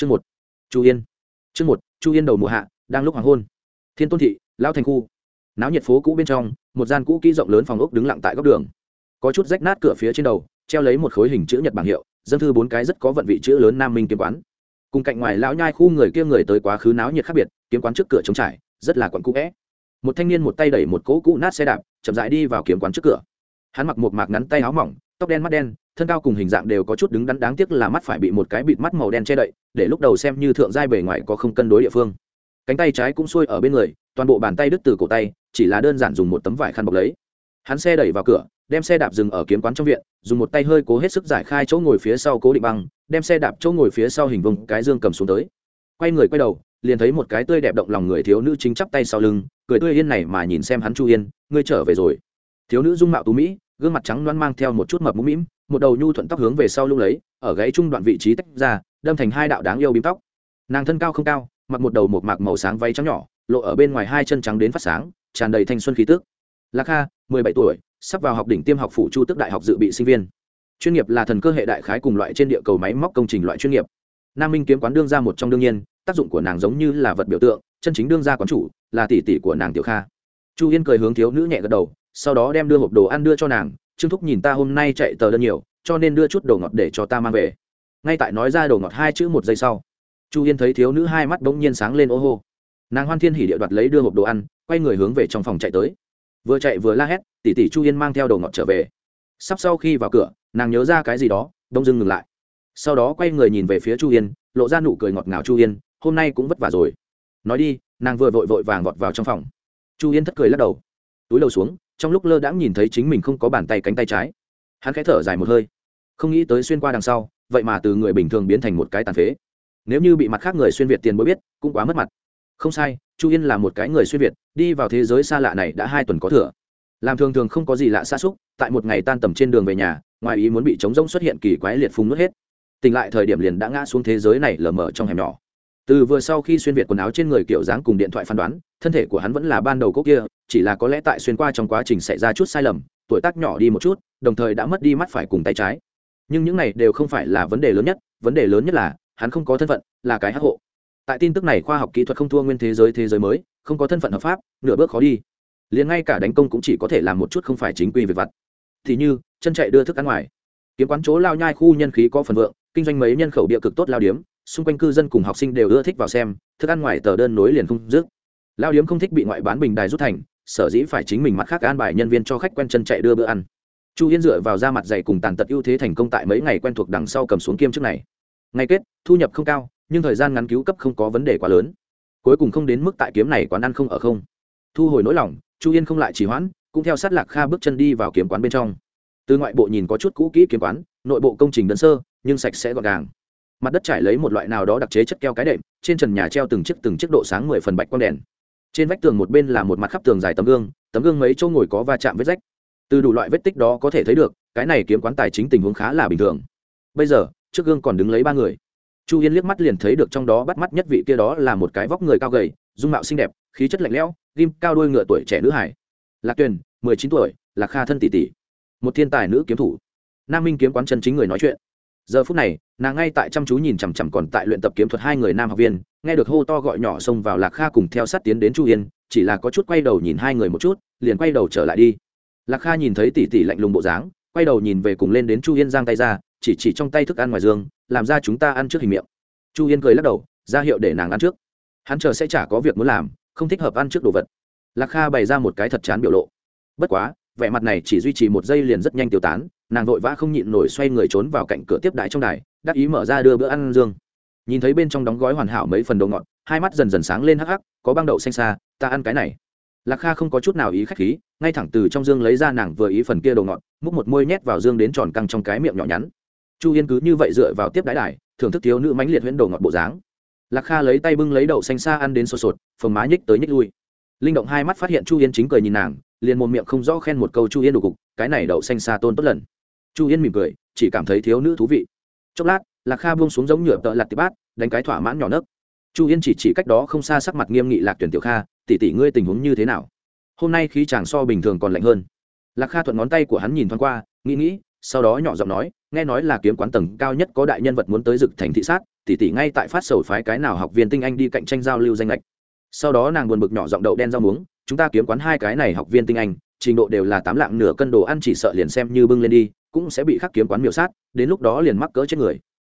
chương một, chu yên. Chương một, chu yên đầu mùa hạ, đang lúc hoàng hôn. Thiên tôn thị lao thành khu. Náo nhiệt phố cũ bên trong, một gian cũ kỹ rộng lớn phòng ốc đứng lặng tại góc đường. Có chút rách nát cửa phía trên đầu, treo lấy một khối hình chữ nhật bảng hiệu, dân thư bốn cái rất có vận vị chữ lớn nam minh kiếm quán. Cùng cạnh ngoài lão nhai khu người kia người tới quá khứ náo nhiệt khác biệt, kiếm quán trước cửa trống trải, rất là quặn cũ vẽ. Một thanh niên một tay đẩy một cỗ cũ nát xe đạp, chậm rãi đi vào kiếm quán trước cửa. Hắn mặc một mạc ngắn tay áo mỏng tóc đen mắt đen, thân cao cùng hình dạng đều có chút đứng đắn, đáng tiếc là mắt phải bị một cái bịt mắt màu đen che đậy, để lúc đầu xem như thượng giai bề ngoài có không cân đối địa phương. Cánh tay trái cũng xuôi ở bên người, toàn bộ bàn tay đứt từ cổ tay, chỉ là đơn giản dùng một tấm vải khăn bọc lấy. Hắn xe đẩy vào cửa, đem xe đạp dừng ở kiếm quán trong viện, dùng một tay hơi cố hết sức giải khai chỗ ngồi phía sau cố định băng, đem xe đạp chỗ ngồi phía sau hình vùng cái dương cầm xuống tới. Quay người quay đầu, liền thấy một cái tươi đẹp động lòng người thiếu nữ chính chắp tay sau lưng, cười tươi yên này mà nhìn xem hắn chu yên, ngươi trở về rồi. Thiếu nữ dung mạo tú mỹ gương mặt trắng loan mang theo một chút mập mũm mĩm, một đầu nhu thuận tóc hướng về sau lung lấy ở gáy trung đoạn vị trí tách ra, đâm thành hai đạo đáng yêu bím tóc. Nàng thân cao không cao, mặc một đầu một mạc màu sáng váy trắng nhỏ, lộ ở bên ngoài hai chân trắng đến phát sáng, tràn đầy thanh xuân khí tức. Lạc kha, mười bảy tuổi, sắp vào học đỉnh tiêm học phụ chu tức đại học dự bị sinh viên. Chuyên nghiệp là thần cơ hệ đại khái cùng loại trên địa cầu máy móc công trình loại chuyên nghiệp. Nam minh kiếm quán đương ra một trong đương nhiên, tác dụng của nàng giống như là vật biểu tượng, chân chính đương ra quán chủ, là tỷ tỷ của nàng tiểu kha. Chu yên cười hướng thiếu nữ nhẹ gật đầu sau đó đem đưa hộp đồ ăn đưa cho nàng, trương thúc nhìn ta hôm nay chạy tờ đơn nhiều, cho nên đưa chút đồ ngọt để cho ta mang về. Ngay tại nói ra đồ ngọt hai chữ một giây sau, chu yên thấy thiếu nữ hai mắt bỗng nhiên sáng lên ô hô. Nàng hoan thiên hỉ địa đoạt lấy đưa hộp đồ ăn, quay người hướng về trong phòng chạy tới. Vừa chạy vừa la hét tỉ tỉ chu yên mang theo đồ ngọt trở về. Sắp sau khi vào cửa, nàng nhớ ra cái gì đó đông dưng ngừng lại. Sau đó quay người nhìn về phía chu yên, lộ ra nụ cười ngọt ngào chu yên, hôm nay cũng vất vả rồi. Nói đi, nàng vừa vội vội vàng vọt vào trong phòng. Chu yên thất cười lắc đầu túi đầu xuống, trong lúc lơ đãng nhìn thấy chính mình không có bàn tay cánh tay trái. Hắn khẽ thở dài một hơi, không nghĩ tới xuyên qua đằng sau, vậy mà từ người bình thường biến thành một cái tàn phế. Nếu như bị mặt khác người xuyên việt tiền bối biết, cũng quá mất mặt. Không sai, chu yên là một cái người xuyên việt, đi vào thế giới xa lạ này đã hai tuần có thừa. Làm thường thường không có gì lạ xa xúc, tại một ngày tan tầm trên đường về nhà, ngoài ý muốn bị trống rỗng xuất hiện kỳ quái liệt phung nuốt hết. Tỉnh lại thời điểm liền đã ngã xuống thế giới này lờ mờ trong hẻm nhỏ. Từ vừa sau khi xuyên việt quần áo trên người kiểu dáng cùng điện thoại phán đoán thân thể của hắn vẫn là ban đầu cốc kia, chỉ là có lẽ tại xuyên qua trong quá trình xảy ra chút sai lầm, tuổi tác nhỏ đi một chút, đồng thời đã mất đi mắt phải cùng tay trái. Nhưng những này đều không phải là vấn đề lớn nhất, vấn đề lớn nhất là, hắn không có thân phận, là cái hắc hộ. Tại tin tức này khoa học kỹ thuật không thua nguyên thế giới thế giới mới, không có thân phận hợp pháp, nửa bước khó đi. Liền ngay cả đánh công cũng chỉ có thể làm một chút không phải chính quy về vặt. Thì như, chân chạy đưa thức ăn ngoài. Kiếm quán chỗ lao nhai khu nhân khí có phần vượng, kinh doanh mấy nhân khẩu địa cực tốt lao điếm, xung quanh cư dân cùng học sinh đều ưa thích vào xem, thức ăn ngoài tờ đơn nối liền không dứt lao điếm không thích bị ngoại bán bình đài rút thành, sở dĩ phải chính mình mặt khác an bài nhân viên cho khách quen chân chạy đưa bữa ăn. Chu yên dựa vào da mặt dày cùng tàn tật ưu thế thành công tại mấy ngày quen thuộc đằng sau cầm xuống kiêm trước này. Ngày kết, thu nhập không cao, nhưng thời gian ngắn cứu cấp không có vấn đề quá lớn. Cuối cùng không đến mức tại kiếm này quán ăn không ở không. Thu hồi nỗi lòng, chu yên không lại chỉ hoãn, cũng theo sát lạc kha bước chân đi vào kiếm quán bên trong. Từ ngoại bộ nhìn có chút cũ kỹ kiếm quán, nội bộ công trình đơn sơ, nhưng sạch sẽ gọn gàng. Mặt đất trải lấy một loại nào đó đặc chế chất keo cái đệm, trên trần nhà treo từng chiếc từng chiếc độ sáng mười phần bạch quang đèn trên vách tường một bên là một mặt khắp tường dài tấm gương tấm gương mấy chỗ ngồi có va chạm vết rách. Từ đủ loại vết tích đó có thể thấy được, cái này kiếm quán tài chính tình huống khá là bình thường. Bây giờ, trước gương còn đứng lấy ba người. Chu yên liếc mắt liền thấy được trong đó bắt mắt nhất vị kia đó là một cái vóc người cao gầy, dung mạo xinh đẹp, khí chất lạnh lẽo, ghim cao đôi ngựa tuổi trẻ nữ hải. Lạc tuyền, mười chín tuổi, lạc kha thân tỷ tỷ. Một thiên tài nữ kiếm thủ. Nam minh kiếm quán chân chính người nói chuyện giờ phút này, nàng ngay tại chăm chú nhìn chằm chằm còn tại luyện tập kiếm thuật hai người nam học viên, nghe được hô to gọi nhỏ xông vào lạc kha cùng theo sát tiến đến chu yên, chỉ là có chút quay đầu nhìn hai người một chút, liền quay đầu trở lại đi. Lạc kha nhìn thấy tỷ tỷ lạnh lùng bộ dáng, quay đầu nhìn về cùng lên đến chu yên giang tay ra, chỉ chỉ trong tay thức ăn ngoài giường làm ra chúng ta ăn trước hình miệng. Chu yên cười lắc đầu, ra hiệu để nàng ăn trước. Hắn chờ sẽ chả có việc muốn làm, không thích hợp ăn trước đồ vật. Lạc kha bày ra một cái thật chán biểu lộ. Bất quá, vẻ mặt này chỉ duy trì một giây liền rất nhanh tiêu tán nàng vội vã không nhịn nổi xoay người trốn vào cạnh cửa tiếp đại trong đài, đắc ý mở ra đưa bữa ăn dương. Nhìn thấy bên trong đóng gói hoàn hảo mấy phần đồ ngọt, hai mắt dần dần sáng lên hắc hắc, có băng đậu xanh xa, ta ăn cái này. Lạc kha không có chút nào ý khách khí, ngay thẳng từ trong dương lấy ra nàng vừa ý phần kia đồ ngọt, múc một môi nhét vào dương đến tròn căng trong cái miệng nhỏ nhắn. Chu yên cứ như vậy dựa vào tiếp đái đài, thưởng thức thiếu nữ mãnh liệt huyễn đồ ngọt bộ dáng. Lạc kha lấy tay bưng lấy đậu xanh xa ăn đến sột sột, phồng má nhích tới nhích lui. Linh động hai mắt phát hiện chu yên chính cười nhìn nàng, liền một miệng không rõ khen một câu chu yên đủ cục, cái này đậu xanh xa tôn tốt lần chu yên mỉm cười, chỉ cảm thấy thiếu nữ thú vị. Chốc lát, lạc kha buông xuống giống nhựa tợ lặt tịp bát, đánh cái thỏa mãn nhỏ nấc. Chu yên chỉ chỉ cách đó không xa sắc mặt nghiêm nghị lạc tuyển tiểu kha tỉ tỉ ngươi tình huống như thế nào? Hôm nay khí chàng so bình thường còn lạnh hơn. Lạc kha thuận ngón tay của hắn nhìn thoáng qua, nghĩ nghĩ, sau đó nhỏ giọng nói, nghe nói là kiếm quán tầng cao nhất có đại nhân vật muốn tới dực thành thị sát, tỷ tỷ ngay tại phát sầu phái cái nào học viên tinh anh đi cạnh tranh giao lưu danh lệch. Sau đó nàng buồn bực nhỏ giọng đậu đen rau muống, chúng ta kiếm quán hai cái này học viên tinh anh, trình độ đều là tám lạng nửa cân đồ ăn chỉ sợ liền xem như bưng lên đi cũng sẽ bị khắc kiếm quán miểu sát, đến lúc đó liền mắc cỡ chết người.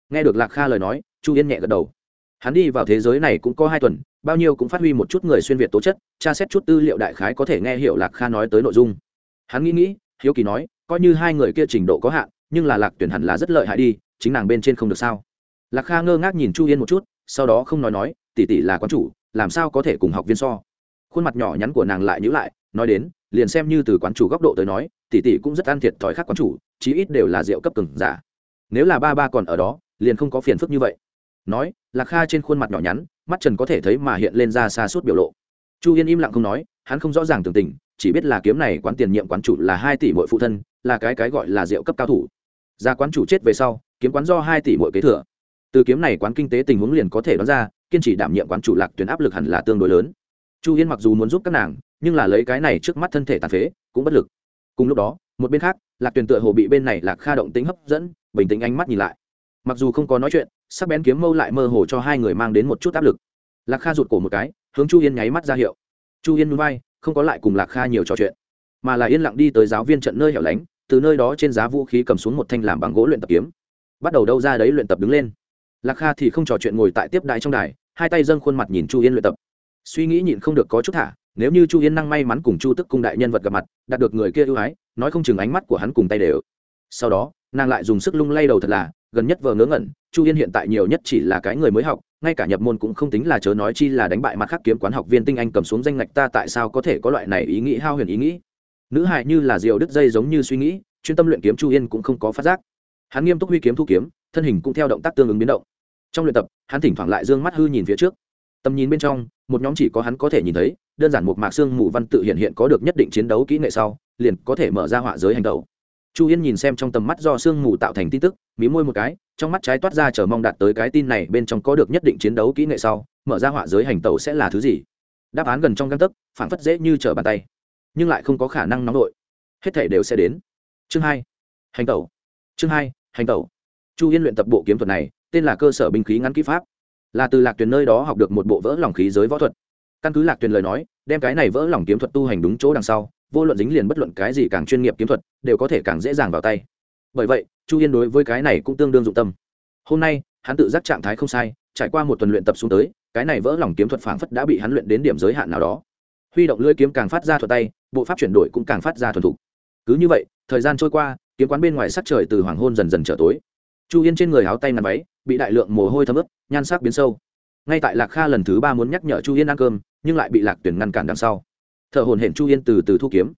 Nghe được lạc kha lời nói, chu yên nhẹ gật đầu. Hắn đi vào thế giới này cũng có hai tuần, bao nhiêu cũng phát huy một chút người xuyên việt tố chất, tra xét chút tư liệu đại khái có thể nghe hiểu lạc kha nói tới nội dung. Hắn nghĩ nghĩ, hiếu kỳ nói, coi như hai người kia trình độ có hạn, nhưng là lạc tuyển hẳn là rất lợi hại đi, chính nàng bên trên không được sao? Lạc kha ngơ ngác nhìn chu yên một chút, sau đó không nói nói, tỷ tỷ là quán chủ, làm sao có thể cùng học viên so? Khuôn mặt nhỏ nhắn của nàng lại nhữ lại, nói đến, liền xem như từ quán chủ góc độ tới nói, tỷ tỷ cũng rất ăn thiệt thòi khác quán chủ chí ít đều là rượu cấp cường giả. Nếu là ba ba còn ở đó, liền không có phiền phức như vậy. Nói, lạc kha trên khuôn mặt nhỏ nhắn, mắt trần có thể thấy mà hiện lên ra xa suốt biểu lộ. Chu yên im lặng không nói, hắn không rõ ràng tường tình, chỉ biết là kiếm này quán tiền nhiệm quán chủ là hai tỷ mỗi phụ thân, là cái cái gọi là rượu cấp cao thủ. Ra quán chủ chết về sau, kiếm quán do hai tỷ mỗi kế thừa. Từ kiếm này quán kinh tế tình huống liền có thể đoán ra, kiên trì đảm nhiệm quán chủ lạc tuyến áp lực hẳn là tương đối lớn. Chu yên mặc dù muốn giúp các nàng, nhưng là lấy cái này trước mắt thân thể tàn phế, cũng bất lực. Cùng lúc đó một bên khác, lạc tuyền tựa hồ bị bên này lạc kha động tính hấp dẫn, bình tĩnh ánh mắt nhìn lại. Mặc dù không có nói chuyện, sắc bén kiếm mâu lại mơ hồ cho hai người mang đến một chút áp lực. Lạc kha rụt cổ một cái, hướng chu yên nháy mắt ra hiệu. Chu yên núi bay không có lại cùng lạc kha nhiều trò chuyện, mà là yên lặng đi tới giáo viên trận nơi hẻo lánh, từ nơi đó trên giá vũ khí cầm xuống một thanh làm bằng gỗ luyện tập kiếm. Bắt đầu đâu ra đấy luyện tập đứng lên. Lạc kha thì không trò chuyện ngồi tại tiếp đại trong đài, hai tay dâng khuôn mặt nhìn chu yên luyện tập. Suy nghĩ nhịn không được có chút thả, nếu như chu yên năng may mắn cùng chu tức cung đại nhân vật gặp mặt, đạt được người kia ưu ái nói không chừng ánh mắt của hắn cùng tay đều. Sau đó, nàng lại dùng sức lung lay đầu thật là, gần nhất vờ ngớ ngẩn, chu yên hiện tại nhiều nhất chỉ là cái người mới học, ngay cả nhập môn cũng không tính là chớ nói chi là đánh bại mặt khác kiếm quán học viên tinh anh cầm xuống danh ngạch ta tại sao có thể có loại này ý nghĩ, hao huyền ý nghĩ. Nữ hại như là diều đứt dây giống như suy nghĩ, chuyên tâm luyện kiếm chu yên cũng không có phát giác. Hắn nghiêm túc huy kiếm thu kiếm, thân hình cũng theo động tác tương ứng biến động. Trong luyện tập, hắn thỉnh thoảng lại d ư ơ n g mắt hư nhìn phía trước. Tầm nhìn bên trong, một nhóm chỉ có hắn có thể nhìn thấy, đơn giản một mạc xương mù văn tự hiện hiện có được nhất định chiến đấu kỹ nghệ sau liền có thể mở ra họa giới hành tẩu. Chu yên nhìn xem trong tầm mắt do sương mù tạo thành tin tức, mí môi một cái, trong mắt trái toát ra chờ mong đạt tới cái tin này bên trong có được nhất định chiến đấu kỹ nghệ sau, mở ra họa giới hành tẩu sẽ là thứ gì? Đáp án gần trong găng tấc, phản phất dễ như trở bàn tay, nhưng lại không có khả năng nóng đội hết thể đều sẽ đến. Chương hai, hành tẩu. Chương hai, hành tẩu. Chu yên luyện tập bộ kiếm thuật này, tên là cơ sở binh khí ngắn kỹ pháp. Là từ lạc tuyền nơi đó học được một bộ vỡ lòng khí giới võ thuật. Căn cứ lạc tuyền lời nói, đem cái này vỡ lòng kiếm thuật tu hành đúng chỗ đằng sau vô luận dính liền bất luận cái gì càng chuyên nghiệp kiếm thuật, đều có thể càng dễ dàng vào tay. Bởi vậy, chu yên đối với cái này cũng tương đương dụng tâm. Hôm nay, hắn tự giác trạng thái không sai, trải qua một tuần luyện tập xuống tới, cái này vỡ lòng kiếm thuật phảng phất đã bị hắn luyện đến điểm giới hạn nào đó. Huy động lưỡi kiếm càng phát ra thuật tay, bộ pháp chuyển đổi cũng càng phát ra thuần thục. Cứ như vậy, thời gian trôi qua, kiếm quán bên ngoài sắc trời từ hoàng hôn dần dần trở tối. Chu yên trên người áo tay ngăn váy, bị đại lượng mồ hôi thấm ướt, nhan sắc biến sâu. Ngay tại lạc kha lần thứ ba muốn nhắc nhở chu yên ăn cơm, nhưng lại bị lạc tuyển ngăn cản đằng sau thợ hồn hển chu yên từ từ thu kiếm.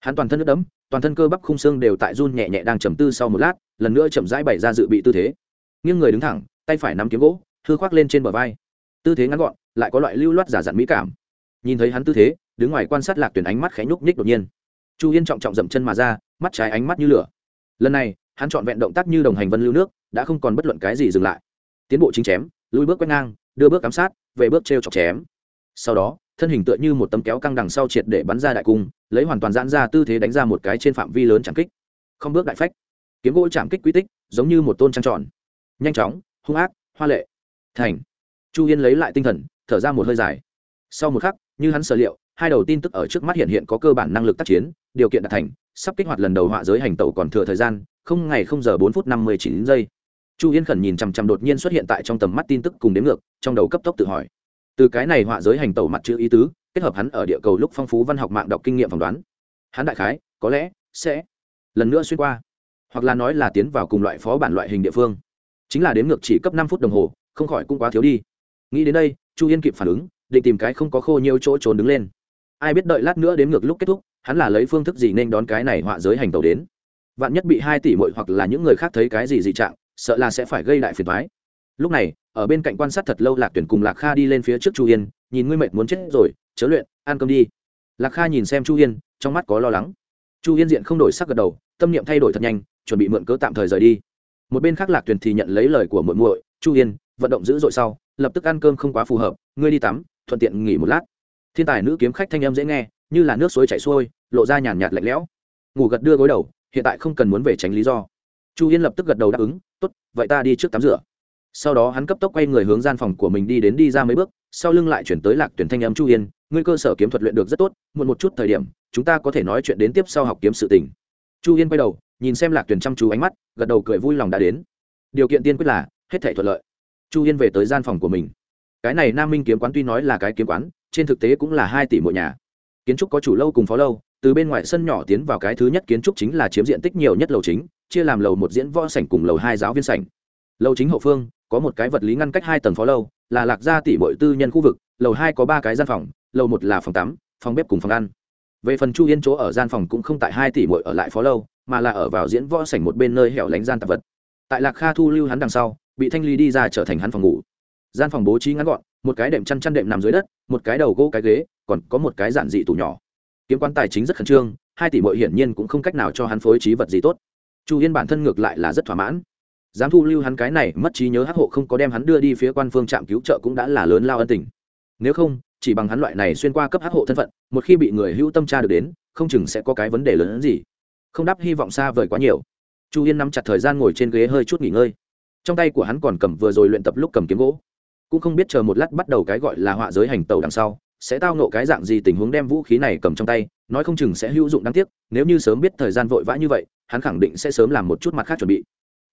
Hắn toàn thân nước đấm toàn thân cơ bắp khung xương đều tại run nhẹ nhẹ đang trầm tư sau một lát, lần nữa chậm rãi bày ra dự bị tư thế. Nghiêng người đứng thẳng, tay phải nắm kiếm gỗ, hư khoác lên trên bờ vai. Tư thế ngắn gọn, lại có loại lưu loát giả dặn mỹ cảm. Nhìn thấy hắn tư thế, đứng ngoài quan sát lạc tuyển ánh mắt khẽ nhúc nhích đột nhiên. Chu yên trọng trọng dậm chân mà ra, mắt trái ánh mắt như lửa. Lần này, hắn chọn vẹn động tác như đồng hành vân lưu nước, đã không còn bất luận cái gì dừng lại. Tiến bộ chính chém, lùi bước quét ngang, đưa bước cắm sát, về bước t chọc chém. Sau đó thân hình tựa như một tấm kéo căng đằng sau triệt để bắn ra đại cung, lấy hoàn toàn giãn ra tư thế đánh ra một cái trên phạm vi lớn chạm kích. Không bước đại phách. Kiếm gỗ chạm kích quy tích, giống như một tôn trăng tròn. Nhanh chóng, hung ác, hoa lệ. Thành. Chu yên lấy lại tinh thần, thở ra một hơi dài. Sau một khắc, như hắn sở liệu, hai đầu tin tức ở trước mắt hiện hiện có cơ bản năng lực tác chiến, điều kiện đạt thành, sắp kích hoạt lần đầu họa giới hành tẩu còn thừa thời gian, không ngày không giờ bốn phút năm mươi chín giây. Chu yên khẩn nhìn chằm chằm đột nhiên xuất hiện tại trong tầm mắt tin tức cùng đến ngược, trong đầu cấp tốc tự hỏi từ cái này họa giới hành tẩu mặt chữ ý tứ, kết hợp hắn ở địa cầu lúc phong phú văn học mạng đọc kinh nghiệm phỏng đoán. Hắn đại khái, có lẽ, sẽ lần nữa xuyên qua, hoặc là nói là tiến vào cùng loại phó bản loại hình địa phương. Chính là đến ngược chỉ cấp năm phút đồng hồ, không khỏi cũng quá thiếu đi. Nghĩ đến đây, chu yên kịp phản ứng, định tìm cái không có khô nhiều chỗ trốn đứng lên. Ai biết đợi lát nữa đến ngược lúc kết thúc, hắn là lấy phương thức gì nên đón cái này họa giới hành tẩu đến. Vạn nhất bị hai tỷ mội hoặc là những người khác thấy cái gì dị trạng, sợ là sẽ phải gây đại phiền thoái lúc này ở bên cạnh quan sát thật lâu lạc tuyển cùng lạc kha đi lên phía trước chu yên, nhìn ngươi mệt muốn chết rồi, chớ luyện, ăn cơm đi. Lạc kha nhìn xem chu yên, trong mắt có lo lắng. Chu yên diện không đổi sắc gật đầu, tâm niệm thay đổi thật nhanh, chuẩn bị mượn cớ tạm thời rời đi. Một bên khác lạc tuyển thì nhận lấy lời của muội muội, chu yên, vận động dữ dội sau, lập tức ăn cơm không quá phù hợp, ngươi đi tắm, thuận tiện nghỉ một lát. Thiên tài nữ kiếm khách thanh âm dễ nghe, như là nước suối chảy xuôi, lộ ra nhàn nhạt lạnh lẽo. Ngủ gật đưa gối đầu, hiện tại không cần muốn về tránh lý do. Chu yên lập tức gật đầu đáp ứng, tốt, vậy ta đi trước tắm rửa sau đó hắn cấp tốc quay người hướng gian phòng của mình đi đến đi ra mấy bước, sau lưng lại chuyển tới lạc tuyển thanh âm chu yên, ngươi cơ sở kiếm thuật luyện được rất tốt, muộn một chút thời điểm, chúng ta có thể nói chuyện đến tiếp sau học kiếm sự tình. Chu yên quay đầu, nhìn xem lạc tuyển chăm chú ánh mắt, gật đầu cười vui lòng đã đến. Điều kiện tiên quyết là, hết thể thuận lợi. Chu yên về tới gian phòng của mình. Cái này nam minh kiếm quán tuy nói là cái kiếm quán, trên thực tế cũng là hai tỷ mỗi nhà. Kiến trúc có chủ lâu cùng phó lâu, từ bên ngoài sân nhỏ tiến vào cái thứ nhất kiến trúc chính là chiếm diện tích nhiều nhất lầu chính, chia làm lầu một diễn võ sảnh cùng lầu hai giáo viên sảnh. Lầu chính hậu phương có một cái vật lý ngăn cách hai tầng phó lâu, là lạc gia tỷ bội tư nhân khu vực, lầu hai có ba cái gian phòng, lầu một là phòng tắm, phòng bếp cùng phòng ăn. Về phần chu yên chỗ ở gian phòng cũng không tại hai tỷ bội ở lại phó lâu, mà là ở vào diễn võ sảnh một bên nơi hẻo lánh gian tạp vật. Tại lạc kha thu lưu hắn đằng sau, bị thanh ly đi ra trở thành hắn phòng ngủ. Gian phòng bố trí ngắn gọn, một cái đệm chăn chăn đệm nằm dưới đất, một cái đầu gỗ cái ghế, còn có một cái giản dị tủ nhỏ. Kiếm quan tài chính rất khẩn trương, hai tỷ bội hiển nhiên cũng không cách nào cho hắn phối trí vật gì tốt. Chu yên bản thân ngược lại là rất thỏa mãn dám thu lưu hắn cái này mất trí nhớ hắc hộ không có đem hắn đưa đi phía quan phương trạm cứu trợ cũng đã là lớn lao ân tình. Nếu không, chỉ bằng hắn loại này xuyên qua cấp hắc hộ thân phận, một khi bị người hữu tâm tra được đến, không chừng sẽ có cái vấn đề lớn hơn gì. Không đáp hy vọng xa vời quá nhiều. Chu yên nắm chặt thời gian ngồi trên ghế hơi chút nghỉ ngơi. Trong tay của hắn còn cầm vừa rồi luyện tập lúc cầm kiếm gỗ. Cũng không biết chờ một lát bắt đầu cái gọi là họa giới hành tàu đằng sau, sẽ tao nộ cái dạng gì tình huống đem vũ khí này cầm trong tay, nói không chừng sẽ hữu dụng đáng tiếc, nếu như sớm biết thời gian vội vã như vậy, hắn khẳng định sẽ sớm làm một chút mặt khác chuẩn bị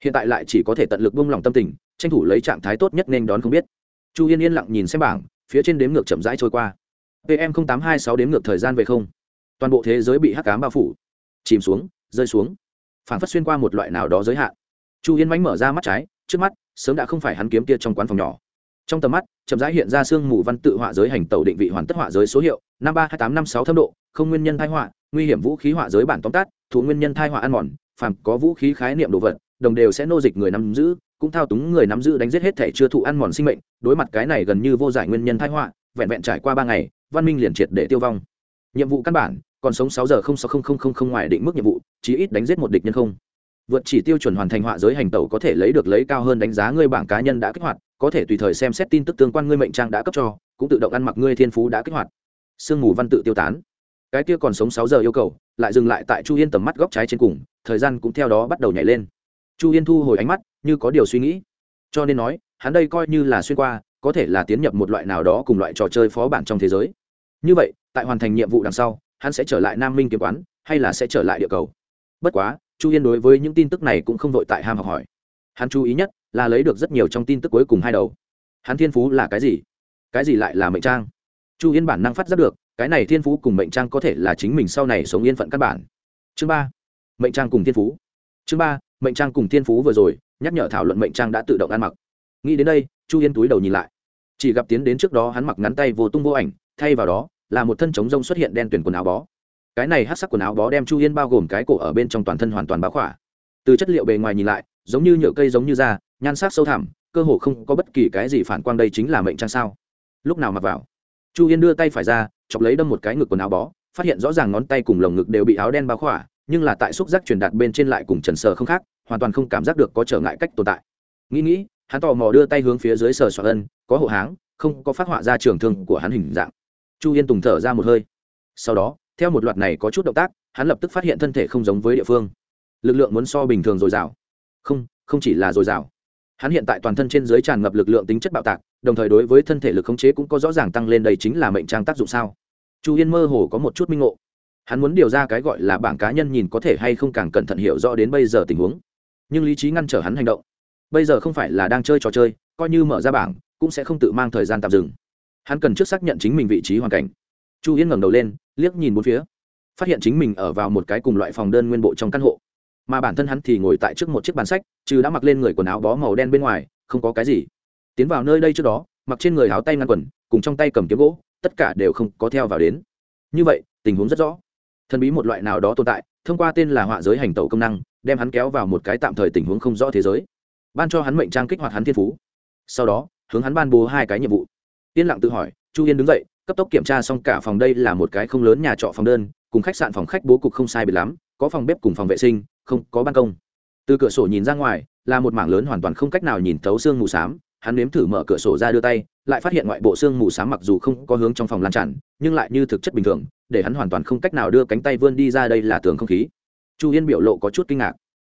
hiện tại lại chỉ có thể tận lực buông lòng tâm tình, tranh thủ lấy trạng thái tốt nhất nên đón không biết. Chu yên yên lặng nhìn xem bảng, phía trên đếm ngược chậm rãi trôi qua. Pm tám hai sáu đếm ngược thời gian về không. Toàn bộ thế giới bị hắc cám bao phủ. Chìm xuống, rơi xuống. Phản phất xuyên qua một loại nào đó giới hạn. Chu yên mánh mở ra mắt trái, trước mắt, sớm đã không phải hắn kiếm kia trong quán phòng nhỏ. Trong tầm mắt, chậm rãi hiện ra sương mù văn tự họa giới hành tàu định vị hoàn tất họa giới số hiệu, năm ba hai tám năm sáu thâm độ, không nguyên nhân thai họa, nguy hiểm vũ khí họa giới bản tóm tắt, thủ nguyên nhân thai họa ăn mòn, phàm có vũ khí khái niệm đồ vật đồng đều sẽ nô dịch người nắm giữ, cũng thao túng người nắm giữ đánh giết hết thể chưa thụ ăn mòn sinh mệnh, đối mặt cái này gần như vô giải nguyên nhân thái họa, vẹn vẹn trải qua ba ngày, văn minh liền triệt để tiêu vong. Nhiệm vụ căn bản, còn sống sáu giờ không sáu không không không không ngoài định mức nhiệm vụ, chí ít đánh giết một địch nhân không. Vượt chỉ tiêu chuẩn hoàn thành họa giới hành tẩu có thể lấy được lấy cao hơn đánh giá ngươi bảng cá nhân đã kích hoạt, có thể tùy thời xem xét tin tức tương quan ngươi mệnh trang đã cấp cho, cũng tự động ăn mặc ngươi thiên phú đã kích hoạt. Sương mù văn tự tiêu tán. Cái kia còn sống sáu giờ yêu cầu, lại dừng lại tại chu yên tầm mắt góc trái trên cùng, thời gian cũng theo đó bắt đầu nhảy lên chu yên thu hồi ánh mắt, như có điều suy nghĩ. Cho nên nói, hắn đây coi như là xuyên qua, có thể là tiến nhập một loại nào đó cùng loại trò chơi phó bản trong thế giới. Như vậy, tại hoàn thành nhiệm vụ đằng sau, hắn sẽ trở lại nam minh kiếm quán, hay là sẽ trở lại địa cầu? Bất quá, chu yên đối với những tin tức này cũng không vội tại ham học hỏi. Hắn chú ý nhất là lấy được rất nhiều trong tin tức cuối cùng hai đầu. Hắn thiên phú là cái gì? Cái gì lại là mệnh trang? Chu yên bản năng phát giác được, cái này thiên phú cùng mệnh trang có thể là chính mình sau này sống yên phận căn bản. Chương ba. Mệnh trang cùng thiên phú. Chương ba mệnh trang cùng thiên phú vừa rồi, nhắc nhở thảo luận mệnh trang đã tự động ăn mặc. Nghĩ đến đây, chu yên túi đầu nhìn lại. Chỉ gặp tiến đến trước đó hắn mặc ngắn tay vô tung vô ảnh, thay vào đó là một thân chống rông xuất hiện đen tuyển quần áo bó. Cái này hát sắc quần áo bó đem chu yên bao gồm cái cổ ở bên trong toàn thân hoàn toàn báo khỏa. Từ chất liệu bề ngoài nhìn lại, giống như nhựa cây giống như da, nhan sắc sâu thẳm, cơ hồ không có bất kỳ cái gì phản quang đây chính là mệnh trang sao. Lúc nào mặc vào, chu yên đưa tay phải ra, chọc lấy đâm một cái ngực quần áo bó, phát hiện rõ ràng ngón tay cùng lồng ngực đều bị áo đen bao khỏa nhưng là tại xúc giác truyền đạt bên trên lại cùng trần sờ không khác, hoàn toàn không cảm giác được có trở ngại cách tồn tại. Nghĩ nghĩ, hắn tò mò đưa tay hướng phía dưới sờ soạn ân, có hộ háng, không có phát họa ra trường thương của hắn hình dạng. Chu yên tùng thở ra một hơi. Sau đó, theo một loạt này có chút động tác, hắn lập tức phát hiện thân thể không giống với địa phương. Lực lượng muốn so bình thường dồi dào. Không không chỉ là dồi dào. Hắn hiện tại toàn thân trên dưới tràn ngập lực lượng tính chất bạo tạc, đồng thời đối với thân thể lực khống chế cũng có rõ ràng tăng lên đây chính là mệnh trang tác dụng sao. Chu yên mơ hồ có một chút minh ngộ hắn muốn điều ra cái gọi là bảng cá nhân nhìn có thể hay không càng cẩn thận hiểu rõ đến bây giờ tình huống. Nhưng lý trí ngăn trở hắn hành động. Bây giờ không phải là đang chơi trò chơi, coi như mở ra bảng, cũng sẽ không tự mang thời gian tạm dừng. Hắn cần trước xác nhận chính mình vị trí hoàn cảnh. Chu yên ngẩng đầu lên, liếc nhìn bốn phía. Phát hiện chính mình ở vào một cái cùng loại phòng đơn nguyên bộ trong căn hộ. Mà bản thân hắn thì ngồi tại trước một chiếc bàn sách chứ đã mặc lên người quần áo bó màu đen bên ngoài, không có cái gì. Tiến vào nơi đây trước đó, mặc trên người áo tay ngăn quần, cùng trong tay cầm kiếm gỗ, tất cả đều không có theo vào đến. Như vậy, tình huống rất rõ thần bí một loại nào đó tồn tại, thông qua tên là họa giới hành tẩu công năng, đem hắn kéo vào một cái tạm thời tình huống không rõ thế giới. Ban cho hắn mệnh trang kích hoạt hắn thiên phú. Sau đó, hướng hắn ban bố hai cái nhiệm vụ. Yên lặng tự hỏi, chu yên đứng dậy, cấp tốc kiểm tra xong cả phòng đây là một cái không lớn nhà trọ phòng đơn, cùng khách sạn phòng khách bố cục không sai biệt lắm, có phòng bếp cùng phòng vệ sinh, không, có ban công. Từ cửa sổ nhìn ra ngoài, là một mảng lớn hoàn toàn không cách nào nhìn thấu xương mù s á m hắn nếm thử mở cửa sổ ra đưa tay, lại phát hiện ngoại bộ xương mù s á m mặc dù không có hướng trong phòng lan tràn, nhưng lại như thực chất bình thường để hắn hoàn toàn không cách nào đưa cánh tay vươn đi ra đây là tường không khí. Chu yên biểu lộ có chút kinh ngạc.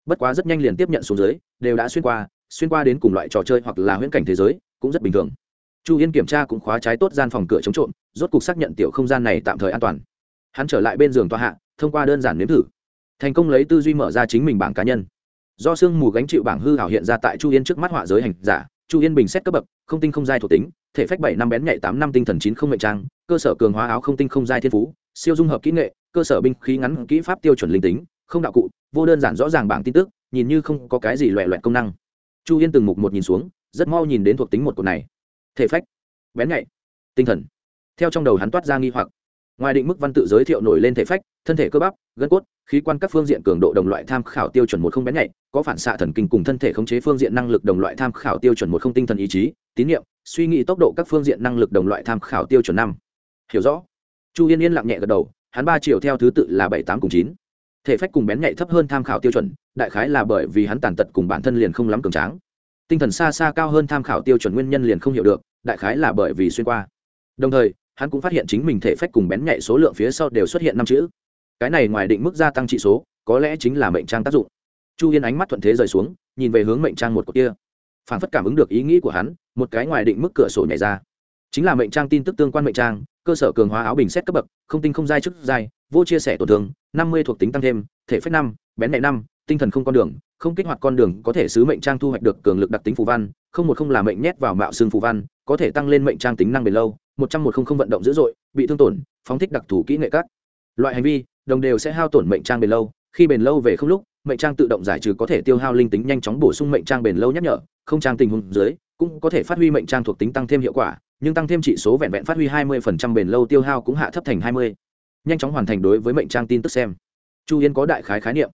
Bất quá rất nhanh liền tiếp nhận xuống dưới, đều đã xuyên qua xuyên qua đến cùng loại trò chơi hoặc là huyễn cảnh thế giới, cũng rất bình thường. Chu yên kiểm tra cũng khóa trái tốt gian phòng cửa chống trộm, rốt cục xác nhận tiểu không gian này tạm thời an toàn. Hắn trở lại bên giường tòa hạ, thông qua đơn giản nếm thử. Thành công lấy tư duy mở ra chính mình bảng cá nhân. Do sương mù gánh chịu bảng hư hảo hiện ra tại chu yên trước mắt họa giới hành giả, chu yên bình xét cấp bậc, không tinh không giai thuộc tính, thể phách bảy năm bén nhạy tám năm tinh thần chín không mệnh trang, cơ sở cường hóa áo không tinh không giai thiên phú siêu dung hợp kỹ nghệ, cơ sở binh khí ngắn kỹ pháp tiêu chuẩn linh tính, không đạo cụ, vô đơn giản rõ ràng bảng tin tức, nhìn như không có cái gì loẹ loẹt công năng. Chu yên từng mục một nhìn xuống, rất mau nhìn đến thuộc tính một cột này. Thể phách, bén nhạy, tinh thần. Theo trong đầu hắn toát ra nghi hoặc. Ngoài định mức văn tự giới thiệu nổi lên thể phách, thân thể cơ bắp, gân cốt, khí quan các phương diện cường độ đồng loại tham khảo tiêu chuẩn một không bén nhạy, có phản xạ thần kinh cùng thân thể khống chế phương diện năng lực đồng loại tham khảo tiêu chuẩn một không tinh thần ý chí, tín nhiệm, suy nghĩ tốc độ các phương diện năng lực đồng loại tham khảo tiêu chuẩn năm. Hiểu rõ chu yên yên lặng nhẹ gật đầu, hắn ba triệu theo thứ tự là bảy tám cùng chín. Thể phách cùng bén nhạy thấp hơn tham khảo tiêu chuẩn, đại khái là bởi vì hắn tàn tật cùng bản thân liền không lắm cường tráng. Tinh thần xa xa cao hơn tham khảo tiêu chuẩn nguyên nhân liền không hiểu được, đại khái là bởi vì xuyên qua. Đồng thời, hắn cũng phát hiện chính mình thể phách cùng bén nhạy số lượng phía sau đều xuất hiện năm chữ. Cái này ngoài định mức gia tăng trị số, có lẽ chính là mệnh trang tác dụng. Chu yên ánh mắt thuận thế rời xuống, nhìn về hướng mệnh trang một cột kia. Phản phất cảm ứng được ý nghĩ của hắn, một cái ngoài định mức cửa sổ nhảy ra chính là mệnh trang tin tức tương quan mệnh trang, cơ sở cường hóa áo bình xét cấp bậc, không tinh không dai chức dai vô chia sẻ tổn thương, năm mươi thuộc tính tăng thêm, thể phép năm, bén mẹ năm, tinh thần không con đường, không kích hoạt con đường có thể sứ mệnh trang thu hoạch được cường lực đặc tính phù văn, không một không là mệnh nhét vào mạo xương phù văn, có thể tăng lên mệnh trang tính năng bền lâu, một trăm một không không vận động dữ dội, bị thương tổn, phóng thích đặc thù kỹ nghệ các. Loại hành vi, đồng đều sẽ hao tổn mệnh trang bền lâu, khi bền lâu về không lúc, mệnh trang tự động giải trừ có thể tiêu hao linh tính nhanh chóng bổ sung mệnh trang bền lâu nhắc nhở, không trang tình huống dưới cũng có thể phát huy mệnh trang thuộc tính tăng thêm hiệu quả, nhưng tăng thêm chỉ số vẹn vẹn phát huy hai mươi bền lâu tiêu hao cũng hạ thấp thành hai mươi. Nhanh chóng hoàn thành đối với mệnh trang tin tức xem. Chu yên có đại khái khái niệm.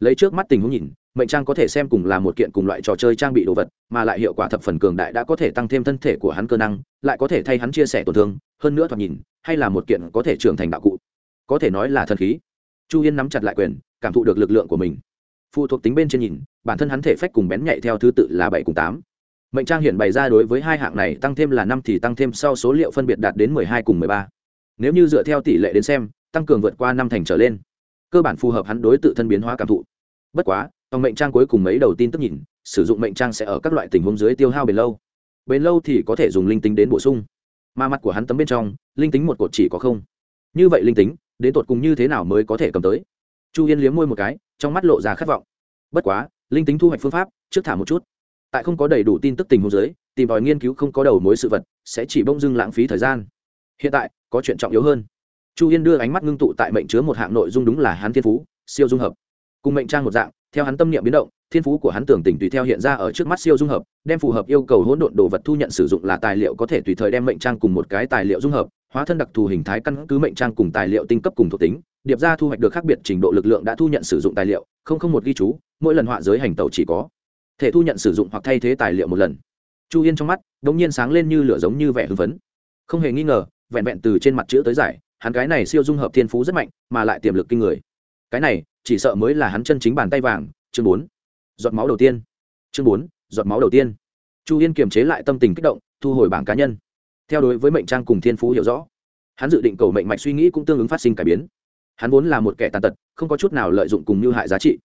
Lấy trước mắt tình huống nhìn, mệnh trang có thể xem cùng là một kiện cùng loại trò chơi trang bị đồ vật, mà lại hiệu quả thập phần cường đại đã có thể tăng thêm thân thể của hắn cơ năng, lại có thể thay hắn chia sẻ tổn thương, hơn nữa thoạt nhìn, hay là một kiện có thể trưởng thành đạo cụ. Có thể nói là thần khí. Chu yên nắm chặt lại quyền, cảm thụ được lực lượng của mình. Phụ thuộc tính bên trên nhìn, bản thân hắn thể phách cùng bén nhạy theo thứ tự là bảy cùng tám mệnh trang hiện bày ra đối với hai hạng này tăng thêm là năm thì tăng thêm sau số liệu phân biệt đạt đến mười hai cùng mười ba. Nếu như dựa theo tỷ lệ đến xem, tăng cường vượt qua năm thành trở lên. Cơ bản phù hợp hắn đối tự thân biến hóa cảm thụ. Bất quá, trong mệnh trang cuối cùng mấy đầu tin tức nhìn, sử dụng mệnh trang sẽ ở các loại tình huống dưới tiêu hao bền lâu. Bền lâu thì có thể dùng linh tính đến bổ sung. Mà mặt của hắn tấm bên trong, linh tính một cột chỉ có không. Như vậy linh tính, đến tột cùng như thế nào mới có thể cầm tới? Chu yên liếm môi một cái, trong mắt lộ ra khát vọng. Bất quá, linh tính thu hoạch phương pháp, trước thả một chút tại không có đầy đủ tin tức tình huống dưới, tìm tòi nghiên cứu không có đầu mối sự vật, sẽ chỉ bông dưng lãng phí thời gian. Hiện tại, có chuyện trọng yếu hơn. Chu yên đưa ánh mắt ngưng tụ tại mệnh chứa một hạng nội dung đúng là hắn thiên phú, siêu dung hợp. Cùng mệnh trang một dạng, theo hắn tâm niệm biến động, thiên phú của hắn tưởng tỉnh tùy theo hiện ra ở trước mắt siêu dung hợp, đem phù hợp yêu cầu hỗn độn đồ vật thu nhận sử dụng là tài liệu có thể tùy thời đem mệnh trang cùng một cái tài liệu dung hợp, hóa thân đặc thù hình thái căn cứ mệnh trang cùng tài liệu tinh cấp cùng thuộc tính, điệp ra thu hoạch được khác biệt trình độ lực lượng đã thu nhận sử dụng tài liệu, không không một ghi chú, mỗi lần họa giới hành tàu chỉ có thể thu nhận sử dụng hoặc thay thế tài liệu một lần. Chu yên trong mắt đ ỗ n g nhiên sáng lên như lửa giống như vẻ hưng phấn. Không hề nghi ngờ, vẹn vẹn từ trên mặt chữ tới giải, hắn cái này siêu dung hợp thiên phú rất mạnh, mà lại tiềm lực kinh người. Cái này, chỉ sợ mới là hắn chân chính bàn tay vàng, chương bốn. Giọt máu đầu tiên. Chương bốn, giọt máu đầu tiên. Chu yên kiềm chế lại tâm tình kích động, thu hồi bảng cá nhân. Theo đối với mệnh trang cùng thiên phú hiểu rõ, hắn dự định cầu mệnh mạch suy nghĩ cũng tương ứng phát sinh cải biến. Hắn vốn là một kẻ tàn tật, không có chút nào lợi dụng cùng mưu hại giá trị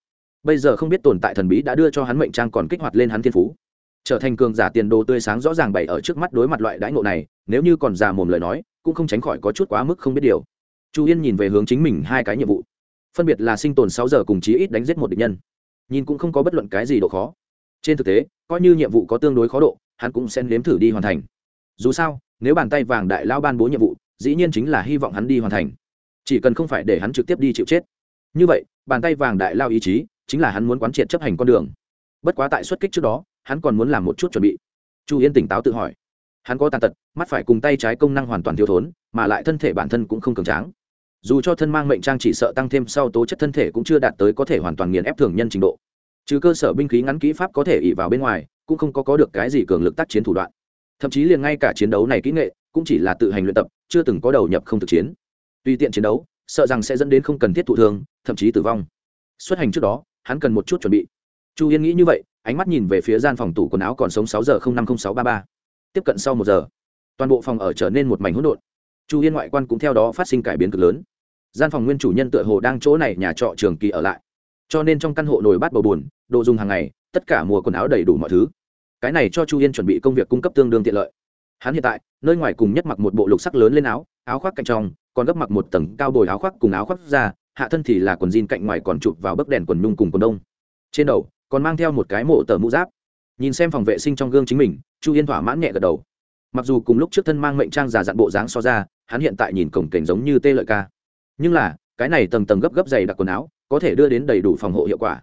bây giờ không biết tồn tại thần bí đã đưa cho hắn mệnh trang còn kích hoạt lên hắn thiên phú. Trở thành cường giả tiền đồ tươi sáng rõ ràng bày ở trước mắt đối mặt loại đãi ngộ này, nếu như còn già mồm lời nói, cũng không tránh khỏi có chút quá mức không biết điều. Chu yên nhìn về hướng chính mình hai cái nhiệm vụ. Phân biệt là sinh tồn sáu giờ cùng chí ít đánh giết một địch nhân. Nhìn cũng không có bất luận cái gì độ khó. Trên thực tế, coi như nhiệm vụ có tương đối khó độ, hắn cũng sẽ nếm thử đi hoàn thành. Dù sao, nếu bàn tay vàng đại lao ban bố nhiệm vụ, dĩ nhiên chính là hy vọng hắn đi hoàn thành. Chỉ cần không phải để hắn trực tiếp đi chịu chết. Như vậy, bàn tay vàng đại lao ý chí chính là hắn muốn quán triệt chấp hành con đường. Bất quá tại xuất kích trước đó, hắn còn muốn làm một chút chuẩn bị. Chu yên tỉnh táo tự hỏi. Hắn có tàn tật, mắt phải cùng tay trái công năng hoàn toàn thiếu thốn, mà lại thân thể bản thân cũng không cường tráng. Dù cho thân mang mệnh trang chỉ sợ tăng thêm sau tố chất thân thể cũng chưa đạt tới có thể hoàn toàn nghiền ép thường nhân trình độ. Trừ cơ sở binh khí ngắn kỹ pháp có thể ỉ vào bên ngoài, cũng không có có được cái gì cường lực tác chiến thủ đoạn. Thậm chí liền ngay cả chiến đấu này kỹ nghệ, cũng chỉ là tự hành luyện tập, chưa từng có đầu nhập không thực chiến. Tùy tiện chiến đấu, sợ rằng sẽ dẫn đến không cần thiết thụ thương, thậm chí tử vong. Xuất hành trước đó hắn cần một chút chuẩn bị. Chu yên nghĩ như vậy, ánh mắt nhìn về phía gian phòng tủ quần áo còn sống sáu giờ năm mươi sáu ba ba. Tiếp cận sau một giờ, toàn bộ phòng ở trở nên một mảnh hỗn độn. Chu yên ngoại quan cũng theo đó phát sinh cải biến cực lớn. Gian phòng nguyên chủ nhân tựa hồ đang chỗ này nhà trọ trường kỳ ở lại. Cho nên trong căn hộ nồi bát bầu bùn đồ dùng hàng ngày, tất cả mùa quần áo đầy đủ mọi thứ. Cái này cho chu yên chuẩn bị công việc cung cấp tương đương tiện lợi. Hắn hiện tại, nơi ngoài cùng nhất mặc một bộ lục sắc lớn lên áo áo khoác cạnh trong, còn gấp mặc một tầng cao bồi áo khoác cùng áo khoác ra hạ thân thì là quần jean cạnh ngoài còn chụp vào bấc đèn quần nhung cùng quần đông. Trên đầu, còn mang theo một cái mộ tờ mũ giáp. Nhìn xem phòng vệ sinh trong gương chính mình, chu yên thỏa mãn nhẹ gật đầu. Mặc dù cùng lúc trước thân mang mệnh trang giả dặn bộ dáng so ra, hắn hiện tại nhìn cổng cảnh giống như tê lợi ca. Nhưng là, cái này tầng tầng gấp gấp dày đặc quần áo, có thể đưa đến đầy đủ phòng hộ hiệu quả.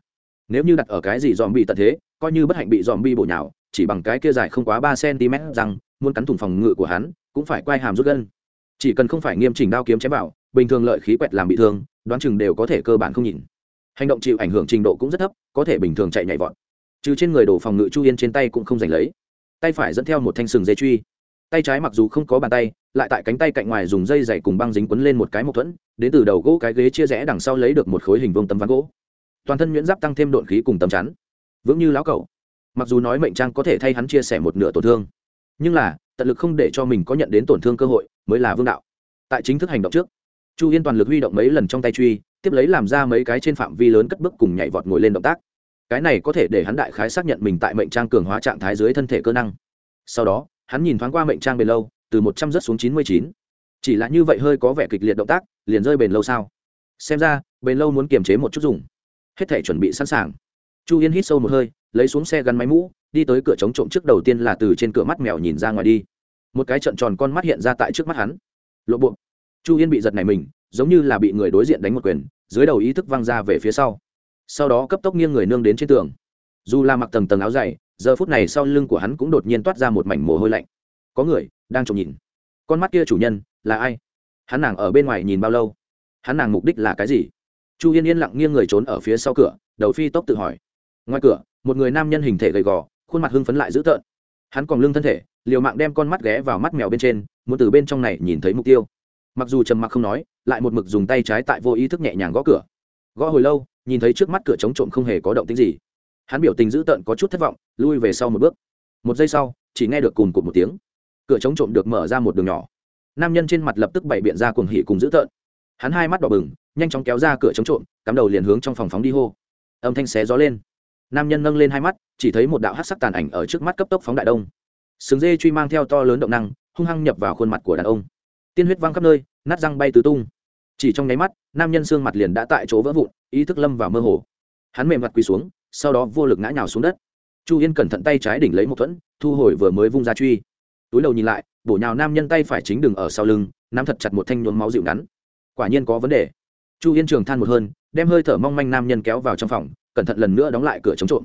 Nếu như đặt ở cái gì dòm bị tận thế, coi như bất hạnh bị dòm bi bổ nhào, chỉ bằng cái kia dài không quá ba cm rằng muốn cắn thủng phòng ngự của hắn, cũng phải quay hàm rút gân. Chỉ cần không phải nghiêm chỉnh đao kiếm chém vào, bình thường lợi khí quẹt làm bị thương đoán chừng đều có thể cơ bản không nhìn. Hành động chịu ảnh hưởng trình độ cũng rất thấp, có thể bình thường chạy nhảy vọt. Trừ trên người đổ phòng ngự chu yên trên tay cũng không giành lấy. Tay phải dẫn theo một thanh sừng dây truy. Tay trái mặc dù không có bàn tay, lại tại cánh tay cạnh ngoài dùng dây dày cùng băng dính quấn lên một cái mộc thuẫn, đến từ đầu gỗ cái ghế chia rẽ đằng sau lấy được một khối hình vương tấm ván gỗ. Toàn thân nhuyễn giáp tăng thêm độn khí cùng tấm chắn. Vững như lão cẩu. Mặc dù nói mệnh trang có thể thay hắn chia sẻ một nửa tổn thương, nhưng là, tận lực không để cho mình có nhận đến tổn thương cơ hội mới là vương đạo. Tại chính thức hành động trước chu yên toàn lực huy động mấy lần trong tay truy, tiếp lấy làm ra mấy cái trên phạm vi lớn cất bước cùng nhảy vọt ngồi lên động tác. Cái này có thể để hắn đại khái xác nhận mình tại mệnh trang cường hóa trạng thái dưới thân thể cơ năng. Sau đó, hắn nhìn thoáng qua mệnh trang bền lâu, từ một trăm rớt xuống chín mươi chín. Chỉ là như vậy hơi có vẻ kịch liệt động tác, liền rơi bền lâu sao? Xem ra, bền lâu muốn kiềm chế một chút dùng. Hết thể chuẩn bị sẵn sàng. Chu yên hít sâu một hơi, lấy xuống xe gắn máy mũ, đi tới cửa chống trộm trước đầu tiên là từ trên cửa mắt mèo nhìn ra ngoài đi. Một cái trận tròn con mắt hiện ra tại trước mắt hắn. Lộ bộ chu yên bị giật này mình, giống như là bị người đối diện đánh một quyền, dưới đầu ý thức văng ra về phía sau. Sau đó cấp tốc nghiêng người nương đến trên tường. Dù là mặc tầng tầng áo dày, giờ phút này sau lưng của hắn cũng đột nhiên toát ra một mảnh mồ hôi lạnh. Có người đang trộm nhìn. Con mắt kia chủ nhân là ai? Hắn nàng ở bên ngoài nhìn bao lâu? Hắn nàng mục đích là cái gì? Chu yên yên lặng nghiêng người trốn ở phía sau cửa, đầu phi tốc tự hỏi. Ngoài cửa, một người nam nhân hình thể gầy gò, khuôn mặt hưng phấn lại dữ tợn. Hắn còn lưng thân thể, liều mạng đem con mắt ghé vào mắt mèo bên trên, muốn từ bên trong này nhìn thấy mục tiêu mặc dù trầm mặc không nói, lại một mực dùng tay trái tại vô ý thức nhẹ nhàng gõ cửa. Gõ hồi lâu, nhìn thấy trước mắt cửa chống trộm không hề có động tính gì. Hắn biểu tình dữ tợn có chút thất vọng, lui về sau một bước. Một giây sau, chỉ nghe được cùng cụt một tiếng. Cửa chống trộm được mở ra một đường nhỏ. Nam nhân trên mặt lập tức bày biện ra cuồng hỉ cùng dữ tợn. Hắn hai mắt đỏ bừng, nhanh chóng kéo ra cửa chống trộm, cắm đầu liền hướng trong phòng phóng đi hô. Âm thanh xé gió lên. Nam nhân nâng lên hai mắt, chỉ thấy một đạo hát sắc tàn ảnh ở trước mắt cấp tốc phóng đại đông. Sừng dê truy mang theo to lớn động năng, hung hăng nhập vào khuôn mặt của đàn ông tiên huyết văng khắp nơi, nát răng bay tứ tung. Chỉ trong nháy mắt, nam nhân xương mặt liền đã tại chỗ vỡ vụn, ý thức lâm vào mơ hồ. Hắn mềm mặt quỳ xuống, sau đó vô lực ngã nhào xuống đất. Chu yên cẩn thận tay trái đỉnh lấy một thuẫn, thu hồi vừa mới vung ra truy. Túi đầu nhìn lại, bổ nhào nam nhân tay phải chính đừng ở sau lưng, nắm thật chặt một thanh nhuốm máu dịu ngắn. Quả nhiên có vấn đề. Chu yên trường than một hơn, đem hơi thở mong manh nam nhân kéo vào trong phòng, cẩn thận lần nữa đóng lại cửa chống trộm.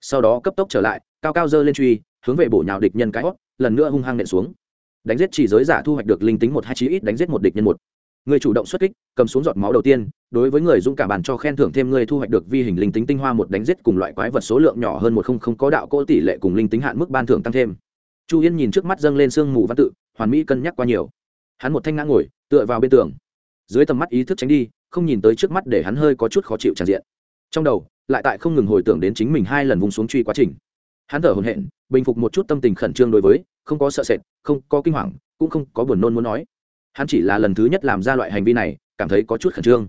Sau đó cấp tốc trở lại, cao cao dơ lên truy, hướng về bổ nhào địch nhân cái hót lần nữa hung hăng nện xuống đánh giết chỉ giới giả thu hoạch được linh tính một hai chí ít đánh giết một địch nhân một. Người chủ động xuất kích, cầm xuống giọt máu đầu tiên, đối với người dũng cả bàn cho khen thưởng thêm người thu hoạch được vi hình linh tính tinh hoa một đánh giết cùng loại quái vật số lượng nhỏ hơn một không không có đạo cỗ tỷ lệ cùng linh tính hạn mức ban thưởng tăng thêm. Chu yên nhìn trước mắt dâng lên sương mù văn tự, hoàn mỹ cân nhắc qua nhiều. Hắn một thanh ngã ngồi, tựa vào bên tường. Dưới tầm mắt ý thức tránh đi, không nhìn tới trước mắt để hắn hơi có chút khó chịu tràn diện. Trong đầu, lại tại không ngừng hồi tưởng đến chính mình hai lần vùng xuống truy quá trình. Hắn thở hồn hện bình phục một chút tâm tình khẩn trương đối với không có sợ sệt, không có kinh hoàng, cũng không có buồn nôn muốn nói. Hắn chỉ là lần thứ nhất làm ra loại hành vi này, cảm thấy có chút khẩn trương.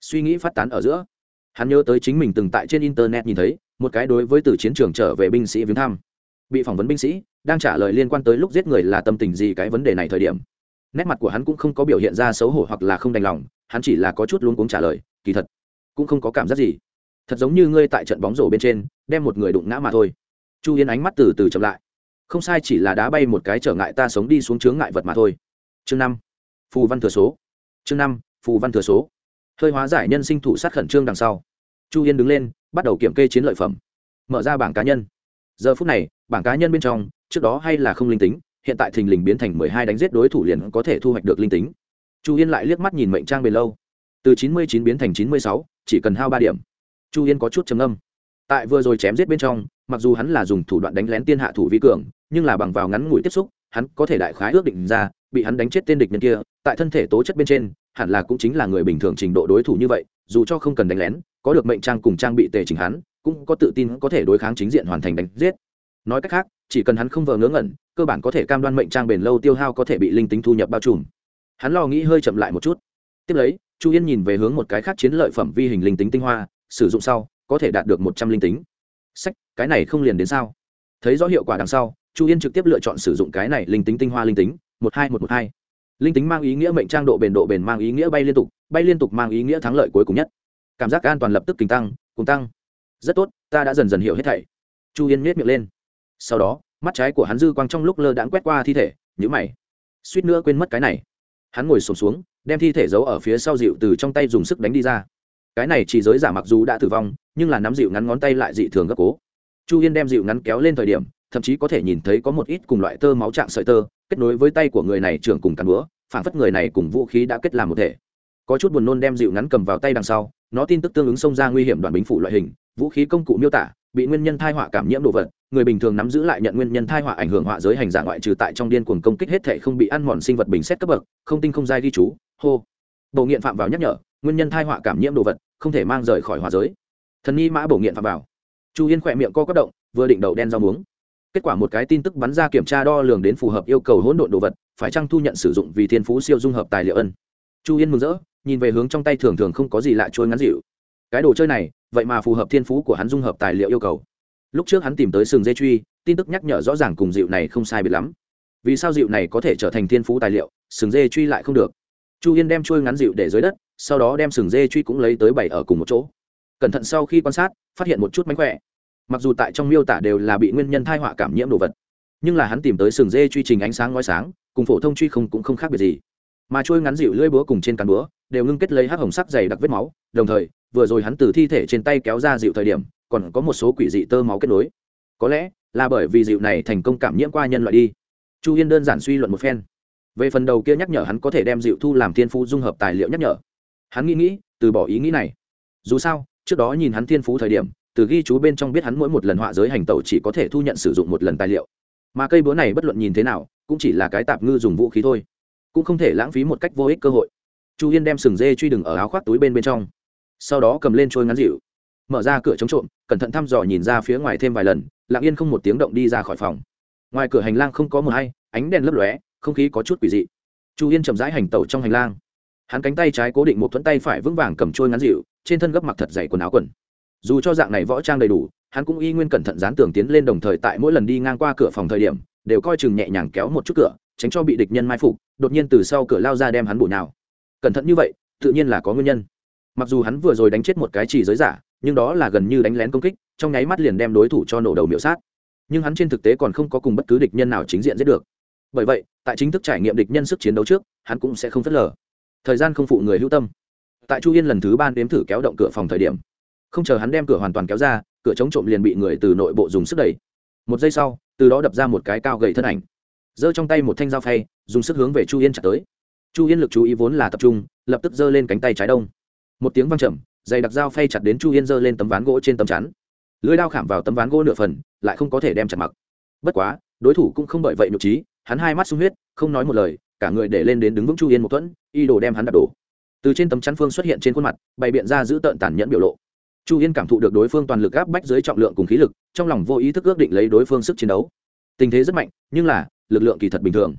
Suy nghĩ phát tán ở giữa, hắn nhớ tới chính mình từng tại trên internet nhìn thấy, một cái đối với từ chiến trường trở về binh sĩ viếng thăm. Bị phỏng vấn binh sĩ, đang trả lời liên quan tới lúc giết người là tâm tình gì cái vấn đề này thời điểm. Nét mặt của hắn cũng không có biểu hiện ra xấu hổ hoặc là không đành lòng, hắn chỉ là có chút luống cuống trả lời, kỳ thật, cũng không có cảm giác gì. Thật giống như ngươi tại trận bóng rổ bên trên, đem một người đụng ngã mà thôi. Chu yên ánh mắt từ từ chậm lại không sai chỉ là đá bay một cái trở ngại ta sống đi xuống chướng ngại vật mà thôi. Chương năm, phù văn thừa số. Chương năm, phù văn thừa số. Hơi hóa giải nhân sinh thủ sát khẩn trương đằng sau. Chu yên đứng lên, bắt đầu kiểm kê chiến lợi phẩm. Mở ra bảng cá nhân. Giờ phút này, bảng cá nhân bên trong, trước đó hay là không linh tính, hiện tại thình lình biến thành mười hai đánh giết đối thủ liền có thể thu hoạch được linh tính. Chu yên lại liếc mắt nhìn mệnh trang bền lâu. Từ chín mươi chín biến thành chín mươi sáu, chỉ cần hao ba điểm. Chu yên có chút trầm âm tại vừa rồi chém giết bên trong mặc dù hắn là dùng thủ đoạn đánh lén tiên hạ thủ vi cường, nhưng là bằng vào ngắn ngủi tiếp xúc, hắn có thể đại khái ước định ra, bị hắn đánh chết tên địch nhân kia, tại thân thể tố chất bên trên, hẳn là cũng chính là người bình thường trình độ đối thủ như vậy, dù cho không cần đánh lén, có được mệnh trang cùng trang bị tề chỉnh hắn, cũng có tự tin có thể đối kháng chính diện hoàn thành đánh giết. Nói cách khác, chỉ cần hắn không vờ ngớ ngẩn, cơ bản có thể cam đoan mệnh trang bền lâu tiêu hao có thể bị linh tính thu nhập bao trùm. Hắn lo nghĩ hơi chậm lại một chút. Tiếp lấy, chu yên nhìn về hướng một cái khác chiến lợi phẩm vi hình linh tính tinh hoa, sử dụng sau, có thể đạt được một trăm linh tính sách, cái này không liền đến sao? Thấy rõ hiệu quả đằng sau, chu yên trực tiếp lựa chọn sử dụng cái này linh tính tinh hoa linh tính, một hai một một hai. Linh tính mang ý nghĩa mệnh trang độ bền độ bền mang ý nghĩa bay liên tục, bay liên tục mang ý nghĩa thắng lợi cuối cùng nhất. Cảm giác an toàn lập tức kinh tăng, cùng tăng. Rất tốt, ta đã dần dần hiểu hết thảy. Chu yên miết miệng lên. Sau đó, mắt trái của hắn dư quang trong lúc lơ đãng quét qua thi thể nhữ mày. Suýt nữa quên mất cái này. Hắn ngồi sổm xuống, đem thi thể giấu ở phía sau dịu từ trong tay dùng sức đánh đi ra. Cái này chỉ giới giả mặc dù đã tử vong nhưng là nắm dịu ngắn ngón tay lại dị thường gấp cố. Chu yên đem dịu ngắn kéo lên thời điểm, thậm chí có thể nhìn thấy có một ít cùng loại tơ máu trạng sợi tơ, kết nối với tay của người này trưởng cùng cắn búa, phản phất người này cùng vũ khí đã kết làm một thể. Có chút buồn nôn đem dịu ngắn cầm vào tay đằng sau, nó tin tức tương ứng xông ra nguy hiểm đoàn bính phủ loại hình, vũ khí công cụ miêu tả, bị nguyên nhân thai họa cảm nhiễm đồ vật, người bình thường nắm giữ lại nhận nguyên nhân thai họa ảnh hưởng họa giới hành giả ngoại trừ tại trong điên cuồng công kích hết thể không bị ăn mòn sinh vật bình xét cấp bậc, không tinh không dai ghi chú, hô. Bộ nghiện phạm vào nhắc nhở, nguyên nhân thai họa cảm nhiễm đồ vật, không thể mang rời khỏi họa giới thần nhi mã bổ nghiện phạm vào. Chu yên khỏe miệng co quất động, vừa định đầu đen rau muống. Kết quả một cái tin tức bắn ra kiểm tra đo lường đến phù hợp yêu cầu hỗn độn đồ vật, phải chăng thu nhận sử dụng vì thiên phú siêu dung hợp tài liệu ân. Chu yên mừng rỡ, nhìn về hướng trong tay thường thường không có gì lạ trôi ngắn dịu. Cái đồ chơi này, vậy mà phù hợp thiên phú của hắn dung hợp tài liệu yêu cầu. Lúc trước hắn tìm tới sừng dây truy, tin tức nhắc nhở rõ ràng cùng dịu này không sai biệt lắm. Vì sao dịu này có thể trở thành thiên phú tài liệu, sừng dê truy lại không được? Chu yên đem trôi ngắn dịu để dưới đất, sau đó đem sừng dê truy cũng lấy tới bảy ở cùng một chỗ cẩn thận sau khi quan sát, phát hiện một chút mánh khỏe. Mặc dù tại trong miêu tả đều là bị nguyên nhân thai họa cảm nhiễm đồ vật, nhưng là hắn tìm tới sừng dê truy trình ánh sáng ngói sáng, cùng phổ thông truy không cũng không khác biệt gì. Mà trôi ngắn dịu lưỡi búa cùng trên cán búa, đều ngưng kết lấy hắc hồng sắc dày đặc vết máu, đồng thời, vừa rồi hắn từ thi thể trên tay kéo ra dịu thời điểm, còn có một số quỷ dị tơ máu kết nối. Có lẽ là bởi vì dịu này thành công cảm nhiễm qua nhân loại đi. Chu yên đơn giản suy luận một phen. Về phần đầu kia nhắc nhở hắn có thể đem dịu thu làm thiên phu dung hợp tài liệu nhắc nhở. Hắn nghĩ nghĩ, từ bỏ ý nghĩ này. Dù sao trước đó nhìn hắn thiên phú thời điểm, từ ghi chú bên trong biết hắn mỗi một lần họa giới hành tẩu chỉ có thể thu nhận sử dụng một lần tài liệu. Mà cây búa này bất luận nhìn thế nào, cũng chỉ là cái tạp ngư dùng vũ khí thôi, cũng không thể lãng phí một cách vô ích cơ hội. Chu yên đem sừng dê truy đừng ở áo khoác túi bên bên trong, sau đó cầm lên trôi ngắn dịu, mở ra cửa chống trộm, cẩn thận thăm dò nhìn ra phía ngoài thêm vài lần, lặng yên không một tiếng động đi ra khỏi phòng. Ngoài cửa hành lang không có mờ hay, ánh đèn lấp lóe, không khí có chút quỷ dị. Chu yên chậm rãi hành tẩu trong hành lang. Hắn cánh tay trái cố định một thuẫn tay phải vững vàng cầm trôi ngắn dịu trên thân gấp mặc thật dày quần áo quần. Dù cho dạng này võ trang đầy đủ, hắn cũng y nguyên cẩn thận dán tường tiến lên đồng thời tại mỗi lần đi ngang qua cửa phòng thời điểm, đều coi chừng nhẹ nhàng kéo một chút cửa, tránh cho bị địch nhân mai phục, đột nhiên từ sau cửa lao ra đem hắn bổ nhào. Cẩn thận như vậy, tự nhiên là có nguyên nhân. Mặc dù hắn vừa rồi đánh chết một cái chỉ giới giả, nhưng đó là gần như đánh lén công kích, trong nháy mắt liền đem đối thủ cho nổ đầu miểu sát. Nhưng hắn trên thực tế còn không có cùng bất cứ địch nhân nào chính diện giết được. Bởi vậy, tại chính thức trải nghiệm địch nhân sức chiến đấu trước, hắn cũng sẽ không phớt lờ. Thời gian không phụ người hữu tâm tại chu yên lần thứ ba đếm thử kéo động cửa phòng thời điểm, không chờ hắn đem cửa hoàn toàn kéo ra, cửa chống trộm liền bị người từ nội bộ dùng sức đẩy. Một giây sau, từ đó đập ra một cái cao gậy thân ảnh. Giơ trong tay một thanh dao phay, dùng sức hướng về chu yên chặt tới. Chu yên lực chú ý vốn là tập trung, lập tức giơ lên cánh tay trái đông. Một tiếng văng chậm dày đặc dao phay chặt đến chu yên giơ lên tấm ván gỗ trên tấm chắn. Lưới đao khảm vào tấm ván gỗ nửa phần, lại không có thể đem chặt mặc. Bất quá, đối thủ cũng không bởi vậy nhục trí, hắn hai mắt sung huyết, không nói một lời, cả người để lên đến đứng vững chu yên một thuẫn y đồ đem hắn đạp đổ từ trên tấm chắn phương xuất hiện trên khuôn mặt, bày biện ra giữ tợn tàn nhẫn biểu lộ. Chu yên cảm thụ được đối phương toàn lực áp bách dưới trọng lượng cùng khí lực, trong lòng vô ý thức ước định lấy đối phương sức chiến đấu. Tình thế rất mạnh, nhưng là, lực lượng kỳ thật bình thường.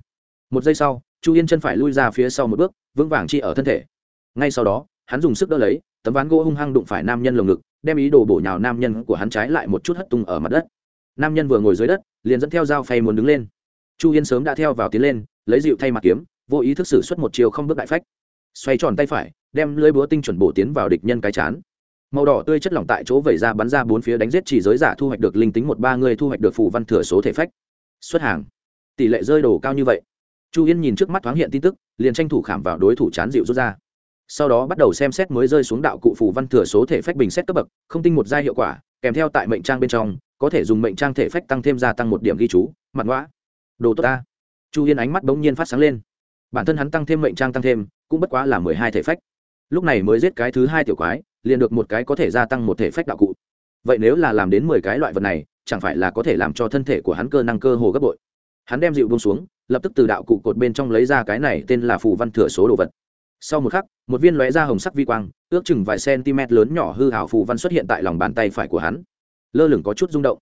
Một giây sau, chu yên chân phải lui ra phía sau một bước, vững vàng chi ở thân thể. Ngay sau đó, hắn dùng sức đỡ lấy, tấm ván gỗ hung hăng đụng phải nam nhân lồng ngực, đem ý đồ bổ nhào nam nhân của hắn trái lại một chút hất tung ở mặt đất. Nam nhân vừa ngồi dưới đất, liền dẫn theo dao phay muốn đứng lên. Chu yên sớm đã theo vào tiến lên, lấy dịu thay mặt kiếm, vô ý thức xử suất một chiều không bước đại phách xoay tròn tay phải, đem lưới búa tinh chuẩn bổ tiến vào địch nhân cái chán. Màu đỏ tươi chất lỏng tại chỗ vẩy ra bắn ra bốn phía đánh giết chỉ giới giả thu hoạch được linh tính một ba người thu hoạch được phù văn thừa số thể phách. Xuất hàng. Tỷ lệ rơi đồ cao như vậy. Chu yên nhìn trước mắt thoáng hiện tin tức, liền tranh thủ khảm vào đối thủ chán dịu rút ra. Sau đó bắt đầu xem xét mới rơi xuống đạo cụ phù văn thừa số thể phách bình xét cấp bậc, không tinh một giai hiệu quả, kèm theo tại mệnh trang bên trong, có thể dùng mệnh trang thể phách tăng thêm gia tăng một điểm ghi chú, mặt ngoã. Đồ tốt ta. Chu yên ánh mắt bỗng nhiên phát sáng lên. Bản thân hắn tăng thêm mệnh trang tăng thêm cũng bất quá là mười hai thể phách. Lúc này mới giết cái thứ hai tiểu quái, liền được một cái có thể gia tăng một thể phách đạo cụ. Vậy nếu là làm đến mười cái loại vật này, chẳng phải là có thể làm cho thân thể của hắn cơ năng cơ hồ gấp bội? Hắn đem dịu bông xuống, lập tức từ đạo cụ cột bên trong lấy ra cái này tên là phù văn thừa số đồ vật. Sau một khắc, một viên lóe ra hồng sắc vi quang, ước chừng vài cm lớn nhỏ hư hảo phù văn xuất hiện tại lòng bàn tay phải của hắn. Lơ lửng có chút rung động.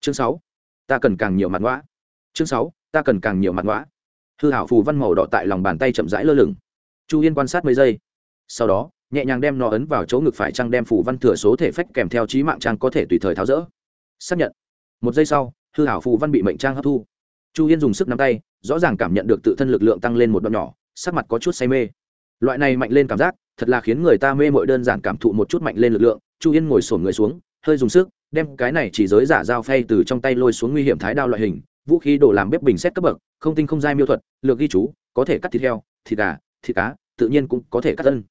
Chương sáu, ta cần càng nhiều mặt ngoã. Chương sáu, ta cần càng nhiều mặt ngoã. Hư hảo phù văn màu đỏ tại lòng bàn tay chậm rãi lơ lửng chu yên quan sát mấy giây. Sau đó, nhẹ nhàng đem nó ấn vào chỗ ngực phải trang đem phủ văn thừa số thể phách kèm theo trí mạng trang có thể tùy thời tháo rỡ. Xác nhận. Một giây sau, hư hảo phù văn bị mệnh trang hấp thu. Chu yên dùng sức nắm tay, rõ ràng cảm nhận được tự thân lực lượng tăng lên một đoạn nhỏ, sắc mặt có chút say mê. Loại này mạnh lên cảm giác, thật là khiến người ta mê mội đơn giản cảm thụ một chút mạnh lên lực lượng. Chu yên ngồi sổn người xuống, hơi dùng sức, đem cái này chỉ giới giả dao phay từ trong tay lôi xuống nguy hiểm thái đao loại hình. Vũ khí đổ làm bếp bình xét cấp bậc, không tinh không dai miêu thuật, lược ghi chú, có thể cắt thịt heo, thịt gà thịt cá, tự nhiên cũng có thể cắt tân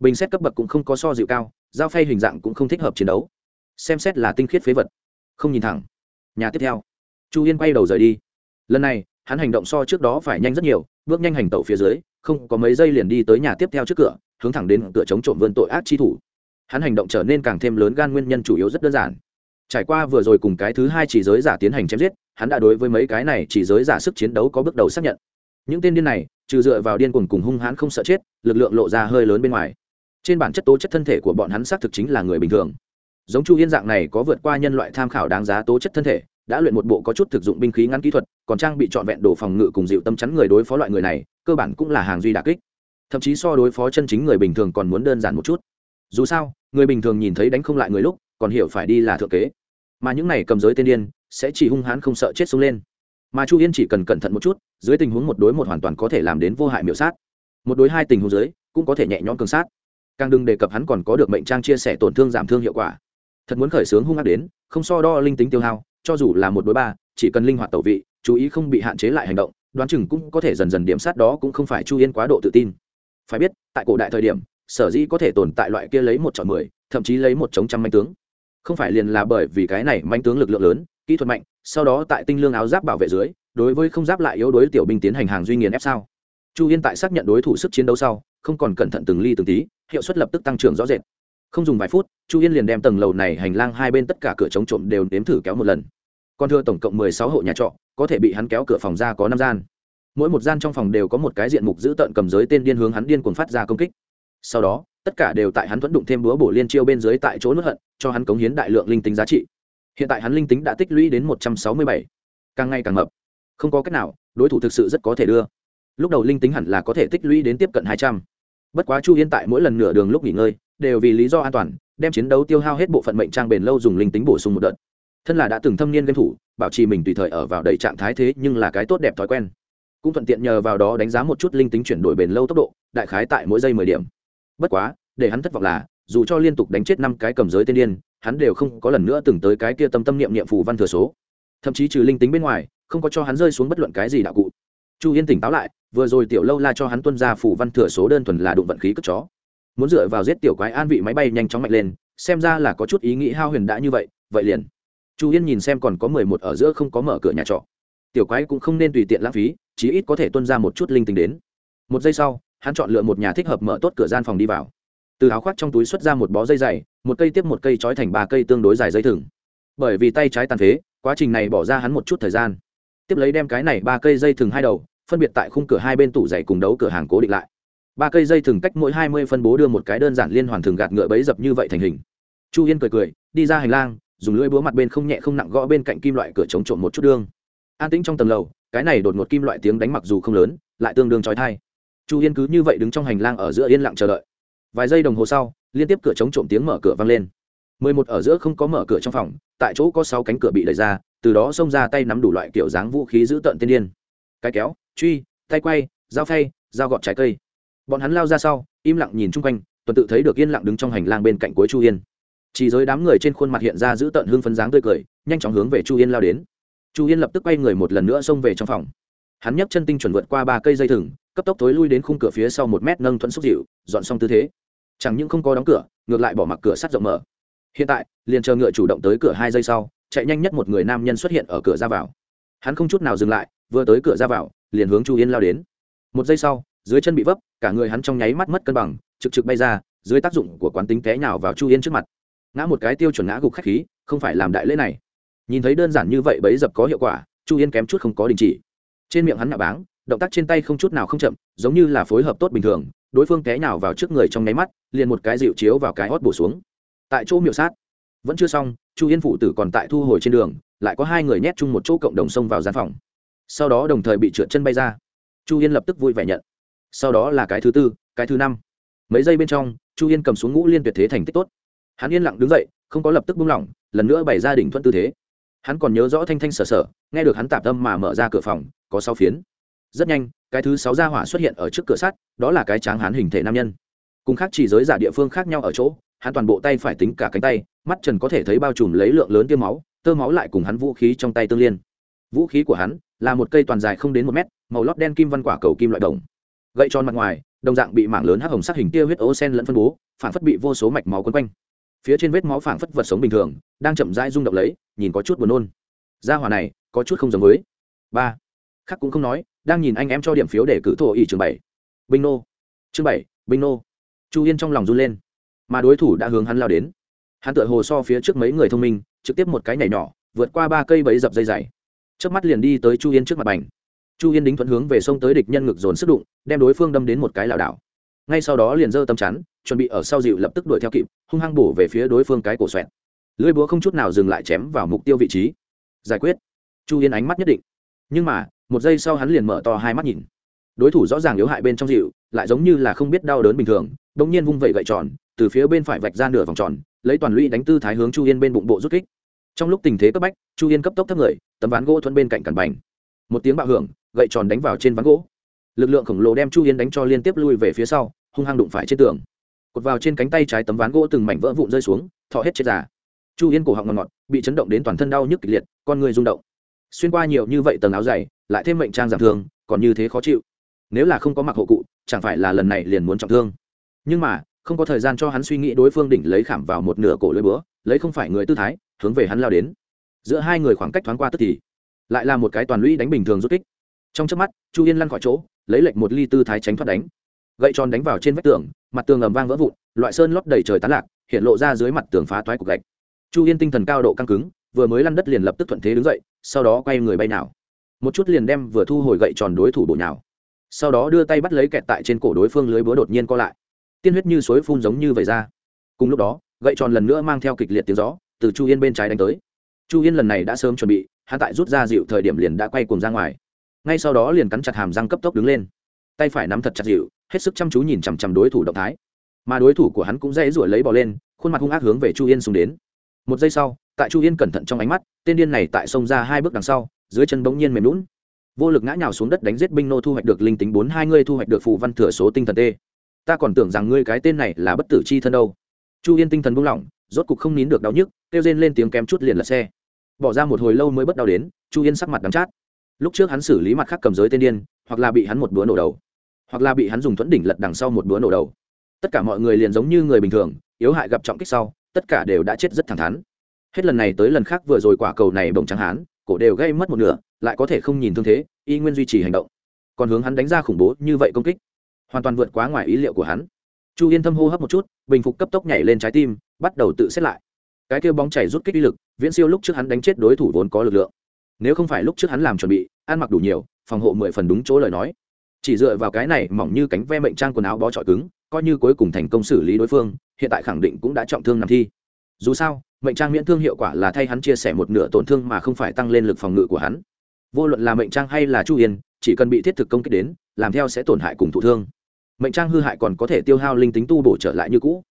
bình xét cấp bậc cũng không có so dịu cao, dao phay hình dạng cũng không thích hợp chiến đấu. Xem xét là tinh khiết phế vật. Không nhìn thẳng. Nhà tiếp theo. Chu yên quay đầu rời đi. Lần này, hắn hành động so trước đó phải nhanh rất nhiều, bước nhanh hành tẩu phía dưới, không có mấy giây liền đi tới nhà tiếp theo trước cửa, hướng thẳng đến cửa chống trộm vươn tội ác chi thủ. Hắn hành động trở nên càng thêm lớn gan nguyên nhân chủ yếu rất đơn giản. Trải qua vừa rồi cùng cái thứ hai chỉ giới giả tiến hành chém giết, hắn đã đối với mấy cái này chỉ giới giả sức chiến đấu có bước đầu xác nhận những tên điên này, trừ dựa vào điên cuồng cùng hung hãn không sợ chết, lực lượng lộ ra hơi lớn bên ngoài. Trên bản chất tố chất thân thể của bọn hắn xác thực chính là người bình thường. Giống chu yên dạng này có vượt qua nhân loại tham khảo đáng giá tố chất thân thể, đã luyện một bộ có chút thực dụng binh khí ngắn kỹ thuật, còn trang bị trọn vẹn đồ phòng ngự cùng dịu tâm chắn người đối phó loại người này, cơ bản cũng là hàng duy đà kích. Thậm chí so đối phó chân chính người bình thường còn muốn đơn giản một chút. Dù sao, người bình thường nhìn thấy đánh không lại người lúc, còn hiểu phải đi là thượng kế. Mà những này cầm giới tên điên, sẽ chỉ hung hãn không sợ chết xuống lên mà chu yên chỉ cần cẩn thận một chút dưới tình huống một đối một hoàn toàn có thể làm đến vô hại miểu sát một đối hai tình huống dưới cũng có thể nhẹ nhõm cường sát càng đừng đề cập hắn còn có được mệnh trang chia sẻ tổn thương giảm thương hiệu quả thật muốn khởi xướng hung ác đến không so đo linh tính tiêu hao cho dù là một đối ba chỉ cần linh hoạt tẩu vị chú ý không bị hạn chế lại hành động đoán chừng cũng có thể dần dần điểm sát đó cũng không phải chu yên quá độ tự tin phải biết tại cổ đại thời điểm sở dĩ có thể tồn tại loại kia lấy một chọn mười thậm chí lấy một chống trăm manh tướng không phải liền là bởi vì cái này manh tướng lực lượng lớn kỹ thuật mạnh, sau đó tại tinh lương áo giáp bảo vệ dưới, đối với không giáp lại yếu đối tiểu binh tiến hành hàng duy nghiền ép sao? Chu yên tại xác nhận đối thủ sức chiến đấu sau, không còn cẩn thận từng ly từng tí, hiệu suất lập tức tăng trưởng rõ rệt. Không dùng vài phút, chu yên liền đem tầng lầu này hành lang hai bên tất cả cửa chống trộm đều nếm thử kéo một lần. Còn thưa tổng cộng mười sáu hộ nhà trọ, có thể bị hắn kéo cửa phòng ra có năm gian. Mỗi một gian trong phòng đều có một cái diện mục giữ tợn cầm giới tên điên hướng hắn điên cuồng phát ra công kích. Sau đó, tất cả đều tại hắn thuẫn đụng thêm búa bổ liên chiêu bên dưới tại chỗ nước hận, cho hắn cống hiến đại lượng linh tính giá trị hiện tại hắn linh tính đã tích lũy đến một trăm sáu mươi bảy. Càng ngày càng mập. Không có cách nào, đối thủ thực sự rất có thể đưa. Lúc đầu linh tính hẳn là có thể tích lũy đến tiếp cận hai trăm. Bất quá chu yên tại mỗi lần nửa đường lúc nghỉ ngơi, đều vì lý do an toàn, đem chiến đấu tiêu hao hết bộ phận mệnh trang bền lâu dùng linh tính bổ sung một đợt. Thân là đã từng thâm niên game thủ, bảo trì mình tùy thời ở vào đầy trạng thái thế nhưng là cái tốt đẹp thói quen. Cũng thuận tiện nhờ vào đó đánh giá một chút linh tính chuyển đổi bền lâu tốc độ, đại khái tại mỗi giây mười điểm. Bất quá, để hắn thất vọng là, dù cho liên tục đánh chết năm cái cầm giới tên điên hắn đều không có lần nữa từng tới cái kia tâm tâm niệm niệm phù văn thừa số. Thậm chí trừ linh tính bên ngoài, không có cho hắn rơi xuống bất luận cái gì đạo cụ. Chu yên tỉnh táo lại, vừa rồi tiểu lâu la cho hắn tuân ra phù văn thừa số đơn thuần là đụng vận khí cất chó. Muốn dựa vào giết tiểu quái an vị máy bay nhanh chóng mạnh lên, xem ra là có chút ý nghĩ hao huyền đã như vậy vậy liền. Chu yên nhìn xem còn có mười một ở giữa không có mở cửa nhà trọ. Tiểu quái cũng không nên tùy tiện lãng phí, chí ít có thể tuân ra một chút linh tính đến. Một giây sau, hắn chọn lựa một nhà thích hợp mở tốt cửa gian phòng đi vào. Từ áo khoác trong túi xuất ra một bó dây dày một cây tiếp một cây trói thành ba cây tương đối dài dây thừng. Bởi vì tay trái tàn phế, quá trình này bỏ ra hắn một chút thời gian. Tiếp lấy đem cái này ba cây dây thừng hai đầu, phân biệt tại khung cửa hai bên tủ dày cùng đấu cửa hàng cố định lại. Ba cây dây thừng cách mỗi hai mươi phân bố đưa một cái đơn giản liên hoàn thường gạt ngựa bấy dập như vậy thành hình. Chu yên cười cười, đi ra hành lang, dùng lưỡi búa mặt bên không nhẹ không nặng gõ bên cạnh kim loại cửa chống trộm một chút đương an tĩnh trong tầng lầu, cái này đột ngột kim loại tiếng đánh mặc dù không lớn, lại tương đương trói thai. Chu yên cứ như vậy đứng trong hành lang ở giữa yên lặng chờ đợi vài giây đồng hồ sau, liên tiếp cửa chống trộm tiếng mở cửa vang lên. mười một ở giữa không có mở cửa trong phòng, tại chỗ có sáu cánh cửa bị đẩy ra, từ đó xông ra tay nắm đủ loại kiểu dáng vũ khí giữ tợn tiên điên. Cái kéo, truy, tay quay, dao phay, dao gọt trái cây. Bọn hắn lao ra sau, im lặng nhìn chung quanh, tuần tự thấy được yên lặng đứng trong hành lang bên cạnh cuối chu yên. Chỉ giới đám người trên khuôn mặt hiện ra giữ tợn hương phấn dáng tươi cười, nhanh chóng hướng về chu yên lao đến. Chu yên lập tức quay người một lần nữa xông về trong phòng. Hắn nhấc chân tinh chuẩn vượt qua ba cây dây thừng, cấp tốc tối lui đến khung cửa phía sau một mét, nâng thuận xúc dịu, dọn xong tư thế chẳng những không có đóng cửa, ngược lại bỏ mặc cửa sắt rộng mở. Hiện tại, liền chờ ngựa chủ động tới cửa hai giây sau, chạy nhanh nhất một người nam nhân xuất hiện ở cửa ra vào. Hắn không chút nào dừng lại, vừa tới cửa ra vào, liền hướng chu yên lao đến. Một giây sau, dưới chân bị vấp, cả người hắn trong nháy mắt mất cân bằng, trực trực bay ra, dưới tác dụng của quán tính té nhào vào chu yên trước mặt. Ngã một cái tiêu chuẩn ngã gục khách khí, không phải làm đại lễ này. Nhìn thấy đơn giản như vậy bấy dập có hiệu quả, chu yên kém chút không có đình chỉ. Trên miệng hắn nạ báng, động tác trên tay không chút nào không chậm, giống như là phối hợp tốt bình thường đối phương té nhào vào trước người trong nháy mắt, liền một cái dịu chiếu vào cái hót bổ xuống. Tại chỗ miệu sát. Vẫn chưa xong, chu yên phụ tử còn tại thu hồi trên đường, lại có hai người nhét chung một chỗ cộng đồng xông vào gian phòng. Sau đó đồng thời bị trượt chân bay ra. Chu yên lập tức vui vẻ nhận. Sau đó là cái thứ tư, cái thứ năm. Mấy giây bên trong, chu yên cầm xuống ngũ liên tuyệt thế thành tích tốt. Hắn yên lặng đứng dậy, không có lập tức buông lỏng, lần nữa bày ra đỉnh thuận tư thế. Hắn còn nhớ rõ thanh thanh sở sở, nghe được hắn tạp tâm mà mở ra cửa phòng, có sáu phiến. Rất nhanh cái thứ sáu gia hỏa xuất hiện ở trước cửa sắt, đó là cái tráng hán hình thể nam nhân. Cùng khác chỉ giới giả địa phương khác nhau ở chỗ, hắn toàn bộ tay phải tính cả cánh tay, mắt trần có thể thấy bao trùm lấy lượng lớn tiêm máu, tơ máu lại cùng hắn vũ khí trong tay tương liên. Vũ khí của hắn là một cây toàn dài không đến một mét, màu lót đen kim văn quả cầu kim loại đồng. Gậy tròn mặt ngoài, đồng dạng bị mảng lớn hắc hồng sắc hình tia huyết ố sen lẫn phân bố, phản phất bị vô số mạch máu quấn quanh. Phía trên vết máu phảng phất vật sống bình thường, đang chậm rãi rung động lấy, nhìn có chút buồn nôn. Gia hỏa này có chút không giống với. Ba khác cũng không nói, đang nhìn anh em cho điểm phiếu để cử thổ ỷ trường bảy. Binh nô. Chương bảy binh nô. Chu yên trong lòng run lên. Mà đối thủ đã hướng hắn lao đến. Hắn tựa hồ so phía trước mấy người thông minh, trực tiếp một cái nhảy nhỏ, vượt qua ba cây bẫy dập dây dày. Trước mắt liền đi tới chu yên trước mặt bành. Chu yên đính thuận hướng về sông tới địch nhân ngực dồn sức đụng, đem đối phương đâm đến một cái lảo đảo. Ngay sau đó liền giơ tâm chắn, chuẩn bị ở sau dịu lập tức đuổi theo kịp, hung hăng bổ về phía đối phương cái cổ xoẹt. Lưỡi búa không chút nào dừng lại chém vào mục tiêu vị trí. Giải quyết. Chu yên ánh mắt nhất định. Nhưng mà một giây sau hắn liền mở to hai mắt nhìn. Đối thủ rõ ràng yếu hại bên trong dịu, lại giống như là không biết đau đớn bình thường đ ỗ n g nhiên vung vẩy gậy tròn, từ phía bên phải vạch ra nửa vòng tròn, lấy toàn lũy đánh tư thái hướng chu yên bên bụng bộ rút kích. Trong lúc tình thế cấp bách, chu yên cấp tốc thấp người, tấm ván gỗ thuận bên cạnh cằn bành. Một tiếng bạo hưởng, gậy tròn đánh vào trên ván gỗ. Lực lượng khổng lồ đem chu yên đánh cho liên tiếp lui về phía sau, hung hăng đụng phải trên tường. Cột vào trên cánh tay trái tấm ván gỗ từng mảnh vỡ vụn rơi xuống, thọ hết chết già. Chu yên cổ họng ngọt ngọt, bị chấn động đến toàn thân đau nhức kịch liệt, con người rung động. Xuyên qua nhiều như vậy tầng áo dày lại thêm mệnh trang giảm thương, còn như thế khó chịu. Nếu là không có mặc hộ cụ, chẳng phải là lần này liền muốn trọng thương. Nhưng mà, không có thời gian cho hắn suy nghĩ đối phương đỉnh lấy khảm vào một nửa cổ lưỡi búa, lấy không phải người tư thái, hướng về hắn lao đến. Giữa hai người khoảng cách thoáng qua tức thì, lại là một cái toàn lũy đánh bình thường rút kích. Trong trước mắt, chu yên lăn khỏi chỗ, lấy lệnh một ly tư thái tránh thoát đánh. Gậy tròn đánh vào trên vách tường, mặt tường ầm vang vỡ vụn, loại sơn lót đầy trời tán lạc, hiện lộ ra dưới mặt tường phá toái cục gạch. Chu yên tinh thần cao độ căng cứng, vừa mới lăn đất liền lập tức thuận thế đứng dậy, sau đó quay người bay nào một chút liền đem vừa thu hồi gậy tròn đối thủ bộ nhào. Sau đó đưa tay bắt lấy kẹt tại trên cổ đối phương lưới búa đột nhiên co lại. Tiên huyết như suối phun giống như vậy ra. Cùng lúc đó, gậy tròn lần nữa mang theo kịch liệt tiếng gió từ chu yên bên trái đánh tới. Chu yên lần này đã sớm chuẩn bị, hắn tại rút ra dịu thời điểm liền đã quay cùng ra ngoài. Ngay sau đó liền cắn chặt hàm răng cấp tốc đứng lên. Tay phải nắm thật chặt dịu, hết sức chăm chú nhìn chằm chằm đối thủ động thái. Mà đối thủ của hắn cũng dễ ruổi lấy bò lên, khuôn mặt hung ác hướng về chu yên xuống đến. Một giây sau, tại chu yên cẩn thận trong ánh mắt, tên điên này tại sông ra hai bước đằng sau dưới chân bỗng nhiên mềm lún. Vô lực ngã nhào xuống đất đánh giết binh nô thu hoạch được linh tính bốn hai ngươi thu hoạch được phù văn thừa số tinh thần t ta còn tưởng rằng ngươi cái tên này là bất tử chi thân đâu. Chu yên tinh thần buông lỏng, rốt cục không nín được đau nhức, kêu rên lên tiếng kém chút liền lật xe. Bỏ ra một hồi lâu mới bất đau đến, chu yên sắc mặt đắm chát. Lúc trước hắn xử lý mặt khác cầm giới tên điên, hoặc là bị hắn một búa nổ đầu, hoặc là bị hắn dùng thuẫn đỉnh lật đằng sau một búa nổ đầu. Tất cả mọi người liền giống như người bình thường, yếu hại gặp trọng kích sau, tất cả đều đã chết rất thẳng thắn. Hết lần này tới lần khác vừa rồi quả cầu này bồng trắng hán cổ đều gây mất một nửa, lại có thể không nhìn thương thế, y nguyên duy trì hành động. Còn hướng hắn đánh ra khủng bố như vậy công kích, hoàn toàn vượt quá ngoài ý liệu của hắn. Chu yên thâm hô hấp một chút, bình phục cấp tốc nhảy lên trái tim, bắt đầu tự xét lại. Cái kêu bóng chảy rút kích uy lực, viễn siêu lúc trước hắn đánh chết đối thủ vốn có lực lượng. Nếu không phải lúc trước hắn làm chuẩn bị, ăn mặc đủ nhiều, phòng hộ mười phần đúng chỗ lời nói. Chỉ dựa vào cái này mỏng như cánh ve mệnh trang quần áo bó trọi cứng, coi như cuối cùng thành công xử lý đối phương, hiện tại khẳng định cũng đã trọng thương nằm thi dù sao, mệnh trang miễn thương hiệu quả là thay hắn chia sẻ một nửa tổn thương mà không phải tăng lên lực phòng ngự của hắn. Vô luận là mệnh trang hay là chu yên, chỉ cần bị thiết thực công kích đến, làm theo sẽ tổn hại cùng thụ thương. Mệnh trang hư hại còn có thể tiêu hao linh tính tu bổ trở lại như cũ.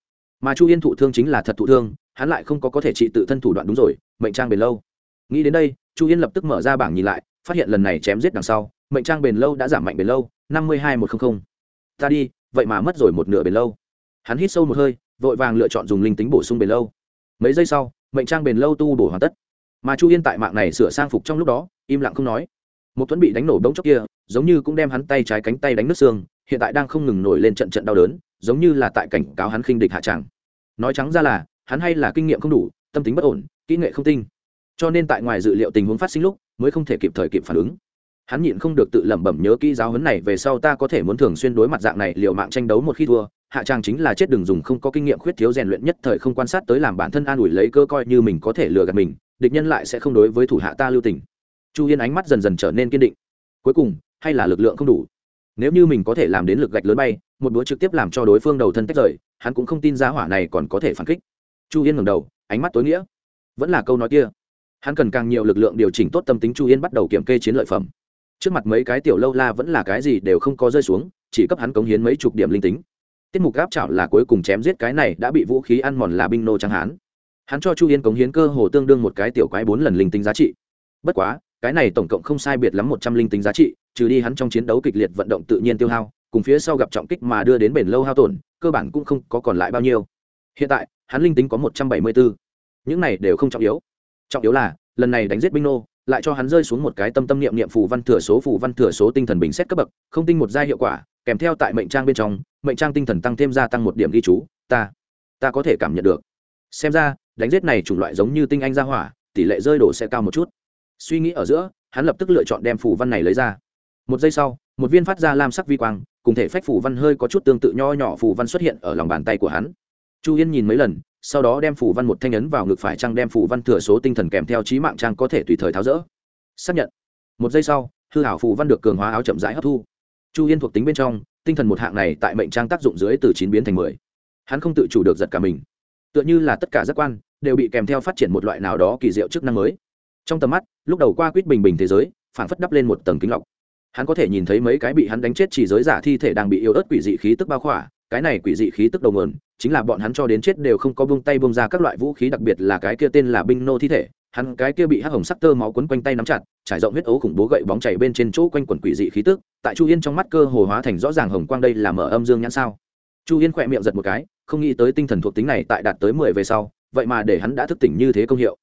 Mà chu yên thụ thương chính là thật thụ thương, hắn lại không có có thể trị tự thân thủ đoạn đúng rồi, mệnh trang bền lâu. Nghĩ đến đây, chu yên lập tức mở ra bảng nhìn lại, phát hiện lần này chém giết đằng sau, mệnh trang bền lâu đã giảm mạnh bền lâu, năm mươi hai một trăm linh ta đi, vậy mà mất rồi một nửa bền lâu. Hắn hít sâu một hơi, vội vàng lựa chọn dùng linh tính bổ sung bền lâu mấy giây sau, mệnh trang bền lâu tu bổ hoàn tất. Mà chu yên tại mạng này sửa sang phục trong lúc đó, im lặng không nói. Một thuẫn bị đánh nổ đống chốc kia, giống như cũng đem hắn tay trái cánh tay đánh nước xương, hiện tại đang không ngừng nổi lên trận trận đau đớn, giống như là tại cảnh cáo hắn khinh địch hạ tràng. Nói trắng ra là, hắn hay là kinh nghiệm không đủ, tâm tính bất ổn, kỹ nghệ không tinh. Cho nên tại ngoài dự liệu tình huống phát sinh lúc, mới không thể kịp thời kịp phản ứng. Hắn nhịn không được tự lẩm bẩm nhớ kỹ giáo huấn này về sau ta có thể muốn thường xuyên đối mặt dạng này liệu mạng tranh đấu một khi thua hạ trang chính là chết đừng dùng không có kinh nghiệm khuyết thiếu rèn luyện nhất thời không quan sát tới làm bản thân an ủi lấy cơ coi như mình có thể lừa gạt mình, địch nhân lại sẽ không đối với thủ hạ ta lưu tình. Chu yên ánh mắt dần dần trở nên kiên định. Cuối cùng, hay là lực lượng không đủ? Nếu như mình có thể làm đến lực gạch lớn bay, một búa trực tiếp làm cho đối phương đầu thân tách rời, hắn cũng không tin giá hỏa này còn có thể phản kích. Chu yên ngẩng đầu, ánh mắt tối nghĩa. Vẫn là câu nói kia. Hắn cần càng nhiều lực lượng điều chỉnh tốt tâm tính chu yên bắt đầu kiểm kê chiến lợi phẩm. Trước mặt mấy cái tiểu lâu la vẫn là cái gì đều không có rơi xuống, chỉ cấp hắn cống hiến mấy chục điểm linh tính tiết mục gáp chảo là cuối cùng chém giết cái này đã bị vũ khí ăn mòn là binh nô trắng hán. Hắn cho chu yên cống hiến cơ hồ tương đương một cái tiểu quái bốn lần linh tính giá trị. Bất quá, cái này tổng cộng không sai biệt lắm một trăm linh tính giá trị, trừ đi hắn trong chiến đấu kịch liệt vận động tự nhiên tiêu hao, cùng phía sau gặp trọng kích mà đưa đến bền lâu hao tổn, cơ bản cũng không có còn lại bao nhiêu. Hiện tại, hắn linh tính có một trăm bảy mươi bốn những này đều không trọng yếu. Trọng yếu là, lần này đánh giết binh nô, lại cho hắn rơi xuống một cái tâm tâm niệm niệm phù văn thừa số phù văn thừa số tinh thần bình xét cấp bậc, không tinh một giai hiệu quả kèm theo tại mệnh trang bên trong, mệnh trang tinh thần tăng thêm gia tăng một điểm ghi chú, ta ta có thể cảm nhận được. Xem ra, đánh giết này chủng loại giống như tinh anh gia hỏa, tỷ lệ rơi đổ sẽ cao một chút. Suy nghĩ ở giữa, hắn lập tức lựa chọn đem phù văn này lấy ra. Một giây sau, một viên phát ra lam sắc vi quang, cùng thể phách phù văn hơi có chút tương tự nho nhỏ phù văn xuất hiện ở lòng bàn tay của hắn. Chu yên nhìn mấy lần, sau đó đem phù văn một thanh ấn vào ngực phải trang đem phù văn thừa số tinh thần kèm theo trí mạng trang có thể tùy thời tháo rỡ. Xác nhận. Một giây sau, hư hảo phù văn được cường hóa áo chậm rãi hấp thu chu yên thuộc tính bên trong, tinh thần một hạng này tại mệnh trang tác dụng dưới từ chín biến thành mười. Hắn không tự chủ được giật cả mình. Tựa như là tất cả giác quan, đều bị kèm theo phát triển một loại nào đó kỳ diệu chức năng mới. Trong tầm mắt, lúc đầu qua quýt bình bình thế giới phản phất đắp lên một tầng kính lọc. Hắn có thể nhìn thấy mấy cái bị hắn đánh chết chỉ giới giả thi thể đang bị yếu ớt quỷ dị khí tức bao khỏa, cái này quỷ dị khí tức đầu nguồn, chính là bọn hắn cho đến chết đều không có bông tay bông ra các loại vũ khí, đặc biệt là cái kia tên là binh nô thi thể hắn cái kia bị hắc hồng sắc tơ máu quấn quanh tay nắm chặt, trải rộng huyết ấu khủng bố gậy bóng chảy bên trên chỗ quanh quần quỷ dị khí tức, tại chu yên trong mắt cơ hồ hóa thành rõ ràng hồng quang đây là mở âm dương nhãn sao. Chu yên khỏe miệng giật một cái, không nghĩ tới tinh thần thuộc tính này tại đạt tới mười về sau, vậy mà để hắn đã thức tỉnh như thế công hiệu.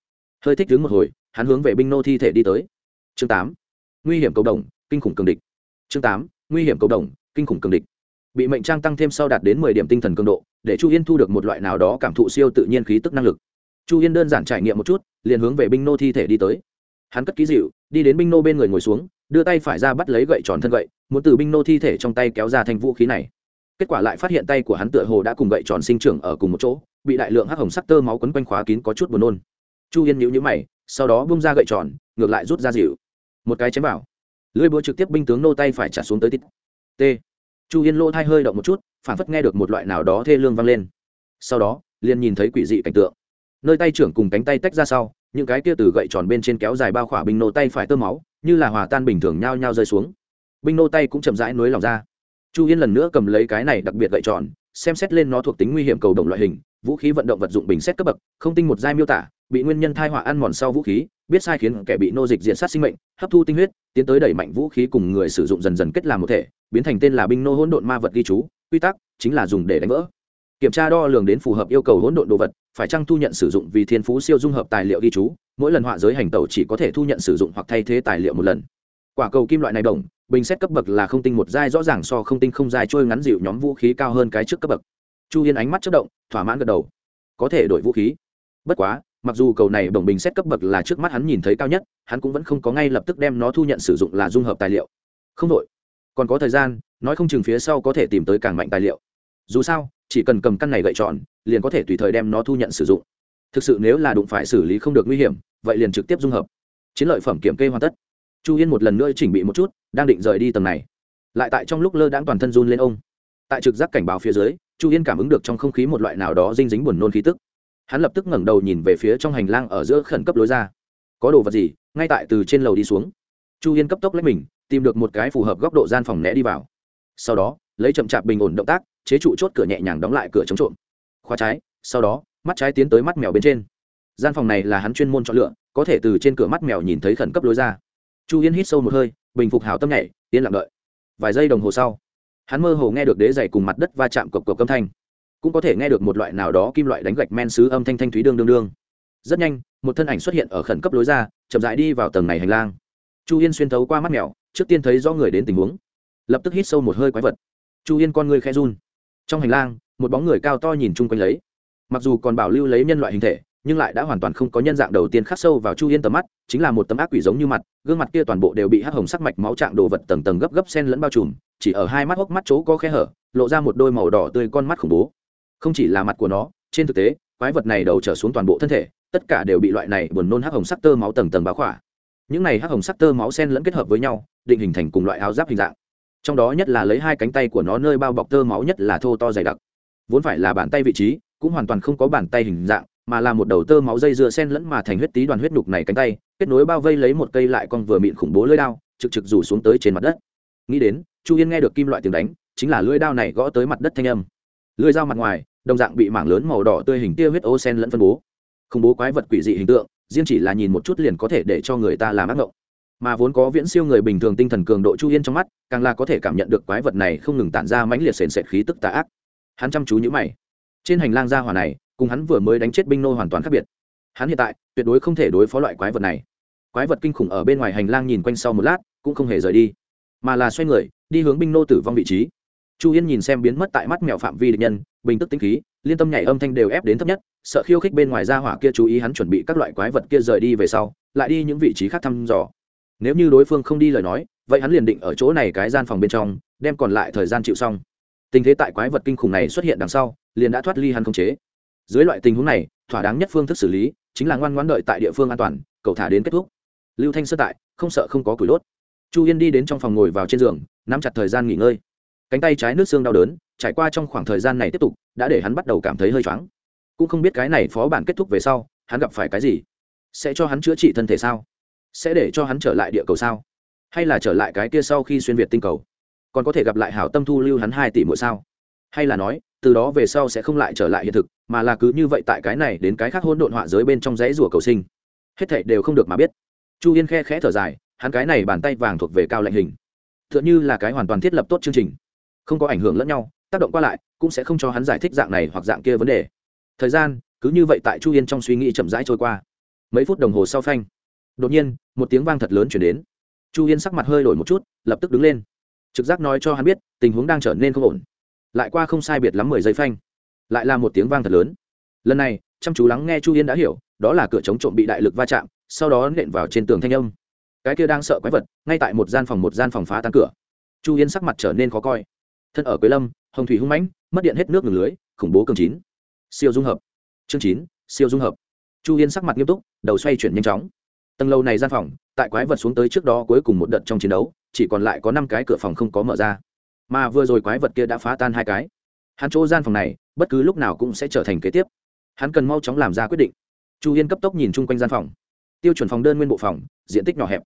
Hơi thích đứng một hồi, hắn hướng về binh nô thi thể đi tới. Chương tám, nguy hiểm cộng đồng, kinh khủng cường địch. Chương tám, nguy hiểm cộng đồng, kinh khủng cường địch. Bị mệnh trang tăng thêm sau đạt đến mười điểm tinh thần cường độ, để chu yên thu được một loại nào đó cảm thụ siêu tự nhiên khí tức năng lực chu yên đơn giản trải nghiệm một chút, liền hướng về binh nô thi thể đi tới. Hắn cất ký dịu, đi đến binh nô bên người ngồi xuống, đưa tay phải ra bắt lấy gậy tròn thân gậy, muốn từ binh nô thi thể trong tay kéo ra thành vũ khí này. Kết quả lại phát hiện tay của hắn tựa hồ đã cùng gậy tròn sinh trưởng ở cùng một chỗ, bị đại lượng hắc hồng sắc tơ máu quấn quanh khóa kín có chút buồn nôn. Chu yên nhíu nhíu mày, sau đó bung ra gậy tròn, ngược lại rút ra dịu. Một cái chém vào. Lưỡi búa trực tiếp binh tướng nô tay phải trả xuống tới tít. T. Chu yên lỗ thai hơi động một chút, phản phất nghe được một loại nào đó thê lương vang lên. Sau đó, liền nhìn thấy quỷ dị cảnh tượng nơi tay trưởng cùng cánh tay tách ra sau, những cái kia từ gậy tròn bên trên kéo dài bao khỏa binh nô tay phải tơ máu, như là hòa tan bình thường nhao nhao rơi xuống. Binh nô tay cũng chậm rãi nối lòng ra. Chu yên lần nữa cầm lấy cái này đặc biệt gậy tròn, xem xét lên nó thuộc tính nguy hiểm cầu đồng loại hình, vũ khí vận động vật dụng bình xét cấp bậc, không tinh một giai miêu tả, bị nguyên nhân thai họa ăn mòn sau vũ khí, biết sai khiến kẻ bị nô dịch diện sát sinh mệnh, hấp thu tinh huyết, tiến tới đẩy mạnh vũ khí cùng người sử dụng dần dần kết làm một thể, biến thành tên là binh nô hỗn độn ma vật ghi chú, quy tắc chính là dùng để đánh vỡ kiểm tra đo lường đến phù hợp yêu cầu hỗn độn đồ vật, phải chăng thu nhận sử dụng vì thiên phú siêu dung hợp tài liệu ghi chú, mỗi lần họa giới hành tẩu chỉ có thể thu nhận sử dụng hoặc thay thế tài liệu một lần. Quả cầu kim loại này đồng, bình xét cấp bậc là không tinh một giai, rõ ràng so không tinh không giai trôi ngắn dịu nhóm vũ khí cao hơn cái trước cấp bậc. Chu yên ánh mắt chất động, thỏa mãn gật đầu. Có thể đổi vũ khí. Bất quá, mặc dù cầu này đồng bình xét cấp bậc là trước mắt hắn nhìn thấy cao nhất, hắn cũng vẫn không có ngay lập tức đem nó thu nhận sử dụng là dung hợp tài liệu. Không đổi. Còn có thời gian, nói không chừng phía sau có thể tìm tới càng mạnh tài liệu. Dù sao chỉ cần cầm căn này gậy tròn, liền có thể tùy thời đem nó thu nhận sử dụng. Thực sự nếu là đụng phải xử lý không được nguy hiểm, vậy liền trực tiếp dung hợp. Chiến lợi phẩm kiểm kê hoàn tất. Chu yên một lần nữa chỉnh bị một chút, đang định rời đi tầng này. Lại tại trong lúc lơ đãng toàn thân run lên ông. Tại trực giác cảnh báo phía dưới, chu yên cảm ứng được trong không khí một loại nào đó dinh dính buồn nôn khí tức. Hắn lập tức ngẩng đầu nhìn về phía trong hành lang ở giữa khẩn cấp lối ra. Có đồ vật gì? Ngay tại từ trên lầu đi xuống. Chu yên cấp tốc lấy mình, tìm được một cái phù hợp góc độ gian phòng né đi vào. Sau đó, lấy chậm chạp bình ổn động tác chế trụ chốt cửa nhẹ nhàng đóng lại cửa chống trộm. Khóa trái, sau đó, mắt trái tiến tới mắt mèo bên trên. Gian phòng này là hắn chuyên môn chọn lựa, có thể từ trên cửa mắt mèo nhìn thấy khẩn cấp lối ra. Chu yên hít sâu một hơi, bình phục hảo tâm nhảy, yên lặng đợi. Vài giây đồng hồ sau, hắn mơ hồ nghe được đế dày cùng mặt đất va chạm cộc cộc âm thanh. Cũng có thể nghe được một loại nào đó kim loại đánh gạch men xứ âm thanh thanh thúy đương đương đương. Rất nhanh, một thân ảnh xuất hiện ở khẩn cấp lối ra, chậm rãi đi vào tầng này hành lang. Chu yên xuyên thấu qua mắt mèo, trước tiên thấy do người đến tình huống. Lập tức hít sâu một hơi quái vật. Chu yên con người khe run trong hành lang, một bóng người cao to nhìn chung quanh lấy. Mặc dù còn bảo lưu lấy nhân loại hình thể, nhưng lại đã hoàn toàn không có nhân dạng đầu tiên khắc sâu vào chu yên tầm mắt, chính là một tấm ác quỷ giống như mặt, gương mặt kia toàn bộ đều bị hắc hồng sắc mạch máu trạng đồ vật tầng tầng gấp gấp sen lẫn bao trùm, chỉ ở hai mắt hốc mắt chỗ có khe hở, lộ ra một đôi màu đỏ tươi con mắt khủng bố. Không chỉ là mặt của nó, trên thực tế, quái vật này đầu trở xuống toàn bộ thân thể, tất cả đều bị loại này buồn nôn hắc hồng sắc tơ máu tầng tầng báo khỏa. Những này hắc hồng sắc tơ máu sen lẫn kết hợp với nhau, định hình thành cùng loại áo giáp hình dạng trong đó nhất là lấy hai cánh tay của nó nơi bao bọc tơ máu nhất là thô to dày đặc. Vốn phải là bàn tay vị trí, cũng hoàn toàn không có bàn tay hình dạng, mà là một đầu tơ máu dây dựa sen lẫn mà thành huyết tí đoàn huyết nục này cánh tay, kết nối bao vây lấy một cây lại con vừa mịn khủng bố lưỡi đao, trực trực rủ xuống tới trên mặt đất. Nghĩ đến, chu yên nghe được kim loại tiếng đánh, chính là lưỡi đao này gõ tới mặt đất thanh âm. Lưỡi dao mặt ngoài, đồng dạng bị mảng lớn màu đỏ tươi hình tia huyết ô sen lẫn phân bố. Khủng bố quái vật quỷ dị hình tượng, riêng chỉ là nhìn một chút liền có thể để cho người ta làm ác mộng mà vốn có viễn siêu người bình thường tinh thần cường độ chu yên trong mắt, càng là có thể cảm nhận được quái vật này không ngừng tản ra mãnh liệt sền sệt khí tức tà ác. Hắn chăm chú nhữ mày. Trên hành lang gia hỏa này, cùng hắn vừa mới đánh chết binh nô hoàn toàn khác biệt. Hắn hiện tại, tuyệt đối không thể đối phó loại quái vật này. Quái vật kinh khủng ở bên ngoài hành lang nhìn quanh sau một lát, cũng không hề rời đi, mà là xoay người, đi hướng binh nô tử vong vị trí. Chu yên nhìn xem biến mất tại mắt mèo phạm vi địch nhân, bình tức tinh khí, liên tâm nhảy âm thanh đều ép đến thấp nhất, sợ khiêu khích bên ngoài ra hỏa kia chú ý hắn chuẩn bị các loại quái vật kia rời đi về sau, lại đi những vị trí khác thăm dò nếu như đối phương không đi lời nói, vậy hắn liền định ở chỗ này cái gian phòng bên trong, đem còn lại thời gian chịu xong. Tình thế tại quái vật kinh khủng này xuất hiện đằng sau, liền đã thoát ly hắn không chế. Dưới loại tình huống này, thỏa đáng nhất phương thức xử lý, chính là ngoan ngoãn đợi tại địa phương an toàn, cầu thả đến kết thúc. Lưu thanh sơ tại, không sợ không có củi đốt. Chu yên đi đến trong phòng ngồi vào trên giường, nắm chặt thời gian nghỉ ngơi. Cánh tay trái nước xương đau đớn, trải qua trong khoảng thời gian này tiếp tục, đã để hắn bắt đầu cảm thấy hơi choáng. Cũng không biết cái này phó bản kết thúc về sau, hắn gặp phải cái gì? Sẽ cho hắn chữa trị thân thể sao? Sẽ để cho hắn trở lại địa cầu sao? Hay là trở lại cái kia sau khi xuyên việt tinh cầu? Còn có thể gặp lại hảo tâm thu lưu hắn hai tỷ mỗi sao? Hay là nói, từ đó về sau sẽ không lại trở lại hiện thực, mà là cứ như vậy tại cái này đến cái khác hôn độn họa giới bên trong dãy rùa cầu sinh. Hết thảy đều không được mà biết. Chu yên khe khẽ thở dài, hắn cái này bàn tay vàng thuộc về cao lạnh hình. T h ư ợ n h ư là cái hoàn toàn thiết lập tốt chương trình. Không có ảnh hưởng lẫn nhau, tác động qua lại, cũng sẽ không cho hắn giải thích dạng này hoặc dạng kia vấn đề. Thời gian, cứ như vậy tại chu yên trong suy nghĩ chậm rãi trôi qua. Mấy phút đồng hồ sau phanh đột nhiên, một tiếng vang thật lớn chuyển đến. Chu yên sắc mặt hơi đổi một chút, lập tức đứng lên. Trực giác nói cho hắn biết, tình huống đang trở nên không ổn. Lại qua không sai biệt lắm mười giây phanh, lại là một tiếng vang thật lớn. Lần này, chăm chú lắng nghe chu yên đã hiểu, đó là cửa chống trộm bị đại lực va chạm, sau đó nện vào trên tường thanh âm. Cái kia đang sợ quái vật, ngay tại một gian phòng một gian phòng phá tan cửa. Chu yên sắc mặt trở nên khó coi. Thân ở quế lâm, hồng thủy hung mãnh, mất điện hết nước ngừng lưới, khủng bố cường chín. Siêu dung hợp. Chương chín, siêu dung hợp. Chu yên sắc mặt nghiêm túc, đầu xoay chuyển nhanh chóng tầng lâu này gian phòng, tại quái vật xuống tới trước đó cuối cùng một đợt trong chiến đấu, chỉ còn lại có năm cái cửa phòng không có mở ra. Mà vừa rồi quái vật kia đã phá tan hai cái. Hắn chỗ gian phòng này, bất cứ lúc nào cũng sẽ trở thành kế tiếp. Hắn cần mau chóng làm ra quyết định. Chu yên cấp tốc nhìn chung quanh gian phòng. Tiêu chuẩn phòng đơn nguyên bộ phòng, diện tích nhỏ hẹp.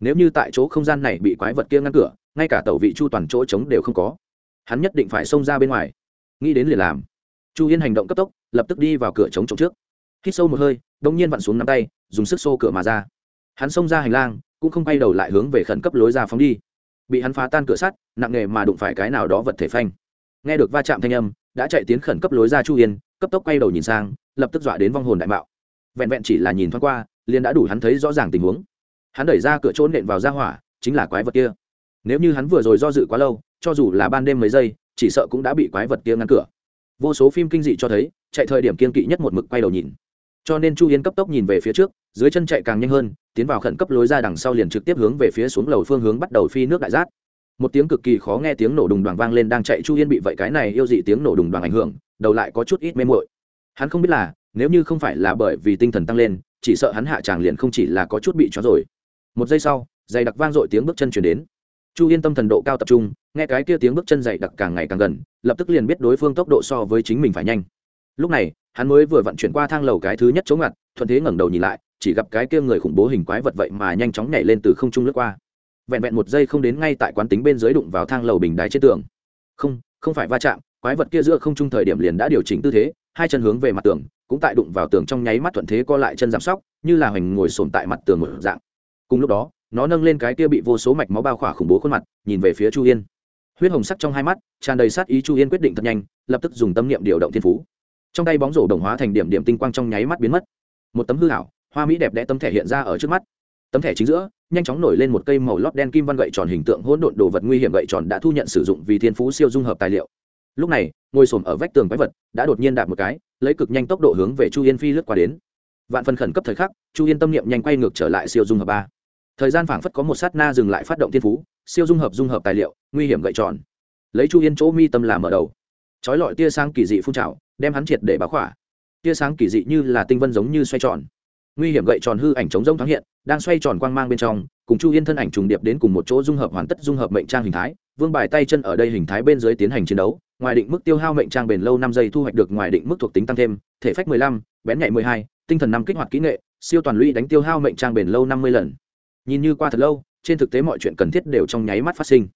Nếu như tại chỗ không gian này bị quái vật kia ngăn cửa, ngay cả tàu vị chu toàn chỗ trống đều không có. Hắn nhất định phải xông ra bên ngoài. Nghĩ đến liền làm. Chu yên hành động cấp tốc, lập tức đi vào cửa trống trống trước hít sâu một hơi đông nhiên vặn xuống nắm tay, dùng sức xô cửa mà ra. Hắn xông ra hành lang, cũng không quay đầu lại hướng về khẩn cấp lối ra phóng đi. Bị hắn phá tan cửa sắt, nặng nề mà đụng phải cái nào đó vật thể phanh. Nghe được va chạm thanh âm, đã chạy tiến khẩn cấp lối ra chu yên, cấp tốc quay đầu nhìn sang, lập tức dọa đến vong hồn đại mạo. Vẹn vẹn chỉ là nhìn thoáng qua, liền đã đủ hắn thấy rõ ràng tình huống. Hắn đẩy ra cửa trốn nện vào ra hỏa, chính là quái vật kia. Nếu như hắn vừa rồi do dự quá lâu, cho dù là ban đêm mấy giây, chỉ sợ cũng đã bị quái vật kia ngăn cửa. Vô số phim kinh dị cho thấy, chạy thời điểm kiên kỵ nhất một mực quay đầu nhìn cho nên chu Yến cấp tốc nhìn về phía trước, dưới chân chạy càng nhanh hơn, tiến vào khẩn cấp lối ra đằng sau liền trực tiếp hướng về phía xuống lầu phương hướng bắt đầu phi nước đại giác. Một tiếng cực kỳ khó nghe tiếng nổ đùng đoàn vang lên đang chạy chu yên bị vậy cái này yêu dị tiếng nổ đùng đoàn ảnh hưởng, đầu lại có chút ít mê mội hắn không biết là, nếu như không phải là bởi vì tinh thần tăng lên, chỉ sợ hắn hạ tràng liền không chỉ là có chút bị cho rồi. Một giây sau giày đặc vang dội tiếng bước chân chuyển đến. Chu yên tâm thần độ cao tập trung, nghe cái kia tiếng bước chân dày đặc càng ngày càng gần, lập tức liền biết đối phương tốc độ so với chính mình phải nhanh. Lúc này hắn mới vừa vận chuyển qua thang lầu cái thứ nhất chống ngặt, thuận thế ngẩng đầu nhìn lại, chỉ gặp cái kia người khủng bố hình quái vật vậy mà nhanh chóng nhảy lên từ không trung lướt qua. Vẹn vẹn một giây không đến ngay tại quán tính bên dưới đụng vào thang lầu bình đáy trên tường. Không không phải va chạm, quái vật kia giữa không trung thời điểm liền đã điều chỉnh tư thế, hai chân hướng về mặt tường, cũng tại đụng vào tường trong nháy mắt thuận thế co lại chân giảm sóc, như là hoành ngồi sồn tại mặt tường một dạng. Cùng lúc đó, nó nâng lên cái kia bị vô số mạch máu bao khỏa khủng bố khuôn mặt, nhìn về phía chu yên. Huyết hồng sắc trong hai mắt, tràn đầy sát ý chu yên quyết định thật nhanh, lập tức dùng tâm niệm điều động thiên phú trong tay bóng rổ đồng hóa thành điểm điểm tinh quang trong nháy mắt biến mất. Một tấm hư hảo hoa mỹ đẹp đẽ tấm thẻ hiện ra ở trước mắt. Tấm thẻ chính giữa, nhanh chóng nổi lên một cây màu lót đen kim văn gậy tròn hình tượng hỗn độn đồ vật nguy hiểm gậy tròn đã thu nhận sử dụng vì thiên phú siêu dung hợp tài liệu. Lúc này, ngồi xổm ở vách tường quái vật đã đột nhiên đạp một cái, lấy cực nhanh tốc độ hướng về chu yên phi lướt qua đến. Vạn phần khẩn cấp thời khắc, chu yên tâm niệm nhanh quay ngược trở lại siêu dung hợp ba. Thời gian phảng phất có một sát na dừng lại phát động thiên phú, siêu dung hợp dung hợp tài liệu, nguy hiểm gậy tròn. Lấy chu yên chỗ mi tâm làm mở đầu. Trói lọi tia sáng kỳ dị phun trào đem hắn triệt để báo khỏa. Tia sáng kỳ dị như là tinh vân giống như xoay tròn. Nguy hiểm gậy tròn hư ảnh chống rông thoáng hiện, đang xoay tròn quang mang bên trong, cùng chu yên thân ảnh trùng điệp đến cùng một chỗ dung hợp hoàn tất dung hợp mệnh trang hình thái, vương bài tay chân ở đây hình thái bên dưới tiến hành chiến đấu, ngoài định mức tiêu hao mệnh trang bền lâu năm giây thu hoạch được ngoài định mức thuộc tính tăng thêm, thể phách mười lăm, bén nhạy mười hai, tinh thần năm kích hoạt kỹ nghệ, siêu toàn lũy đánh tiêu hao mệnh trang bền lâu năm mươi lần. Nhìn như qua thật lâu, trên thực tế mọi chuyện cần thiết đều trong nháy mắt phát sinh.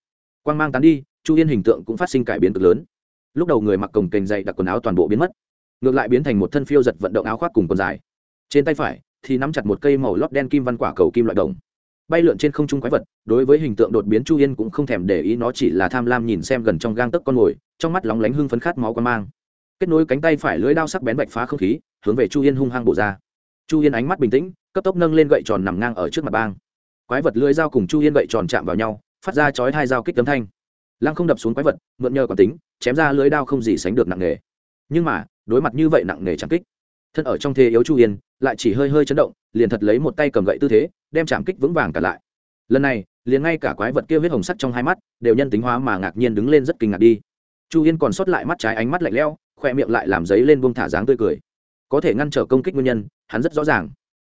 Quang mang tán đi, chu yên hình tượng cũng phát sinh cải biến cực lớn lúc đầu người mặc cồng kềnh dày đặc quần áo toàn bộ biến mất, ngược lại biến thành một thân phiêu giật vận động áo khoác cùng quần dài. Trên tay phải thì nắm chặt một cây màu lót đen kim văn quả cầu kim loại đồng. Bay lượn trên không trung quái vật, đối với hình tượng đột biến chu yên cũng không thèm để ý, nó chỉ là tham lam nhìn xem gần trong gang tấc con mồi trong mắt lóng lánh hưng phấn khát máu con mang. Kết nối cánh tay phải lưỡi đao sắc bén bạch phá không khí, hướng về chu yên hung hăng bổ ra. Chu yên ánh mắt bình tĩnh, cấp tốc nâng lên gậy tròn nằm ngang ở trước mặt bang. Quái vật lưỡi dao cùng chu yên gậy tròn chạm vào nhau, phát ra chói hai dao kích tấm thanh lăng không đập xuống quái vật, mượn nhờ quản tính, chém ra lưới đao không gì sánh được nặng nghề. nhưng mà, đối mặt như vậy nặng nghề chẳng kích, thân ở trong thế yếu chu yên, lại chỉ hơi hơi chấn động, liền thật lấy một tay cầm gậy tư thế, đem chạm kích vững vàng cả lại. Lần này, liền ngay cả quái vật kia huyết hồng sắt trong hai mắt, đều nhân tính hóa mà ngạc nhiên đứng lên rất kinh ngạc đi. Chu yên còn sót lại mắt trái ánh mắt lạnh leo khoe miệng lại làm giấy lên buông thả dáng tươi cười. Có thể ngăn trở công kích nguyên nhân, hắn rất rõ ràng.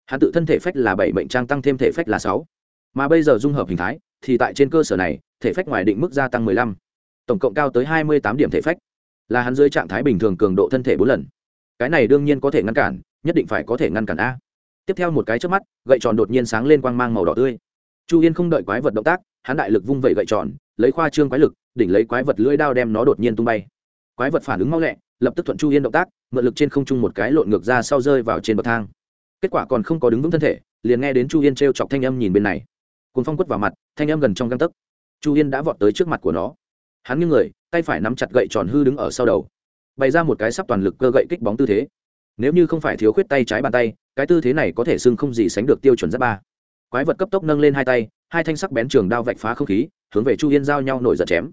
Hắn tự thân thể phách là bảy mệnh, trang tăng thêm thể phách là sáu. Mà bây giờ dung hợp hình thái thì tại trên cơ sở này, thể phách ngoài định mức gia tăng mười lăm. Tổng cộng cao tới hai mươi tám điểm thể phách. Là hắn dưới trạng thái bình thường cường độ thân thể bốn lần. Cái này đương nhiên có thể ngăn cản, nhất định phải có thể ngăn cản a. Tiếp theo một cái trước mắt, gậy tròn đột nhiên sáng lên quang mang màu đỏ tươi. Chu yên không đợi quái vật động tác, hắn đại lực vung vẩy gậy tròn, lấy khoa trương quái lực, đỉnh lấy quái vật lưỡi đao đem nó đột nhiên tung bay. Quái vật phản ứng mau lẹ, lập tức thuận chu yên động tác, mượn lực trên không trung một cái lộn ngược ra sau rơi vào trên bậc thang. Kết quả còn không có đứng vững thân thể, liền nghe đến chu yên t r e o chọc thanh âm nhìn bên này cùng phong quất vào mặt, thanh em gần trong găng tấc. Chu yên đã vọt tới trước mặt của nó. Hắn như người, tay phải nắm chặt gậy tròn hư đứng ở sau đầu. Bày ra một cái sắp toàn lực cơ gậy kích bóng tư thế. Nếu như không phải thiếu khuyết tay trái bàn tay, cái tư thế này có thể xưng không gì sánh được tiêu chuẩn giáp ba. Quái vật cấp tốc nâng lên hai tay, hai thanh sắc bén trường đao vạch phá không khí, hướng về chu yên giao nhau nổi giật chém.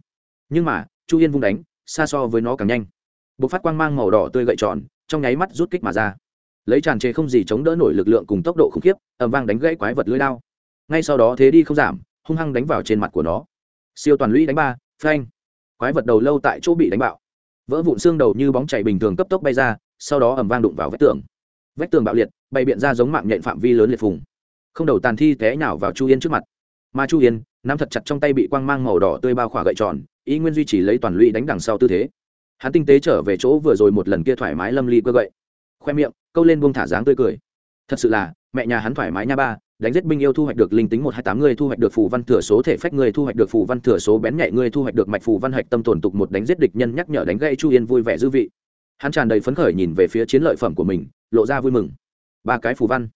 Nhưng mà, chu yên vung đánh, xa so với nó càng nhanh. B ộ c phát quang mang màu đỏ tươi gậy tròn, trong nháy mắt rút kích mà ra. Lấy tràn trề không gì chống đỡ nổi lực lượng cùng tốc độ khủng khiếp ẩm vang đánh gãy quái vật lưới lao ngay sau đó thế đi không giảm, hung hăng đánh vào trên mặt của nó. Siêu toàn lũy đánh ba, phanh. Quái vật đầu lâu tại chỗ bị đánh bạo. Vỡ vụn xương đầu như bóng chảy bình thường cấp tốc bay ra, sau đó ẩm vang đụng vào vách tường. Vách tường bạo liệt, bay biện ra giống mạng nhện phạm vi lớn liệt phùng. Không đầu tàn thi té nhào vào chu yên trước mặt. Mà chu yên, nắm thật chặt trong tay bị quang mang màu đỏ tươi bao khỏa gậy tròn, ý nguyên duy trì lấy toàn lũy đánh đằng sau tư thế. Hắn tinh tế trở về chỗ vừa rồi một lần kia thoải mái lâm ly cơ gậy. Khoe miệng, câu lên buông thả dáng tươi cười. Thật sự là, mẹ nhà hắn thoải mái nha ba đánh giết binh yêu thu hoạch được linh tính một hai tám người thu hoạch được phù văn thừa số thể phách người thu hoạch được phù văn thừa số bén nhạy người thu hoạch được mạch phù văn hạch tâm tổn tục một đánh giết địch nhân nhắc nhở đánh gây chu yên vui vẻ dư vị. Hắn tràn đầy phấn khởi nhìn về phía chiến lợi phẩm của mình, lộ ra vui mừng. Ba cái phù văn.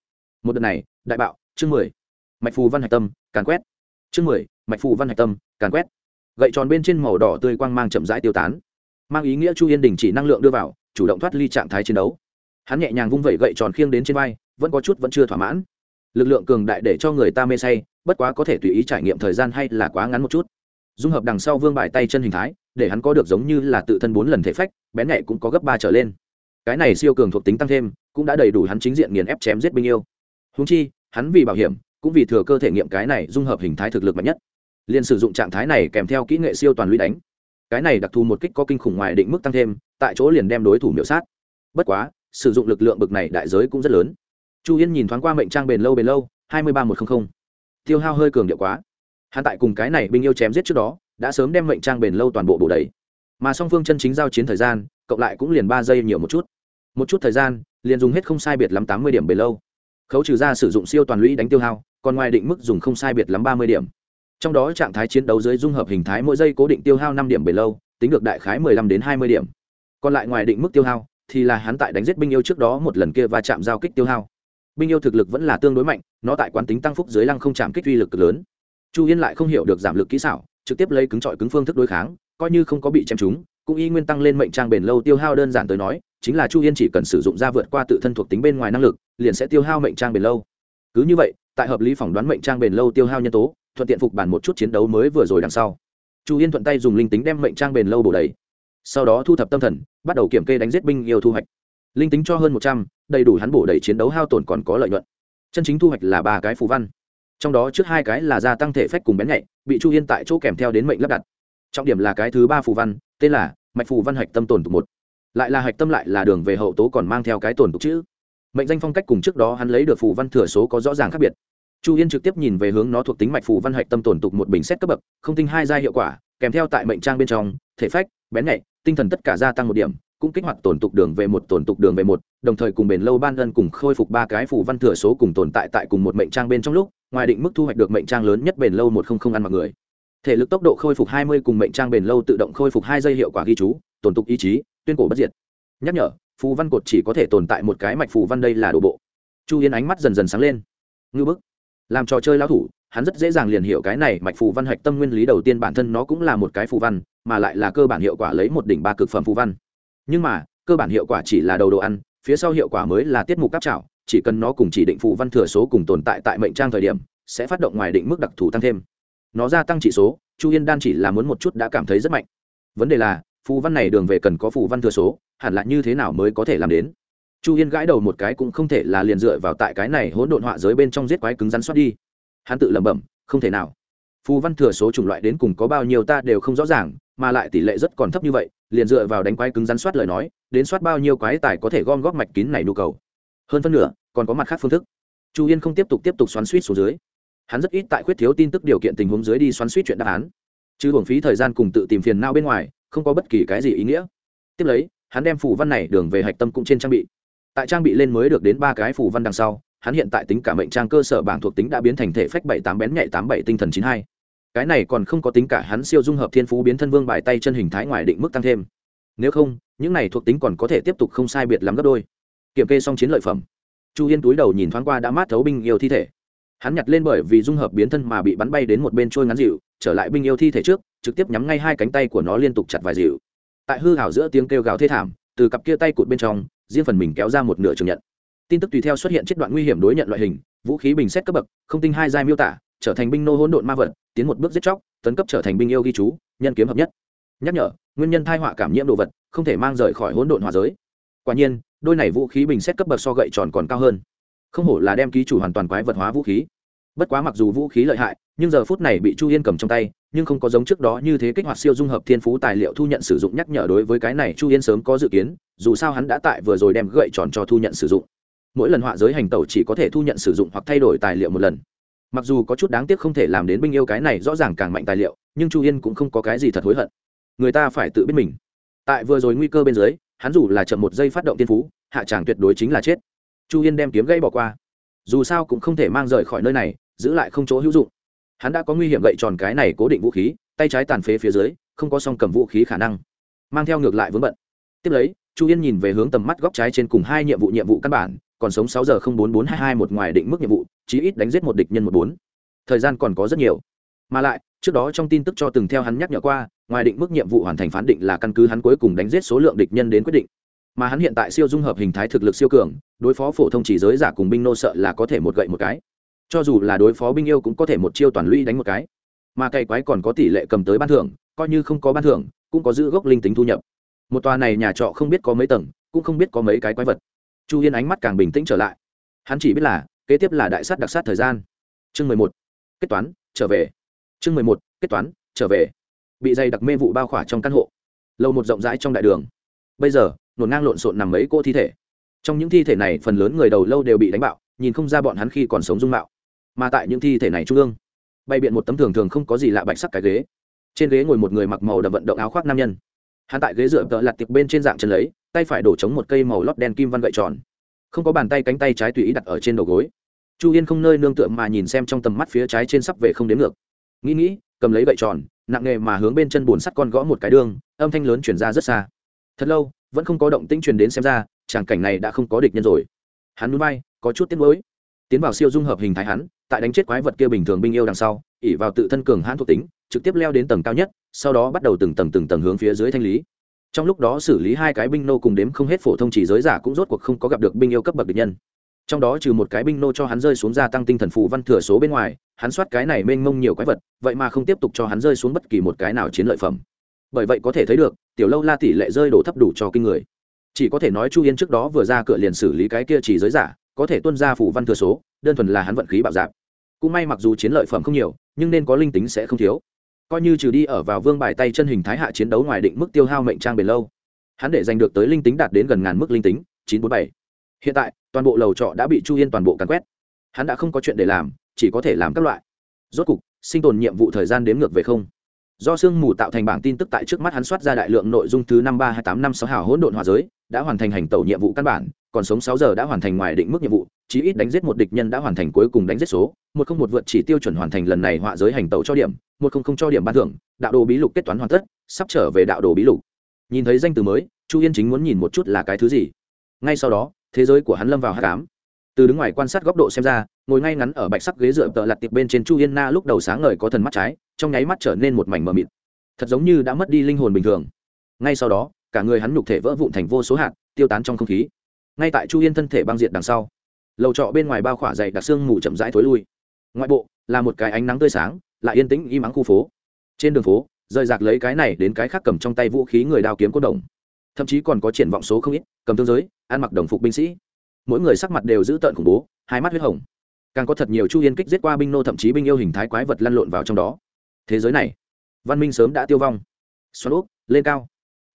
Một đợt này, đại bạo, chương mười. Mạch phù văn hạch tâm, càn quét. Chương mười, mạch phù văn hạch tâm, càn quét. Gậy tròn bên trên màu đỏ tươi quang mang chậm rãi tiêu tán. Mang ý nghĩa chu yên đình chỉ năng lượng đưa vào, chủ động thoát ly trạng thái chiến đấu. Hắn nhẹ nhàng vung vẩy gậy tròn khiêng đến trên vai, vẫn có chút vẫn chưa thỏa mãn lực lượng cường đại để cho người ta mê say, bất quá có thể tùy ý trải nghiệm thời gian hay là quá ngắn một chút. Dung hợp đằng sau vương bài tay chân hình thái, để hắn có được giống như là tự thân bốn lần thể phách, bén nhẹ cũng có gấp ba trở lên. Cái này siêu cường thuộc tính tăng thêm, cũng đã đầy đủ hắn chính diện nghiền ép chém giết binh yêu. Húng chi, hắn vì bảo hiểm, cũng vì thừa cơ thể nghiệm cái này dung hợp hình thái thực lực mạnh nhất. Liền sử dụng trạng thái này kèm theo kỹ nghệ siêu toàn lũy đánh. Cái này đặc thù một kích có kinh khủng ngoài định mức tăng thêm, tại chỗ liền đem đối thủ miểu sát. Bất quá, sử dụng lực lượng bực này đại giới cũng rất lớn chu yên nhìn thoáng qua mệnh trang bền lâu bền lâu, hai mươi ba một trăm linh tiêu hao hơi cường điệu quá. Hắn tại cùng cái này binh yêu chém giết trước đó, đã sớm đem mệnh trang bền lâu toàn bộ bổ đầy. Mà song phương chân chính giao chiến thời gian, cộng lại cũng liền ba giây nhiều một chút. Một chút thời gian, liền dùng hết không sai biệt lắm tám mươi điểm bền lâu. Khấu trừ ra sử dụng siêu toàn lũy đánh tiêu hao, còn ngoài định mức dùng không sai biệt lắm ba mươi điểm. Trong đó trạng thái chiến đấu dưới dung hợp hình thái mỗi giây cố định tiêu hao năm điểm bền lâu, tính được đại khái mười lăm đến hai mươi điểm. Còn lại ngoài định mức tiêu hao, thì là hắn tại đánh giết binh yêu trước đó một lần kia va chạm giao kích tiêu hao binh yêu thực lực vẫn là tương đối mạnh, nó tại quán tính tăng phúc dưới lăng không chạm kích uy lực cực lớn. Chu yên lại không hiểu được giảm lực kỹ xảo, trực tiếp lấy cứng trọi cứng phương thức đối kháng, coi như không có bị chém trúng, cũng y nguyên tăng lên mệnh trang bền lâu tiêu hao đơn giản tới nói, chính là chu yên chỉ cần sử dụng ra vượt qua tự thân thuộc tính bên ngoài năng lực, liền sẽ tiêu hao mệnh trang bền lâu. Cứ như vậy, tại hợp lý phỏng đoán mệnh trang bền lâu tiêu hao nhân tố, thuận tiện phục bản một chút chiến đấu mới vừa rồi đằng sau. Chu yên thuận tay dùng linh tính đem mệnh trang bền lâu bổ đầy. Sau đó thu thập tâm thần, bắt đầu kiểm kê đánh giết binh yêu thu hoạch linh tính cho hơn một trăm, đầy đủ hắn bổ đầy chiến đấu hao tổn còn có lợi nhuận. Chân chính thu hoạch là ba cái phù văn. Trong đó trước hai cái là gia tăng thể phách cùng bén nhạy, bị chu yên tại chỗ kèm theo đến mệnh lắp đặt. Trọng điểm là cái thứ ba phù văn, tên là mạch phù văn hạch tâm tổn tục một. Lại là hạch tâm lại là đường về hậu tố còn mang theo cái tổn tục chữ. Mệnh danh phong cách cùng trước đó hắn lấy được phù văn thừa số có rõ ràng khác biệt. Chu yên trực tiếp nhìn về hướng nó thuộc tính mạch phù văn hạch tâm tổn tục một bình xét cấp bậc, không tinh hai gia hiệu quả, kèm theo tại mệnh trang bên trong, thể phách, bén nhạy, tinh thần tất cả gia tăng một điểm cũng kích hoạt tổn tục đường về một tổn tục đường về một, đồng thời cùng bền lâu ban ân cùng khôi phục ba cái phù văn thừa số cùng tồn tại tại cùng một mệnh trang bên trong lúc, ngoài định mức thu hoạch được mệnh trang lớn nhất bền lâu một không không ăn mặc người. Thể lực tốc độ khôi phục hai mươi cùng mệnh trang bền lâu tự động khôi phục hai giây hiệu quả ghi chú tổn tục ý chí, tuyên cổ bất diệt. Nhắc nhở, phù văn cột chỉ có thể tồn tại một cái mạch phù văn đây là đồ bộ. Chu yên ánh mắt dần dần sáng lên. Ngư bức. Làm trò chơi lao thủ, hắn rất dễ dàng liền hiểu cái này mạch phù văn hạch tâm nguyên lý đầu tiên bản thân nó cũng là một cái phù văn, mà lại là cơ bản hiệu quả lấy một đỉnh ba cực phẩm phù văn nhưng mà, cơ bản hiệu quả chỉ là đầu đồ ăn, phía sau hiệu quả mới là tiết mục cáp trảo, chỉ cần nó cùng chỉ định phù văn thừa số cùng tồn tại tại mệnh trang thời điểm, sẽ phát động ngoài định mức đặc thù tăng thêm. Nó gia tăng chỉ số, chu yên đan chỉ là muốn một chút đã cảm thấy rất mạnh. Vấn đề là phù văn này đường về cần có phù văn thừa số, hẳn là như thế nào mới có thể làm đến? Chu yên gãi đầu một cái cũng không thể là liền dựa vào tại cái này hỗn độn họa giới bên trong giết quái cứng rắn xoát đi. Hắn tự lẩm bẩm, không thể nào. Phù văn thừa số chủng loại đến cùng có bao nhiêu ta đều không rõ ràng mà lại tỷ lệ rất còn thấp như vậy, liền dựa vào đánh quái cứng rắn soát lời nói, đến soát bao nhiêu quái tài có thể gom góp mạch kín này nhu cầu. Hơn phân nửa, còn có mặt khác phương thức. Chu yên không tiếp tục tiếp tục xoắn suýt xuống dưới. Hắn rất ít tại khuyết thiếu tin tức điều kiện tình huống dưới đi xoắn suýt chuyện đáp án. Chứ hưởng phí thời gian cùng tự tìm phiền não bên ngoài, không có bất kỳ cái gì ý nghĩa. Tiếp lấy, hắn đem phủ văn này đường về hạch tâm cũng trên trang bị. Tại trang bị lên mới được đến ba cái phủ văn đằng sau, hắn hiện tại tính cả mệnh trang cơ sở bảng thuộc tính đã biến thành thể phách bảy tám bén nhạy tám bảy tinh thần chín hai cái này còn không có tính cả hắn siêu dung hợp thiên phú biến thân vương bài tay chân hình thái ngoài định mức tăng thêm. Nếu không, những này thuộc tính còn có thể tiếp tục không sai biệt lắm gấp đôi. Kiểm kê xong chiến lợi phẩm. Chu yên túi đầu nhìn thoáng qua đã mát thấu binh yêu thi thể. Hắn nhặt lên bởi vì dung hợp biến thân mà bị bắn bay đến một bên trôi ngắn dịu, trở lại binh yêu thi thể trước, trực tiếp nhắm ngay hai cánh tay của nó liên tục chặt vài dịu. Tại hư hảo giữa tiếng kêu gào thê thảm, từ cặp kia tay cụt bên trong, riêng phần mình kéo ra một nửa trường nhận. Tin tức tùy theo xuất hiện chết đoạn nguy hiểm đối nhận loại hình, vũ khí bình xét cấp bậc, không tinh hai giai miêu tả, trở thành binh nô hỗn độn ma vật tiến một bước giết chóc, tấn cấp trở thành binh yêu ghi chú, nhân kiếm hợp nhất. Nhắc nhở, nguyên nhân thai họa cảm nhiễm đồ vật, không thể mang rời khỏi hỗn độn hòa giới. Quả nhiên, đôi này vũ khí bình xét cấp bậc so gậy tròn còn cao hơn. Không hổ là đem ký chủ hoàn toàn quái vật hóa vũ khí. Bất quá mặc dù vũ khí lợi hại, nhưng giờ phút này bị chu yên cầm trong tay, nhưng không có giống trước đó như thế kích hoạt siêu dung hợp thiên phú tài liệu thu nhận sử dụng nhắc nhở đối với cái này chu yên sớm có dự kiến, dù sao hắn đã tại vừa rồi đem gậy tròn cho thu nhận sử dụng. Mỗi lần họa giới hành tẩu chỉ có thể thu nhận sử dụng hoặc thay đổi tài liệu một lần mặc dù có chút đáng tiếc không thể làm đến binh yêu cái này rõ ràng càng mạnh tài liệu, nhưng chu yên cũng không có cái gì thật hối hận. Người ta phải tự biết mình. Tại vừa rồi nguy cơ bên dưới, hắn dù là chậm một giây phát động tiên phú, hạ tràng tuyệt đối chính là chết. Chu yên đem kiếm gây bỏ qua. Dù sao cũng không thể mang rời khỏi nơi này, giữ lại không chỗ hữu dụng. Hắn đã có nguy hiểm gậy tròn cái này cố định vũ khí, tay trái tàn phế phía dưới, không có song cầm vũ khí khả năng. Mang theo ngược lại vướng bận. Tiếp lấy, chu yên nhìn về hướng tầm mắt góc trái trên cùng hai nhiệm vụ nhiệm vụ căn bản còn sống sáu giờ không bốn bốn hai hai một ngoài định mức nhiệm vụ, chí ít đánh giết một địch nhân một bốn. Thời gian còn có rất nhiều. Mà lại, trước đó trong tin tức cho từng theo hắn nhắc nhở qua, ngoài định mức nhiệm vụ hoàn thành phán định là căn cứ hắn cuối cùng đánh giết số lượng địch nhân đến quyết định. Mà hắn hiện tại siêu dung hợp hình thái thực lực siêu cường, đối phó phổ thông chỉ giới giả cùng binh nô sợ là có thể một gậy một cái. Cho dù là đối phó binh yêu cũng có thể một chiêu toàn lũy đánh một cái. Mà cày quái còn có tỷ lệ cầm tới ban thưởng, coi như không có ban thưởng, cũng có giữ gốc linh tính thu nhập. Một tòa này nhà trọ không biết có mấy tầng, cũng không biết có mấy cái quái vật chu yên ánh mắt càng bình tĩnh trở lại. Hắn chỉ biết là, kế tiếp là đại s á t đặc sát thời gian. Chương mười một, kết toán, trở về. Chương mười một, kết toán, trở về. Bị dày đặc mê vụ bao khỏa trong căn hộ. Lâu một rộng rãi trong đại đường. Bây giờ, nổn ngang lộn xộn nằm mấy cô thi thể. Trong những thi thể này, phần lớn người đầu lâu đều bị đánh bạo, nhìn không ra bọn hắn khi còn sống dung mạo. Mà tại những thi thể này trung ương bay biện một tấm thường thường không có gì lạ bạch sắc cái ghế. Trên ghế ngồi một người mặc màu đậm vận động áo khoác nam nhân hắn tại ghế dựa tợ lặt tiệc bên trên dạng chân lấy, tay phải đổ chống một cây màu lót đen kim văn gậy tròn. Không có bàn tay cánh tay trái tùy ý đặt ở trên đầu gối. Chu yên không nơi nương tựa mà nhìn xem trong tầm mắt phía trái trên sắp về không đến ngược. Nghĩ nghĩ, cầm lấy gậy tròn, nặng nghề mà hướng bên chân bùn sắt con gõ một cái đường, âm thanh lớn chuyển ra rất xa. Thật lâu, vẫn không có động tĩnh truyền đến xem ra tràng cảnh này đã không có địch nhân rồi. Hắn núi bay, có chút tiếc nuối. Tiến vào siêu dung hợp hình thái hắn, tại đánh chết quái vật kia bình thường binh yêu đằng sau ỉ vào tự thân cường hãn thuộc tính trực tiếp leo đến tầng cao nhất, sau đó bắt đầu từng tầng từng tầng hướng phía dưới thanh lý. Trong lúc đó xử lý hai cái binh nô cùng đếm không hết phổ thông chỉ giới giả cũng rốt cuộc không có gặp được binh yêu cấp bậc địch nhân. Trong đó trừ một cái binh nô cho hắn rơi xuống gia tăng tinh thần phù văn thừa số bên ngoài, hắn soát cái này mênh mông nhiều quái vật, vậy mà không tiếp tục cho hắn rơi xuống bất kỳ một cái nào chiến lợi phẩm. Bởi vậy có thể thấy được, tiểu lâu la tỷ lệ rơi đổ thấp đủ cho kinh người. Chỉ có thể nói chu yên trước đó vừa ra cửa liền xử lý cái kia chỉ giới giả, có thể tuân ra phủ văn thừa số, đơn thuần là hắn vận khí bạo dạp cũng may mặc dù chiến lợi phẩm không nhiều, nhưng nên có linh tính sẽ không thiếu coi như trừ đi ở vào vương bài tay chân hình thái hạ chiến đấu ngoài định mức tiêu hao mệnh trang bền lâu. Hắn để giành được tới linh tính đạt đến gần ngàn mức linh tính, chín bốn bảy. Hiện tại, toàn bộ lầu trọ đã bị chu yên toàn bộ càn quét. Hắn đã không có chuyện để làm, chỉ có thể làm các loại. Rốt cục, sinh tồn nhiệm vụ thời gian đếm ngược về không. Do sương mù tạo thành bảng tin tức tại trước mắt hắn soát ra đại lượng nội dung thứ năm ba hai tám năm sáu hào hỗn độn hòa giới, đã hoàn thành hành tẩu nhiệm vụ căn bản, còn sống sáu giờ đã hoàn thành ngoài định mức nhiệm vụ, chí ít đánh giết một địch nhân đã hoàn thành cuối cùng đánh giết số. Một không một vượt chỉ tiêu chuẩn hoàn thành lần này họa giới hành tẩu cho điểm một không không cho điểm ban thưởng, đạo đồ bí lục kết toán hoàn tất, sắp trở về đạo đồ bí lục. Nhìn thấy danh từ mới, chu yên chính muốn nhìn một chút là cái thứ gì. Ngay sau đó, thế giới của hắn lâm vào hát cám từ đứng ngoài quan sát góc độ xem ra, ngồi ngay ngắn ở bạch sắc ghế dựa tợ lặt tiệp bên trên chu yên na lúc đầu sáng ngời có thần mắt trái, trong nháy mắt trở nên một mảnh mờ mịt. Thật giống như đã mất đi linh hồn bình thường. Ngay sau đó, cả người hắn nhục thể vỡ vụn thành vô số hạt, tiêu tán trong không khí. Ngay tại chu yên thân thể băng diệt đằng sau, lầu trọ bên ngoài bao khỏa dày đặc xương mù chậm rãi thối lui. Ngoại bộ là một cái ánh nắng tươi sáng lại yên tĩnh im ắng khu phố. Trên đường phố, rời rạc lấy cái này đến cái khác cầm trong tay vũ khí người đao kiếm cốt đồng. Thậm chí còn có triển vọng số không ít, cầm thương giới, ăn mặc đồng phục binh sĩ. Mỗi người sắc mặt đều giữ tợn khủng bố, hai mắt huyết hồng. Càng có thật nhiều chu yên kích giết qua binh nô thậm chí binh yêu hình thái quái vật lăn lộn vào trong đó. Thế giới này, văn minh sớm đã tiêu vong. Xoắn úp lên cao.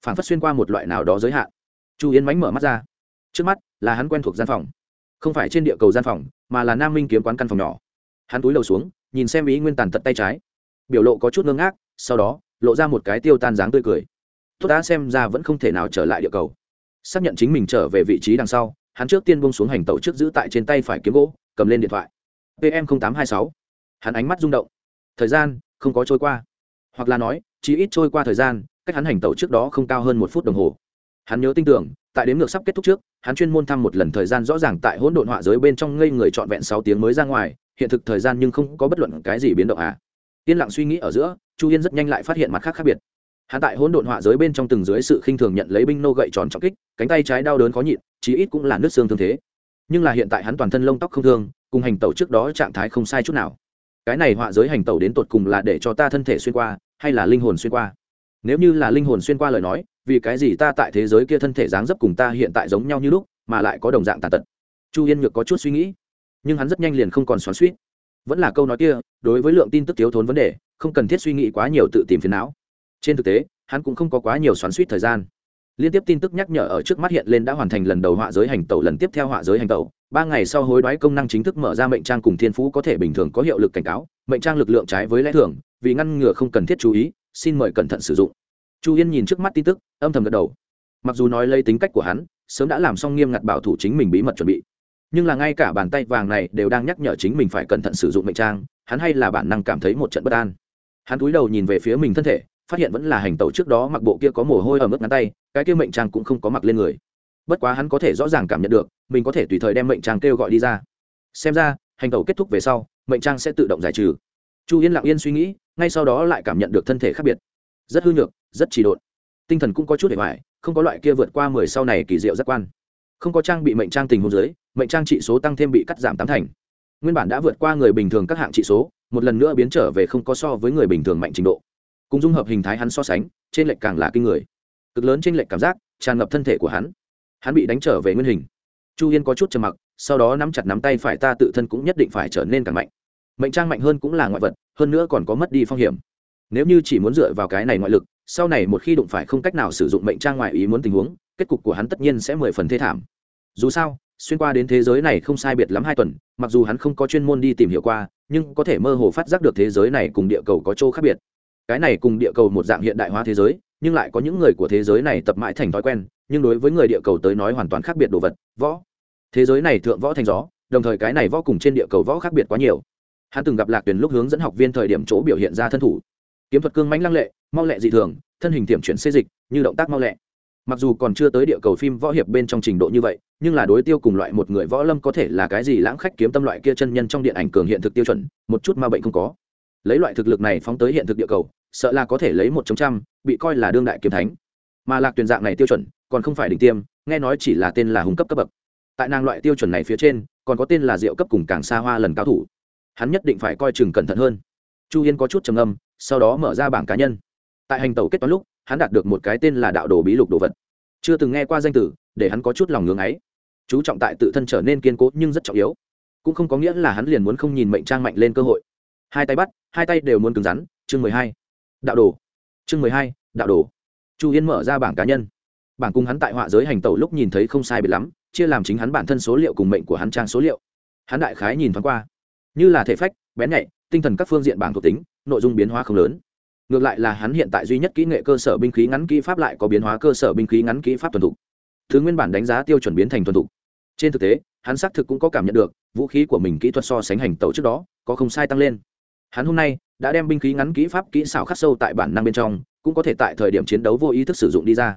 Phản phất xuyên qua một loại nào đó giới hạn. Chu yên mánh mở mắt ra. Trước mắt là hắn quen thuộc gian phòng. Không phải trên địa cầu gian phòng, mà là nam minh kiếm quán căn phòng nhỏ. Hắn túi đầu xuống nhìn xem ý nguyên tàn tật tay trái. Biểu lộ có chút ngưng ngác, sau đó, lộ ra một cái tiêu tan dáng tươi cười. Tốt đã xem ra vẫn không thể nào trở lại địa cầu. Xác nhận chính mình trở về vị trí đằng sau, hắn trước tiên bông xuống hành tàu trước giữ tại trên tay phải kiếm gỗ, cầm lên điện thoại. Pm tám trăm hai sáu. Hắn ánh mắt rung động. Thời gian, không có trôi qua. Hoặc là nói, chỉ ít trôi qua thời gian, cách hắn hành tàu trước đó không cao hơn một phút đồng hồ hắn nhớ tin tưởng, tại đến ngược sắp kết thúc trước, hắn chuyên môn thăm một lần thời gian rõ ràng tại hỗn độn họa giới bên trong ngây người trọn vẹn sáu tiếng mới ra ngoài, hiện thực thời gian nhưng không có bất luận cái gì biến động à. Yên lặng suy nghĩ ở giữa, chu yên rất nhanh lại phát hiện mặt khác khác biệt. Hắn tại hỗn độn họa giới bên trong từng dưới sự khinh thường nhận lấy binh nô gậy tròn trọng kích, cánh tay trái đau đớn khó nhịn, chí ít cũng là nước xương thương thế. Nhưng là hiện tại hắn toàn thân lông tóc không thương, cùng hành tẩu trước đó trạng thái không sai chút nào. Cái này họa giới hành tẩu đến tột cùng là để cho ta thân thể xuyên qua, hay là linh hồn xuyên qua? Nếu như là linh hồn xuyên qua lời nói vì cái gì ta tại thế giới kia thân thể dáng dấp cùng ta hiện tại giống nhau như lúc, mà lại có đồng dạng tàn tật? Chu yên nhược có chút suy nghĩ, nhưng hắn rất nhanh liền không còn xoắn suýt vẫn là câu nói kia, đối với lượng tin tức thiếu thốn vấn đề, không cần thiết suy nghĩ quá nhiều tự tìm phiền não. Trên thực tế, hắn cũng không có quá nhiều xoắn suýt thời gian. Liên tiếp tin tức nhắc nhở ở trước mắt hiện lên đã hoàn thành lần đầu họa giới hành tẩu, lần tiếp theo họa giới hành tẩu. Ba ngày sau hối đoái công năng chính thức mở ra, mệnh trang cùng thiên phú có thể bình thường có hiệu lực cảnh cáo, mệnh trang lực lượng trái với lẽ thường, vì ngăn ngừa không cần thiết chú ý, xin mời cẩn thận sử dụng chu yên nhìn trước mắt tin tức, âm thầm gật đầu. Mặc dù nói lấy tính cách của hắn, sớm đã làm xong nghiêm ngặt bảo thủ chính mình bí mật chuẩn bị. Nhưng là ngay cả bàn tay vàng này đều đang nhắc nhở chính mình phải cẩn thận sử dụng mệnh trang, hắn hay là bản năng cảm thấy một trận bất an. Hắn cúi đầu nhìn về phía mình thân thể, phát hiện vẫn là hành tẩu trước đó mặc bộ kia có mồ hôi ở mức ngắn tay, cái kia mệnh trang cũng không có mặc lên người. Bất quá hắn có thể rõ ràng cảm nhận được, mình có thể tùy thời đem mệnh trang kêu gọi đi ra. Xem ra, hành tẩu kết thúc về sau, mệnh trang sẽ tự động giải trừ. Chu yên lặng yên suy nghĩ, ngay sau đó lại cảm nhận được thân thể khác biệt rất hư nhược, rất trì độn. Tinh thần cũng có chút để hoài không có loại kia vượt qua mười sau này kỳ diệu giác quan. Không có trang bị mệnh trang tình hôn giới mệnh trang trị số tăng thêm bị cắt giảm tám thành. Nguyên bản đã vượt qua người bình thường các hạng trị số, một lần nữa biến trở về không có so với người bình thường mạnh trình độ. Cùng dung hợp hình thái hắn so sánh, trên lệch càng là kinh người. Cực lớn trên lệch cảm giác, tràn ngập thân thể của hắn. Hắn bị đánh trở về nguyên hình. Chu yên có chút trầm mặc, sau đó nắm chặt nắm tay phải ta tự thân cũng nhất định phải trở nên càng mạnh. Mệnh trang mạnh hơn cũng là ngoại vật, hơn nữa còn có mất đi phong hiểm nếu như chỉ muốn dựa vào cái này ngoại lực, sau này một khi đụng phải không cách nào sử dụng mệnh trang ngoại ý muốn tình huống, kết cục của hắn tất nhiên sẽ mười phần thê thảm. Dù sao, xuyên qua đến thế giới này không sai biệt lắm hai tuần, mặc dù hắn không có chuyên môn đi tìm hiểu qua, nhưng có thể mơ hồ phát giác được thế giới này cùng địa cầu có chỗ khác biệt. Cái này cùng địa cầu một dạng hiện đại hóa thế giới, nhưng lại có những người của thế giới này tập mãi thành thói quen, nhưng đối với người địa cầu tới nói hoàn toàn khác biệt đồ vật, võ. Thế giới này thượng võ thành gió, đồng thời cái này võ cùng trên địa cầu võ khác biệt quá nhiều. Hắn từng gặp lạc tuyền lúc hướng dẫn học viên thời điểm chỗ biểu hiện ra thân thủ kiếm thuật cương mãnh lăng lệ, mau lẹ dị thường, thân hình tiệm chuyển xê dịch, như động tác mau lẹ. Mặc dù còn chưa tới địa cầu phim võ hiệp bên trong trình độ như vậy, nhưng là đối tiêu cùng loại một người võ lâm có thể là cái gì lãng khách kiếm tâm loại kia chân nhân trong điện ảnh cường hiện thực tiêu chuẩn, một chút ma bệnh không có. Lấy loại thực lực này phóng tới hiện thực địa cầu, sợ là có thể lấy một trong trăm, bị coi là đương đại kiếm thánh. Mà lạc tuyển dạng này tiêu chuẩn, còn không phải đỉnh tiêm, nghe nói chỉ là tên là hùng cấp cấp bậc. Tại nàng loại tiêu chuẩn này phía trên, còn có tên là diệu cấp cùng càng xa hoa lần cao thủ. Hắn nhất định phải coi chừng cẩn thận hơn. Chu yên có chút trầm âm sau đó mở ra bảng cá nhân. Tại hành tàu kết toán lúc, hắn đạt được một cái tên là đạo đồ bí lục đồ vật. Chưa từng nghe qua danh từ để hắn có chút lòng ngưng ấy. Chú trọng tại tự thân trở nên kiên cố nhưng rất trọng yếu. Cũng không có nghĩa là hắn liền muốn không nhìn mệnh trang mạnh lên cơ hội. Hai tay bắt, hai tay đều muốn cứng rắn. Chương mười hai. Đạo đồ. Chương mười hai, đạo đồ. Chu yên mở ra bảng cá nhân. Bảng cùng hắn tại họa giới hành tẩu lúc nhìn thấy không sai biệt lắm, chia làm chính hắn bản thân số liệu cùng mệnh của hắn trang số liệu. Hắn đại khái nhìn thoáng qua. Như là thể phách, bén nhạy, tinh thần các phương diện bảng thuộc tính nội dung biến hóa không lớn. Ngược lại là hắn hiện tại duy nhất kỹ nghệ cơ sở binh khí ngắn kỹ pháp lại có biến hóa cơ sở binh khí ngắn kỹ pháp thuần thục. Thứ nguyên bản đánh giá tiêu chuẩn biến thành thuần thục. Trên thực tế, hắn xác thực cũng có cảm nhận được, vũ khí của mình kỹ thuật so sánh hành tẩu trước đó, có không sai tăng lên. Hắn hôm nay đã đem binh khí ngắn kỹ pháp kỹ xảo khắc sâu tại bản năng bên trong, cũng có thể tại thời điểm chiến đấu vô ý thức sử dụng đi ra.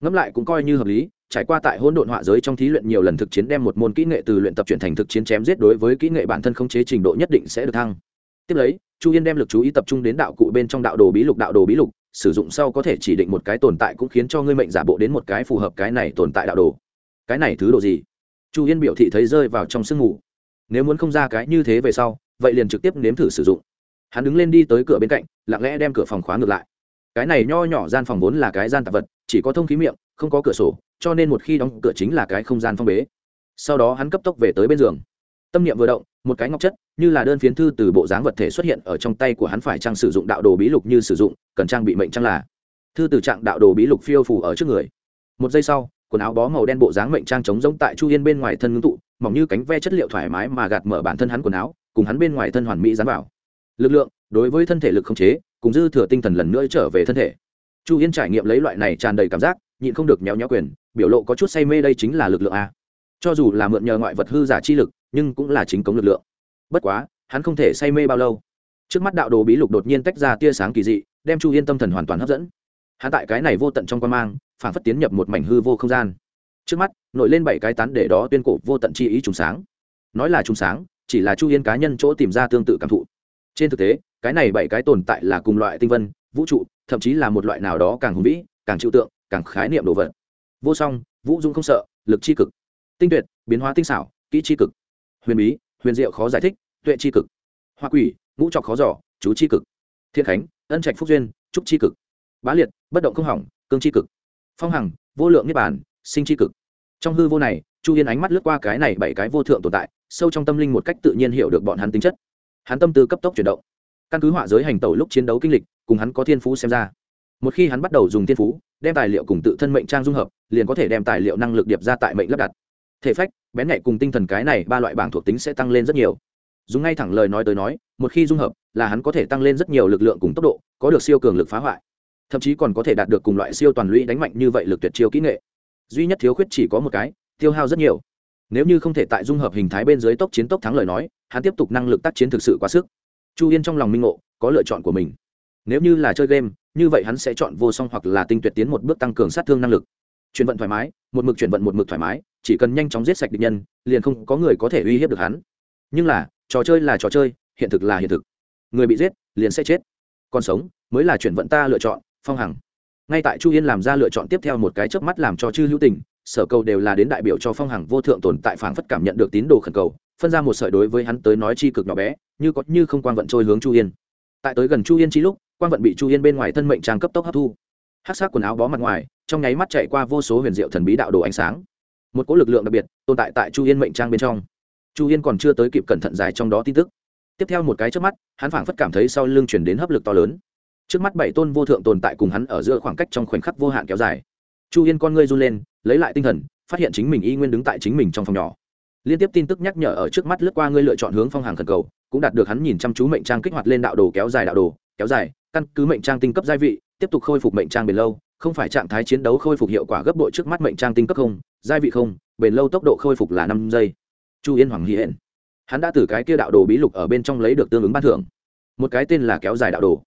Ngẫm lại cũng coi như hợp lý, trải qua tại hỗn độn họa giới trong thí luyện nhiều lần thực chiến đem một môn kỹ nghệ từ luyện tập chuyển thành thực chiến chém giết đối với kỹ nghệ bản thân không chế trình độ nhất định sẽ được thăng tiếp lấy, chu yên đem lực chú ý tập trung đến đạo cụ bên trong đạo đồ bí lục, đạo đồ bí lục, sử dụng sau có thể chỉ định một cái tồn tại cũng khiến cho ngươi mệnh giả bộ đến một cái phù hợp cái này tồn tại đạo đồ. Cái này thứ đồ gì? Chu yên biểu thị thấy rơi vào trong sương mù. Nếu muốn không ra cái như thế về sau, vậy liền trực tiếp nếm thử sử dụng. Hắn đứng lên đi tới cửa bên cạnh, lặng lẽ đem cửa phòng khóa ngược lại. Cái này nho nhỏ gian phòng vốn là cái gian tạp vật, chỉ có thông khí miệng, không có cửa sổ, cho nên một khi đóng cửa chính là cái không gian phong bế. Sau đó hắn cấp tốc về tới bên giường tâm niệm vừa động, một cái ngọc chất, như là đơn phiến thư từ bộ dáng vật thể xuất hiện ở trong tay của hắn phải trang sử dụng đạo đồ bí lục như sử dụng, cần trang bị mệnh trang là. Thư từ trạng đạo đồ bí lục phiêu phủ ở trước người. Một giây sau, quần áo bó màu đen bộ dáng mệnh trang chống giống tại chu yên bên ngoài thân ngưng tụ, mỏng như cánh ve chất liệu thoải mái mà gạt mở bản thân hắn quần áo, cùng hắn bên ngoài thân hoàn mỹ dán vào. Lực lượng, đối với thân thể lực không chế, cùng dư thừa tinh thần lần nữa trở về thân thể. Chu yên trải nghiệm lấy loại này tràn đầy cảm giác, nhịn không được nhéo nhéo quyền, biểu lộ có chút say mê đây chính là lực lượng a. Cho dù là mượn nhờ ngoại vật hư giả chi lực nhưng cũng là chính cống lực lượng. Bất quá, hắn không thể say mê bao lâu. Trước mắt đạo đồ bí lục đột nhiên tách ra tia sáng kỳ dị, đem chu yên tâm thần hoàn toàn hấp dẫn. Hắn tại cái này vô tận trong quan mang, phản phất tiến nhập một mảnh hư vô không gian. Trước mắt, nổi lên bảy cái tán để đó tuyên cổ vô tận chi ý trùng sáng. Nói là trùng sáng, chỉ là chu yên cá nhân chỗ tìm ra tương tự cảm thụ. Trên thực tế, cái này bảy cái tồn tại là cùng loại tinh vân, vũ trụ, thậm chí là một loại nào đó càng hùng vĩ, càng chịu tượng, càng khái niệm đồ vật. Vô song, vũ dung không sợ, lực c h i cực. Tinh tuyệt, biến hóa tinh xảo, kỹ c h i cực huyền bí, huyền diệu khó giải thích, tuệ c h i cực. Hoa quỷ, ngũ trọc khó giỏ chú c h i cực. Thiên khánh, ân trạch phúc duyên, trúc c h i cực. Bá liệt, bất động không hỏng, cương c h i cực. Phong hằng, vô lượng niết bản sinh c h i cực. Trong hư vô này, chu yên ánh mắt lướt qua cái này bảy cái vô thượng tồn tại, sâu trong tâm linh một cách tự nhiên hiểu được bọn hắn tính chất. Hắn tâm tư cấp tốc chuyển động. Căn cứ họa giới hành tẩu lúc chiến đấu kinh lịch, cùng hắn có thiên phú xem ra. Một khi hắn bắt đầu dùng thiên phú, đem tài liệu cùng tự thân mệnh trang dung hợp, liền có thể đem tài liệu năng lực điệp ra tại mệnh lắp đặt thể phách, bén nhạy cùng tinh thần cái này ba loại bảng thuộc tính sẽ tăng lên rất nhiều. Dùng ngay thẳng lời nói tới nói, một khi dung hợp, là hắn có thể tăng lên rất nhiều lực lượng cùng tốc độ, có được siêu cường lực phá hoại. Thậm chí còn có thể đạt được cùng loại siêu toàn lũy đánh mạnh như vậy lực tuyệt chiêu kỹ nghệ. Duy nhất thiếu khuyết chỉ có một cái, tiêu hao rất nhiều. Nếu như không thể tại dung hợp hình thái bên dưới tốc chiến tốc thắng lời nói, hắn tiếp tục năng lực tác chiến thực sự quá sức. Chu yên trong lòng minh ngộ, có lựa chọn của mình. Nếu như là chơi game, như vậy hắn sẽ chọn vô song hoặc là tinh tuyệt tiến một bước tăng cường sát thương năng lực. Chuyển vận thoải mái, một mực chuyển vận một mực thoải mái chỉ cần nhanh chóng giết sạch địch nhân, liền không có người có thể uy hiếp được hắn. Nhưng là, trò chơi là trò chơi, hiện thực là hiện thực. Người bị giết, liền sẽ chết. Còn sống, mới là chuyển vận ta lựa chọn, phong hằng. Ngay tại chu yên làm ra lựa chọn tiếp theo một cái chớp mắt làm cho chư hữu tình, sở cầu đều là đến đại biểu cho phong hằng vô thượng tồn tại phảng phất cảm nhận được tín đồ khẩn cầu, phân ra một sợi đối với hắn tới nói chi cực nhỏ bé, như có như không quan vận trôi hướng chu yên. Tại tới gần chu yên chi lúc quan vận bị chu yên bên ngoài thân mệnh trang cấp tốc hấp thu. Hát sắc quần áo bó mặt ngoài, trong nháy mắt chạy qua vô số huyền diệu thần bí đạo đồ ánh sáng một cỗ lực lượng đặc biệt tồn tại tại chu yên mệnh trang bên trong. Chu yên còn chưa tới kịp cẩn thận dài trong đó tin tức. Tiếp theo một cái trước mắt, hắn phảng phất cảm thấy sau lưng chuyển đến hấp lực to lớn. Trước mắt bảy tôn vô thượng tồn tại cùng hắn ở giữa khoảng cách trong khoảnh khắc vô hạn kéo dài. Chu yên con ngươi run lên, lấy lại tinh thần, phát hiện chính mình y nguyên đứng tại chính mình trong phòng nhỏ. Liên tiếp tin tức nhắc nhở ở trước mắt lướt qua ngươi lựa chọn hướng phong hàng khẩn cầu, cũng đạt được hắn nhìn chăm chú mệnh trang kích hoạt lên đạo đồ kéo dài đạo đồ, kéo dài, căn cứ mệnh trang tinh cấp gia vị tiếp tục khôi phục mệnh trang bền lâu, không phải trạng thái chiến đấu khôi phục hiệu quả gấp đội trước mắt mệnh trang tinh cấp không gia vị không, bền lâu tốc độ khôi phục là năm giây. Chu yên hoàng hiện hắn đã từ cái kia đạo đồ bí lục ở bên trong lấy được tương ứng ban thưởng. Một cái tên là kéo dài đạo đồ.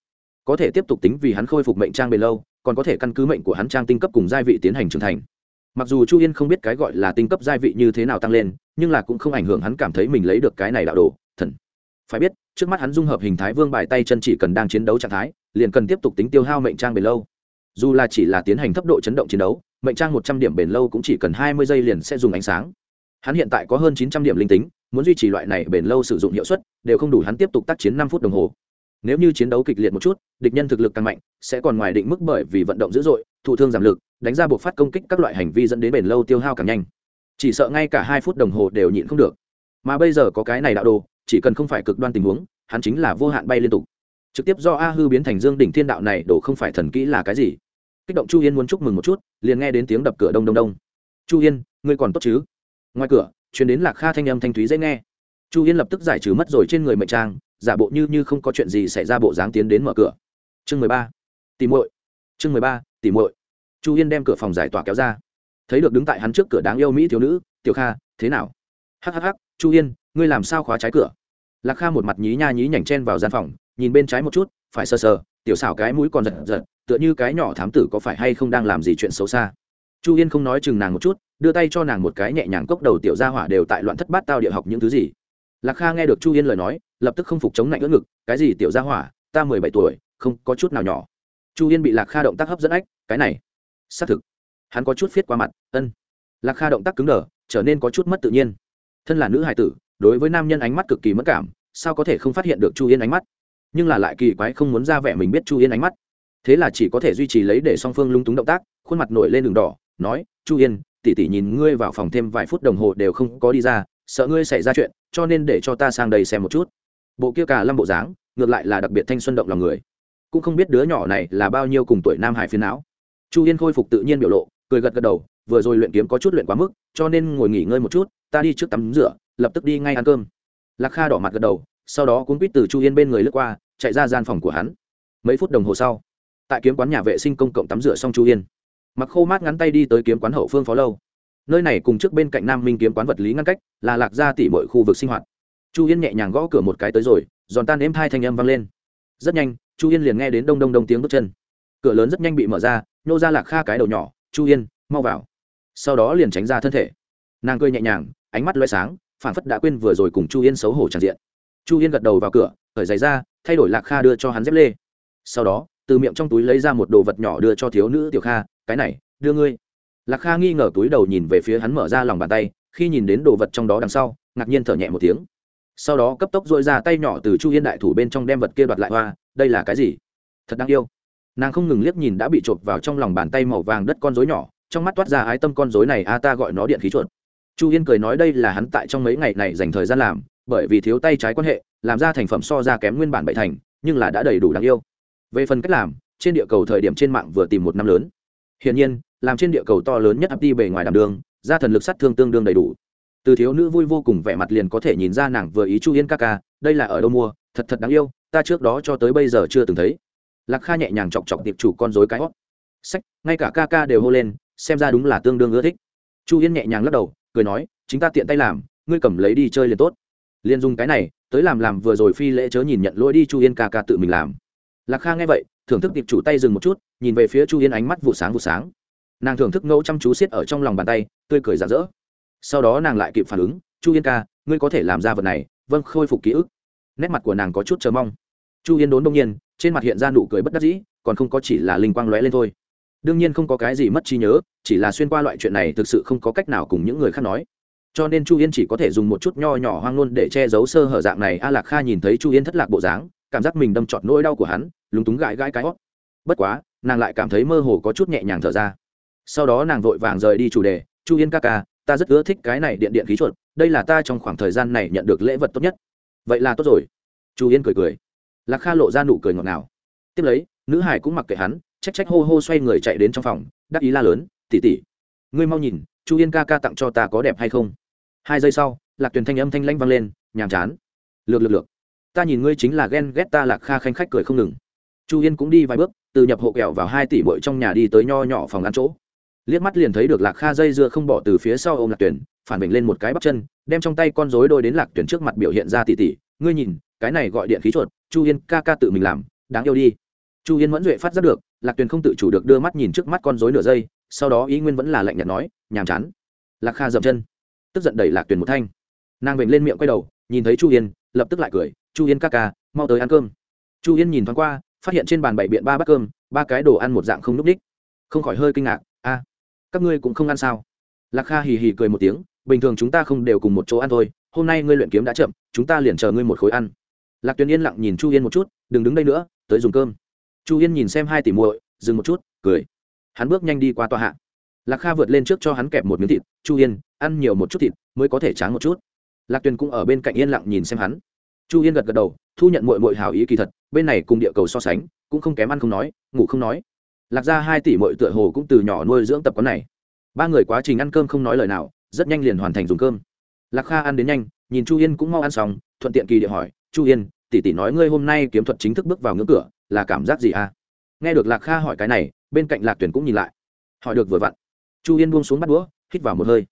Có thể tiếp tục tính vì hắn khôi phục mệnh trang bền lâu, còn có thể căn cứ mệnh của hắn trang tinh cấp cùng gia vị tiến hành trưởng thành. Mặc dù chu yên không biết cái gọi là tinh cấp gia vị như thế nào tăng lên, nhưng là cũng không ảnh hưởng hắn cảm thấy mình lấy được cái này đạo đồ, thần. Phải biết, trước mắt hắn dung hợp hình thái vương bài tay chân chỉ cần đang chiến đấu trạng thái liền cần tiếp tục tính tiêu hao mệnh trang bền lâu. Dù là chỉ là tiến hành thấp độ chấn động chiến đấu, mệnh trang một trăm điểm bền lâu cũng chỉ cần hai mươi giây liền sẽ dùng ánh sáng. Hắn hiện tại có hơn chín trăm điểm linh tính, muốn duy trì loại này bền lâu sử dụng hiệu suất, đều không đủ hắn tiếp tục tác chiến năm phút đồng hồ. Nếu như chiến đấu kịch liệt một chút, địch nhân thực lực càng mạnh, sẽ còn ngoài định mức bởi vì vận động dữ dội, thụ thương giảm lực, đánh ra buộc phát công kích các loại hành vi dẫn đến bền lâu tiêu hao càng nhanh. Chỉ sợ ngay cả hai phút đồng hồ đều nhịn không được. Mà bây giờ có cái này đạo đồ, chỉ cần không phải cực đoan tình huống, hắn chính là vô hạn bay liên tục trực tiếp do a hư biến thành dương đỉnh thiên đạo này, đổ không phải thần kỹ là cái gì? Kích động chu yên muốn chúc mừng một chút, liền nghe đến tiếng đập cửa đông đông đông. Chu yên, ngươi còn tốt chứ? Ngoài cửa chuyển đến lạc kha thanh âm thanh thúy dễ nghe. Chu yên lập tức giải trừ mất rồi trên người mệnh trang, giả bộ như như không có chuyện gì xảy ra bộ dáng tiến đến mở cửa. Chương mười ba. Tìm muội. Chương mười ba tìm muội. Chu yên đem cửa phòng giải tỏa kéo ra. Thấy được đứng tại hắn trước cửa đáng yêu mỹ thiếu nữ, tiểu kha, thế nào? Hhh chu yên, ngươi làm sao khóa trái cửa? Lạc kha một mặt nhí nha nhí nhảnh chen vào gian phòng nhìn bên trái một chút, phải sờ sờ, tiểu xảo cái mũi còn giật giật, tựa như cái nhỏ thám tử có phải hay không đang làm gì chuyện xấu xa. Chu yên không nói chừng nàng một chút, đưa tay cho nàng một cái nhẹ nhàng cốc đầu tiểu gia hỏa đều tại loạn thất bát tao địa học những thứ gì. Lạc kha nghe được chu yên lời nói, lập tức không phục chống lạnh ớt ngực, cái gì tiểu gia hỏa, ta mười bảy tuổi, không có chút nào nhỏ. Chu yên bị lạc kha động tác hấp dẫn ách, cái này, xác thực, hắn có chút viết qua mặt, ân. Lạc kha động tác cứng đờ, trở nên có chút mất tự nhiên. Thân là nữ hài tử, đối với nam nhân ánh mắt cực kỳ mất cảm, sao có thể không phát hiện được chu yên ánh mắt? Nhưng là lại kỳ quái không muốn ra vẻ mình biết chu yên ánh mắt. Thế là chỉ có thể duy trì lấy để song phương lung túng động tác, khuôn mặt nổi lên đường đỏ, nói, chu yên tỉ tỉ nhìn ngươi vào phòng thêm vài phút đồng hồ đều không có đi ra, sợ ngươi xảy ra chuyện, cho nên để cho ta sang đây xem một chút. Bộ kia cả lâm bộ dáng, ngược lại là đặc biệt thanh xuân động lòng người. Cũng không biết đứa nhỏ này là bao nhiêu cùng tuổi nam hải phiến não. Chu yên khôi phục tự nhiên biểu lộ, cười gật gật đầu, vừa rồi luyện kiếm có chút luyện quá mức, cho nên ngồi nghỉ ngơi một chút, ta đi trước tắm rửa, lập tức đi ngay ăn cơm. Lạc kha đỏ mặt gật đầu, sau đó cuốn quýt từ chu yên bên người lướt qua chạy ra gian phòng của hắn. Mấy phút đồng hồ sau, tại kiếm quán nhà vệ sinh công cộng tắm rửa xong chu yên mặc khô mát ngắn tay đi tới kiếm quán hậu phương phó lâu. Nơi này cùng trước bên cạnh nam minh kiếm quán vật lý ngăn cách, là lạc gia tỉ mọi khu vực sinh hoạt. Chu yên nhẹ nhàng gõ cửa một cái tới rồi, giòn tan êm hai thanh âm vang lên. Rất nhanh, chu yên liền nghe đến đông đông đông tiếng bước chân. Cửa lớn rất nhanh bị mở ra nhô ra lạc kha cái đầu nhỏ, chu yên mau vào. Sau đó liền tránh ra thân thể. Nàng cười nhẹ nhàng, ánh mắt loay sáng phản phất đã quên vừa rồi cùng chu yên xấu hổ tràn diện. Chu yên gật đầu vào cửa khởi giày ra thay đổi lạc kha đưa cho hắn dép lê. Sau đó, từ miệng trong túi lấy ra một đồ vật nhỏ đưa cho thiếu nữ tiểu kha, cái này, đưa ngươi. Lạc kha nghi ngờ túi đầu nhìn về phía hắn mở ra lòng bàn tay, khi nhìn đến đồ vật trong đó đằng sau, ngạc nhiên thở nhẹ một tiếng. Sau đó cấp tốc dội ra tay nhỏ từ chu yên đại thủ bên trong đem vật kia đoạt lại, hoa, đây là cái gì? Thật đáng yêu. Nàng không ngừng liếc nhìn đã bị chộp vào trong lòng bàn tay màu vàng đất con rối nhỏ, trong mắt toát ra ái tâm con rối này, a ta gọi nó điện khí chuột. Chu yên cười nói, đây là hắn tại trong mấy ngày này dành thời gian làm bởi vì thiếu tay trái quan hệ, làm ra thành phẩm so ra kém nguyên bản bậy thành, nhưng là đã đầy đủ đáng yêu. Về phần cách làm, trên địa cầu thời điểm trên mạng vừa tìm một năm lớn. Hiển nhiên, làm trên địa cầu to lớn nhất ấp đi bề ngoài đàm đường ra thần lực sát thương tương đương đầy đủ. Từ thiếu nữ vui vô cùng vẻ mặt liền có thể nhìn ra nàng vừa ý chu yên ca ca, đây là ở đâu mua, thật thật đáng yêu, ta trước đó cho tới bây giờ chưa từng thấy. Lạc kha nhẹ nhàng chọc chọc tiệp chủ con dối cái hót. Sách, ngay cả ca ca đều hô lên, xem ra đúng là tương đương ưa thích. Chu yên nhẹ nhàng lắc đầu, cười nói, chính ta tiện tay làm, ngươi cầm lấy đi chơi liền tốt liền dùng cái này, tới làm làm vừa rồi phi lễ chớ nhìn nhận lỗi đi chu yên ca ca tự mình làm. Lạc kha nghe vậy, thưởng thức tiệp chủ tay dừng một chút, nhìn về phía chu yên ánh mắt vụ sáng vụ sáng. Nàng thưởng thức ngẫu chăm chú xiết ở trong lòng bàn tay, tươi cười rạng rỡ. Sau đó nàng lại kịp phản ứng, chu yên ca, ngươi có thể làm ra vật này vâng khôi phục ký ức. Nét mặt của nàng có chút chờ mong. Chu yên đốn đông nhiên, trên mặt hiện ra nụ cười bất đắc dĩ, còn không có chỉ là linh quang lóe lên thôi. Đương nhiên không có cái gì mất trí nhớ, chỉ là xuyên qua loại chuyện này thực sự không có cách nào cùng những người khác nói cho nên chu yên chỉ có thể dùng một chút nho nhỏ hoang ngôn để che giấu sơ hở dạng này. A lạc kha nhìn thấy chu yên thất lạc bộ dáng, cảm giác mình đâm trọt nỗi đau của hắn, lúng túng gãi gãi cái hót. Bất quá, nàng lại cảm thấy mơ hồ có chút nhẹ nhàng thở ra. Sau đó nàng vội vàng rời đi chủ đề. Chu yên ca ca, ta rất ưa thích cái này điện điện khí chuột, đây là ta trong khoảng thời gian này nhận được lễ vật tốt nhất. Vậy là tốt rồi. Chu yên cười cười. Lạc kha lộ ra nụ cười ngọt ngào. Tiếp lấy, nữ hải cũng mặc kệ hắn trách trách hô hô xoay người chạy đến trong phòng đắc ý la lớn tỉ tỉ ngươi mau nhìn, chu yên ca ca tặng cho ta có đẹp hay không? Hai giây sau, lạc tuyền thanh âm thanh lanh vang lên, nhàm chán. Lược lược lược. Ta nhìn ngươi chính là ghen ghét ta, lạc kha khanh khách cười không ngừng. Chu yên cũng đi vài bước, từ nhập hộ kẹo vào hai tỷ bội trong nhà đi tới nho nhỏ phòng ăn chỗ. Liếc mắt liền thấy được lạc kha dây dưa không bỏ từ phía sau ô m lạc tuyển phản bình lên một cái bắp chân, đem trong tay con rối đôi đến lạc tuyển trước mặt biểu hiện ra tỉ tỉ. Ngươi nhìn, cái này gọi điện khí chuột, chu yên ca ca tự mình làm, đáng yêu đi. Chu yên mẫn duệ phát giác được, lạc tuyển không tự chủ được đưa mắt nhìn trước mắt con rối nửa giây, sau đó ý nguyên vẫn là lạnh nhạt nói, nhàm chán. Lạc kha dậm chân tức giận đẩy lạc tuyển một thanh. Nàng vểnh lên miệng quay đầu, nhìn thấy chu yên, lập tức lại cười, chu yên ca ca, mau tới ăn cơm. Chu yên nhìn thoáng qua, phát hiện trên bàn bảy biện ba bát cơm, ba cái đồ ăn một dạng không n ú c đích. Không khỏi hơi kinh ngạc, a, các ngươi cũng không ăn sao? Lạc kha hì hì cười một tiếng, bình thường chúng ta không đều cùng một chỗ ăn thôi, hôm nay ngươi luyện kiếm đã chậm, chúng ta liền chờ ngươi một khối ăn. Lạc tuyền yên lặng nhìn chu yên một chút, đừng đứng đây nữa, tới dùng cơm. Chu yên nhìn xem hai tỷ muội, dừng một chút, cười. Hắn bước nhanh đi qua tòa hạ lạc kha vượt lên trước cho hắn kẹp một miếng thịt, chu yên, ăn nhiều một chút thịt, mới có thể tráng một chút. Lạc tuyền cũng ở bên cạnh yên lặng nhìn xem hắn. Chu yên gật gật đầu, thu nhận mội mội hào ý kỳ thật, bên này cùng địa cầu so sánh, cũng không kém ăn không nói, ngủ không nói. Lạc ra hai tỷ mội tựa hồ cũng từ nhỏ nuôi dưỡng tập quán này. Ba người quá trình ăn cơm không nói lời nào, rất nhanh liền hoàn thành dùng cơm. Lạc kha ăn đến nhanh, nhìn chu yên cũng mau ăn xong, thuận tiện kỳ địa hỏi, chu yên, tỷ tỷ nói ngươi hôm nay kiếm thuật chính thức bước vào ngưỡng cửa, là cảm giác gì à? Nghe được lạc kha hỏi cái này, bên cạnh lạc tuyển cũng nhìn lại. Hỏi được vừa vặn chu yên buông xuống bắt đũa hít vào một hơi.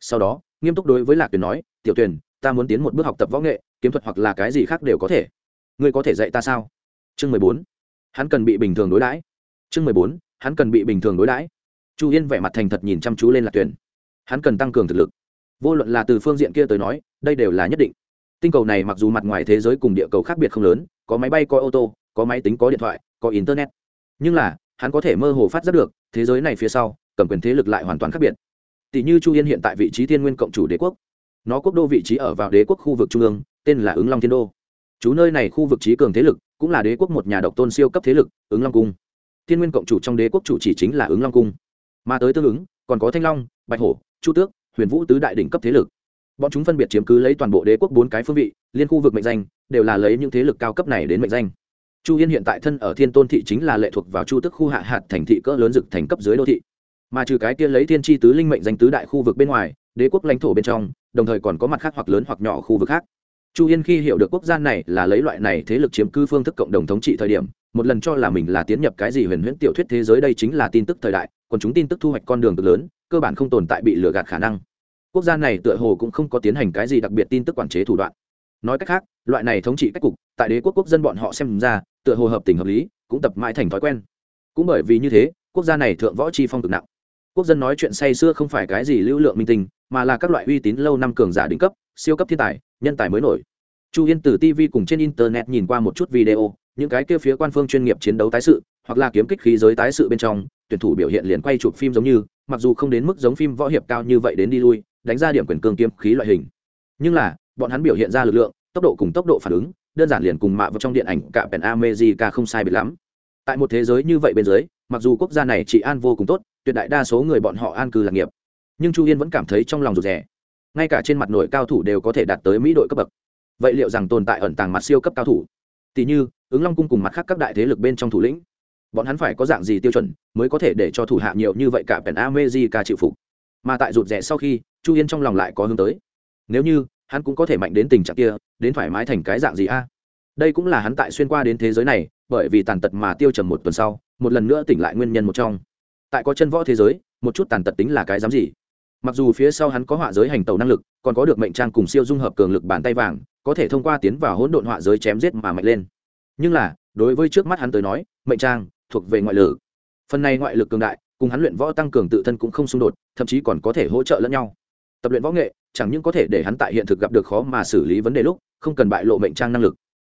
Sau đó nghiêm túc đối với lạc Tuyền nói tiểu Tuyền, ta muốn tiến một bước học tập võ nghệ kiếm thuật hoặc là cái gì khác đều có thể. Ngươi có thể dạy ta sao? Chương mười bốn. Hắn cần bị bình thường đối đãi. Chương mười bốn. Hắn cần bị bình thường đối đãi. Chu yên vẻ mặt thành thật nhìn chăm chú lên lạc tuyền. Hắn cần tăng cường thực lực. Vô luận là từ phương diện kia tới nói đây đều là nhất định. Tinh cầu này mặc dù mặt ngoài thế giới cùng địa cầu khác biệt không lớn có máy bay có ô tô có máy tính có điện thoại có internet. Nhưng là hắn có thể mơ hồ phát giác được thế giới này phía sau cầm quyền thế lực lại hoàn toàn khác biệt. Tỷ như chu yên hiện tại vị trí thiên nguyên cộng chủ đế quốc. Nó quốc đô vị trí ở vào đế quốc khu vực trung ương, tên là ứng long thiên đô. Chú nơi này khu vực trí cường thế lực, cũng là đế quốc một nhà độc tôn siêu cấp thế lực, ứng long cung. Thiên nguyên cộng chủ trong đế quốc chủ chỉ chính là ứng long cung. Mà tới tương ứng, còn có thanh long, bạch hổ, chu tước, huyền vũ tứ đại đỉnh cấp thế lực. Bọn chúng phân biệt chiếm cứ lấy toàn bộ đế quốc bốn cái phương vị, liên khu vực mệnh danh, đều là lấy những thế lực cao cấp này đến mệnh danh. Chu yên hiện tại thân ở thiên tôn thị chính là lệ thuộc vào chu tức khu hạ hạt thành thị cỡ lớn dực thành cấp dưới đô thị mà trừ cái kia lấy thiên tri tứ linh mệnh danh tứ đại khu vực bên ngoài, đế quốc lãnh thổ bên trong, đồng thời còn có mặt khác hoặc lớn hoặc nhỏ khu vực khác. Chu yên khi hiểu được quốc gia này là lấy loại này thế lực chiếm cư phương thức cộng đồng thống trị thời điểm, một lần cho là mình là tiến nhập cái gì huyền huyễn tiểu thuyết thế giới đây chính là tin tức thời đại, còn chúng tin tức thu hoạch con đường cực lớn, cơ bản không tồn tại bị lừa gạt khả năng. Quốc gia này tựa hồ cũng không có tiến hành cái gì đặc biệt tin tức quản chế thủ đoạn. Nói cách khác, loại này thống trị cách cục, tại đế quốc quốc dân bọn họ xem ra, tựa hồ hợp tình hợp lý, cũng tập mãi thành thói quen. Cũng bởi vì như thế, quốc gia này thượng võ chi phong cực nặng quốc dân nói chuyện say xưa không phải cái gì lưu lượng minh tinh, mà là các loại uy tín lâu năm cường giả đỉnh cấp, siêu cấp thiên tài, nhân tài mới nổi. Chu yên từ tv cùng trên internet nhìn qua một chút video, những cái kia phía quan phương chuyên nghiệp chiến đấu tái sự, hoặc là kiếm kích khí giới tái sự bên trong, tuyển thủ biểu hiện liền quay chụp phim giống như, mặc dù không đến mức giống phim võ hiệp cao như vậy đến đi lui, đánh ra điểm quyền cương kiếm khí loại hình. Nhưng là, bọn hắn biểu hiện ra lực lượng, tốc độ cùng tốc độ phản ứng, đơn giản liền cùng mạ vào trong điện ảnh cả pèn America không sai biệt lắm. Tại một thế giới như vậy bên dưới, mặc dù quốc gia này trị an vô cùng tốt tuyệt đại đa số người bọn họ an cư lạc nghiệp. Nhưng chu yên vẫn cảm thấy trong lòng rụt rè. Ngay cả trên mặt nổi cao thủ đều có thể đạt tới mỹ đội cấp bậc. Vậy liệu rằng tồn tại ẩn tàng mặt siêu cấp cao thủ? Tỷ như, ứng long cung cùng mặt khác các đại thế lực bên trong thủ lĩnh. Bọn hắn phải có dạng gì tiêu chuẩn mới có thể để cho thủ hạ nhiều như vậy cả pèn America chịu phục? Mà tại rụt rè sau khi, chu yên trong lòng lại có hướng tới. Nếu như, hắn cũng có thể mạnh đến tình trạng kia, đến thoải mái thành cái dạng gì a? Đây cũng là hắn tại xuyên qua đến thế giới này, bởi vì tàn tật mà tiêu trầm một tuần sau, một lần nữa tỉnh lại nguyên nhân một trong tại có chân võ thế giới, một chút tàn tật tính là cái dám gì? Mặc dù phía sau hắn có họa giới hành tàu năng lực, còn có được mệnh trang cùng siêu dung hợp cường lực bàn tay vàng, có thể thông qua tiến vào hỗn độn họa giới chém giết mà mạnh lên. Nhưng là, đối với trước mắt hắn tới nói, mệnh trang thuộc về ngoại lực. Phần này ngoại lực cường đại, cùng hắn luyện võ tăng cường tự thân cũng không xung đột, thậm chí còn có thể hỗ trợ lẫn nhau. Tập luyện võ nghệ, chẳng những có thể để hắn tại hiện thực gặp được khó mà xử lý vấn đề lúc, không cần bại lộ mệnh trang năng lực,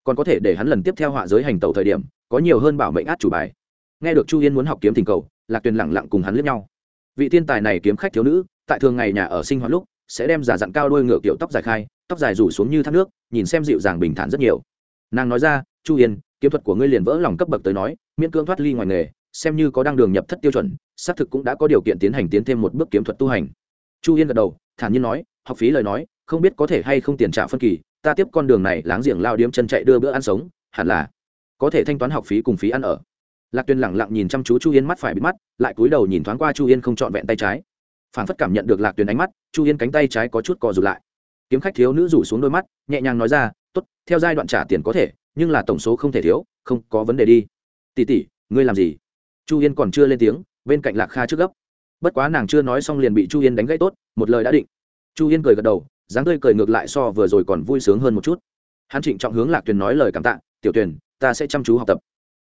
còn có thể để hắn lần tiếp theo họa giới hành tẩu thời điểm, có nhiều hơn bảo mệnh át chủ bài. Nghe được chu yên muốn học kiếm thỉnh cầu lạc tuyền lẳng lặng cùng hắn lướt nhau. Vị thiên tài này kiếm khách thiếu nữ, tại thường ngày nhà ở sinh hoạt lúc, sẽ đem giả dặn cao đôi ngựa kiểu tóc dài khai, tóc dài rủ xuống như thác nước, nhìn xem dịu dàng bình thản rất nhiều. Nàng nói ra, chu yên, kiếm thuật của ngươi liền vỡ lòng cấp bậc tới nói, miễn cưỡng thoát ly ngoài nghề, xem như có đang đường nhập thất tiêu chuẩn, xác thực cũng đã có điều kiện tiến hành tiến thêm một bước kiếm thuật tu hành. Chu yên gật đầu, thản nhiên nói, học phí lời nói, không biết có thể hay không tiền trả phân kỳ, ta tiếp con đường này láng giềng lao điếm chân chạy đưa bữa ăn sống, hẳn là có thể thanh toán học phí cùng phí ăn ở lạc tuyên lẳng lặng nhìn chăm chú chu yên mắt phải bị mắt, lại cúi đầu nhìn thoáng qua chu yên không trọn vẹn tay trái. Phản phất cảm nhận được lạc tuyên ánh mắt, chu yên cánh tay trái có chút cò rụt lại. Kiếm khách thiếu nữ rủ xuống đôi mắt, nhẹ nhàng nói ra t ố t theo giai đoạn trả tiền có thể, nhưng là tổng số không thể thiếu, không có vấn đề đi. Tỉ tỉ ngươi làm gì? Chu yên còn chưa lên tiếng, bên cạnh lạc kha trước gấp. Bất quá nàng chưa nói xong liền bị chu yên đánh gãy tốt, một lời đã định. Chu yên cười gật đầu, dáng tươi cười ngược lại so vừa rồi còn vui sướng hơn một chút. Hắn trịnh trọng hướng lạc tuyền nói lời cảm tạ, tiểu tuyền, ta sẽ chăm chú học tập.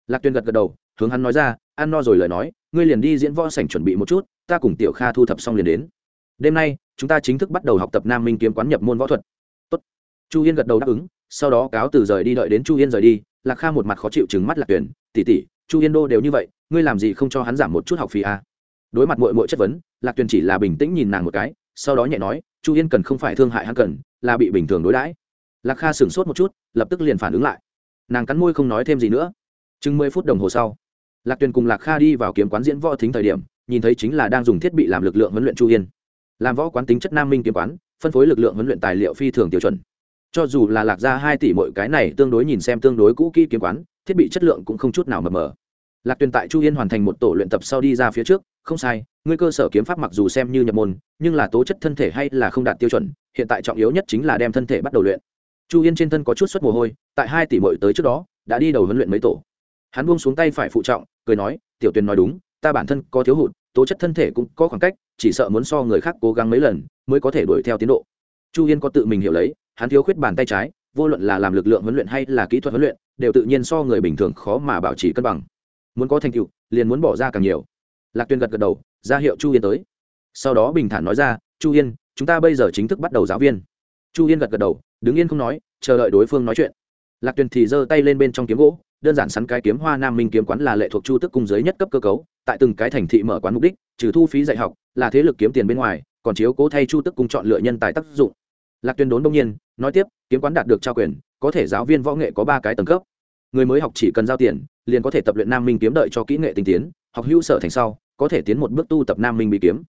Lạc tuyền gật gật đầu hướng hắn nói ra, ăn no rồi lời nói, ngươi liền đi diễn võ sảnh chuẩn bị một chút, ta cùng tiểu kha thu thập xong liền đến. Đêm nay, chúng ta chính thức bắt đầu học tập nam minh kiếm quán nhập môn võ thuật. Tốt. chu yên gật đầu đáp ứng, sau đó cáo từ rời đi đợi đến chu yên rời đi, lạc kha một mặt khó chịu chừng mắt lạc tuyển tỉ tỉ chu yên đô đều như vậy, ngươi làm gì không cho hắn giảm một chút học phí à? đối mặt mội mội chất vấn, lạc tuyền chỉ là bình tĩnh nhìn nàng một cái, sau đó nhẹ nói, chu yên cần không phải thương hại hắn cần, là bị bình thường đối đãi. Lạc kha sửng sốt một chút, lập tức liền phản ứng lại. Nàng cắn môi không nói thêm gì nữa. Chừng mười phút đồng hồ sau lạc tuyền cùng lạc kha đi vào kiếm quán diễn võ thính thời điểm, nhìn thấy chính là đang dùng thiết bị làm lực lượng huấn luyện chu yên làm võ quán tính chất nam minh kiếm quán, phân phối lực lượng huấn luyện tài liệu phi thường tiêu chuẩn. Cho dù là lạc ra hai tỷ mỗi cái này tương đối nhìn xem tương đối cũ kỹ kiếm quán, thiết bị chất lượng cũng không chút nào mờ mờ. Lạc tuyền tại chu yên hoàn thành một tổ luyện tập sau đi ra phía trước, không sai, ngươi cơ sở kiếm pháp mặc dù xem như nhập môn, nhưng là tố chất thân thể hay là không đạt tiêu chuẩn, hiện tại trọng yếu nhất chính là đem thân thể bắt đầu luyện. Chu yên trên thân có chút suất mồ hôi, tại hai tỷ mỗi tới trước đó, đã đi đầu huấn luyện mấy tổ hắn buông xuống tay phải phụ trọng, cười nói, tiểu tuyền nói đúng, ta bản thân có thiếu hụt, tố chất thân thể cũng có khoảng cách, chỉ sợ muốn so người khác cố gắng mấy lần mới có thể đuổi theo tiến độ. Chu yên có tự mình hiểu lấy, hắn thiếu khuyết bàn tay trái, vô luận là làm lực lượng huấn luyện hay là kỹ thuật huấn luyện, đều tự nhiên so người bình thường khó mà bảo trì cân bằng. Muốn có thành tựu, liền muốn bỏ ra càng nhiều. Lạc tuyên gật gật đầu, ra hiệu chu yên tới. Sau đó bình thản nói ra, chu yên chúng ta bây giờ chính thức bắt đầu giáo viên. Chu yên gật gật đầu, đứng yên không nói, chờ đợi đối phương nói chuyện. Lạc tuyền thì giơ tay lên bên trong kiếm gỗ đơn giản sắn cái kiếm hoa nam minh kiếm quán là lệ thuộc chu tức cung giới nhất cấp cơ cấu, tại từng cái thành thị mở quán mục đích, trừ thu phí dạy học, là thế lực kiếm tiền bên ngoài, còn chiếu cố thay chu tức cung chọn lựa nhân tài tác dụng. Lạc tuyên đốn đông nhiên, nói tiếp, kiếm quán đạt được trao quyền, có thể giáo viên võ nghệ có ba cái tầng cấp. Người mới học chỉ cần giao tiền, liền có thể tập luyện nam minh kiếm đợi cho kỹ nghệ tinh tiến, học hữu sở thành sau, có thể tiến một bước tu tập nam minh bị kiếm.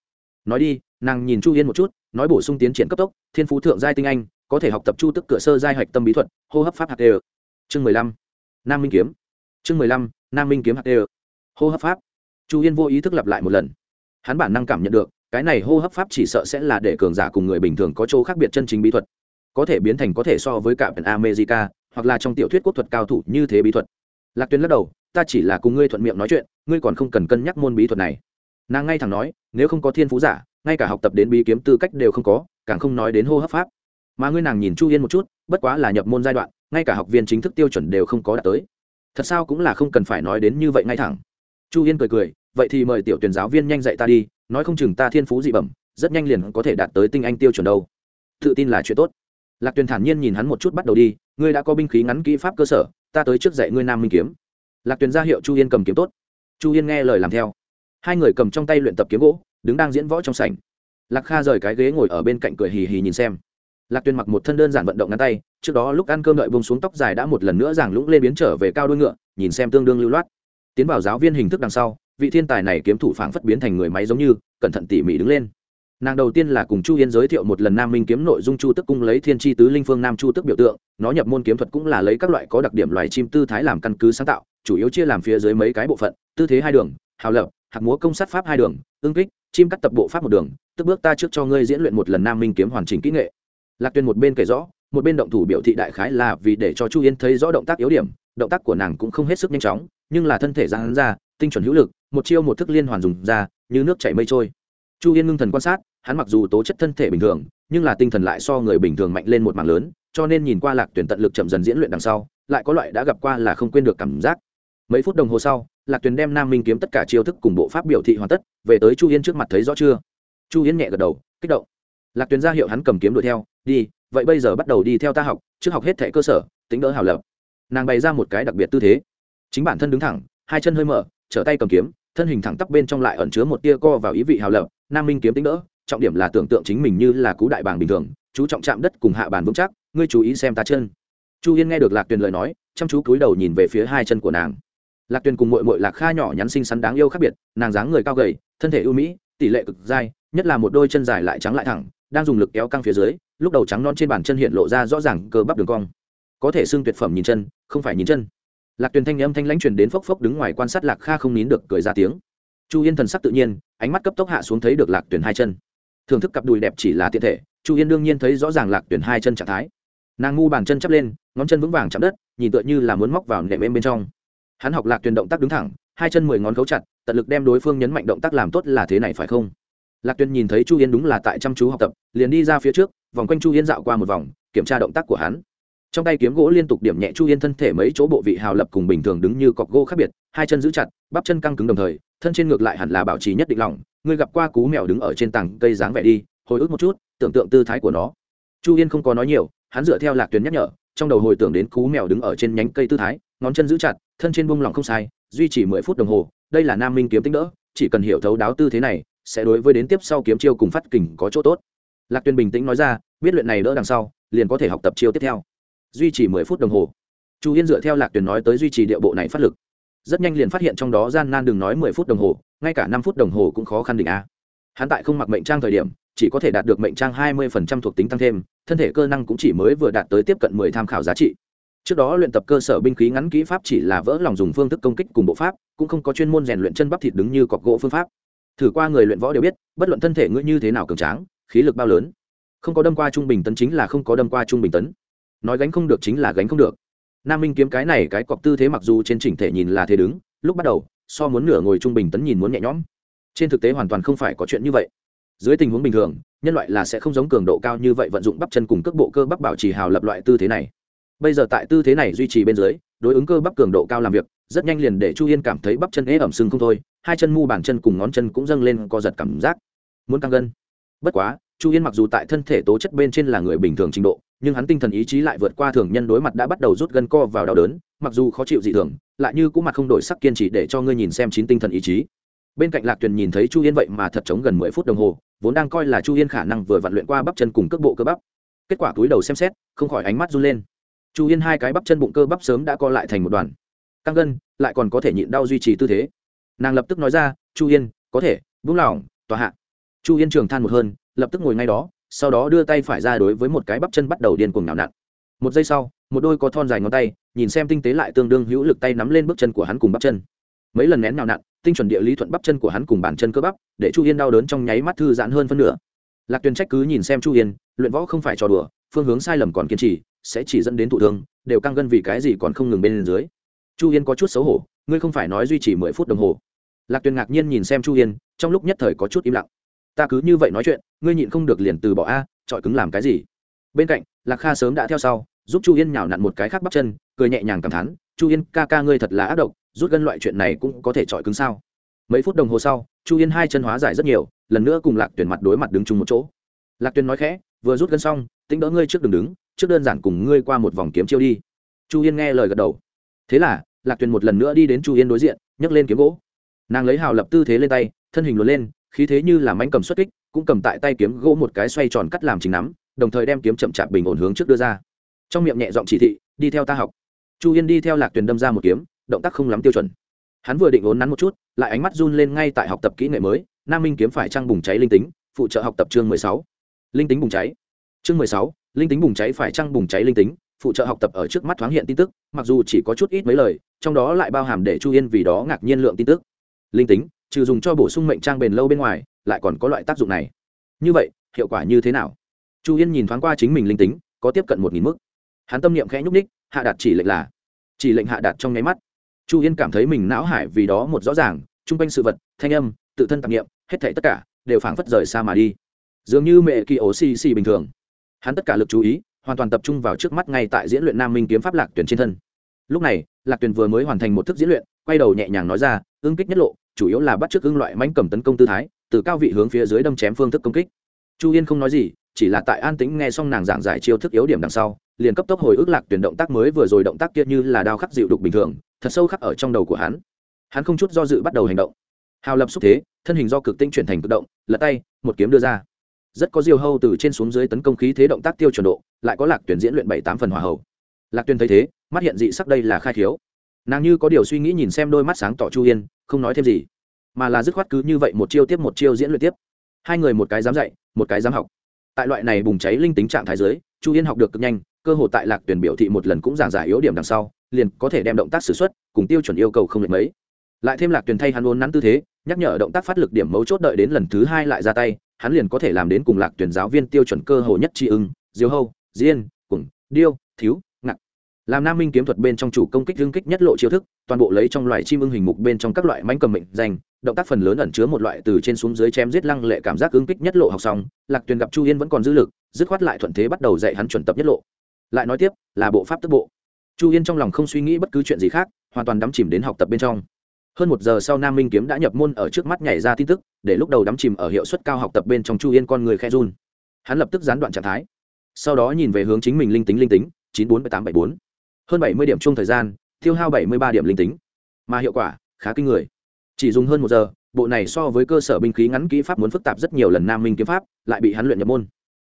Nói đi, nàng nhìn chu yên một chút, nói bổ sung tiến triển cấp tốc, thiên phú thượng giai tinh anh, có thể học tập chu tức cửa sơ giai hạch tâm bí thuật, hô hấp pháp hạt đều. Chương mười lăm nam minh kiếm chương mười lăm, nam minh kiếm hạt đều. hô hấp pháp. chu yên vô ý thức lặp lại một lần. hắn bản năng cảm nhận được, cái này hô hấp pháp chỉ sợ sẽ là để cường giả cùng người bình thường có chỗ khác biệt chân chính bí thuật. có thể biến thành có thể so với cả america, hoặc là trong tiểu thuyết quốc thuật cao thủ như thế bí thuật. lạc tuyến lắc đầu, ta chỉ là cùng ngươi thuận miệng nói chuyện, ngươi còn không cần cân nhắc môn bí thuật này. nàng ngay thẳng nói, nếu không có thiên phú giả, ngay cả học tập đến bí kiếm tư cách đều không có, càng không nói đến hô hấp pháp mà ngươi nàng nhìn chu yên một chút, bất quá là nhập môn giai đoạn, ngay cả học viên chính thức tiêu chuẩn đều không có đạt tới. Thật sao cũng là không cần phải nói đến như vậy ngay thẳng. Chu yên cười cười, vậy thì mời tiểu tuyển giáo viên nhanh dạy ta đi, nói không chừng ta thiên phú dị bẩm, rất nhanh liền có thể đạt tới tinh anh tiêu chuẩn đâu. Tự tin là chuyện tốt. Lạc tuyền thản nhiên nhìn hắn một chút bắt đầu đi, ngươi đã có binh khí ngắn kỹ pháp cơ sở, ta tới trước dạy ngươi nam minh kiếm. Lạc tuyền ra hiệu chu yên cầm kiếm tốt. Chu yên nghe lời làm theo. Hai người cầm trong tay luyện tập kiếm gỗ, đứng đang diễn võ trong sảnh. Lạc kha rời cái ghế ngồi ở bên cạnh cười hì hì nhìn xem lạc tuyền mặc một thân đơn giản vận động ngắn tay, trước đó lúc ăn cơm đợi bông xuống tóc dài đã một lần nữa giảng lũng lên biến trở về cao đôi ngựa, nhìn xem tương đương lưu loát. Tiến vào giáo viên hình thức đằng sau, vị thiên tài này kiếm thủ phảng phất biến thành người máy giống như, cẩn thận tỉ mỉ đứng lên. Nàng đầu tiên là cùng chu yên giới thiệu một lần nam minh kiếm nội dung chu tức cung lấy thiên tri tứ linh phương nam chu tức biểu tượng, nó nhập môn kiếm thuật cũng là lấy các loại có đặc điểm loài chim tư thái làm căn cứ sáng tạo, chủ yếu chia làm phía dưới mấy cái bộ phận, tư thế hai đường, hào lập, hạt múa công sát pháp hai đường ương kích, chim cắt tập bộ pháp một đường, tức bước ta trước cho ngươi diễn luyện một lần nam minh kiếm hoàn chỉnh kỹ nghệ lạc tuyên một bên kể rõ, một bên động thủ biểu thị đại khái là vì để cho chu Yến thấy rõ động tác yếu điểm, động tác của nàng cũng không hết sức nhanh chóng, nhưng là thân thể ra hắn ra, tinh chuẩn hữu lực, một chiêu một thức liên hoàn dùng ra, như nước chảy mây trôi. Chu yên ngưng thần quan sát, hắn mặc dù tố chất thân thể bình thường, nhưng là tinh thần lại so người bình thường mạnh lên một mảng lớn, cho nên nhìn qua lạc tuyển tận lực chậm dần diễn luyện đằng sau, lại có loại đã gặp qua là không quên được cảm giác. Mấy phút đồng hồ sau, lạc tuyển đem nam minh kiếm tất cả chiêu thức cùng bộ pháp biểu thị hoàn tất, về tới chu yên trước mặt thấy rõ chưa? Chu yên nhẹ gật đầu, kích động lạc Tuyền ra hiệu hắn cầm kiếm đuổi theo, đi, vậy bây giờ bắt đầu đi theo ta học, trước học hết thẻ cơ sở, tính đỡ hào lập. Nàng bày ra một cái đặc biệt tư thế. Chính bản thân đứng thẳng, hai chân hơi mở, trở tay cầm kiếm, thân hình thẳng tắp bên trong lại ẩn chứa một tia co vào ý vị hào lập, nam minh kiếm tính đỡ, trọng điểm là tưởng tượng chính mình như là cú đại bàng bình thường, chú trọng chạm đất cùng hạ bàn vững chắc, ngươi chú ý xem ta chân. Chu yên nghe được lạc tuyền lời nói, chăm chú cúi đầu nhìn về phía hai chân của nàng. Lạc tuyền cùng mội mội lạc kha nhỏ nhắn xinh xắn đáng yêu khác biệt, nàng dáng người cao gầy, thân thể ưu mỹ, tỷ lệ cực dai, nhất là một đôi chân dài lại trắng lại thẳng đang dùng lực kéo căng phía dưới, lúc đầu trắng non trên bàn chân hiện lộ ra rõ ràng cơ bắp đường cong. Có thể xưng tuyệt phẩm nhìn chân, không phải nhìn chân. Lạc tuyền thanh âm thanh lãnh truyền đến phốc phốc đứng ngoài quan sát lạc kha không nín được cười ra tiếng. Chu yên thần sắc tự nhiên, ánh mắt cấp tốc hạ xuống thấy được lạc tuyền hai chân. Thưởng thức cặp đùi đẹp chỉ là tiện thể, chu yên đương nhiên thấy rõ ràng lạc tuyền hai chân trạng thái. Nàng ngu bàn chân chắp lên, ngón chân vững vàng chạm đất, nhìn tựa như là muốn móc vào nệm êm bên trong. Hắn học lạc tuyền động tác đứng thẳng, hai chân mười ngón cấu chặt, tận lực đem đối phương nhấn mạnh động tác làm tốt là thế này phải không? Lạc tuyền nhìn thấy chu yên đúng là tại chăm chú học tập, liền đi ra phía trước, vòng quanh chu yên dạo qua một vòng, kiểm tra động tác của hắn trong tay kiếm gỗ liên tục điểm nhẹ chu yên thân thể mấy chỗ bộ vị hào lập cùng bình thường đứng như cọc gỗ khác biệt, hai chân giữ chặt, bắp chân căng cứng đồng thời, thân trên ngược lại hẳn là bảo trì nhất định lỏng. ngươi gặp qua cú mèo đứng ở trên tảng cây dáng vẻ đi, hồi ức một chút, tưởng tượng tư thái của nó chu yên không có nói nhiều, hắn dựa theo lạc tuyến nhắc nhở, trong đầu hồi tưởng đến cú mèo đứng ở trên nhánh cây tư thái, ngón chân giữ chặt, thân trên bông lỏng không sai, duy trì mười phút đồng hồ, đây là nam minh kiếm tính đỡ, chỉ cần hiểu thấu đáo tư thế này sẽ đối với đến tiếp sau kiếm chiêu cùng phát kình có chỗ tốt. Lạc tuyên bình tĩnh nói ra, biết luyện này đỡ đằng sau, liền có thể học tập chiêu tiếp theo. Duy trì mười phút đồng hồ. Chu yên dựa theo lạc tuyển nói tới duy trì điệu bộ này phát lực. Rất nhanh liền phát hiện trong đó gian nan đừng nói mười phút đồng hồ, ngay cả năm phút đồng hồ cũng khó khăn định a. Hắn tại không mặc mệnh trang thời điểm, chỉ có thể đạt được mệnh trang hai mươi phần trăm thuộc tính tăng thêm, thân thể cơ năng cũng chỉ mới vừa đạt tới tiếp cận mười tham khảo giá trị. Trước đó luyện tập cơ sở binh khí ngắn kỹ pháp chỉ là vỡ lòng dùng phương thức công kích cùng bộ pháp, cũng không có chuyên môn rèn luyện chân bắp thịt đứng như cọc gỗ phương pháp thử qua người luyện võ đều biết, bất luận thân thể ngươi như thế nào cường tráng, khí lực bao lớn. Không có đâm qua trung bình tấn chính là không có đâm qua trung bình tấn. Nói gánh không được chính là gánh không được. Nam minh kiếm cái này, cái cọc tư thế mặc dù trên chỉnh thể nhìn là thế đứng, lúc bắt đầu, so muốn nửa ngồi trung bình tấn nhìn muốn nhẹ nhõm. Trên thực tế hoàn toàn không phải có chuyện như vậy. Dưới tình huống bình thường, nhân loại là sẽ không giống cường độ cao như vậy vận dụng bắp chân cùng cước bộ cơ bắp bảo trì hào lập loại tư thế này. Bây giờ tại tư thế này duy trì bên dưới đối ứng cơ bắp cường độ cao làm việc, rất nhanh liền để chu yên cảm thấy bắp chân ế ẩm sưng không thôi, hai chân mu bàn chân cùng ngón chân cũng dâng lên co giật cảm giác. Muốn căng gân. Bất quá, chu yên mặc dù tại thân thể tố chất bên trên là người bình thường trình độ, nhưng hắn tinh thần ý chí lại vượt qua thường nhân đối mặt đã bắt đầu rút gân co vào đau đớn, mặc dù khó chịu dị thường, lại như cũng mặt không đổi sắc kiên trì để cho ngươi nhìn xem chín tinh thần ý chí. Bên cạnh lạc tuyền nhìn thấy chu yên vậy mà thật chống gần mười phút đồng hồ, vốn đang coi là chu yên khả năng vừa vặn luyện qua bắp chân cùng cước bộ cơ bắp. Kết quả túi đầu xem xét, không khỏi ánh mắt run lên chu yên hai cái bắp chân bụng cơ bắp sớm đã co lại thành một đoàn. Căng gân lại còn có thể nhịn đau duy trì tư thế. Nàng lập tức nói ra chu yên có thể vững lòng, tòa hạ. Chu yên trường than một hơn lập tức ngồi ngay đó sau đó đưa tay phải ra đối với một cái bắp chân bắt đầu điên cuồng nào nặn. Một giây sau một đôi có thon dài ngón tay nhìn xem tinh tế lại tương đương hữu lực tay nắm lên bước chân của hắn cùng bắp chân. Mấy lần nén nào nặn tinh chuẩn địa lý thuận bắp chân của hắn cùng bàn chân cơ bắp để chu yên đau đớn trong nháy mắt thư giãn hơn phân nửa. Lạc tuyền trách cứ nhìn xem chu yên luyện võ không phải trò đùa phương hướng sai lầm còn kiên trì sẽ chỉ dẫn đến thụ thương, đều căng gân vì cái gì còn không ngừng bên dưới. Chu yên có chút xấu hổ, ngươi không phải nói duy trì mười phút đồng hồ. Lạc tuyền ngạc nhiên nhìn xem chu yên, trong lúc nhất thời có chút im lặng. Ta cứ như vậy nói chuyện, ngươi nhịn không được liền từ bỏ a trọi cứng làm cái gì? Bên cạnh, lạc kha sớm đã theo sau, giúp chu yên nhào nặn một cái khác bắp chân, cười nhẹ nhàng cảm thán, chu yên, ca ca ngươi thật là ác độc, rút gân loại chuyện này cũng có thể trọi cứng sao? Mấy phút đồng hồ sau, chu yên hai chân hóa giải rất nhiều, lần nữa cùng lạc tuyển mặt đối mặt đứng chung một chỗ. Lạc tuyển nói khẽ, vừa rút gân xong, tính đỡ ngươi trước đường đứng trước đơn giản cùng ngươi qua một vòng kiếm chiêu đi. Chu yên nghe lời gật đầu. Thế là, lạc tuyền một lần nữa đi đến chu yên đối diện, nhấc lên kiếm gỗ. Nàng lấy hào lập tư thế lên tay, thân hình luồn lên, khí thế như là mánh cầm xuất kích, cũng cầm tại tay kiếm gỗ một cái xoay tròn cắt làm chính nắm, đồng thời đem kiếm chậm chạp bình ổn hướng trước đưa ra. Trong miệng nhẹ giọng chỉ thị, đi theo ta học. Chu yên đi theo lạc tuyền đâm ra một kiếm, động tác không lắm tiêu chuẩn. Hắn vừa định ốn nắn một chút, lại ánh mắt run lên ngay tại học tập kỹ nghệ mới, nam minh kiếm phải trăng bùng cháy linh tính, phụ trợ học tập chương mười sáu. Linh tính bùng cháy. Chương mười sáu linh tính bùng cháy phải chăng bùng cháy linh tính, phụ trợ học tập ở trước mắt thoáng hiện tin tức, mặc dù chỉ có chút ít mấy lời, trong đó lại bao hàm để chu yên vì đó ngạc nhiên lượng tin tức. Linh tính, trừ dùng cho bổ sung mệnh trang bền lâu bên ngoài, lại còn có loại tác dụng này. Như vậy, hiệu quả như thế nào? Chu yên nhìn thoáng qua chính mình linh tính, có tiếp cận một nghìn mức. Hắn tâm niệm khẽ nhúc ních hạ đạt chỉ lệnh là, chỉ lệnh hạ đạt trong nháy mắt. Chu yên cảm thấy mình não hải vì đó một rõ ràng, chung quanh sự vật, thanh âm, tự thân tạp nghiệm hết thảy tất cả, đều phảng phất rời xa mà đi. Dường như mẹ kỳ ổ xì xì bình thường hắn tất cả lực chú ý, hoàn toàn tập trung vào trước mắt ngay tại diễn luyện nam minh kiếm pháp lạc tuyển trên thân. Lúc này, lạc tuyển vừa mới hoàn thành một thức diễn luyện, quay đầu nhẹ nhàng nói ra ương kích nhất lộ, chủ yếu là bắt trước ưng loại mánh cầm tấn công tư thái, từ cao vị hướng phía dưới đâm chém phương thức công kích. Chu yên không nói gì, chỉ là tại an tĩnh nghe xong nàng giảng giải chiêu thức yếu điểm đằng sau, liền cấp tốc hồi ức lạc tuyển động tác mới vừa rồi động tác kia như là đao khắc dịu đục bình thường, thật sâu khắc ở trong đầu của hắn. Hắn không chút do dự bắt đầu hành động. Hào lập xúc thế, thân hình do cực tinh chuyển thành cực động, lật tay, một kiếm đưa ra rất có diều hâu từ trên xuống dưới tấn công khí thế động tác tiêu chuẩn độ, lại có lạc tuyển diễn luyện bảy tám phần hòa hậu lạc tuyển thấy thế, mắt hiện dị sắc đây là khai thiếu nàng như có điều suy nghĩ nhìn xem đôi mắt sáng tỏ chu yên, không nói thêm gì, mà là dứt khoát cứ như vậy một chiêu tiếp một chiêu diễn luyện tiếp. Hai người một cái dám dạy, một cái dám học. Tại loại này bùng cháy linh tính trạng thái giới chu yên học được cực nhanh, cơ hội tại lạc tuyển biểu thị một lần cũng giảng giải yếu điểm đằng sau, liền có thể đem động tác xử x cùng tiêu chuẩn yêu cầu không lệch mấy lại thêm lạc tuyền thay hắn ôn nắn tư thế, nhắc nhở động tác phát lực điểm mấu chốt đợi đến lần thứ hai lại ra tay, hắn liền có thể làm đến cùng lạc tuyển giáo viên tiêu chuẩn cơ hồ nhất tri ưng diều hâu, diên, cùng, điêu, thiếu ngặt làm nam minh kiếm thuật bên trong chủ công kích hương kích nhất lộ chiêu thức, toàn bộ lấy trong loài chim ưng hình mục bên trong các loại mánh cầm mệnh danh, động tác phần lớn ẩn chứa một loại từ trên xuống dưới chém giết lăng lệ cảm giác ứng kích nhất lộ học xong, lạc tuyền gặp chu yên vẫn còn dư lực, dứt khoát lại thuận thế bắt đầu dạy hắn chuẩn tập nhất lộ. Lại nói tiếp, là bộ pháp tức bộ. Chu yên trong lòng không suy nghĩ bất cứ chuyện gì khác, hoàn toàn đắm chìm đến học tập bên trong hơn một giờ sau nam minh kiếm đã nhập môn ở trước mắt nhảy ra tin tức, để lúc đầu đắm chìm ở hiệu suất cao học tập bên trong chu yên con người khe run. Hắn lập tức gián đoạn trạng thái. Sau đó nhìn về hướng chính mình linh tính linh tính, chín bốn tám bảy bốn. Hơn bảy mươi điểm chung thời gian, tiêu hao bảy mươi ba điểm linh tính. Mà hiệu quả, khá kinh người. Chỉ dùng hơn một giờ, bộ này so với cơ sở binh khí ngắn kỹ pháp muốn phức tạp rất nhiều lần nam minh kiếm pháp, lại bị hắn luyện nhập môn.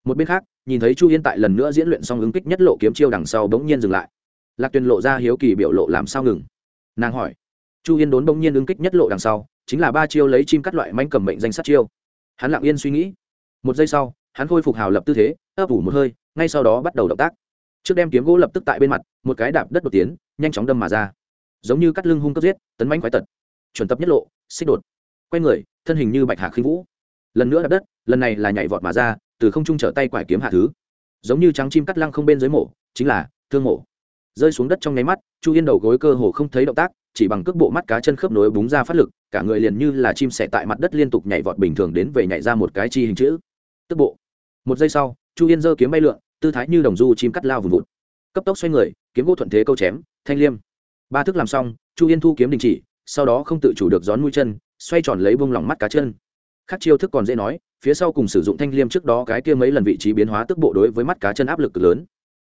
Một bên khác, nhìn thấy chu yên tại lần nữa diễn luyện xong ứng kích nhất lộ kiếm chiêu đằng sau bỗng nhiên dừng lại. Lạc tuyền lộ ra hiếu kỳ biểu lộ làm sao ngừng. Nàng hỏi chu yên đốn bỗng nhiên ứng kích nhất lộ đằng sau, chính là ba chiêu lấy chim cắt loại manh cầm mệnh danh sát chiêu. Hắn lặng yên suy nghĩ. Một giây sau, hắn khôi phục hào lập tư thế, ấp ủ một hơi, ngay sau đó bắt đầu động tác. Trước đem kiếm gỗ lập tức tại bên mặt, một cái đạp đất đột tiến, nhanh chóng đâm mà ra. Giống như cắt lưng hung cấp giết, tấn manh khoái tật. Chuẩn tập nhất lộ, xích đột. Quay người, thân hình như bạch hạc khinh vũ. Lần nữa đạp đất, lần này là nhảy vọt mà ra, từ không trung trở tay quải kiếm hạ thứ. Giống như trắng chim cắt lăng không bên dưới mổ, chính là thương mổ. Rơi xuống đất trong nháy mắt, chu yên đầu gối cơ hồ không thấy động tác chỉ bằng cước bộ mắt cá chân khớp nối búng ra phát lực, cả người liền như là chim sẻ tại mặt đất liên tục nhảy vọt bình thường đến về nhảy ra một cái chi hình chữ. Tức bộ. Một giây sau, chu yên giơ kiếm bay lượn, tư thái như đồng du chim cắt lao vùng vụt. Cấp tốc xoay người, kiếm gỗ thuận thế câu chém, thanh liêm. Ba thức làm xong, chu yên thu kiếm đình chỉ, sau đó không tự chủ được gión mũi chân, xoay tròn lấy bông lỏng mắt cá chân. Khác chiêu thức còn dễ nói, phía sau cùng sử dụng thanh liêm trước đó cái kia mấy lần vị trí biến hóa tức bộ đối với mắt cá chân áp lực lớn.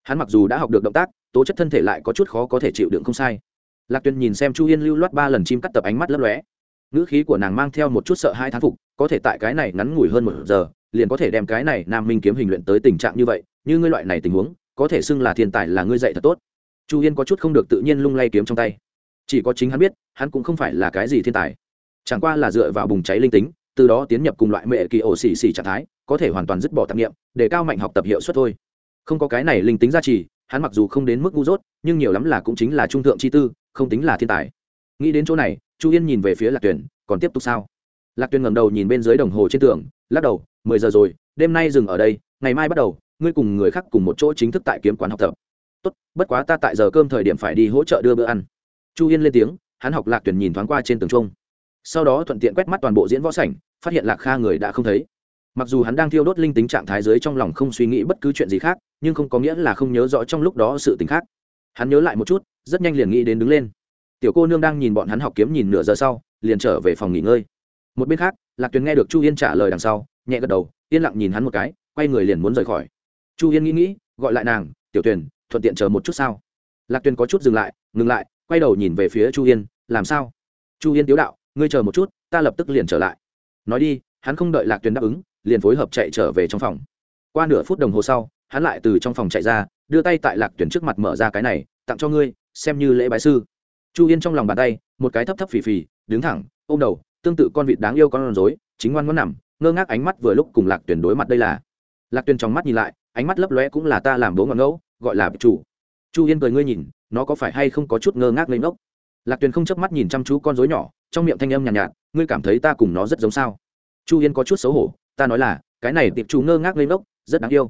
Hắn mặc dù đã học được động tác, tố chất thân thể lại có chút khó có thể chịu đựng không sai lạc tuyền nhìn xem chu yên lưu loát ba lần chim cắt tập ánh mắt lấp lóe. Ngữ khí của nàng mang theo một chút sợ hai thán phục, có thể tại cái này ngắn ngủi hơn một giờ, liền có thể đem cái này nam minh kiếm hình luyện tới tình trạng như vậy, như ngươi loại này tình huống, có thể xưng là thiên tài là ngươi dạy thật tốt. Chu yên có chút không được tự nhiên lung lay kiếm trong tay. Chỉ có chính hắn biết, hắn cũng không phải là cái gì thiên tài. Chẳng qua là dựa vào bùng cháy linh tính, từ đó tiến nhập cùng loại mệ kỳ ổ xì xì trạng thái, có thể hoàn toàn dứt bỏ tạp nghiệm, để cao mạnh học tập hiệu suất thôi. Không có cái này linh tính gia trì hắn mặc dù không đến mức ngu dốt, nhưng nhiều lắm là cũng chính là trung thượng chi tư, không tính là thiên tài. Nghĩ đến chỗ này, chu yên nhìn về phía lạc tuyển, còn tiếp tục sao? Lạc tuyển ngầm đầu nhìn bên dưới đồng hồ trên tường, lắc đầu, mười giờ rồi, đêm nay dừng ở đây, ngày mai bắt đầu, ngươi cùng người khác cùng một chỗ chính thức tại kiếm quán học tập. Tốt, bất quá ta tại giờ cơm thời điểm phải đi hỗ trợ đưa bữa ăn. Chu yên lên tiếng, hắn học lạc tuyển nhìn thoáng qua trên tường trung sau đó thuận tiện quét mắt toàn bộ diễn võ sảnh, phát hiện lạc kha người đã không thấy. Mặc dù hắn đang thiêu đốt linh tính trạng thái dưới trong lòng không suy nghĩ bất cứ chuyện gì khác nhưng không có nghĩa là không nhớ rõ trong lúc đó sự t ì n h khác. Hắn nhớ lại một chút, rất nhanh liền nghĩ đến đứng lên. Tiểu cô nương đang nhìn bọn hắn học kiếm nhìn nửa giờ sau, liền trở về phòng nghỉ ngơi. Một bên khác, lạc tuyền nghe được chu yên trả lời đằng sau, nhẹ gật đầu, yên lặng nhìn hắn một cái, quay người liền muốn rời khỏi. Chu yên nghĩ nghĩ, gọi lại nàng, tiểu tuyền, thuận tiện chờ một chút sao? Lạc tuyền có chút dừng lại, ngừng lại, quay đầu nhìn về phía chu yên, làm sao? Chu yên tiếu đạo, ngươi chờ một chút, ta lập tức liền trở lại. Nói đi, hắn không đợi lạc tuyền đáp ứng, liền phối hợp chạy trở về trong phòng. Qua nửa phút đồng hồ sau hắn lại từ trong phòng chạy ra đưa tay tại lạc tuyển trước mặt mở ra cái này tặng cho ngươi xem như lễ bái sư. Chu yên trong lòng bàn tay một cái thấp thấp phì phì đứng thẳng ôm đầu tương tự con vịt đáng yêu con rối chính ngoan ngoan nằm ngơ ngác ánh mắt vừa lúc cùng lạc tuyển đối mặt đây là. Lạc tuyển trong mắt nhìn lại ánh mắt lấp lóe cũng là ta làm bố ngọn ngẫu gọi là chủ. Chu yên cười ngươi nhìn nó có phải hay không có chút ngơ ngác lên ngốc? Lạc tuyền không chớp mắt nhìn chăm chú con rối nhỏ trong miệng thanh âm nhàn nhạt, nhạt ngươi cảm thấy ta cùng nó rất giống sao? Chu yên có chút xấu hổ ta nói là cái này tiệp chủ ngơ ngác lên ngốc, rất đáng yêu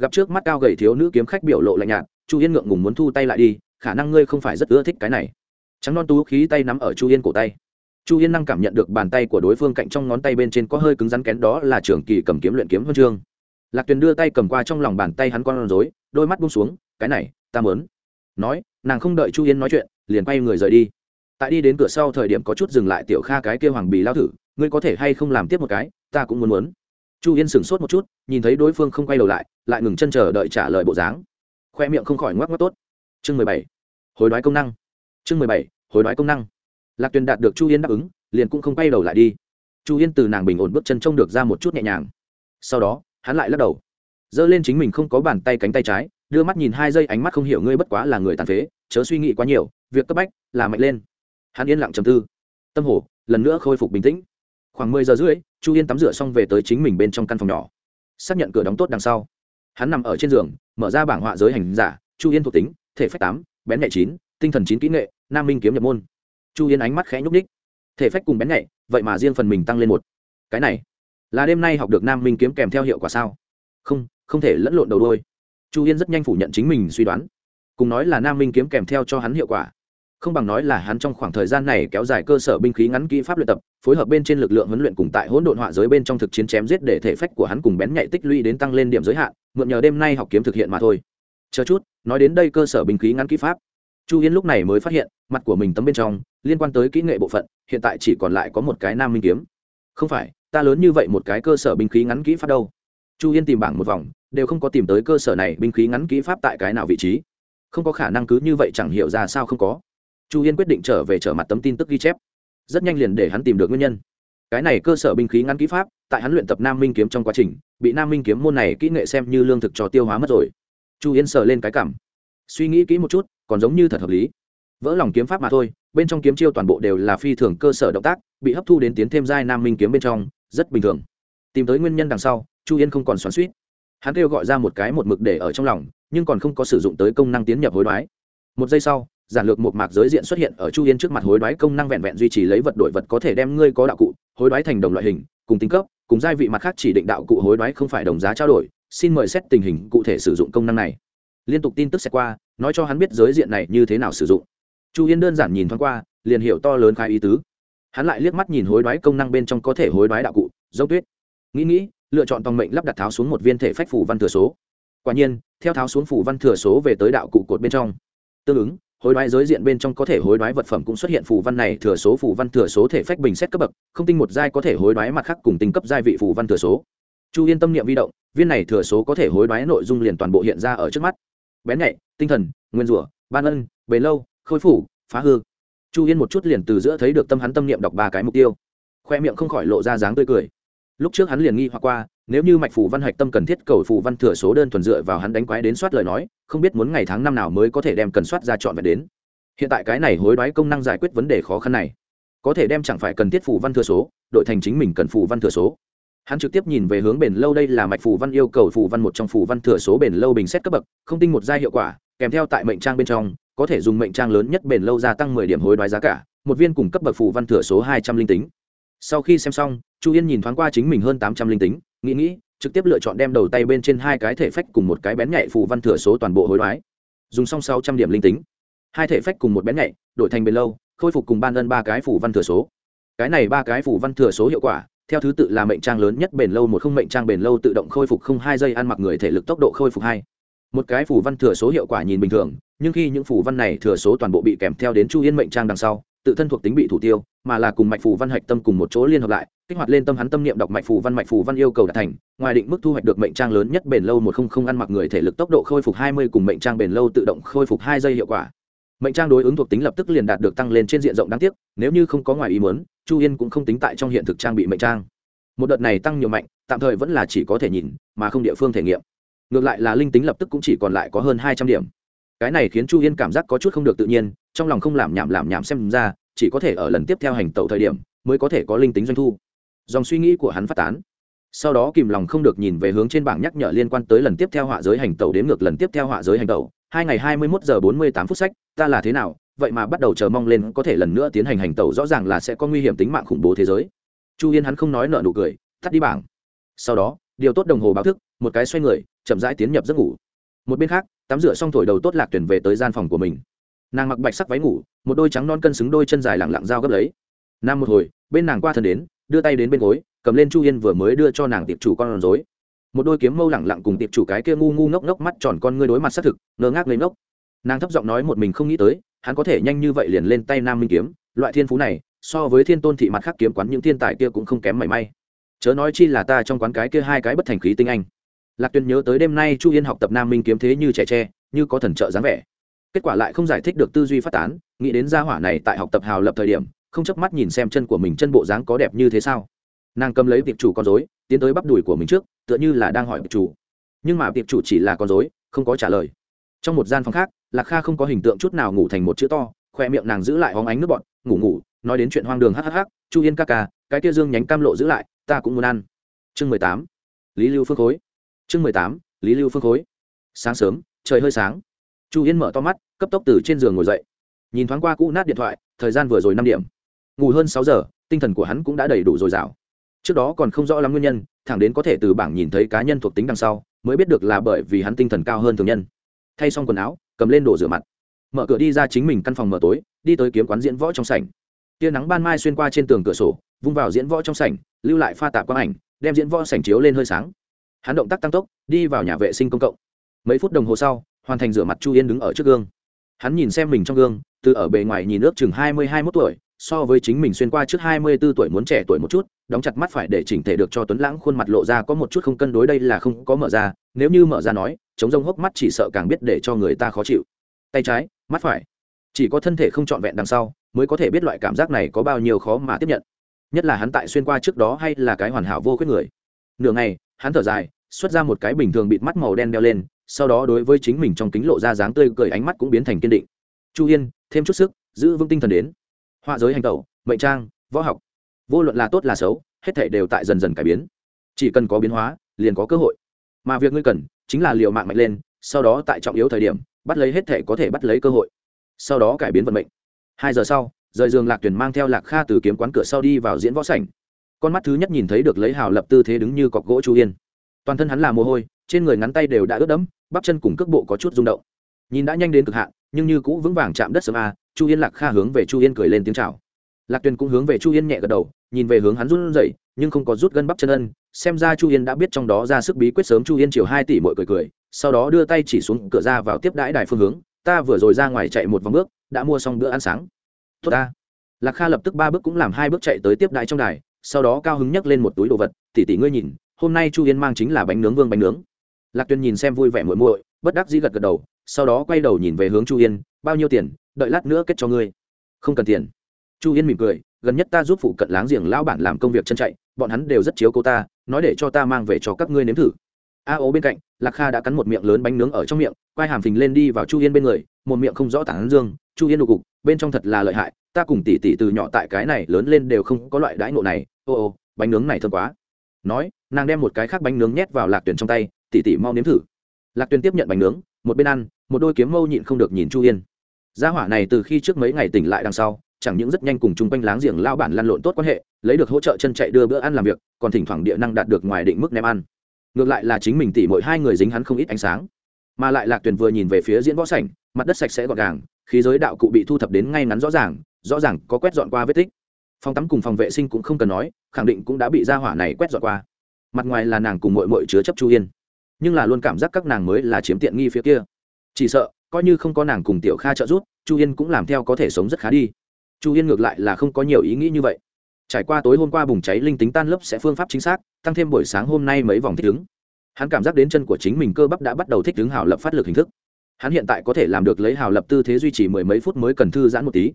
gặp trước mắt cao gầy thiếu nữ kiếm khách biểu lộ lạnh nhạt, chu yên ngượng ngùng muốn thu tay lại đi, khả năng ngươi không phải rất ưa thích cái này. Trắng non tú khí tay nắm ở chu yên cổ tay. Chu yên năng cảm nhận được bàn tay của đối phương cạnh trong ngón tay bên trên có hơi cứng rắn kén, đó là trường kỳ cầm kiếm luyện kiếm huân chương. Lạc tuyền đưa tay cầm qua trong lòng bàn tay hắn con rối, đôi mắt bung xuống, cái này, ta mớn nói, nàng không đợi chu yên nói chuyện, liền quay người rời đi. Tại đi đến cửa sau thời điểm có chút dừng lại tiểu kha cái kêu hoàng bì lao thử, ngươi có thể hay không làm tiếp một cái, ta cũng muốn muốn. Chu yên sửng sốt một chút, nhìn thấy đối phương không quay đầu lại lại ngừng chân chờ đợi trả lời bộ dáng. Khoe miệng không khỏi ngoắc ngoắc tốt. Chương mười bảy. Hồi đoái công năng. Chương mười bảy. Hồi đoái công năng. Lạc tuyền đạt được chu yên đáp ứng, liền cũng không quay đầu lại đi. Chu yên từ nàng bình ổn bước chân trông được ra một chút nhẹ nhàng. Sau đó, hắn lại lắc đầu. Giơ lên chính mình không có bàn tay cánh tay trái, đưa mắt nhìn hai giây ánh mắt không hiểu ngươi bất quá là người tàn phế, chớ suy nghĩ quá nhiều, việc cấp bách là mạnh lên. Hắn yên lặng trầm tư. Tâm hồ, lần nữa khôi phục bình tĩnh. Khoảng mười giờ rưỡi, chu yên tắm rửa xong về tới chính mình bên trong căn phòng nhỏ. Xác nhận cửa đóng tốt đằng sau hắn nằm ở trên giường, mở ra bảng họa giới hành giả, chu yên thuộc tính, thể phách tám, bén nhẹ chín, tinh thần chín kỹ nghệ, nam minh kiếm nhập môn. Chu yên ánh mắt khẽ nhúc ních thể phách cùng bén nhẹ vậy mà riêng phần mình tăng lên một. Cái này, là đêm nay học được nam minh kiếm kèm theo hiệu quả sao? Không không thể lẫn lộn đầu đôi chu yên rất nhanh phủ nhận chính mình suy đoán. Cùng nói là nam minh kiếm kèm theo cho hắn hiệu quả không bằng nói là hắn trong khoảng thời gian này kéo dài cơ sở binh khí ngắn kỹ pháp luyện tập, phối hợp bên trên lực lượng huấn luyện cùng tại hỗn độn họa giới bên trong thực chiến chém giết để thể phách của hắn cùng bén nhạy tích lũy đến tăng lên điểm giới hạn, mượn nhờ đêm nay học kiếm thực hiện mà thôi. Chờ chút, nói đến đây cơ sở binh khí ngắn kỹ pháp. Chu yên lúc này mới phát hiện, mặt của mình tấm bên trong, liên quan tới kỹ nghệ bộ phận, hiện tại chỉ còn lại có một cái nam minh kiếm. Không phải, ta lớn như vậy một cái cơ sở binh khí ngắn kỹ pháp đâu. Chu yên tìm bảng một vòng, đều không có tìm tới cơ sở này binh khí ngắn kỹ pháp tại cái nào vị trí. Không có khả năng cứ như vậy chẳng hiểu ra sao không có chu yên quyết định trở về trở mặt tấm tin tức ghi chép. Rất nhanh liền để hắn tìm được nguyên nhân. Cái này cơ sở binh khí ngắn kỹ pháp, tại hắn luyện tập nam minh kiếm trong quá trình, bị nam minh kiếm môn này kỹ nghệ xem như lương thực cho tiêu hóa mất rồi. Chu yên sờ lên cái cảm. Suy nghĩ kỹ một chút, còn giống như thật hợp lý. Vỡ lòng kiếm pháp mà thôi, bên trong kiếm chiêu toàn bộ đều là phi thường cơ sở động tác, bị hấp thu đến tiến thêm giai nam minh kiếm bên trong, rất bình thường. Tìm tới nguyên nhân đằng sau, chu yên không còn xoắn suýt hắn kêu gọi ra một cái một mực để ở trong lòng, nhưng còn không có sử dụng tới công năng tiến nhập hối đoái. Một giây sau giản lược một mạc giới diện xuất hiện ở chu yên trước mặt hối đoái công năng vẹn vẹn duy trì lấy vật đổi vật có thể đem ngươi có đạo cụ, hối đoái thành đồng loại hình, cùng tính cấp, cùng giai vị mặt khác chỉ định đạo cụ hối đoái không phải đồng giá trao đổi. Xin mời xét tình hình cụ thể sử dụng công năng này. Liên tục tin tức sẽ qua, nói cho hắn biết giới diện này như thế nào sử dụng. Chu yên đơn giản nhìn thoáng qua, liền hiểu to lớn khai ý tứ. Hắn lại liếc mắt nhìn hối đoái công năng bên trong có thể hối đoái đạo cụ, dấu tuyết. Nghĩ nghĩ, lựa chọn tòng mệnh lắp đặt tháo xuống một viên thể phách phủ văn thừa số. Quả nhiên, theo tháo xuống phủ văn thừa số về tới đạo cụ cột bên trong. Tương ứng hối đoái giới diện bên trong có thể hối đoái vật phẩm cũng xuất hiện phù văn này, thừa số phù văn, thừa số thể phách bình xét cấp bậc, không tinh một giai có thể hối đoái mặt khác cùng tinh cấp giai vị phù văn thừa số. Chu yên tâm niệm vi động, viên này thừa số có thể hối đoái nội dung liền toàn bộ hiện ra ở trước mắt. Bén nhạy, tinh thần, nguyên rủa, ban ân, bề lâu, khôi phủ phá hư. Chu yên một chút liền từ giữa thấy được tâm hắn tâm niệm đọc ba cái mục tiêu. Khoe miệng không khỏi lộ ra dáng tươi cười lúc trước hắn liền nghi hoặc qua, nếu như mạch phù văn hạch tâm cần thiết cầu phù văn thừa số đơn thuần dựa vào hắn đánh quái đến soát lời nói, không biết muốn ngày tháng năm nào mới có thể đem cần soát ra chọn vẹn đến. Hiện tại cái này hối đoái công năng giải quyết vấn đề khó khăn này. Có thể đem chẳng phải cần thiết phù văn thừa số đội thành chính mình cần phù văn thừa số. Hắn trực tiếp nhìn về hướng bền lâu đây là mạch phù văn yêu cầu phù văn một trong phù văn thừa số bền lâu bình xét cấp bậc, không tinh một giai hiệu quả, kèm theo tại mệnh trang bên trong, có thể dùng mệnh trang lớn nhất bền lâu gia tăng mười điểm hối đoái giá cả, một viên cùng cấp bậc phù văn thừa số hai trăm linh tính sau khi xem xong, chu yên nhìn thoáng qua chính mình hơn tám trăm linh tính, nghĩ nghĩ, trực tiếp lựa chọn đem đầu tay bên trên hai cái thể phách cùng một cái bén nhạy phù văn thừa số toàn bộ hối đoái. Dùng xong sáu trăm điểm linh tính. Hai thể phách cùng một bén nhạy, đổi thành bền lâu, khôi phục cùng ban ân ba cái phù văn thừa số. Cái này ba cái phù văn thừa số hiệu quả, theo thứ tự là mệnh trang lớn nhất bền lâu một không mệnh trang bền lâu tự động khôi phục không hai giây ăn mặc người thể lực tốc độ khôi phục hai. Một cái phù văn thừa số hiệu quả nhìn bình thường, nhưng khi những phù văn này thừa số toàn bộ bị kèm theo đến chu yên mệnh trang đằng sau tự thân thuộc tính bị thủ tiêu, mà là cùng mạch phù văn hạch tâm cùng một chỗ liên hợp lại, kích hoạt lên tâm hắn tâm niệm đọc mạch phù văn, mạch phù văn yêu cầu đạt thành, ngoài định mức thu hoạch được mệnh trang lớn nhất bền lâu một không không ăn mặc người thể lực tốc độ khôi phục hai mươi cùng mệnh trang bền lâu tự động khôi phục hai giây hiệu quả. Mệnh trang đối ứng thuộc tính lập tức liền đạt được tăng lên trên diện rộng đáng tiếc, nếu như không có ngoài ý muốn, chu yên cũng không tính tại trong hiện thực trang bị mệnh trang. Một đợt này tăng nhiều mạnh, tạm thời vẫn là chỉ có thể nhìn, mà không địa phương thể nghiệm. Ngược lại là linh tính lập tức cũng chỉ còn lại có hơn hai trăm điểm cái này khiến chu yên cảm giác có chút không được tự nhiên, trong lòng không làm nhảm làm nhảm xem ra, chỉ có thể ở lần tiếp theo hành tẩu thời điểm, mới có thể có linh tính doanh thu. Dòng suy nghĩ của hắn phát tán. Sau đó kìm lòng không được nhìn về hướng trên bảng nhắc nhở liên quan tới lần tiếp theo họa giới hành tẩu đến ngược lần tiếp theo họa giới hành tẩu. Hai ngày hai mươi mốt giờ bốn mươi tám phút sách, ta là thế nào? Vậy mà bắt đầu chờ mong lên có thể lần nữa tiến hành hành tẩu rõ ràng là sẽ có nguy hiểm tính mạng khủng bố thế giới. Chu yên hắn không nói nợ nụ cười, tắt đi bảng. Sau đó, điều tốt đồng hồ báo thức, một cái xoay người, chậm rãi tiến nhập giấc ngủ. Một bên khác tắm rửa xong thổi đầu tốt lạc tuyển về tới gian phòng của mình. Nàng mặc bạch sắc váy ngủ, một đôi trắng non cân xứng đôi chân dài lẳng lặng dao gấp lấy. Nam một hồi, bên nàng qua thân đến, đưa tay đến bên gối, cầm lên chu yên vừa mới đưa cho nàng tiệp chủ con rối. Một đôi kiếm mâu lẳng lặng cùng tiệp chủ cái kia ngu ngu ngốc ngốc mắt tròn con ngươi đối mặt xác thực, ngơ ngác lấy ngốc. Nàng thấp giọng nói một mình không nghĩ tới, hắn có thể nhanh như vậy liền lên tay nam minh kiếm. Loại thiên phú này, so với thiên tôn thị mặt khác kiếm quán những thiên tài kia cũng không kém mảy may. Chớ nói chi là ta trong quán cái kia hai cái bất thành khí tinh anh lạc tuyền nhớ tới đêm nay chu yên học tập nam minh kiếm thế như trẻ tre, như có thần trợ dáng vẻ. Kết quả lại không giải thích được tư duy phát tán, nghĩ đến gia hỏa này tại học tập hào lập thời điểm, không chớp mắt nhìn xem chân của mình chân bộ dáng có đẹp như thế sao. Nàng cầm lấy tiệp chủ con dối tiến tới bắp đùi của mình trước, tựa như là đang hỏi tiệp chủ. Nhưng mà tiệp chủ chỉ là con dối không có trả lời. Trong một gian phòng khác, lạc kha không có hình tượng chút nào ngủ thành một chữ to, khoe miệng nàng giữ lại hóng ánh nước bọn ngủ ngủ, nói đến chuyện hoang đường hhh chu yên ca ca, cái kia dương nhánh cam lộ giữ lại, ta cũng muốn ăn. Chương mười tám. Lý lưu phương khối chương mười tám, lý lưu phương khối. Sáng sớm, trời hơi sáng. Chu yên mở to mắt, cấp tốc từ trên giường ngồi dậy. Nhìn thoáng qua cũ nát điện thoại, thời gian vừa rồi năm điểm. Ngủ hơn sáu giờ, tinh thần của hắn cũng đã đầy đủ dồi dào. Trước đó còn không rõ lắm nguyên nhân, thẳng đến có thể từ bảng nhìn thấy cá nhân thuộc tính đằng sau, mới biết được là bởi vì hắn tinh thần cao hơn thường nhân. Thay xong quần áo, cầm lên đồ rửa mặt. Mở cửa đi ra chính mình căn phòng mở tối, đi tới kiếm quán diễn võ trong sảnh. Tia nắng ban mai xuyên qua trên tường cửa sổ, vung vào diễn võ trong sảnh, lưu lại pha tạp quang ảnh, đem diễn võ sảnh chiếu lên hơi sáng hắn động tác tăng tốc, đi vào nhà vệ sinh công cộng. Mấy phút đồng hồ sau, hoàn thành rửa mặt chu yên đứng ở trước gương. Hắn nhìn xem mình trong gương, từ ở bề ngoài nhìn ước chừng hai mươi hai mốt tuổi, so với chính mình xuyên qua trước hai mươi b ố tuổi muốn trẻ tuổi một chút, đóng chặt mắt phải để chỉnh thể được cho tuấn lãng khuôn mặt lộ ra có một chút không cân đối đây là không có mở ra, nếu như mở ra nói, chống rông hốc mắt chỉ sợ càng biết để cho người ta khó chịu. Tay trái, mắt phải. Chỉ có thân thể không trọn vẹn đằng sau, mới có thể biết loại cảm giác này có bao nhiêu khó mà tiếp nhận. Nhất là hắn tại xuyên qua trước đó hay là cái hoàn hảo vô khuyết người. Nửa ngày hắn thở dài, xuất ra một cái bình thường bịt mắt màu đen đeo lên, sau đó đối với chính mình trong kính lộ ra dáng tươi cười ánh mắt cũng biến thành kiên định. Chu yên, thêm chút sức, giữ vững tinh thần đến. Họa giới hành tẩu, mệnh trang, võ học. Vô luận là tốt là xấu, hết thể đều tại dần dần cải biến. Chỉ cần có biến hóa, liền có cơ hội. Mà việc ngươi cần, chính là liều mạng mạnh lên, sau đó tại trọng yếu thời điểm, bắt lấy hết thể có thể bắt lấy cơ hội. Sau đó cải biến vận mệnh. Hai giờ sau, rời giường lạc tuyển mang theo lạc kha từ kiếm quán cửa sau đi vào diễn võ sảnh con mắt thứ nhất nhìn thấy được lấy hào lập tư thế đứng như cọc gỗ chu yên. Toàn thân hắn là mồ hôi, trên người ngắn tay đều đã ướt đẫm, bắp chân cùng cước bộ có chút rung động. Nhìn đã nhanh đến cực hạn, nhưng như cũ vững vàng chạm đất sớm a, chu yên lạc kha hướng về chu yên cười lên tiếng chào. Lạc tuyền cũng hướng về chu yên nhẹ gật đầu, nhìn về hướng hắn run rẩy, nhưng không có rút gân bắp chân ân, xem ra chu yên đã biết trong đó ra sức bí quyết sớm chu yên chiều hai tỷ mọi cười cười, sau đó đưa tay chỉ xuống cửa ra vào tiếp đãi đài phương hướng, ta vừa rồi ra ngoài chạy một vòng bước, đã mua xong bữa ăn sáng. Tốt ta. Lạc kha lập tức ba bước cũng làm hai bước chạy tới tiếp đại trong đài sau đó cao hứng nhấc lên một túi đồ vật tỉ tỉ ngươi nhìn, hôm nay chu yên mang chính là bánh nướng vương bánh nướng. Lạc tuyên nhìn xem vui vẻ muội muội, bất đắc dĩ gật gật đầu, sau đó quay đầu nhìn về hướng chu yên, bao nhiêu tiền, đợi lát nữa kết cho ngươi. Không cần tiền. Chu yên mỉm cười, gần nhất ta giúp phụ cận láng giềng lão bản làm công việc chân chạy, bọn hắn đều rất chiếu cô ta, nói để cho ta mang về cho các ngươi nếm thử. A ố bên cạnh, lạc kha đã cắn một miệng lớn bánh nướng ở trong miệng quai hàm phình lên đi vào chu yên bên người, một miệng không rõ tảng dương, chu yên đục cục, bên trong thật là lợi hại ta cùng tỷ tỷ từ nhỏ tại cái này lớn lên đều không có loại đãi ngộ này, ô ô, bánh nướng này thơm quá. Nói, nàng đem một cái khác bánh nướng nhét vào lạc tuyền trong tay, tỷ tỷ mau nếm thử. Lạc tuyền tiếp nhận bánh nướng, một bên ăn, một đôi kiếm mâu nhịn không được nhìn chu yên. Gia hỏa này từ khi trước mấy ngày tỉnh lại đằng sau, chẳng những rất nhanh cùng chung quanh láng giềng lao bản lăn lộn tốt quan hệ, lấy được hỗ trợ chân chạy đưa bữa ăn làm việc, còn thỉnh thoảng địa năng đạt được ngoài định mức ném ăn. Ngược lại là chính mình tỉ mỗi hai người dính hắn không ít ánh sáng. Mà lại lạc tuyền vừa nhìn về phía diễn võ sảnh, mặt đất sạch sẽ gọn gàng, khí giới đạo cụ bị thu thập đến ngay ngắn rõ ràng rõ ràng có quét dọn qua vết tích. Phòng tắm cùng phòng vệ sinh cũng không cần nói, khẳng định cũng đã bị gia hỏa này quét dọn qua. Mặt ngoài là nàng cùng mội mội chứa chấp chu yên nhưng là luôn cảm giác các nàng mới là chiếm tiện nghi phía kia. Chỉ sợ, coi như không có nàng cùng tiểu kha trợ giúp, chu yên cũng làm theo có thể sống rất khá đi. Chu yên ngược lại là không có nhiều ý nghĩ như vậy. Trải qua tối hôm qua bùng cháy linh tính tan lớp sẽ phương pháp chính xác, tăng thêm buổi sáng hôm nay mấy vòng thích ứng. Hắn cảm giác đến chân của chính mình cơ bắp đã bắt đầu thích ứng hào lập phát lực hình thức. Hắn hiện tại có thể làm được lấy hào lập tư thế duy trì mười mấy phút mới cần thư giãn một tí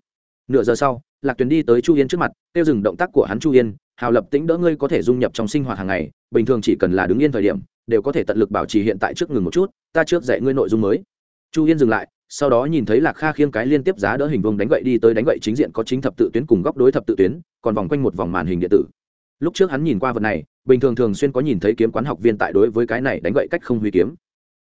nửa giờ sau, lạc tuyền đi tới chu yên trước mặt, tiêu dừng động tác của hắn chu yên, hào lập tĩnh đỡ ngươi có thể dung nhập trong sinh hoạt hàng ngày, bình thường chỉ cần là đứng yên thời điểm, đều có thể tận lực bảo trì hiện tại trước ngừng một chút, ta trước dạy ngươi nội dung mới. Chu yên dừng lại, sau đó nhìn thấy lạc kha khiêng cái liên tiếp giá đỡ hình vông đánh gậy đi tới đánh gậy chính diện có chính thập tự tuyến cùng góc đối thập tự tuyến, còn vòng quanh một vòng màn hình điện tử. Lúc trước hắn nhìn qua vật này, bình thường thường xuyên có nhìn thấy kiếm quán học viên tại đối với cái này đánh gậy cách không huy kiếm.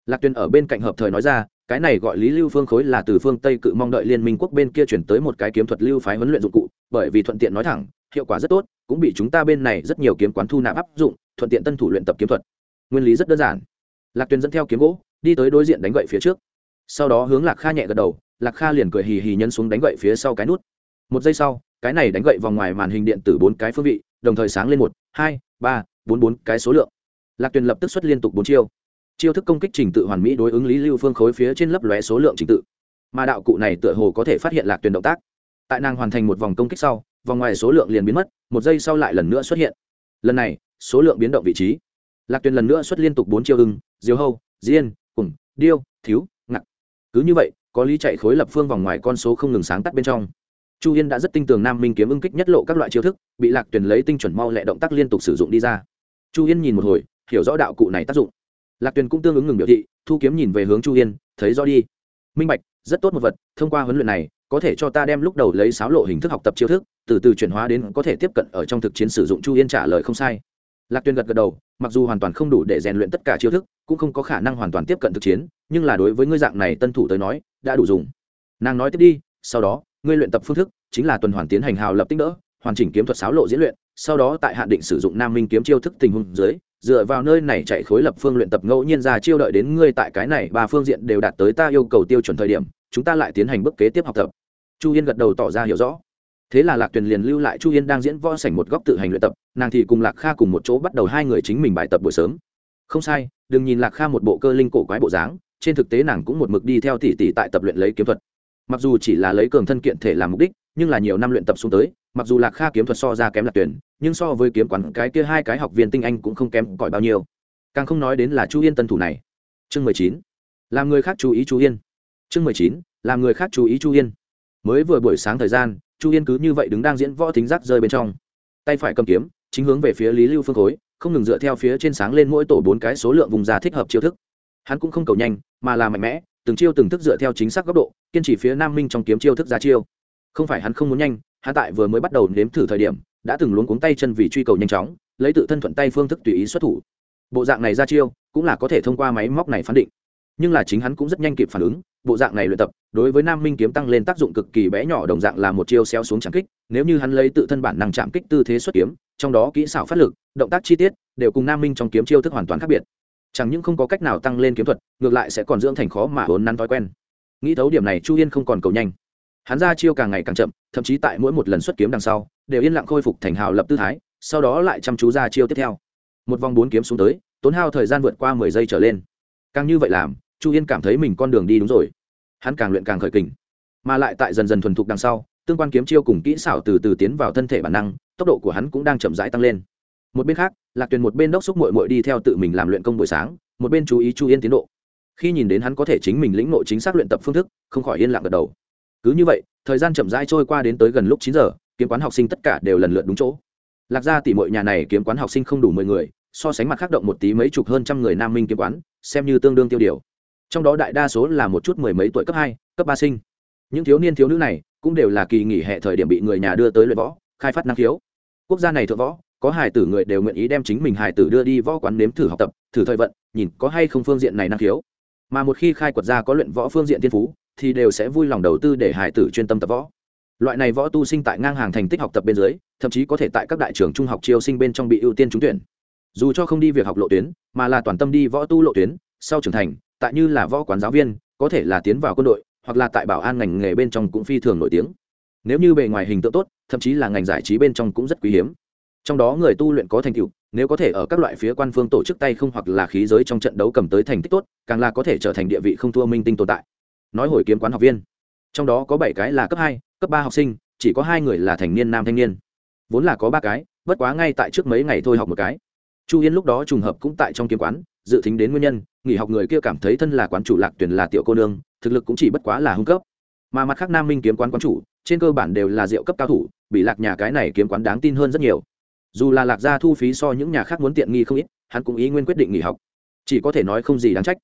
Lạc tuyên ở bên cạnh hợp thời nói ra cái này gọi lý lưu phương khối là từ phương tây cự mong đợi liên minh quốc bên kia chuyển tới một cái kiếm thuật lưu phái huấn luyện dụng cụ, bởi vì thuận tiện nói thẳng, hiệu quả rất tốt, cũng bị chúng ta bên này rất nhiều kiếm quán thu nạp áp dụng, thuận tiện tân thủ luyện tập kiếm thuật. Nguyên lý rất đơn giản. Lạc tuyền dẫn theo kiếm gỗ, đi tới đối diện đánh gậy phía trước. Sau đó hướng lạc kha nhẹ gật đầu, lạc kha liền cười hì hì nhân xuống đánh gậy phía sau cái nút. Một giây sau, cái này đánh gậy vòng ngoài màn hình điện tử bốn cái phương vị, đồng thời sáng lên một, hai, ba, bốn bốn cái số lượng. Lạc tuyền lập tức xuất liên tục bốn chiêu chiêu thức công kích trình tự hoàn mỹ đối ứng lý lưu phương khối phía trên lấp lóe số lượng trình tự. Mà đạo cụ này tựa hồ có thể phát hiện lạc tuyền động tác. Tại nàng hoàn thành một vòng công kích sau, vòng ngoài số lượng liền biến mất, một giây sau lại lần nữa xuất hiện. Lần này, số lượng biến động vị trí. Lạc tuyền lần nữa xuất liên tục bốn chiêu ưng, diều hâu, diên, cùng, điêu, thiếu ngặt cứ như vậy, có lý chạy khối lập phương vòng ngoài con số không ngừng sáng tắt bên trong. Chu yên đã rất tinh tường nam minh kiếm ưng kích nhất lộ các loại chiêu thức, bị lạc tuyền lấy tinh chuẩn mau lẹ động tác liên tục sử dụng đi ra. Chu yên nhìn một hồi, hiểu rõ đạo cụ này tác dụng lạc tuyền cũng tương ứng ngừng biểu thị, thu kiếm nhìn về hướng chu yên, thấy rõ đi. Minh bạch, rất tốt một vật, thông qua huấn luyện này, có thể cho ta đem lúc đầu lấy sáo lộ hình thức học tập chiêu thức, từ từ chuyển hóa đến có thể tiếp cận ở trong thực chiến sử dụng chu yên trả lời không sai. Lạc tuyền gật gật đầu, mặc dù hoàn toàn không đủ để rèn luyện tất cả chiêu thức, cũng không có khả năng hoàn toàn tiếp cận thực chiến, nhưng là đối với ngươi dạng này tân thủ tới nói, đã đủ dùng. Nàng nói tiếp đi, sau đó, ngươi luyện tập phương thức, chính là tuần hoàn tiến hành hào lập tích đỡ hoàn chỉnh kiếm thuật sáo lộ diễn luyện, sau đó tại hạn định sử dụng nam minh kiếm chiêu thức tình huống dưới, dựa vào nơi này chạy khối lập phương luyện tập ngẫu nhiên ra chiêu đợi đến ngươi tại cái này ba phương diện đều đạt tới ta yêu cầu tiêu chuẩn thời điểm, chúng ta lại tiến hành bước kế tiếp học tập. Chu yên gật đầu tỏ ra hiểu rõ. Thế là lạc tuyền liền lưu lại chu yên đang diễn võ sảnh một góc tự hành luyện tập, nàng thì cùng lạc kha cùng một chỗ bắt đầu hai người chính mình bài tập buổi sớm. Không sai, đừng nhìn lạc kha một bộ cơ linh cổ quái bộ dáng, trên thực tế nàng cũng một mực đi theo tỷ tỷ tại tập luyện lấy kiếm thuật. Mặc dù chỉ là lấy cường thân kiện thể làm mục đích nhưng là nhiều năm luyện tập xuống tới, mặc dù lạc kha kiếm thuật so ra kém lạc tuyển, nhưng so với kiếm quán cái kia hai cái học viên tinh anh cũng không kém cỏi bao nhiêu. Càng không nói đến là chu yên tân thủ này. Chương mười chín, làm người khác chú ý chu yên. Chương mười chín, làm người khác chú ý chu yên. Mới vừa buổi sáng thời gian, chu yên cứ như vậy đứng đang diễn võ thính giác rơi bên trong. Tay phải cầm kiếm, chính hướng về phía lý lưu phương khối, không ngừng dựa theo phía trên sáng lên mỗi tổ bốn cái số lượng vùng ra thích hợp chiêu thức. Hắn cũng không cầu nhanh, mà là mạnh mẽ, từng chiêu từng thức dựa theo chính xác góc độ, kiên trì phía nam minh trong kiếm chiêu thức ra chiêu không phải hắn không muốn nhanh, hắn tại vừa mới bắt đầu nếm thử thời điểm, đã từng luống cuống tay chân vì truy cầu nhanh chóng, lấy tự thân thuận tay phương thức tùy ý xuất thủ. Bộ dạng này ra chiêu, cũng là có thể thông qua máy móc này phán định. Nhưng là chính hắn cũng rất nhanh kịp phản ứng, bộ dạng này luyện tập, đối với nam minh kiếm tăng lên tác dụng cực kỳ bé nhỏ đồng dạng là một chiêu xéo xuống chạm kích, nếu như hắn lấy tự thân bản năng chạm kích tư thế xuất kiếm, trong đó kỹ xảo phát lực, động tác chi tiết, đều cùng nam minh trong kiếm chiêu thức hoàn toàn khác biệt. Chẳng những không có cách nào tăng lên kiếm thuật, ngược lại sẽ còn dưỡng thành khó mà vốn nắn thói quen. Nghĩ thấu điểm này, chu yên không còn cầu nhanh hắn ra chiêu càng ngày càng chậm, thậm chí tại mỗi một lần xuất kiếm đằng sau, đều yên lặng khôi phục thành hào lập tư thái, sau đó lại chăm chú ra chiêu tiếp theo. Một vòng bốn kiếm xuống tới, tốn hao thời gian vượt qua mười giây trở lên. Càng như vậy làm, chu yên cảm thấy mình con đường đi đúng rồi. Hắn càng luyện càng khởi kình. Mà lại tại dần dần thuần thục đằng sau, tương quan kiếm chiêu cùng kỹ xảo từ từ tiến vào thân thể bản năng, tốc độ của hắn cũng đang chậm rãi tăng lên. Một bên khác, lạc tuyền một bên đốc xúc mội mội đi theo tự mình làm luyện công buổi sáng, một bên chú ý chu yên tiến độ. Khi nhìn đến hắn có thể chính mình lĩnh nội chính xác luyện tập phương thức, không khỏi yên lặng gật đầu cứ như vậy, thời gian chậm rãi trôi qua đến tới gần lúc chín giờ, kiếm quán học sinh tất cả đều lần lượt đúng chỗ. Lạc ra tỉ mọi nhà này kiếm quán học sinh không đủ mười người, so sánh mặt khác động một tí mấy chục hơn trăm người nam minh kiếm quán, xem như tương đương tiêu điều. Trong đó đại đa số là một chút mười mấy tuổi cấp hai, cấp ba sinh. Những thiếu niên thiếu nữ này cũng đều là kỳ nghỉ hè thời điểm bị người nhà đưa tới luyện võ, khai phát năng khiếu. Quốc gia này thượng võ, có hài tử người đều nguyện ý đem chính mình hài tử đưa đi võ quán nếm thử học tập, thử thời vận, nhìn có hay không phương diện này năng khiếu. Mà một khi khai quật ra có luyện võ phương diện thiên phú thì đều sẽ vui lòng đầu tư để hài tử chuyên tâm tập võ. Loại này võ tu sinh tại ngang hàng thành tích học tập bên dưới, thậm chí có thể tại các đại trường trung học chiêu sinh bên trong bị ưu tiên trúng tuyển. Dù cho không đi việc học lộ tuyến, mà là toàn tâm đi võ tu lộ tuyến, sau trưởng thành, tại như là võ quán giáo viên, có thể là tiến vào quân đội, hoặc là tại bảo an ngành nghề bên trong cũng phi thường nổi tiếng. Nếu như bề ngoài hình tượng tốt, thậm chí là ngành giải trí bên trong cũng rất quý hiếm. Trong đó người tu luyện có thành tựu, nếu có thể ở các loại phía quan phương tổ chức tay không hoặc là khí giới trong trận đấu cầm tới thành tích tốt, càng là có thể trở thành địa vị không thua minh tinh tồn tại nói hồi kiếm quán học viên. Trong đó có bảy cái là cấp hai, cấp ba học sinh, chỉ có hai người là thành niên nam thanh niên. Vốn là có ba cái, bất quá ngay tại trước mấy ngày thôi học một cái. Chu yên lúc đó trùng hợp cũng tại trong kiếm quán, dự tính đến nguyên nhân, nghỉ học người kia cảm thấy thân là quán chủ lạc tuyển là tiểu cô nương, thực lực cũng chỉ bất quá là hung cấp. Mà mặt khác nam minh kiếm quán quán chủ, trên cơ bản đều là rượu cấp cao thủ, bị lạc nhà cái này kiếm quán đáng tin hơn rất nhiều. Dù là lạc gia thu phí so những nhà khác muốn tiện nghi không ít, hắn cũng ý nguyên quyết định nghỉ học. Chỉ có thể nói không gì đáng trách.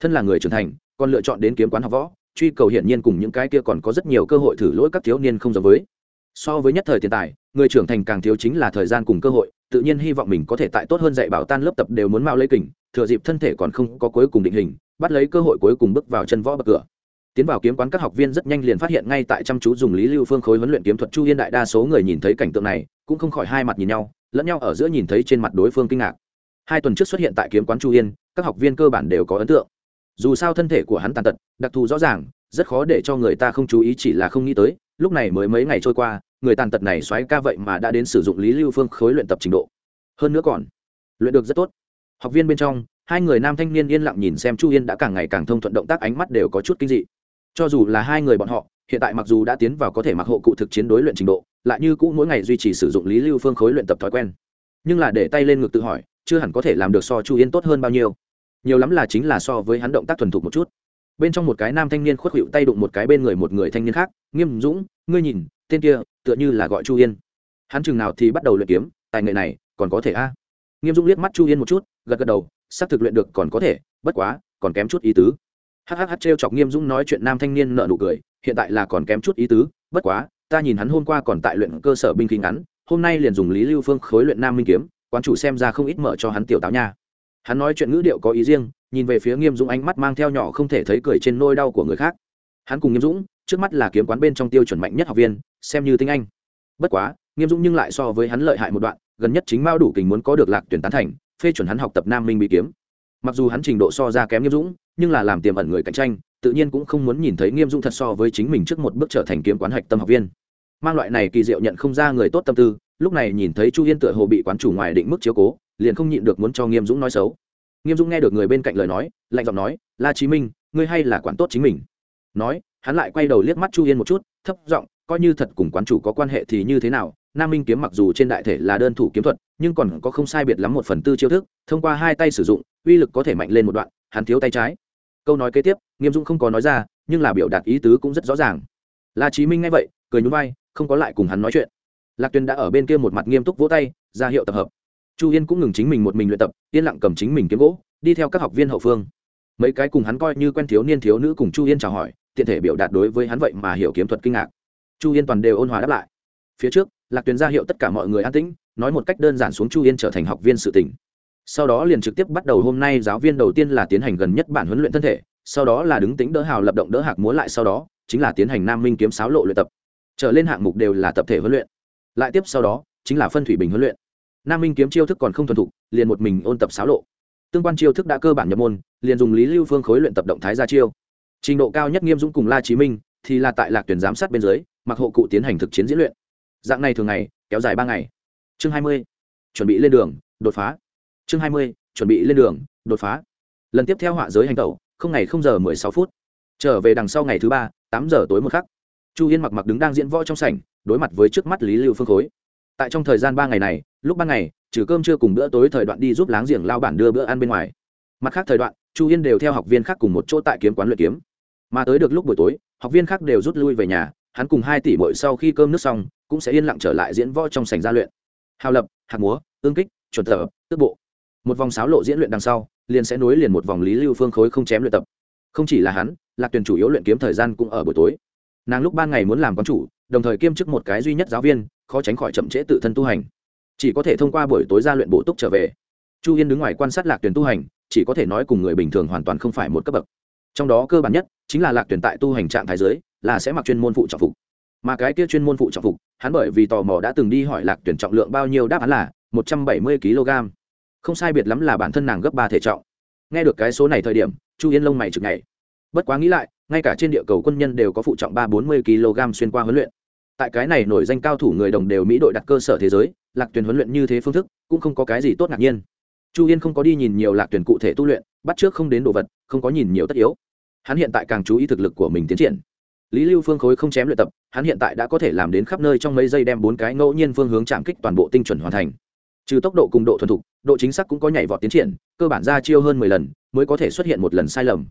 Thân là người trưởng thành còn lựa chọn đến kiếm quán học võ, truy cầu hiển nhiên cùng những cái kia còn có rất nhiều cơ hội thử lỗi các thiếu niên không giống với. So với nhất thời tiền tài, người trưởng thành càng thiếu chính là thời gian cùng cơ hội, tự nhiên hy vọng mình có thể tại tốt hơn dạy bảo tan lớp tập đều muốn mau lấy kình, thừa dịp thân thể còn không có cuối cùng định hình, bắt lấy cơ hội cuối cùng bước vào chân võ bậc cửa. Tiến vào kiếm quán các học viên rất nhanh liền phát hiện ngay tại chăm chú dùng lý lưu phương khối huấn luyện kiếm thuật chu yên đại đa số người nhìn thấy cảnh tượng này, cũng không khỏi hai mặt nhìn nhau, lẫn nhau ở giữa nhìn thấy trên mặt đối phương kinh ngạc. Hai tuần trước xuất hiện tại kiếm quán chu yên, các học viên cơ bản đều có ấn tượng dù sao thân thể của hắn tàn tật, đặc thù rõ ràng, rất khó để cho người ta không chú ý chỉ là không nghĩ tới, lúc này mới mấy ngày trôi qua, người tàn tật này xoáy ca vậy mà đã đến sử dụng lý lưu phương khối luyện tập trình độ. Hơn nữa còn, luyện được rất tốt. Học viên bên trong, hai người nam thanh niên yên lặng nhìn xem chu yên đã càng ngày càng thông thuận động tác ánh mắt đều có chút kinh dị. Cho dù là hai người bọn họ, hiện tại mặc dù đã tiến vào có thể mặc hộ cụ thực chiến đối luyện trình độ, lại như cũ mỗi ngày duy trì sử dụng lý lưu phương khối luyện tập thói quen. Nhưng là để tay lên ngực tự hỏi, chưa hẳn có thể làm được so chu yên tốt hơn bao nhiêu nhiều lắm là chính là so với hắn động tác thuần thục một chút. Bên trong một cái nam thanh niên khuất hữu tay đụng một cái bên người một người thanh niên khác, nghiêm dũng, ngươi nhìn, tên kia tựa như là gọi chu yên. Hắn chừng nào thì bắt đầu luyện kiếm, tài nghệ này còn có thể a? Nghiêm dũng liếc mắt chu yên một chút, gật gật đầu xác thực luyện được còn có thể, bất quá, còn kém chút ý tứ. Hhh trêu chọc nghiêm dũng nói chuyện nam thanh niên nợ nụ cười, hiện tại là còn kém chút ý tứ, bất quá, ta nhìn hắn hôm qua còn tại luyện cơ sở binh khí ngắn, hôm nay liền dùng lý lưu phương khối luyện nam minh kiếm, quán chủ xem ra không ít mở cho hắn tiểu táo nha hắn nói chuyện ngữ điệu có ý riêng, nhìn về phía nghiêm dũng ánh mắt mang theo nhỏ không thể thấy cười trên nôi đau của người khác. Hắn cùng nghiêm dũng, trước mắt là kiếm quán bên trong tiêu chuẩn mạnh nhất học viên, xem như tinh anh. Bất quá, nghiêm dũng nhưng lại so với hắn lợi hại một đoạn, gần nhất chính mao đủ kình muốn có được lạc tuyển tán thành, phê chuẩn hắn học tập nam minh bị kiếm. Mặc dù hắn trình độ so ra kém nghiêm dũng, nhưng là làm tiềm ẩn người cạnh tranh, tự nhiên cũng không muốn nhìn thấy nghiêm dũng thật so với chính mình trước một bước trở thành kiếm quán hạch tâm học viên. Mang loại này kỳ diệu nhận không ra người tốt tâm tư, lúc này nhìn thấy chu yên tựa hồ bị quán chủ ngoài định mức chiếu cố liền không nhịn được muốn cho nghiêm dũng nói xấu. Nghiêm dũng nghe được người bên cạnh lời nói, lạnh giọng nói, la chí minh, ngươi hay là quản tốt chính mình. Nói, hắn lại quay đầu liếc mắt chu yên một chút, thấp giọng, coi như thật cùng quán chủ có quan hệ thì như thế nào? Nam minh kiếm mặc dù trên đại thể là đơn thủ kiếm thuật, nhưng còn có không sai biệt lắm một phần tư chiêu thức, thông qua hai tay sử dụng, uy lực có thể mạnh lên một đoạn, hắn thiếu tay trái. Câu nói kế tiếp, nghiêm dũng không có nói ra, nhưng là biểu đạt ý tứ cũng rất rõ ràng. La chí minh nghe vậy, cười nhún vai, không có lại cùng hắn nói chuyện. Lạc tuyền đã ở bên kia một mặt nghiêm túc vỗ tay, ra hiệu tập hợp chu yên cũng ngừng chính mình một mình luyện tập, yên lặng cầm chính mình kiếm gỗ, đi theo các học viên hậu phương. Mấy cái cùng hắn coi như quen thiếu niên thiếu nữ cùng chu yên chào hỏi, tiện thể biểu đạt đối với hắn vậy mà hiểu kiếm thuật kinh ngạc. Chu yên toàn đều ôn hòa đáp lại. Phía trước, lạc tuyền ra hiệu tất cả mọi người an tĩnh, nói một cách đơn giản xuống chu yên trở thành học viên sự tỉnh. Sau đó liền trực tiếp bắt đầu hôm nay giáo viên đầu tiên là tiến hành gần nhất bản huấn luyện thân thể, sau đó là đứng tính đỡ hào lập động đỡ hạc múa lại sau đó, chính là tiến hành nam minh kiếm sáo lộ luyện tập. Trở lên hạng mục đều là tập thể huấn luyện. Lại tiếp sau đó, chính là phân thủy bình huấn luyện nam minh kiếm chiêu thức còn không thuần thục, liền một mình ôn tập xáo lộ. Tương quan chiêu thức đã cơ bản nhập môn, liền dùng lý lưu phương khối luyện tập động thái ra chiêu. Trình độ cao nhất nghiêm dũng cùng la chí minh thì là tại lạc tuyển giám sát bên dưới, mặc hộ cụ tiến hành thực chiến diễn luyện. Dạng này thường ngày, kéo dài ba ngày. Chương hai mươi, chuẩn bị lên đường, đột phá. Chương hai mươi, chuẩn bị lên đường, đột phá. Lần tiếp theo họa giới hành tẩu, không ngày không giờ mười sáu phút. Trở về đằng sau ngày thứ ba, tám giờ tối một khắc. Chu yên mặc mặc đứng đang diễn võ trong sảnh, đối mặt với trước mắt lý lưu phương khối. Tại trong thời gian ba ngày này lúc ban ngày, trừ cơm trưa cùng bữa tối thời đoạn đi giúp láng giềng lao bản đưa bữa ăn bên ngoài. Mặt khác thời đoạn, chu yên đều theo học viên khác cùng một chỗ tại kiếm quán luyện kiếm. Mà tới được lúc buổi tối, học viên khác đều rút lui về nhà, hắn cùng hai tỷ bội sau khi cơm nước xong, cũng sẽ yên lặng trở lại diễn võ trong sảnh gia luyện. Hào lập hạc múa, ương kích, chuẩn thờ tước bộ. Một vòng sáo lộ diễn luyện đằng sau, liền sẽ nối liền một vòng lý lưu phương khối không chém luyện tập. Không chỉ là hắn, lạc tuyền chủ yếu luyện kiếm thời gian cũng ở buổi tối. Nàng lúc ban ngày muốn làm quán chủ, đồng thời kiêm chức một cái duy nhất giáo viên, khó tránh khỏi chậm trễ tự thân tu hành chỉ có thể thông qua buổi tối ra luyện bổ túc trở về. Chu yên đứng ngoài quan sát lạc tuyển tu hành, chỉ có thể nói cùng người bình thường hoàn toàn không phải một cấp bậc. Trong đó cơ bản nhất chính là lạc tuyển tại tu hành trạng thái giới là sẽ mặc chuyên môn phụ trọng phục. Mà cái kia chuyên môn phụ trọng phục, hắn bởi vì tò mò đã từng đi hỏi lạc tuyển trọng lượng bao nhiêu đáp án là một trăm bảy mươi kg. Không sai biệt lắm là bản thân nàng gấp ba thể trọng. Nghe được cái số này thời điểm, chu yên lông mày chực ngày bất quá nghĩ lại, ngay cả trên địa cầu quân nhân đều có phụ trọng ba bốn mươi kg xuyên qua huấn luyện tại cái này nổi danh cao thủ người đồng đều mỹ đội đặt cơ sở thế giới, lạc tuyển huấn luyện như thế phương thức, cũng không có cái gì tốt ngạc nhiên. Chu yên không có đi nhìn nhiều lạc tuyển cụ thể tu luyện, bắt trước không đến đồ vật, không có nhìn nhiều tất yếu. Hắn hiện tại càng chú ý thực lực của mình tiến triển. Lý lưu phương khối không chém luyện tập, hắn hiện tại đã có thể làm đến khắp nơi trong mấy giây đem bốn cái ngẫu nhiên phương hướng chạm kích toàn bộ tinh chuẩn hoàn thành. Trừ tốc độ cùng độ thuần thục, độ chính xác cũng có nhảy vọt tiến triển, cơ bản ra chiêu hơn mười lần, mới có thể xuất hiện một lần sai lầm.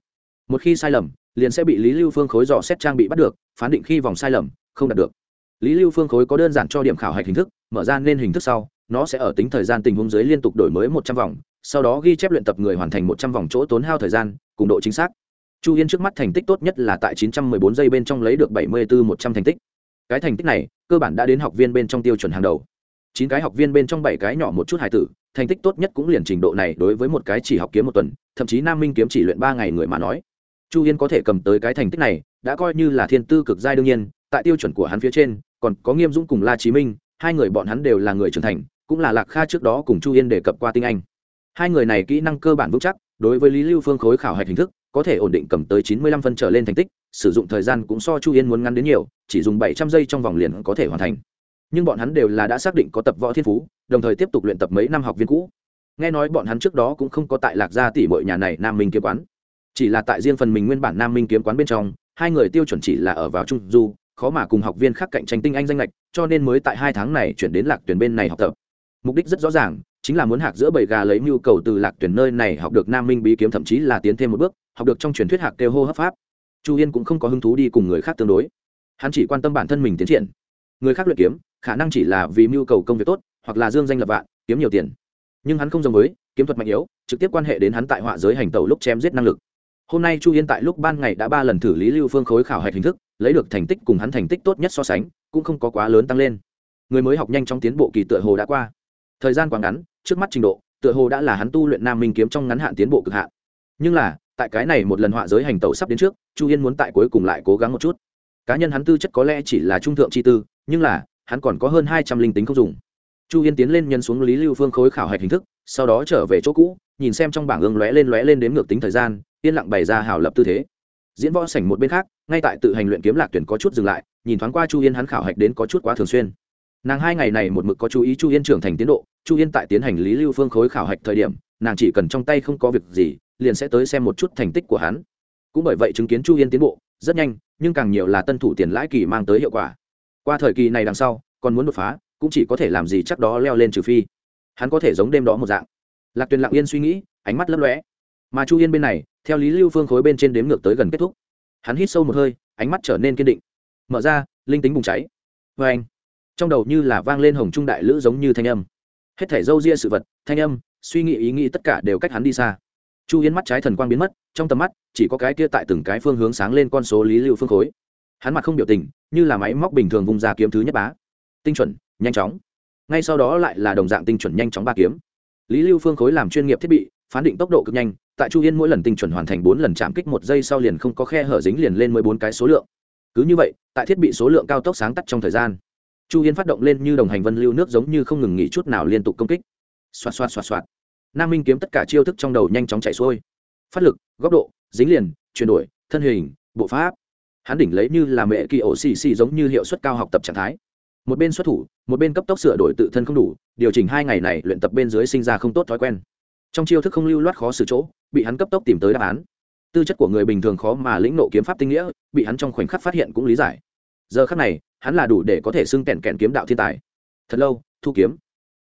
Một khi sai lầm, liền sẽ bị lý lưu phương khối dò xét trang bị bắt được, phán định khi vòng sai lầm, không đạt được lý lưu phương khối có đơn giản cho điểm khảo hạch hình thức, mở ra nên hình thức sau, nó sẽ ở tính thời gian tình huống dưới liên tục đổi mới một trăm vòng, sau đó ghi chép luyện tập người hoàn thành một trăm vòng chỗ tốn hao thời gian, cùng độ chính xác. Chu yên trước mắt thành tích tốt nhất là tại chín trăm mười bốn giây bên trong lấy được bảy mươi bốn một trăm thành tích. Cái thành tích này, cơ bản đã đến học viên bên trong tiêu chuẩn hàng đầu. Chín cái học viên bên trong bảy cái nhỏ một chút hài tử, thành tích tốt nhất cũng liền trình độ này đối với một cái chỉ học kiếm một tuần, thậm chí nam minh kiếm chỉ luyện ba ngày người mà nói. Chu yên có thể cầm tới cái thành tích này, đã coi như là thiên tư cực giai đương nhiên tại tiêu chuẩn của hắn phía trên, còn có nghiêm dũng cùng la chí minh, hai người bọn hắn đều là người trưởng thành, cũng là lạc kha trước đó cùng chu yên đề cập qua tinh anh. Hai người này kỹ năng cơ bản vững chắc, đối với lý lưu phương khối khảo hạch hình thức, có thể ổn định cầm tới chín mươi lăm phân trở lên thành tích, sử dụng thời gian cũng so chu yên muốn ngắn đến nhiều, chỉ dùng bảy trăm giây trong vòng liền có thể hoàn thành. Nhưng bọn hắn đều là đã xác định có tập võ thiên phú, đồng thời tiếp tục luyện tập mấy năm học viên cũ. Nghe nói bọn hắn trước đó cũng không có tại lạc gia tỷ bội nhà này nam minh kiếm quán. Chỉ là tại riêng phần mình nguyên bản nam minh kiếm quán bên trong, hai người tiêu chuẩn chỉ là ở vào trung du khó mà cùng học viên khác cạnh tranh tinh anh danh lệch, cho nên mới tại hai tháng này chuyển đến lạc tuyển bên này học tập. Mục đích rất rõ ràng, chính là muốn hạc giữa bầy gà lấy mưu cầu từ lạc tuyển nơi này học được nam minh bí kiếm, thậm chí là tiến thêm một bước, học được trong truyền thuyết hạc kêu hô hấp pháp. Chu yên cũng không có hứng thú đi cùng người khác tương đối. Hắn chỉ quan tâm bản thân mình tiến triển. Người khác luyện kiếm, khả năng chỉ là vì mưu cầu công việc tốt, hoặc là dương danh lập vạn, kiếm nhiều tiền. Nhưng hắn không giống với, kiếm thuật mạnh yếu, trực tiếp quan hệ đến hắn tại họa giới hành tẩu lúc chém giết năng lực hôm nay chu yên tại lúc ban ngày đã ba lần thử lý lưu phương khối khảo hạch hình thức, lấy được thành tích cùng hắn thành tích tốt nhất so sánh, cũng không có quá lớn tăng lên. Người mới học nhanh trong tiến bộ kỳ tựa hồ đã qua. Thời gian quá ngắn, trước mắt trình độ, tựa hồ đã là hắn tu luyện nam minh kiếm trong ngắn hạn tiến bộ cực hạn. Nhưng là, tại cái này một lần họa giới hành tẩu sắp đến trước, chu yên muốn tại cuối cùng lại cố gắng một chút. Cá nhân hắn tư chất có lẽ chỉ là trung thượng chi tư, nhưng là, hắn còn có hơn hai trăm linh tính không dùng chu yên tiến lên nhân xuống lý lưu phương khối khảo hạch hình thức, sau đó trở về chỗ cũ, nhìn xem trong bảng ương lóe lên lóe lên đếm ngược tính thời gian, yên lặng bày ra hào lập tư thế. Diễn võ sảnh một bên khác, ngay tại tự hành luyện kiếm lạc tuyển có chút dừng lại, nhìn thoáng qua chu yên hắn khảo hạch đến có chút quá thường xuyên. Nàng hai ngày này một mực có chú ý chu yên trưởng thành tiến độ, chu yên tại tiến hành lý lưu phương khối khảo hạch thời điểm, nàng chỉ cần trong tay không có việc gì, liền sẽ tới xem một chút thành tích của hắn. Cũng bởi vậy chứng kiến chu yên tiến bộ, rất nhanh, nhưng càng nhiều là tân thủ tiền lãi kỳ mang tới hiệu quả. Qua thời kỳ này đằng sau, còn muốn đột phá cũng chỉ có thể làm gì chắc đó leo lên trừ phi. Hắn có thể giống đêm đó một dạng. Lạc tuyền lặng yên suy nghĩ, ánh mắt lấp lóe. Mà chu yên bên này, theo lý lưu phương khối bên trên đếm ngược tới gần kết thúc. Hắn hít sâu một hơi, ánh mắt trở nên kiên định. Mở ra, linh tính bùng cháy. Vê anh, trong đầu như là vang lên hồng trung đại lữ giống như thanh âm. Hết thảy dâu ria sự vật, thanh âm, suy nghĩ ý nghĩ tất cả đều cách hắn đi xa. Chu yên mắt trái thần quang biến mất, trong tầm mắt, chỉ có cái kia tại từng cái phương hướng sáng lên con số lý lưu phương khối. Hắn mặt không biểu tình, như là máy móc bình thường vùng ra kiếm thứ nhất bá. Tinh chuẩn nhanh chóng. Ngay sau đó lại là đồng dạng tinh chuẩn nhanh chóng ba kiếm. Lý lưu phương khối làm chuyên nghiệp thiết bị, phán định tốc độ cực nhanh, tại chu yên mỗi lần tinh chuẩn hoàn thành bốn lần chạm kích một giây sau liền không có khe hở dính liền lên mười bốn cái số lượng. Cứ như vậy, tại thiết bị số lượng cao tốc sáng tắt trong thời gian, chu yên phát động lên như đồng hành vân lưu nước giống như không ngừng nghỉ chút nào liên tục công kích. Xoạt xoạt xoạt xoạt. Nam minh kiếm tất cả chiêu thức trong đầu nhanh chóng chạy xuôi. Phát lực, góc độ, dính liền, chuyển đổi, thân hình, bộ pháp. Hắn đỉnh lấy như là mẹ kỳ ổ xì xì giống như hiệu suất cao học tập trạng thái một bên xuất thủ, một bên cấp tốc sửa đổi tự thân không đủ, điều chỉnh hai ngày này luyện tập bên dưới sinh ra không tốt thói quen. Trong chiêu thức không lưu loát khó xử chỗ, bị hắn cấp tốc tìm tới đáp án. Tư chất của người bình thường khó mà lĩnh nộ kiếm pháp tinh nghĩa, bị hắn trong khoảnh khắc phát hiện cũng lý giải. Giờ khắc này, hắn là đủ để có thể xưng kẹn kẹn kiếm đạo thiên tài. Thật lâu, thu kiếm.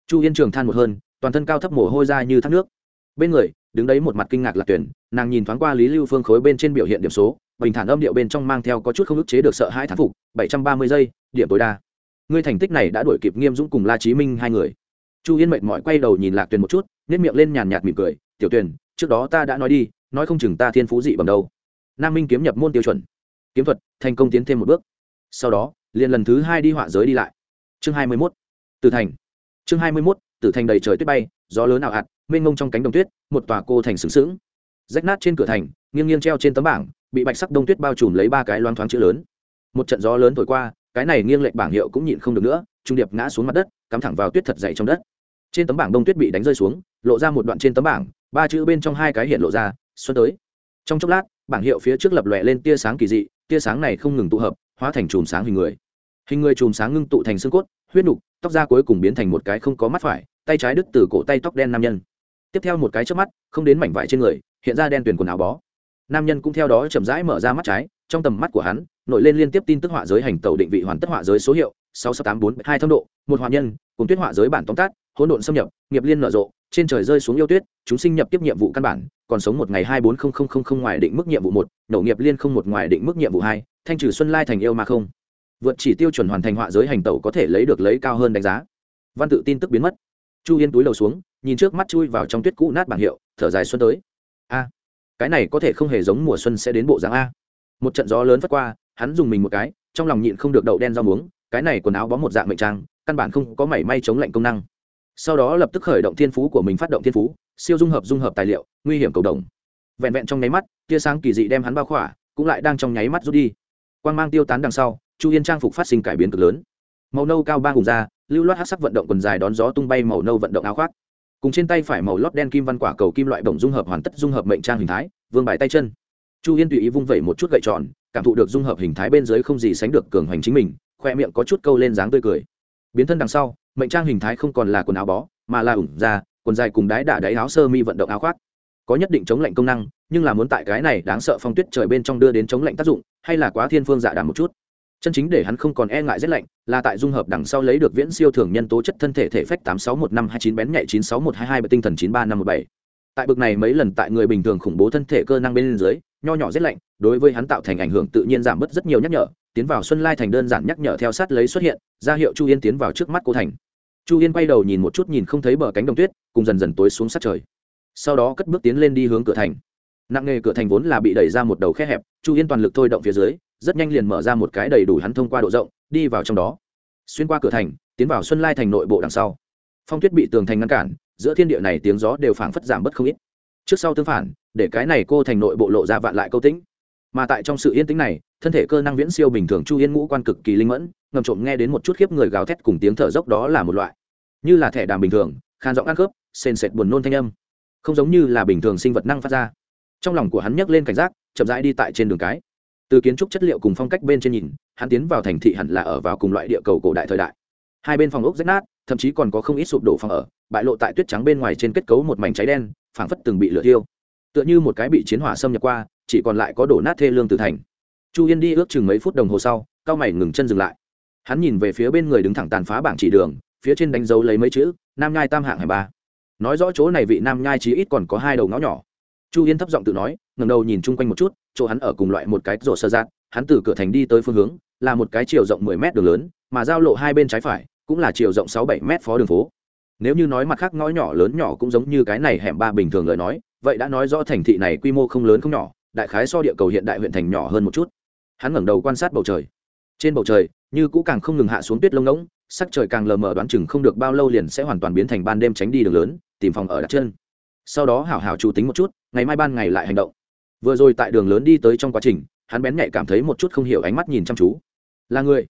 Chu yên trường than một hơn, toàn thân cao thấp mồ hôi ra như thác nước. Bên người, đứng đấy một mặt kinh ngạc lạc tuyển nàng nhìn thoáng qua lý lưu phương khối bên trên biểu hiện điểm số, bình thản âm điệu bên trong mang theo có chút không ức chế được sợ hãi thán phục, bảy trăm ba mươi giây, điểm tối đa ngươi thành tích này đã đuổi kịp nghiêm dũng cùng la chí minh hai người. Chu yên mệt mỏi quay đầu nhìn lạc tuyền một chút nếp miệng lên nhàn nhạt mỉm cười, tiểu tuyền, trước đó ta đã nói đi, nói không chừng ta thiên phú dị bằng đâu. Nam minh kiếm nhập môn tiêu chuẩn. Kiếm thuật, thành công tiến thêm một bước. Sau đó, liền lần thứ hai đi họa giới đi lại. Chương hai mươi mốt. Từ thành. Chương hai mươi mốt từ thành đầy trời tuyết bay, gió lớn ảo hạt mênh ngông trong cánh đồng tuyết, một tòa cô thành sướng sướng rách nát trên cửa thành, nghiêng nghiêng treo trên tấm bảng, bị bạch sắc đông tuyết bao trùm lấy ba cái loáng thoáng chữ lớn. Một trận gió lớn thổi qua cái này nghiêng lệch bảng hiệu cũng nhịn không được nữa, trung điệp ngã xuống mặt đất, cắm thẳng vào tuyết thật dày trong đất. Trên tấm bảng đông tuyết bị đánh rơi xuống, lộ ra một đoạn trên tấm bảng, ba chữ bên trong hai cái hiện lộ ra, xuân tới. Trong chốc lát, bảng hiệu phía trước lập lòe lên tia sáng kỳ dị, tia sáng này không ngừng tụ hợp, hóa thành chùm sáng hình người. Hình người chùm sáng ngưng tụ thành xương cốt, huyết nục, tóc da cuối cùng biến thành một cái không có mắt phải, tay trái đứt từ cổ tay tóc đen nam nhân. Tiếp theo một cái trước mắt, không đến mảnh vải trên người, hiện ra đen tuyền quần áo bó. Nam nhân cũng theo đó chậm rãi mở ra mắt trái, trong tầm mắt của hắn nổi lên liên tiếp tin tức họa giới hành tàu định vị hoàn tất họa giới số hiệu, sáu sáu tám bốn hai thâm độ, một hòa nhân, cùng tuyết họa giới bản tóm tắt, hỗn độn xâm nhập, nghiệp liên nở rộ, trên trời rơi xuống yêu tuyết, chúng sinh nhập tiếp nhiệm vụ căn bản, còn sống một ngày hai bốn không không không không ngoài định mức nhiệm vụ một, nổ nghiệp liên không một ngoài định mức nhiệm vụ hai, thanh trừ xuân lai thành yêu mà không. Vượt chỉ tiêu chuẩn hoàn thành họa giới hành tẩu có thể lấy được lấy cao hơn đánh giá. Văn tự tin tức biến mất. Chu yên túi đầu xuống, nhìn trước mắt chui vào trong tuyết cũ nát bảng hiệu, thở dài xuân tới. A, cái này có thể không hề giống mùa xuân sẽ đến bộ dáng a. Một trận gió lớn phất qua hắn dùng mình một cái, trong lòng nhịn không được đậu đen rau muống, cái này quần áo bó một dạng mệnh trang, căn bản không có mảy may chống lạnh công năng. Sau đó lập tức khởi động thiên phú của mình phát động thiên phú, siêu dung hợp dung hợp tài liệu, nguy hiểm cầu đồng. Vẹn vẹn trong nháy mắt, tia sáng kỳ dị đem hắn bao khỏa, cũng lại đang trong nháy mắt rút đi. Quan g mang tiêu tán đằng sau, chu yên trang phục phát sinh cải biến cực lớn. Màu nâu cao ba hùng da lưu loát hát sắc vận động quần dài đón gió tung bay màu nâu vận động áo khoác. Cùng trên tay phải màu lót đen kim văn quả cầu kim loại bổng dung hợp hoàn tất dung hợp mệnh trang hình thái, vương bài tay chân. Chu yên tùy ý vung vẩy một chút gậy tròn cảm thụ được dung hợp hình thái bên dưới không gì sánh được cường hoành chính mình, khoe miệng có chút câu lên dáng tươi cười. Biến thân đằng sau, mệnh trang hình thái không còn là quần áo bó, mà là ủng da, quần dài cùng đáy đả đáy áo sơ mi vận động áo khoác. Có nhất định chống lạnh công năng, nhưng là muốn tại cái này đáng sợ phong tuyết trời bên trong đưa đến chống lạnh tác dụng, hay là quá thiên phương dạ đàm một chút. Chân chính để hắn không còn e ngại rét lạnh, là tại dung hợp đằng sau lấy được viễn siêu thường nhân tố chất thân thể thể phách tám sáu một năm hai chín bén nhạy chín sáu một hai hai tinh thần chín ba năm một bảy tại bực này mấy lần tại người bình thường khủng bố thân thể cơ năng bên dưới, nho nhỏ rét lạnh, đối với hắn tạo thành ảnh hưởng tự nhiên giảm bớt rất nhiều nhắc nhở, tiến vào xuân lai thành đơn giản nhắc nhở theo sát lấy xuất hiện, ra hiệu chu yên tiến vào trước mắt cô thành. Chu yên quay đầu nhìn một chút nhìn không thấy bờ cánh đồng tuyết, cùng dần dần tối xuống sát trời. Sau đó cất bước tiến lên đi hướng cửa thành. Nặng nghề cửa thành vốn là bị đẩy ra một đầu khe hẹp, chu yên toàn lực thôi động phía dưới, rất nhanh liền mở ra một cái đầy đủ hắn thông qua độ rộng, đi vào trong đó. Xuyên qua cửa thành, tiến vào xuân lai thành nội bộ đằng sau. Phong tuyết bị tường thành ngăn cản giữa thiên địa này tiếng gió đều phảng phất giảm bớt không ít. Trước sau tương phản, để cái này cô thành nội bộ lộ ra vạn lại câu tĩnh. Mà tại trong sự yên tĩnh này, thân thể cơ năng viễn siêu bình thường chu yên ngũ quan cực kỳ linh mẫn, ngầm trộm nghe đến một chút khiếp người gào thét cùng tiếng thở dốc đó là một loại. Như là thẻ đàm bình thường, khan giọng ăn khớp, sền sệt buồn nôn thanh âm. Không giống như là bình thường sinh vật năng phát ra. Trong lòng của hắn nhấc lên cảnh giác, chậm rãi đi tại trên đường cái. Từ kiến trúc chất liệu cùng phong cách bên trên nhìn, hắn tiến vào thành thị hẳn là ở vào cùng loại địa cầu cổ đại thời đại. Hai bên phòng ốc rách nát thậm chí còn có không ít sụp đổ phòng ở, bại lộ tại tuyết trắng bên ngoài trên kết cấu một mảnh cháy đen, phảng phất từng bị lửa thiêu. Tựa như một cái bị chiến hỏa xâm nhập qua, chỉ còn lại có đổ nát thê lương từ thành. Chu yên đi ước chừng mấy phút đồng hồ sau, cao mày ngừng chân dừng lại. Hắn nhìn về phía bên người đứng thẳng tàn phá bảng chỉ đường, phía trên đánh dấu lấy mấy chữ, nam nhai tam hạng hải ba. Nói rõ chỗ này vị nam nhai chí ít còn có hai đầu ngõ nhỏ. Chu yên thấp giọng tự nói ngầm đầu nhìn chung quanh một chút, chỗ hắn ở cùng loại một cái rổ sơ giác hắn từ cửa thành đi tới phương hướng, là một cái chiều rộng mười mét đường lớn, mà giao lộ hai bên trái phải cũng là chiều rộng sáu bảy mét phó đường phố. Nếu như nói mặt khác ngõ nhỏ lớn nhỏ cũng giống như cái này hẻm ba bình thường lời nói, vậy đã nói rõ thành thị này quy mô không lớn không nhỏ, đại khái so địa cầu hiện đại huyện thành nhỏ hơn một chút. Hắn ngẩng đầu quan sát bầu trời. Trên bầu trời, như cũ càng không ngừng hạ xuống tuyết lông ngỗng, sắc trời càng lờ mờ đoán chừng không được bao lâu liền sẽ hoàn toàn biến thành ban đêm tránh đi đường lớn, tìm phòng ở đặt chân. Sau đó hảo hảo chủ tính một chút, ngày mai ban ngày lại hành động. Vừa rồi tại đường lớn đi tới trong quá trình, hắn bén nhạy cảm thấy một chút không hiểu ánh mắt nhìn chăm chú. Là người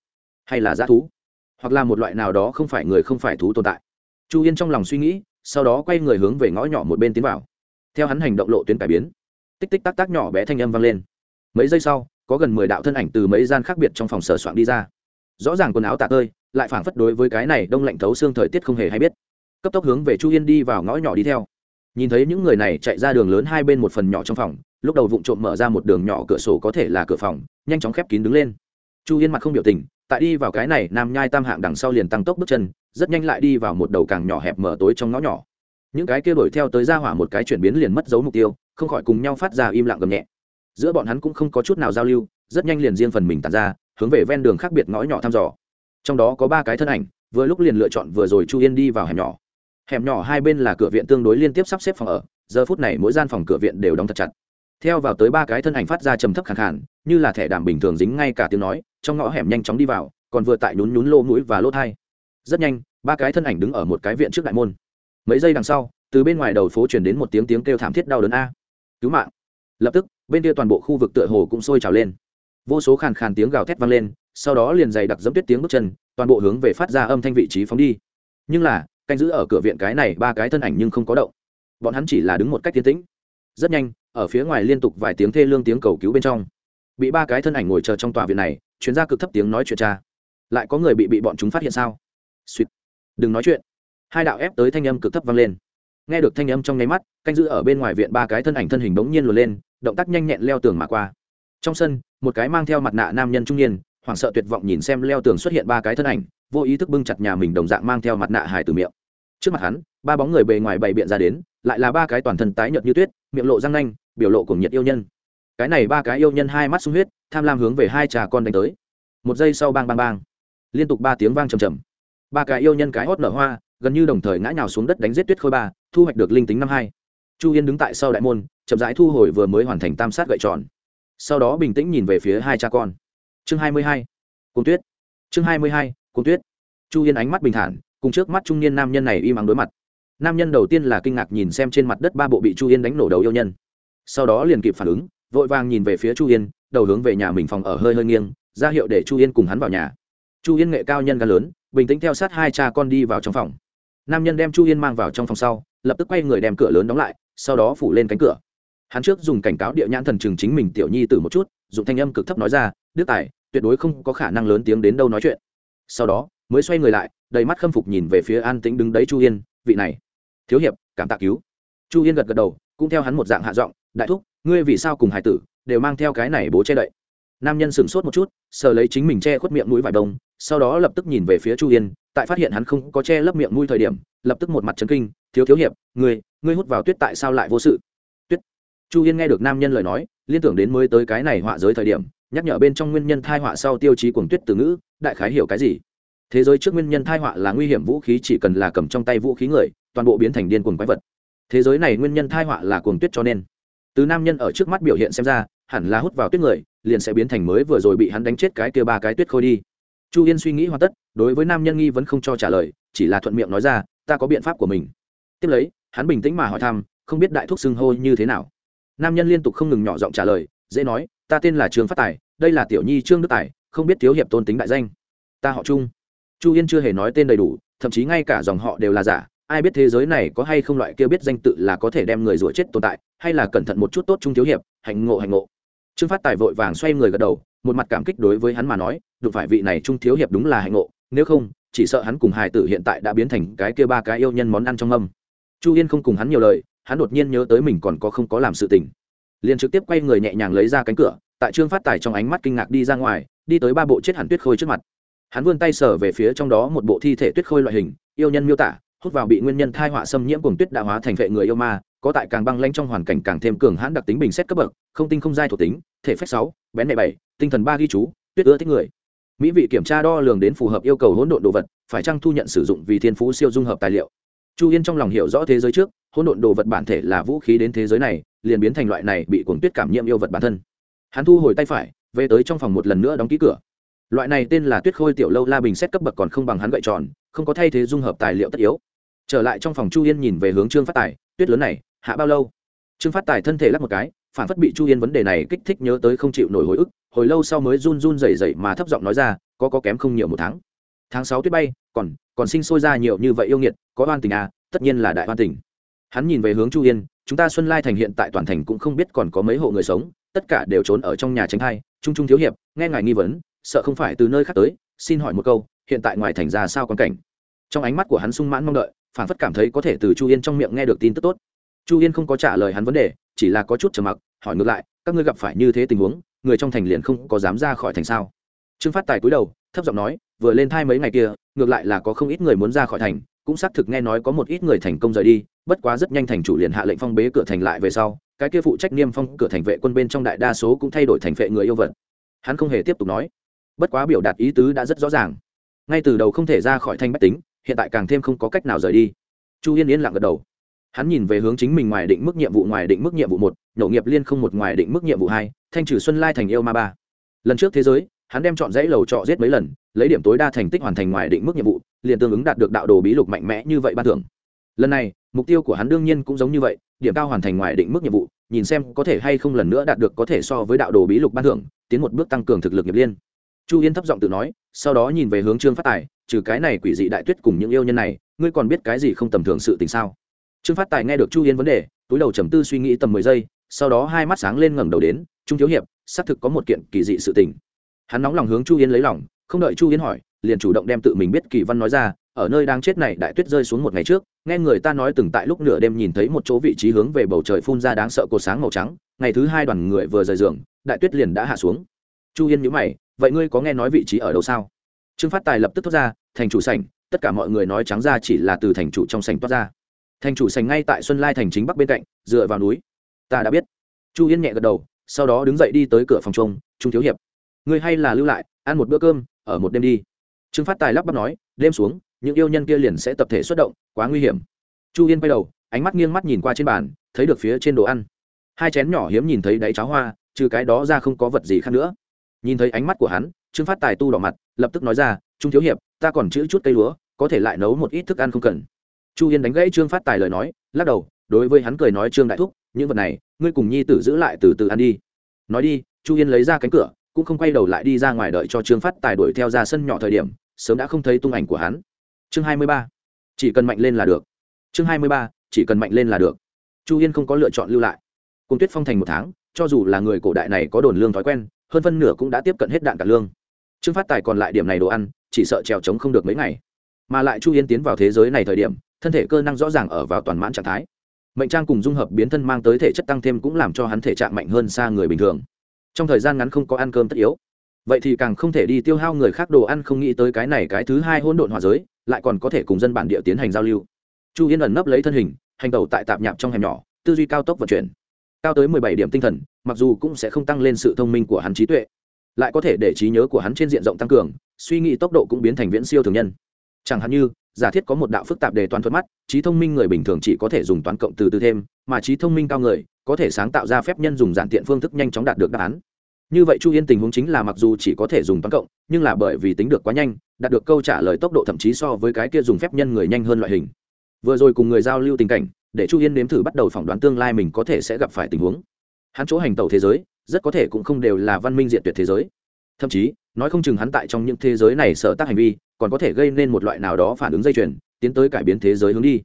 hay là dã thú? Hoặc là một loại nào đó không phải người không phải thú tồn tại. Chu yên trong lòng suy nghĩ, sau đó quay người hướng về ngõ nhỏ một bên tiến vào. Theo hắn hành động lộ tuyến cải biến, tích tích tắc tắc nhỏ bé thanh âm vang lên. Mấy giây sau, có gần mười đạo thân ảnh từ mấy gian khác biệt trong phòng sở soạn đi ra. Rõ ràng quần áo tạ tơi, lại phảng phất đối với cái này đông lạnh thấu xương thời tiết không hề hay biết. Cấp tốc hướng về chu yên đi vào ngõ nhỏ đi theo. Nhìn thấy những người này chạy ra đường lớn hai bên một phần nhỏ trong phòng, lúc đầu vụ trộm mở ra một đường nhỏ cửa sổ có thể là cửa phòng, nhanh chóng khép kín đứng lên. Chu yên mặt không biểu tình tại đi vào cái này nam nhai tam hạng đằng sau liền tăng tốc bước chân, rất nhanh lại đi vào một đầu càng nhỏ hẹp mở tối trong ngõ nhỏ. Những cái kia đuổi theo tới ra hỏa một cái chuyển biến liền mất dấu mục tiêu, không khỏi cùng nhau phát ra im lặng gầm nhẹ. Giữa bọn hắn cũng không có chút nào giao lưu, rất nhanh liền riêng phần mình tàn ra, hướng về ven đường khác biệt ngõ nhỏ thăm dò. Trong đó có ba cái thân ảnh, vừa lúc liền lựa chọn vừa rồi chu yên đi vào hẻm nhỏ. Hẻm nhỏ hai bên là cửa viện tương đối liên tiếp sắp xếp phòng ở, giờ phút này mỗi gian phòng cửa viện đều đóng thật chặt theo vào tới ba cái thân ảnh phát ra trầm thấp khẳng khản như là thẻ đàm bình thường dính ngay cả tiếng nói, trong ngõ hẻm nhanh chóng đi vào, còn vừa tại nhún nhún lô mũi và lỗ thai rất nhanh, ba cái thân ảnh đứng ở một cái viện trước đại môn. Mấy giây đằng sau, từ bên ngoài đầu phố chuyển đến một tiếng tiếng kêu thảm thiết đau đớn a. Cứu mạng! Lập tức, bên kia toàn bộ khu vực tựa hồ cũng sôi trào lên. Vô số khàn khàn tiếng gào thét vang lên, sau đó liền dày đặc dẫm tuyết tiếng bước chân, toàn bộ hướng về phát ra âm thanh vị trí phóng đi. Nhưng là, canh giữ ở cửa viện cái này ba cái thân ảnh nhưng không có động. Bọn hắn chỉ là đứng một cách tiến tĩnh. Rất nhanh ở phía ngoài liên tục vài tiếng thê lương tiếng cầu cứu bên trong. Bị ba cái thân ảnh ngồi chờ trong tòa viện này chuyến ra cực thấp tiếng nói chuyện cha lại có người bị bị bọn chúng phát hiện sao? Suýt đừng nói chuyện. Hai đạo ép tới thanh âm cực thấp vang lên. Nghe được thanh âm trong nháy mắt, canh giữ ở bên ngoài viện ba cái thân ảnh thân hình bỗng nhiên lùa lên, động tác nhanh nhẹn leo tường mà qua. Trong sân, một cái mang theo mặt nạ nam nhân trung niên, hoảng sợ tuyệt vọng nhìn xem leo tường xuất hiện ba cái thân ảnh, vô ý thức bưng chặt nhà mình đồng dạng mang theo mặt nạ hài từ miệng. Trước mặt hắn, ba bóng người bề ngoài bày biện ra đến, lại là ba cái toàn thân tái nhợt như tuyết, miệng lộ răng nanh biểu lộ cùng nhiệt yêu nhân. Cái này ba cái yêu nhân hai mắt sung huyết, tham lam hướng về hai trà con đánh tới. Một giây sau bang bang bang. Liên tục ba tiếng vang trầm trầm. Ba cái yêu nhân cái hót nở hoa, gần như đồng thời ngã nhào xuống đất đánh giết tuyết khôi ba, thu hoạch được linh tính năm hai. Chu yên đứng tại sau đại môn, chậm rãi thu hồi vừa mới hoàn thành tam sát gậy tròn. Sau đó bình tĩnh nhìn về phía hai cha con. Chương hai mươi hai. Cung tuyết. Chương hai mươi hai. Cung tuyết. Chu yên ánh mắt bình thản, cùng trước mắt trung niên nam nhân này im ắng đối mặt. Nam nhân đầu tiên là kinh ngạc nhìn xem trên mặt đất ba bộ bị chu yên đánh nổ đầu yêu nhân sau đó liền kịp phản ứng, vội vàng nhìn về phía chu yên, đầu hướng về nhà mình phòng ở hơi hơi nghiêng, ra hiệu để chu yên cùng hắn vào nhà. Chu yên nghệ cao nhân gan lớn, bình tĩnh theo sát hai cha con đi vào trong phòng. Nam nhân đem chu yên mang vào trong phòng sau, lập tức quay người đem cửa lớn đóng lại, sau đó phủ lên cánh cửa. Hắn trước dùng cảnh cáo địa nhãn thần chừng chính mình tiểu nhi từ một chút, dùng thanh âm cực thấp nói ra, đức tài, tuyệt đối không có khả năng lớn tiếng đến đâu nói chuyện. Sau đó, mới xoay người lại, đầy mắt khâm phục nhìn về phía an tĩnh đứng đấy chu yên, vị này, thiếu hiệp, cảm tạ cứu. Chu yên gật gật đầu, cũng theo hắn một dạng hạ giọng đại thúc, ngươi vì sao cùng hải tử đều mang theo cái này bố che đậy? Nam nhân sửng sốt một chút, sờ lấy chính mình che khuất miệng mũi vải đông sau đó lập tức nhìn về phía chu yên, tại phát hiện hắn không có che lấp miệng mũi thời điểm, lập tức một mặt trấn kinh, thiếu thiếu hiệp, ngươi ngươi hút vào tuyết tại sao lại vô sự? Tuyết. Chu yên nghe được nam nhân lời nói, liên tưởng đến mới tới cái này họa giới thời điểm, nhắc nhở bên trong nguyên nhân thai họa sau tiêu chí cuồng tuyết từ ngữ, đại khái hiểu cái gì? Thế giới trước nguyên nhân thai họa là nguy hiểm vũ khí chỉ cần là cầm trong tay vũ khí người, toàn bộ biến thành điên cuồng quái vật. Thế giới này nguyên nhân thai họa là cuồng tuyết cho nên từ nam nhân ở trước mắt biểu hiện xem ra, hẳn là hút vào tuyết người, liền sẽ biến thành mới vừa rồi bị hắn đánh chết cái kia ba cái tuyết khôi đi. Chu yên suy nghĩ hoàn tất, đối với nam nhân nghi vẫn không cho trả lời, chỉ là thuận miệng nói ra, ta có biện pháp của mình. Tiếp lấy, hắn bình tĩnh mà hỏi thăm, không biết đại thuốc xưng hô như thế nào. Nam nhân liên tục không ngừng nhỏ giọng trả lời, dễ nói, ta tên là trương phát tài, đây là tiểu nhi trương đức tài, không biết thiếu hiệp tôn tính đại danh. Ta họ trung. Chu yên chưa hề nói tên đầy đủ, thậm chí ngay cả dòng họ đều là giả ai biết thế giới này có hay không loại kia biết danh tự là có thể đem người rủa chết tồn tại, hay là cẩn thận một chút tốt trung thiếu hiệp hạnh ngộ hạnh ngộ. Trương phát tài vội vàng xoay người gật đầu, một mặt cảm kích đối với hắn mà nói, đụng phải vị này trung thiếu hiệp đúng là hạnh ngộ, nếu không, chỉ sợ hắn cùng hài tử hiện tại đã biến thành cái kia ba cái yêu nhân món ăn trong âm. Chu yên không cùng hắn nhiều lời, hắn đột nhiên nhớ tới mình còn có không có làm sự tình. Liền trực tiếp quay người nhẹ nhàng lấy ra cánh cửa, tại trương phát tài trong ánh mắt kinh ngạc đi ra ngoài, đi tới ba bộ chết hẳn tuyết khôi trước mặt. Hắn vươn tay sở về phía trong đó một bộ thi thể tuyết khôi loại hình, yêu nhân miêu tả hút vào bị nguyên nhân thai họa xâm nhiễm cùng tuyết đã hóa thành vệ người yêu ma, có tại càng băng lanh trong hoàn cảnh càng thêm cường hãn đặc tính bình xét cấp bậc, không tinh không giai thuộc tính, thể phách sáu, bén mẹ bảy, tinh thần ba ghi chú, tuyết ưa thích người. Mỹ vị kiểm tra đo lường đến phù hợp yêu cầu hỗn độn đồ vật, phải chăng thu nhận sử dụng vì thiên phú siêu dung hợp tài liệu? Chu yên trong lòng hiểu rõ thế giới trước, hỗn độn đồ vật bản thể là vũ khí đến thế giới này, liền biến thành loại này bị cuồng tuyết cảm nhiễm yêu vật bản thân. Hắn thu hồi tay phải, về tới trong phòng một lần nữa đóng ký cửa. Loại này tên là tuyết khôi tiểu lâu la bình xét cấp bậc còn không bằng hắn gậy tròn, không có thay thế dung hợp tài liệu tất yếu trở lại trong phòng chu yên nhìn về hướng trương phát tài, tuyết lớn này, hạ bao lâu? Trương phát tài thân thể lắc một cái, phản phất bị chu yên vấn đề này kích thích nhớ tới không chịu nổi hồi ức, hồi lâu sau mới run run rẩy rẩy mà thấp giọng nói ra, có có kém không nhiều một tháng. Tháng sáu tuyết bay, còn còn sinh sôi ra nhiều như vậy yêu nghiệt, có oan tình à tất nhiên là đại oan tình. Hắn nhìn về hướng chu yên, chúng ta xuân lai thành hiện tại toàn thành cũng không biết còn có mấy hộ người sống, tất cả đều trốn ở trong nhà tránh thai trung trung thiếu hiệp, nghe ngài nghi vấn, sợ không phải từ nơi khác tới, xin hỏi một câu, hiện tại ngoài thành ra sao quan cảnh? Trong ánh mắt của hắn sung mãn mong đợi phản phất cảm thấy có thể từ chu yên trong miệng nghe được tin tức tốt. Chu yên không có trả lời hắn vấn đề, chỉ là có chút trầm mặc, hỏi ngược lại, các ngươi gặp phải như thế tình huống, người trong thành liền không có dám ra khỏi thành sao? Trương phát tài cúi đầu, thấp giọng nói, vừa lên thai mấy ngày kia, ngược lại là có không ít người muốn ra khỏi thành, cũng xác thực nghe nói có một ít người thành công rời đi, bất quá rất nhanh thành chủ liền hạ lệnh phong bế cửa thành lại về sau, cái kia phụ trách niêm phong cửa thành vệ quân bên trong đại đa số cũng thay đổi thành vệ người yêu vật. Hắn không hề tiếp tục nói. Bất quá biểu đạt ý tứ đã rất rõ ràng. Ngay từ đầu không thể ra khỏi thanh bách tính hiện tại càng thêm không có cách nào rời đi. Chu yên yên lặng gật đầu. Hắn nhìn về hướng chính mình ngoài định mức nhiệm vụ ngoài định mức nhiệm vụ một nhổ nghiệp liên không một ngoài định mức nhiệm vụ hai, thanh trừ xuân lai thành yêu ma ba. Lần trước thế giới, hắn đem chọn dãy lầu trọ giết mấy lần, lấy điểm tối đa thành tích hoàn thành ngoài định mức nhiệm vụ, liền tương ứng đạt được đạo đồ bí lục mạnh mẽ như vậy ban thưởng. Lần này, mục tiêu của hắn đương nhiên cũng giống như vậy, điểm cao hoàn thành ngoài định mức nhiệm vụ, nhìn xem có thể hay không lần nữa đạt được có thể so với đạo đồ bí lục ban thưởng, tiến một bước tăng cường thực lực nghiệp liên chu yên thấp giọng tự nói, sau đó nhìn về hướng trương phát tài, trừ cái này quỷ dị đại tuyết cùng những yêu nhân này, ngươi còn biết cái gì không tầm thường sự tình sao? Trương phát tài nghe được chu yên vấn đề, túi đầu trầm tư suy nghĩ tầm mười giây, sau đó hai mắt sáng lên ngẩng đầu đến, trung thiếu hiệp, xác thực có một kiện kỳ dị sự tình. Hắn nóng lòng hướng chu yên lấy lòng, không đợi chu yên hỏi, liền chủ động đem tự mình biết kỳ văn nói ra, ở nơi đang chết này đại tuyết rơi xuống một ngày trước, nghe người ta nói từng tại lúc nửa đêm nhìn thấy một chỗ vị trí hướng về bầu trời phun ra đáng sợ cột sáng màu trắng, ngày thứ hai đoàn người vừa rời giường, đại tuyết liền đã hạ xuống. Chu yên nhữ mày vậy ngươi có nghe nói vị trí ở đâu sao? Trương phát tài lập tức thoát ra, thành chủ sảnh, tất cả mọi người nói trắng ra chỉ là từ thành chủ trong sảnh thoát ra. Thành chủ sảnh ngay tại xuân lai thành chính bắc bên cạnh, dựa vào núi. Ta đã biết. Chu yên nhẹ gật đầu, sau đó đứng dậy đi tới cửa phòng trông, trung thiếu hiệp. Ngươi hay là lưu lại, ăn một bữa cơm, ở một đêm đi. Trương phát tài lắp bắp nói, đêm xuống, những yêu nhân kia liền sẽ tập thể xuất động, quá nguy hiểm. Chu yên quay đầu, ánh mắt nghiêng mắt nhìn qua trên bàn, thấy được phía trên đồ ăn. Hai chén nhỏ hiếm nhìn thấy đáy cháo hoa, trừ cái đó ra không có vật gì khác nữa nhìn thấy ánh mắt của hắn, trương phát tài tu đỏ mặt, lập tức nói ra, trung thiếu hiệp, ta còn chữ chút cây lúa, có thể lại nấu một ít thức ăn không cần. Chu yên đánh gãy trương phát tài lời nói, lắc đầu, đối với hắn cười nói, trương đại thúc, những vật này, ngươi cùng nhi tử giữ lại từ từ ăn đi. Nói đi, chu yên lấy ra cánh cửa, cũng không quay đầu lại đi ra ngoài đợi cho trương phát tài đuổi theo ra sân nhỏ thời điểm, sớm đã không thấy tung ảnh của hắn. Chương hai mươi ba, chỉ cần mạnh lên là được. Chương hai mươi ba, chỉ cần mạnh lên là được. Chu yên không có lựa chọn lưu lại. Cùng tuyết phong thành một tháng, cho dù là người cổ đại này có đồn lương thói quen hơn phân nửa cũng đã tiếp cận hết đạn cả lương. Trương phát tài còn lại điểm này đồ ăn, chỉ sợ trèo trống không được mấy ngày. Mà lại chu yên tiến vào thế giới này thời điểm, thân thể cơ năng rõ ràng ở vào toàn mãn trạng thái. Mệnh trang cùng dung hợp biến thân mang tới thể chất tăng thêm cũng làm cho hắn thể trạng mạnh hơn xa người bình thường. Trong thời gian ngắn không có ăn cơm tất yếu. Vậy thì càng không thể đi tiêu hao người khác đồ ăn không nghĩ tới cái này cái thứ hai hỗn độn hòa giới, lại còn có thể cùng dân bản địa tiến hành giao lưu. Chu yên ẩn nấp lấy thân hình, hành tẩu tại tạp nhạp trong hẻm nhỏ, tư duy cao tốc vận chuyển. Cao tới mười bảy điểm tinh thần mặc dù cũng sẽ không tăng lên sự thông minh của hắn trí tuệ, lại có thể để trí nhớ của hắn trên diện rộng tăng cường, suy nghĩ tốc độ cũng biến thành viễn siêu thường nhân. Chẳng hạn như, giả thiết có một đạo phức tạp đề toán thuật mắt, trí thông minh người bình thường chỉ có thể dùng toán cộng từ từ thêm, mà trí thông minh cao người có thể sáng tạo ra phép nhân dùng giản tiện phương thức nhanh chóng đạt được đáp án. Như vậy chu yên tình huống chính là mặc dù chỉ có thể dùng toán cộng, nhưng là bởi vì tính được quá nhanh, đạt được câu trả lời tốc độ thậm chí so với cái kia dùng phép nhân người nhanh hơn loại hình. Vừa rồi cùng người giao lưu tình cảnh, để chu yên nếm thử bắt đầu phỏng đoán tương lai mình có thể sẽ gặp phải tình huống hắn chỗ hành tẩu thế giới, rất có thể cũng không đều là văn minh diện tuyệt thế giới. Thậm chí, nói không chừng hắn tại trong những thế giới này sở tác hành vi, còn có thể gây nên một loại nào đó phản ứng dây chuyền, tiến tới cải biến thế giới hướng đi.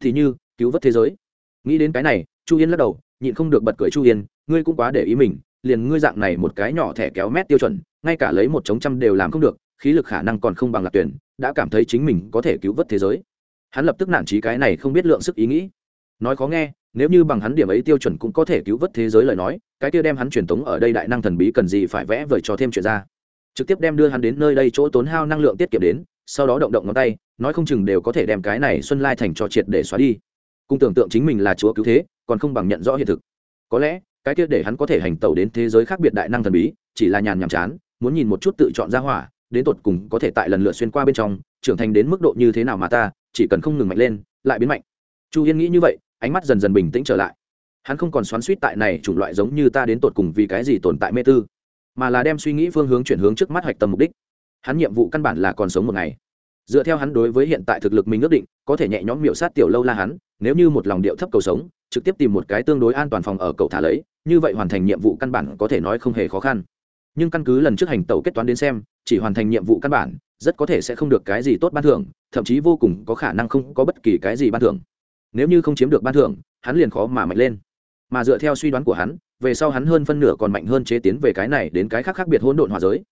Thì như, cứu vớt thế giới. Nghĩ đến cái này, chu yên lắc đầu, nhịn không được bật cười chu yên, ngươi cũng quá để ý mình, liền ngươi dạng này một cái nhỏ thẻ kéo mét tiêu chuẩn, ngay cả lấy một chống trăm đều làm không được, khí lực khả năng còn không bằng lạc tuyển, đã cảm thấy chính mình có thể cứu vớt thế giới. Hắn lập tức nản trí cái này không biết lượng sức ý nghĩ. Nói khó nghe nếu như bằng hắn điểm ấy tiêu chuẩn cũng có thể cứu vớt thế giới lời nói, cái kia đem hắn truyền tống ở đây đại năng thần bí cần gì phải vẽ vời cho thêm chuyện ra. Trực tiếp đem đưa hắn đến nơi đây chỗ tốn hao năng lượng tiết kiệm đến, sau đó động động ngón tay, nói không chừng đều có thể đem cái này xuân lai thành cho triệt để xóa đi. Cùng tưởng tượng chính mình là chúa cứu thế, còn không bằng nhận rõ hiện thực. Có lẽ, cái kia để hắn có thể hành tẩu đến thế giới khác biệt đại năng thần bí, chỉ là nhàn nhàm chán, muốn nhìn một chút tự chọn ra hỏa, đến tột cùng có thể tại lần lượt xuyên qua bên trong, trưởng thành đến mức độ như thế nào mà ta, chỉ cần không ngừng mạnh lên, lại biến mạnh. Chu yên nghĩ như vậy ánh mắt dần dần bình tĩnh trở lại. Hắn không còn xoắn suýt tại này chủng loại giống như ta đến tột cùng vì cái gì tồn tại mê tư, mà là đem suy nghĩ phương hướng chuyển hướng trước mắt hoạch tâm mục đích. Hắn nhiệm vụ căn bản là còn sống một ngày. Dựa theo hắn đối với hiện tại thực lực mình ước định, có thể nhẹ nhõm miệu sát tiểu lâu la hắn, nếu như một lòng điệu thấp cầu sống, trực tiếp tìm một cái tương đối an toàn phòng ở cầu thả lấy, như vậy hoàn thành nhiệm vụ căn bản có thể nói không hề khó khăn. Nhưng căn cứ lần trước hành tàu kết toán đến xem, chỉ hoàn thành nhiệm vụ căn bản, rất có thể sẽ không được cái gì tốt ban thưởng, thậm chí vô cùng có khả năng không có bất kỳ cái gì ban thưởng nếu như không chiếm được ban thưởng, hắn liền khó mà mạnh lên. Mà dựa theo suy đoán của hắn, về sau hắn hơn phân nửa còn mạnh hơn chế tiến về cái này đến cái khác khác biệt hỗn độn hòa giới.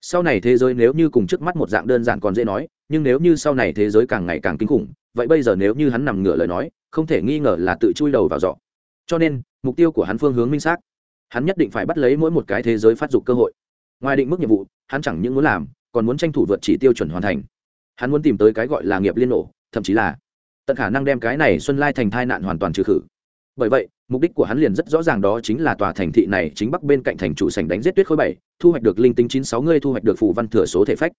Sau này thế giới nếu như cùng trước mắt một dạng đơn giản còn dễ nói, nhưng nếu như sau này thế giới càng ngày càng kinh khủng, vậy bây giờ nếu như hắn nằm ngửa lời nói, không thể nghi ngờ là tự chui đầu vào giỏ. Cho nên, mục tiêu của hắn phương hướng minh xác. Hắn nhất định phải bắt lấy mỗi một cái thế giới phát dục cơ hội. Ngoài định mức nhiệm vụ, hắn chẳng những muốn làm, còn muốn tranh thủ vượt chỉ tiêu chuẩn hoàn thành. Hắn muốn tìm tới cái gọi là nghiệp liên nổ, thậm chí là tận khả năng đem cái này xuân lai thành thai nạn hoàn toàn trừ khử. Bởi vậy, mục đích của hắn liền rất rõ ràng đó chính là tòa thành thị này chính bắc bên cạnh thành chủ sảnh đánh giết tuyết khối bảy, thu hoạch được linh tính chín sáu ngươi thu hoạch được phủ văn thừa số thể phách.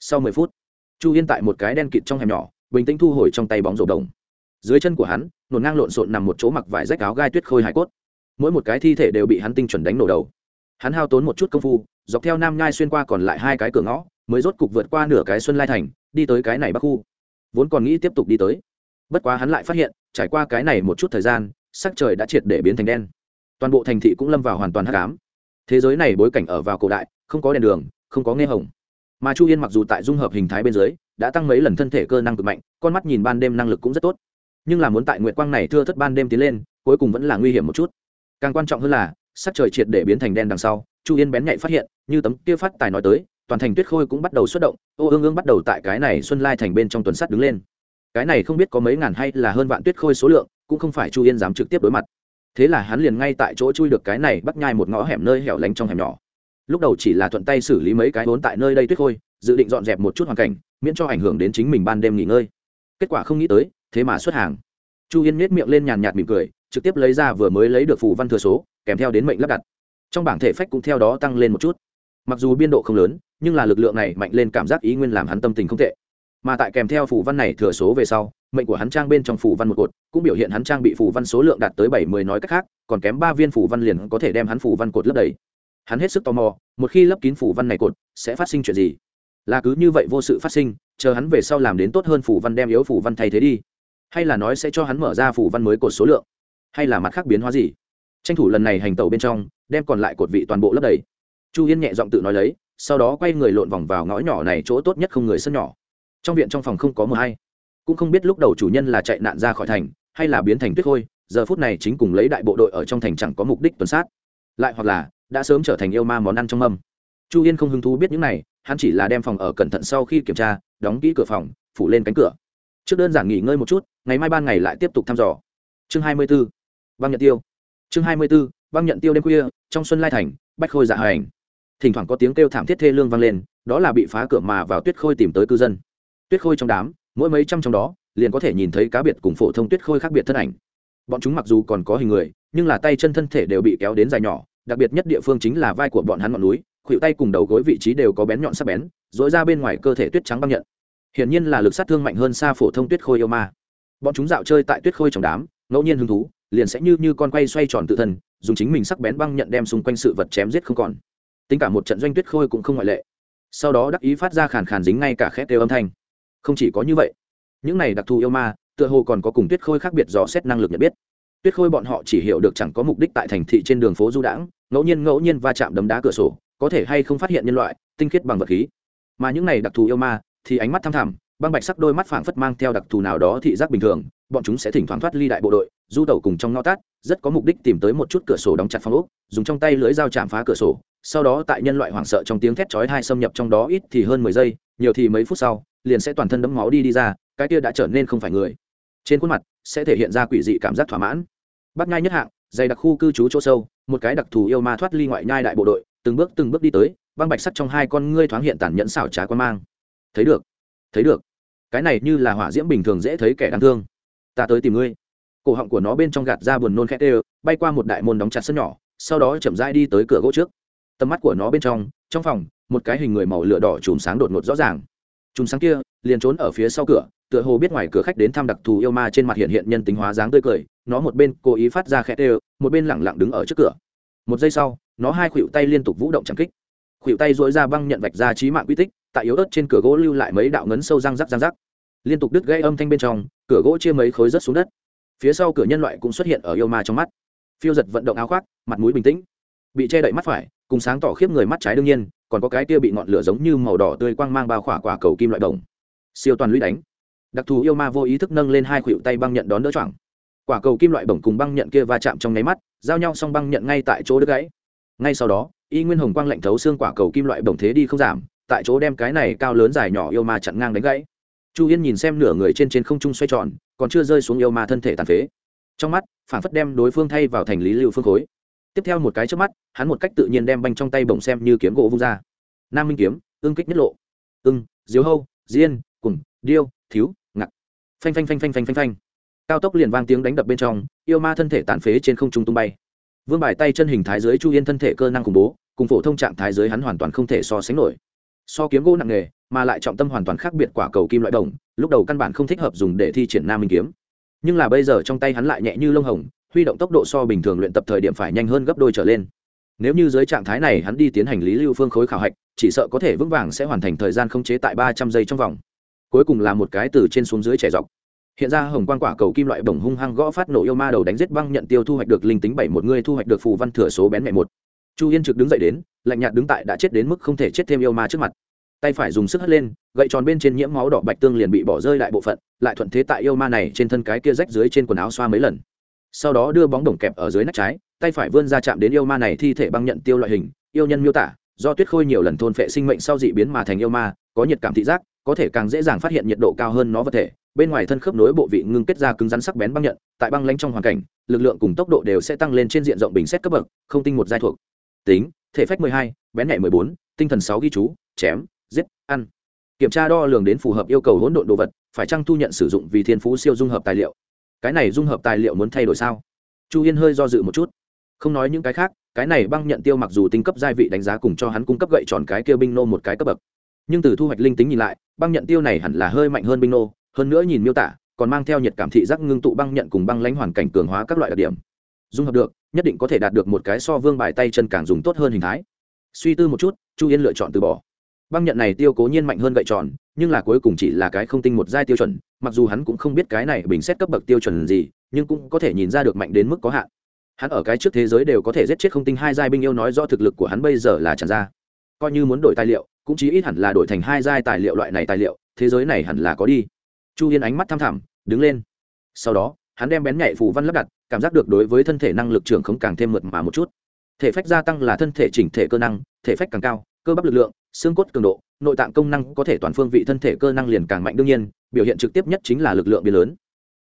Sau mười phút, chu yên tại một cái đen kịt trong hẻm nhỏ, bình tĩnh thu hồi trong tay bóng rổ đồng. Dưới chân của hắn nổn ngang lộn xộn nằm một chỗ mặc vải rách áo gai tuyết khôi hải cốt. Mỗi một cái thi thể đều bị hắn tinh chuẩn đánh nổ đầu. Hắn hao tốn một chút công phu, dọc theo nam ngai xuyên qua còn lại hai cái cửa ngõ, mới rốt cục vượt qua nửa cái xuân lai thành, đi tới cái này bắc khu. Vốn còn nghĩ tiếp tục đi tới bất quá hắn lại phát hiện, trải qua cái này một chút thời gian, sắc trời đã triệt để biến thành đen. Toàn bộ thành thị cũng lâm vào hoàn toàn hắc ám. Thế giới này bối cảnh ở vào cổ đại, không có đèn đường, không có nghe hồng. Mà chu yên mặc dù tại dung hợp hình thái bên dưới, đã tăng mấy lần thân thể cơ năng cực mạnh, con mắt nhìn ban đêm năng lực cũng rất tốt. Nhưng là muốn tại nguyệt quang này thưa thất ban đêm tiến lên, cuối cùng vẫn là nguy hiểm một chút. Càng quan trọng hơn là, sắc trời triệt để biến thành đen đằng sau, chu yên bén nhạy phát hiện, như tấm kia phát tài nói tới, toàn thành tuyết khôi cũng bắt đầu xuất động, ô ương ương bắt đầu tại cái này xuân lai thành bên trong tuần sắt đứng lên cái này không biết có mấy ngàn hay là hơn vạn tuyết khôi số lượng, cũng không phải chu yên dám trực tiếp đối mặt. Thế là hắn liền ngay tại chỗ chui được cái này bắt nhai một ngõ hẻm nơi hẻo lánh trong hẻm nhỏ. Lúc đầu chỉ là thuận tay xử lý mấy cái vốn tại nơi đây tuyết khôi, dự định dọn dẹp một chút hoàn cảnh, miễn cho ảnh hưởng đến chính mình ban đêm nghỉ ngơi. Kết quả không nghĩ tới, thế mà xuất hàng. Chu yên miết miệng lên nhàn nhạt mỉm cười, trực tiếp lấy ra vừa mới lấy được phù văn thừa số, kèm theo đến mệnh lắp đặt. Trong bảng thể phách cũng theo đó tăng lên một chút. Mặc dù biên độ không lớn, nhưng là lực lượng này mạnh lên cảm giác ý nguyên làm hắn tâm tình không tệ mà tại kèm theo phù văn này thừa số về sau, mệnh của hắn trang bên trong phù văn một cột, cũng biểu hiện hắn trang bị phù văn số lượng đạt tới bảy mươi nói cách khác, còn kém ba viên phù văn liền có thể đem hắn phù văn cột lấp đầy. Hắn hết sức tò mò, một khi lấp kín phù văn này cột, sẽ phát sinh chuyện gì? Là cứ như vậy vô sự phát sinh, chờ hắn về sau làm đến tốt hơn phù văn đem yếu phù văn thay thế đi? Hay là nói sẽ cho hắn mở ra phù văn mới cột số lượng? Hay là mặt khác biến hóa gì? Tranh thủ lần này hành tàu bên trong, đem còn lại cột vị toàn bộ lấp đầy. Chu yên nhẹ giọng tự nói lấy, sau đó quay người lộn vòng vào ngõ nhỏ này chỗ tốt nhất không người sân nhỏ trong viện trong phòng không có mờ hay. Cũng không biết lúc đầu chủ nhân là chạy nạn ra khỏi thành, hay là biến thành tuyết khôi, giờ phút này chính cùng lấy đại bộ đội ở trong thành chẳng có mục đích tuần sát. Lại hoặc là, đã sớm trở thành yêu ma món ăn trong mâm. Chu yên không hứng thú biết những này, hắn chỉ là đem phòng ở cẩn thận sau khi kiểm tra, đóng kỹ cửa phòng, phủ lên cánh cửa. Trước đơn giản nghỉ ngơi một chút, ngày mai ban ngày lại tiếp tục thăm dò. Chương hai mươi b ố băng nhận tiêu. Chương hai mươi b ố băng nhận tiêu đêm khuya, trong xuân lai thành, bách khôi dạ hành. Thỉnh thoảng có tiếng kêu thảm thiết thê lương vang lên, đó là bị phá cửa mà vào tuyết khôi tìm tới cư dân tuyết khôi trong đám, mỗi mấy trăm trong đó, liền có thể nhìn thấy cá biệt cùng phổ thông tuyết khôi khác biệt thân ảnh. Bọn chúng mặc dù còn có hình người, nhưng là tay chân thân thể đều bị kéo đến dài nhỏ, đặc biệt nhất địa phương chính là vai của bọn hắn ngọn núi, khuỷu tay cùng đầu gối vị trí đều có bén nhọn sắc bén dối ra bên ngoài cơ thể tuyết trắng băng nhận. Hiển nhiên là lực sát thương mạnh hơn xa phổ thông tuyết khôi yêu ma. Bọn chúng dạo chơi tại tuyết khôi trong đám, ngẫu nhiên hứng thú, liền sẽ như như con quay xoay tròn tự thân, dùng chính mình sắc bén băng nhận đem xung quanh sự vật chém giết không còn. Tính cả một trận doanh tuyết khôi cũng không ngoại lệ. Sau đó đắc ý phát ra khàn khàn dính ngay cả khét đều âm thanh không chỉ có như vậy, những này đặc thù yêu ma, tựa hồ còn có cùng tuyết khôi khác biệt dò xét năng lực nhận biết. Tuyết khôi bọn họ chỉ hiểu được chẳng có mục đích tại thành thị trên đường phố du đãng, ngẫu nhiên ngẫu nhiên va chạm đấm đá cửa sổ, có thể hay không phát hiện nhân loại, tinh khiết bằng vật khí. Mà những này đặc thù yêu ma, thì ánh mắt thăm thẳm, băng bạch sắc đôi mắt phảng phất mang theo đặc thù nào đó thị giác bình thường bọn chúng sẽ thỉnh thoảng thoát ly đại bộ đội, du tẩu cùng trong ngõ tát, rất có mục đích tìm tới một chút cửa sổ đóng chặt phong ốc, dùng trong tay lưới dao chạm phá cửa sổ, sau đó tại nhân loại hoảng sợ trong tiếng thét chói hai xâm nhập trong đó ít thì hơn mười giây, nhiều thì mấy phút sau, liền sẽ toàn thân đấm máu đi đi ra, cái kia đã trở nên không phải người. Trên khuôn mặt sẽ thể hiện ra quỷ dị cảm giác thỏa mãn. Bắt ngay nhất hạng, dày đặc khu cư trú chỗ sâu, một cái đặc thù yêu ma thoát ly ngoại nhai đại bộ đội, từng bước từng bước đi tới, băng bạch sắt trong hai con ngươi thoáng hiện tàn nhẫn xảo trá quan mang. Thấy được thấy được. Cái này như là hỏa diễm bình thường dễ thấy kẻ đáng thương ta tới tìm ngươi. Cổ họng của nó bên trong gạt ra buồn nôn khét ê bay qua một đại môn đóng chặt sân nhỏ, sau đó chậm rãi đi tới cửa gỗ trước. Tầm mắt của nó bên trong trong phòng, một cái hình người màu lửa đỏ chùm sáng đột ngột rõ ràng. Chùm sáng kia, liền trốn ở phía sau cửa, tựa hồ biết ngoài cửa khách đến thăm đặc thù yêu ma trên mặt hiện hiện nhân tính hóa dáng tươi cười, nó một bên cố ý phát ra khét ê một bên lẳng lặng đứng ở trước cửa. Một giây sau, nó hai khuỷu tay liên tục vũ động chẳng kích. Khuỷu tay dối ra băng nhận vạch ra trí mạng quy tích, tại yếu ớt trên cửa gỗ lưu lại mấy đạo ngấn sâu răng rắc răng rắc liên tục đứt gãy âm thanh bên trong, cửa gỗ chia mấy khối rớt xuống đất. Phía sau cửa nhân loại cũng xuất hiện ở yêu ma trong mắt. Phiêu giật vận động áo khoác, mặt mũi bình tĩnh. Bị che đậy mắt phải, cùng sáng tỏ khiếp người mắt trái đương nhiên, còn có cái kia bị ngọn lửa giống như màu đỏ tươi quang mang bao khỏa quả cầu kim loại đồng. Siêu toàn lũy đánh. Đặc thù yêu ma vô ý thức nâng lên hai khuỷu tay băng nhận đón đỡ choảng. Quả cầu kim loại bổng cùng băng nhận kia va chạm trong nháy mắt, giao nhau xong băng nhận ngay tại chỗ đứt gãy. Ngay sau đó, y nguyên hồng quang lạnh thấu xương quả cầu kim loại bổng thế đi không giảm, tại chỗ đem cái này cao lớn dài nhỏ yêu ma chặn ngang đánh gãy chu yên nhìn xem nửa người trên trên không trung xoay tròn, còn chưa rơi xuống yêu ma thân thể tàn phế. Trong mắt phản phất đem đối phương thay vào thành lý lưu phương khối. Tiếp theo một cái trước mắt, hắn một cách tự nhiên đem banh trong tay bổng xem như kiếm gỗ vung ra. Nam minh kiếm ương kích nhất lộ. Ưng diếu hâu, diên, cùng, điêu, thiếu ngặt phanh phanh phanh phanh phanh phanh phanh. Cao tốc liền vang tiếng đánh đập bên trong, yêu ma thân thể tàn phế trên không trung tung bay. Vương bài tay chân hình thái dưới chu yên thân thể cơ năng khủng bố, cùng phổ thông trạng thái dưới hắn hoàn toàn không thể so sánh nổi. So kiếm gỗ nặng nghề mà lại trọng tâm hoàn toàn khác biệt quả cầu kim loại đồng, lúc đầu căn bản không thích hợp dùng để thi triển nam minh kiếm. Nhưng là bây giờ trong tay hắn lại nhẹ như lông hồng, huy động tốc độ so bình thường luyện tập thời điểm phải nhanh hơn gấp đôi trở lên. Nếu như dưới trạng thái này hắn đi tiến hành lý lưu phương khối khảo hạch, chỉ sợ có thể vững vàng sẽ hoàn thành thời gian không chế tại ba trăm giây trong vòng. Cuối cùng là một cái từ trên xuống dưới chảy dọc. Hiện ra hồng quan quả cầu kim loại bổng hung hăng gõ phát nổ yêu ma đầu đánh giết băng nhận tiêu thu hoạch được linh tính bảy một người thu hoạch được phù văn thừa số bén mẹ một. Chu yên trực đứng dậy đến, lạnh nhạt đứng tại đã chết đến mức không thể chết thêm yêu ma trước mặt tay phải dùng sức hất lên gậy tròn bên trên nhiễm máu đỏ bạch tương liền bị bỏ rơi lại bộ phận lại thuận thế tại yêu ma này trên thân cái kia rách dưới trên quần áo xoa mấy lần. Sau đó đưa bóng đồng kẹp ở dưới nách trái tay phải vươn ra chạm đến yêu ma này thi thể băng nhận tiêu loại hình yêu nhân miêu tả do tuyết khôi nhiều lần thôn phệ sinh mệnh sau dị biến mà thành yêu ma có nhiệt cảm thị giác có thể càng dễ dàng phát hiện nhiệt độ cao hơn nó vật thể. Bên ngoài thân khớp nối bộ vị ngưng kết ra cứng rắn sắc bén băng nhận tại băng lánh trong hoàn cảnh lực lượng cùng tốc độ đều sẽ tăng lên trên diện rộng bình xét cấp bậc không tinh một giai thuộc. Tính thể phách 12, bén mẹ mười bốn, tinh thần sáu ghi chú chém giết, ăn. Kiểm tra đo lường đến phù hợp yêu cầu hỗn độn đồ vật, phải chăng thu nhận sử dụng vì thiên phú siêu dung hợp tài liệu? Cái này dung hợp tài liệu muốn thay đổi sao? Chu yên hơi do dự một chút. Không nói những cái khác, cái này băng nhận tiêu mặc dù tinh cấp gia vị đánh giá cùng cho hắn cung cấp gậy tròn cái kia binh nô một cái cấp bậc. Nhưng từ thu hoạch linh tính nhìn lại, băng nhận tiêu này hẳn là hơi mạnh hơn binh nô, hơn nữa nhìn miêu tả, còn mang theo nhiệt cảm thị giác ngưng tụ băng nhận cùng băng lãnh hoàn cảnh cường hóa các loại đặc điểm. Dung hợp được, nhất định có thể đạt được một cái so vương bài tay chân càng dùng tốt hơn hình thái. Suy tư một chút, chu yên lựa chọn từ bỏ băng nhận này tiêu cố nhiên mạnh hơn gậy tròn, nhưng là cuối cùng chỉ là cái không tinh một giai tiêu chuẩn, mặc dù hắn cũng không biết cái này bình xét cấp bậc tiêu chuẩn gì, nhưng cũng có thể nhìn ra được mạnh đến mức có hạn. Hắn ở cái trước thế giới đều có thể giết chết không tinh hai giai binh yêu nói do thực lực của hắn bây giờ là tràn ra. Coi như muốn đổi tài liệu, cũng chí ít hẳn là đổi thành hai giai tài liệu loại này tài liệu, thế giới này hẳn là có đi. Chu yên ánh mắt tham thẳm, đứng lên. Sau đó, hắn đem bén nhạy phù văn lắp đặt, cảm giác được đối với thân thể năng lực trưởng không càng thêm mượt mà một chút. Thể phách gia tăng là thân thể chỉnh thể cơ năng, thể phách càng cao, cơ bắp lực lượng xương cốt cường độ, nội tạng công năng có thể toàn phương vị thân thể cơ năng liền càng mạnh đương nhiên, biểu hiện trực tiếp nhất chính là lực lượng biến lớn.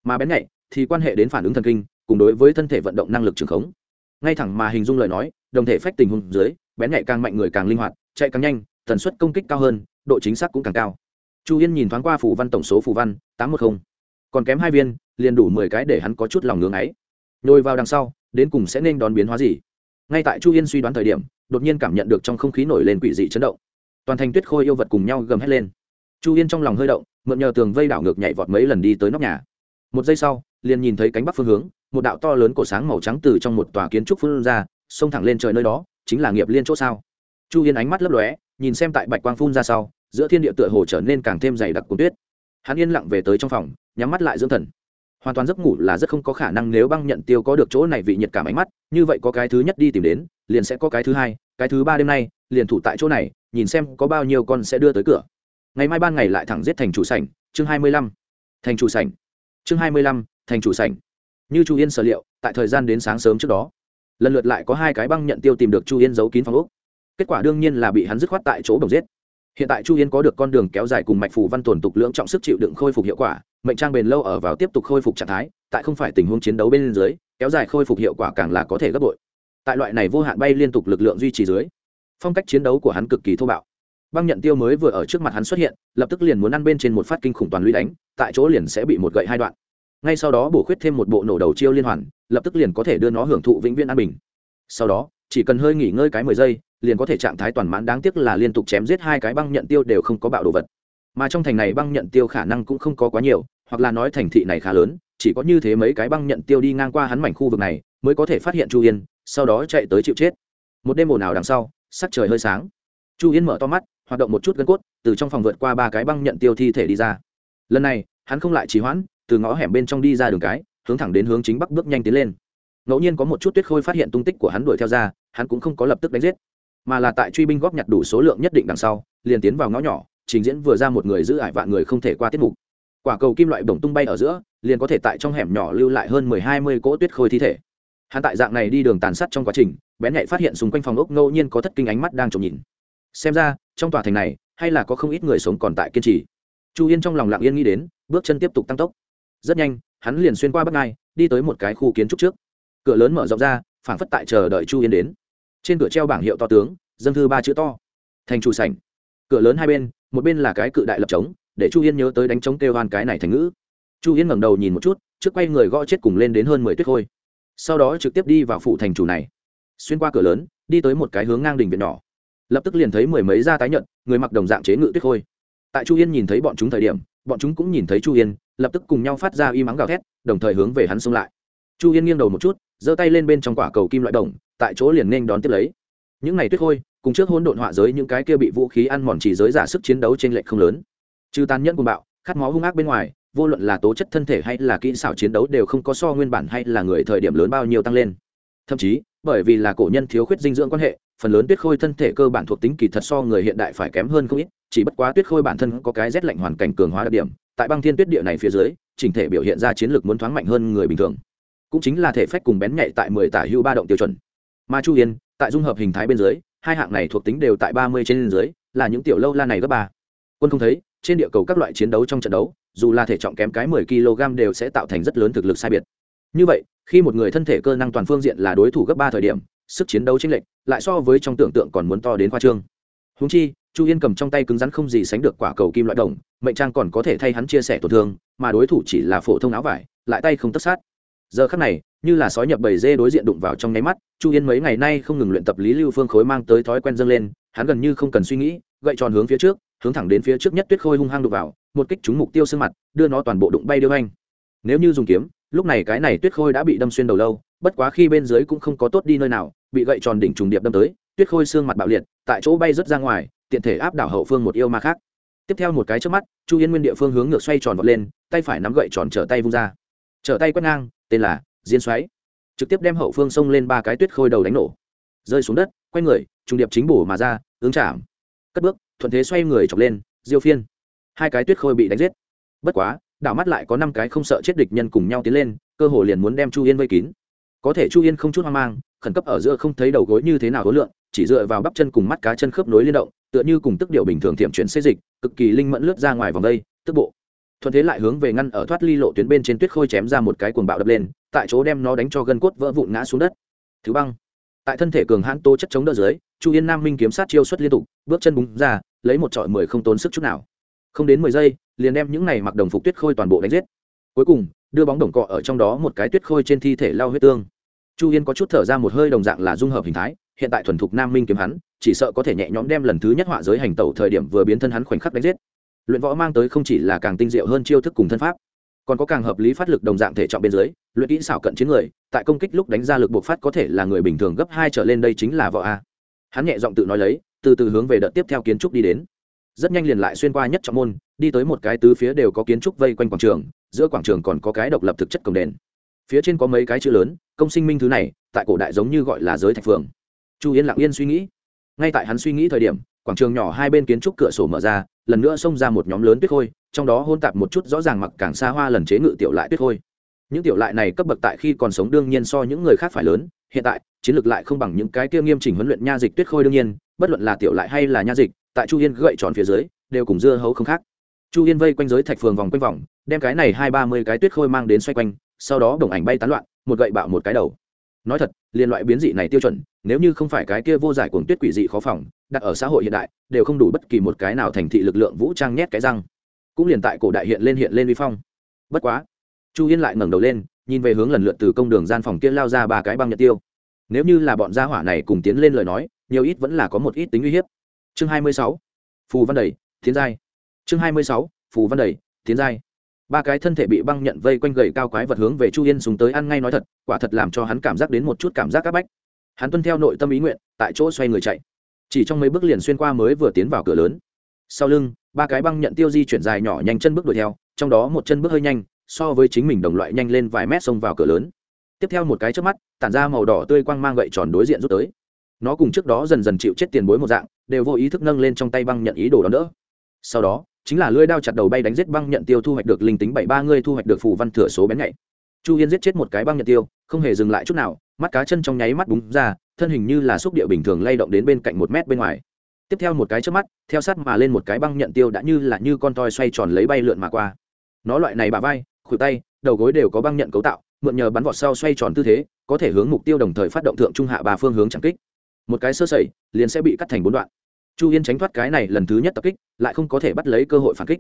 Mà bén nhạy thì quan hệ đến phản ứng thần kinh, cùng đối với thân thể vận động năng lực trường khống. Ngay thẳng mà hình dung lời nói, đồng thể phách tình huống dưới, bén nhạy càng mạnh người càng linh hoạt, chạy càng nhanh, tần suất công kích cao hơn, độ chính xác cũng càng cao. Chu yên nhìn thoáng qua phủ văn tổng số phủ văn, tám một mươi còn kém hai viên, liền đủ mười cái để hắn có chút lòng ngưng ấy. Nhồi vào đằng sau, đến cùng sẽ nên đón biến hóa gì? Ngay tại chu yên suy đoán thời điểm, đột nhiên cảm nhận được trong không khí nổi lên quỷ dị chấn động toàn thành tuyết khôi yêu vật cùng nhau gầm hét lên. Chu yên trong lòng hơi động, mượn nhờ tường vây đảo ngược nhảy vọt mấy lần đi tới nóc nhà. Một giây sau, liền nhìn thấy cánh bắc phương hướng, một đạo to lớn cổ sáng màu trắng từ trong một tòa kiến trúc phương ra, xông thẳng lên trời nơi đó, chính là nghiệp liên chỗ sao. Chu yên ánh mắt lấp lóe, nhìn xem tại bạch quang phun ra sau, giữa thiên địa tựa hồ trở nên càng thêm dày đặc cuốn tuyết. Hắn yên lặng về tới trong phòng, nhắm mắt lại dưỡng thần hoàn toàn giấc ngủ là rất không có khả năng nếu băng nhận tiêu có được chỗ này vị nhiệt cảm ánh mắt, như vậy có cái thứ nhất đi tìm đến, liền sẽ có cái thứ hai, cái thứ ba đêm nay, liền thủ tại chỗ này, nhìn xem có bao nhiêu con sẽ đưa tới cửa. Ngày mai ban ngày lại thẳng giết thành chủ sảnh, chương hai mươi lăm. Thành chủ sảnh. Chương hai mươi lăm, thành chủ sảnh. Như chu yên sở liệu, tại thời gian đến sáng sớm trước đó, lần lượt lại có hai cái băng nhận tiêu tìm được chu yên giấu kín phòng úc kết quả đương nhiên là bị hắn dứt khoát tại chỗ đồng giết. Hiện tại chu yên có được con đường kéo dài cùng mạch phủ văn tồn tục lưỡng trọng sức chịu đựng khôi phục hiệu quả mệnh trang bền lâu ở vào tiếp tục khôi phục trạng thái, tại không phải tình huống chiến đấu bên dưới, kéo dài khôi phục hiệu quả càng là có thể gấp bội. Tại loại này vô hạn bay liên tục lực lượng duy trì dưới, phong cách chiến đấu của hắn cực kỳ thô bạo. Băng nhận tiêu mới vừa ở trước mặt hắn xuất hiện, lập tức liền muốn ăn bên trên một phát kinh khủng toàn lũy đánh, tại chỗ liền sẽ bị một gậy hai đoạn. Ngay sau đó bổ khuyết thêm một bộ nổ đầu chiêu liên hoàn, lập tức liền có thể đưa nó hưởng thụ vĩnh viễn an bình. Sau đó, chỉ cần hơi nghỉ ngơi cái mười giây, liền có thể trạng thái toàn mãn, đáng tiếc là liên tục chém giết hai cái băng nhận tiêu đều không có bạo đồ vật mà trong thành này băng nhận tiêu khả năng cũng không có quá nhiều, hoặc là nói thành thị này khá lớn, chỉ có như thế mấy cái băng nhận tiêu đi ngang qua hắn mảnh khu vực này, mới có thể phát hiện chu yên, sau đó chạy tới chịu chết. Một đêm ồn ào đằng sau, sắc trời hơi sáng. Chu yên mở to mắt, hoạt động một chút gân cốt, từ trong phòng vượt qua ba cái băng nhận tiêu thi thể đi ra. Lần này, hắn không lại trì hoãn, từ ngõ hẻm bên trong đi ra đường cái, hướng thẳng đến hướng chính bắc bước nhanh tiến lên. Ngẫu nhiên có một chút tuyết khôi phát hiện tung tích của hắn đuổi theo ra, hắn cũng không có lập tức đánh giết, mà là tại truy binh góp nhặt đủ số lượng nhất định đằng sau, liền tiến vào ngõ nhỏ trình diễn vừa ra một người giữ ải vạn người không thể qua tiết mục. Quả cầu kim loại bổng tung bay ở giữa, liền có thể tại trong hẻm nhỏ lưu lại hơn mười hai mươi cỗ tuyết khôi thi thể. Hắn tại dạng này đi đường tàn sát trong quá trình, bén nhạy phát hiện xung quanh phòng ốc ngẫu nhiên có thất kinh ánh mắt đang trộm nhìn. Xem ra, trong tòa thành này, hay là có không ít người sống còn tại kiên trì. Chu yên trong lòng lặng yên nghĩ đến, bước chân tiếp tục tăng tốc. Rất nhanh, hắn liền xuyên qua bắc ngai, đi tới một cái khu kiến trúc trước. Cửa lớn mở rộng ra, phảng phất tại chờ đợi chu yên đến. Trên cửa treo bảng hiệu to tướng dân thư ba chữ to. Thành chủ sảnh cửa lớn hai bên, một bên là cái cự đại lập trống, để chu yên nhớ tới đánh trống kêu hoan cái này thành ngữ. Chu yên ngẩng đầu nhìn một chút, trước quay người gõ chết cùng lên đến hơn mười tuyết khôi. Sau đó trực tiếp đi vào phủ thành chủ này. Xuyên qua cửa lớn, đi tới một cái hướng ngang đình viện nhỏ. Lập tức liền thấy mười mấy da tái nhận người mặc đồng dạng chế ngự tuyết khôi. Tại chu yên nhìn thấy bọn chúng thời điểm, bọn chúng cũng nhìn thấy chu yên, lập tức cùng nhau phát ra y mắng gào thét, đồng thời hướng về hắn xông lại. Chu yên nghiêng đầu một chút, giơ tay lên bên trong quả cầu kim loại đồng, tại chỗ liền nên đón tiếp lấy. Những này tuyết khôi cùng trước hỗn độn họa giới những cái kia bị vũ khí ăn mòn chỉ giới giả sức chiến đấu trên lệch không lớn. Trừ tàn nhẫn cùng bạo, khát máu hung ác bên ngoài, vô luận là tố chất thân thể hay là kỹ xảo chiến đấu đều không có so nguyên bản hay là người thời điểm lớn bao nhiêu tăng lên. Thậm chí, bởi vì là cổ nhân thiếu khuyết dinh dưỡng quan hệ, phần lớn tuyết khôi thân thể cơ bản thuộc tính kỳ thật so người hiện đại phải kém hơn không ít, chỉ bất quá tuyết khôi bản thân có cái rét lạnh hoàn cảnh cường hóa đặc điểm, tại băng thiên tuyết địa này phía dưới, chỉnh thể biểu hiện ra chiến lược muốn thoáng mạnh hơn người bình thường. Cũng chính là thể phách cùng bén nhạy tại mười tả hưu ba động tiêu chuẩn. Mà chu yên, tại dung hợp hình thái bên dưới hai hạng này thuộc tính đều tại ba mươi trên dưới, là những tiểu lâu la này gấp ba. Quân không thấy, trên địa cầu các loại chiến đấu trong trận đấu, dù là thể trọng kém cái mười kg đều sẽ tạo thành rất lớn thực lực sai biệt. Như vậy, khi một người thân thể cơ năng toàn phương diện là đối thủ gấp ba thời điểm, sức chiến đấu chênh lệch lại so với trong tưởng tượng còn muốn to đến khoa trương. Húng chi, chu yên cầm trong tay cứng rắn không gì sánh được quả cầu kim loại đồng, mệnh trang còn có thể thay hắn chia sẻ tổn thương, mà đối thủ chỉ là phổ thông áo vải, lại tay không tất sát. Giờ khắc này như là sói nhập bầy dê đối diện đụng vào trong nháy mắt, chu yên mấy ngày nay không ngừng luyện tập lý lưu phương khối mang tới thói quen dâng lên, hắn gần như không cần suy nghĩ, gậy tròn hướng phía trước, hướng thẳng đến phía trước nhất tuyết khôi hung hăng đụng vào, một kích trúng mục tiêu xương mặt, đưa nó toàn bộ đụng bay điêu anh. Nếu như dùng kiếm, lúc này cái này tuyết khôi đã bị đâm xuyên đầu lâu, bất quá khi bên dưới cũng không có tốt đi nơi nào, bị gậy tròn đỉnh trùng điệp đâm tới, tuyết khôi xương mặt bạo liệt, tại chỗ bay rớt ra ngoài, tiện thể áp đảo hậu phương một yêu ma khác. Tiếp theo một cái trước mắt, chu yên nguyên địa phương hướng ngược xoay tròn vọt lên, tay phải nắm gậy tròn trở tay vung ra. Trở tay quét ngang, tên là diên xoáy. Trực tiếp đem hậu phương xông lên ba cái tuyết khôi đầu đánh nổ. Rơi xuống đất, quay người, trùng điệp chính bổ mà ra ứng chạm. Cất bước, thuận thế xoay người chọc lên, diêu phiên. Hai cái tuyết khôi bị đánh giết. Bất quá, đảo mắt lại có năm cái không sợ chết địch nhân cùng nhau tiến lên, cơ hồ liền muốn đem chu yên vây kín. Có thể chu yên không chút hoang mang, khẩn cấp ở giữa không thấy đầu gối như thế nào hối lượng chỉ dựa vào bắp chân cùng mắt cá chân khớp nối liên động, tựa như cùng tức điệu bình thường thiểm chuyển xê dịch, cực kỳ linh mẫn lướt ra ngoài vòng đây, tức bộ. Thuận thế lại hướng về ngăn ở thoát ly lộ tuyến bên trên tuyết khôi chém ra một cái cuồng bạo đập lên tại chỗ đem nó đánh cho gân cốt vỡ vụn ngã xuống đất. Thứ băng. Tại thân thể cường hãn tố chất chống đỡ dưới, chu yên nam minh kiếm sát chiêu xuất liên tục, bước chân búng ra, lấy một trọi mười không tốn sức chút nào. Không đến mười giây, liền đem những này mặc đồng phục tuyết khôi toàn bộ đánh giết. Cuối cùng, đưa bóng đồng cọ ở trong đó một cái tuyết khôi trên thi thể lao huyết tương. Chu yên có chút thở ra một hơi đồng dạng là dung hợp hình thái, hiện tại thuần thục nam minh kiếm hắn, chỉ sợ có thể nhẹ nhõm đem lần thứ nhất họa giới hành tẩu thời điểm vừa biến thân hắn khoảnh khắc đánh giết. Luyện võ mang tới không chỉ là càng tinh diệu hơn chiêu thức cùng thân pháp còn có càng hợp lý phát lực đồng dạng thể trọng bên dưới, luyện kỹ xảo cận chiến người, tại công kích lúc đánh ra lực buộc phát có thể là người bình thường gấp hai trở lên đây chính là võ a. Hắn nhẹ giọng tự nói lấy, từ từ hướng về đợt tiếp theo kiến trúc đi đến. Rất nhanh liền lại xuyên qua nhất trọng môn, đi tới một cái tứ phía đều có kiến trúc vây quanh quảng trường, giữa quảng trường còn có cái độc lập thực chất cổng đền. Phía trên có mấy cái chữ lớn, công sinh minh thứ này, tại cổ đại giống như gọi là giới thạch phường. Chu yên lặng yên suy nghĩ. Ngay tại hắn suy nghĩ thời điểm quảng trường nhỏ hai bên kiến trúc cửa sổ mở ra, lần nữa xông ra một nhóm lớn tuyết khôi, trong đó hôn tạp một chút rõ ràng mặc càng xa hoa lần chế ngự tiểu lại tuyết khôi. Những tiểu lại này cấp bậc tại khi còn sống đương nhiên so những người khác phải lớn, hiện tại, chiến lược lại không bằng những cái kia nghiêm chỉnh huấn luyện nha dịch tuyết khôi đương nhiên, bất luận là tiểu lại hay là nha dịch, tại chu yên gậy tròn phía dưới, đều cùng dưa hấu không khác. Chu yên vây quanh giới thạch phường vòng quanh vòng, đem cái này hai ba mươi cái tuyết khôi mang đến xoay quanh, sau đó đồng ảnh bay tán loạn, một gậy bạo một cái đầu. Nói thật, liên loại biến dị này tiêu chuẩn nếu như không phải cái kia vô giải cuồng tuyết quỷ dị khó phòng, đặt ở xã hội hiện đại, đều không đủ bất kỳ một cái nào thành thị lực lượng vũ trang nhét cái răng. Cũng liền tại cổ đại hiện lên hiện lên vi phong. Bất quá, chu yên lại ngẩng đầu lên, nhìn về hướng lần lượt từ công đường gian phòng kia lao ra ba cái băng nhật tiêu. Nếu như là bọn gia hỏa này cùng tiến lên lời nói, nhiều ít vẫn là có một ít tính uy hiếp. Chương hai mươi sáu, phù văn đầy, tiến giai. Chương hai mươi sáu, phù văn đầy, tiến giai. Ba cái thân thể bị băng nhận vây quanh gầy cao quái vật hướng về chu yên xuống tới ăn ngay nói thật, quả thật làm cho hắn cảm giác đến một chút cảm giác áp bách hắn tuân theo nội tâm ý nguyện, tại chỗ xoay người chạy. Chỉ trong mấy bước liền xuyên qua mới vừa tiến vào cửa lớn. Sau lưng, ba cái băng nhận tiêu di chuyển dài nhỏ nhanh chân bước đuổi theo, trong đó một chân bước hơi nhanh, so với chính mình đồng loại nhanh lên vài mét xông vào cửa lớn. Tiếp theo một cái trước mắt, tản ra màu đỏ tươi quang mang gậy tròn đối diện rút tới. Nó cùng trước đó dần dần chịu chết tiền bối một dạng, đều vô ý thức nâng lên trong tay băng nhận ý đồ đó nữa sau đó, chính là lưỡi đao chặt đầu bay đánh giết băng nhận tiêu thu hoạch được linh tính bảy ba ngươi thu hoạch được phù văn thừa số bén nhạy. Chu yên giết chết một cái băng nhận tiêu, không hề dừng lại chút nào mắt cá chân trong nháy mắt búng ra, thân hình như là xúc địa bình thường lay động đến bên cạnh một mét bên ngoài. Tiếp theo một cái trước mắt, theo sát mà lên một cái băng nhận tiêu đã như là như con toi xoay tròn lấy bay lượn mà qua. Nó loại này bà vai, khuỷu tay, đầu gối đều có băng nhận cấu tạo, mượn nhờ bắn vọt sau xoay tròn tư thế, có thể hướng mục tiêu đồng thời phát động thượng trung hạ ba phương hướng chẳng kích. Một cái sơ sẩy, liền sẽ bị cắt thành bốn đoạn. Chu yên tránh thoát cái này lần thứ nhất tập kích, lại không có thể bắt lấy cơ hội phản kích.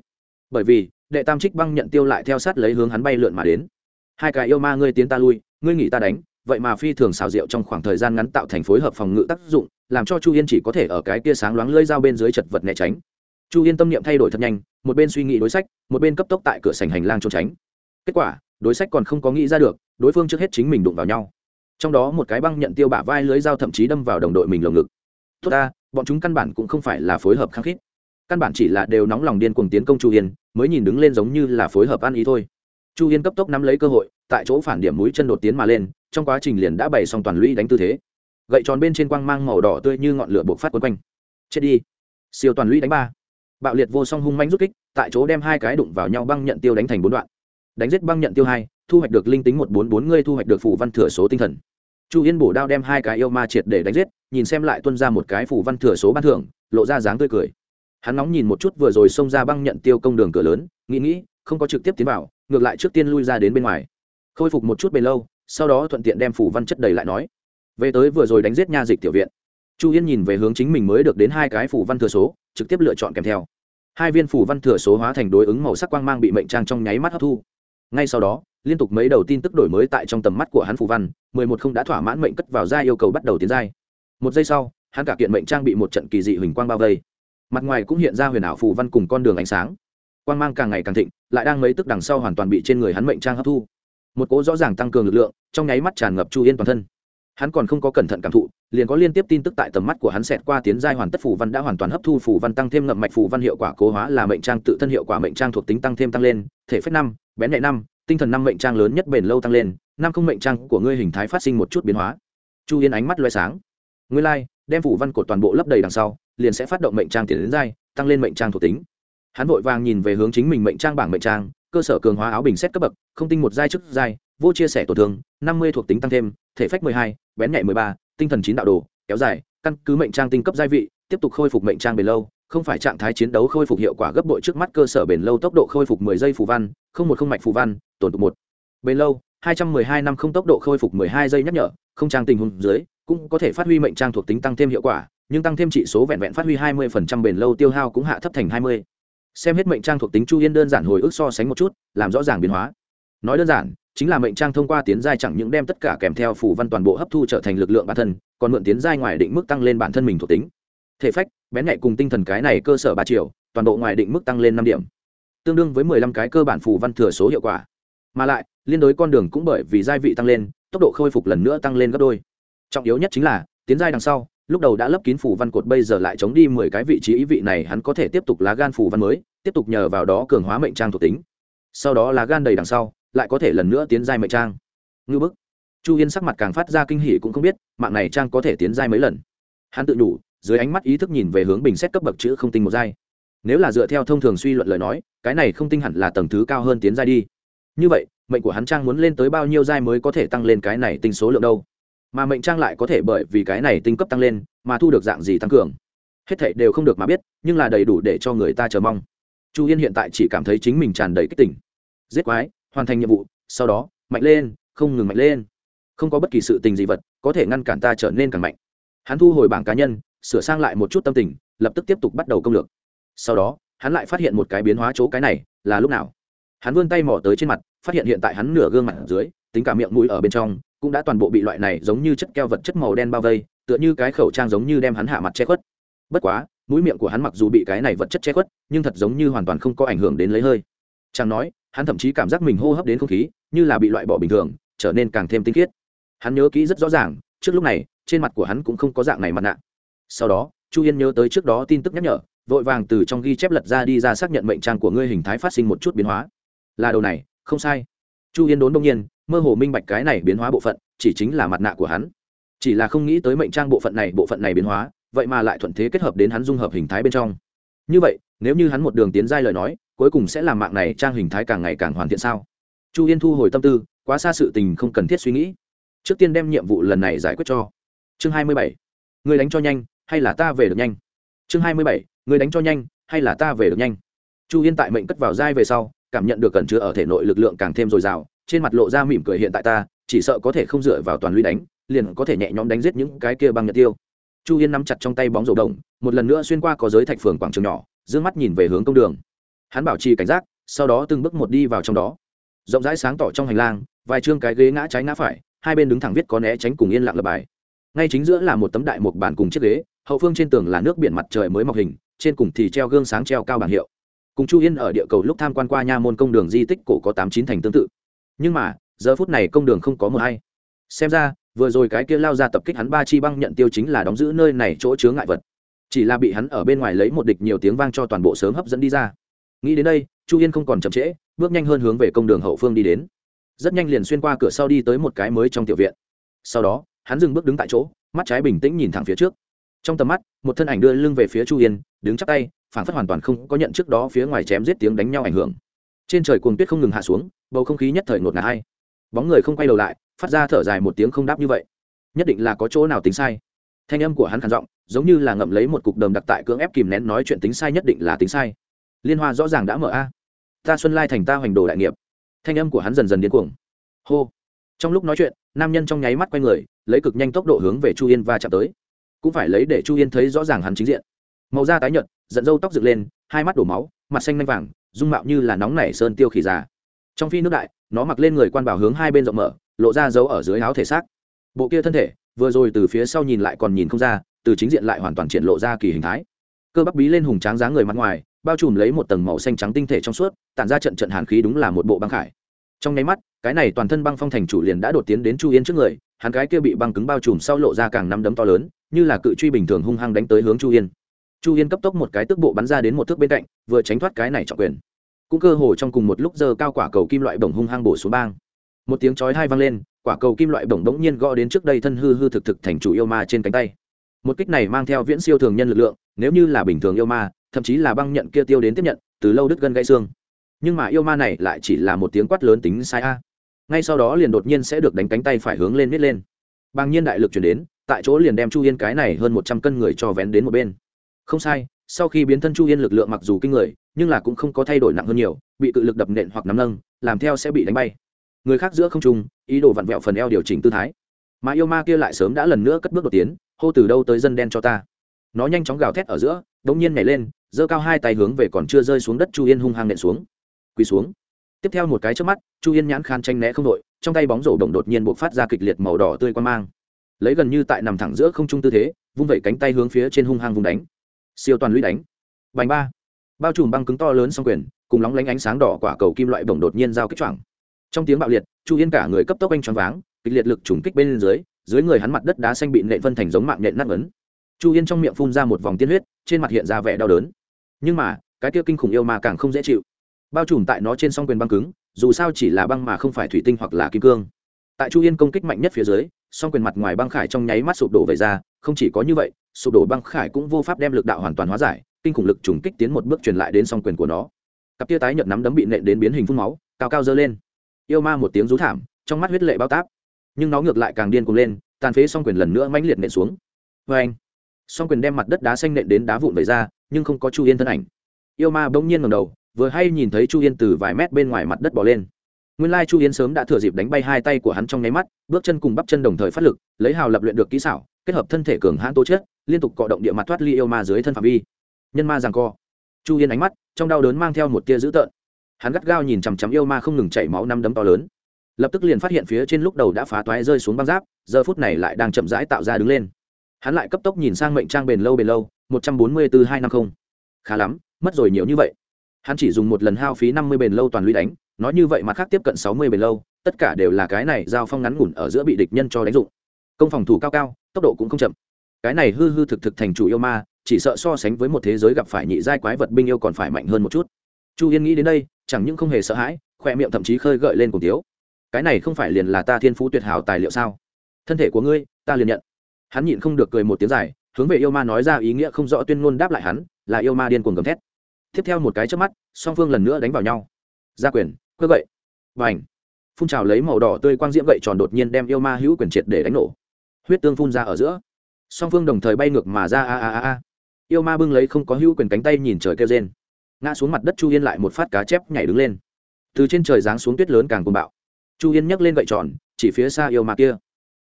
Bởi vì, đệ tam trích băng nhận tiêu lại theo sát lấy hướng hắn bay lượn mà đến. Hai cái yêu ma ngươi tiến ta lui, ngươi nghỉ ta đánh vậy mà phi thường xào rượu trong khoảng thời gian ngắn tạo thành phối hợp phòng ngự tác dụng, làm cho chu yên chỉ có thể ở cái kia sáng loáng lơi dao bên dưới chật vật né tránh. Chu yên tâm niệm thay đổi thật nhanh, một bên suy nghĩ đối sách, một bên cấp tốc tại cửa sành hành lang trốn tránh. Kết quả, đối sách còn không có nghĩ ra được, đối phương trước hết chính mình đụng vào nhau. Trong đó một cái băng nhận tiêu bả vai lưới dao thậm chí đâm vào đồng đội mình lồng ngực. Tốt ta, bọn chúng căn bản cũng không phải là phối hợp khăng khít. Căn bản chỉ là đều nóng lòng điên cuồng tiến công chu yên, mới nhìn đứng lên giống như là phối hợp ăn ý thôi. Chu yên cấp tốc nắm lấy cơ hội, tại chỗ phản điểm mũi chân đột tiến mà lên trong quá trình liền đã bày xong toàn lũy đánh tư thế. Gậy tròn bên trên quang mang màu đỏ tươi như ngọn lửa buộc phát quấn quanh. Chết đi. Siêu toàn lũy đánh ba. Bạo liệt vô song hung manh rút kích, tại chỗ đem hai cái đụng vào nhau băng nhận tiêu đánh thành bốn đoạn. Đánh giết băng nhận tiêu hai, thu hoạch được linh tính một bốn bốn, ngươi thu hoạch được phủ văn thừa số tinh thần. Chu yên bổ đao đem hai cái yêu ma triệt để đánh giết, nhìn xem lại tuân ra một cái phủ văn thừa số ban thưởng, lộ ra dáng tươi cười. Hắn nóng nhìn một chút vừa rồi xông ra băng nhận tiêu công đường cửa lớn, nghĩ nghĩ, không có trực tiếp tiến vào, ngược lại trước tiên lui ra đến bên ngoài. Khôi phục một chút bền lâu sau đó thuận tiện đem phủ văn chất đầy lại nói. Về tới vừa rồi đánh giết nha dịch tiểu viện, chu yên nhìn về hướng chính mình mới được đến hai cái phủ văn thừa số, trực tiếp lựa chọn kèm theo. Hai viên phủ văn thừa số hóa thành đối ứng màu sắc quang mang bị mệnh trang trong nháy mắt hấp thu. Ngay sau đó, liên tục mấy đầu tin tức đổi mới tại trong tầm mắt của hắn phủ văn, mười một không đã thỏa mãn mệnh cất vào ra yêu cầu bắt đầu tiến giai. Một giây sau, hắn cả kiện mệnh trang bị một trận kỳ dị huỳnh quang bao vây. Mặt ngoài cũng hiện ra huyền ảo phù văn cùng con đường ánh sáng. Quang mang càng ngày càng thịnh, lại đang mấy tức đằng sau hoàn toàn bị trên người hắn mệnh trang hấp thu một cỗ rõ ràng tăng cường lực lượng trong nháy mắt tràn ngập chu yên toàn thân. Hắn còn không có cẩn thận cảm thụ liền có liên tiếp tin tức tại tầm mắt của hắn xẹt qua tiến giai hoàn tất phù văn đã hoàn toàn hấp thu phù văn tăng thêm ngậm mạch phù văn hiệu quả cố hóa là mệnh trang tự thân hiệu quả mệnh trang thuộc tính tăng thêm tăng lên thể phép năm bén nhẹ năm tinh thần năm mệnh trang lớn nhất bền lâu tăng lên năm không mệnh trang của ngươi hình thái phát sinh một chút biến hóa. Chu yên ánh mắt loay sáng. Ngươi lai、like, đem phủ văn của toàn bộ lấp đầy đằng sau liền sẽ phát động mệnh trang tiền đến giai tăng lên mệnh trang thuộc tính. Hắn vội vàng nhìn về hướng chính mình mệnh trang bảng mệnh trang cơ sở cường hóa áo bình xét cấp bậc, không tinh một giai chức giai, vô chia sẻ tổn thương, năm mươi thuộc tính tăng thêm, thể phách mười hai, bén nhạy mười ba, tinh thần chín đạo đồ, kéo dài, căn cứ mệnh trang tinh cấp giai vị, tiếp tục khôi phục mệnh trang bền lâu, không phải trạng thái chiến đấu khôi phục hiệu quả gấp bội trước mắt cơ sở bền lâu tốc độ khôi phục mười giây phù văn, không một không mạch phù văn, tổn tục một. Bền lâu, hai trăm mười hai năm không tốc độ khôi phục mười hai giây nhắc nhở, không trang tình huống dưới, cũng có thể phát huy mệnh trang thuộc tính tăng thêm hiệu quả, nhưng tăng thêm trị số vẹn vẹn phát huy hai mươi phần trăm bền lâu tiêu hao cũng hạ thấp thành hai mươi xem hết mệnh trang thuộc tính chu yên đơn giản hồi ức so sánh một chút, làm rõ ràng biến hóa. Nói đơn giản, chính là mệnh trang thông qua tiến giai chẳng những đem tất cả kèm theo phủ văn toàn bộ hấp thu trở thành lực lượng bản thân, còn mượn tiến giai ngoài định mức tăng lên bản thân mình thuộc tính. Thể phách, bén nhạy cùng tinh thần cái này cơ sở ba triệu toàn bộ ngoài định mức tăng lên năm điểm. Tương đương với mười lăm cái cơ bản phủ văn thừa số hiệu quả. Mà lại, liên đối con đường cũng bởi vì giai vị tăng lên, tốc độ khôi phục lần nữa tăng lên gấp đôi. Trọng yếu nhất chính là, tiến giai đằng sau lúc đầu đã lấp kín phủ văn cột, bây giờ lại chống đi mười cái vị trí, ý vị này hắn có thể tiếp tục lá gan phủ văn mới, tiếp tục nhờ vào đó cường hóa mệnh trang thuộc tính. Sau đó lá gan đầy đằng sau, lại có thể lần nữa tiến giai mệnh trang. Ngư bức. Chu yên sắc mặt càng phát ra kinh hỉ cũng không biết, mạng này trang có thể tiến giai mấy lần. Hắn tự đủ dưới ánh mắt ý thức nhìn về hướng bình xét cấp bậc chữ không tinh một giai. Nếu là dựa theo thông thường suy luận lời nói, cái này không tinh hẳn là tầng thứ cao hơn tiến giai đi. Như vậy, mệnh của hắn trang muốn lên tới bao nhiêu giai mới có thể tăng lên cái này tinh số lượng đâu? Mà mệnh trang lại có thể bởi vì cái này tinh cấp tăng lên mà thu được dạng gì tăng cường. Hết thảy đều không được mà biết, nhưng là đầy đủ để cho người ta chờ mong. Chu yên hiện tại chỉ cảm thấy chính mình tràn đầy kích tỉnh giết quái, hoàn thành nhiệm vụ, sau đó, mạnh lên, không ngừng mạnh lên. Không có bất kỳ sự tình gì vật có thể ngăn cản ta trở nên càng mạnh. Hắn thu hồi bảng cá nhân, sửa sang lại một chút tâm tình, lập tức tiếp tục bắt đầu công lược. Sau đó, hắn lại phát hiện một cái biến hóa chỗ cái này là lúc nào. Hắn vươn tay mỏ tới trên mặt, phát hiện hiện tại hắn nửa gương mặt ở dưới, tính cả miệng mũi ở bên trong cũng đã toàn bộ bị loại này giống như chất keo vật chất màu đen bao vây, tựa như cái khẩu trang giống như đem hắn hạ mặt che khuất. Bất quá, mũi miệng của hắn mặc dù bị cái này vật chất che khuất, nhưng thật giống như hoàn toàn không có ảnh hưởng đến lấy hơi. Chàng nói, hắn thậm chí cảm giác mình hô hấp đến không khí, như là bị loại bỏ bình thường, trở nên càng thêm tinh khiết. Hắn nhớ kỹ rất rõ ràng, trước lúc này, trên mặt của hắn cũng không có dạng này mặt nạ. Sau đó, chu yên nhớ tới trước đó tin tức nhắc nhở, vội vàng từ trong ghi chép lật ra đi ra xác nhận mệnh trang của ngươi hình thái phát sinh một chút biến hóa. Là đầu này, không sai chu yên đốn đông nhiên, mơ hồ minh bạch cái này biến hóa bộ phận, chỉ chính là mặt nạ của hắn. Chỉ là không nghĩ tới mệnh trang bộ phận này, bộ phận này biến hóa, vậy mà lại thuận thế kết hợp đến hắn dung hợp hình thái bên trong. Như vậy, nếu như hắn một đường tiến giai lời nói, cuối cùng sẽ làm mạng này trang hình thái càng ngày càng hoàn thiện sao? Chu yên thu hồi tâm tư, quá xa sự tình không cần thiết suy nghĩ. Trước tiên đem nhiệm vụ lần này giải quyết cho. Chương hai mươi bảy. Người đánh cho nhanh, hay là ta về được nhanh? Chương hai mươi bảy. Người đánh cho nhanh, hay là ta về được nhanh? Chu yên tại mệnh cất vào giai về sau cảm nhận được cẩn chứa ở thể nội lực lượng càng thêm dồi dào, trên mặt lộ ra mỉm cười hiện tại ta, chỉ sợ có thể không dựa vào toàn lũy đánh, liền có thể nhẹ nhõm đánh giết những cái kia băng nhật tiêu. Chu yên nắm chặt trong tay bóng rổ đồng, một lần nữa xuyên qua có giới thạch phường quảng trường nhỏ d mắt nhìn về hướng công đường. Hắn bảo trì cảnh giác, sau đó từng bước một đi vào trong đó. Rộng rãi sáng tỏ trong hành lang, vài chương cái ghế ngã trái ngã phải, hai bên đứng thẳng viết có né tránh cùng yên lặng lập bài. Ngay chính giữa là một tấm đại mục bàn cùng chiếc ghế, hậu phương trên tường là nước biển mặt trời mới mọc hình, trên cùng thì treo gương sáng treo cao bảng hiệu cùng chu yên ở địa cầu lúc tham quan qua nha môn công đường di tích cổ có tám chín thành tương tự. Nhưng mà, giờ phút này công đường không có mờ hay xem ra, vừa rồi cái kia lao ra tập kích hắn ba chi băng nhận tiêu chính là đóng giữ nơi này chỗ chứa ngại vật. Chỉ là bị hắn ở bên ngoài lấy một địch nhiều tiếng vang cho toàn bộ sớm hấp dẫn đi ra. Nghĩ đến đây, chu yên không còn chậm trễ, bước nhanh hơn hướng về công đường hậu phương đi đến. Rất nhanh liền xuyên qua cửa sau đi tới một cái mới trong tiểu viện. Sau đó, hắn dừng bước đứng tại chỗ, mắt trái bình tĩnh nhìn thẳng phía trước. Trong tầm mắt, một thân ảnh đưa lưng về phía chu yên, đứng chắc tay phản phất hoàn toàn không có nhận trước đó phía ngoài chém giết tiếng đánh nhau ảnh hưởng. Trên trời cuồng tuyết không ngừng hạ xuống, bầu không khí nhất thời ngột ngạt hay. Bóng người không quay đầu lại, phát ra thở dài một tiếng không đáp như vậy. Nhất định là có chỗ nào tính sai. Thanh âm của hắn khản giọng, giống như là ngậm lấy một cục đờm đặc tại cưỡng ép kìm nén nói chuyện tính sai nhất định là tính sai. Liên hoa rõ ràng đã mở a. Ta xuân lai thành ta hoành đồ đại nghiệp. Thanh âm của hắn dần dần điên cuồng. Hô. Trong lúc nói chuyện, nam nhân trong nháy mắt quay người, lấy cực nhanh tốc độ hướng về chu yên và chạm tới. Cũng phải lấy để chu yên thấy rõ ràng hắn chính diện màu da tái nhợt, giận dâu tóc dựng lên, hai mắt đổ máu, mặt xanh nanh vàng, dung mạo như là nóng nảy sơn tiêu khỉ già. Trong phi nước đại, nó mặc lên người quan bảo hướng hai bên rộng mở, lộ ra dấu ở dưới áo thể xác. Bộ kia thân thể, vừa rồi từ phía sau nhìn lại còn nhìn không ra, từ chính diện lại hoàn toàn triển lộ ra kỳ hình thái. Cơ bắp bí lên hùng tráng dáng người mặt ngoài, bao trùm lấy một tầng màu xanh trắng tinh thể trong suốt, tản ra trận trận hàn khí đúng là một bộ băng khải. Trong nháy mắt, cái này toàn thân băng phong thành chủ liền đã đột tiến đến chu yên trước người, hắn cái kia bị băng cứng bao trùm sau lộ ra càng năm đấm to lớn, như là cự truy bình thường hung hăng đánh tới hướng chu yên chu yên cấp tốc một cái tức bộ bắn ra đến một thước bên cạnh, vừa tránh thoát cái này trọng quyền. Cũng cơ hồ trong cùng một lúc giờ cao quả cầu kim loại bổng hung hăng bổ xuống bang. Một tiếng chói hai vang lên, quả cầu kim loại bổng bỗng nhiên gõ đến trước đây thân hư hư thực thực thành chủ yêu ma trên cánh tay. Một kích này mang theo viễn siêu thường nhân lực lượng, nếu như là bình thường yêu ma, thậm chí là băng nhận kia tiêu đến tiếp nhận, từ lâu đứt gân gãy xương. Nhưng mà yêu ma này lại chỉ là một tiếng quát lớn tính sai a. Ngay sau đó liền đột nhiên sẽ được đánh cánh tay phải hướng lên miết lên. Bằng nhiên đại lực chuyển đến, tại chỗ liền đem chu yên cái này hơn một trăm cân người cho vén đến một bên không sai, sau khi biến thân chu yên lực lượng mặc dù kinh người, nhưng là cũng không có thay đổi nặng hơn nhiều, bị tự lực đập nện hoặc nắm nâng, làm theo sẽ bị đánh bay. Người khác giữa không trung, ý đồ vặn vẹo phần eo điều chỉnh tư thái. Mà yêu ma kia lại sớm đã lần nữa cất bước đột tiến, hô từ đâu tới dân đen cho ta. Nó nhanh chóng gào thét ở giữa đ ỗ n g nhiên nhảy lên, giơ cao hai tay hướng về còn chưa rơi xuống đất chu yên hung hăng nện xuống. Quỳ xuống. Tiếp theo một cái trước mắt, chu yên nhãn khan tranh né không đội, trong tay bóng rổ đồng đột nhiên b ộ c phát ra kịch liệt màu đỏ tươi quan mang. Lấy gần như tại nằm thẳng giữa không trung tư thế, vung vẩy cánh tay hướng phía trên hung hăng vùng đánh siêu toàn lũy đánh. Bành ba. Bao trùm băng cứng to lớn xong quyền, cùng lóng lánh ánh sáng đỏ quả cầu kim loại bổng đột nhiên giao kích choảng. Trong tiếng bạo liệt, chu yên cả người cấp tốc anh choáng váng, kịch liệt lực trùng kích bên dưới dưới người hắn mặt đất đá xanh bị nện phân thành giống mạng nện nát ấn. Chu yên trong miệng phun ra một vòng tiên huyết, trên mặt hiện ra vẻ đau đớn. Nhưng mà, cái kia kinh khủng yêu mà càng không dễ chịu. Bao trùm tại nó trên song quyền băng cứng, dù sao chỉ là băng mà không phải thủy tinh hoặc là kim cương. Tại chu yên công kích mạnh nhất phía dưới song quyền mặt ngoài băng khải trong nháy mắt sụp đổ về ra, không chỉ có như vậy, sụp đổ băng khải cũng vô pháp đem lực đạo hoàn toàn hóa giải, kinh khủng lực trùng kích tiến một bước truyền lại đến song quyền của nó. Cặp tia tái nhợt nắm đấm bị nện đến biến hình phun máu, cao cao dơ lên. Yêu ma một tiếng rú thảm, trong mắt huyết lệ bao táp. Nhưng nó ngược lại càng điên cuồng lên, tàn phế Song quyền lần nữa mãnh liệt nện xuống. Vê anh, Song quyền đem mặt đất đá xanh nện đến đá vụn về ra, nhưng không có chu yên thân ảnh. Yêu ma bỗng nhiên ngầm đầu, vừa hay nhìn thấy chu yên từ vài mét bên ngoài mặt đất bỏ lên nguyên lai chu Yến sớm đã thừa dịp đánh bay hai tay của hắn trong nháy mắt, bước chân cùng bắp chân đồng thời phát lực, lấy hào lập luyện được kỹ xảo, kết hợp thân thể cường hãn tố chất, liên tục cọ động địa mặt thoát ly yêu ma dưới thân phạm vi. Nhân ma rằng co. Chu Yến ánh mắt, trong đau đớn mang theo một tia dữ tợn. Hắn gắt gao nhìn chằm chằm yêu ma không ngừng chảy máu năm đấm to lớn. Lập tức liền phát hiện phía trên lúc đầu đã phá toái rơi xuống băng giáp, giờ phút này lại đang chậm rãi tạo ra đứng lên. Hắn lại cấp tốc nhìn sang mệnh trang bền lâu bền lâu, một trăm bốn mươi bốn hai năm không. Khá lắm, mất rồi nhiều như vậy. Hắn chỉ dùng một lần hao phí năm mươi bền lâu toàn lũy đánh nói như vậy mà khác tiếp cận sáu mươi bền lâu, tất cả đều là cái này giao phong ngắn ngủn ở giữa bị địch nhân cho đánh dụng. Công phòng thủ cao cao, tốc độ cũng không chậm. Cái này hư hư thực thực thành chủ yêu ma, chỉ sợ so sánh với một thế giới gặp phải nhị giai quái vật binh yêu còn phải mạnh hơn một chút. Chu yên nghĩ đến đây, chẳng những không hề sợ hãi, khoe miệng thậm chí khơi gợi lên cùng tiếu cái này không phải liền là ta thiên phú tuyệt hảo tài liệu sao? Thân thể của ngươi, ta liền nhận. Hắn nhịn không được cười một tiếng dài, hướng về yêu ma nói ra ý nghĩa không rõ tuyên ngôn đáp lại hắn, là yêu ma điên cuồng gầm thét. Tiếp theo một cái trước mắt, song phương lần nữa đánh vào nhau ra quyền, cơ gậy. Và ảnh phun trào lấy màu đỏ tươi quang diễm gậy tròn đột nhiên đem yêu ma hữu quyền triệt để đánh nổ. Huyết tương phun ra ở giữa. Song phương đồng thời bay ngược mà ra, a a a a. Yêu ma bưng lấy không có hữu quyền cánh tay nhìn trời kêu rên. Ngã xuống mặt đất chu yên lại một phát cá chép nhảy đứng lên. Từ trên trời giáng xuống tuyết lớn càng cùng bạo. Chu yên nhấc lên gậy tròn, chỉ phía xa yêu ma kia.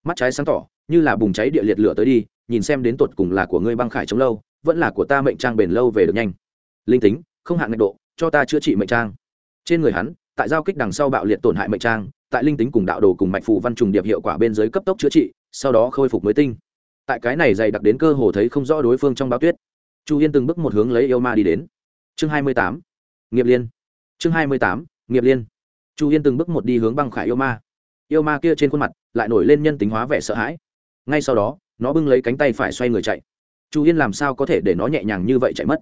Mắt trái sáng tỏ, như là bùng cháy địa liệt lửa tới đi, nhìn xem đến tột cùng là của ngươi băng khải chống lâu, vẫn là của ta mệnh trang bền lâu về được nhanh. Linh tính, không hạn ngạch độ, cho ta chữa trị mệnh trang trên người hắn, tại giao kích đằng sau bạo liệt tổn hại mệnh trang, tại linh tính cùng đạo đồ cùng mạch phù văn trùng điệp hiệu quả bên dưới cấp tốc chữa trị, sau đó khôi phục mới tinh. Tại cái này dày đặc đến cơ hồ thấy không rõ đối phương trong báo tuyết. Chu yên từng bước một hướng lấy yêu ma đi đến. Chương hai mươi tám, nghiệp liên. Chương hai mươi tám, nghiệp liên. Chu yên từng bước một đi hướng băng khải yêu ma. Yêu ma kia trên khuôn mặt lại nổi lên nhân tính hóa vẻ sợ hãi. Ngay sau đó, nó bưng lấy cánh tay phải xoay người chạy. Chu yên làm sao có thể để nó nhẹ nhàng như vậy chạy mất?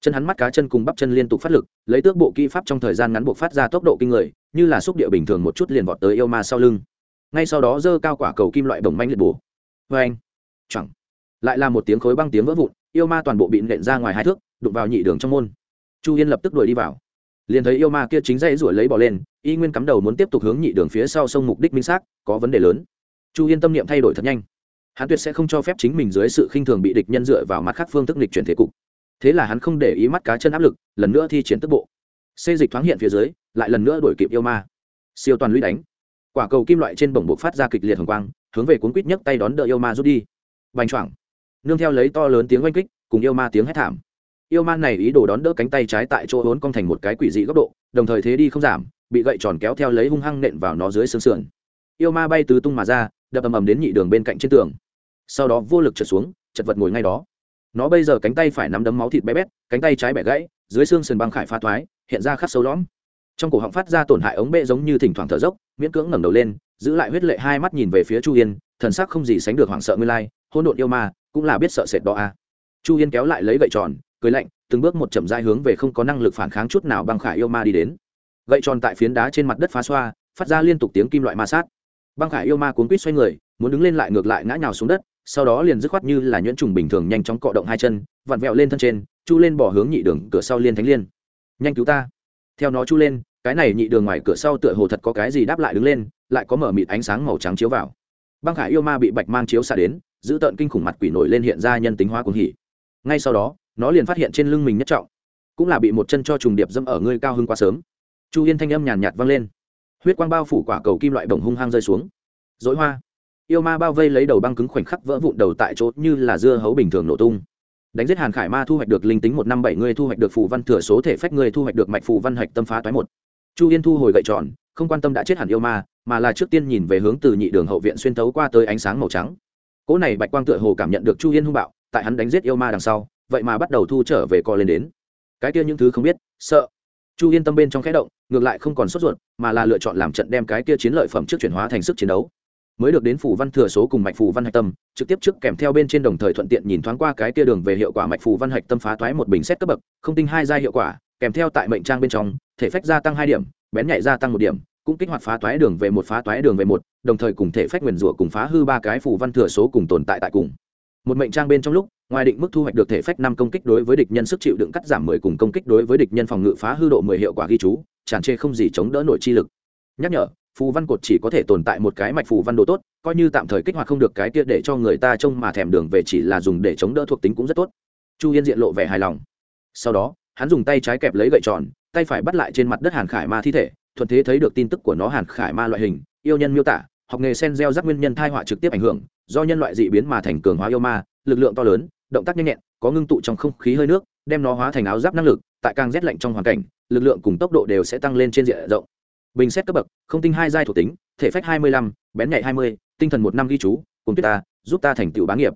Chân hắn mắt cá chân cùng bắp chân liên tục phát lực, lấy tước bộ kỹ pháp trong thời gian ngắn buộc phát ra tốc độ kinh người, như là xúc địa bình thường một chút liền vọt tới yêu ma sau lưng. Ngay sau đó giơ cao quả cầu kim loại bồng manh liệt bù vê anh chẳng lại là một tiếng khối băng tiếng vỡ vụn, yêu ma toàn bộ bị nện ra ngoài hai thước, đụng vào nhị đường trong môn. Chu yên lập tức đuổi đi vào. Liền thấy yêu ma kia chính dây ruổi lấy bỏ lên, y nguyên cắm đầu muốn tiếp tục hướng nhị đường phía sau sông mục đích minh xác, có vấn đề lớn. Chu yên tâm niệm thay đổi thật nhanh. Hắn tuyệt sẽ không cho phép chính mình dưới sự khinh thường bị địch nhân dựa vào mặt khác phương thức địch chuyển thế cục thế là hắn không để ý mắt cá chân áp lực, lần nữa thi triển tức bộ. Xê dịch thoáng hiện phía dưới, lại lần nữa đổi kịp yêu ma. Siêu toàn lũy đánh. Quả cầu kim loại trên bổng buộc phát ra kịch liệt hồng quang, hướng về cuốn quýt nhấc tay đón đỡ yêu ma rút đi. Bành choảng. Nương theo lấy to lớn tiếng oanh kích, cùng yêu ma tiếng hét thảm. Yêu ma này ý đồ đón đỡ cánh tay trái tại chỗ hốn cong thành một cái quỷ dị góc độ, đồng thời thế đi không giảm, bị gậy tròn kéo theo lấy hung hăng nện vào nó dưới xương sườn. Yêu ma bay tứ tung mà ra, đập ầm ầm đến nhị đường bên cạnh trên tường. Sau đó vô lực trượt xuống, chật vật ngồi ngay đó nó bây giờ cánh tay phải nắm đấm máu thịt bé bét, cánh tay trái bẻ gãy, dưới xương sườn băng khải pha thoái, hiện ra khắc sâu lõm. Trong cổ họng phát ra tổn hại ống bệ giống như thỉnh thoảng thở dốc, miễn cưỡng ngẩng đầu lên, giữ lại huyết lệ hai mắt nhìn về phía chu yên, thần sắc không gì sánh được hoảng sợ nguyên lai hôn độn yêu ma, cũng là biết sợ sệt đó à. chu yên kéo lại lấy gậy tròn, cười lạnh, từng bước một chậm dai hướng về không có năng lực phản kháng chút nào băng khải yêu ma đi đến. Gậy tròn tại phiến đá trên mặt đất phá xoa, phát ra liên tục tiếng kim loại ma sát. Băng khải yêu ma cuốn quýt xoay người, muốn đứng lên lại ngược lại ngã nhào xuống đất sau đó liền dứt khoát như là nhuyễn trùng bình thường nhanh chóng cọ động hai chân, vặn vẹo lên thân trên, chu lên bỏ hướng nhị đường cửa sau liên thánh liên. Nhanh cứu ta. Theo nó chu lên, cái này nhị đường ngoài cửa sau tựa hồ thật có cái gì đáp lại đứng lên, lại có mở mịt ánh sáng màu trắng chiếu vào. Băng khải yêu ma bị bạch mang chiếu xa đến, giữ tợn kinh khủng mặt quỷ nổi lên hiện ra nhân tính hóa cuồng hỉ. Ngay sau đó, nó liền phát hiện trên lưng mình nhất trọng, cũng là bị một chân cho trùng điệp dâm ở ngươi cao hơn quá sớm. Chu yên thanh âm nhàn nhạt vang lên. Huyết quang bao phủ quả cầu kim loại bồng hung hăng rơi xuống. Dối hoa yêu ma bao vây lấy đầu băng cứng khoảnh khắc vỡ vụn đầu tại chỗ như là dưa hấu bình thường nổ tung. Đánh giết hàn khải ma thu hoạch được linh tính một năm bảy người thu hoạch được phù văn thừa số thể phách người thu hoạch được mạch phù văn hạch tâm phá toái một. Chu yên thu hồi gậy tròn, không quan tâm đã chết hẳn yêu ma, mà là trước tiên nhìn về hướng từ nhị đường hậu viện xuyên tấu qua tới ánh sáng màu trắng. Cỗ này bạch quang tựa hồ cảm nhận được chu yên hung bạo, tại hắn đánh giết yêu ma đằng sau, vậy mà bắt đầu thu trở về co lên đến. Cái kia những thứ không biết, sợ. Chu yên tâm bên trong khẽ động, ngược lại không còn sốt ruột, mà là lựa chọn làm trận đem cái kia chiến lợi phẩm trước chuyển hóa thành sức chiến đấu mới được đến phủ văn thừa số cùng mạch phù văn hạch tâm, trực tiếp trước kèm theo bên trên đồng thời thuận tiện nhìn thoáng qua cái kia đường về hiệu quả mạch phù văn hạch tâm phá thoái một bình xét cấp bậc, không tinh hai giai hiệu quả, kèm theo tại mệnh trang bên trong, thể phách gia tăng hai điểm, bén nhạy gia tăng một điểm, cũng kích hoạt phá toái đường về một, phá toái đường về một, đồng thời cùng thể phách nguyền rủa cùng phá hư ba cái phù văn thừa số cùng tồn tại tại cùng. Một mệnh trang bên trong lúc, ngoài định mức thu hoạch được thể phách năm công kích đối với địch nhân sức chịu đựng cắt giảm mười cùng công kích đối với địch nhân phòng ngự phá hư độ mười hiệu quả ghi chú, tràn trê không gì chống đỡ nổi chi lực. Nhắc nhở phù văn cột chỉ có thể tồn tại một cái mạch phù văn đồ tốt, coi như tạm thời kích hoạt không được cái kia để cho người ta trông mà thèm đường về chỉ là dùng để chống đỡ thuộc tính cũng rất tốt. Chu yên diện lộ vẻ hài lòng. Sau đó, hắn dùng tay trái kẹp lấy gậy tròn, tay phải bắt lại trên mặt đất hàn khải ma thi thể, thuận thế thấy được tin tức của nó hàn khải ma loại hình, yêu nhân miêu tả, học nghề sen gieo rắc nguyên nhân thai họa trực tiếp ảnh hưởng, do nhân loại dị biến mà thành cường hóa yêu ma, lực lượng to lớn, động tác nhanh nhẹn, có ngưng tụ trong không khí hơi nước, đem nó hóa thành áo giáp năng lực, tại càng rét lạnh trong hoàn cảnh, lực lượng cùng tốc độ đều sẽ tăng lên trên diện rộng bình xét cấp bậc, không tinh hai giai thuộc tính, thể phách hai mươi lăm, bén nhạy hai mươi, tinh thần một năm ghi chú cùng tuyết ta, giúp ta thành tựu bá nghiệp.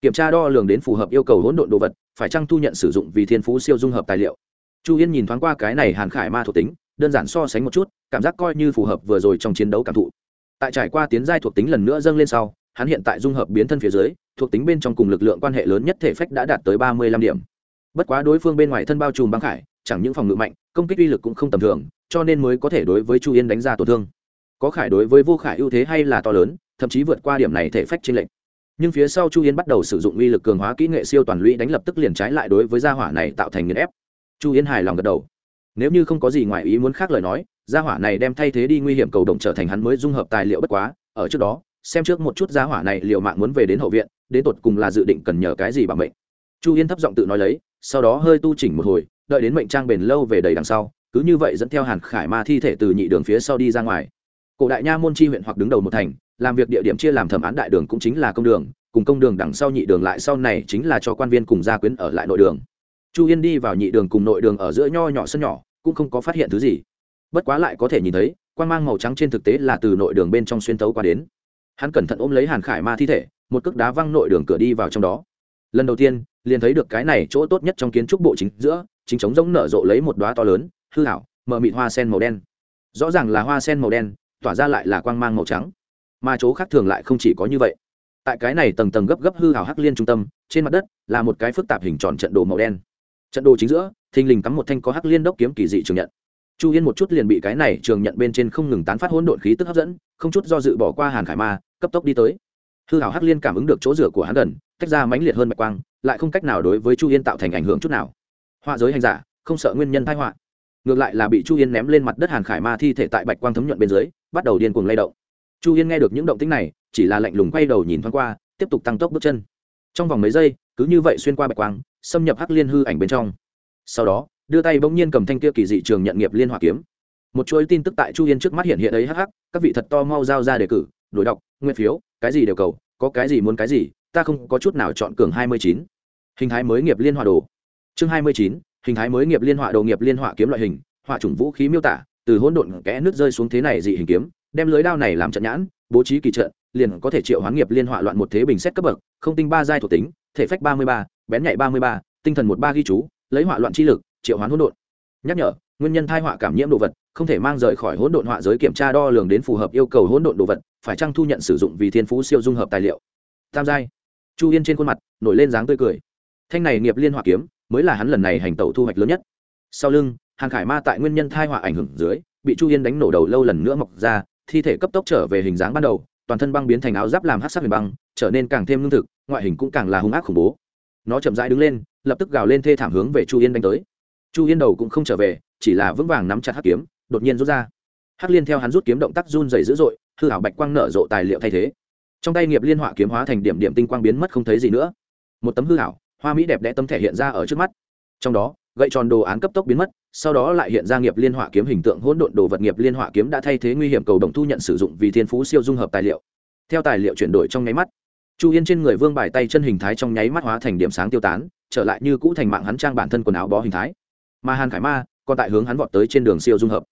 Kiểm tra đo lường đến phù hợp yêu cầu hỗn độn đồ vật, phải chăng thu nhận sử dụng vì thiên phú siêu dung hợp tài liệu. Chu yên nhìn thoáng qua cái này hàn khải ma thuộc tính, đơn giản so sánh một chút, cảm giác coi như phù hợp vừa rồi trong chiến đấu cảm thụ. Tại trải qua tiến giai thuộc tính lần nữa dâng lên sau, hắn hiện tại dung hợp biến thân phía dưới, thuộc tính bên trong cùng lực lượng quan hệ lớn nhất thể phách đã đạt tới ba mươi lăm điểm. Bất quá đối phương bên ngoài thân bao trùm băng khải, chẳng những phòng ngự mạnh, công kích uy lực cũng không tầm thường cho nên mới có thể đối với chu yên đánh ra tổn thương. Có khải đối với vô khải ưu thế hay là to lớn, thậm chí vượt qua điểm này thể phách trên lệnh nhưng phía sau chu yên bắt đầu sử dụng uy lực cường hóa kỹ nghệ siêu toàn lũy đánh lập tức liền trái lại đối với gia hỏa này tạo thành nghiền ép. Chu yên hài lòng gật đầu. Nếu như không có gì ngoài ý muốn khác lời nói, gia hỏa này đem thay thế đi nguy hiểm cầu động trở thành hắn mới dung hợp tài liệu bất quá, ở trước đó, xem trước một chút gia hỏa này liệu mạng muốn về đến hậu viện, đến tột cùng là dự định cần nhờ cái gì bằng mệnh. Chu yên thấp giọng tự nói lấy, sau đó hơi tu chỉnh một hồi, đợi đến mệnh trang bền lâu về đầy đằng sau cứ như vậy dẫn theo hàn khải ma thi thể từ nhị đường phía sau đi ra ngoài. Cổ đại nha môn chi huyện hoặc đứng đầu một thành, làm việc địa điểm chia làm thẩm án đại đường cũng chính là công đường, cùng công đường đằng sau nhị đường lại sau này chính là cho quan viên cùng gia quyến ở lại nội đường. Chu yên đi vào nhị đường cùng nội đường ở giữa nho nhỏ sân nhỏ, cũng không có phát hiện thứ gì. Bất quá lại có thể nhìn thấy quan mang màu trắng trên thực tế là từ nội đường bên trong xuyên tấu qua đến. Hắn cẩn thận ôm lấy hàn khải ma thi thể, một cước đá văng nội đường cửa đi vào trong đó. Lần đầu tiên, liền thấy được cái này chỗ tốt nhất trong kiến trúc bộ chính giữa, chính chống giống nở rộ lấy một đoá to lớn hư hảo mờ mịt hoa sen màu đen. Rõ ràng là hoa sen màu đen, tỏa ra lại là quang mang màu trắng. Mà chỗ khác thường lại không chỉ có như vậy. Tại cái này tầng tầng gấp gấp hư hảo hắc liên trung tâm, trên mặt đất là một cái phức tạp hình tròn trận đồ màu đen. Trận đồ chính giữa, thình lình cắm một thanh có hắc liên đốc kiếm kỳ dị trường nhận. Chu yên một chút liền bị cái này trường nhận bên trên không ngừng tán phát hỗn độn khí tức hấp dẫn, không chút do dự bỏ qua hàn khải ma, cấp tốc đi tới. Hư hảo hắc liên cảm ứng được chỗ rửa của hắn gần, tách ra mãnh liệt hơn bạch quang, lại không cách nào đối với chu yên tạo thành ảnh hưởng chút nào. Họa giới hành giả, không sợ nguyên nhân thái họa ngược lại là bị chu yên ném lên mặt đất hàn khải ma thi thể tại bạch quang thấm nhuận bên dưới, bắt đầu điên cuồng lay động. Chu yên nghe được những động tĩnh này, chỉ là lạnh lùng quay đầu nhìn thoáng qua, tiếp tục tăng tốc bước chân. Trong vòng mấy giây, cứ như vậy xuyên qua bạch quang, xâm nhập hắc liên hư ảnh bên trong. Sau đó, đưa tay bỗng nhiên cầm thanh kia kỳ dị trường nhận nghiệp liên hỏa kiếm. Một chuỗi tin tức tại chu yên trước mắt hiện hiện ấy hắc hắc, các vị thật to mau giao ra đề cử, đổi đọc, nguyên phiếu, cái gì đều cầu, có cái gì muốn cái gì, ta không có chút nào chọn cường hai mươi chín. Hình thái mới nghiệp liên hỏa đồ. Chương hai mươi chín hình thái mới nghiệp liên họa đồ nghiệp liên họa kiếm loại hình, họa chủng vũ khí miêu tả, từ hỗn độn kẽ nước rơi xuống thế này dị hình kiếm, đem lưới đao này làm trận nhãn, bố trí kỳ trận, liền có thể triệu hoán nghiệp liên họa loạn một thế bình xét cấp bậc, không tinh ba giai thuộc tính, thể phách ba mươi ba, bén nhạy ba mươi ba, tinh thần một ba ghi chú, lấy họa loạn chi lực, triệu hoán hỗn độn. Nhắc nhở, nguyên nhân thai họa cảm nhiễm đồ vật, không thể mang rời khỏi hỗn độn họa giới kiểm tra đo lường đến phù hợp yêu cầu hỗn độn đồ vật, phải chăng thu nhận sử dụng vì thiên phú siêu dung hợp tài liệu. Tam giai. Chu yên trên khuôn mặt, nổi lên dáng tươi cười. Thanh này nghiệp liên họa kiếm mới là hắn lần này hành tẩu thu hoạch lớn nhất. Sau lưng, hàng khải ma tại nguyên nhân thai họa ảnh hưởng dưới, bị chu yên đánh nổ đầu lâu lần nữa mọc ra, thi thể cấp tốc trở về hình dáng ban đầu, toàn thân băng biến thành áo giáp làm hát sắc huyền băng, trở nên càng thêm lương thực, ngoại hình cũng càng là hung ác khủng bố. Nó chậm rãi đứng lên, lập tức gào lên thê thảm hướng về chu yên đánh tới. Chu yên đầu cũng không trở về, chỉ là vững vàng nắm chặt hắc kiếm, đột nhiên rút ra. Hắc liên theo hắn rút kiếm động tác run dày dữ dội, hư hảo bạch quang nở rộ tài liệu thay thế. Trong tay nghiệp liên họa kiếm hóa thành điểm điểm tinh quang biến mất không thấy gì nữa. Một tấm hư hảo hoa mỹ đẹp đẽ tấm thể hiện ra ở trước mắt. Trong đó, gậy tròn đồ án cấp tốc biến mất, sau đó lại hiện ra nghiệp liên họa kiếm hình tượng hỗn độn đồ vật nghiệp liên họa kiếm đã thay thế nguy hiểm cầu đồng thu nhận sử dụng vì thiên phú siêu dung hợp tài liệu. Theo tài liệu chuyển đổi trong nháy mắt, chu yên trên người vương bài tay chân hình thái trong nháy mắt hóa thành điểm sáng tiêu tán, trở lại như cũ thành mạng hắn trang bản thân quần áo bó hình thái. Mà hàn khải ma còn tại hướng hắn vọt tới trên đường siêu dung hợp.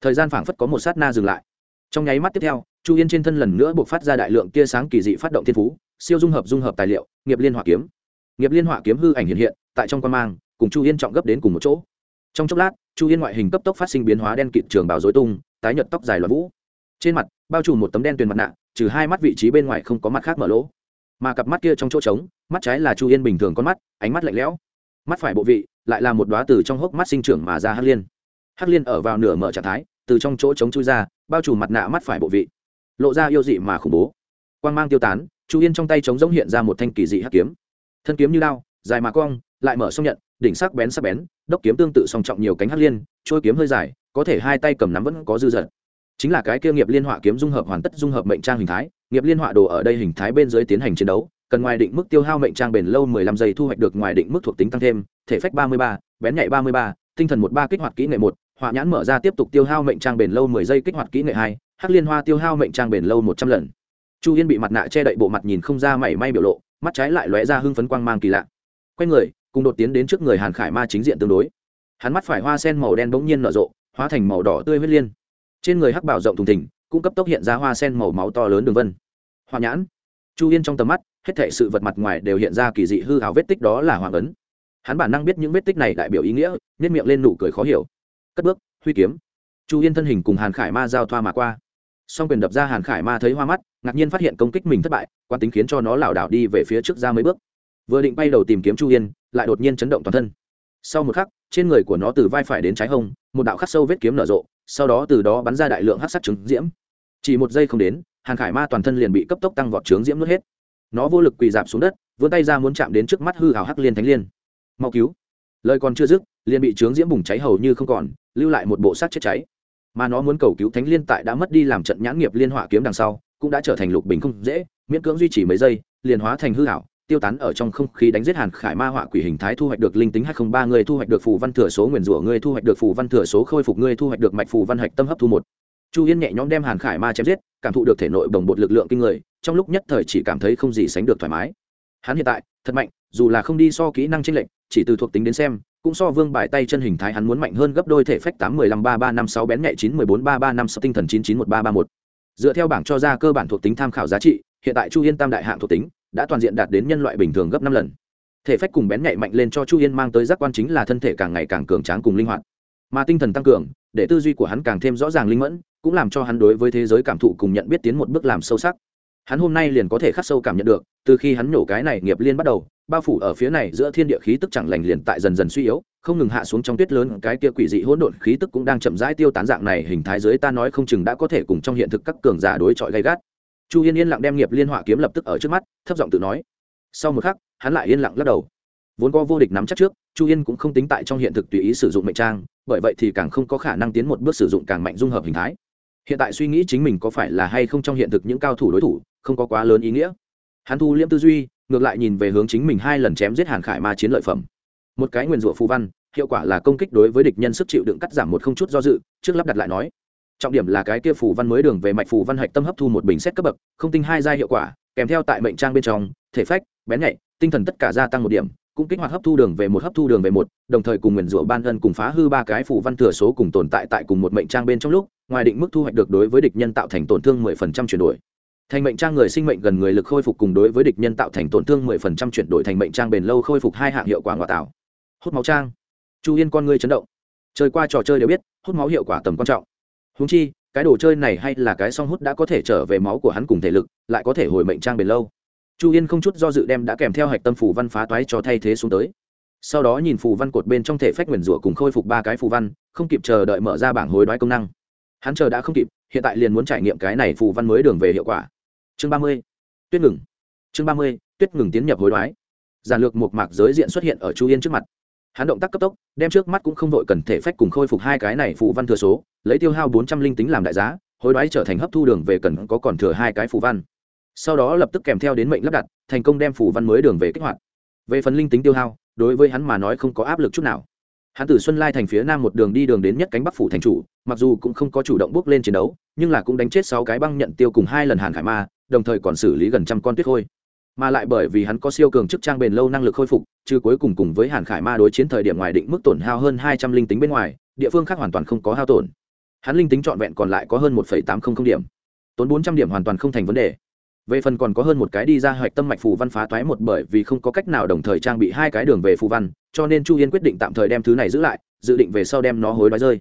Thời gian phảng phất có một sát na dừng lại. Trong nháy mắt tiếp theo, chu yên trên thân lần nữa buộc phát ra đại lượng tia sáng kỳ dị phát động thiên phú, siêu dung hợp dung hợp tài liệu, nghiệp liên hỏa kiếm nghiệp liên họa kiếm hư ảnh hiện hiện, tại trong quan mang, cùng chu yên trọng gấp đến cùng một chỗ. Trong chốc lát, chu yên ngoại hình cấp tốc phát sinh biến hóa đen kịt trường bào dối tung, tái nhợt tóc dài loạn vũ. Trên mặt, bao trùm một tấm đen tuyền mặt nạ, trừ hai mắt vị trí bên ngoài không có mặt khác mở lỗ. Mà cặp mắt kia trong chỗ trống, mắt trái là chu yên bình thường con mắt, ánh mắt lạnh lẽo. Mắt phải bộ vị lại là một đoá từ trong hốc mắt sinh trưởng mà ra hắc liên. Hắc liên ở vào nửa mở trạng thái, từ trong chỗ trống chui ra, bao trùm mặt nạ mắt phải bộ vị. Lộ ra yêu dị mà khủng bố. Quang mang tiêu tán, chu yên trong tay trống giống hiện ra một thanh kỳ dị hắc kiếm thân kiếm như đao, dài mà cong lại mở xong nhận đỉnh sắc bén sắc bén đốc kiếm tương tự song trọng nhiều cánh hắc liên trôi kiếm hơi dài có thể hai tay cầm nắm vẫn có dư dật. Chính là cái kia nghiệp liên họa kiếm dung hợp hoàn tất dung hợp mệnh trang hình thái nghiệp liên họa đồ ở đây hình thái bên dưới tiến hành chiến đấu cần ngoài định mức tiêu hao mệnh trang bền lâu 15 giây thu hoạch được ngoài định mức thuộc tính tăng thêm thể phách 33, bén nhạy 33, tinh thần 13 kích hoạt kỹ nghệ 1, họa nhãn mở ra tiếp tục tiêu hao mệnh trang bền lâu 10 giây kích hoạt kỹ nghệ 2, hắc liên hoa tiêu hao mệnh trang bền lâu 100 lần. Chu yên bị mặt nạ che đậy bộ mặt nhìn không ra mảy may biểu lộ mắt trái lại lóe ra hưng phấn quang mang kỳ lạ. Quay người, cùng đột tiến đến trước người hàn khải ma chính diện tương đối. Hắn mắt phải hoa sen màu đen bỗng nhiên nở rộ, hóa thành màu đỏ tươi huyết liên. Trên người hắc bảo rộng thùng thình, cũng cấp tốc hiện ra hoa sen màu máu to lớn đường vân. Hoa nhãn. Chu yên trong tầm mắt, hết thảy sự vật mặt ngoài đều hiện ra kỳ dị hư hào vết tích đó là hoàng ấn. Hắn bản năng biết những vết tích này đại biểu ý nghĩa nhét miệng lên nụ cười khó hiểu. Cất bước, huy kiếm. Chu yên thân hình cùng hàn khải ma giao thoa mà qua song quyền đập ra hàn khải ma thấy hoa mắt, ngạc nhiên phát hiện công kích mình thất bại, quan tính khiến cho nó lảo đảo đi về phía trước ra mấy bước. Vừa định bay đầu tìm kiếm chu yên lại đột nhiên chấn động toàn thân. Sau một khắc, trên người của nó từ vai phải đến trái hông, một đạo khắc sâu vết kiếm nở rộ, sau đó từ đó bắn ra đại lượng hát sắc trứng diễm. Chỉ một giây không đến, hàn khải ma toàn thân liền bị cấp tốc tăng vọt trướng diễm nuốt hết. Nó vô lực quỳ dạp xuống đất, vươn tay ra muốn chạm đến trước mắt hư hào hắc liên thánh liên. Mau cứu! Lời còn chưa dứt, liền bị trướng diễm bùng cháy hầu như không còn, lưu lại một bộ sát chết cháy mà nó muốn cầu cứu thánh liên tại đã mất đi làm trận nhãn nghiệp liên hỏa kiếm đằng sau, cũng đã trở thành lục bình không dễ, miễn cưỡng duy trì mấy giây, liền hóa thành hư hảo tiêu tán ở trong không khí đánh giết hàn khải ma họa quỷ hình thái thu hoạch được linh tính hai không ba, người thu hoạch được phù văn thừa số nguyền rủa, người thu hoạch được phù văn thừa số khôi phục, người thu hoạch được mạch phù văn hạch tâm hấp thu một. Chu yên nhẹ nhõm đem hàn khải ma chém giết, cảm thụ được thể nội bồng bột lực lượng kinh người, trong lúc nhất thời chỉ cảm thấy không gì sánh được thoải mái. Hắn hiện tại, thật mạnh, dù là không đi so kỹ năng tranh lệch, chỉ từ thuộc tính đến xem cũng so vương bài tay chân hình thái hắn muốn mạnh hơn gấp đôi thể phách tám mười lăm ba ba năm sáu bén nhạy chín mười bốn ba ba năm sáu tinh thần chín chín một ba ba một. Dựa theo bảng cho ra cơ bản thuộc tính tham khảo giá trị, hiện tại chu yên tam đại hạng thuộc tính đã toàn diện đạt đến nhân loại bình thường gấp năm lần. Thể phách cùng bén nhạy mạnh lên cho chu yên mang tới giác quan chính là thân thể càng ngày càng cường tráng cùng linh hoạt. Mà tinh thần tăng cường, để tư duy của hắn càng thêm rõ ràng linh mẫn, cũng làm cho hắn đối với thế giới cảm thụ cùng nhận biết tiến một bước làm sâu sắc. Hắn hôm nay liền có thể khắc sâu cảm nhận được, từ khi hắn nổ cái này nghiệp liên bắt đầu bao phủ ở phía này giữa thiên địa khí tức chẳng lành liền tại dần dần suy yếu, không ngừng hạ xuống trong tuyết lớn, cái kia quỷ dị hỗn độn khí tức cũng đang chậm rãi tiêu tán dạng này, hình thái dưới ta nói không chừng đã có thể cùng trong hiện thực các cường giả đối chọi gay gắt. Chu yên yên lặng đem nghiệp liên họa kiếm lập tức ở trước mắt, thấp giọng tự nói. Sau một khắc, hắn lại yên lặng lắc đầu. Vốn có vô địch nắm chắc trước, chu yên cũng không tính tại trong hiện thực tùy ý sử dụng mệnh trang, bởi vậy thì càng không có khả năng tiến một bước sử dụng càng mạnh dung hợp hình thái. Hiện tại suy nghĩ chính mình có phải là hay không trong hiện thực những cao thủ đối thủ, không có quá lớn ý nghĩa. Hắn thu liễm tư duy ngược lại nhìn về hướng chính mình hai lần chém giết hàn khải ma chiến lợi phẩm. Một cái nguyền rủa phù văn, hiệu quả là công kích đối với địch nhân sức chịu đựng cắt giảm một không chút do dự, trước lắp đặt lại nói. Trọng điểm là cái kia phù văn mới đường về mạch phù văn hạch tâm hấp thu một bình xét cấp bậc, không tinh hai giai hiệu quả, kèm theo tại mệnh trang bên trong, thể phách, bén nhạy, tinh thần tất cả gia tăng một điểm, cũng kích hoạt hấp thu đường về một, hấp thu đường về một, đồng thời cùng nguyền rủa ban ân cùng phá hư ba cái phù văn thừa số cùng tồn tại tại cùng một mệnh trang bên trong lúc, ngoài định mức thu hoạch được đối với địch nhân tạo thành tổn thương mười phần trăm chuyển đổi thành mệnh trang người sinh mệnh gần người lực khôi phục cùng đối với địch nhân tạo thành tổn thương mười phần trăm chuyển đổi thành mệnh trang bền lâu khôi phục hai hạng hiệu quả ngoại tạo. Hút máu trang. Chu yên con ngươi chấn động. Chơi qua trò chơi đều biết, hút máu hiệu quả tầm quan trọng. Húng chi, cái đồ chơi này hay là cái song hút đã có thể trở về máu của hắn cùng thể lực, lại có thể hồi mệnh trang bền lâu. Chu yên không chút do dự đem đã kèm theo hạch tâm phủ văn phá toái cho thay thế xuống tới. Sau đó nhìn phù văn cột bên trong thể phách nguyền rủa cùng khôi phục ba cái phù văn, không kịp chờ đợi mở ra bảng hối đoái công năng. Hắn chờ đã không kịp hiện tại liền muốn trải nghiệm cái này phù văn mới đường về hiệu quả. Chương ba mươi, tuyết ngừng. Chương ba mươi, tuyết ngừng tiến nhập hối đoái. Giản lược một mạc giới diện xuất hiện ở chu yên trước mặt. Hắn động tác cấp tốc, đem trước mắt cũng không đội cần thể phách cùng khôi phục hai cái này phù văn thừa số, lấy tiêu hao bốn trăm linh tính làm đại giá, hối đoái trở thành hấp thu đường về cần có còn thừa hai cái phù văn. Sau đó lập tức kèm theo đến mệnh lắp đặt, thành công đem phù văn mới đường về kích hoạt. Về phần linh tính tiêu hao, đối với hắn mà nói không có áp lực chút nào. Hắn từ xuân lai thành phía nam một đường đi đường đến nhất cánh bắc phủ thành chủ, mặc dù cũng không có chủ động bước lên chiến đấu nhưng là cũng đánh chết sáu cái băng nhận tiêu cùng hai lần hàn khải ma, đồng thời còn xử lý gần trăm con tuyết khôi. Mà lại bởi vì hắn có siêu cường chức trang bền lâu năng lực khôi phục, chứ cuối cùng cùng với hàn khải ma đối chiến thời điểm ngoài định mức tổn hao hơn hai trăm linh tính bên ngoài, địa phương khác hoàn toàn không có hao tổn. Hắn linh tính trọn vẹn còn lại có hơn một tám trăm linh điểm. Tốn bốn trăm điểm hoàn toàn không thành vấn đề. Về phần còn có hơn một cái đi ra hoạch tâm mạch phù văn phá toái một bởi vì không có cách nào đồng thời trang bị hai cái đường về phù văn, cho nên chu yên quyết định tạm thời đem thứ này giữ lại, dự định về sau đem nó hối đoái rơi.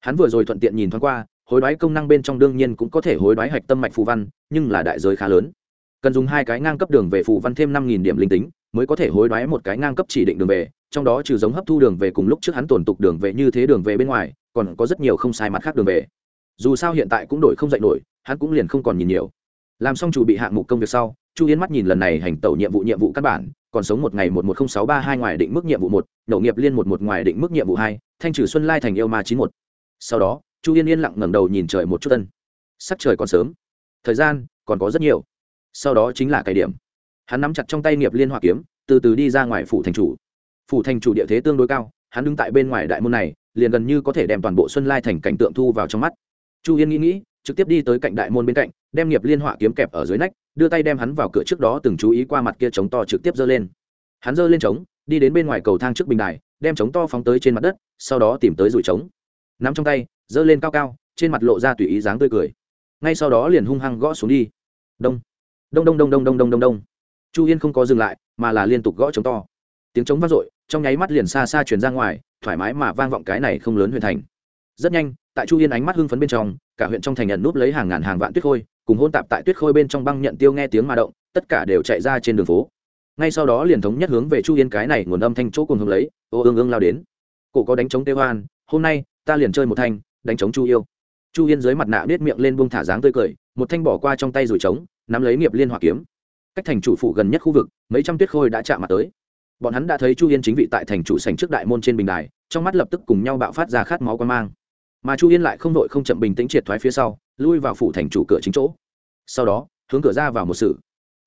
Hắn vừa rồi thuận tiện nhìn thoáng qua hối đoái công năng bên trong đương nhiên cũng có thể hối đoái hạch tâm mạch phù văn, nhưng là đại giới khá lớn. Cần dùng hai cái ngang cấp đường về phù văn thêm năm nghìn điểm linh tính, mới có thể hối đoái một cái ngang cấp chỉ định đường về, trong đó trừ giống hấp thu đường về cùng lúc trước hắn tổn tục đường về như thế đường về bên ngoài, còn có rất nhiều không sai mặt khác đường về. Dù sao hiện tại cũng đổi không dạy nổi, hắn cũng liền không còn nhìn nhiều. Làm xong chủ bị hạng mục công việc sau, chu Yến mắt nhìn lần này hành tẩu nhiệm vụ nhiệm vụ căn bản, còn sống một ngày một một không sáu ba hai ngoài định mức nhiệm vụ một, nổ nghiệp liên một một ngoài định mức nhiệm vụ hai, thanh trừ xuân lai thành yêu ma chín một. Sau đó chu yên yên lặng ngẩng đầu nhìn trời một chút tân sắc trời còn sớm. Thời gian còn có rất nhiều. Sau đó chính là cái điểm. Hắn nắm chặt trong tay nghiệp liên hoa kiếm, từ từ đi ra ngoài phủ thành chủ. Phủ thành chủ địa thế tương đối cao, hắn đứng tại bên ngoài đại môn này, liền gần như có thể đem toàn bộ xuân lai thành cảnh tượng thu vào trong mắt. Chu yên nghĩ nghĩ, trực tiếp đi tới cạnh đại môn bên cạnh, đem nghiệp liên họa kiếm kẹp ở dưới nách, đưa tay đem hắn vào cửa trước đó từng chú ý qua mặt kia trống to trực tiếp giơ lên. Hắn giơ lên trống, đi đến bên ngoài cầu thang trước bình đài, đem trống to phóng tới trên mặt đất, sau đó tìm tới rủi trống. Nắm trong tay giơ lên cao cao, trên mặt lộ ra tùy ý dáng tươi cười. Ngay sau đó liền hung hăng gõ xuống đi. Đông đông đông đông đông đông đông đông đông. Chu yên không có dừng lại, mà là liên tục gõ trống to. Tiếng trống vang dội, trong nháy mắt liền xa xa chuyển ra ngoài, thoải mái mà vang vọng cái này không lớn huyện thành. Rất nhanh, tại chu yên ánh mắt hưng phấn bên trong, cả huyện trong thành nhận núp lấy hàng ngàn hàng vạn tuyết khôi, cùng hôn tạp tại tuyết khôi bên trong băng nhận tiêu nghe tiếng mà động, tất cả đều chạy ra trên đường phố. Ngay sau đó liền thống nhất hướng về chu yên cái này nguồn âm thanh chỗ cùng hướng lấy, ô ương ương lao đến. Cổ có đánh chống tê hoan, hôm nay, ta liền chơi một thanh đánh chống chu yêu. Chu yên dưới mặt nạ biết miệng lên buông thả dáng tươi cười, một thanh bỏ qua trong tay rủi trống, nắm lấy nghiệp liên hỏa kiếm. Cách thành chủ phụ gần nhất khu vực, mấy trăm tuyết khôi đã chạm mặt tới. Bọn hắn đã thấy chu yên chính vị tại thành chủ sành trước đại môn trên bình đài, trong mắt lập tức cùng nhau bạo phát ra khát máu quan mang. Mà chu yên lại không đội không chậm bình tĩnh triệt thoái phía sau, lui vào phủ thành chủ cửa chính chỗ. Sau đó, hướng cửa ra vào một sự.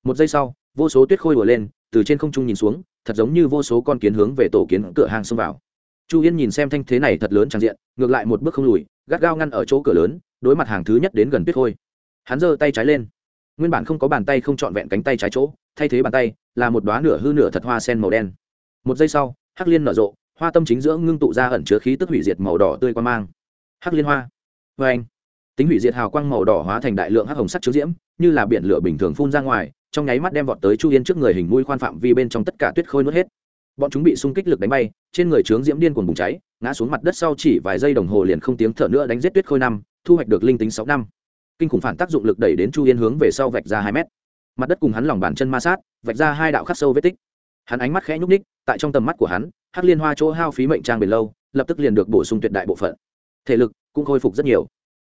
Một giây sau, vô số tuyết khôi đùa lên, từ trên không trung nhìn xuống, thật giống như vô số con kiến hướng về tổ kiến cửa hàng xông vào chu yên nhìn xem thanh thế này thật lớn trang diện, ngược lại một bước không lùi, gắt gao ngăn ở chỗ cửa lớn, đối mặt hàng thứ nhất đến gần tuyết khôi hắn giơ tay trái lên. Nguyên bản không có bàn tay không trọn vẹn cánh tay trái chỗ, thay thế bàn tay, là một đoá nửa hư nửa thật hoa sen màu đen. Một giây sau, hắc liên nở rộ, hoa tâm chính giữa ngưng tụ ra ẩn chứa khí tức hủy diệt màu đỏ tươi quan mang. Hắc liên hoa. Vê anh. Tính hủy diệt hào quang màu đỏ hóa thành đại lượng hắc hồng sắc chứa diễm, như là biển lửa bình thường phun ra ngoài, trong nháy mắt đem vọt tới chu yên trước người hình mũi khoan phạm vi bên trong tất cả tuyết khôi nuốt hết bọn chúng bị xung kích lực đánh bay, trên người trướng diễm điên cuồng bùng cháy, ngã xuống mặt đất sau chỉ vài giây đồng hồ liền không tiếng thở nữa đánh giết tuyết khôi năm, thu hoạch được linh tính sáu năm. Kinh khủng phản tác dụng lực đẩy đến chu yên hướng về sau vạch ra hai mét. Mặt đất cùng hắn lòng bàn chân ma sát, vạch ra hai đạo khắc sâu vết tích. Hắn ánh mắt khẽ nhúc ních tại trong tầm mắt của hắn, hắc liên hoa chỗ hao phí mệnh trang bền lâu, lập tức liền được bổ sung tuyệt đại bộ phận. Thể lực cũng khôi phục rất nhiều.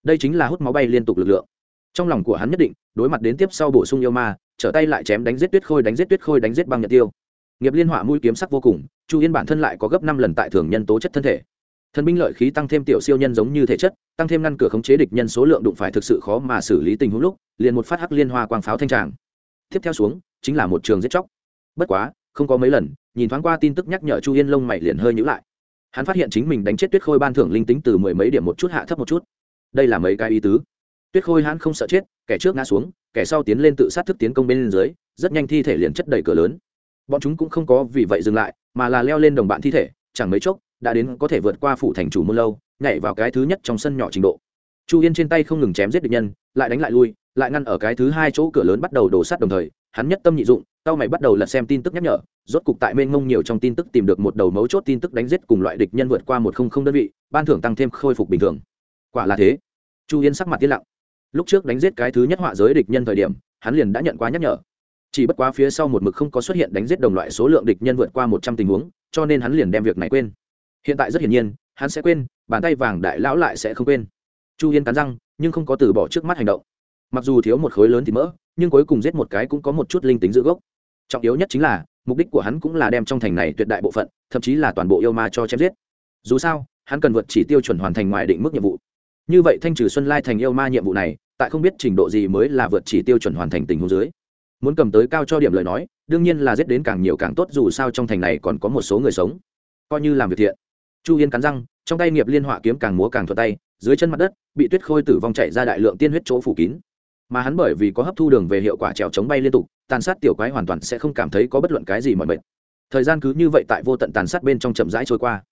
Đây chính là hút máu bay liên tục lực lượng. Trong lòng của hắn nhất định, đối mặt đến tiếp sau bổ sung yêu ma, trở tay lại chém đánh giết tuyết khôi, đánh giết tuyết khôi, đánh giết băng nhật tiêu nghiệp liên hỏa mũi kiếm sắc vô cùng, chu yên bản thân lại có gấp năm lần tại thường nhân tố chất thân thể. Thần binh lợi khí tăng thêm tiểu siêu nhân giống như thể chất, tăng thêm ngăn cửa khống chế địch nhân số lượng đụng phải thực sự khó mà xử lý tình huống lúc, liền một phát hắc liên hoa quang pháo thanh tràng. Tiếp theo xuống, chính là một trường giết chóc. Bất quá, không có mấy lần, nhìn thoáng qua tin tức nhắc nhở chu yên lông mày liền hơi nhữ lại. Hắn phát hiện chính mình đánh chết tuyết khôi ban thưởng linh tính từ mười mấy điểm một chút hạ thấp một chút. Đây là mấy cái ý tứ. Tuyết khôi hắn không sợ chết, kẻ trước ngã xuống, kẻ sau tiến lên tự sát thức tiến công bên dưới, rất nhanh thi thể liền chất đầy cửa lớn bọn chúng cũng không có vì vậy dừng lại, mà là leo lên đồng bạn thi thể, chẳng mấy chốc, đã đến có thể vượt qua phủ thành chủ môn lâu, nhảy vào cái thứ nhất trong sân nhỏ trình độ. Chu yên trên tay không ngừng chém giết địch nhân, lại đánh lại lui, lại ngăn ở cái thứ hai chỗ cửa lớn bắt đầu đổ sắt đồng thời, hắn nhất tâm nhị dụng tao mày bắt đầu lật xem tin tức nhắc nhở, rốt cục tại mênh mông nhiều trong tin tức tìm được một đầu mấu chốt tin tức đánh giết cùng loại địch nhân vượt qua một không không đơn vị, ban thưởng tăng thêm khôi phục bình thường. Quả là thế. Chu yên sắc mặt tiên lặng. Lúc trước đánh giết cái thứ nhất họa giới địch nhân thời điểm, hắn liền đã nhận qua nhắc nhở chỉ bất quá phía sau một mực không có xuất hiện đánh giết đồng loại số lượng địch nhân vượt qua một trăm tình huống, cho nên hắn liền đem việc này quên. Hiện tại rất hiển nhiên, hắn sẽ quên, bàn tay vàng đại lão lại sẽ không quên. Chu yên cắn răng, nhưng không có từ bỏ trước mắt hành động. Mặc dù thiếu một khối lớn thì mỡ, nhưng cuối cùng giết một cái cũng có một chút linh tính giữ gốc. Trọng yếu nhất chính là, mục đích của hắn cũng là đem trong thành này tuyệt đại bộ phận, thậm chí là toàn bộ yêu ma cho chém giết. Dù sao, hắn cần vượt chỉ tiêu chuẩn hoàn thành ngoài định mức nhiệm vụ. Như vậy thanh trừ xuân lai thành yêu ma nhiệm vụ này, tại không biết trình độ gì mới là vượt chỉ tiêu chuẩn hoàn thành tình huống dưới muốn cầm tới cao cho điểm lời nói, đương nhiên là giết đến càng nhiều càng tốt, dù sao trong thành này còn có một số người sống. Coi như làm việc thiện. Chu yên cắn răng, trong tay nghiệp liên họa kiếm càng múa càng thuật tay, dưới chân mặt đất, bị tuyết khôi tử vong chạy ra đại lượng tiên huyết chỗ phủ kín. Mà hắn bởi vì có hấp thu đường về hiệu quả trèo chống bay liên tục, tàn sát tiểu quái hoàn toàn sẽ không cảm thấy có bất luận cái gì mọi bệnh thời gian cứ như vậy tại vô tận tàn sát bên trong chậm rãi trôi qua.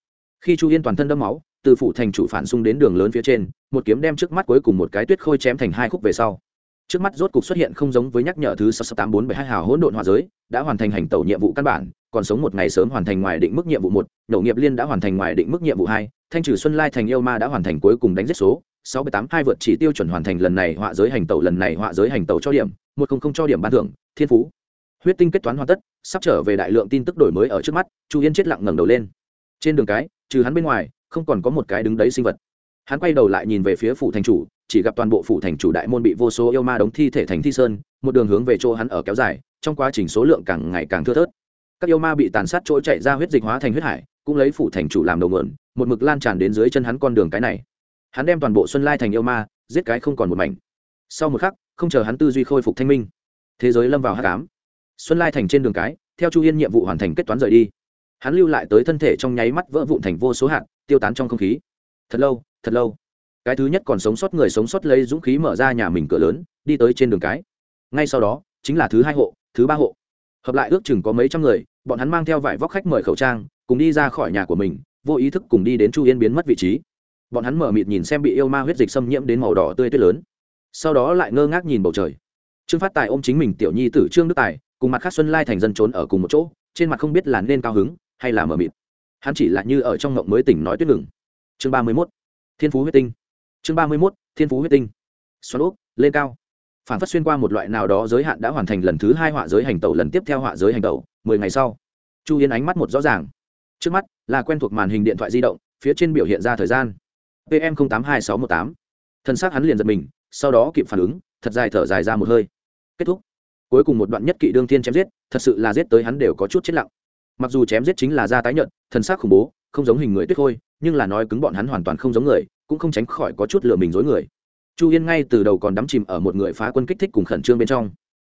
Khi chu yên toàn thân đẫm máu, từ phủ thành chủ phản xung đến đường lớn phía trên, một kiếm đem trước mắt cuối cùng một cái tuyết khôi chém thành hai khúc về sau trước mắt rốt cục xuất hiện không giống với nhắc nhở thứ sáu tám, bốn, bảy, hai hào hỗn độn hòa giới, đã hoàn thành hành tẩu nhiệm vụ căn bản, còn sống một ngày sớm hoàn thành ngoài định mức nhiệm vụ một nổ nghiệp liên đã hoàn thành ngoài định mức nhiệm vụ hai, thanh trừ xuân lai thành yêu ma đã hoàn thành cuối cùng đánh giết số sáu mươi tám, hai vượt chỉ tiêu chuẩn hoàn thành lần này họa giới hành tẩu, lần này họa giới hành tẩu cho điểm một không không cho điểm ban thưởng, thiên phú. Huyết tinh kết toán hoàn tất, sắp trở về đại lượng tin tức đổi mới ở trước mắt, chu yên chết lặng ngẩng đầu lên. Trên đường cái, trừ hắn bên ngoài, không còn có một cái đứng đấy sinh vật. Hắn quay đầu lại nhìn về phía phủ thành chủ chỉ gặp toàn bộ phủ thành chủ đại môn bị vô số yêu ma đóng thi thể thành thi sơn, một đường hướng về chỗ hắn ở kéo dài, trong quá trình số lượng càng ngày càng thưa thớt. Các yêu ma bị tàn sát chỗ chạy ra huyết dịch hóa thành huyết hải, cũng lấy phủ thành chủ làm đầu nguồn, một mực lan tràn đến dưới chân hắn con đường cái này. Hắn đem toàn bộ xuân lai thành yêu ma, giết cái không còn một mảnh. Sau một khắc, không chờ hắn tư duy khôi phục thanh minh, thế giới lâm vào hát cám xuân lai thành trên đường cái, theo chu yên nhiệm vụ hoàn thành kết toán rời đi. Hắn lưu lại tới thân thể trong nháy mắt vỡ vụn thành vô số hạt, tiêu tán trong không khí. Thật lâu thật lâu cái thứ nhất còn sống sót người sống sót lấy dũng khí mở ra nhà mình cửa lớn, đi tới trên đường cái. Ngay sau đó, chính là thứ hai hộ, thứ ba hộ. Hợp lại ước chừng có mấy trăm người, bọn hắn mang theo vải vóc khách mời khẩu trang, cùng đi ra khỏi nhà của mình, vô ý thức cùng đi đến chu yên biến mất vị trí. Bọn hắn mở mịt nhìn xem bị yêu ma huyết dịch xâm nhiễm đến màu đỏ tươi tuyết lớn. Sau đó lại ngơ ngác nhìn bầu trời. Trương phát tài ôm chính mình tiểu nhi tử trương đức tài, cùng mặt khác xuân lai thành dân trốn ở cùng một chỗ, trên mặt không biết là nên cao hứng, hay là mở mịt. Hắn chỉ là như ở trong ngộng mới tỉnh nói tuyết ngừng. Chương ba mươi mốt. Thiên phú huyết tinh chương ba mươi mốt, thiên phú huyết tinh. Xoắn úp lên cao. Phản phát xuyên qua một loại nào đó giới hạn đã hoàn thành lần thứ hai họa giới hành tẩu, lần tiếp theo họa giới hành tẩu, mười ngày sau, chu yên ánh mắt một rõ ràng. Trước mắt là quen thuộc màn hình điện thoại di động, phía trên biểu hiện ra thời gian. Pm tám hai sáu một tám. Thân xác hắn liền giật mình, sau đó kịp phản ứng, thật dài thở dài ra một hơi. Kết thúc. Cuối cùng một đoạn nhất kỵ đương thiên chém giết, thật sự là giết tới hắn đều có chút chết lặng. Mặc dù chém giết chính là da tái nhợt, thân xác khủng bố, không giống hình người tuyết khôi, nhưng là nói cứng bọn hắn hoàn toàn không giống người cũng không tránh khỏi có chút lừa mình dối người. Chu yên ngay từ đầu còn đắm chìm ở một người phá quân kích thích cùng khẩn trương bên trong.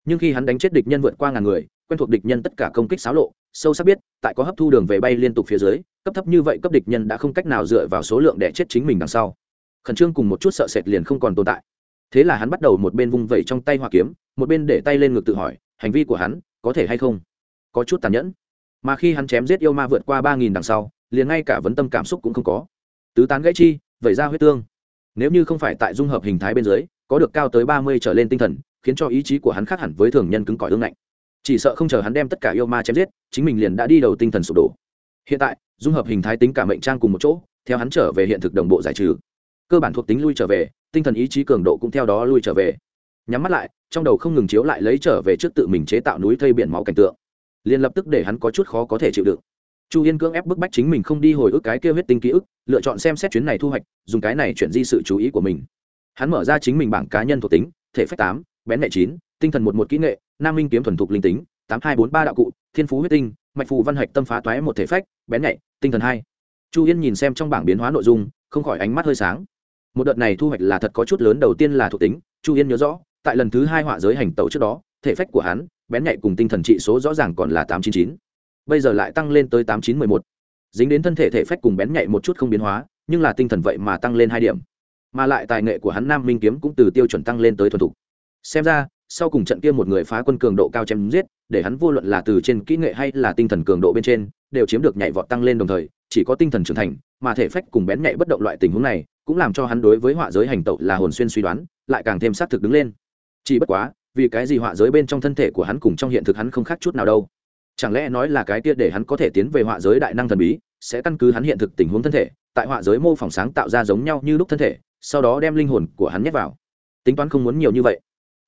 Nhưng khi hắn đánh chết địch nhân vượt qua ngàn người, quen thuộc địch nhân tất cả công kích xáo lộ, sâu sắc biết, tại có hấp thu đường về bay liên tục phía dưới, cấp thấp như vậy cấp địch nhân đã không cách nào dựa vào số lượng để chết chính mình đằng sau. Khẩn trương cùng một chút sợ sệt liền không còn tồn tại. Thế là hắn bắt đầu một bên vung vẩy trong tay hoa kiếm, một bên để tay lên ngực tự hỏi, hành vi của hắn có thể hay không? Có chút tàn nhẫn. Mà khi hắn chém giết yêu ma vượt qua ba nghìn đằng sau, liền ngay cả vấn tâm cảm xúc cũng không có. Tứ tán gãy chi vẩy ra huyết tương. Nếu như không phải tại dung hợp hình thái bên dưới, có được cao tới ba mươi trở lên tinh thần, khiến cho ý chí của hắn khác hẳn với thường nhân cứng cỏi ương ngạnh. Chỉ sợ không chờ hắn đem tất cả yêu ma chém giết, chính mình liền đã đi đầu tinh thần sụp đổ. Hiện tại, dung hợp hình thái tính cả mệnh trang cùng một chỗ, theo hắn trở về hiện thực đồng bộ giải trừ. Cơ bản thuộc tính lui trở về, tinh thần ý chí cường độ cũng theo đó lui trở về. Nhắm mắt lại, trong đầu không ngừng chiếu lại lấy trở về trước tự mình chế tạo núi thây biển máu cảnh tượng. Liền lập tức để hắn có chút khó có thể chịu đựng chu yên cưỡng ép bức bách chính mình không đi hồi ức cái kêu huyết tinh ký ức, lựa chọn xem xét chuyến này thu hoạch, dùng cái này chuyển di sự chú ý của mình. Hắn mở ra chính mình bảng cá nhân thuộc tính, thể phách tám, bén mẹ chín, tinh thần một một kỹ nghệ, nam minh kiếm thuần thục linh tính, tám hai bốn ba đạo cụ, thiên phú huyết tinh, mạch phù văn hạch tâm phá toái một thể phách, bén nhạy, tinh thần hai. Chu yên nhìn xem trong bảng biến hóa nội dung, không khỏi ánh mắt hơi sáng. Một đợt này thu hoạch là thật có chút lớn, đầu tiên là thuộc tính, chu yên nhớ rõ, tại lần thứ hai họa giới hành tẩu trước đó, thể phách của hắn, bén nhạy cùng tinh thần trị số rõ ràng còn là tám chín chín bây giờ lại tăng lên tới tám chín mười một. Dính đến thân thể thể phách cùng bén nhạy một chút không biến hóa, nhưng là tinh thần vậy mà tăng lên hai điểm. Mà lại tài nghệ của hắn nam minh kiếm cũng từ tiêu chuẩn tăng lên tới thuần thục. Xem ra, sau cùng trận kia một người phá quân cường độ cao chém giết, để hắn vô luận là từ trên kỹ nghệ hay là tinh thần cường độ bên trên, đều chiếm được nhảy vọt tăng lên đồng thời, chỉ có tinh thần trưởng thành, mà thể phách cùng bén nhạy bất động loại tình huống này, cũng làm cho hắn đối với họa giới hành tẩu là hồn xuyên suy đoán, lại càng thêm xác thực đứng lên. Chỉ bất quá, vì cái gì họa giới bên trong thân thể của hắn cùng trong hiện thực hắn không khác chút nào đâu? Chẳng lẽ nói là cái kia để hắn có thể tiến về họa giới đại năng thần bí, sẽ căn cứ hắn hiện thực tình huống thân thể, tại họa giới mô phỏng sáng tạo ra giống nhau như lúc thân thể, sau đó đem linh hồn của hắn nhét vào. Tính toán không muốn nhiều như vậy.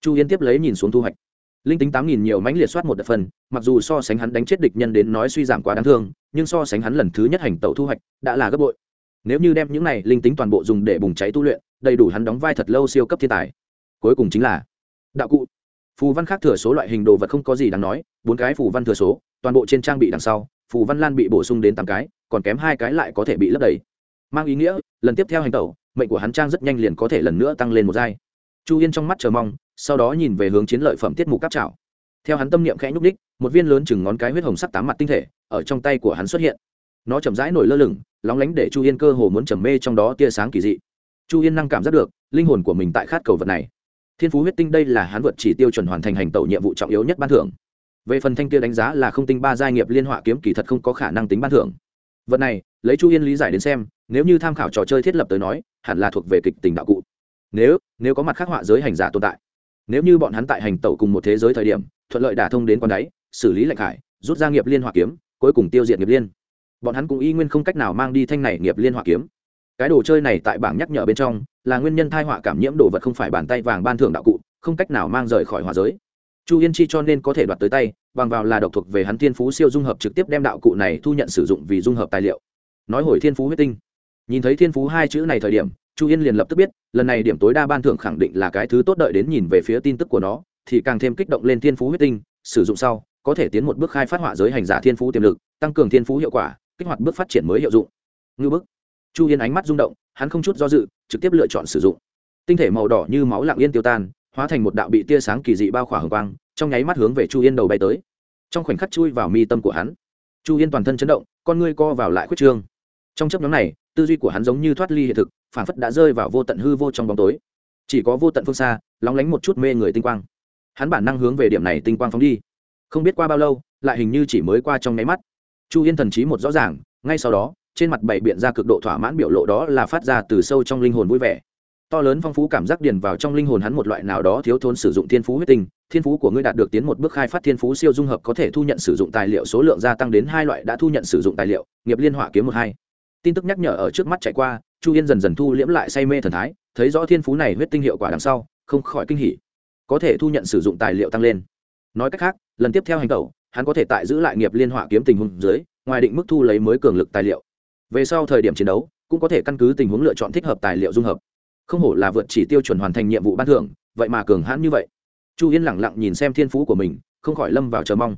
Chu yên tiếp lấy nhìn xuống thu hoạch. Linh tính tám nghìn nhiều mãnh liệt soát một đợt phần, mặc dù so sánh hắn đánh chết địch nhân đến nói suy giảm quá đáng thương, nhưng so sánh hắn lần thứ nhất hành tẩu thu hoạch, đã là gấp bội. Nếu như đem những này linh tính toàn bộ dùng để bùng cháy tu luyện, đầy đủ hắn đóng vai thật lâu siêu cấp thiên tài. Cuối cùng chính là đạo cụ phù văn khác thừa số loại hình đồ vật không có gì đáng nói, bốn cái phù văn thừa số, toàn bộ trên trang bị đằng sau, phù văn lan bị bổ sung đến tám cái, còn kém hai cái lại có thể bị lấp đầy. Mang ý nghĩa, lần tiếp theo hành tẩu, mệnh của hắn trang rất nhanh liền có thể lần nữa tăng lên một giai. Chu yên trong mắt chờ mong, sau đó nhìn về hướng chiến lợi phẩm tiết mục cáp trào theo hắn tâm niệm khẽ nhúc đích một viên lớn chừng ngón cái huyết hồng sắc tám mặt tinh thể, ở trong tay của hắn xuất hiện. Nó chậm rãi nổi lơ lửng, lóng lánh để chu yên cơ hồ muốn trầm mê trong đó tia sáng kỳ dị. Chu yên năng cảm giác được, linh hồn của mình tại khát cầu vật này thiên phú huyết tinh đây là hắn vượt chỉ tiêu chuẩn hoàn thành hành tẩu nhiệm vụ trọng yếu nhất ban thưởng. Về phần thanh kia đánh giá là không tinh ba giai nghiệp liên họa kiếm kỳ thật không có khả năng tính ban thưởng. Vật này, lấy chu yên lý giải đến xem, nếu như tham khảo trò chơi thiết lập tới nói, hẳn là thuộc về kịch tình đạo cụ. Nếu nếu có mặt khác họa giới hành giả tồn tại, nếu như bọn hắn tại hành tẩu cùng một thế giới thời điểm, thuận lợi đả thông đến con đáy, xử lý lệch hải, rút ra nghiệp liên họa kiếm, cuối cùng tiêu diệt nghiệp liên. Bọn hắn cũng y nguyên không cách nào mang đi thanh này nghiệp liên họa kiếm cái đồ chơi này tại bảng nhắc nhở bên trong là nguyên nhân thai họa cảm nhiễm đồ vật không phải bàn tay vàng ban thưởng đạo cụ, không cách nào mang rời khỏi hòa giới. Chu yên chi cho nên có thể đoạt tới tay, bằng vào là độc thuộc về hắn thiên phú siêu dung hợp trực tiếp đem đạo cụ này thu nhận sử dụng vì dung hợp tài liệu. Nói hồi thiên phú huyết tinh. Nhìn thấy thiên phú hai chữ này thời điểm, chu yên liền lập tức biết, lần này điểm tối đa ban thưởng khẳng định là cái thứ tốt đợi đến nhìn về phía tin tức của nó, thì càng thêm kích động lên thiên phú huyết tinh, sử dụng sau, có thể tiến một bước khai phát họa giới hành giả thiên phú tiềm lực, tăng cường thiên phú hiệu quả, kích hoạt bước phát triển mới hiệu dụng. Ngư bức chu yên ánh mắt rung động, hắn không chút do dự, trực tiếp lựa chọn sử dụng. Tinh thể màu đỏ như máu lặng yên tiêu tan, hóa thành một đạo bị tia sáng kỳ dị bao khỏa hồng quang, trong nháy mắt hướng về chu yên đầu bay tới. Trong khoảnh khắc chui vào mi tâm của hắn, chu yên toàn thân chấn động, con ngươi co vào lại khuyết trương. Trong chấp nhóm này, tư duy của hắn giống như thoát ly hiện thực, phản phất đã rơi vào vô tận hư vô trong bóng tối. Chỉ có vô tận phương xa, lóng lánh một chút mê người tinh quang. Hắn bản năng hướng về điểm này tinh quang phóng đi. Không biết qua bao lâu, lại hình như chỉ mới qua trong nháy mắt. Chu yên thần trí một rõ ràng, ngay sau đó trên mặt bảy biện ra cực độ thỏa mãn biểu lộ đó là phát ra từ sâu trong linh hồn vui vẻ. To lớn phong phú cảm giác điền vào trong linh hồn hắn một loại nào đó thiếu thốn sử dụng thiên phú huyết tinh. Thiên phú của ngươi đạt được tiến một bước khai phát thiên phú siêu dung hợp có thể thu nhận sử dụng tài liệu số lượng gia tăng đến hai loại đã thu nhận sử dụng tài liệu. Nghiệp liên họa kiếm một hai. Tin tức nhắc nhở ở trước mắt chạy qua, chu yên dần dần thu liễm lại say mê thần thái, thấy rõ thiên phú này huyết tinh hiệu quả đằng sau, không khỏi kinh hỉ. Có thể thu nhận sử dụng tài liệu tăng lên. Nói cách khác, lần tiếp theo hành tẩu hắn có thể tại giữ lại nghiệp liên họa kiếm tình huống dưới, ngoài định mức thu lấy mới cường lực tài liệu về sau thời điểm chiến đấu, cũng có thể căn cứ tình huống lựa chọn thích hợp tài liệu dung hợp. Không hổ là vượt chỉ tiêu chuẩn hoàn thành nhiệm vụ ban thưởng, vậy mà cường hãn như vậy. Chu yên lẳng lặng nhìn xem thiên phú của mình, không khỏi lâm vào chờ mong.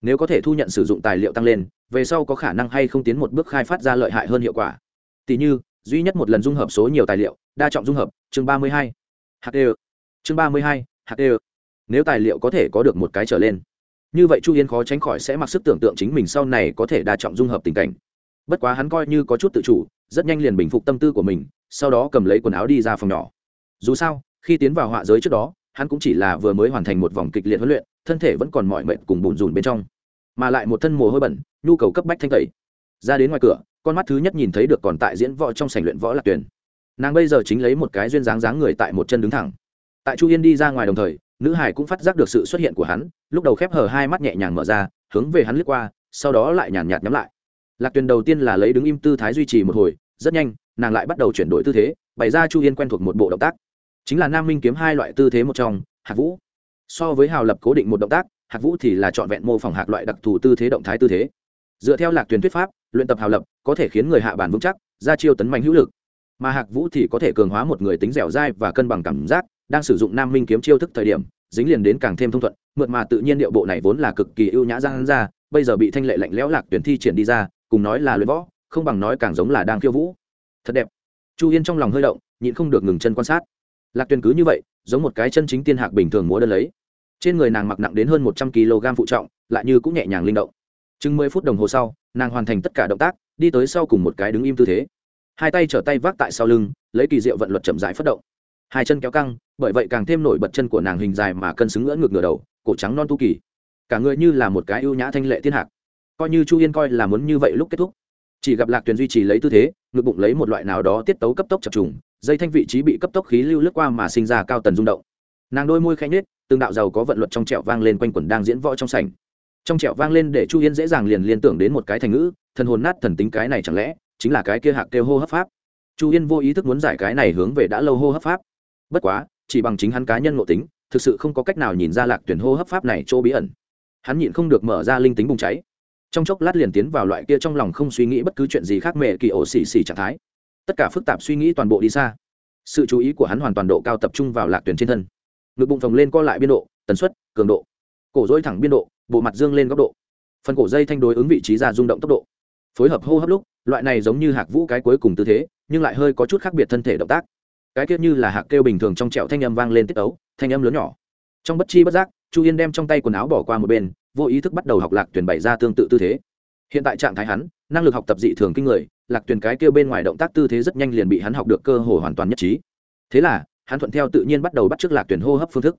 Nếu có thể thu nhận sử dụng tài liệu tăng lên, về sau có khả năng hay không tiến một bước khai phát ra lợi hại hơn hiệu quả. Tỷ như, duy nhất một lần dung hợp số nhiều tài liệu, đa trọng dung hợp, chương ba mươi hai. Hd chương ba mươi hai hd nếu tài liệu có thể có được một cái trở lên. Như vậy chu yên khó tránh khỏi sẽ mặc sức tưởng tượng chính mình sau này có thể đa trọng dung hợp tình cảnh bất quá hắn coi như có chút tự chủ, rất nhanh liền bình phục tâm tư của mình, sau đó cầm lấy quần áo đi ra phòng nhỏ. Dù sao, khi tiến vào họa giới trước đó, hắn cũng chỉ là vừa mới hoàn thành một vòng kịch liệt huấn luyện, thân thể vẫn còn mỏi mệt cùng bùn rùn bên trong. Mà lại một thân mồ hôi bẩn, nhu cầu cấp bách thanh tẩy. Ra đến ngoài cửa, con mắt thứ nhất nhìn thấy được còn tại diễn võ trong sảnh luyện võ lạc tuyển. Nàng bây giờ chính lấy một cái duyên dáng dáng người tại một chân đứng thẳng. Tại chu yên đi ra ngoài đồng thời, nữ hải cũng phát giác được sự xuất hiện của hắn, lúc đầu khép hờ hai mắt nhẹ nhàng mở ra, hướng về hắn lướt qua, sau đó lại nhàn nhạt nhắm lại lạc tuyền đầu tiên là lấy đứng im tư thái duy trì một hồi, rất nhanh, nàng lại bắt đầu chuyển đổi tư thế, bày ra chu yên quen thuộc một bộ động tác. Chính là nam minh kiếm hai loại tư thế một trong, hạc vũ. So với hào lập cố định một động tác, hạc vũ thì là trọn vẹn mô phỏng hạc loại đặc thù tư thế động thái tư thế. Dựa theo lạc tuyển thuyết pháp, luyện tập hào lập có thể khiến người hạ bản vững chắc, ra chiêu tấn mạnh hữu lực. Mà hạc vũ thì có thể cường hóa một người tính dẻo dai và cân bằng cảm giác, đang sử dụng nam minh kiếm chiêu thức thời điểm, dính liền đến càng thêm thông thuận, mượt mà tự nhiên điệu bộ này vốn là cực kỳ ưu nhã giang ra, bây giờ bị thanh lệ lạnh lẽo lạc tuyển thi triển đi ra cùng nói là luyện võ, không bằng nói càng giống là đang khiêu vũ. Thật đẹp. Chu yên trong lòng hơi động, nhịn không được ngừng chân quan sát. Lạc tuyền cứ như vậy, giống một cái chân chính tiên hạc bình thường múa đơn lấy. Trên người nàng mặc nặng đến hơn một trăm kg phụ trọng, lại như cũng nhẹ nhàng linh động. Chừng mười phút đồng hồ sau, nàng hoàn thành tất cả động tác, đi tới sau cùng một cái đứng im tư thế. Hai tay trở tay vác tại sau lưng, lấy kỳ diệu vận luật chậm rãi phát động. Hai chân kéo căng, bởi vậy càng thêm nổi bật chân của nàng hình dài mà cân xứng ngỡ ngược ngửa đầu, cổ trắng non tu kỳ. Cả người như là một cái ưu nhã thanh lệ thiên hạc coi như chu yên coi là muốn như vậy lúc kết thúc. Chỉ gặp lạc tuyền duy trì lấy tư thế, ngực bụng lấy một loại nào đó tiết tấu cấp tốc chập trùng, dây thanh vị trí bị cấp tốc khí lưu lướt qua mà sinh ra cao tần rung động. Nàng đôi môi khẽ nhết tương đạo giàu có vận luật trong trẹo vang lên quanh quần đang diễn võ trong sảnh. Trong trẹo vang lên để chu yên dễ dàng liền liên tưởng đến một cái thành ngữ, thần hồn nát thần tính cái này chẳng lẽ chính là cái kia hạc kêu hô hấp pháp? Chu yên vô ý thức muốn giải cái này hướng về đã lâu hô hấp pháp. Bất quá, chỉ bằng chính hắn cá nhân ngộ tính, thực sự không có cách nào nhìn ra lạc tuyển hô hấp pháp này chỗ bí ẩn. Hắn nhịn không được mở ra linh tính bùng cháy trong chốc lát liền tiến vào loại kia trong lòng không suy nghĩ bất cứ chuyện gì khác mẹ kỳ ổ xì xì trạng thái. Tất cả phức tạp suy nghĩ toàn bộ đi xa. Sự chú ý của hắn hoàn toàn độ cao tập trung vào lạc tuyển trên thân. Ngực bụng phồng lên co lại biên độ, tần suất, cường độ. Cổ dối thẳng biên độ, bộ mặt dương lên góc độ. Phần cổ dây thanh đối ứng vị trí ra rung động tốc độ. Phối hợp hô hấp lúc, loại này giống như hạc vũ cái cuối cùng tư thế, nhưng lại hơi có chút khác biệt thân thể động tác. Cái tiết như là hạc kêu bình thường trong trẹo thanh âm vang lên tiết ấu thanh âm lớn nhỏ. Trong bất chi bất giác, chu yên đem trong tay quần áo bỏ qua một bên vô ý thức bắt đầu học lạc tuyển bày ra tương tự tư thế. Hiện tại trạng thái hắn, năng lực học tập dị thường kinh người, lạc tuyển cái kêu bên ngoài động tác tư thế rất nhanh liền bị hắn học được cơ hồ hoàn toàn nhất trí. Thế là, hắn thuận theo tự nhiên bắt đầu bắt t r ư ớ c lạc tuyển hô hấp phương thức.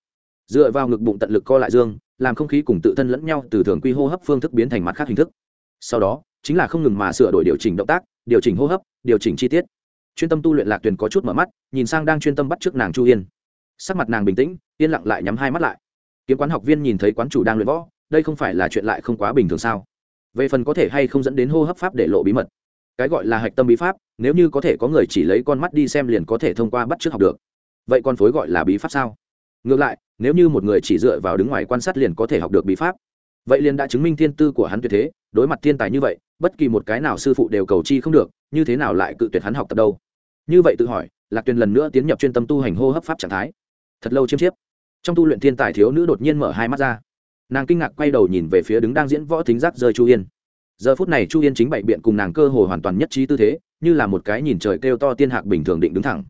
Dựa vào ngực bụng tận lực co lại dương, làm không khí cùng tự thân lẫn nhau từ thường quy hô hấp phương thức biến thành mặt khác hình thức. Sau đó, chính là không ngừng mà sửa đổi điều chỉnh động tác, điều chỉnh hô hấp, điều chỉnh chi tiết. Chuyên tâm tu luyện lạc tuyển có chút mở mắt, nhìn sang đang chuyên tâm bắt trước nàng chu yên. Sắc mặt nàng bình tĩnh, yên lặng lại nhắm hai mắt lại. Kiếm quán học viên nhìn thấy quán chủ đang luyện võ đây không phải là chuyện lại không quá bình thường sao? Về phần có thể hay không dẫn đến hô hấp pháp để lộ bí mật. Cái gọi là hạch tâm bí pháp, nếu như có thể có người chỉ lấy con mắt đi xem liền có thể thông qua bắt trước học được. Vậy con phối gọi là bí pháp sao? Ngược lại, nếu như một người chỉ dựa vào đứng ngoài quan sát liền có thể học được bí pháp. Vậy liền đã chứng minh thiên tư của hắn tuyệt thế, đối mặt thiên tài như vậy, bất kỳ một cái nào sư phụ đều cầu chi không được, như thế nào lại cự tuyệt hắn học tập đâu? Như vậy tự hỏi, lạc tuyền lần nữa tiến nhập chuyên tâm tu hành hô hấp pháp trạng thái. Thật lâu chiêm chiếp. Trong tu luyện thiên tài thiếu nữ đột nhiên mở hai mắt ra nàng kinh ngạc quay đầu nhìn về phía đứng đang diễn võ thính giác rơi chu yên. Giờ phút này chu yên chính bậy biện cùng nàng cơ hồ hoàn toàn nhất trí tư thế, như là một cái nhìn trời kêu to tiên hạc bình thường định đứng thẳng.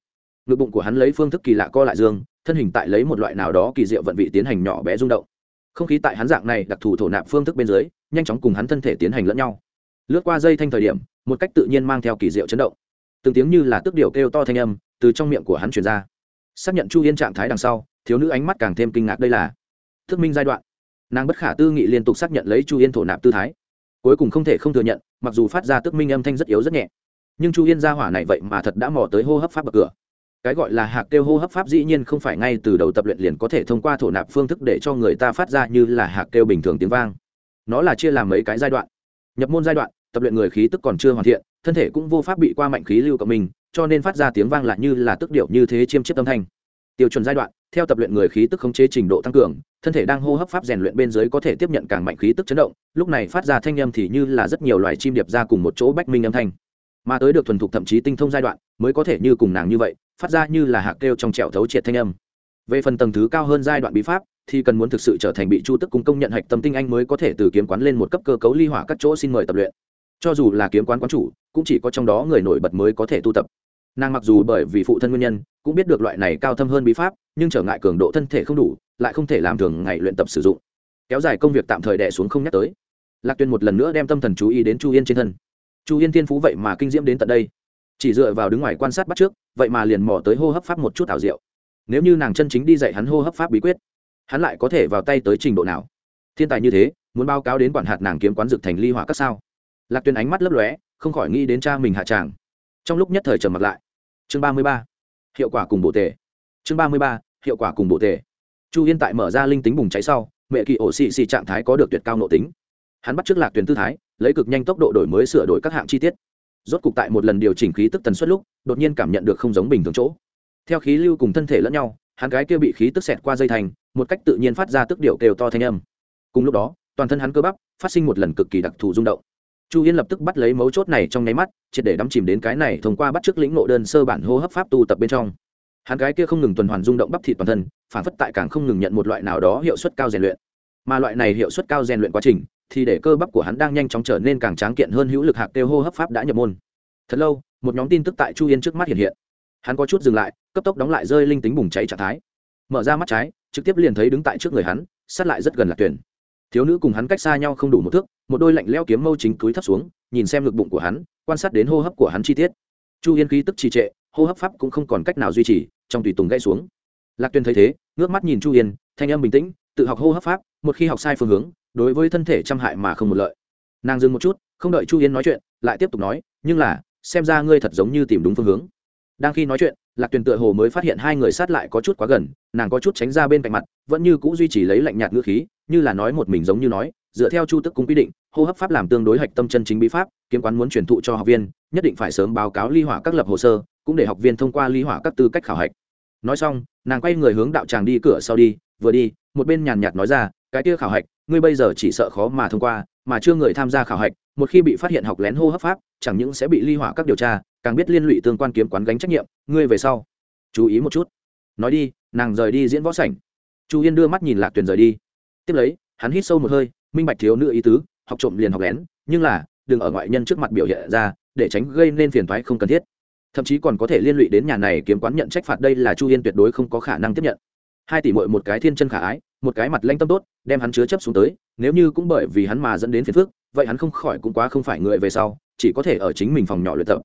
Ngực bụng của hắn lấy phương thức kỳ lạ co lại dương, thân hình tại lấy một loại nào đó kỳ diệu vận vị tiến hành nhỏ bé rung động. Không khí tại hắn dạng này đặc thù thổ nạp phương thức bên dưới, nhanh chóng cùng hắn thân thể tiến hành lẫn nhau. Lướt qua dây thanh thời điểm, một cách tự nhiên mang theo kỳ diệu chấn động. Từng tiếng như là tức điệu kêu to thanh âm, từ trong miệng của hắn truyền ra. Xác nhận chu yên trạng thái đằng sau, thiếu nữ ánh mắt càng thêm kinh ngạc đây là thức minh giai đoạn nàng bất khả tư nghị liên tục xác nhận lấy chu yên thổ nạp tư thái. Cuối cùng không thể không thừa nhận, mặc dù phát ra tức minh âm thanh rất yếu rất nhẹ. Nhưng chu yên gia hỏa này vậy mà thật đã mò tới hô hấp pháp bậc cửa. Cái gọi là hạc kêu hô hấp pháp dĩ nhiên không phải ngay từ đầu tập luyện liền có thể thông qua thổ nạp phương thức để cho người ta phát ra như là hạc kêu bình thường tiếng vang. Nó là chia làm mấy cái giai đoạn. Nhập môn giai đoạn, tập luyện người khí tức còn chưa hoàn thiện, thân thể cũng vô pháp bị qua mạnh khí lưu cộng mình, cho nên phát ra tiếng vang lại như là tức điệu như thế chiêm chiếp âm thanh tiêu chuẩn giai đoạn, theo tập luyện người khí tức khống chế trình độ tăng cường, thân thể đang hô hấp pháp rèn luyện bên dưới có thể tiếp nhận càng mạnh khí tức chấn động, lúc này phát ra thanh âm thì như là rất nhiều loài chim điệp ra cùng một chỗ bách minh âm thanh. Mà tới được thuần thục thậm chí tinh thông giai đoạn, mới có thể như cùng nàng như vậy, phát ra như là hạc kêu trong trẹo thấu triệt thanh âm. Về phần tầng thứ cao hơn giai đoạn bí pháp, thì cần muốn thực sự trở thành bị chu tức cung công nhận hạch tâm tinh anh mới có thể từ kiếm quán lên một cấp cơ cấu ly hỏa các chỗ xin mời tập luyện. Cho dù là kiếm quán quán chủ, cũng chỉ có trong đó người nổi bật mới có thể tu tập nàng mặc dù bởi vì phụ thân nguyên nhân, cũng biết được loại này cao thâm hơn bí pháp, nhưng trở ngại cường độ thân thể không đủ, lại không thể làm thường ngày luyện tập sử dụng. Kéo dài công việc tạm thời đẻ xuống không nhắc tới. Lạc Tuyên một lần nữa đem tâm thần chú ý đến chu yên trên thân. Chu yên thiên phú vậy mà kinh diễm đến tận đây. Chỉ dựa vào đứng ngoài quan sát bắt trước, vậy mà liền mò tới hô hấp pháp một chút ảo diệu. Nếu như nàng chân chính đi dạy hắn hô hấp pháp bí quyết, hắn lại có thể vào tay tới trình độ nào? Thiên tài như thế, muốn báo cáo đến quản hạt nàng kiếm quán dược thành ly hỏa các sao? Lạc Tuyên ánh mắt lấp lóe, không khỏi nghĩ đến cha mình hạ tràng trong lúc nhất thời trầm mặt lại. Chương ba mươi ba. Hiệu quả cùng bộ tề. Chương ba mươi ba. Hiệu quả cùng bộ tề. Chu yên tại mở ra linh tính bùng cháy sau, mẹ kỳ ổ xị xị trạng thái có được tuyệt cao nộ tính. Hắn bắt t r ư ớ c lạc tuyển tư thái, lấy cực nhanh tốc độ đổi mới sửa đổi các hạng chi tiết. Rốt cục tại một lần điều chỉnh khí tức tần suất lúc, đột nhiên cảm nhận được không giống bình thường chỗ. Theo khí lưu cùng thân thể lẫn nhau, hắn gái kia bị khí tức xẹt qua dây thành, một cách tự nhiên phát ra tức điệu kêu to thanh âm. Cùng lúc đó, toàn thân hắn cơ bắp, phát sinh một lần cực kỳ đặc thù rung động chu yên lập tức bắt lấy mấu chốt này trong nháy mắt, triệt để đắm chìm đến cái này thông qua bắt chước lĩnh nộ đơn sơ bản hô hấp pháp tu tập bên trong. Hắn cái kia không ngừng tuần hoàn rung động bắp thịt toàn thân, phản phất tại càng không ngừng nhận một loại nào đó hiệu suất cao rèn luyện. Mà loại này hiệu suất cao rèn luyện quá trình, thì để cơ bắp của hắn đang nhanh chóng trở nên càng tráng kiện hơn hữu lực hạc tiêu hô hấp pháp đã nhập môn. Thật lâu, một nhóm tin tức tại chu yên trước mắt hiện hiện. Hắn có chút dừng lại, cấp tốc đóng lại rơi linh tính bùng cháy trạng thái. Mở ra mắt trái, trực tiếp liền thấy đứng tại trước người hắn, sát lại rất gần lạc tuyển thiếu nữ cùng hắn cách xa nhau không đủ một thước, một đôi lạnh leo kiếm mâu chính túi thấp xuống, nhìn xem ngực bụng của hắn, quan sát đến hô hấp của hắn chi tiết. Chu yên khí tức trì trệ, hô hấp pháp cũng không còn cách nào duy trì, trong tùy tùng gãy xuống. Lạc tuyên thấy thế, ngước mắt nhìn chu yên, thanh âm bình tĩnh, tự học hô hấp pháp, một khi học sai phương hướng, đối với thân thể trăm hại mà không một lợi. Nàng dừng một chút, không đợi chu yên nói chuyện, lại tiếp tục nói, nhưng là, xem ra ngươi thật giống như tìm đúng phương hướng. Đang khi nói chuyện, lạc tuyền tựa hồ mới phát hiện hai người sát lại có chút quá gần, nàng có chút tránh ra bên cạnh mặt, vẫn như c ũ duy trì lấy lạnh nhạt ngữ khí như là nói một mình giống như nói, dựa theo chu tức cung quy định, hô hấp pháp làm tương đối hạch tâm chân chính bí pháp, kiếm quán muốn truyền thụ cho học viên, nhất định phải sớm báo cáo ly hỏa các lập hồ sơ, cũng để học viên thông qua ly hỏa các tư cách khảo hạch. Nói xong, nàng quay người hướng đạo tràng đi cửa sau đi, vừa đi, một bên nhàn nhạt nói ra, cái kia khảo hạch, ngươi bây giờ chỉ sợ khó mà thông qua, mà chưa người tham gia khảo hạch, một khi bị phát hiện học lén hô hấp pháp, chẳng những sẽ bị ly hỏa các điều tra, càng biết liên lụy tương quan kiếm quán gánh trách nhiệm, ngươi về sau. Chú ý một chút. Nói đi, nàng rời đi diễn võ sảnh. Chu yên đưa mắt nhìn lạc tuyền rời đi tiếp lấy, hắn hít sâu một hơi, minh bạch thiếu nữ ý tứ, học trộm liền học lén, nhưng là, đừng ở ngoại nhân trước mặt biểu hiện ra, để tránh gây nên phiền thoái không cần thiết. Thậm chí còn có thể liên lụy đến nhà này kiếm quán nhận trách phạt đây là chu yên tuyệt đối không có khả năng tiếp nhận. Hai tỷ mội một cái thiên chân khả ái, một cái mặt lanh tâm tốt, đem hắn chứa chấp xuống tới, nếu như cũng bởi vì hắn mà dẫn đến phiền phức, vậy hắn không khỏi cũng quá không phải người về sau, chỉ có thể ở chính mình phòng nhỏ luyện tập.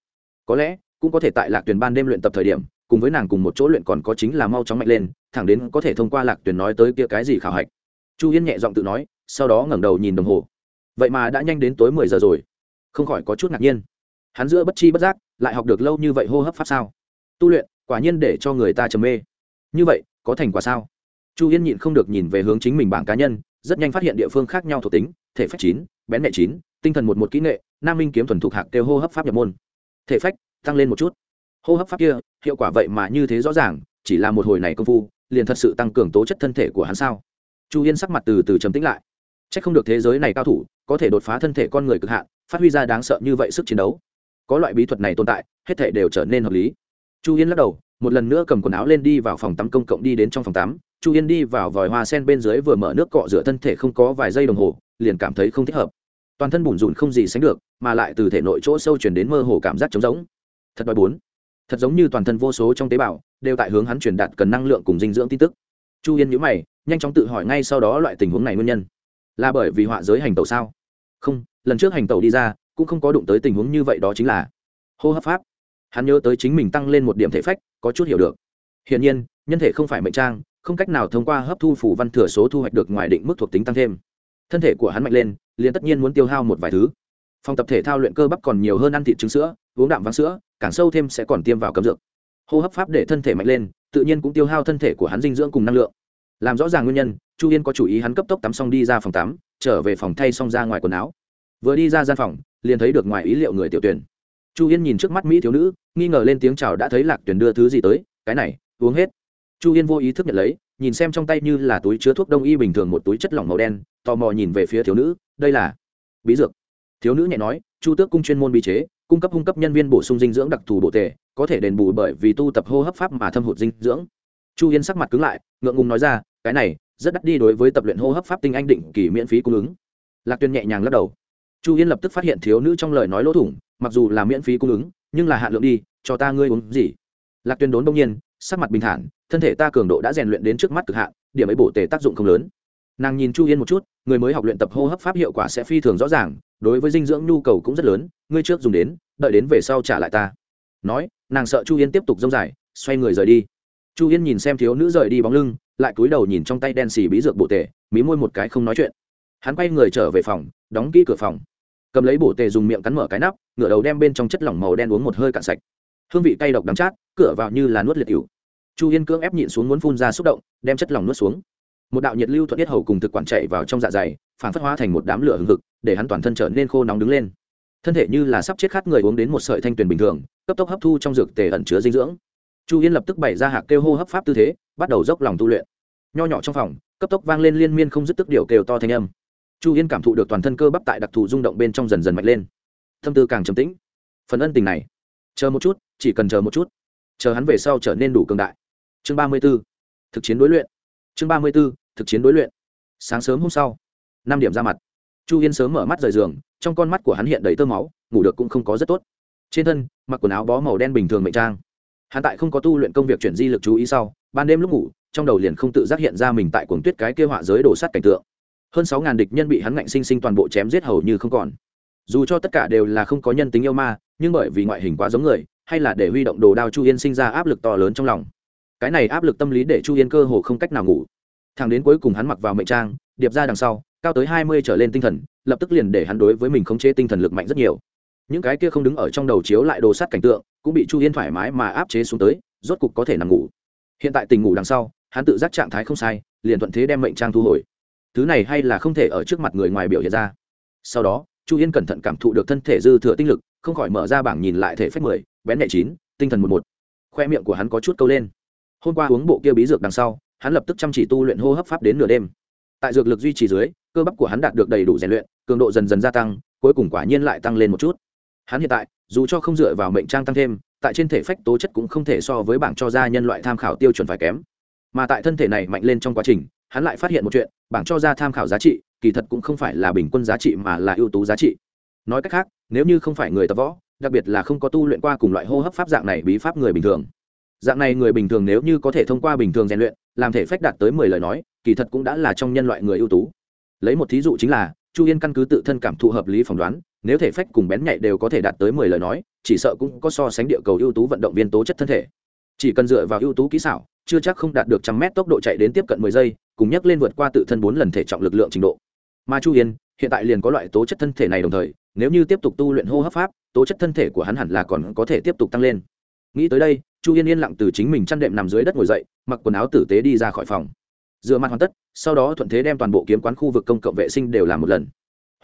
Có lẽ, cũng có thể tại lạc tuyển ban đêm luyện tập thời điểm, cùng với nàng cùng một chỗ luyện còn có chính là mau chóng mạnh lên, thẳng đến có thể thông qua lạc tuyển nói tới kia cái gì khảo hạch chu yên nhẹ giọng tự nói, sau đó ngẩng đầu nhìn đồng hồ. Vậy mà đã nhanh đến tối mười giờ rồi. Không khỏi có chút ngạc nhiên. Hắn giữa bất chi bất giác, lại học được lâu như vậy hô hấp pháp sao? Tu luyện, quả nhiên để cho người ta trầm mê. Như vậy, có thành quả sao? Chu yên nhịn không được nhìn về hướng chính mình bảng cá nhân, rất nhanh phát hiện địa phương khác nhau thuộc tính, thể phách chín, bén mẹ chín, tinh thần một một kỹ nghệ, nam minh kiếm thuần thục hạc kêu hô hấp pháp nhập môn. Thể phách, tăng lên một chút. Hô hấp pháp kia, hiệu quả vậy mà như thế rõ ràng, chỉ là một hồi này công phu, liền thật sự tăng cường tố chất thân thể của hắn sao? Chu yên sắc mặt từ từ trầm tĩnh lại. C h ắ c không được thế giới này cao thủ, có thể đột phá thân thể con người cực hạn, phát huy ra đáng sợ như vậy sức chiến đấu. Có loại bí thuật này tồn tại, hết thể đều trở nên hợp lý. Chu yên lắc đầu, một lần nữa cầm quần áo lên đi vào phòng tắm công cộng đi đến trong phòng tắm. Chu yên đi vào vòi hoa sen bên dưới vừa mở nước cọ rửa thân thể không có vài giây đồng hồ, liền cảm thấy không thích hợp. Toàn thân bùn rùn không gì sánh được, mà lại từ thể nội chỗ sâu chuyển đến mơ hồ cảm giác trống rỗng. Thật đói bốn thật giống như toàn thân vô số trong tế bào, đều tại hướng hắn truyền đạt cần năng lượng cùng dinh dưỡng tin tức chu yên nhữ mày, nhanh chóng tự hỏi ngay sau đó loại tình huống này nguyên nhân. Là bởi vì họa giới hành tẩu sao? Không, lần trước hành tẩu đi ra, cũng không có đụng tới tình huống như vậy đó chính là hô hấp pháp. Hắn nhớ tới chính mình tăng lên một điểm thể phách, có chút hiểu được. Hiển nhiên, nhân thể không phải mệnh trang, không cách nào thông qua hấp thu phủ văn thừa số thu hoạch được ngoài định mức thuộc tính tăng thêm. Thân thể của hắn mạnh lên, liền tất nhiên muốn tiêu hao một vài thứ. Phòng tập thể thao luyện cơ bắp còn nhiều hơn ăn thịt trứng sữa, uống đạm vắng sữa, càng sâu thêm sẽ còn tiêm vào cấm dược. Hô hấp pháp để thân thể mạnh lên, tự nhiên cũng tiêu hao thân thể của hắn dinh dưỡng cùng năng lượng làm rõ ràng nguyên nhân, chu yên có chủ ý hắn cấp tốc tắm xong đi ra phòng tắm, trở về phòng thay xong ra ngoài quần áo. Vừa đi ra gian phòng, liền thấy được ngoài ý liệu người tiểu tuyển. Chu yên nhìn trước mắt mỹ thiếu nữ, nghi ngờ lên tiếng chào đã thấy lạc tuyển đưa thứ gì tới, cái này, uống hết. Chu yên vô ý thức nhận lấy, nhìn xem trong tay như là túi chứa thuốc đông y bình thường một túi chất lỏng màu đen, tò mò nhìn về phía thiếu nữ, đây là bí dược. Thiếu nữ nhẹ nói, chu tước cung chuyên môn bí chế, cung cấp cung cấp nhân viên bổ sung dinh dưỡng đặc thù bộ tề có thể đền bù bởi vì tu tập hô hấp pháp mà thâm hụt dinh dưỡng chu yên sắc mặt cứng lại, ngượng ngùng nói ra, cái này, rất đắt đi đối với tập luyện hô hấp pháp tinh anh định kỳ miễn phí cung ứng. Lạc tuyên nhẹ nhàng lắc đầu. Chu yên lập tức phát hiện thiếu nữ trong lời nói lỗ thủng, mặc dù là miễn phí cung ứng, nhưng là hạn lượng đi, cho ta ngươi uống gì? Lạc tuyên đốn đông nhiên, sắc mặt bình thản, thân thể ta cường độ đã rèn luyện đến trước mắt cực hạn, điểm ấy bổ tề tác dụng không lớn. Nàng nhìn chu yên một chút, người mới học luyện tập hô hấp pháp hiệu quả sẽ phi thường rõ ràng, đối với dinh dưỡng nhu cầu cũng rất lớn, ngươi trước dùng đến, đợi đến về sau trả lại ta. Nói, nàng sợ chu yên tiếp tục dông dài, xoay người rời đi chu yên nhìn xem thiếu nữ rời đi bóng lưng, lại cúi đầu nhìn trong tay đen xì bí dược bộ tề, mí môi một cái không nói chuyện. Hắn quay người trở về phòng, đóng kỹ cửa phòng. Cầm lấy bộ tề dùng miệng cắn mở cái nắp, ngửa đầu đem bên trong chất lỏng màu đen uống một hơi cạn sạch. Hương vị cay độc đắng chát, cửa vào như là nuốt liệt cựu chu yên cưỡng ép nhịn xuống muốn phun ra xúc động, đem chất lỏng nuốt xuống. Một đạo nhiệt lưu thuận tiết hầu cùng thực quản chạy vào trong dạ dày, phản phất hóa thành một đám lửa hừng hực, để hắn toàn thân trở nên khô nóng đứng lên. Thân thể như là sắp chết khát người uống đến một sợi thanh tuyền bình thường, cấp tốc hấp thu trong dược tề ẩn chứa dinh dưỡng chu yên lập tức bày ra hạc kêu hô hấp pháp tư thế, bắt đầu dốc lòng tu luyện. Nho nhỏ trong phòng, cấp tốc vang lên liên miên không dứt tức điều kêu to thanh âm. Chu yên cảm thụ được toàn thân cơ bắp tại đặc thù rung động bên trong dần dần mạnh lên. Tâm tư càng trầm tĩnh. Phần ân tình này, chờ một chút, chỉ cần chờ một chút. Chờ hắn về sau trở nên đủ cường đại. Chương ba mươi b ố thực chiến đối luyện. Chương ba mươi b ố thực chiến đối luyện. Sáng sớm hôm sau, năm điểm ra mặt. Chu yên sớm mở mắt rời giường, trong con mắt của hắn hiện đầy tơ máu, ngủ được cũng không có rất tốt. Trên thân, mặc quần áo bó màu đen bình thường mệnh trang hắn tại không có tu luyện công việc chuyển di lực chú ý sau, ban đêm lúc ngủ, trong đầu liền không tự giác hiện ra mình tại cuồng tuyết cái kêu họa giới đổ sát cảnh tượng. Hơn sáu ngàn địch nhân bị hắn ngạnh sinh sinh toàn bộ chém giết hầu như không còn. Dù cho tất cả đều là không có nhân tính yêu ma, nhưng bởi vì ngoại hình quá giống người, hay là để huy động đồ đao chu yên sinh ra áp lực to lớn trong lòng. Cái này áp lực tâm lý để chu yên cơ hồ không cách nào ngủ. Thằng đến cuối cùng hắn mặc vào mệnh trang, điệp ra đằng sau, cao tới hai mươi trở lên tinh thần, lập tức liền để hắn đối với mình khống chế tinh thần lực mạnh rất nhiều những cái kia không đứng ở trong đầu chiếu lại đồ sắt cảnh tượng, cũng bị chu yên thoải mái mà áp chế xuống tới, rốt cục có thể nằm ngủ. Hiện tại tình ngủ đằng sau, hắn tự giác trạng thái không sai, liền thuận thế đem mệnh trang thu hồi. Thứ này hay là không thể ở trước mặt người ngoài biểu hiện ra. Sau đó, chu yên cẩn thận cảm thụ được thân thể dư thừa tinh lực, không khỏi mở ra bảng nhìn lại thể phép mười, bén nhẹ chín, tinh thần một một. Khoe miệng của hắn có chút câu lên. Hôm qua uống bộ kia bí dược đằng sau, hắn lập tức chăm chỉ tu luyện hô hấp pháp đến nửa đêm. Tại dược lực duy trì dưới, cơ bắp của hắn đạt được đầy đủ rèn luyện, cường độ dần dần gia tăng, cuối cùng quả nhiên lại tăng lên một chút hắn hiện tại, dù cho không dựa vào mệnh trang tăng thêm, tại trên thể phách tố chất cũng không thể so với bảng cho ra nhân loại tham khảo tiêu chuẩn phải kém. Mà tại thân thể này mạnh lên trong quá trình, hắn lại phát hiện một chuyện, bảng cho ra tham khảo giá trị, kỳ thật cũng không phải là bình quân giá trị mà là ưu tú giá trị. Nói cách khác, nếu như không phải người tập võ, đặc biệt là không có tu luyện qua cùng loại hô hấp pháp dạng này bí pháp người bình thường. Dạng này người bình thường nếu như có thể thông qua bình thường rèn luyện, làm thể phách đạt tới mười lời nói, kỳ thật cũng đã là trong nhân loại người ưu tú. Lấy một thí dụ chính là chu yên căn cứ tự thân cảm thụ hợp lý phỏng đoán, nếu thể phách cùng bén nhạy đều có thể đạt tới mười lời nói, chỉ sợ cũng có so sánh địa cầu ưu tú vận động viên tố chất thân thể. Chỉ cần dựa vào ưu tú kỹ xảo, chưa chắc không đạt được trăm mét tốc độ chạy đến tiếp cận mười giây, cùng nhắc lên vượt qua tự thân bốn lần thể trọng lực lượng trình độ. Mà chu yên, hiện tại liền có loại tố chất thân thể này đồng thời, nếu như tiếp tục tu luyện hô hấp pháp, tố chất thân thể của hắn hẳn là còn có thể tiếp tục tăng lên. Nghĩ tới đây, chu yên yên lặng từ chính mình chăn đệm nằm dưới đất ngồi dậy, mặc quần áo tử tế đi ra khỏi phòng dựa mặt hoàn tất, sau đó thuận thế đem toàn bộ kiếm quán khu vực công cộng vệ sinh đều làm một lần.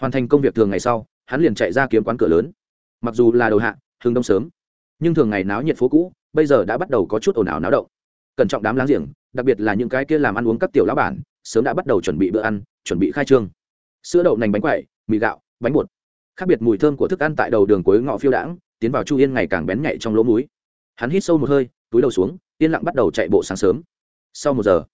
Hoàn thành công việc thường ngày sau, hắn liền chạy ra kiếm quán cửa lớn. Mặc dù là đầu hạ hương đông sớm, nhưng thường ngày náo nhiệt phố cũ, bây giờ đã bắt đầu có chút ồn ào náo động. Cẩn trọng đám láng giềng, đặc biệt là những cái kia làm ăn uống các tiểu lão bản, sớm đã bắt đầu chuẩn bị bữa ăn, chuẩn bị khai trương. Sữa đậu nành bánh quậy, mì gạo, bánh bột. Khác biệt mùi thơm của thức ăn tại đầu đường cuối ngõ phiêu đãng, tiến vào chu yên ngày càng bén nhạy trong lỗ múi hắn hít sâu một hơi, túi đầu xuống, yên lặng bắt đầu chạy bộ sáng sớm. Sau một giờ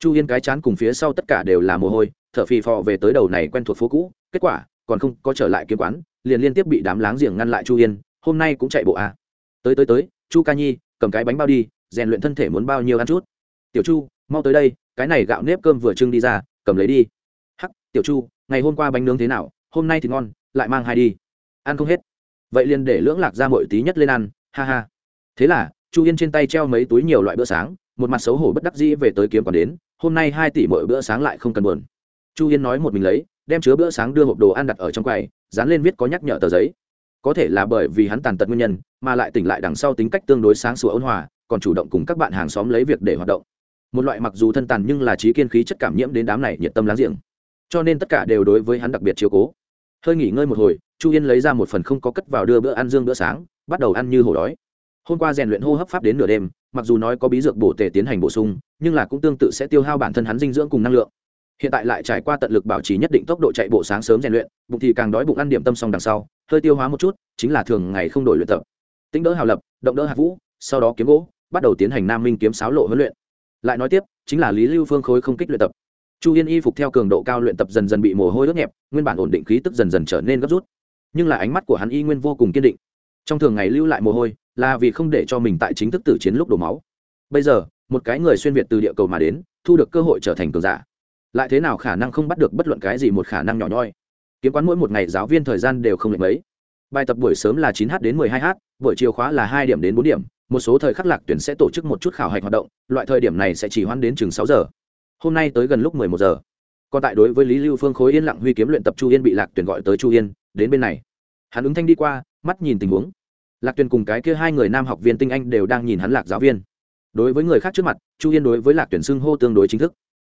chu yên cái chán cùng phía sau tất cả đều là mồ hôi, thở phì phò về tới đầu này quen thuộc phố cũ, kết quả, còn không có trở lại kiếm quán, liền liên tiếp bị đám láng giềng ngăn lại chu yên, hôm nay cũng chạy bộ à. tới tới tới, chu ca nhi, cầm cái bánh bao đi, rèn luyện thân thể muốn bao nhiêu ăn chút. Tiểu chu, mau tới đây, cái này gạo nếp cơm vừa trưng đi ra, cầm lấy đi. Hắc, tiểu chu, ngày hôm qua bánh nướng thế nào, hôm nay thì ngon, lại mang hai đi. Ăn không hết. Vậy liền để lưỡng lạc ra mọi tí nhất lên ăn, ha ha. Thế là, chu yên trên tay treo mấy túi nhiều loại bữa sáng, một mặt xấu hổ bất đắc dĩ về tới kiếm còn đến hôm nay hai tỷ mỗi bữa sáng lại không cần buồn. Chu yên nói một mình lấy, đem chứa bữa sáng đưa hộp đồ ăn đặt ở trong quầy, dán lên viết có nhắc nhở tờ giấy. Có thể là bởi vì hắn tàn tật nguyên nhân, mà lại tỉnh lại đằng sau tính cách tương đối sáng sủa ôn hòa, còn chủ động cùng các bạn hàng xóm lấy việc để hoạt động. Một loại mặc dù thân tàn nhưng là trí kiên khí chất cảm nhiễm đến đám này nhiệt tâm láng giềng. Cho nên tất cả đều đối với hắn đặc biệt chiếu cố. Hơi nghỉ ngơi một hồi, chu yên lấy ra một phần không có cất vào đưa bữa ăn dương bữa sáng, bắt đầu ăn như hổ đói hôm qua rèn luyện hô hấp pháp đến nửa đêm, mặc dù nói có bí dược bổ tề tiến hành bổ sung, nhưng là cũng tương tự sẽ tiêu hao bản thân hắn dinh dưỡng cùng năng lượng. Hiện tại lại trải qua tận lực bảo trì nhất định tốc độ chạy bộ sáng sớm rèn luyện, bụng thì càng đói bụng ăn điểm tâm xong đằng sau, hơi tiêu hóa một chút, chính là thường ngày không đổi luyện tập. Tính đỡ hào lập, động đỡ hạt vũ, sau đó kiếm gỗ, bắt đầu tiến hành nam minh kiếm sáo lộ huấn luyện. Lại nói tiếp, chính là lý lưu phương khối không kích luyện tập. Chu yên y phục theo cường độ cao luyện tập dần dần bị mồ hôi ướt nhẹp, nguyên bản ổn định khí tức dần dần trở nên gấp rút. Nhưng là ánh mắt của hắn y nguyên vô cùng kiên định. Trong thường ngày lưu lại mồ hôi là vì không để cho mình tại chính thức tử chiến lúc đổ máu. Bây giờ, một cái người xuyên việt từ địa cầu mà đến, thu được cơ hội trở thành cường giả. Lại thế nào khả năng không bắt được bất luận cái gì một khả năng nhỏ nhoi. Kiếm quán mỗi một ngày giáo viên thời gian đều không lệch mấy. Bài tập buổi sớm là 9 h đến 12 h buổi chiều khóa là hai điểm đến bốn điểm. Một số thời khắc lạc tuyển sẽ tổ chức một chút khảo hạch hoạt động, loại thời điểm này sẽ chỉ hoãn đến chừng sáu giờ. Hôm nay tới gần lúc 11 giờ. Còn tại đối với lý lưu phương khối yên lặng huy kiếm luyện tập chu yên bị lạc tuyển gọi tới chu yên, đến bên này. Hắn ứng thanh đi qua, mắt nhìn tình huống lạc tuyền cùng cái kia hai người nam học viên tinh anh đều đang nhìn hắn lạc giáo viên. Đối với người khác trước mặt, chu yên đối với lạc tuyển xưng hô tương đối chính thức.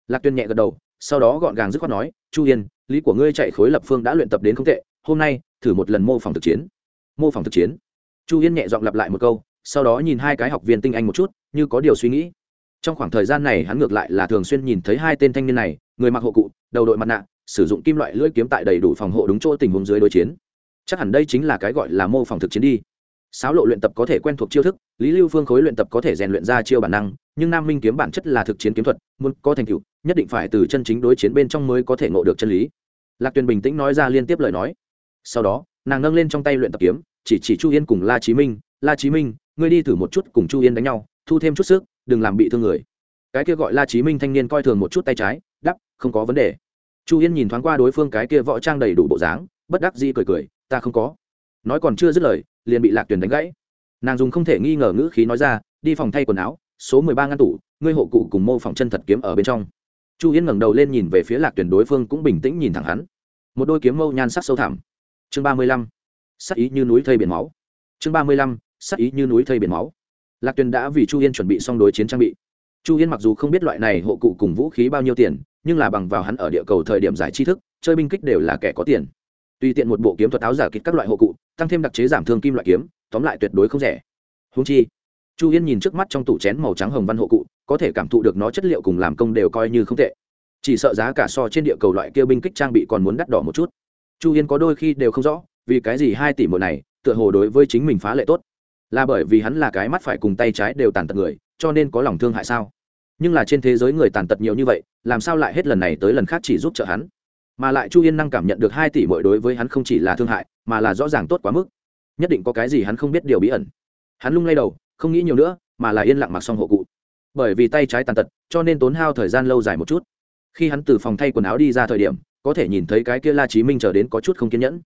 Lạc tuyển nhẹ gật đầu, sau đó gọn gàng dứt khoát nói, chu yên, lý của ngươi chạy khối lập phương đã luyện tập đến không tệ, hôm nay thử một lần mô phỏng thực chiến. Mô phỏng thực chiến. Chu yên nhẹ giọng lặp lại một câu, sau đó nhìn hai cái học viên tinh anh một chút, như có điều suy nghĩ. Trong khoảng thời gian này hắn ngược lại là thường xuyên nhìn thấy hai tên thanh niên này, người mặc hộ cụ, đầu đội mặt nạ, sử dụng kim loại lưỡi kiếm tại đầy đủ phòng hộ đúng chỗ tình huống dưới đối chiến. Chắc hẳn đây chính là cái gọi là mô phỏng thực chiến đi sáo lộ luyện tập có thể quen thuộc chiêu thức, lý lưu phương khối luyện tập có thể rèn luyện ra chiêu bản năng, nhưng nam minh kiếm bản chất là thực chiến kiếm thuật, muốn có thành tựu, nhất định phải từ chân chính đối chiến bên trong mới có thể ngộ được chân lý. Lạc tuyền bình tĩnh nói ra liên tiếp lời nói. Sau đó, nàng nâng lên trong tay luyện tập kiếm, chỉ chỉ chu yên cùng la chí minh, la chí minh, ngươi đi thử một chút cùng chu yên đánh nhau, thu thêm chút sức, đừng làm bị thương người. Cái kia gọi la chí minh thanh niên coi thường một chút tay trái đắp không có vấn đề. Chu yên nhìn thoáng qua đối phương cái kia võ trang đầy đủ bộ dáng, bất đắc dĩ cười cười, ta không có. Nói còn chưa dứt lời liền bị lạc tuyền đánh gãy. Nàng dùng không thể nghi ngờ ngữ khí nói ra, đi phòng thay quần áo, số mười ba ngăn tủ, ngươi hộ cụ cùng mô phỏng chân thật kiếm ở bên trong. Chu yên ngẩng đầu lên nhìn về phía lạc tuyển đối phương cũng bình tĩnh nhìn thẳng hắn. Một đôi kiếm mâu nhan sắc sâu thẳm. Chương ba mươi lăm, sắc ý như núi thây biển máu. Chương ba mươi lăm, sắc ý như núi thây biển máu. Lạc tuyền đã vì chu yên chuẩn bị xong đối chiến trang bị. Chu yên mặc dù không biết loại này hộ cụ cùng vũ khí bao nhiêu tiền, nhưng là bằng vào hắn ở địa cầu thời điểm giải tri thức, chơi binh kích đều là kẻ có tiền tùy tiện một bộ kiếm thuật áo giả kịch các loại hộ cụ, tăng thêm đặc chế giảm thương kim loại kiếm, tóm lại tuyệt đối không rẻ. Húng chi, chu yên nhìn trước mắt trong tủ chén màu trắng hồng văn hộ cụ, có thể cảm thụ được nó chất liệu cùng làm công đều coi như không tệ. Chỉ sợ giá cả so trên địa cầu loại kia binh kích trang bị còn muốn đắt đỏ một chút. Chu yên có đôi khi đều không rõ, vì cái gì hai tỷ một này, tựa hồ đối với chính mình phá lệ tốt. Là bởi vì hắn là cái mắt phải cùng tay trái đều tàn tật người, cho nên có lòng thương hại sao? Nhưng là trên thế giới người tàn tật nhiều như vậy, làm sao lại hết lần này tới lần khác chỉ giúp trợ hắn? Mà lại chu yên năng cảm nhận được hai tỷ mọi đối với hắn không chỉ là thương hại, mà là rõ ràng tốt quá mức. Nhất định có cái gì hắn không biết điều bí ẩn. Hắn lung lay đầu, không nghĩ nhiều nữa, mà là yên lặng mặc xong hộ cụ. Bởi vì tay trái tàn tật, cho nên tốn hao thời gian lâu dài một chút. Khi hắn từ phòng thay quần áo đi ra thời điểm, có thể nhìn thấy cái kia la chí minh chờ đến có chút không kiên nhẫn.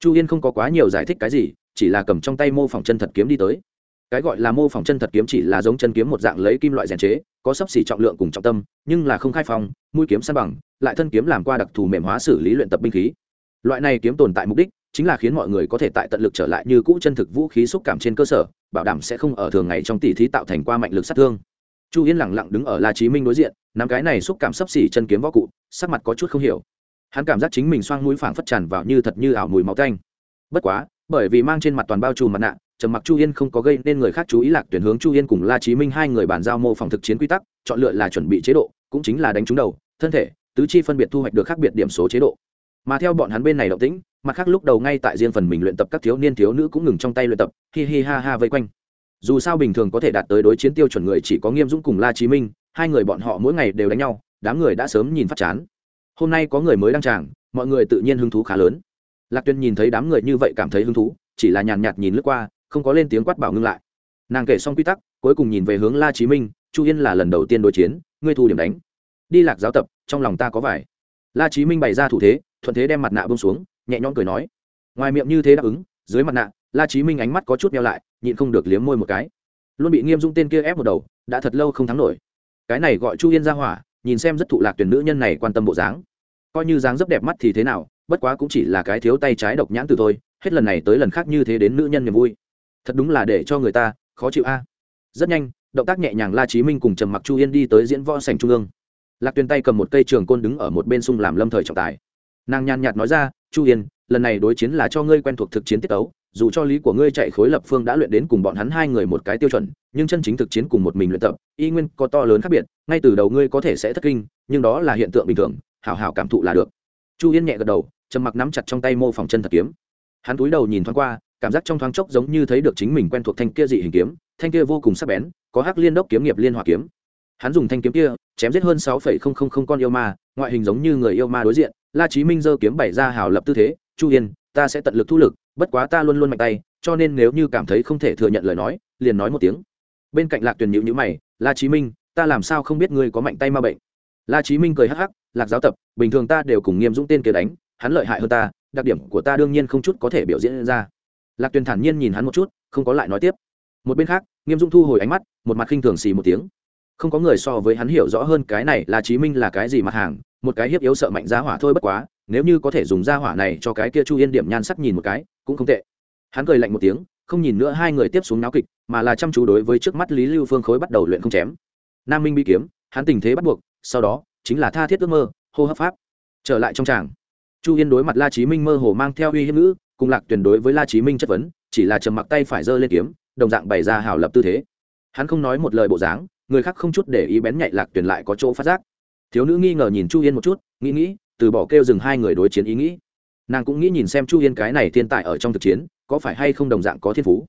Chu yên không có quá nhiều giải thích cái gì, chỉ là cầm trong tay mô phỏng chân thật kiếm đi tới cái gọi là mô phỏng chân thật kiếm chỉ là giống chân kiếm một dạng lấy kim loại rèn chế, có sấp xỉ trọng lượng cùng trọng tâm, nhưng là không khai phong mũi kiếm san bằng, lại thân kiếm làm qua đặc thù mềm hóa xử lý luyện tập binh khí. Loại này kiếm tồn tại mục đích chính là khiến mọi người có thể tại tận lực trở lại như cũ chân thực vũ khí xúc cảm trên cơ sở, bảo đảm sẽ không ở thường ngày trong tỉ thí tạo thành qua mạnh lực sát thương. Chu yên lẳng lặng đứng ở la chí minh đối diện, nắm cái này xúc cảm sấp xỉ chân kiếm võ cụ, sắc mặt có chút không hiểu. Hắn cảm giác chính mình xoang mũi phảng phất tràn vào như thật như ảo mùi máu canh bất quá, bởi vì mang trên mặt toàn bao trùm mặt nạ trầm mặc chu yên không có gây nên người khác chú ý lạc tuyển hướng chu yên cùng la chí minh hai người bàn giao mô phỏng thực chiến quy tắc, chọn lựa là chuẩn bị chế độ, cũng chính là đánh trúng đầu, thân thể, tứ chi phân biệt thu hoạch được khác biệt điểm số chế độ. Mà theo bọn hắn bên này động tĩnh, mặt khác lúc đầu ngay tại riêng phần mình luyện tập các thiếu niên thiếu nữ cũng ngừng trong tay luyện tập, hi hi ha ha vây quanh. Dù sao bình thường có thể đạt tới đối chiến tiêu chuẩn người chỉ có nghiêm dũng cùng la chí minh, hai người bọn họ mỗi ngày đều đánh nhau, đám người đã sớm nhìn phát chán. Hôm nay có người mới đăng tràng, mọi người tự nhiên hứng thú khá lớn. Lạc tuyên nhìn thấy đám người như vậy cảm thấy hứng thú, chỉ là nhàn nhạt nhìn lướt qua không có lên tiếng quát bảo ngưng lại. Nàng kể xong quy tắc, cuối cùng nhìn về hướng la chí minh, chu yên là lần đầu tiên đối chiến, ngươi thu điểm đánh. Đi lạc giáo tập, trong lòng ta có vải la chí minh bày ra thủ thế, thuận thế đem mặt nạ bông xuống, nhẹ nhõm cười nói. Ngoài miệng như thế đáp ứng, dưới mặt nạ, la chí minh ánh mắt có chút meo lại, nhịn không được liếm môi một cái. Luôn bị nghiêm dung tên kia ép một đầu, đã thật lâu không thắng nổi. Cái này gọi chu yên ra hỏa, nhìn xem rất thụ lạc tuyển nữ nhân này quan tâm bộ dáng. Coi như dáng dấp đẹp mắt thì thế nào, bất quá cũng chỉ là cái thiếu tay trái độc nhãn từ thôi, hết lần này tới lần khác như thế đến nữ nhân niềm vui thật đúng là để cho người ta khó chịu a. Rất nhanh, động tác nhẹ nhàng la chí minh cùng trầm mặc chu yên đi tới diễn võ sảnh trung ương. Lạc tuyền tay cầm một cây trường côn đứng ở một bên sung làm lâm thời trọng tài. Nàng nhàn nhạt nói ra, chu yên, lần này đối chiến là cho ngươi quen thuộc thực chiến tiết tấu, dù cho lý của ngươi chạy khối lập phương đã luyện đến cùng bọn hắn hai người một cái tiêu chuẩn, nhưng chân chính thực chiến cùng một mình luyện tập, y nguyên có to lớn khác biệt, ngay từ đầu ngươi có thể sẽ thất kinh, nhưng đó là hiện tượng bình thường, hảo hảo cảm thụ là được. Chu yên nhẹ gật đầu, trầm mặc nắm chặt trong tay mô phỏng chân thật kiếm. Hắn túi đầu nhìn thoáng qua cảm giác trong thoáng chốc giống như thấy được chính mình quen thuộc thanh kia dị hình kiếm, thanh kia vô cùng sắc bén, có hắc liên đốc kiếm nghiệp liên hòa kiếm. Hắn dùng thanh kiếm kia, chém giết hơn sáu phẩy không không không con yêu ma, ngoại hình giống như người yêu ma đối diện, la chí minh giơ kiếm bày ra hào lập tư thế, chu yên, ta sẽ tận lực thu lực, bất quá ta luôn luôn mạnh tay, cho nên nếu như cảm thấy không thể thừa nhận lời nói, liền nói một tiếng. Bên cạnh lạc tuyền nhữ nhữ mày, la chí minh, ta làm sao không biết ngươi có mạnh tay ma bệnh? La chí minh cười hắc hắc, lạc giáo tập, bình thường ta đều cùng nghiêm dũng tên kia đánh, hắn lợi hại hơn ta, đặc điểm của ta đương nhiên không chút có thể biểu diễn ra lạc tuyền thản nhiên nhìn hắn một chút, không có lại nói tiếp. Một bên khác, nghiêm Dung thu hồi ánh mắt, một mặt khinh thường xì một tiếng. Không có người so với hắn hiểu rõ hơn cái này là chí minh là cái gì mặt hàng, một cái hiếp yếu sợ mạnh giá hỏa thôi bất quá, nếu như có thể dùng ra hỏa này cho cái kia chu yên điểm nhan sắc nhìn một cái, cũng không tệ. Hắn cười lạnh một tiếng, không nhìn nữa hai người tiếp xuống náo kịch, mà là chăm chú đối với trước mắt lý lưu phương khối bắt đầu luyện không chém. Nam minh bi kiếm, hắn tình thế bắt buộc, sau đó, chính là tha thiết ước mơ, hô hấp pháp. Trở lại trong tràng, chu yên đối mặt la chí minh mơ hồ mang theo uy hiếp ngữ cùng lạc tuyển đối với la chí minh chất vấn, chỉ là trầm mặc tay phải giơ lên kiếm, đồng dạng bày ra hảo lập tư thế. Hắn không nói một lời bộ dáng, người khác không chút để ý bén nhạy lạc tuyển lại có chỗ phát giác. Thiếu nữ nghi ngờ nhìn chu yên một chút, nghĩ nghĩ, từ bỏ kêu dừng hai người đối chiến ý nghĩ. Nàng cũng nghĩ nhìn xem chu yên cái này thiên tài ở trong thực chiến, có phải hay không đồng dạng có thiên phú.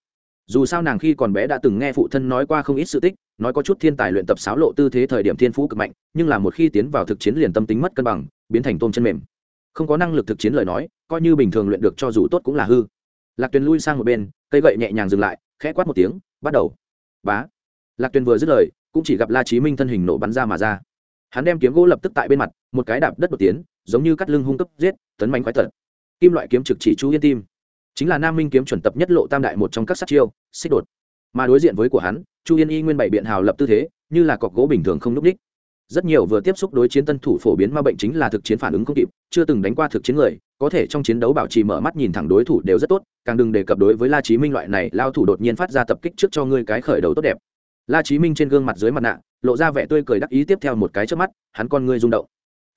Dù sao nàng khi còn bé đã từng nghe phụ thân nói qua không ít sự tích, nói có chút thiên tài luyện tập sáo lộ tư thế thời điểm thiên phú cực mạnh, nhưng là một khi tiến vào thực chiến liền tâm tính mất cân bằng, biến thành tôm chân mềm. Không có năng lực thực chiến lời nói coi như bình thường luyện được cho dù tốt cũng là hư. Lạc tuyền lui sang một bên, cây gậy nhẹ nhàng dừng lại, khẽ quát một tiếng, bắt đầu. Bá. Lạc tuyền vừa dứt lời, cũng chỉ gặp la chí minh thân hình nổ bắn ra mà ra. Hắn đem kiếm gỗ lập tức tại bên mặt, một cái đạp đất đột tiến, giống như cắt lưng hung cấp giết, tấn mánh khoái thật kim loại kiếm trực chỉ chu yên tim. Chính là nam minh kiếm chuẩn tập nhất lộ tam đại một trong các sát chiêu, xích đột. Mà đối diện với của hắn, chu yên y nguyên bảy biện hào lập tư thế, như là cọc gỗ bình thường không n đích. Rất nhiều vừa tiếp xúc đối chiến tân thủ phổ biến ma bệnh chính là thực chiến phản ứng không kịp, chưa từng đánh qua thực chiến người có thể trong chiến đấu bảo trì mở mắt nhìn thẳng đối thủ đều rất tốt, càng đừng đề cập đối với la chí minh loại này, lao thủ đột nhiên phát ra tập kích trước cho ngươi cái khởi đầu tốt đẹp. La chí minh trên gương mặt dưới mặt nạ, lộ ra vẻ tươi cười đắc ý tiếp theo một cái trước mắt, hắn con ngươi rung động.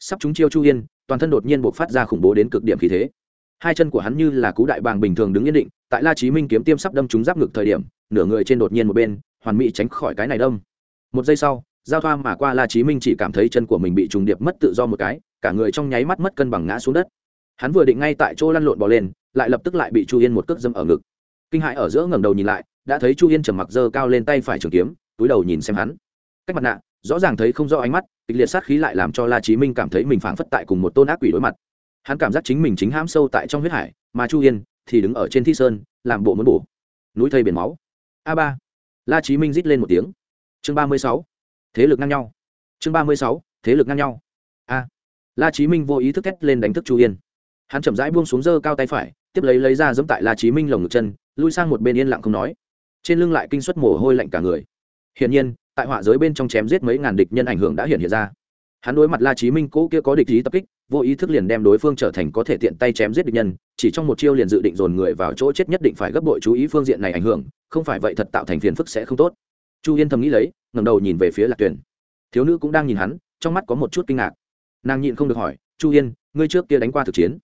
Sắp chúng chiêu chu yên, toàn thân đột nhiên buộc phát ra khủng bố đến cực điểm khí thế. Hai chân của hắn như là cú đại bàng bình thường đứng yên định, tại la chí minh kiếm tiêm sắp đâm trúng giáp ngực thời điểm, nửa người trên đột nhiên một bên, hoàn mỹ tránh khỏi cái này đâm. Một giây sau, giao thoa mà qua la chí minh chỉ cảm thấy chân của mình bị trùng điệp mất tự do một cái, cả người trong nháy mắt mất cân bằng ngã xuống đất hắn vừa định ngay tại chỗ lăn lộn bỏ lên, lại lập tức lại bị chu yên một cước dâm ở ngực. Kinh hãi ở giữa ngẩng đầu nhìn lại, đã thấy chu yên trầm mặc dơ cao lên tay phải trường kiếm, túi đầu nhìn xem hắn. Cách mặt nạ, rõ ràng thấy không rõ ánh mắt, kịch liệt sát khí lại làm cho la chí minh cảm thấy mình phảng phất tại cùng một tôn ác quỷ đối mặt. Hắn cảm giác chính mình chính hãm sâu tại trong huyết hải, mà chu yên thì đứng ở trên thi sơn, làm bộ muốn bổ. Núi thây biển máu. A ba. La chí minh rít lên một tiếng. Chương ba mươi sáu. Thế lực ngang nhau. Chương ba mươi sáu. Thế lực ngang nhau. A. La chí minh vô ý thức thét lên đánh thức chu yên hắn chậm rãi buông xuống dơ cao tay phải, tiếp lấy lấy ra giẫm tại la chí minh lồng ngực chân, lui sang một bên yên lặng không nói. Trên lưng lại kinh suất mồ hôi lạnh cả người. Hiển nhiên, tại họa giới bên trong chém giết mấy ngàn địch nhân ảnh hưởng đã hiện hiện ra. Hắn đối mặt la chí minh cũ kia có địch ý tập kích, vô ý thức liền đem đối phương trở thành có thể tiện tay chém giết địch nhân, chỉ trong một chiêu liền dự định dồn người vào chỗ chết nhất định phải gấp bội chú ý phương diện này ảnh hưởng, không phải vậy thật tạo thành phiền phức sẽ không tốt. Chu yên thầm nghĩ lấy, ngẩng đầu nhìn về phía lạc tuyền. Thiếu nữ cũng đang nhìn hắn, trong mắt có một chút kinh ngạc. Nàng nhịn không được hỏi, chu yên, ngươi trước kia đánh qua thực chiến?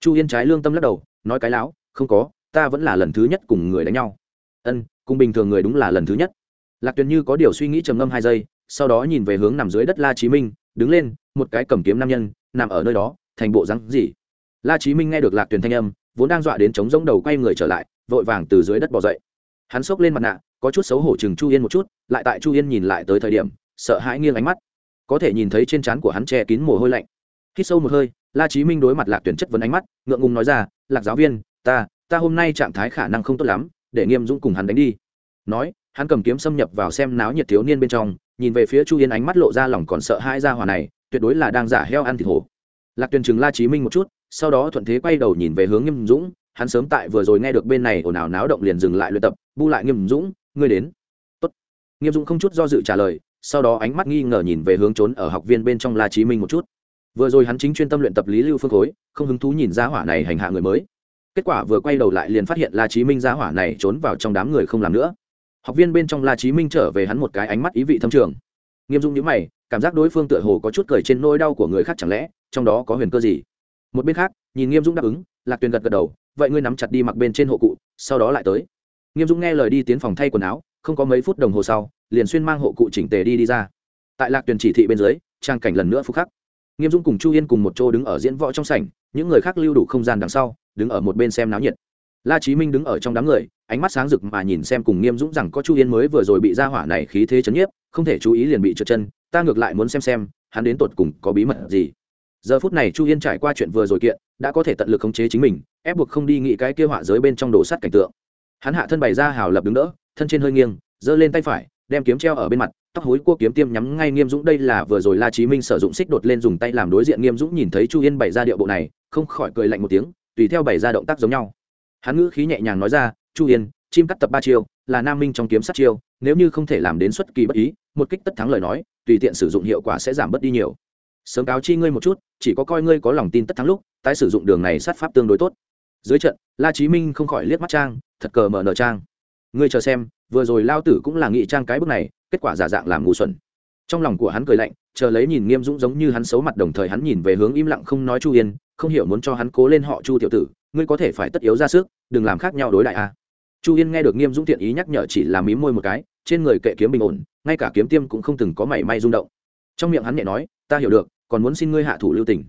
Chu yên trái lương tâm lắc đầu, nói cái láo, không có, ta vẫn là lần thứ nhất cùng người đánh nhau. Ân, cùng bình thường người đúng là lần thứ nhất. Lạc tuyền như có điều suy nghĩ trầm ngâm hai giây, sau đó nhìn về hướng nằm dưới đất la chí minh, đứng lên, một cái cầm kiếm nam nhân, nằm ở nơi đó, thành bộ rắn gì? La chí minh nghe được lạc tuyền thanh âm, vốn đang dọa đến chống rỗng đầu quay người trở lại, vội vàng từ dưới đất bò dậy. Hắn xốc lên mặt nạ, có chút xấu hổ chừng chu yên một chút, lại tại chu yên nhìn lại tới thời điểm, sợ hãi nghiêng ánh mắt. Có thể nhìn thấy trên trán của hắn che kín mồ hôi lạnh khi sâu một hơi, la chí minh đối mặt lạc tuyển chất vấn ánh mắt, ngượng ngùng nói ra, lạc giáo viên, ta ta hôm nay trạng thái khả năng không tốt lắm, để nghiêm dũng cùng hắn đánh đi. Nói, hắn cầm kiếm xâm nhập vào xem náo nhiệt thiếu niên bên trong, nhìn về phía chu yên ánh mắt lộ ra lòng còn sợ hai ra hỏa này, tuyệt đối là đang giả heo ăn thịt hổ. Lạc tuyền chừng la chí minh một chút, sau đó thuận thế quay đầu nhìn về hướng nghiêm dũng, hắn sớm tại vừa rồi nghe được bên này ồn ào náo động liền dừng lại luyện tập, bu lại nghiêm dũng, ngươi đến. Tốt. nghiêm dũng không chút do dự trả lời, sau đó ánh mắt nghi ngờ nhìn về hướng trốn ở học viên bên trong la chí minh một chút vừa rồi hắn chính chuyên tâm luyện tập lý lưu phương khối, không hứng thú nhìn ra hỏa này hành hạ người mới. Kết quả vừa quay đầu lại liền phát hiện la chí minh ra hỏa này trốn vào trong đám người không làm nữa. Học viên bên trong la chí minh trở về hắn một cái ánh mắt ý vị thâm trường. Nghiêm dung nhíu mày, cảm giác đối phương tựa hồ có chút cười trên nỗi đau của người khác chẳng lẽ, trong đó có huyền cơ gì? Một bên khác, nhìn nghiêm dung đáp ứng, lạc tuyền gật gật đầu, vậy ngươi nắm chặt đi mặc bên trên hộ cụ, sau đó lại tới. Nghiêm dung nghe lời đi tiến phòng thay quần áo, không có mấy phút đồng hồ sau, liền xuyên mang hộ cụ chỉnh tề đi đi ra. Tại lạc tuyền chỉ thị bên dưới, trang cảnh lần nữa phúc khắc nghiêm dung cùng chu yên cùng một chỗ đứng ở diễn võ trong sảnh, những người khác lưu đủ không gian đằng sau, đứng ở một bên xem náo nhiệt. La chí minh đứng ở trong đám người, ánh mắt sáng rực mà nhìn xem cùng nghiêm dũng rằng có chu yên mới vừa rồi bị ra hỏa này khí thế chấn nhiếp, không thể chú ý liền bị trượt chân, ta ngược lại muốn xem xem, hắn đến tột cùng có bí mật gì. Giờ phút này chu yên trải qua chuyện vừa rồi kiện, đã có thể tận lực khống chế chính mình, ép buộc không đi nghĩ cái kia họa giới bên trong đồ sắt cảnh tượng. Hắn hạ thân bày ra hào lập đứng đỡ, thân trên hơi nghiêng, giơ lên tay phải, đem kiếm treo ở bên mặt tóc hối cua kiếm tiêm nhắm ngay nghiêm dũng. Đây là vừa rồi la chí minh sử dụng xích đột lên dùng tay làm đối diện nghiêm dũng. Nhìn thấy chu yên bày ra điệu bộ này, không khỏi cười lạnh một tiếng, tùy theo bày ra động tác giống nhau. Hắn ngữ khí nhẹ nhàng nói ra, chu yên, chim cắt tập ba chiêu, là nam minh trong kiếm sát chiêu, nếu như không thể làm đến xuất kỳ bất ý, một kích tất thắng lời nói, tùy tiện sử dụng hiệu quả sẽ giảm bớt đi nhiều. Sớm cáo chi ngươi một chút, chỉ có coi ngươi có lòng tin tất thắng lúc, tái sử dụng đường này sát pháp tương đối tốt. Dưới trận, la chí minh không khỏi liếc mắt trang, thật cờ mở nở trang. Ngươi chờ xem, vừa rồi lao tử cũng là nghị trang cái bước này kết quả giả dạng làm ngu xuẩn. Trong lòng của hắn cười lạnh, chờ lấy nhìn nghiêm dũng giống như hắn xấu mặt đồng thời hắn nhìn về hướng im lặng không nói chu yên, không hiểu muốn cho hắn cố lên họ chu tiểu tử, ngươi có thể phải tất yếu ra sức, đừng làm khác nhau đối đại a. Chu yên nghe được nghiêm dũng thiện ý nhắc nhở chỉ là mím môi một cái, trên người kệ kiếm bình ổn, ngay cả kiếm tiêm cũng không từng có mảy may rung động. Trong miệng hắn nhẹ nói, ta hiểu được, còn muốn xin ngươi hạ thủ lưu tình.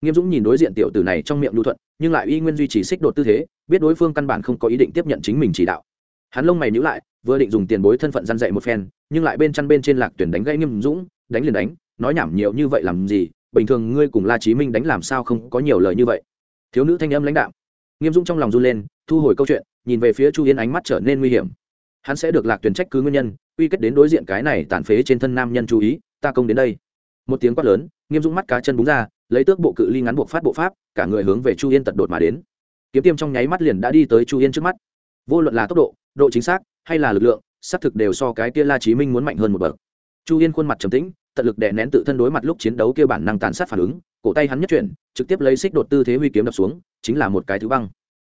Nghiêm dũng nhìn đối diện tiểu tử này trong miệng lưu thuận, nhưng lại y nguyên duy trì xích đột tư thế, biết đối phương căn bản không có ý định tiếp nhận chính mình chỉ đạo hắn lông mày nhữ lại, vừa định dùng tiền bối thân phận gian dạy một phen, nhưng lại bên chăn bên trên lạc tuyển đánh gãy nghiêm dũng, đánh liền đánh, nói nhảm nhiều như vậy làm gì, bình thường ngươi cùng la chí minh đánh làm sao không có nhiều lời như vậy. Thiếu nữ thanh âm lãnh đạo nghiêm dũng trong lòng run lên, thu hồi câu chuyện, nhìn về phía chu yên ánh mắt trở nên nguy hiểm. Hắn sẽ được lạc tuyển trách cứ nguyên nhân, quy kết đến đối diện cái này tàn phế trên thân nam nhân chú ý, ta công đến đây. Một tiếng quát lớn, nghiêm dũng mắt cá chân búng ra, lấy tước bộ cự ly ngắn buộc phát bộ pháp, cả người hướng về chu yên tật đột mà đến. Kiếm tiêm trong nháy mắt liền đã đi tới chu yên trước mắt. Vô luận là tốc độ độ chính xác hay là lực lượng, xác thực đều so cái kia la chí minh muốn mạnh hơn một bậc. Chu yên khuôn mặt trầm tĩnh, tận lực đè nén tự thân đối mặt lúc chiến đấu kia bản năng tàn sát phản ứng, cổ tay hắn nhất chuyển, trực tiếp lấy xích đột tư thế huy kiếm đập xuống, chính là một cái thứ băng.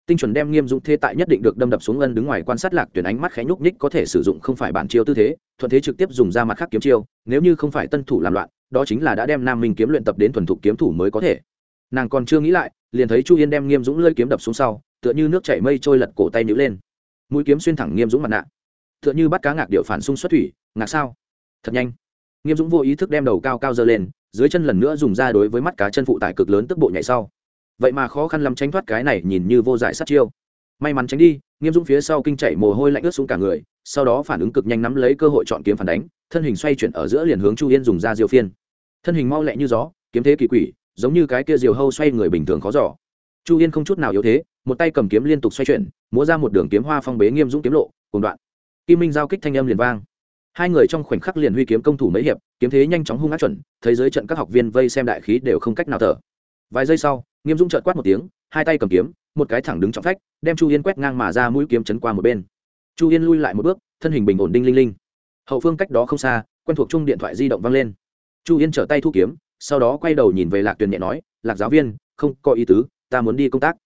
Tinh chuẩn đem nghiêm dũng thế tại nhất định được đâm đập xuống ân đứng ngoài quan sát lạc tuyển ánh mắt khẽ nhúc nhích có thể sử dụng không phải bản chiêu tư thế, thuận thế trực tiếp dùng ra mặt khác kiếm chiêu, nếu như không phải tân thủ làm loạn, đó chính là đã đem nam minh kiếm luyện tập đến thuần thục kiếm thủ mới có thể. Nàng còn chưa nghĩ lại, liền thấy chu yên đem nghiêm dũng lơi kiếm đập xuống sau, tựa như nước chảy mây trôi lật cổ tay nhữ lên mũi kiếm xuyên thẳng nghiêm dũng mặt nạ. Tựa như bắt cá ngạc điệu phản xung xuất thủy, ngạc sao? Thật nhanh. Nghiêm dũng vô ý thức đem đầu cao cao dơ lên, dưới chân lần nữa dùng ra đối với mắt cá chân phụ tải cực lớn tức bộ nhảy sau. Vậy mà khó khăn lắm tránh thoát cái này nhìn như vô giải sát chiêu. May mắn tránh đi, nghiêm dũng phía sau kinh chảy mồ hôi lạnh ướt xuống cả người, sau đó phản ứng cực nhanh nắm lấy cơ hội chọn kiếm phản đánh, thân hình xoay chuyển ở giữa liền hướng chu yên dùng ra diều phiên. Thân hình mau lẹ như gió, kiếm thế kỳ quỷ, giống như cái kia diều hâu xoay người bình thường khó giỏ chu yên không chút nào yếu thế, một tay cầm kiếm liên tục xoay chuyển, múa ra một đường kiếm hoa phong bế nghiêm dũng kiếm lộ cùng đoạn. Kim minh giao kích thanh âm liền vang. Hai người trong khoảnh khắc liền huy kiếm công thủ mấy hiệp, kiếm thế nhanh chóng hung ác chuẩn, thấy dưới trận các học viên vây xem đại khí đều không cách nào thở. Vài giây sau, nghiêm dũng trợt quát một tiếng, hai tay cầm kiếm, một cái thẳng đứng trọng phách, đem chu yên quét ngang mà ra mũi kiếm chấn qua một bên. Chu yên lui lại một bước, thân hình bình ổn đinh linh linh. Hậu phương cách đó không xa, quen thuộc chung điện thoại di động vang lên. Chu yên trở tay thu kiếm, sau đó quay đầu nhìn về lạc tuyền nhẹ nói, lạc giáo viên, không có ý tứ ta muốn đi công tác.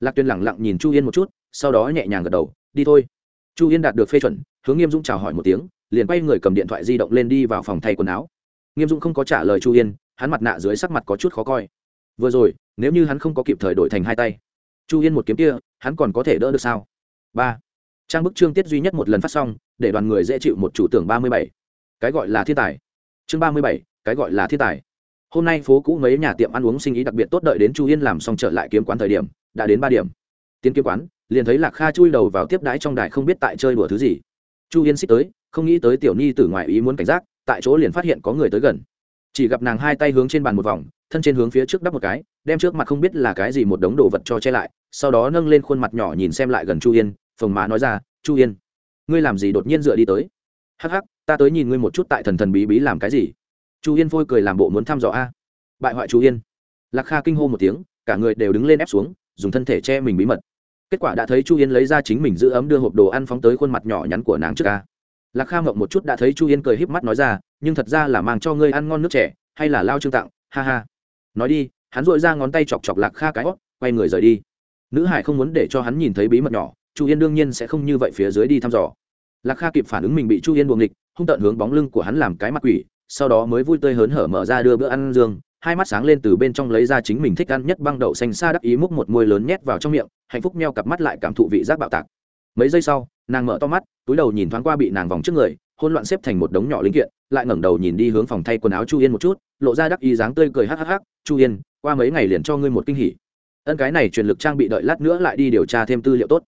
Lạc tuyền lẳng lặng nhìn chu yên một chút, sau đó nhẹ nhàng gật đầu, đi thôi. Chu yên đạt được phê chuẩn, hướng nghiêm dũng chào hỏi một tiếng, liền quay người cầm điện thoại di động lên đi vào phòng thay quần áo. Nghiêm dũng không có trả lời chu yên, hắn mặt nạ dưới sắc mặt có chút khó coi. Vừa rồi, nếu như hắn không có kịp thời đổi thành hai tay, chu yên một kiếm kia, hắn còn có thể đỡ được sao? Ba. Trang bức chương tiết duy nhất một lần phát xong, để đoàn người dễ chịu một chủ tưởng ba mươi bảy. Cái gọi là thiên tài. Chương ba mươi bảy, cái gọi là thiên tài hôm nay phố cũ mấy nhà tiệm ăn uống sinh ý đặc biệt tốt đợi đến chu yên làm xong trở lại kiếm quán thời điểm, đã đến ba điểm. Tiến kiếm quán, liền thấy lạc kha chui đầu vào tiếp đái trong đài không biết tại chơi đùa thứ gì. Chu yên xích tới, không nghĩ tới tiểu ni từ ngoài ý muốn cảnh giác, tại chỗ liền phát hiện có người tới gần. Chỉ gặp nàng hai tay hướng trên bàn một vòng, thân trên hướng phía trước đắp một cái, đem trước mặt không biết là cái gì một đống đồ vật cho che lại, sau đó nâng lên khuôn mặt nhỏ nhìn xem lại gần chu yên, phồng má nói ra, chu yên, ngươi làm gì đột nhiên dựa đi tới? Hắc hắc, ta tới nhìn ngươi một chút tại thần thần bí bí làm cái gì? Chu yên phôi cười làm bộ muốn thăm dò a. Bại hoại chu yên. Lạc kha kinh hô một tiếng, cả người đều đứng lên ép xuống, dùng thân thể che mình bí mật. Kết quả đã thấy chu yên lấy ra chính mình giữ ấm đưa hộp đồ ăn phóng tới khuôn mặt nhỏ nhắn của nàng trước ca lạc kha ngộng một chút đã thấy chu yên cười híp mắt nói ra, nhưng thật ra là mang cho ngươi ăn ngon nước trẻ, hay là lao trương tặng, ha ha. Nói đi, hắn dội ra ngón tay chọc chọc lạc kha cái hót, quay người rời đi. Nữ hải không muốn để cho hắn nhìn thấy bí mật nhỏ, chu yên đương nhiên sẽ không như vậy phía dưới đi thăm dò. Lạc kha kịp phản ứng mình bị chu yên buồng địch hung tận hướng bóng lưng của hắn làm cái mặt quỷ sau đó mới vui tươi hớn hở mở ra đưa bữa ăn dương, hai mắt sáng lên từ bên trong lấy ra chính mình thích ăn nhất băng đậu xanh xa đắc ý múc một môi lớn nhét vào trong miệng, hạnh phúc meo cặp mắt lại cảm thụ vị giác bạo tạc. Mấy giây sau, nàng mở to mắt, túi đầu nhìn thoáng qua bị nàng vòng trước người hôn loạn xếp thành một đống nhỏ linh kiện, lại ngẩng đầu nhìn đi hướng phòng thay quần áo chu yên một chút, lộ ra đắc ý dáng tươi cười hắc hắc, chu yên, qua mấy ngày liền cho ngươi một kinh hỉ. Ân cái này truyền lực trang bị đợi lát nữa lại đi điều tra thêm tư liệu tốt.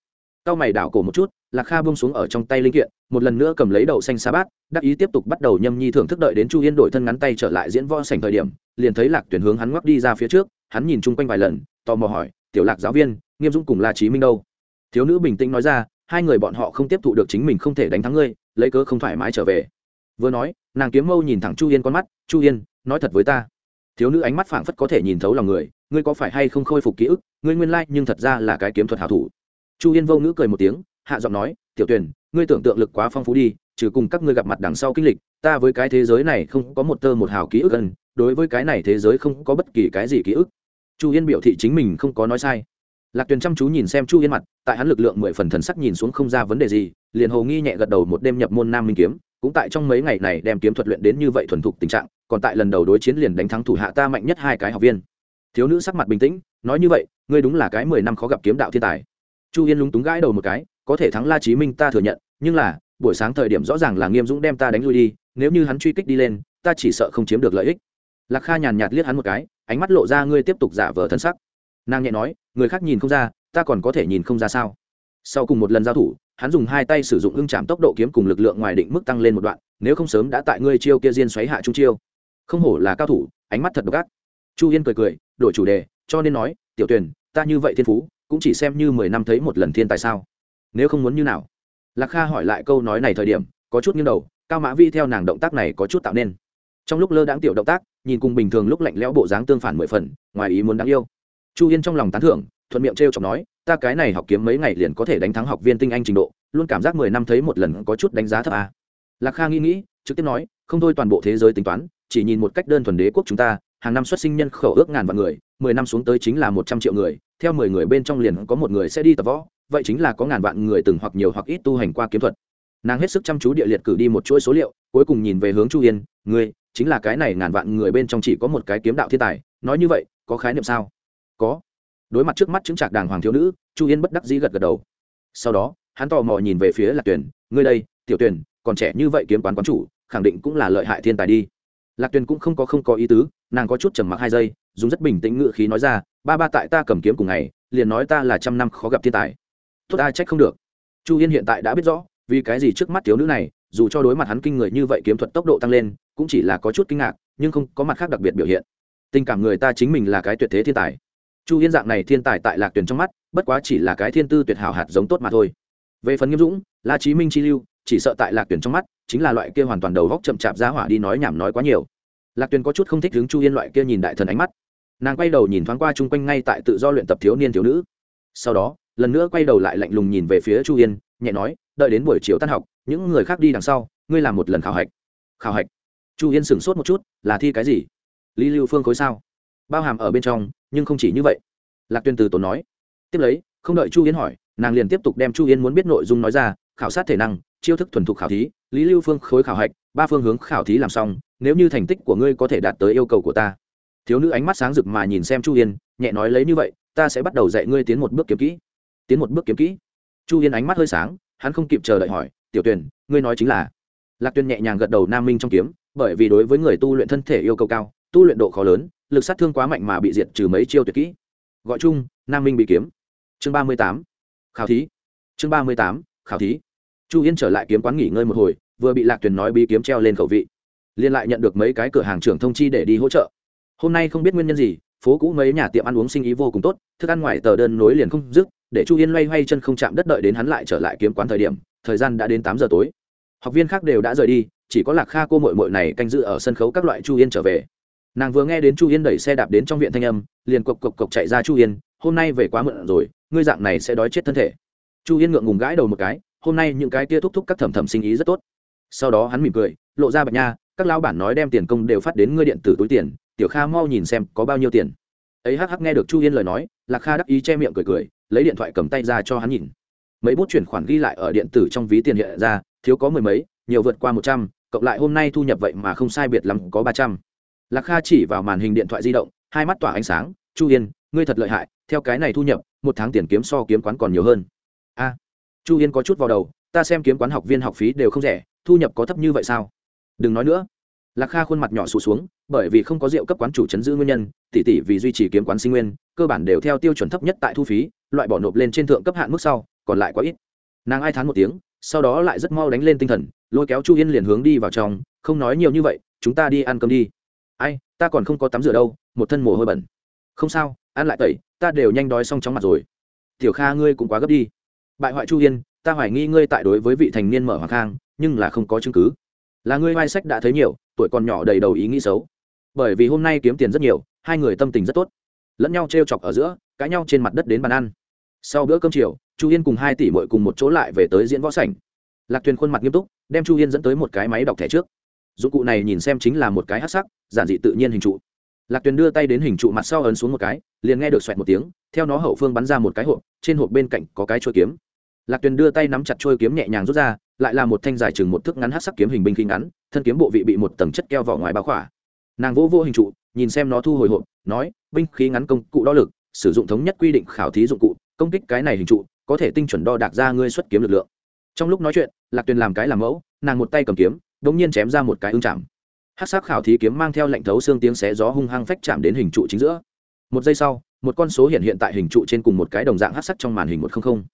Cao mày đảo cổ một chút lạc kha bông xuống ở trong tay linh kiện, một lần nữa cầm lấy đậu xanh sa bát, đắc ý tiếp tục bắt đầu nhâm nhi thưởng thức đợi đến chu yên đổi thân ngắn tay trở lại diễn võ sảnh thời điểm, liền thấy lạc tuyển hướng hắn ngoắc đi ra phía trước, hắn nhìn chung quanh vài lần, tò mò hỏi, tiểu lạc giáo viên, nghiêm dũng cùng la trí minh đâu? Thiếu nữ bình tĩnh nói ra, hai người bọn họ không tiếp thụ được chính mình không thể đánh thắng ngươi, lấy cớ không thoải mái trở về. Vừa nói, nàng kiếm mâu nhìn thẳng chu yên con mắt, chu yên, nói thật với ta. Thiếu nữ ánh mắt phảng phất có thể nhìn thấu lòng người, ngươi có phải hay không khôi phục ký ức? Ngươi nguyên lai nhưng thật ra là cái kiếm thuật hảo thủ. Chu yên vô ngữ cười một tiếng hạ giọng nói, tiểu tuyền, ngươi tưởng tượng lực quá phong phú đi, trừ cùng các ngươi gặp mặt đằng sau kinh lịch, ta với cái thế giới này không có một tơ một hào ký ức gần đối với cái này thế giới không có bất kỳ cái gì ký ức. Chu yên biểu thị chính mình không có nói sai. Lạc tuyền chăm chú nhìn xem chu yên mặt, tại hắn lực lượng mười phần thần sắc nhìn xuống không ra vấn đề gì, liền hồ nghi nhẹ gật đầu một đêm nhập môn nam minh kiếm, cũng tại trong mấy ngày này đem kiếm thuật luyện đến như vậy thuần thục tình trạng, còn tại lần đầu đối chiến liền đánh thắng thủ hạ ta mạnh nhất hai cái học viên. Thiếu nữ sắc mặt bình tĩnh, nói như vậy, ngươi đúng là cái mười năm khó gặp kiếm đạo thiên tài. Chu yên lúng túng gãi đầu một cái có thể thắng la chí minh ta thừa nhận, nhưng là, buổi sáng thời điểm rõ ràng là nghiêm dũng đem ta đánh lui đi, nếu như hắn truy kích đi lên, ta chỉ sợ không chiếm được lợi ích. Lạc kha nhàn nhạt liếc hắn một cái, ánh mắt lộ ra ngươi tiếp tục giả vờ thân sắc. Nàng nhẹ nói, người khác nhìn không ra, ta còn có thể nhìn không ra sao? Sau cùng một lần giao thủ, hắn dùng hai tay sử dụng ưng chạm tốc độ kiếm cùng lực lượng ngoài định mức tăng lên một đoạn, nếu không sớm đã tại ngươi chiêu kia diên xoáy hạ trung chiêu. Không hổ là cao thủ, ánh mắt thật độc ác. Chu yên cười cười, đổi chủ đề, cho nên nói, tiểu tuyền ta như vậy thiên phú, cũng chỉ xem như mười năm thấy một lần thiên tài sao nếu không muốn như nào? Lạc kha hỏi lại câu nói này thời điểm, có chút nghiêng đầu, cao mã vi theo nàng động tác này có chút tạo nên. Trong lúc lơ đãng tiểu động tác, nhìn cùng bình thường lúc lạnh lẽo bộ dáng tương phản mười phần, ngoài ý muốn đáng yêu. Chu yên trong lòng tán thưởng, thuận miệng t r e o chọc nói, ta cái này học kiếm mấy ngày liền có thể đánh thắng học viên tinh anh trình độ, luôn cảm giác mười năm thấy một lần có chút đánh giá thấp à. lạc kha nghĩ nghĩ, trực tiếp nói, không thôi toàn bộ thế giới tính toán, chỉ nhìn một cách đơn thuần đế quốc chúng ta, hàng năm xuất sinh nhân khẩu ước ngàn vạn người, mười năm xuống tới chính là một trăm triệu người, theo mười người bên trong liền có một người sẽ đi tập võ vậy chính là có ngàn vạn người từng hoặc nhiều hoặc ít tu hành qua kiếm thuật. Nàng hết sức chăm chú địa liệt cử đi một chuỗi số liệu, cuối cùng nhìn về hướng chu yên, ngươi, chính là cái này ngàn vạn người bên trong chỉ có một cái kiếm đạo thiên tài, nói như vậy, có khái niệm sao? Có. Đối mặt trước mắt chứng trạc đàng hoàng thiếu nữ, chu yên bất đắc dĩ gật gật đầu. Sau đó, hắn tò mò nhìn về phía lạc tuyển ngươi đây, tiểu tuyển còn trẻ như vậy kiếm quán quán chủ, khẳng định cũng là lợi hại thiên tài đi. Lạc tuyền cũng không có không có ý tứ, nàng có chút trầm mặc hai giây, dùng rất bình tĩnh ngự khí nói ra, ba ba tại ta cầm kiếm cùng ngày, liền nói ta là trăm năm khó gặp thiên tài tốt ai trách không được. Chu yên hiện tại đã biết rõ, vì cái gì trước mắt thiếu nữ này, dù cho đối mặt hắn kinh người như vậy kiếm thuật tốc độ tăng lên, cũng chỉ là có chút kinh ngạc, nhưng không có mặt khác đặc biệt biểu hiện. Tình cảm người ta chính mình là cái tuyệt thế thiên tài. Chu yên dạng này thiên tài tại lạc tuyển trong mắt, bất quá chỉ là cái thiên tư tuyệt hảo hạt giống tốt mà thôi. Về phần nghiêm dũng, la chí minh chi lưu, chỉ sợ tại lạc tuyển trong mắt, chính là loại kia hoàn toàn đầu góc chậm chạp ra hỏa đi nói nhảm nói quá nhiều. Lạc tuyển có chút không thích hướng chu yên loại kia nhìn đại thần ánh mắt. Nàng quay đầu nhìn thoáng qua chung quanh ngay tại tự do luyện tập thiếu niên thiếu nữ. Sau đó lần nữa quay đầu lại lạnh lùng nhìn về phía chu yên, nhẹ nói, đợi đến buổi chiều tan học, những người khác đi đằng sau, ngươi làm một lần khảo hạch. Khảo hạch? Chu yên sửng sốt một chút, là thi cái gì? Lý lưu phương khối sao? Bao hàm ở bên trong, nhưng không chỉ như vậy. Lạc tuyên từ tốn nói. Tiếp lấy, không đợi chu yên hỏi, nàng liền tiếp tục đem chu yên muốn biết nội dung nói ra, khảo sát thể năng, chiêu thức thuần thục khảo thí, lý lưu phương khối khảo hạch, ba phương hướng khảo thí làm xong, nếu như thành tích của ngươi có thể đạt tới yêu cầu của ta. Thiếu nữ ánh mắt sáng rực mà nhìn xem chu yên, nhẹ nói lấy như vậy, ta sẽ bắt đầu dạy ngươi tiến một bước kiếm kỹ tiến một bước kiếm kỹ. Chu yên ánh mắt hơi sáng hắn không kịp chờ đợi hỏi tiểu Tuyền, ngươi nói chính là? Lạc Tuyền nhẹ nhàng gật đầu nam minh trong kiếm bởi vì đối với người tu luyện thân thể yêu cầu cao tu luyện độ khó lớn lực sát thương quá mạnh mà bị diệt trừ mấy chiêu tuyệt kỹ. Gọi chung nam minh bị kiếm. Chương ba mươi tám khảo thí. Chương ba mươi tám khảo thí. Chu yên trở lại kiếm quán nghỉ ngơi một hồi vừa bị lạc tuyền nói bí kiếm treo lên khẩu vị. Liên lại nhận được mấy cái cửa hàng trưởng thông chi để đi hỗ trợ. Hôm nay không biết nguyên nhân gì phố cũ mấy nhà tiệm ăn uống sinh ý vô cùng tốt thức ăn ngoài tờ đơn nối liền không dứt để chu yên loay hoay chân không chạm đất đợi đến hắn lại trở lại kiếm quán thời điểm, thời gian đã đến tám giờ tối. Học viên khác đều đã rời đi, chỉ có lạc kha cô mội mội này canh giữ ở sân khấu các loại chu yên trở về. Nàng vừa nghe đến chu yên đẩy xe đạp đến trong viện thanh âm, liền cộc cộc cộc chạy ra chu yên, hôm nay về quá mượn rồi, ngươi dạng này sẽ đói chết thân thể. Chu yên ngượng ngùng gãi đầu một cái, hôm nay những cái kia thúc thúc các thẩm thẩm sinh ý rất tốt. Sau đó hắn mỉm cười, lộ ra bạch nha, các lão bản nói đem tiền công đều phát đến ngươi điện tử túi tiền, tiểu kha mau nhìn xem có bao nhiêu tiền ấy hắc hắc nghe được chu yên lời nói, lạc kha đắc ý che miệng cười cười, lấy điện thoại cầm tay ra cho hắn nhìn. Mấy bút chuyển khoản ghi lại ở điện tử trong ví tiền hiện ra, thiếu có mười mấy, nhiều vượt qua một trăm, cộng lại hôm nay thu nhập vậy mà không sai biệt lắm, có ba trăm. Lạc kha chỉ vào màn hình điện thoại di động, hai mắt tỏa ánh sáng, chu yên, ngươi thật lợi hại, theo cái này thu nhập, một tháng tiền kiếm so kiếm quán còn nhiều hơn. A. Chu yên có chút vào đầu, ta xem kiếm quán học viên học phí đều không rẻ, thu nhập có thấp như vậy sao? Đừng nói nữa lạc kha khuôn mặt nhỏ sụt xuống, bởi vì không có rượu cấp quán chủ chấn giữ nguyên nhân tỷ tỷ vì duy trì kiếm quán sinh nguyên, cơ bản đều theo tiêu chuẩn thấp nhất tại thu phí, loại bỏ nộp lên trên thượng cấp hạn mức sau, còn lại quá ít. Nàng ai thán một tiếng, sau đó lại rất mau đánh lên tinh thần, lôi kéo chu yên liền hướng đi vào trong, không nói nhiều như vậy, chúng ta đi ăn cơm đi. Ai, ta còn không có tắm rửa đâu, một thân mồ hôi bẩn. Không sao, ăn lại tẩy, ta đều nhanh đói xong chóng mặt rồi. Tiểu kha ngươi cũng quá gấp đi. Bại hoại chu yên, ta hoài nghi ngươi tại đối với vị thành niên mở hoàng khang nhưng là không có chứng cứ là ngươi vai sách đã thấy nhiều, tuổi còn nhỏ đầy đầu ý nghĩ xấu. Bởi vì hôm nay kiếm tiền rất nhiều, hai người tâm tình rất tốt. Lẫn nhau t r e o chọc ở giữa, cãi nhau trên mặt đất đến bàn ăn. Sau bữa cơm chiều, chu yên cùng hai tỷ mội cùng một chỗ lại về tới diễn võ sảnh. Lạc tuyền khuôn mặt nghiêm túc, đem chu yên dẫn tới một cái máy đọc thẻ trước. Dụng cụ này nhìn xem chính là một cái hát sắc, giản dị tự nhiên hình trụ. Lạc tuyền đưa tay đến hình trụ mặt sau ấn xuống một cái, liền nghe được xoẹt một tiếng, theo nó hậu phương bắn ra một cái hộp, trên hộp bên cạnh có cái trôi kiếm. Lạc tuyền đưa tay nắm chặt trôi kiếm nhẹ nhàng rút ra lại là một thanh dài chừng một thước ngắn hát sắc kiếm hình binh khí ngắn, thân kiếm bộ vị bị một tầng chất keo vỏ ngoài bao khỏa. Nàng vỗ vô hình trụ, nhìn xem nó thu hồi hộp, nói, binh khí ngắn công cụ đo lực, sử dụng thống nhất quy định khảo thí dụng cụ, công kích cái này hình trụ, có thể tinh chuẩn đo đạc ra ngươi xuất kiếm lực lượng. Trong lúc nói chuyện, lạc tuyền làm cái làm mẫu, nàng một tay cầm kiếm đ ỗ n g nhiên chém ra một cái ưng chạm. Hát sắc khảo thí kiếm mang theo lệnh thấu xương tiếng xé gió hung hăng phách chạm đến hình trụ chính giữa. Một giây sau, một con số hiện hiện tại hình trụ trên cùng một cái đồng dạng hát sắc trong màn hình một trăm linh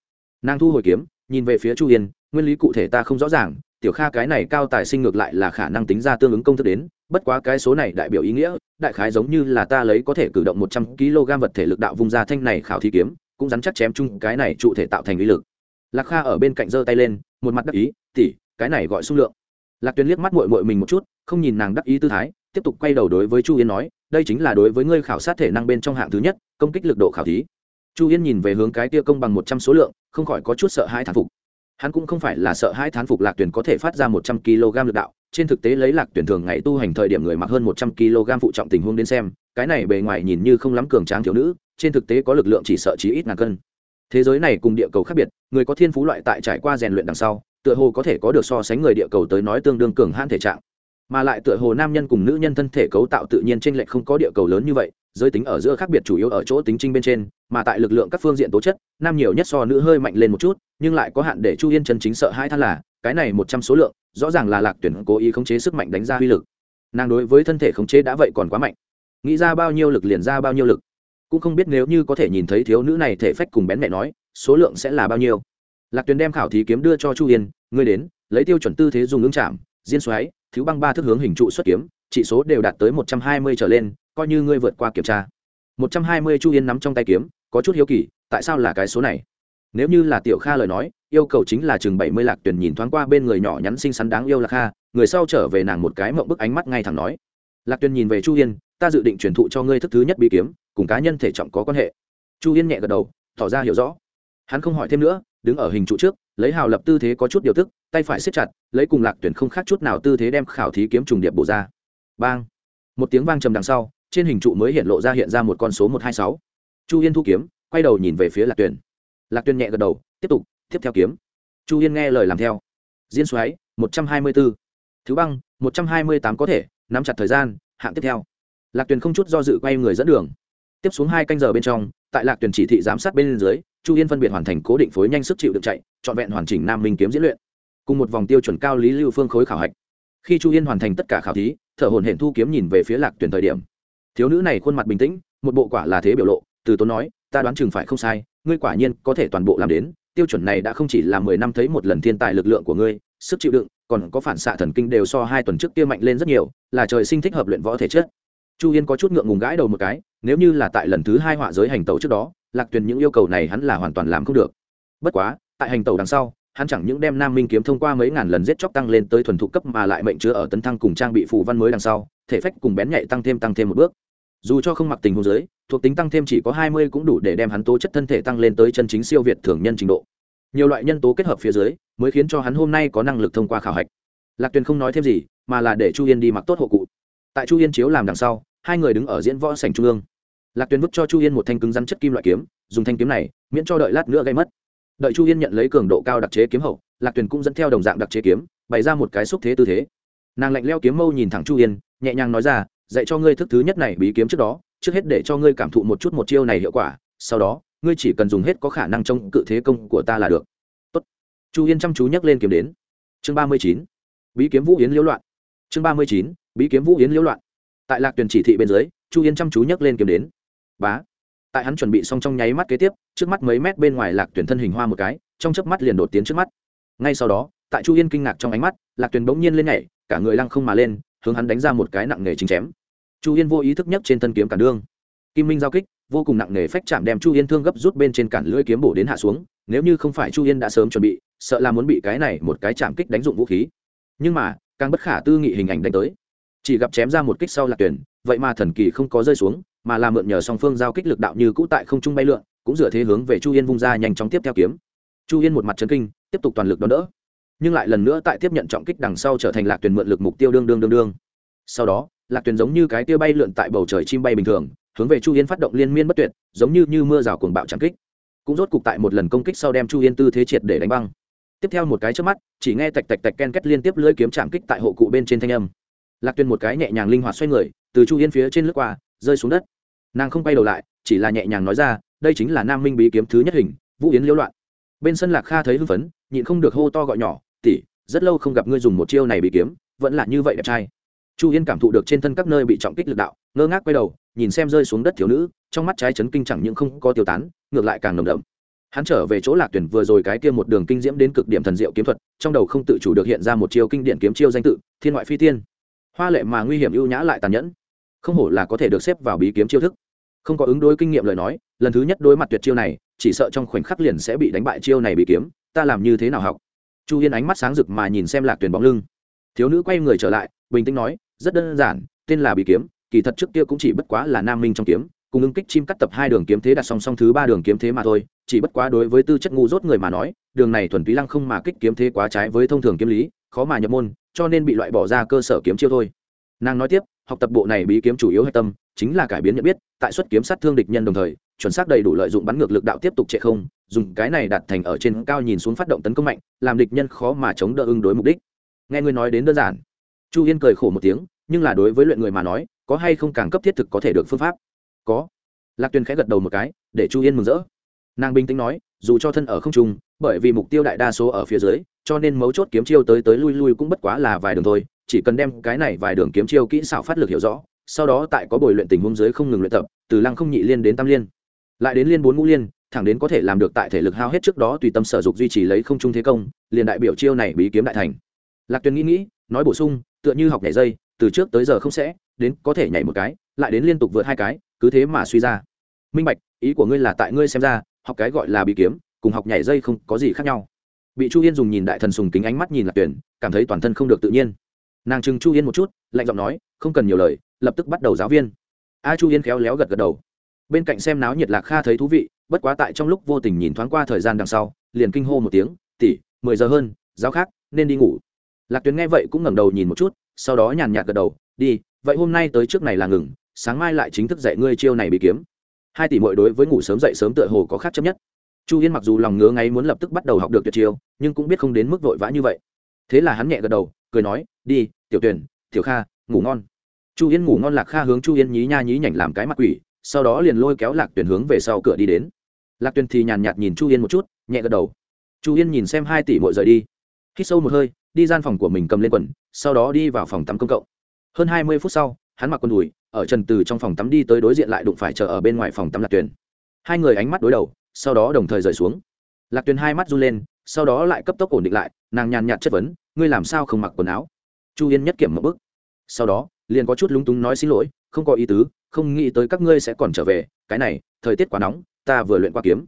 nàng thu hồi kiếm, nhìn về phía chu yên nguyên lý cụ thể ta không rõ ràng, tiểu kha cái này cao tài sinh ngược lại là khả năng tính ra tương ứng công thức đến, bất quá cái số này đại biểu ý nghĩa, đại khái giống như là ta lấy có thể cử động một trăm kg vật thể lực đạo vùng ra thanh này khảo thí kiếm, cũng rắn chắc chém chung cái này trụ thể tạo thành uy lực. Lạc kha ở bên cạnh giơ tay lên, một mặt đắc ý tỉ cái này gọi xung lượng. Lạc tuyền liếc mắt mội mội mình một chút, không nhìn nàng đắc ý tư thái, tiếp tục quay đầu đối với chu yên nói, đây chính là đối với ngươi khảo sát thể năng bên trong hạng thứ nhất, công kích lực độ khảo thí. Chu yên nhìn về hướng cái tia công bằng một trăm số lượng, không khỏi có chút sợ hai thản phục hắn cũng không phải là sợ hai thán phục lạc tuyển có thể phát ra một trăm kg lực đạo, trên thực tế lấy lạc tuyển thường ngày tu hành thời điểm người mặc hơn một trăm kg phụ trọng tình huống đến xem, cái này bề ngoài nhìn như không lắm cường tráng thiếu nữ, trên thực tế có lực lượng chỉ sợ chí ít ngàn cân. Thế giới này cùng địa cầu khác biệt, người có thiên phú loại tại trải qua rèn luyện đằng sau, tựa hồ có thể có được so sánh người địa cầu tới nói tương đương cường hãn thể trạng. Mà lại tựa hồ nam nhân cùng nữ nhân thân thể cấu tạo tự nhiên trên lệch không có địa cầu lớn như vậy giới tính ở giữa khác biệt chủ yếu ở chỗ tính trinh bên trên, mà tại lực lượng các phương diện tố chất, nam nhiều nhất so nữ hơi mạnh lên một chút, nhưng lại có hạn để chu yên chân chính sợ hai than là, cái này một trăm số lượng, rõ ràng là lạc tuyển cố ý khống chế sức mạnh đánh ra uy lực. Nàng đối với thân thể khống chế đã vậy còn quá mạnh. Nghĩ ra bao nhiêu lực liền ra bao nhiêu lực. Cũng không biết nếu như có thể nhìn thấy thiếu nữ này thể phách cùng bén mẹ nói, số lượng sẽ là bao nhiêu. Lạc tuyền đem khảo thí kiếm đưa cho chu yên, ngươi đến, lấy tiêu chuẩn tư thế dùng ứng chạm, diên xoáy, thiếu băng ba thước hướng hình trụ xuất kiếm chỉ số đều đạt tới một trăm hai mươi trở lên, coi như ngươi vượt qua kiểm tra. một trăm hai mươi chu yên nắm trong tay kiếm, có chút hiếu kỳ, tại sao là cái số này? Nếu như là tiểu kha lời nói, yêu cầu chính là chừng bảy mươi lạc tuyển nhìn thoáng qua bên người nhỏ nhắn xinh xắn đáng yêu lạc kha, người sau trở về nàng một cái mộng bức ánh mắt ngay thẳng nói. Lạc tuyển nhìn về chu yên, ta dự định truyền thụ cho ngươi thức thứ nhất bí kiếm, cùng cá nhân thể trọng có quan hệ. Chu yên nhẹ gật đầu, tỏ ra hiểu rõ. Hắn không hỏi thêm nữa, đứng ở hình trụ trước, lấy hào lập tư thế có chút điều tức, tay phải siết chặt, lấy cùng lạc tuyển không khác chút nào tư thế đem khảo thí kiếm trùng điệp bổ ra bang. Một tiếng vang trầm đằng sau, trên hình trụ mới hiện lộ ra hiện ra một con số một hai sáu. Chu yên thu kiếm, quay đầu nhìn về phía lạc Tuyền. lạc Tuyền nhẹ gật đầu, tiếp tục, tiếp theo kiếm. Chu yên nghe lời làm theo. Diễn xoáy một trăm hai mươi bốn thứ băng, một trăm hai mươi tám có thể, nắm chặt thời gian, hạng tiếp theo. Lạc Tuyền không chút do dự quay người dẫn đường. Tiếp xuống hai canh giờ bên trong, tại lạc Tuyền chỉ thị giám sát bên dưới, chu yên phân biệt hoàn thành cố định phối nhanh sức chịu được chạy, trọn vẹn hoàn chỉnh nam minh kiếm diễn luyện. Cùng một vòng tiêu chuẩn cao lý lưu phương khối khảo hạch. Khi chu yên hoàn thành tất cả khảo thí thở hồn hển thu kiếm nhìn về phía lạc tuyển thời điểm. Thiếu nữ này khuôn mặt bình tĩnh, một bộ quả là thế biểu lộ, từ tốn nói, ta đoán chừng phải không sai, ngươi quả nhiên có thể toàn bộ làm đến, tiêu chuẩn này đã không chỉ là mười năm thấy một lần thiên tài lực lượng của ngươi, sức chịu đựng, còn có phản xạ thần kinh đều so hai tuần trước kia mạnh lên rất nhiều, là trời sinh thích hợp luyện võ thể chất. Chu yên có chút ngượng ngùng gãi đầu một cái, nếu như là tại lần thứ hai họa giới hành tẩu trước đó, lạc tuyền những yêu cầu này hắn là hoàn toàn làm không được. Bất quá, tại hành tẩu đằng sau hắn chẳng những đem nam minh kiếm thông qua mấy ngàn lần giết chóc tăng lên tới thuần thục cấp mà lại mệnh chứa ở tấn thăng cùng trang bị phù văn mới đằng sau, thể phách cùng bén nhạy tăng thêm tăng thêm một bước. Dù cho không mặc tình hồ giới, thuộc tính tăng thêm chỉ có hai mươi cũng đủ để đem hắn tố chất thân thể tăng lên tới chân chính siêu việt thường nhân trình độ. Nhiều loại nhân tố kết hợp phía dưới, mới khiến cho hắn hôm nay có năng lực thông qua khảo hạch. Lạc tuyền không nói thêm gì, mà là để chu yên đi mặc tốt hộ cụ. Tại chu yên chiếu làm đằng sau, hai người đứng ở diễn võ sảnh trung ương. Lạc tuyền vứt cho chu yên một thanh cứng rắn chất kim loại kiếm, dùng thanh kiếm này, miễn cho đợi lát nữa gây mất đợi chu yên nhận lấy cường độ cao đặc chế kiếm hậu, lạc tuyền cũng dẫn theo đồng dạng đặc chế kiếm, bày ra một cái xúc thế tư thế. Nàng lạnh leo kiếm mâu nhìn thẳng chu yên, nhẹ nhàng nói ra, dạy cho ngươi thức thứ nhất này bí kiếm trước đó, trước hết để cho ngươi cảm thụ một chút một chiêu này hiệu quả, sau đó, ngươi chỉ cần dùng hết có khả năng trong cự thế công của ta là được. Tốt. chu yên chăm chú nhắc lên kiếm đến. Chương ba mươi chín. Bí kiếm vũ yến liễu loạn. Chương ba mươi chín. Bí kiếm vũ yến liễu loạn. Tại lạc tuyền chỉ thị bên dưới, chu yên chăm chú nhắc lên kiếm đến. Bá tại hắn chuẩn bị xong trong nháy mắt kế tiếp, trước mắt mấy mét bên ngoài lạc tuyển thân hình hoa một cái, trong chớp mắt liền đột tiến trước mắt. Ngay sau đó, tại chu yên kinh ngạc trong ánh mắt, lạc tuyển bỗng nhiên lên nhảy, cả người lăng không mà lên, hướng hắn đánh ra một cái nặng nề chính chém. Chu yên vô ý thức nhất trên thân kiếm cản đương. Kim minh giao kích, vô cùng nặng nề phách chạm đem chu yên thương gấp rút bên trên cản lưỡi kiếm bổ đến hạ xuống, nếu như không phải chu yên đã sớm chuẩn bị, sợ là muốn bị cái này một cái chạm kích đánh dụng vũ khí. Nhưng mà, càng bất khả tư nghị hình ảnh đánh tới. Chỉ gặp chém ra một kích sau lạc tuyển, vậy mà thần kỳ không có rơi xuống mà là mượn nhờ song phương giao kích lực đạo như cũ tại không trung bay lượn cũng dựa thế hướng về chu yên vung ra nhanh chóng tiếp theo kiếm. Chu yên một mặt chấn kinh tiếp tục toàn lực đón đỡ nhưng lại lần nữa tại tiếp nhận trọng kích đằng sau trở thành lạc tuyển mượn lực mục tiêu đương đương đương đương. Sau đó lạc tuyển giống như cái tia bay lượn tại bầu trời chim bay bình thường hướng về chu yên phát động liên miên bất tuyệt giống như, như mưa rào cuồng bạo trắng kích. Cũng rốt cục tại một lần công kích sau đem chu yên tư thế triệt để đánh băng. Tiếp theo một cái trước mắt chỉ nghe tạch tạch tạch ken kết liên tiếp lưỡi kiếm chạm kích tại hộ cụ bên trên thanh âm. Lạc tuyên một cái nhẹ nhàng linh hoạt xoay người từ chu yên phía trên lướt qua rơi xuống đất nàng không quay đầu lại, chỉ là nhẹ nhàng nói ra, đây chính là nam minh bí kiếm thứ nhất hình, vũ yến liễu loạn. Bên sân lạc kha thấy hưng phấn, nhịn không được hô to gọi nhỏ tỉ rất lâu không gặp ngươi dùng một chiêu này bị kiếm, vẫn là như vậy đẹp trai. Chu yên cảm thụ được trên thân các nơi bị trọng kích lực đạo, ngơ ngác quay đầu, nhìn xem rơi xuống đất thiếu nữ, trong mắt trái chấn kinh chẳng những không có tiêu tán, ngược lại càng nồng đậm. Hắn trở về chỗ lạc tuyển vừa rồi cái kia một đường kinh diễm đến cực điểm thần diệu kiếm thuật, trong đầu không tự chủ được hiện ra một chiêu kinh điển kiếm chiêu danh tự, thiên ngoại phi tiên. Hoa lệ mà nguy hiểm ưu nhã lại tàn nhẫn. Không hổ là có thể được xếp vào bí kiếm chiêu thức không có ứng đối kinh nghiệm lời nói, lần thứ nhất đối mặt tuyệt chiêu này, chỉ sợ trong khoảnh khắc liền sẽ bị đánh bại chiêu này bị kiếm, ta làm như thế nào học? Chu yên ánh mắt sáng rực mà nhìn xem lạc tuyển bóng lưng. Thiếu nữ quay người trở lại, bình tĩnh nói, rất đơn giản, tên là bị kiếm, kỳ thật trước kia cũng chỉ bất quá là nam minh trong kiếm, cùng ứng kích chim cắt tập hai đường kiếm thế đặt song song thứ ba đường kiếm thế mà thôi, chỉ bất quá đối với tư chất ngu dốt người mà nói, đường này thuần túy lăng không mà kích kiếm thế quá trái với thông thường kiếm lý, khó mà nhập môn, cho nên bị loại bỏ ra cơ sở kiếm chiêu thôi. Nàng nói tiếp, học tập bộ này bí kiếm chủ yếu hạch tâm chính là cải biến nhận biết, tại xuất kiếm sát thương địch nhân đồng thời, chuẩn xác đầy đủ lợi dụng bắn ngược lực đạo tiếp tục chạy không, dùng cái này đặt thành ở trên cao nhìn xuống phát động tấn công mạnh, làm địch nhân khó mà chống đỡ ứng đối mục đích. Nghe ngươi nói đến đơn giản. Chu yên cười khổ một tiếng, nhưng là đối với luyện người mà nói, có hay không càng cấp thiết thực có thể được phương pháp? Có. Lạc tuyền khẽ gật đầu một cái, để chu yên mừng rỡ. Nàng bình tĩnh nói, dù cho thân ở không trung, bởi vì mục tiêu đại đa số ở phía dưới, cho nên mấu chốt kiếm chiêu tới tới lui lui cũng bất quá là vài đường thôi, chỉ cần đem cái này vài đường kiếm chiêu kỹ xảo phát lực hiểu rõ sau đó tại có buổi luyện tình huống dưới không ngừng luyện tập, từ lăng không nhị liên đến tam liên, lại đến liên bốn ngũ liên, thẳng đến có thể làm được tại thể lực hao hết trước đó tùy tâm sở dục duy trì lấy không trung thế công, liền đại biểu chiêu này bí kiếm đại thành. Lạc tuyền nghĩ nghĩ, nói bổ sung, tựa như học nhảy dây, từ trước tới giờ không sẽ, đến có thể nhảy một cái, lại đến liên tục vượt hai cái, cứ thế mà suy ra. Minh bạch, ý của ngươi là tại ngươi xem ra, học cái gọi là bí kiếm, cùng học nhảy dây không có gì khác nhau. Bị chu yên dùng nhìn đại thần sùng kính ánh mắt nhìn lạc tuyển cảm thấy toàn thân không được tự nhiên. Nàng chừng chu yên một chút, lạnh giọng nói, không cần nhiều lời lập tức bắt đầu giáo viên. A chu yên khéo léo gật gật đầu. Bên cạnh xem náo nhiệt lạc kha thấy thú vị, bất quá tại trong lúc vô tình nhìn thoáng qua thời gian đằng sau, liền kinh hô một tiếng tỉ mười giờ hơn, giáo khác, nên đi ngủ. Lạc tuyến nghe vậy cũng ngẩng đầu nhìn một chút, sau đó nhàn nhạt gật đầu, đi, vậy hôm nay tới trước này là ngừng, sáng mai lại chính thức dạy ngươi chiêu này bị kiếm. Hai tỷ mội đối với ngủ sớm dậy sớm tựa hồ có khác chấp nhất. Chu yên mặc dù lòng ngứa ngáy muốn lập tức bắt đầu học được tuyệt chiêu, nhưng cũng biết không đến mức vội vã như vậy. Thế là hắn nhẹ gật đầu, cười nói, đi, tiểu tuyển tiểu kha, ngủ ngon chu yên ngủ ngon lạc kha hướng chu yên nhí nha nhí nhảnh làm cái mặt quỷ, sau đó liền lôi kéo lạc tuyển hướng về sau cửa đi đến. Lạc tuyển thì nhàn nhạt nhìn chu yên một chút, nhẹ gật đầu. Chu yên nhìn xem hai tỷ mội rời đi. Hít sâu một hơi, đi gian phòng của mình cầm lên quần, sau đó đi vào phòng tắm công cộng. Hơn hai mươi phút sau, hắn mặc quần đùi, ở trần từ trong phòng tắm đi tới đối diện lại đụng phải chờ ở bên ngoài phòng tắm lạc tuyền. Hai người ánh mắt đối đầu, sau đó đồng thời rời xuống. Lạc tuyền hai mắt run lên, sau đó lại cấp tốc ổn định lại, nàng nhàn nhạt chất vấn, ngươi làm sao không mặc quần áo? Chu yên nhất kiểm một bước. Sau đó liền có chút lúng túng nói xin lỗi, không có ý tứ, không nghĩ tới các ngươi sẽ còn trở về, cái này, thời tiết quá nóng, ta vừa luyện qua kiếm.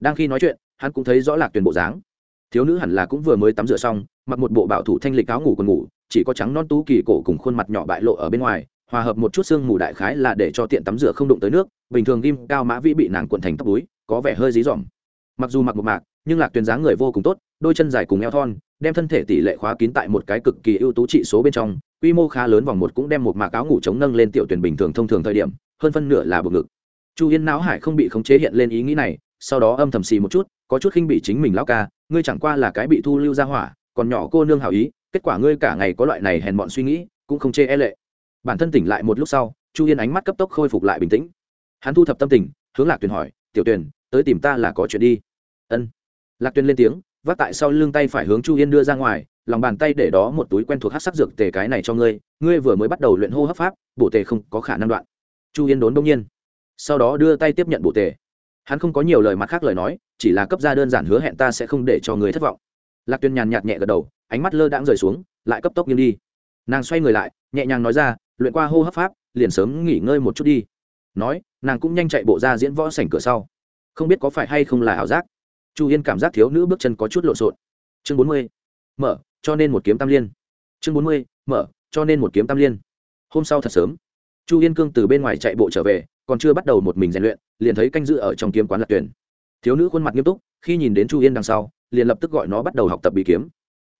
Đang khi nói chuyện, hắn cũng thấy rõ lạc tuyền bộ dáng. Thiếu nữ hẳn là cũng vừa mới tắm rửa xong, mặc một bộ bảo thủ thanh lịch áo ngủ còn ngủ, chỉ có trắng non tú kỳ cổ cùng khuôn mặt nhỏ bại lộ ở bên ngoài, hòa hợp một chút xương mù đại khái là để cho tiện tắm rửa không đụng tới nước, bình thường ghim cao mã vĩ bị nàng cuộn thành tóc túi có vẻ hơi dí dỏm. Mặc dù mặc một mạc, nhưng lạc tuyền dáng người vô cùng tốt, đôi chân dài cùng eo thon, đem thân thể tỷ lệ khóa kín tại một cái cực kỳ ưu tú trị số bên trong quy mô khá lớn vòng một cũng đem một mạc áo ngủ chống nâng lên tiểu tuyển bình thường thông thường thời điểm, hơn phân nửa là bực ngực. Chu yên não hải không bị khống chế hiện lên ý nghĩ này, sau đó âm thầm xì một chút, có chút khinh bị chính mình lão ca, ngươi chẳng qua là cái bị thu lưu ra hỏa, còn nhỏ cô nương hảo ý, kết quả ngươi cả ngày có loại này hèn bọn suy nghĩ, cũng không chê e lệ. Bản thân tỉnh lại một lúc sau, chu yên ánh mắt cấp tốc khôi phục lại bình tĩnh. Hắn thu thập tâm tình, hướng lạc tuyền hỏi, tiểu tuyền, tới tìm ta là có chuyện đi. Ân. Lạc tuyền lên tiếng, vác tại sau lưng tay phải hướng chu yên đưa ra ngoài lòng bàn tay để đó một túi quen thuộc hát sắc dược tề cái này cho ngươi ngươi vừa mới bắt đầu luyện hô hấp pháp, bổ tề không có khả năng đoạn. Chu yên đốn đông nhiên, sau đó đưa tay tiếp nhận bổ tề. Hắn không có nhiều lời mặt khác lời nói, chỉ là cấp ra đơn giản hứa hẹn ta sẽ không để cho người thất vọng. Lạc Tuyên nhàn nhạt nhẹ gật đầu, ánh mắt lơ đãng rời xuống, lại cấp tốc nghiêng đi. Nàng xoay người lại, nhẹ nhàng nói ra, luyện qua hô hấp pháp, liền sớm nghỉ ngơi một chút đi. Nói, nàng cũng nhanh chạy bộ ra diễn võ sảnh cửa sau. Không biết có phải hay không là ảo giác. Chu yên cảm giác thiếu nữ bước chân có chút lộn xộn. Chương bốn mươi, mở cho nên một kiếm tam liên. Chương bốn mươi, mở, cho nên một kiếm tam liên. Hôm sau thật sớm, chu yên cương từ bên ngoài chạy bộ trở về, còn chưa bắt đầu một mình rèn luyện, liền thấy canh dự ở trong kiếm quán lạc tuyển. Thiếu nữ khuôn mặt nghiêm túc, khi nhìn đến chu yên đằng sau, liền lập tức gọi nó bắt đầu học tập bị kiếm.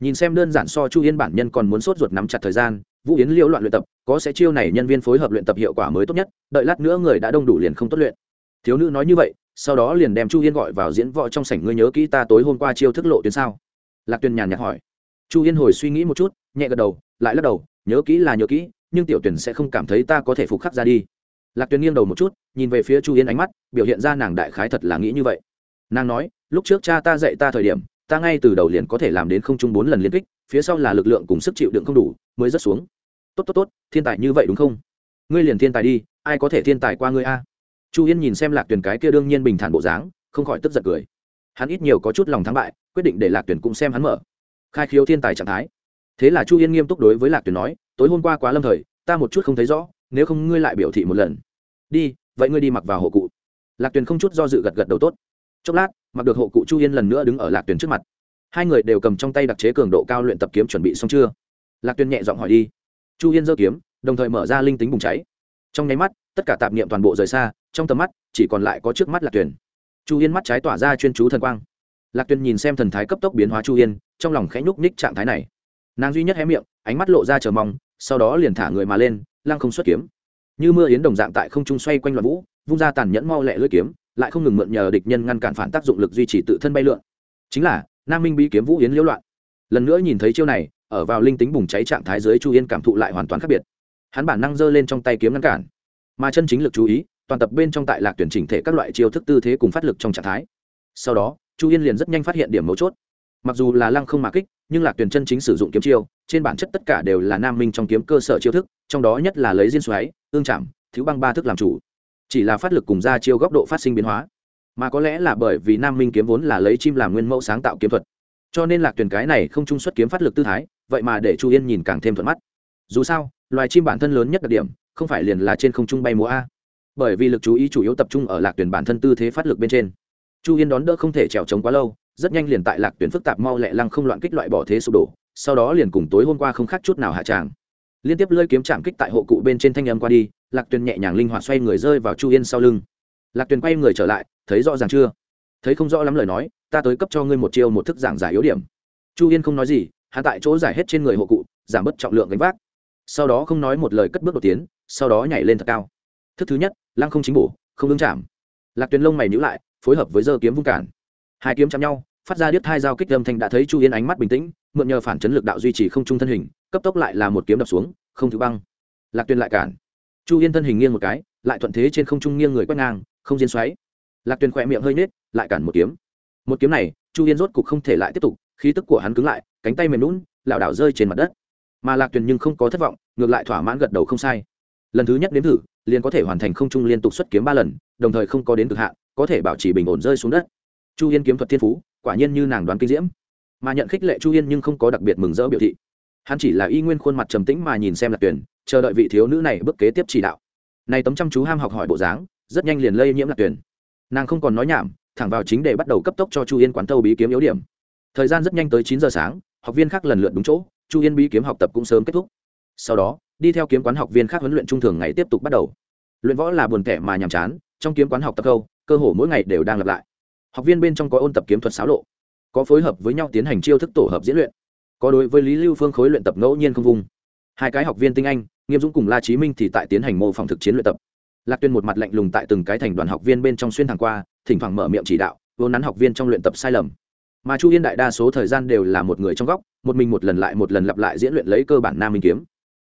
Nhìn xem đơn giản so chu yên bản nhân còn muốn sốt ruột nắm chặt thời gian, vũ yến liễu loạn luyện tập, có sẽ chiêu này nhân viên phối hợp luyện tập hiệu quả mới tốt nhất, đợi lát nữa người đã đông đủ liền không tốt luyện. Thiếu nữ nói như vậy, sau đó liền đem chu yên gọi vào diễn võ trong sảnh, ngươi nhớ kỹ ta tối hôm qua chiêu thức lộ tuyến sao? Lạc tuyền nhàn nhạt hỏi chu yên hồi suy nghĩ một chút, nhẹ gật đầu, lại lắc đầu, nhớ kỹ là nhớ kỹ, nhưng tiểu tuyển sẽ không cảm thấy ta có thể phục khắc ra đi. Lạc tuyền nghiêng đầu một chút, nhìn về phía chu yên ánh mắt, biểu hiện ra nàng đại khái thật là nghĩ như vậy. Nàng nói, lúc trước cha ta dạy ta thời điểm, ta ngay từ đầu liền có thể làm đến không chung bốn lần liên kích, phía sau là lực lượng cùng sức chịu đựng không đủ, mới rất xuống. Tốt tốt tốt, thiên tài như vậy đúng không? Ngươi liền thiên tài đi, ai có thể thiên tài qua ngươi a? Chu yên nhìn xem lạc Tuyền cái kia đương nhiên bình thản bộ dáng, không khỏi tức giận cười. Hắn ít nhiều có chút lòng thắng bại, quyết định để lạc tuyển cũng xem hắn mở khai khiếu thiên tài trạng thái. Thế là chu yên nghiêm túc đối với lạc Tuyền nói, tối hôm qua quá lâm thời, ta một chút không thấy rõ, nếu không ngươi lại biểu thị một lần. Đi, vậy ngươi đi mặc vào hộ cụ. Lạc Tuyền không chút do dự gật gật đầu tốt. Chốc lát, mặc được hộ cụ chu yên lần nữa đứng ở lạc Tuyền trước mặt. Hai người đều cầm trong tay đặc chế cường độ cao luyện tập kiếm chuẩn bị xong chưa? Lạc Tuyền nhẹ giọng hỏi đi. Chu yên giơ kiếm, đồng thời mở ra linh tính bùng cháy. Trong nháy mắt, tất cả tạp niệm toàn bộ rời xa, trong tầm mắt, chỉ còn lại có trước mắt lạc Tuyền. chu yên mắt trái tỏa ra chuyên chú thần quang lạc Tuyền nhìn xem thần thái cấp tốc biến hóa chu yên, trong lòng khẽ nhúc nhích trạng thái này. Nàng duy nhất hé miệng, ánh mắt lộ ra chờ mong, sau đó liền thả người mà lên, lăng không xuất kiếm. Như mưa yến đồng dạng tại không trung xoay quanh loạn vũ, vung ra tàn nhẫn mau lẹ lưỡi kiếm, lại không ngừng mượn nhờ địch nhân ngăn cản phản tác dụng lực duy trì tự thân bay lượn. Chính là, nam minh bí kiếm vũ yến liễu loạn. Lần nữa nhìn thấy chiêu này, ở vào linh tính bùng cháy trạng thái dưới chu yên cảm thụ lại hoàn toàn khác biệt. Hắn bản năng giơ lên trong tay kiếm ngăn cản. Mà chân chính lực chú ý, toàn tập bên trong tại lạc tuyển chỉnh thể các loại chiêu thức tư thế cùng phát lực trong trạng thái. Sau đó chu yên liền rất nhanh phát hiện điểm mấu chốt. Mặc dù là lăng không mà kích, nhưng lạc tuyển chân chính sử dụng kiếm chiêu, trên bản chất tất cả đều là nam minh trong kiếm cơ sở chiêu thức, trong đó nhất là lấy diên xoáy, ương chạm thiếu băng ba thức làm chủ. Chỉ là phát lực cùng ra chiêu góc độ phát sinh biến hóa. Mà có lẽ là bởi vì nam minh kiếm vốn là lấy chim làm nguyên mẫu sáng tạo kiếm thuật. Cho nên lạc tuyển cái này không trung xuất kiếm phát lực tư thái, vậy mà để chu yên nhìn càng thêm thuận mắt. Dù sao, loài chim bản thân lớn nhất đặc điểm, không phải liền là trên không trung bay múa a. Bởi vì lực chú ý chủ yếu tập trung ở lạc tuyển bản thân tư thế phát lực bên trên chu yên đón đỡ không thể trèo trống quá lâu, rất nhanh liền tại lạc tuyến phức tạp mau lẹ lăng không loạn kích loại bỏ thế sụp đổ, sau đó liền cùng tối hôm qua không khác chút nào hạ tràng. Liên tiếp lơi kiếm chạm kích tại hộ cụ bên trên thanh âm qua đi, lạc tuyền nhẹ nhàng linh hoạt xoay người rơi vào chu yên sau lưng. Lạc tuyền quay người trở lại, thấy rõ ràng chưa? Thấy không rõ lắm lời nói, ta tới cấp cho ngươi một chiêu một thức giảng giải yếu điểm. Chu yên không nói gì, hạ tại chỗ giải hết trên người hộ cụ, giảm bớt trọng lượng gánh vác. Sau đó không nói một lời cất bước đột tiến, sau đó nhảy lên thật cao. Thức thứ nhất, lăng không chính bổ, không ứng chạm. Lạc tuyền lông mày nhữ lại phối hợp với dơ kiếm vung cản. Hai kiếm chạm nhau, phát ra điếc hai dao kích âm thanh đã thấy chu yên ánh mắt bình tĩnh, mượn nhờ phản chấn lực đạo duy trì không trung thân hình, cấp tốc lại là một kiếm đập xuống, không thứ băng. Lạc tuyền lại cản. Chu yên thân hình nghiêng một cái, lại thuận thế trên không trung nghiêng người quét ngang, không diên xoáy. Lạc tuyền khỏe miệng hơi nết lại cản một kiếm. Một kiếm này, chu yên rốt cục không thể lại tiếp tục, khí tức của hắn cứng lại, cánh tay mềm lún lảo đảo rơi trên mặt đất. Mà lạc tuyền nhưng không có thất vọng, ngược lại thỏa mãn gật đầu không sai. Lần thứ nhất nếm thử, liền có thể hoàn thành không trung liên tục xuất kiếm ba lần, đồng thời không có đến cực hạn có thể bảo trì bình ổn rơi xuống đất. Chu yên kiếm thuật thiên phú, quả nhiên như nàng đoán kinh diễm. Mà nhận khích lệ chu yên nhưng không có đặc biệt mừng rỡ biểu thị. Hắn chỉ là y nguyên khuôn mặt trầm tĩnh mà nhìn xem lạc tuyển, chờ đợi vị thiếu nữ này bước kế tiếp chỉ đạo. Này tấm chăm chú ham học hỏi bộ dáng, rất nhanh liền lây nhiễm lạc tuyển. Nàng không còn nói nhảm, thẳng vào chính để bắt đầu cấp tốc cho chu yên quán thâu bí kiếm yếu điểm. Thời gian rất nhanh tới chín giờ sáng, học viên khác lần lượt đúng chỗ, chu yên bí kiếm học tập cũng sớm kết thúc. Sau đó, đi theo kiếm quán học viên khác huấn luyện trung thường ngày tiếp tục bắt đầu. Luyện võ là buồn tẻ mà nhàm chán trong kiếm quán học tập câu, cơ hồ mỗi ngày đều đang lặp lại. Học viên bên trong có ôn tập kiếm thuật xáo lộ, có phối hợp với nhau tiến hành chiêu thức tổ hợp diễn luyện, có đối với lý lưu phương khối luyện tập ngẫu nhiên không vùng hai cái học viên tinh anh, nghiêm dũng cùng la chí minh thì tại tiến hành mô phỏng thực chiến luyện tập. Lạc tuyên một mặt lạnh lùng tại từng cái thành đoàn học viên bên trong xuyên thẳng qua, thỉnh thoảng mở miệng chỉ đạo vốn nắn học viên trong luyện tập sai lầm. Mà chu yên đại đa số thời gian đều là một người trong góc, một mình một lần lại một lần lặp lại diễn luyện lấy cơ bản nam minh kiếm.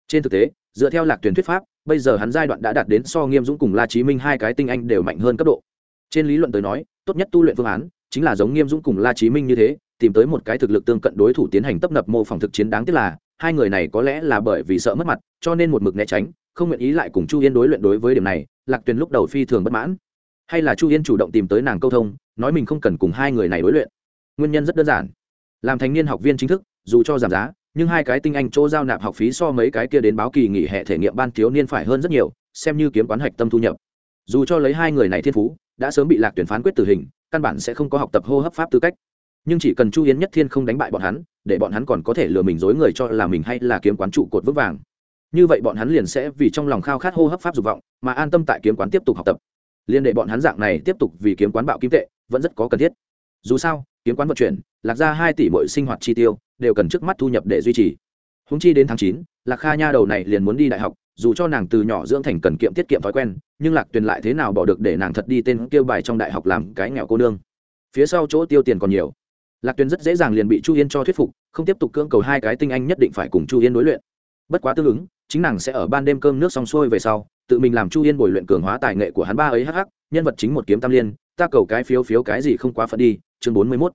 Trên thực tế, dựa theo lạc tuyển thuyết pháp bây giờ hắn giai đoạn đã đạt đến so nghiêm dũng cùng la chí minh hai cái tinh anh đều mạnh hơn cấp độ. Trên lý luận tới nói, tốt nhất tu luyện phương án chính là giống nghiêm dũng cùng la chí minh như thế, tìm tới một cái thực lực tương cận đối thủ tiến hành tấp nập mô phỏng thực chiến đáng tiếc là, hai người này có lẽ là bởi vì sợ mất mặt, cho nên một mực né tránh, không nguyện ý lại cùng chu yên đối luyện đối với điểm này, lạc tuyền lúc đầu phi thường bất mãn. Hay là chu yên chủ động tìm tới nàng câu thông, nói mình không cần cùng hai người này đối luyện. Nguyên nhân rất đơn giản. Làm thành niên học viên chính thức, dù cho giảm giá nhưng hai cái tinh anh chỗ giao nạp học phí so mấy cái kia đến báo kỳ nghỉ hè thể nghiệm ban thiếu niên phải hơn rất nhiều, xem như kiếm quán hạch tâm thu nhập. Dù cho lấy hai người này thiên phú, đã sớm bị lạc tuyển phán quyết tử hình, căn bản sẽ không có học tập hô hấp pháp tư cách. Nhưng chỉ cần chu yến nhất thiên không đánh bại bọn hắn, để bọn hắn còn có thể lừa mình dối người cho là mình hay là kiếm quán trụ cột vững vàng. Như vậy bọn hắn liền sẽ vì trong lòng khao khát hô hấp pháp dục vọng, mà an tâm tại kiếm quán tiếp tục học tập. Liên đệ bọn hắn dạng này tiếp tục vì kiếm quán bạo kim tệ, vẫn rất có cần thiết. Dù sao, kiếm quán vận chuyển, lạc ra hai tỷ mỗi sinh hoạt chi tiêu đều cần trước mắt thu nhập để duy trì. Húng chi đến tháng chín, lạc kha nha đầu này liền muốn đi đại học, dù cho nàng từ nhỏ dưỡng thành cần kiệm tiết kiệm thói quen, nhưng lạc tuyền lại thế nào bỏ được để nàng thật đi tên kêu bài trong đại học làm cái nghèo cô nương? Phía sau chỗ tiêu tiền còn nhiều. Lạc tuyền rất dễ dàng liền bị chu yên cho thuyết phục, không tiếp tục cưỡng cầu hai cái tinh anh nhất định phải cùng chu yên đối luyện. Bất quá tương ứng, chính nàng sẽ ở ban đêm cơm nước xong xuôi về sau, tự mình làm chu yên bồi luyện cường hóa tài nghệ của hắn ba ấy hh nhân vật chính một kiếm tam liên, ta cầu cái phiếu phiếu cái gì không quá phận đi, chương bốn mươi mốt.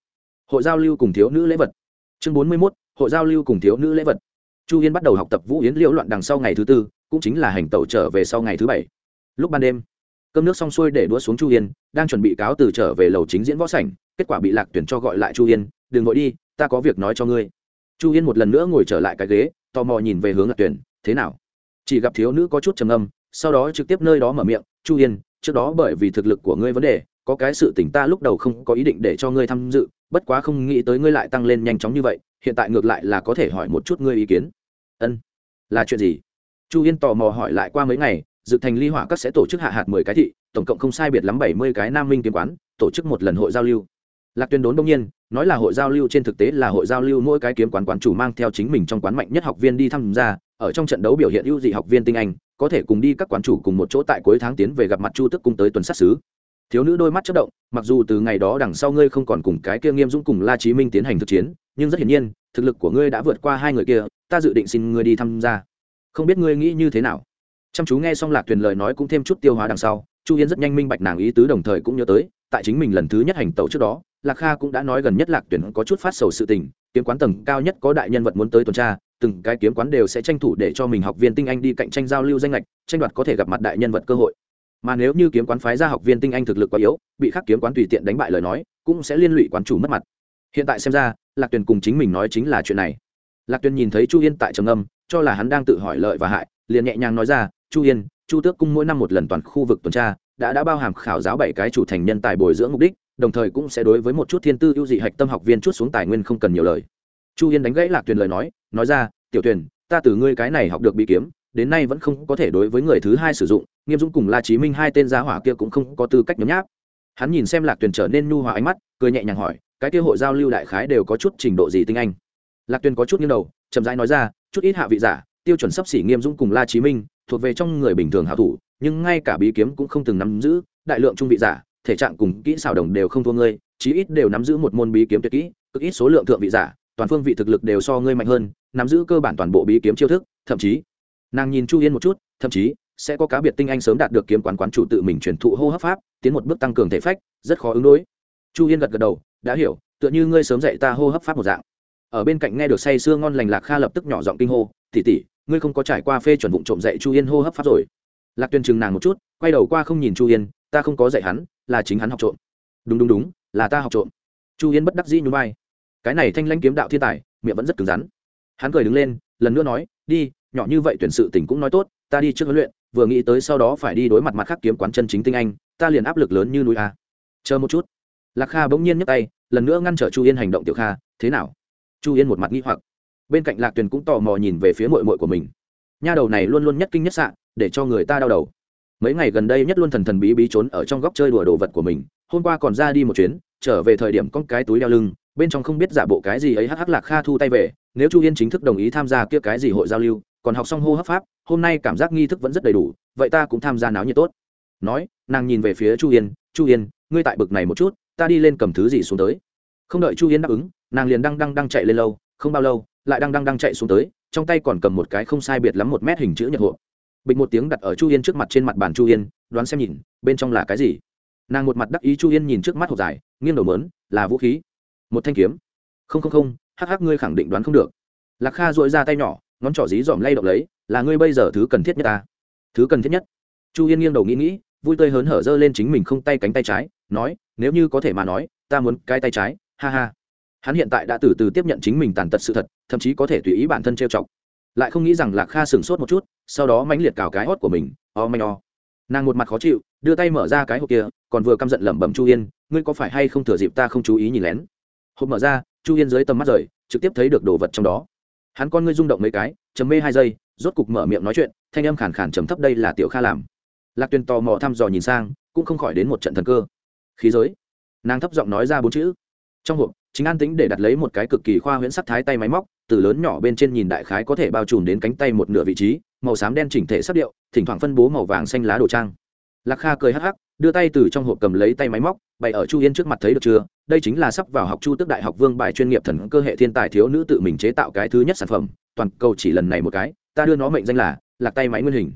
Hội giao lưu cùng thiếu nữ lễ vật chương bốn mươi mốt, hội giao lưu cùng thiếu nữ lễ vật. Chu yên bắt đầu học tập vũ yến liễu loạn đằng sau ngày thứ tư, cũng chính là hành tẩu trở về sau ngày thứ bảy. Lúc ban đêm, cơm nước xong xuôi để đũa xuống chu yên đang chuẩn bị cáo từ trở về lầu chính diễn võ sảnh, kết quả bị lạc tuyển cho gọi lại chu yên đừng gọi đi, ta có việc nói cho ngươi. Chu yên một lần nữa ngồi trở lại cái ghế, tò mò nhìn về hướng lạc tuyển, thế nào? Chỉ gặp thiếu nữ có chút trầm âm sau đó trực tiếp nơi đó mở miệng, chu yên trước đó bởi vì thực lực của ngươi vấn đề, có cái sự tỉnh ta lúc đầu không có ý định để cho ngươi tham dự bất quá không nghĩ tới ngươi lại tăng lên nhanh chóng như vậy, hiện tại ngược lại là có thể hỏi một chút ngươi ý kiến. Ân. Là chuyện gì? Chu yên tò mò hỏi lại qua mấy ngày, dự thành ly hỏa các sẽ tổ chức hạ hạt mười cái thị, tổng cộng không sai biệt lắm bảy mươi cái nam minh kiếm quán, tổ chức một lần hội giao lưu. Lạc tuyên đốn đông nhiên, nói là hội giao lưu trên thực tế là hội giao lưu mỗi cái kiếm quán quán chủ mang theo chính mình trong quán mạnh nhất học viên đi tham gia, ở trong trận đấu biểu hiện ưu dị học viên tinh anh, có thể cùng đi các quán chủ cùng một chỗ tại cuối tháng tiến về gặp mặt chu tức cung tới tuần sát xứ thiếu nữ đôi mắt chất động, mặc dù từ ngày đó đằng sau ngươi không còn cùng cái kia nghiêm dũng cùng la chí minh tiến hành thực chiến, nhưng rất hiển nhiên, thực lực của ngươi đã vượt qua hai người kia, ta dự định xin ngươi đi tham gia. Không biết ngươi nghĩ như thế nào? Chăm chú nghe xong lạc tuyền lời nói cũng thêm chút tiêu hóa đằng sau, chu yên rất nhanh minh bạch nàng ý tứ đồng thời cũng nhớ tới, tại chính mình lần thứ nhất hành tẩu trước đó, lạc kha cũng đã nói gần nhất lạc tuyển có chút phát sầu sự tình, kiếm quán tầng cao nhất có đại nhân vật muốn tới tuần tra, từng cái kiếm quán đều sẽ tranh thủ để cho mình học viên tinh anh đi cạnh tranh giao lưu danh lệch, tranh đoạt có thể gặp mặt đại nhân vật cơ hội mà nếu như kiếm quán phái ra học viên tinh anh thực lực quá yếu, bị khắc kiếm quán tùy tiện đánh bại lời nói, cũng sẽ liên lụy quán chủ mất mặt. Hiện tại xem ra, lạc tuyền cùng chính mình nói chính là chuyện này. Lạc tuyền nhìn thấy chu yên tại trầm âm cho là hắn đang tự hỏi lợi và hại, liền nhẹ nhàng nói ra, chu yên, chu tước cung mỗi năm một lần toàn khu vực tuần tra, đã đã bao hàm khảo giáo bảy cái chủ thành nhân tài bồi dưỡng mục đích, đồng thời cũng sẽ đối với một chút thiên tư ưu dị hạch tâm học viên chút xuống tài nguyên không cần nhiều lời. Chu yên đánh gãy lạc tuyền lời nói nói ra, tiểu tuyền, ta từ ngươi cái này học được bị kiếm, đến nay vẫn không có thể đối với người thứ hai sử dụng nghiêm dũng cùng la chí minh hai tên gia hỏa kia cũng không có tư cách nhấm nháp. Hắn nhìn xem lạc tuyền trở nên nhu hòa ánh mắt, cười nhẹ nhàng hỏi, cái kia hội giao lưu đại khái đều có chút trình độ gì tinh anh? Lạc tuyền có chút nghiêng đầu, chậm rãi nói ra, chút ít hạ vị giả, tiêu chuẩn sắp xỉ nghiêm dũng cùng la chí minh, thuộc về trong người bình thường hảo thủ, nhưng ngay cả bí kiếm cũng không từng nắm giữ, đại lượng trung vị giả, thể trạng cùng kỹ xảo đồng đều không thua ngươi, chí ít đều nắm giữ một môn bí kiếm tuyệt kỹ, cực ít số lượng thượng vị giả, toàn phương vị thực lực đều so ngươi mạnh hơn, nắm giữ cơ bản toàn bộ bí kiếm chiêu thức, thậm chí nàng nhìn chu yên một chút, thậm chí sẽ có cá biệt tinh anh sớm đạt được kiếm quán quán chủ tự mình truyền thụ hô hấp pháp, tiến một bước tăng cường thể phách, rất khó ứng đối. Chu yên gật gật đầu, đã hiểu, tựa như ngươi sớm dạy ta hô hấp pháp một dạng. Ở bên cạnh nghe được say sưa ngon lành lạc kha lập tức nhỏ giọng kinh hô tỉ tỉ ngươi không có trải qua phê chuẩn vụ trộm dạy chu yên hô hấp pháp rồi. Lạc tuyên chừng nàng một chút, quay đầu qua không nhìn chu yên ta không có dạy hắn, là chính hắn học trộm. Đúng đúng đúng, là ta học trộm. Chu yên bất đắc dĩ nhún vai. Cái này thanh lãnh kiếm đạo thiên tài, miệng vẫn rất cứng rắn. Hắn cười đứng lên, lần nữa nói, đi, nhỏ như vậy tuyển sự tình cũng nói tốt, ta đi trước huấn luyện vừa nghĩ tới sau đó phải đi đối mặt mặt khác kiếm quán chân chính tinh anh, ta liền áp lực lớn như núi a. Chờ một chút. Lạc kha bỗng nhiên nhấc tay, lần nữa ngăn trở chu yên hành động tiểu kha, thế nào? Chu yên một mặt nghi hoặc. Bên cạnh lạc tuyền cũng tò mò nhìn về phía mội mội của mình. Nha đầu này luôn luôn nhất kinh nhất sạn để cho người ta đau đầu. Mấy ngày gần đây nhất luôn thần thần bí bí trốn ở trong góc chơi đùa đồ vật của mình, hôm qua còn ra đi một chuyến, trở về thời điểm con cái túi đeo lưng, bên trong không biết giả bộ cái gì ấy hắc hắc lạc kha thu tay về, nếu chu yên chính thức đồng ý tham gia kia cái gì hội giao lưu còn học xong hô hấp pháp, hôm nay cảm giác nghi thức vẫn rất đầy đủ, vậy ta cũng tham gia náo nhiệt tốt. Nói, nàng nhìn về phía chu yên chu yên, ngươi tại bực này một chút, ta đi lên cầm thứ gì xuống tới? Không đợi chu yên đáp ứng, nàng liền đang đang đang chạy lên lâu, không bao lâu, lại đang đang đang chạy xuống tới, trong tay còn cầm một cái không sai biệt lắm một mét hình chữ nhật hộp. Bịch một tiếng đặt ở chu yên trước mặt trên mặt bàn chu yên, đoán xem nhìn, bên trong là cái gì. Nàng một mặt đắc ý chu yên nhìn trước mắt hộp dài, nghiêng đầu mớn, là vũ khí. Một thanh kiếm. Không không không, hắc hắc, ngươi khẳng định đoán không được. Lạc kha dội ra tay nhỏ ngón trỏ dí dỏm lay động lấy, là ngươi bây giờ thứ cần thiết nhất ta. Thứ cần thiết nhất. Chu yên nghiêng đầu nghĩ nghĩ, vui tươi hớn hở giơ lên chính mình không tay cánh tay trái, nói, nếu như có thể mà nói, ta muốn cái tay trái. Ha ha. Hắn hiện tại đã từ từ tiếp nhận chính mình tàn tật sự thật, thậm chí có thể tùy ý bản thân trêu chọc. Lại không nghĩ rằng lạc kha sửng sốt một chút, sau đó mãnh liệt cào cái hót của mình, o manh o. Nàng một mặt khó chịu, đưa tay mở ra cái hộp kia, còn vừa căm giận lẩm bẩm chu yên, ngươi có phải hay không thừa dịp ta không chú ý nhìn lén? Hộp mở ra, chu yên dưới tầm mắt rời, trực tiếp thấy được đồ vật trong đó hắn con ngươi rung động mấy cái chấm mê hai giây, rốt cục mở miệng nói chuyện, thanh âm khàn khàn trầm thấp đây là tiểu kha làm. Lạc tuyền tò mò thăm dò nhìn sang, cũng không khỏi đến một trận thần cơ. Khí giới. Nàng thấp giọng nói ra bốn chữ. Trong hộp, chính an tĩnh để đặt lấy một cái cực kỳ khoa huyễn sắc thái tay máy móc, từ lớn nhỏ bên trên nhìn đại khái có thể bao trùm đến cánh tay một nửa vị trí, màu xám đen chỉnh thể sắc điệu, thỉnh thoảng phân bố màu vàng xanh lá đồ trang. Lạc kha cười hắc hắc đưa tay từ trong hộp cầm lấy tay máy móc, bày ở chu yên trước mặt thấy được chưa? Đây chính là sắp vào học chu tức đại học vương bài chuyên nghiệp thần cơ hệ thiên tài thiếu nữ tự mình chế tạo cái thứ nhất sản phẩm. Toàn cầu chỉ lần này một cái, ta đưa nó mệnh danh là lạc tay máy nguyên hình.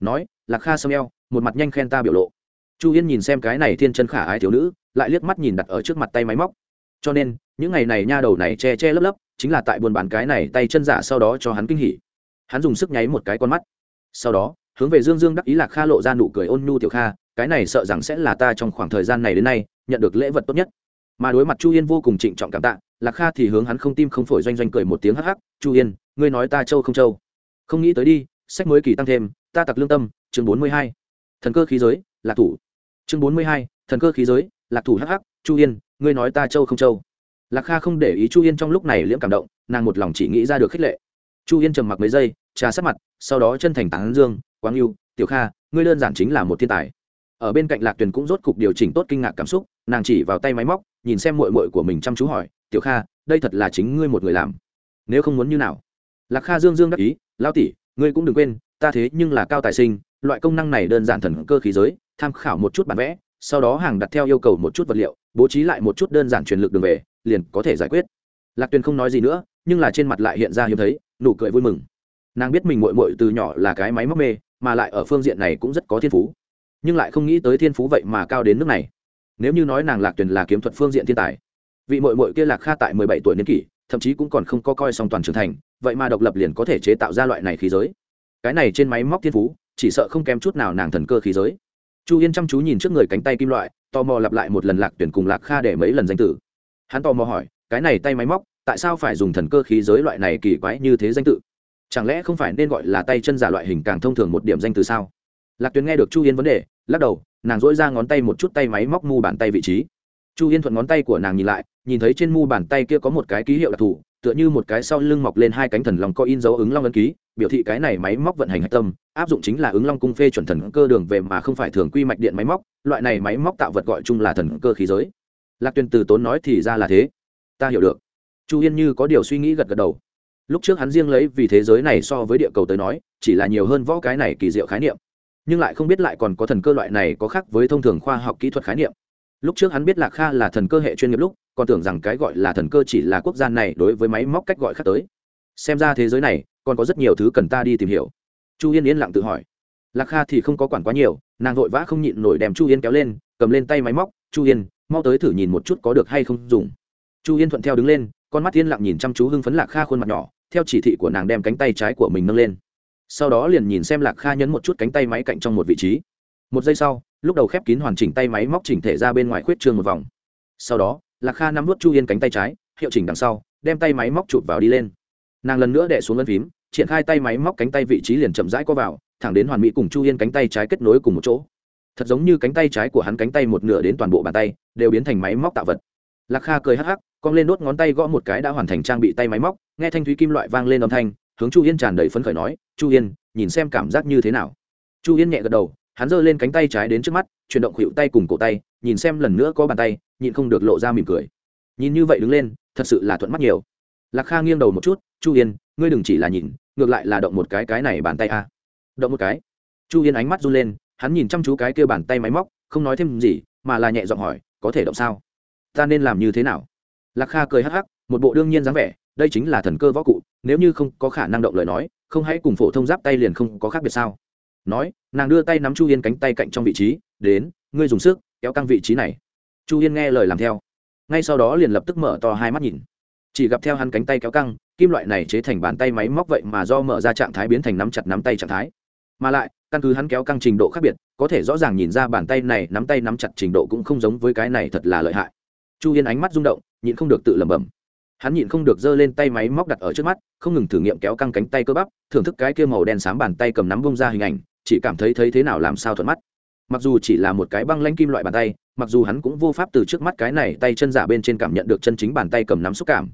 Nói, lạc kha sâm eo, một mặt nhanh khen ta biểu lộ. Chu yên nhìn xem cái này thiên chân khả ái thiếu nữ, lại liếc mắt nhìn đặt ở trước mặt tay máy móc. Cho nên, những ngày này nha đầu này che che lấp lấp, chính là tại buôn bán cái này tay chân giả sau đó cho hắn kinh hỉ. Hắn dùng sức nháy một cái con mắt. Sau đó, hướng về dương dương đắc ý lạc kha lộ ra nụ cười ôn nhu tiểu kha cái này sợ rằng sẽ là ta trong khoảng thời gian này đến nay nhận được lễ vật tốt nhất. Mà đối mặt chu yên vô cùng trịnh trọng cảm tạ, lạc kha thì hướng hắn không tim không phổi doanh doanh cười một tiếng hắc hắc, chu yên, ngươi nói ta châu không châu? Không nghĩ tới đi, sách mới kỳ tăng thêm, ta tặc lương tâm, chương bốn mươi hai, thần cơ khí giới, lạc thủ. Chương bốn mươi hai, thần cơ khí giới, lạc thủ hắc hắc, chu yên, ngươi nói ta châu không châu? Lạc kha không để ý chu yên trong lúc này liễm cảm động, nàng một lòng chỉ nghĩ ra được khích lệ. Chu yên trầm mặc mấy giây, trà sát mặt, sau đó chân thành tán dương, quang yêu, tiểu kha, ngươi đơn giản chính là một thiên tài ở bên cạnh lạc tuyền cũng rốt cục điều chỉnh tốt kinh ngạc cảm xúc, nàng chỉ vào tay máy móc, nhìn xem mội mội của mình chăm chú hỏi, tiểu kha, đây thật là chính ngươi một người làm. Nếu không muốn như nào? Lạc kha dương dương đắc ý lao tỷ, ngươi cũng đừng quên, ta thế nhưng là cao tài sinh, loại công năng này đơn giản thần cơ khí giới, tham khảo một chút bản vẽ, sau đó hàng đặt theo yêu cầu một chút vật liệu, bố trí lại một chút đơn giản truyền lực đường về, liền có thể giải quyết. Lạc tuyền không nói gì nữa, nhưng là trên mặt lại hiện ra hiếm thấy, nụ cười vui mừng. Nàng biết mình mội mội từ nhỏ là cái máy móc mê, mà lại ở phương diện này cũng rất có thiên phú nhưng lại không nghĩ tới thiên phú vậy mà cao đến nước này. Nếu như nói nàng lạc tuyền là kiếm thuật phương diện thiên tài, vị mội mội kia lạc kha tại mười bảy tuổi niên kỷ, thậm chí cũng còn không có coi song toàn trưởng thành, vậy mà độc lập liền có thể chế tạo ra loại này khí giới. Cái này trên máy móc thiên phú, chỉ sợ không kém chút nào nàng thần cơ khí giới. Chu yên chăm chú nhìn trước người cánh tay kim loại, tò mò lặp lại một lần lạc tuyển cùng lạc kha để mấy lần danh tử hắn tò mò hỏi, cái này tay máy móc, tại sao phải dùng thần cơ khí giới loại này kỳ quái như thế danh tự? Chẳng lẽ không phải nên gọi là tay chân giả loại hình càng thông thường một điểm danh từ sao? Lạc tuyến nghe được chu yên vấn đề lắc đầu, nàng dỗi ra ngón tay một chút tay máy móc mu bàn tay vị trí. Chu yên thuận ngón tay của nàng nhìn lại, nhìn thấy trên mu bàn tay kia có một cái ký hiệu đặc thù, tựa như một cái sau lưng mọc lên hai cánh thần lòng có in dấu ứng long ấn ký, biểu thị cái này máy móc vận hành hạch tâm, áp dụng chính là ứng long cung phê chuẩn thần cơ đường về mà không phải thường quy mạch điện máy móc, loại này máy móc tạo vật gọi chung là thần cơ khí giới. Lạc tuyên từ tốn nói thì ra là thế. Ta hiểu được. Chu yên như có điều suy nghĩ gật gật đầu. Lúc trước hắn riêng lấy vì thế giới này so với địa cầu tới nói, chỉ là nhiều hơn võ cái này kỳ diệu khái niệm nhưng lại không biết lại còn có thần cơ loại này có khác với thông thường khoa học kỹ thuật khái niệm. Lúc trước hắn biết lạc kha là thần cơ hệ chuyên nghiệp lúc, còn tưởng rằng cái gọi là thần cơ chỉ là quốc gia này đối với máy móc cách gọi khác tới. Xem ra thế giới này, còn có rất nhiều thứ cần ta đi tìm hiểu. Chu yên yên lặng tự hỏi. Lạc kha thì không có quản quá nhiều, nàng vội vã không nhịn nổi đem chu yên kéo lên, cầm lên tay máy móc, chu yên, mau tới thử nhìn một chút có được hay không dùng. Chu yên thuận theo đứng lên, con mắt yên lặng nhìn chăm chú hưng phấn lạc kha khuôn mặt nhỏ, theo chỉ thị của nàng đem cánh tay trái của mình nâng lên sau đó liền nhìn xem lạc kha nhấn một chút cánh tay máy cạnh trong một vị trí. Một giây sau, lúc đầu khép kín hoàn chỉnh tay máy móc chỉnh thể ra bên ngoài khuyết trương một vòng. Sau đó, lạc kha nắm vút chu yên cánh tay trái, hiệu chỉnh đằng sau, đem tay máy móc chụp vào đi lên. Nàng lần nữa đẻ xuống lân phím, triển khai tay máy móc cánh tay vị trí liền chậm rãi co vào, thẳng đến hoàn mỹ cùng chu yên cánh tay trái kết nối cùng một chỗ. Thật giống như cánh tay trái của hắn cánh tay một nửa đến toàn bộ bàn tay, đều biến thành máy móc tạo vật. Lạc kha cười hắc hắc, cong lên đốt ngón tay gõ một cái đã hoàn thành trang bị tay máy móc, nghe thanh thúy kim loại vang lên âm thanh hướng chu yên tràn đầy phấn khởi nói, chu yên, nhìn xem cảm giác như thế nào? Chu yên nhẹ gật đầu, hắn giơ lên cánh tay trái đến trước mắt, chuyển động khuỵu tay cùng cổ tay, nhìn xem lần nữa có bàn tay, nhịn không được lộ ra mỉm cười. Nhìn như vậy đứng lên, thật sự là thuận mắt nhiều. Lạc kha nghiêng đầu một chút, chu yên, ngươi đừng chỉ là nhìn, ngược lại là động một cái cái này bàn tay a. Động một cái? Chu yên ánh mắt run lên, hắn nhìn chăm chú cái kia bàn tay máy móc, không nói thêm gì, mà là nhẹ giọng hỏi, có thể động sao? Ta nên làm như thế nào? Lạc kha cười hắc hắc, một bộ đương nhiên dáng vẻ, đây chính là thần cơ võ cụ nếu như không có khả năng động lời nói, không hãy cùng phổ thông giáp tay liền không có khác biệt sao? Nói, nàng đưa tay nắm chu yên cánh tay cạnh trong vị trí, đến, ngươi dùng sức, kéo căng vị trí này. Chu yên nghe lời làm theo. Ngay sau đó liền lập tức mở to hai mắt nhìn. Chỉ gặp theo hắn cánh tay kéo căng, kim loại này chế thành bàn tay máy móc vậy mà do mở ra trạng thái biến thành nắm chặt nắm tay trạng thái. Mà lại, căn cứ hắn kéo căng trình độ khác biệt, có thể rõ ràng nhìn ra bàn tay này nắm tay nắm chặt trình độ cũng không giống với cái này thật là lợi hại. Chu yên ánh mắt rung động, nhịn không được tự lẩm bẩm hắn nhịn không được giơ lên tay máy móc đặt ở trước mắt, không ngừng thử nghiệm kéo căng cánh tay cơ bắp, thưởng thức cái kia màu đen xám bàn tay cầm nắm bông ra hình ảnh, chỉ cảm thấy thấy thế nào làm sao thuận mắt. Mặc dù chỉ là một cái băng lanh kim loại bàn tay, mặc dù hắn cũng vô pháp từ trước mắt cái này tay chân giả bên trên cảm nhận được chân chính bàn tay cầm nắm xúc cảm.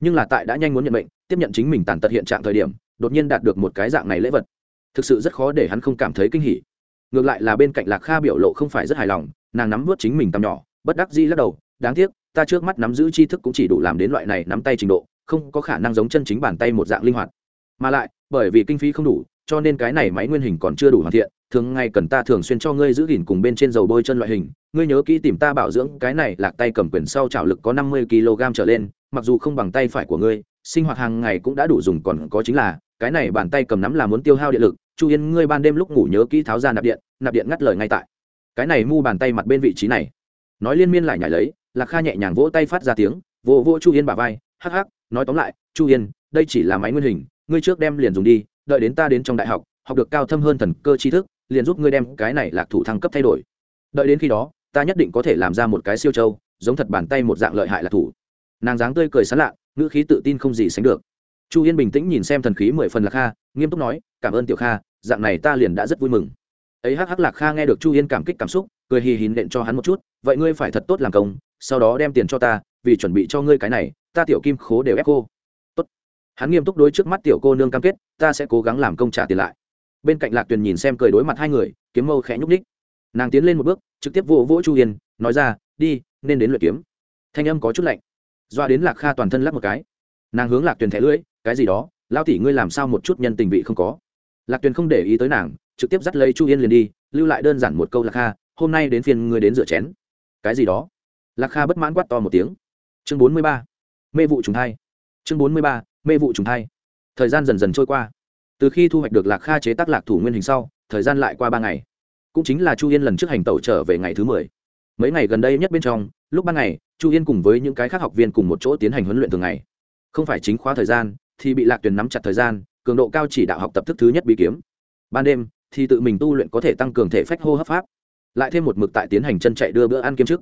Nhưng là tại đã nhanh muốn nhận bệnh tiếp nhận chính mình tàn tật hiện trạng thời điểm, đột nhiên đạt được một cái dạng này lễ vật. Thực sự rất khó để hắn không cảm thấy kinh hỉ. Ngược lại là bên cạnh lạc kha biểu lộ không phải rất hài lòng, nàng nắm vớt chính mình tầm nhỏ, bất đắc di lắc đầu, đáng tiếc ta trước mắt nắm giữ tri thức cũng chỉ đủ làm đến loại này nắm tay trình độ, không có khả năng giống chân chính bàn tay một dạng linh hoạt. Mà lại, bởi vì kinh phí không đủ, cho nên cái này máy nguyên hình còn chưa đủ hoàn thiện, thường ngày cần ta thường xuyên cho ngươi giữ gìn cùng bên trên dầu bôi chân loại hình. Ngươi nhớ kỹ tìm ta bảo dưỡng, cái này lạc tay cầm quyền sau trào lực có năm mươi kg trở lên, mặc dù không bằng tay phải của ngươi, sinh hoạt hàng ngày cũng đã đủ dùng còn có chính là, cái này bàn tay cầm nắm là muốn tiêu hao điện lực. Chu yên, ngươi ban đêm lúc ngủ nhớ kỹ tháo ra nạp điện nạp điện ngắt lời ngay tại. Cái này mu bàn tay mặt bên vị trí này. Nói liên miên lại nhảy lấy lạc kha nhẹ nhàng vỗ tay phát ra tiếng, vỗ vỗ chu yên bà vai, hắc hắc, nói tóm lại, chu yên, đây chỉ là máy nguyên hình, ngươi trước đem liền dùng đi, đợi đến ta đến trong đại học học được cao thâm hơn thần cơ tri thức, liền giúp ngươi đem cái này lạc thủ thăng cấp thay đổi. Đợi đến khi đó, ta nhất định có thể làm ra một cái siêu châu, giống thật bàn tay một dạng lợi hại lạc thủ. Nàng dáng tươi cười sán lạ, ngữ khí tự tin không gì sánh được. Chu yên bình tĩnh nhìn xem thần khí mười phần lạc kha, nghiêm túc nói, cảm ơn tiểu kha, dạng này ta liền đã rất vui mừng ấy hắc hắc lạc kha nghe được chu yên cảm kích cảm xúc cười hì hì nện cho hắn một chút vậy ngươi phải thật tốt làm công sau đó đem tiền cho ta vì chuẩn bị cho ngươi cái này ta tiểu kim khố đều ép cô tốt. hắn nghiêm túc đối trước mắt tiểu cô nương cam kết ta sẽ cố gắng làm công trả tiền lại bên cạnh lạc tuyền nhìn xem cười đối mặt hai người kiếm mâu khẽ nhúc ních nàng tiến lên một bước trực tiếp vỗ vỗ chu yên nói ra đi nên đến luyện kiếm thanh âm có chút lạnh doa đến lạc kha toàn thân lắp một cái nàng hướng lạc tuyền thẻ lưỡi, cái gì đó lao tỉ ngươi làm sao một chút nhân tình vị không có? Lạc tuyền không để ý tới nàng trực tiếp dắt lấy chu yên liền đi, lưu lại đơn giản một câu lạc kha, hôm nay đến phiên ngươi đến rửa chén. Cái gì đó? Lạc kha bất mãn quát to một tiếng. Chương bốn mươi ba, mê vụ trùng thai. Chương bốn mươi ba, mê vụ trùng thai. Thời gian dần dần trôi qua. Từ khi thu hoạch được lạc kha chế tác lạc thủ nguyên hình sau, thời gian lại qua ba ngày. Cũng chính là chu yên lần trước hành tẩu trở về ngày thứ mười. Mấy ngày gần đây nhất bên trong, lúc ban ngày, chu yên cùng với những cái khác học viên cùng một chỗ tiến hành huấn luyện thường ngày. Không phải chính khóa thời gian, thì bị lạc tuyền nắm chặt thời gian, cường độ cao chỉ đạo học tập thức thứ nhất bí kiếm. Ban đêm thì tự mình tu luyện có thể tăng cường thể phách hô hấp pháp. Lại thêm một mực tại tiến hành chân chạy đưa bữa ăn kiếm trước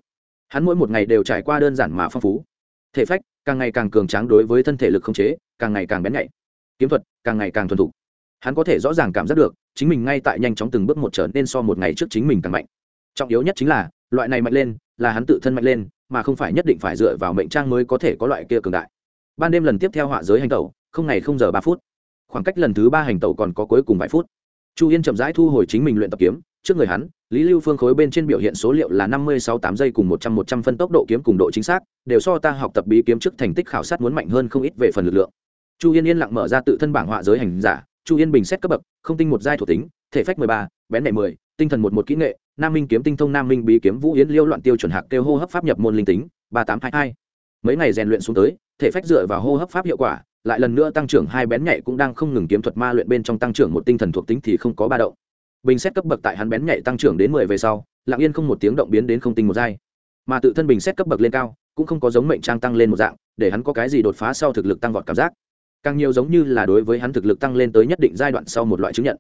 hắn mỗi một ngày đều trải qua đơn giản mà phong phú. Thể phách càng ngày càng cường tráng đối với thân thể lực không chế, càng ngày càng bén nhạy. Kiếm thuật càng ngày càng thuần thục. Hắn có thể rõ ràng cảm giác được, chính mình ngay tại nhanh chóng từng bước một trở nên so một ngày trước chính mình càng mạnh. Trọng yếu nhất chính là, loại này mạnh lên, là hắn tự thân mạnh lên, mà không phải nhất định phải dựa vào mệnh trang mới có thể có loại kia cường đại. Ban đêm lần tiếp theo họa giới hành tẩu, không ngày không giờ ba phút. Khoảng cách lần thứ ba hành tẩu còn có cuối cùng vài phút chu yên chậm rãi thu hồi chính mình luyện tập kiếm, trước người hắn, lý lưu phương khối bên trên biểu hiện số liệu là năm mươi sáu tám giây cùng một trăm một trăm phân tốc độ kiếm cùng độ chính xác, đều so ta học tập bí kiếm trước thành tích khảo sát muốn mạnh hơn không ít về phần lực lượng. Chu yên yên lặng mở ra tự thân bảng họa giới hành giả, chu yên bình xét cấp bậc, không tinh một giai thuộc tính, thể phách mười ba, bén mẹ mười, tinh thần một một kỹ nghệ, nam minh kiếm tinh thông nam minh bí kiếm vũ yến liêu loạn tiêu chuẩn hạc kêu hô hấp pháp nhập môn linh tính, ba tám hai hai. Mấy ngày rèn luyện xuống tới, thể phách dựa vào hô hấp pháp hiệu quả lại lần nữa tăng trưởng hai bén nhạy cũng đang không ngừng kiếm thuật ma luyện bên trong tăng trưởng một tinh thần thuộc tính thì không có ba động. Bình xét cấp bậc tại hắn bén nhạy tăng trưởng đến mười về sau, lặng yên không một tiếng động biến đến không tinh một giai. Mà tự thân bình xét cấp bậc lên cao, cũng không có giống mệnh trang tăng lên một dạng, để hắn có cái gì đột phá sau thực lực tăng vọt cảm giác. Càng nhiều giống như là đối với hắn thực lực tăng lên tới nhất định giai đoạn sau một loại chứng nhận.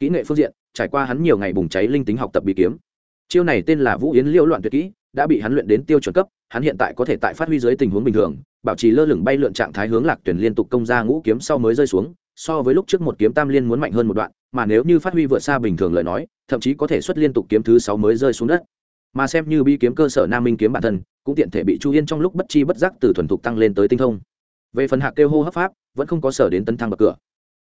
Kỹ nghệ phương diện, trải qua hắn nhiều ngày bùng cháy linh tính học tập bị kiếm. Chiêu này tên là vũ yến liễu loạn tuyệt kỹ đã bị hắn luyện đến tiêu chuẩn cấp, hắn hiện tại có thể tại phát huy dưới tình huống bình thường, bảo trì lơ lửng bay lượn trạng thái hướng lạc tuyển liên tục công ra ngũ kiếm sau mới rơi xuống, so với lúc trước một kiếm tam liên muốn mạnh hơn một đoạn, mà nếu như phát huy vượt xa bình thường lời nói, thậm chí có thể xuất liên tục kiếm thứ sáu mới rơi xuống đất. Mà xem như bi kiếm cơ sở nam minh kiếm bản thân, cũng tiện thể bị chu yên trong lúc bất chi bất giác từ thuần thục tăng lên tới tinh thông. Về phần hạc kêu hô hấp pháp, vẫn không có sở đến tấn thăng bậc cửa.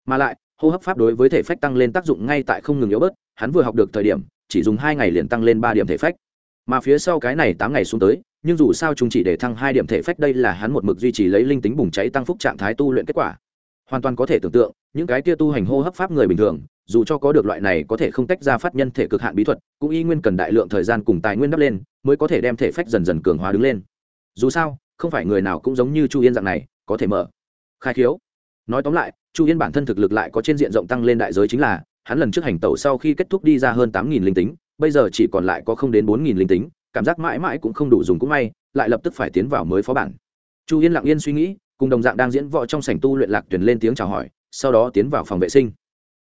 Mà lại, hô hấp pháp đối với thể phách tăng lên tác dụng ngay tại không ngừng yếu bớt, hắn vừa học được thời điểm, chỉ dùng hai ngày liền tăng lên ba điểm thể phách mà phía sau cái này tám ngày xuống tới, nhưng dù sao chúng chỉ để thăng hai điểm thể phách, đây là hắn một mực duy trì lấy linh tính bùng cháy tăng phúc trạng thái tu luyện kết quả. Hoàn toàn có thể tưởng tượng, những cái kia tu hành hô hấp pháp người bình thường, dù cho có được loại này có thể không tách ra phát nhân thể cực hạn bí thuật, cũng y nguyên cần đại lượng thời gian cùng tài nguyên đắp lên, mới có thể đem thể phách dần dần cường hóa đứng lên. Dù sao, không phải người nào cũng giống như chu yên dạng này, có thể mở. Khai khiếu. Nói tóm lại, chu yên bản thân thực lực lại có trên diện rộng tăng lên đại giới chính là, hắn lần trước hành tẩu sau khi kết thúc đi ra hơn tám nghìn linh tính bây giờ chỉ còn lại có không đến bốn nghìn linh tính, cảm giác mãi mãi cũng không đủ dùng cũng may, lại lập tức phải tiến vào mới phó bản. Chu yên lặng yên suy nghĩ, cùng đồng dạng đang diễn võ trong sảnh tu luyện lạc tuyển lên tiếng chào hỏi, sau đó tiến vào phòng vệ sinh.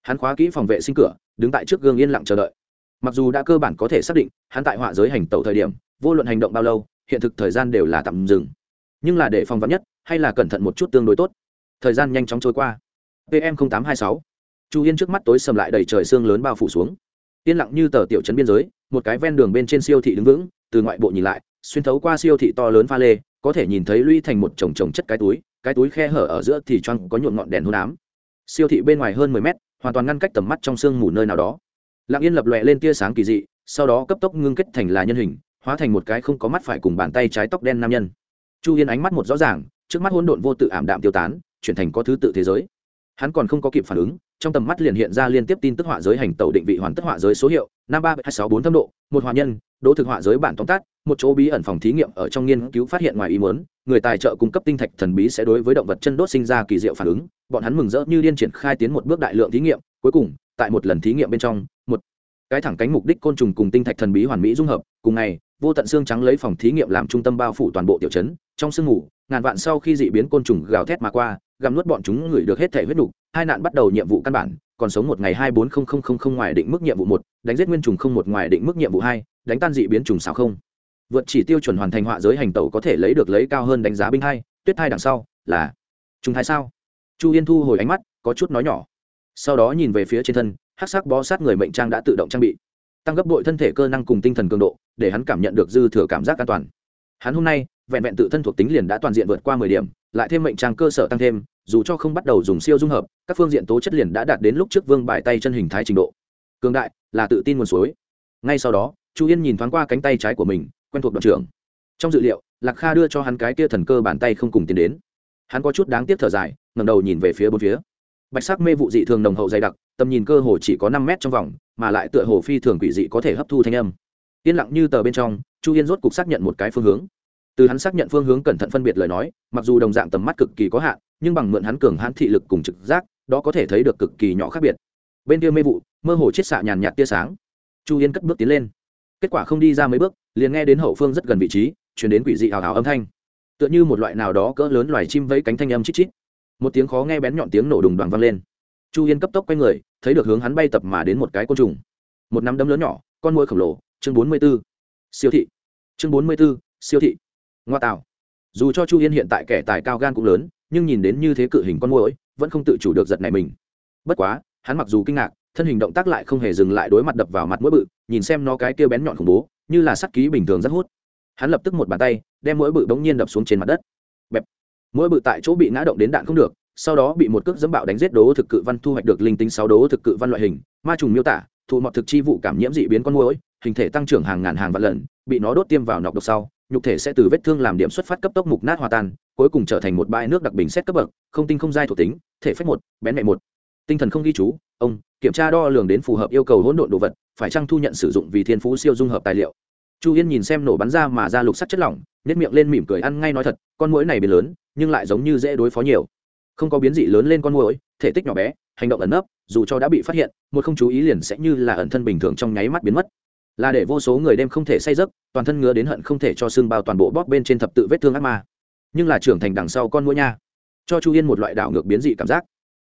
Hắn khóa kỹ phòng vệ sinh cửa, đứng tại trước gương yên lặng chờ đợi. Mặc dù đã cơ bản có thể xác định, hắn tại họa giới hành tẩu thời điểm, vô luận hành động bao lâu, hiện thực thời gian đều là tạm dừng. Nhưng là để phòng vắn nhất, hay là cẩn thận một chút tương đối tốt. Thời gian nhanh chóng trôi qua. Pm tám trăm hai mươi sáu. Chu yên trước mắt tối sầm lại đầy trời xương lớn bao phủ xuống yên lặng như tờ tiểu trấn biên giới, một cái ven đường bên trên siêu thị đứng vững, từ ngoại bộ nhìn lại, xuyên thấu qua siêu thị to lớn pha lê, có thể nhìn thấy lũy thành một chồng chồng chất cái túi cái túi khe hở ở giữa thì choang có nhuộm ngọn đèn hôn ám. Siêu thị bên ngoài hơn mười mét, hoàn toàn ngăn cách tầm mắt trong sương mù nơi nào đó. Lặng yên lập lòe lên tia sáng kỳ dị, sau đó cấp tốc ngưng kết thành là nhân hình, hóa thành một cái không có mắt phải cùng bàn tay trái tóc đen nam nhân. Chu yên ánh mắt một rõ ràng, trước mắt hỗn độn vô tự ảm đạm tiêu tán, chuyển thành có thứ tự thế giới hắn còn không có kịp phản ứng, trong tầm mắt liền hiện ra liên tiếp tin tức họa giới hành tàu định vị hoàn tất họa giới số hiệu, năm ba hai sáu bốn thâm độ, một hòa nhân, đỗ thực họa giới bản tóm tắt, một chỗ bí ẩn phòng thí nghiệm ở trong nghiên cứu phát hiện ngoài ý muốn, người tài trợ cung cấp tinh thạch thần bí sẽ đối với động vật chân đốt sinh ra kỳ diệu phản ứng, bọn hắn mừng rỡ như điên triển khai tiến một bước đại lượng thí nghiệm, cuối cùng, tại một lần thí nghiệm bên trong, một cái thẳng cánh mục đích côn trùng cùng tinh thạch thần bí hoàn mỹ dung hợp, cùng ngày, vô tận xương trắng lấy phòng thí nghiệm làm trung tâm bao phủ toàn bộ tiểu trấn, trong sương ngủ ngàn vạn sau khi dị biến côn trùng gào thét mà qua gặm nuốt bọn chúng người được hết thể huyết đủ, hai nạn bắt đầu nhiệm vụ căn bản còn sống một ngày hai bốn không không không không ngoài định mức nhiệm vụ một đánh giết nguyên trùng không một ngoài định mức nhiệm vụ hai đánh tan dị biến trùng xảo không. Vượt chỉ tiêu chuẩn hoàn thành họa giới hành tẩu có thể lấy được lấy cao hơn đánh giá binh hai tuyết thai đằng sau là trùng thai sao. Chu yên thu hồi ánh mắt có chút nói nhỏ. Sau đó nhìn về phía trên thân hắc sắc bó sát người mệnh trang đã tự động trang bị. Tăng gấp bội thân thể cơ năng cùng tinh thần cường độ để hắn cảm nhận được dư thừa cảm giác an toàn. Hắn hôm nay vẹn vẹn tự thân thuộc tính liền đã toàn diện vượt qua mười điểm, lại thêm mệnh trang cơ sở tăng thêm, dù cho không bắt đầu dùng siêu dung hợp, các phương diện tố chất liền đã đạt đến lúc trước vương bài tay chân hình thái trình độ. Cường đại là tự tin nguồn suối. Ngay sau đó, chu yên nhìn thoáng qua cánh tay trái của mình, quen thuộc đoạn trưởng. Trong dự liệu, lạc kha đưa cho hắn cái kia thần cơ bàn tay không cùng tiến đến. Hắn có chút đáng tiếc thở dài ngầm đầu nhìn về phía bốn phía. Bạch sắc mê vụ dị thường nồng hậu dày đặc, tầm nhìn cơ hồ chỉ có năm mét trong vòng, mà lại tựa hồ phi thường quỷ dị có thể hấp thu thanh âm. Yên lặng như tờ bên trong, chu yên rốt cục xác nhận một cái phương hướng từ hắn xác nhận phương hướng cẩn thận phân biệt lời nói, mặc dù đồng dạng tầm mắt cực kỳ có hạn, nhưng bằng mượn hắn cường hãn thị lực cùng trực giác, đó có thể thấy được cực kỳ nhỏ khác biệt. Bên kia mê vụ, mơ hồ chiết xạ nhàn nhạt tia sáng. Chu yên cất bước tiến lên. Kết quả không đi ra mấy bước, liền nghe đến hậu phương rất gần vị trí chuyển đến quỷ dị hào hào âm thanh. Tựa như một loại nào đó cỡ lớn loài chim vẫy cánh thanh âm chít chít. Một tiếng khó nghe bén nhọn tiếng nổ đùng đoàn vang lên. Chu yên cấp tốc quay người, thấy được hướng hắn bay tập mà đến một cái côn trùng. Một nắm đấm lớn nhỏ, con môi khổng lồ, chương bốn mươi b ố siêu thị. Chương bốn mươi b ố siêu thị ngoa tạo dù cho chu yên hiện tại kẻ tài cao gan cũng lớn, nhưng nhìn đến như thế cự hình con môi vẫn không tự chủ được giật này mình. Bất quá, hắn mặc dù kinh ngạc, thân hình động tác lại không hề dừng lại đối mặt đập vào mặt mũi bự, nhìn xem nó cái kêu bén nhọn khủng bố, như là sắt ký bình thường rất hút. Hắn lập tức một bàn tay, đem mũi bự bỗng nhiên đập xuống trên mặt đất. Bẹp. Mũi bự tại chỗ bị ngã động đến đạn không được, sau đó bị một cước dẫm bạo đánh giết đố thực cự văn thu hoạch được linh tính sáu đố thực cự văn loại hình, ma trùng miêu tả thụ mọt thực chi vụ cảm nhiễm dị biến con mũi hình thể tăng trưởng hàng ngàn hàng vạn lần, bị nó đốt tiêm vào nọc độc sau nhục thể sẽ từ vết thương làm điểm xuất phát cấp tốc mục nát hòa tan, cuối cùng trở thành một bãi nước đặc bình xét cấp bậc, không tinh không dai thuộc tính, thể phép một, bén mẹ một. Tinh thần không ghi chú, ông, kiểm tra đo lường đến phù hợp yêu cầu hỗn độn đồ vật, phải chăng thu nhận sử dụng vì thiên phú siêu dung hợp tài liệu. Chu yên nhìn xem nổ bắn ra mà ra lục sắt chất lỏng nếp miệng lên mỉm cười ăn ngay nói thật, con mũi này biến lớn, nhưng lại giống như dễ đối phó nhiều. Không có biến dị lớn lên con mũi thể tích nhỏ bé, hành động ẩn nấp, dù cho đã bị phát hiện, một không chú ý liền sẽ như là ẩn thân bình thường trong nháy mắt biến mất là để vô số người đêm không thể say giấc, toàn thân ngứa đến hận không thể cho xương bao toàn bộ bóp bên trên thập tự vết thương ác ma. Nhưng là trưởng thành đằng sau con mũi nha, cho chu yên một loại đảo ngược biến dị cảm giác.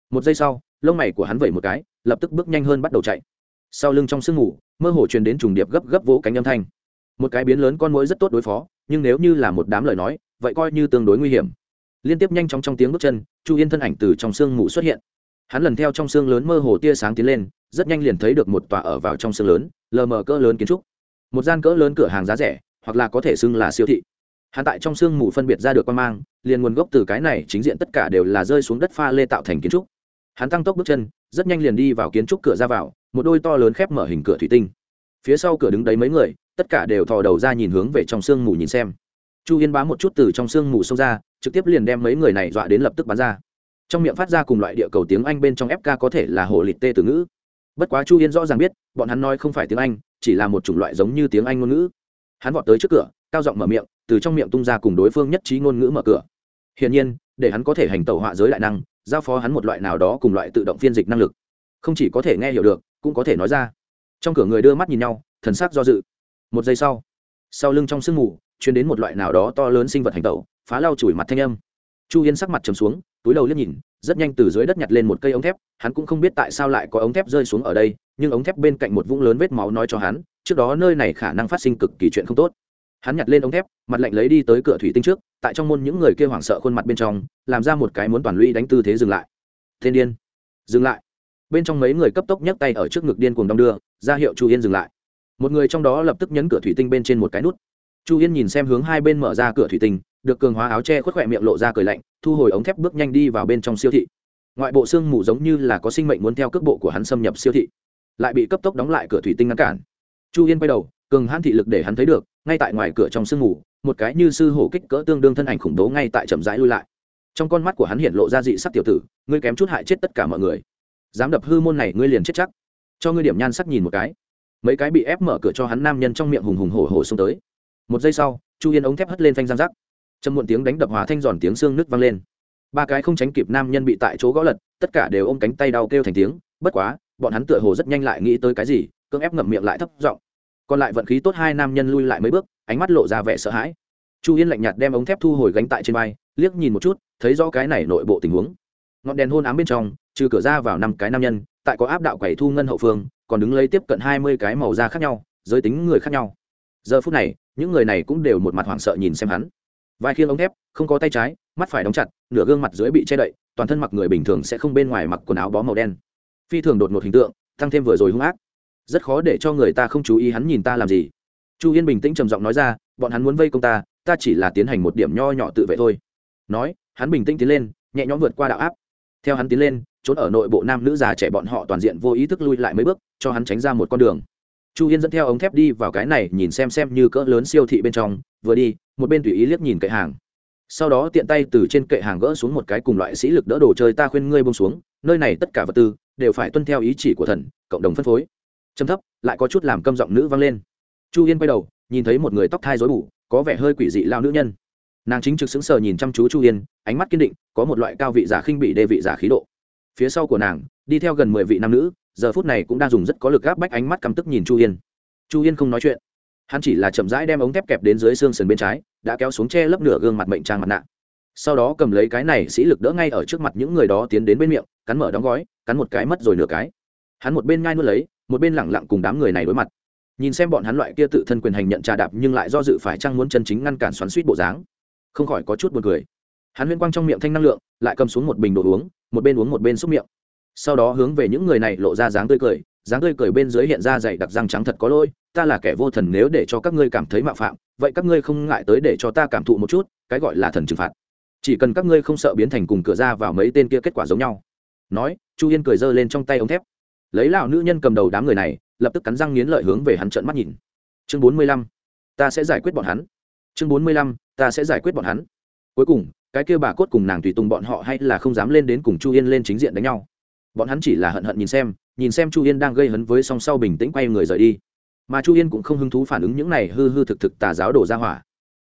Một giây sau, lông mày của hắn vẩy một cái, lập tức bước nhanh hơn bắt đầu chạy. Sau lưng trong sương ngủ mơ hồ truyền đến trùng điệp gấp gấp vỗ cánh âm thanh. Một cái biến lớn con mũi rất tốt đối phó, nhưng nếu như là một đám lời nói, vậy coi như tương đối nguy hiểm. Liên tiếp nhanh chóng trong tiếng bước chân, chu yên thân ảnh từ trong sương ngủ xuất hiện hắn lần theo trong xương lớn mơ hồ tia sáng tiến lên, rất nhanh liền thấy được một tòa ở vào trong xương lớn, lờ mờ cỡ lớn kiến trúc. Một gian cỡ lớn cửa hàng giá rẻ, hoặc là có thể xưng là siêu thị. Hắn tại trong xương mù phân biệt ra được quan mang, liền nguồn gốc từ cái này chính diện tất cả đều là rơi xuống đất pha lê tạo thành kiến trúc. Hắn tăng tốc bước chân, rất nhanh liền đi vào kiến trúc cửa ra vào, một đôi to lớn khép mở hình cửa thủy tinh. Phía sau cửa đứng đấy mấy người, tất cả đều thò đầu ra nhìn hướng về trong sương mù nhìn xem. Chu yên bá một chút từ trong sương mù xông ra, trực tiếp liền đem mấy người này dọa đến lập tức bắn ra trong miệng phát ra cùng loại địa cầu tiếng anh bên trong fk có thể là hồ lịt tê từ ngữ. Bất quá chu yên rõ ràng biết, bọn hắn nói không phải tiếng anh, chỉ là một chủng loại giống như tiếng anh ngôn ngữ. Hắn vọt tới trước cửa, cao giọng mở miệng, từ trong miệng tung ra cùng đối phương nhất trí ngôn ngữ mở cửa. Hiển nhiên, để hắn có thể hành tẩu họa giới đại năng, giao phó hắn một loại nào đó cùng loại tự động phiên dịch năng lực. Không chỉ có thể nghe hiểu được, cũng có thể nói ra. Trong cửa người đưa mắt nhìn nhau, thần sắc do dự. Một giây sau sau lưng trong sương mù chuyến đến một loại nào đó to lớn sinh vật hành tẩu, phá lau chùi mặt thanh âm. Chu yên sắc mặt trầm xuống túi đầu liếc nhìn, rất nhanh từ dưới đất nhặt lên một cây ống thép, hắn cũng không biết tại sao lại có ống thép rơi xuống ở đây, nhưng ống thép bên cạnh một vũng lớn vết máu nói cho hắn, trước đó nơi này khả năng phát sinh cực kỳ chuyện không tốt. Hắn nhặt lên ống thép, mặt lạnh lấy đi tới cửa thủy tinh trước, tại trong môn những người kia hoảng sợ khuôn mặt bên trong, làm ra một cái muốn toàn lũy đánh tư thế dừng lại. Thiên điên, dừng lại. Bên trong mấy người cấp tốc nhấc tay ở trước ngực điên cuồng đong đưa, ra hiệu chu yên dừng lại. Một người trong đó lập tức nhấn cửa thủy tinh bên trên một cái nút. Chu yên nhìn xem hướng hai bên mở ra cửa thủy tinh được cường hóa áo che khuất khỏe miệng lộ ra cười lạnh, thu hồi ống thép bước nhanh đi vào bên trong siêu thị. Ngoại bộ xương mù giống như là có sinh mệnh muốn theo cước bộ của hắn xâm nhập siêu thị, lại bị cấp tốc đóng lại cửa thủy tinh ngăn cản. Chu yên quay đầu, cường hãn thị lực để hắn thấy được, ngay tại ngoài cửa trong sương mù, một cái như sư hổ kích cỡ tương đương thân ảnh khủng bố ngay tại chậm rãi lui lại. Trong con mắt của hắn hiện lộ ra dị sắc tiểu tử, ngươi kém chút hại chết tất cả mọi người. Dám đập hư môn này, ngươi liền chết chắc. Cho ngươi điểm nhan sắc nhìn một cái. Mấy cái bị ép mở cửa cho hắn nam nhân trong miệng hùng hùng hổ hổ xuống tới. Một giây sau, chu yên ống thép hất lên phanh giang rắc châm muộn tiếng đánh đập hòa thanh giòn tiếng xương nứt vang lên. Ba cái không tránh kịp nam nhân bị tại chỗ gõ lật, tất cả đều ôm cánh tay đau kêu thành tiếng, bất quá, bọn hắn tựa hồ rất nhanh lại nghĩ tới cái gì, cưỡng ép ngậm miệng lại thấp giọng. Còn lại vận khí tốt hai nam nhân lui lại mấy bước, ánh mắt lộ ra vẻ sợ hãi. Chu yên lạnh nhạt đem ống thép thu hồi gánh tại trên vai, liếc nhìn một chút, thấy rõ cái này nội bộ tình huống. Ngọn đèn hôn ám bên trong, trừ cửa ra vào năm cái nam nhân, tại có áp đạo quầy thu ngân hậu phương, còn đứng lấy tiếp cận hai mươi cái màu da khác nhau, giới tính người khác nhau. Giờ phút này, những người này cũng đều một mặt hoảng sợ nhìn xem hắn vai khiêng ống thép, không có tay trái, mắt phải đóng chặt, nửa gương mặt dưới bị che đậy, toàn thân mặc người bình thường sẽ không bên ngoài mặc quần áo bó màu đen. Phi thường đột ngột hình tượng, tăng thêm vừa rồi hung ác. Rất khó để cho người ta không chú ý hắn nhìn ta làm gì. Chu yên bình tĩnh trầm giọng nói ra, bọn hắn muốn vây công ta ta chỉ là tiến hành một điểm nho nhỏ tự vệ thôi. Nói, hắn bình tĩnh tiến lên, nhẹ nhõm vượt qua đạo áp. Theo hắn tiến lên, trốn ở nội bộ nam nữ già trẻ bọn họ toàn diện vô ý thức lui lại mấy bước, cho hắn tránh ra một con đường chu yên dẫn theo ống thép đi vào cái này, nhìn xem xem như cỡ lớn siêu thị bên trong. Vừa đi, một bên tùy ý liếc nhìn kệ hàng. Sau đó tiện tay từ trên kệ hàng gỡ xuống một cái cùng loại sĩ lực đỡ đồ chơi ta khuyên ngươi bông xuống. Nơi này tất cả vật tư đều phải tuân theo ý chỉ của thần, cộng đồng phân phối. Châm thấp, lại có chút làm câm giọng nữ vang lên. Chu yên quay đầu, nhìn thấy một người tóc thai dối bù, có vẻ hơi quỷ dị lao nữ nhân. Nàng chính trực sững sờ nhìn chăm chú chu yên, ánh mắt kiên định, có một loại cao vị giả khinh bị đê vị giả khí độ. Phía sau của nàng, đi theo gần mười vị nam nữ giờ phút này cũng đang dùng rất có lực gáp bách ánh mắt căm tức nhìn chu yên. Chu yên không nói chuyện. Hắn chỉ là chậm rãi đem ống thép kẹp đến dưới xương sườn bên trái, đã kéo xuống che lấp nửa gương mặt mệnh trang mặt nạ. Sau đó cầm lấy cái này sĩ lực đỡ ngay ở trước mặt những người đó tiến đến bên miệng, cắn mở đóng gói, cắn một cái mất rồi nửa cái. Hắn một bên ngai nuốt lấy, một bên lẳng lặng cùng đám người này đối mặt. Nhìn xem bọn hắn loại kia tự thân quyền hành nhận trà đạp nhưng lại do dự phải chăng muốn chân chính ngăn cản xoắn suýt bộ dáng. Không khỏi có chút buồn cười. Hắn huyên quang trong miệng thanh năng lượng, lại cầm xuống một bình đồ uống, một bên uống một bên xúc miệng sau đó hướng về những người này lộ ra dáng tươi cười, dáng tươi cười bên dưới hiện ra dày đặc răng trắng thật có lỗi, ta là kẻ vô thần nếu để cho các ngươi cảm thấy mạo phạm, vậy các ngươi không ngại tới để cho ta cảm thụ một chút, cái gọi là thần trừng phạt. Chỉ cần các ngươi không sợ biến thành cùng cửa ra vào mấy tên kia kết quả giống nhau. Nói, chu yên cười giơ lên trong tay ống thép. Lấy lão nữ nhân cầm đầu đám người này, lập tức cắn răng nghiến lợi hướng về hắn trợn mắt nhìn. Chương bốn mươi lăm, ta sẽ giải quyết bọn hắn. Chương bốn mươi lăm, ta sẽ giải quyết bọn hắn. Cuối cùng, cái kia bà cốt cùng nàng tùy tùng bọn họ hay là không dám lên đến cùng chu yên lên chính diện đánh nhau bọn hắn chỉ là hận hận nhìn xem nhìn xem chu yên đang gây hấn với song sau bình tĩnh quay người rời đi. Mà chu yên cũng không hứng thú phản ứng những này hư hư thực thực tà giáo đổ ra hỏa.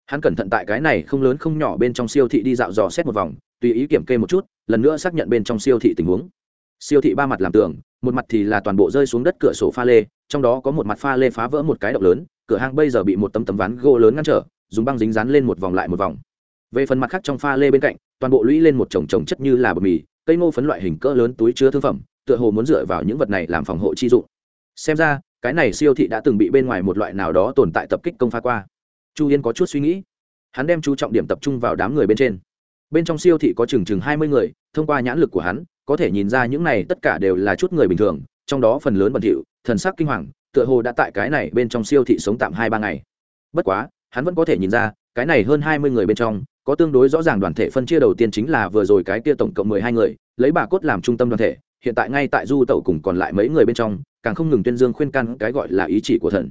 Hắn cẩn thận tại cái này không lớn không nhỏ bên trong siêu thị đi dạo dò xét một vòng, tùy ý kiểm kê một chút, lần nữa xác nhận bên trong siêu thị tình huống. Siêu thị ba mặt làm tường, một mặt thì là toàn bộ rơi xuống đất cửa sổ pha lê, trong đó có một mặt pha lê phá vỡ một cái động lớn, cửa hàng bây giờ bị một tấm tấm ván gỗ lớn ngăn trở, dùng băng dính dán lên một vòng lại một vòng. Về phần mặt khác trong pha lê bên cạnh, toàn bộ lũy lên một chồng chồng chất như là bột mì cây ngô phấn loại hình cỡ lớn túi chứa thương phẩm, tựa hồ muốn dựa vào những vật này làm phòng hộ chi dụng. Xem ra, cái này siêu thị đã từng bị bên ngoài một loại nào đó tồn tại tập kích công phá qua. Chu yên có chút suy nghĩ. Hắn đem chú trọng điểm tập trung vào đám người bên trên. Bên trong siêu thị có chừng chừng hai mươi người, thông qua nhãn lực của hắn, có thể nhìn ra những này tất cả đều là chút người bình thường, trong đó phần lớn bẩn thỉu, thần sắc kinh hoàng, tựa hồ đã tại cái này bên trong siêu thị sống tạm hai ba ngày. Bất quá, hắn vẫn có thể nhìn ra, cái này hơn hai mươi người bên trong có tương đối rõ ràng đoàn thể phân chia đầu tiên chính là vừa rồi cái kia tổng cộng mười hai người, lấy bà cốt làm trung tâm đoàn thể, hiện tại ngay tại du tẩu cùng còn lại mấy người bên trong, càng không ngừng tuyên dương khuyên can cái gọi là ý chỉ của thần.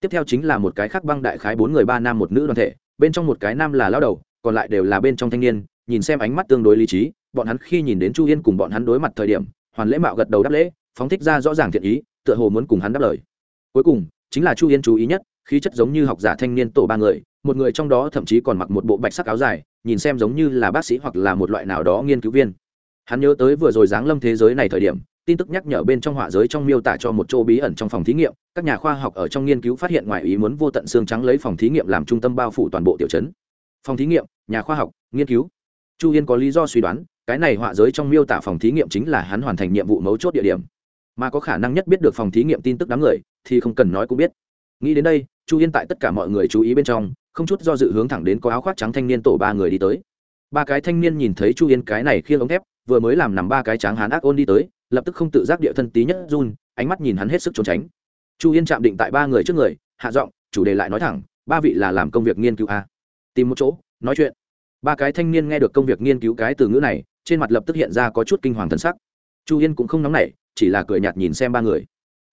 Tiếp theo chính là một cái khác băng đại khái bốn người ba nam một nữ đoàn thể, bên trong một cái nam là lao đầu, còn lại đều là bên trong thanh niên, nhìn xem ánh mắt tương đối lý trí, bọn hắn khi nhìn đến chu yên cùng bọn hắn đối mặt thời điểm, hoàn lễ mạo gật đầu đáp lễ, phóng thích ra rõ ràng thiện ý, tựa hồ muốn cùng hắn đáp lời. Cuối cùng, chính là chu yên chú ý nhất khí chất giống như học giả thanh niên tổ ba người, một người trong đó thậm chí còn mặc một bộ bạch sắc áo dài, nhìn xem giống như là bác sĩ hoặc là một loại nào đó nghiên cứu viên. Hắn nhớ tới vừa rồi giáng lâm thế giới này thời điểm, tin tức nhắc nhở bên trong họa giới trong miêu tả cho một chỗ bí ẩn trong phòng thí nghiệm, các nhà khoa học ở trong nghiên cứu phát hiện ngoài ý muốn vô tận xương trắng lấy phòng thí nghiệm làm trung tâm bao phủ toàn bộ tiểu chấn phòng thí nghiệm, nhà khoa học, nghiên cứu. Chu yên có lý do suy đoán, cái này họa giới trong miêu tả phòng thí nghiệm chính là hắn hoàn thành nhiệm vụ mấu chốt địa điểm. Mà có khả năng nhất biết được phòng thí nghiệm tin tức đám người, thì không cần nói cũng biết nghĩ đến đây, chu yên tại tất cả mọi người chú ý bên trong, không chút do dự hướng thẳng đến có áo khoác trắng thanh niên tổ ba người đi tới. Ba cái thanh niên nhìn thấy chu yên cái này khiêng ống thép, vừa mới làm nằm ba cái tráng hán ác ôn đi tới, lập tức không tự giác địa thân tí nhất run, ánh mắt nhìn hắn hết sức trốn tránh. Chu yên chạm định tại ba người trước người, hạ giọng, chủ đề lại nói thẳng, ba vị là làm công việc nghiên cứu a tìm một chỗ, nói chuyện. Ba cái thanh niên nghe được công việc nghiên cứu cái từ ngữ này, trên mặt lập tức hiện ra có chút kinh hoàng thân sắc. Chu yên cũng không nóng nảy, chỉ là cười nhạt nhìn xem ba người.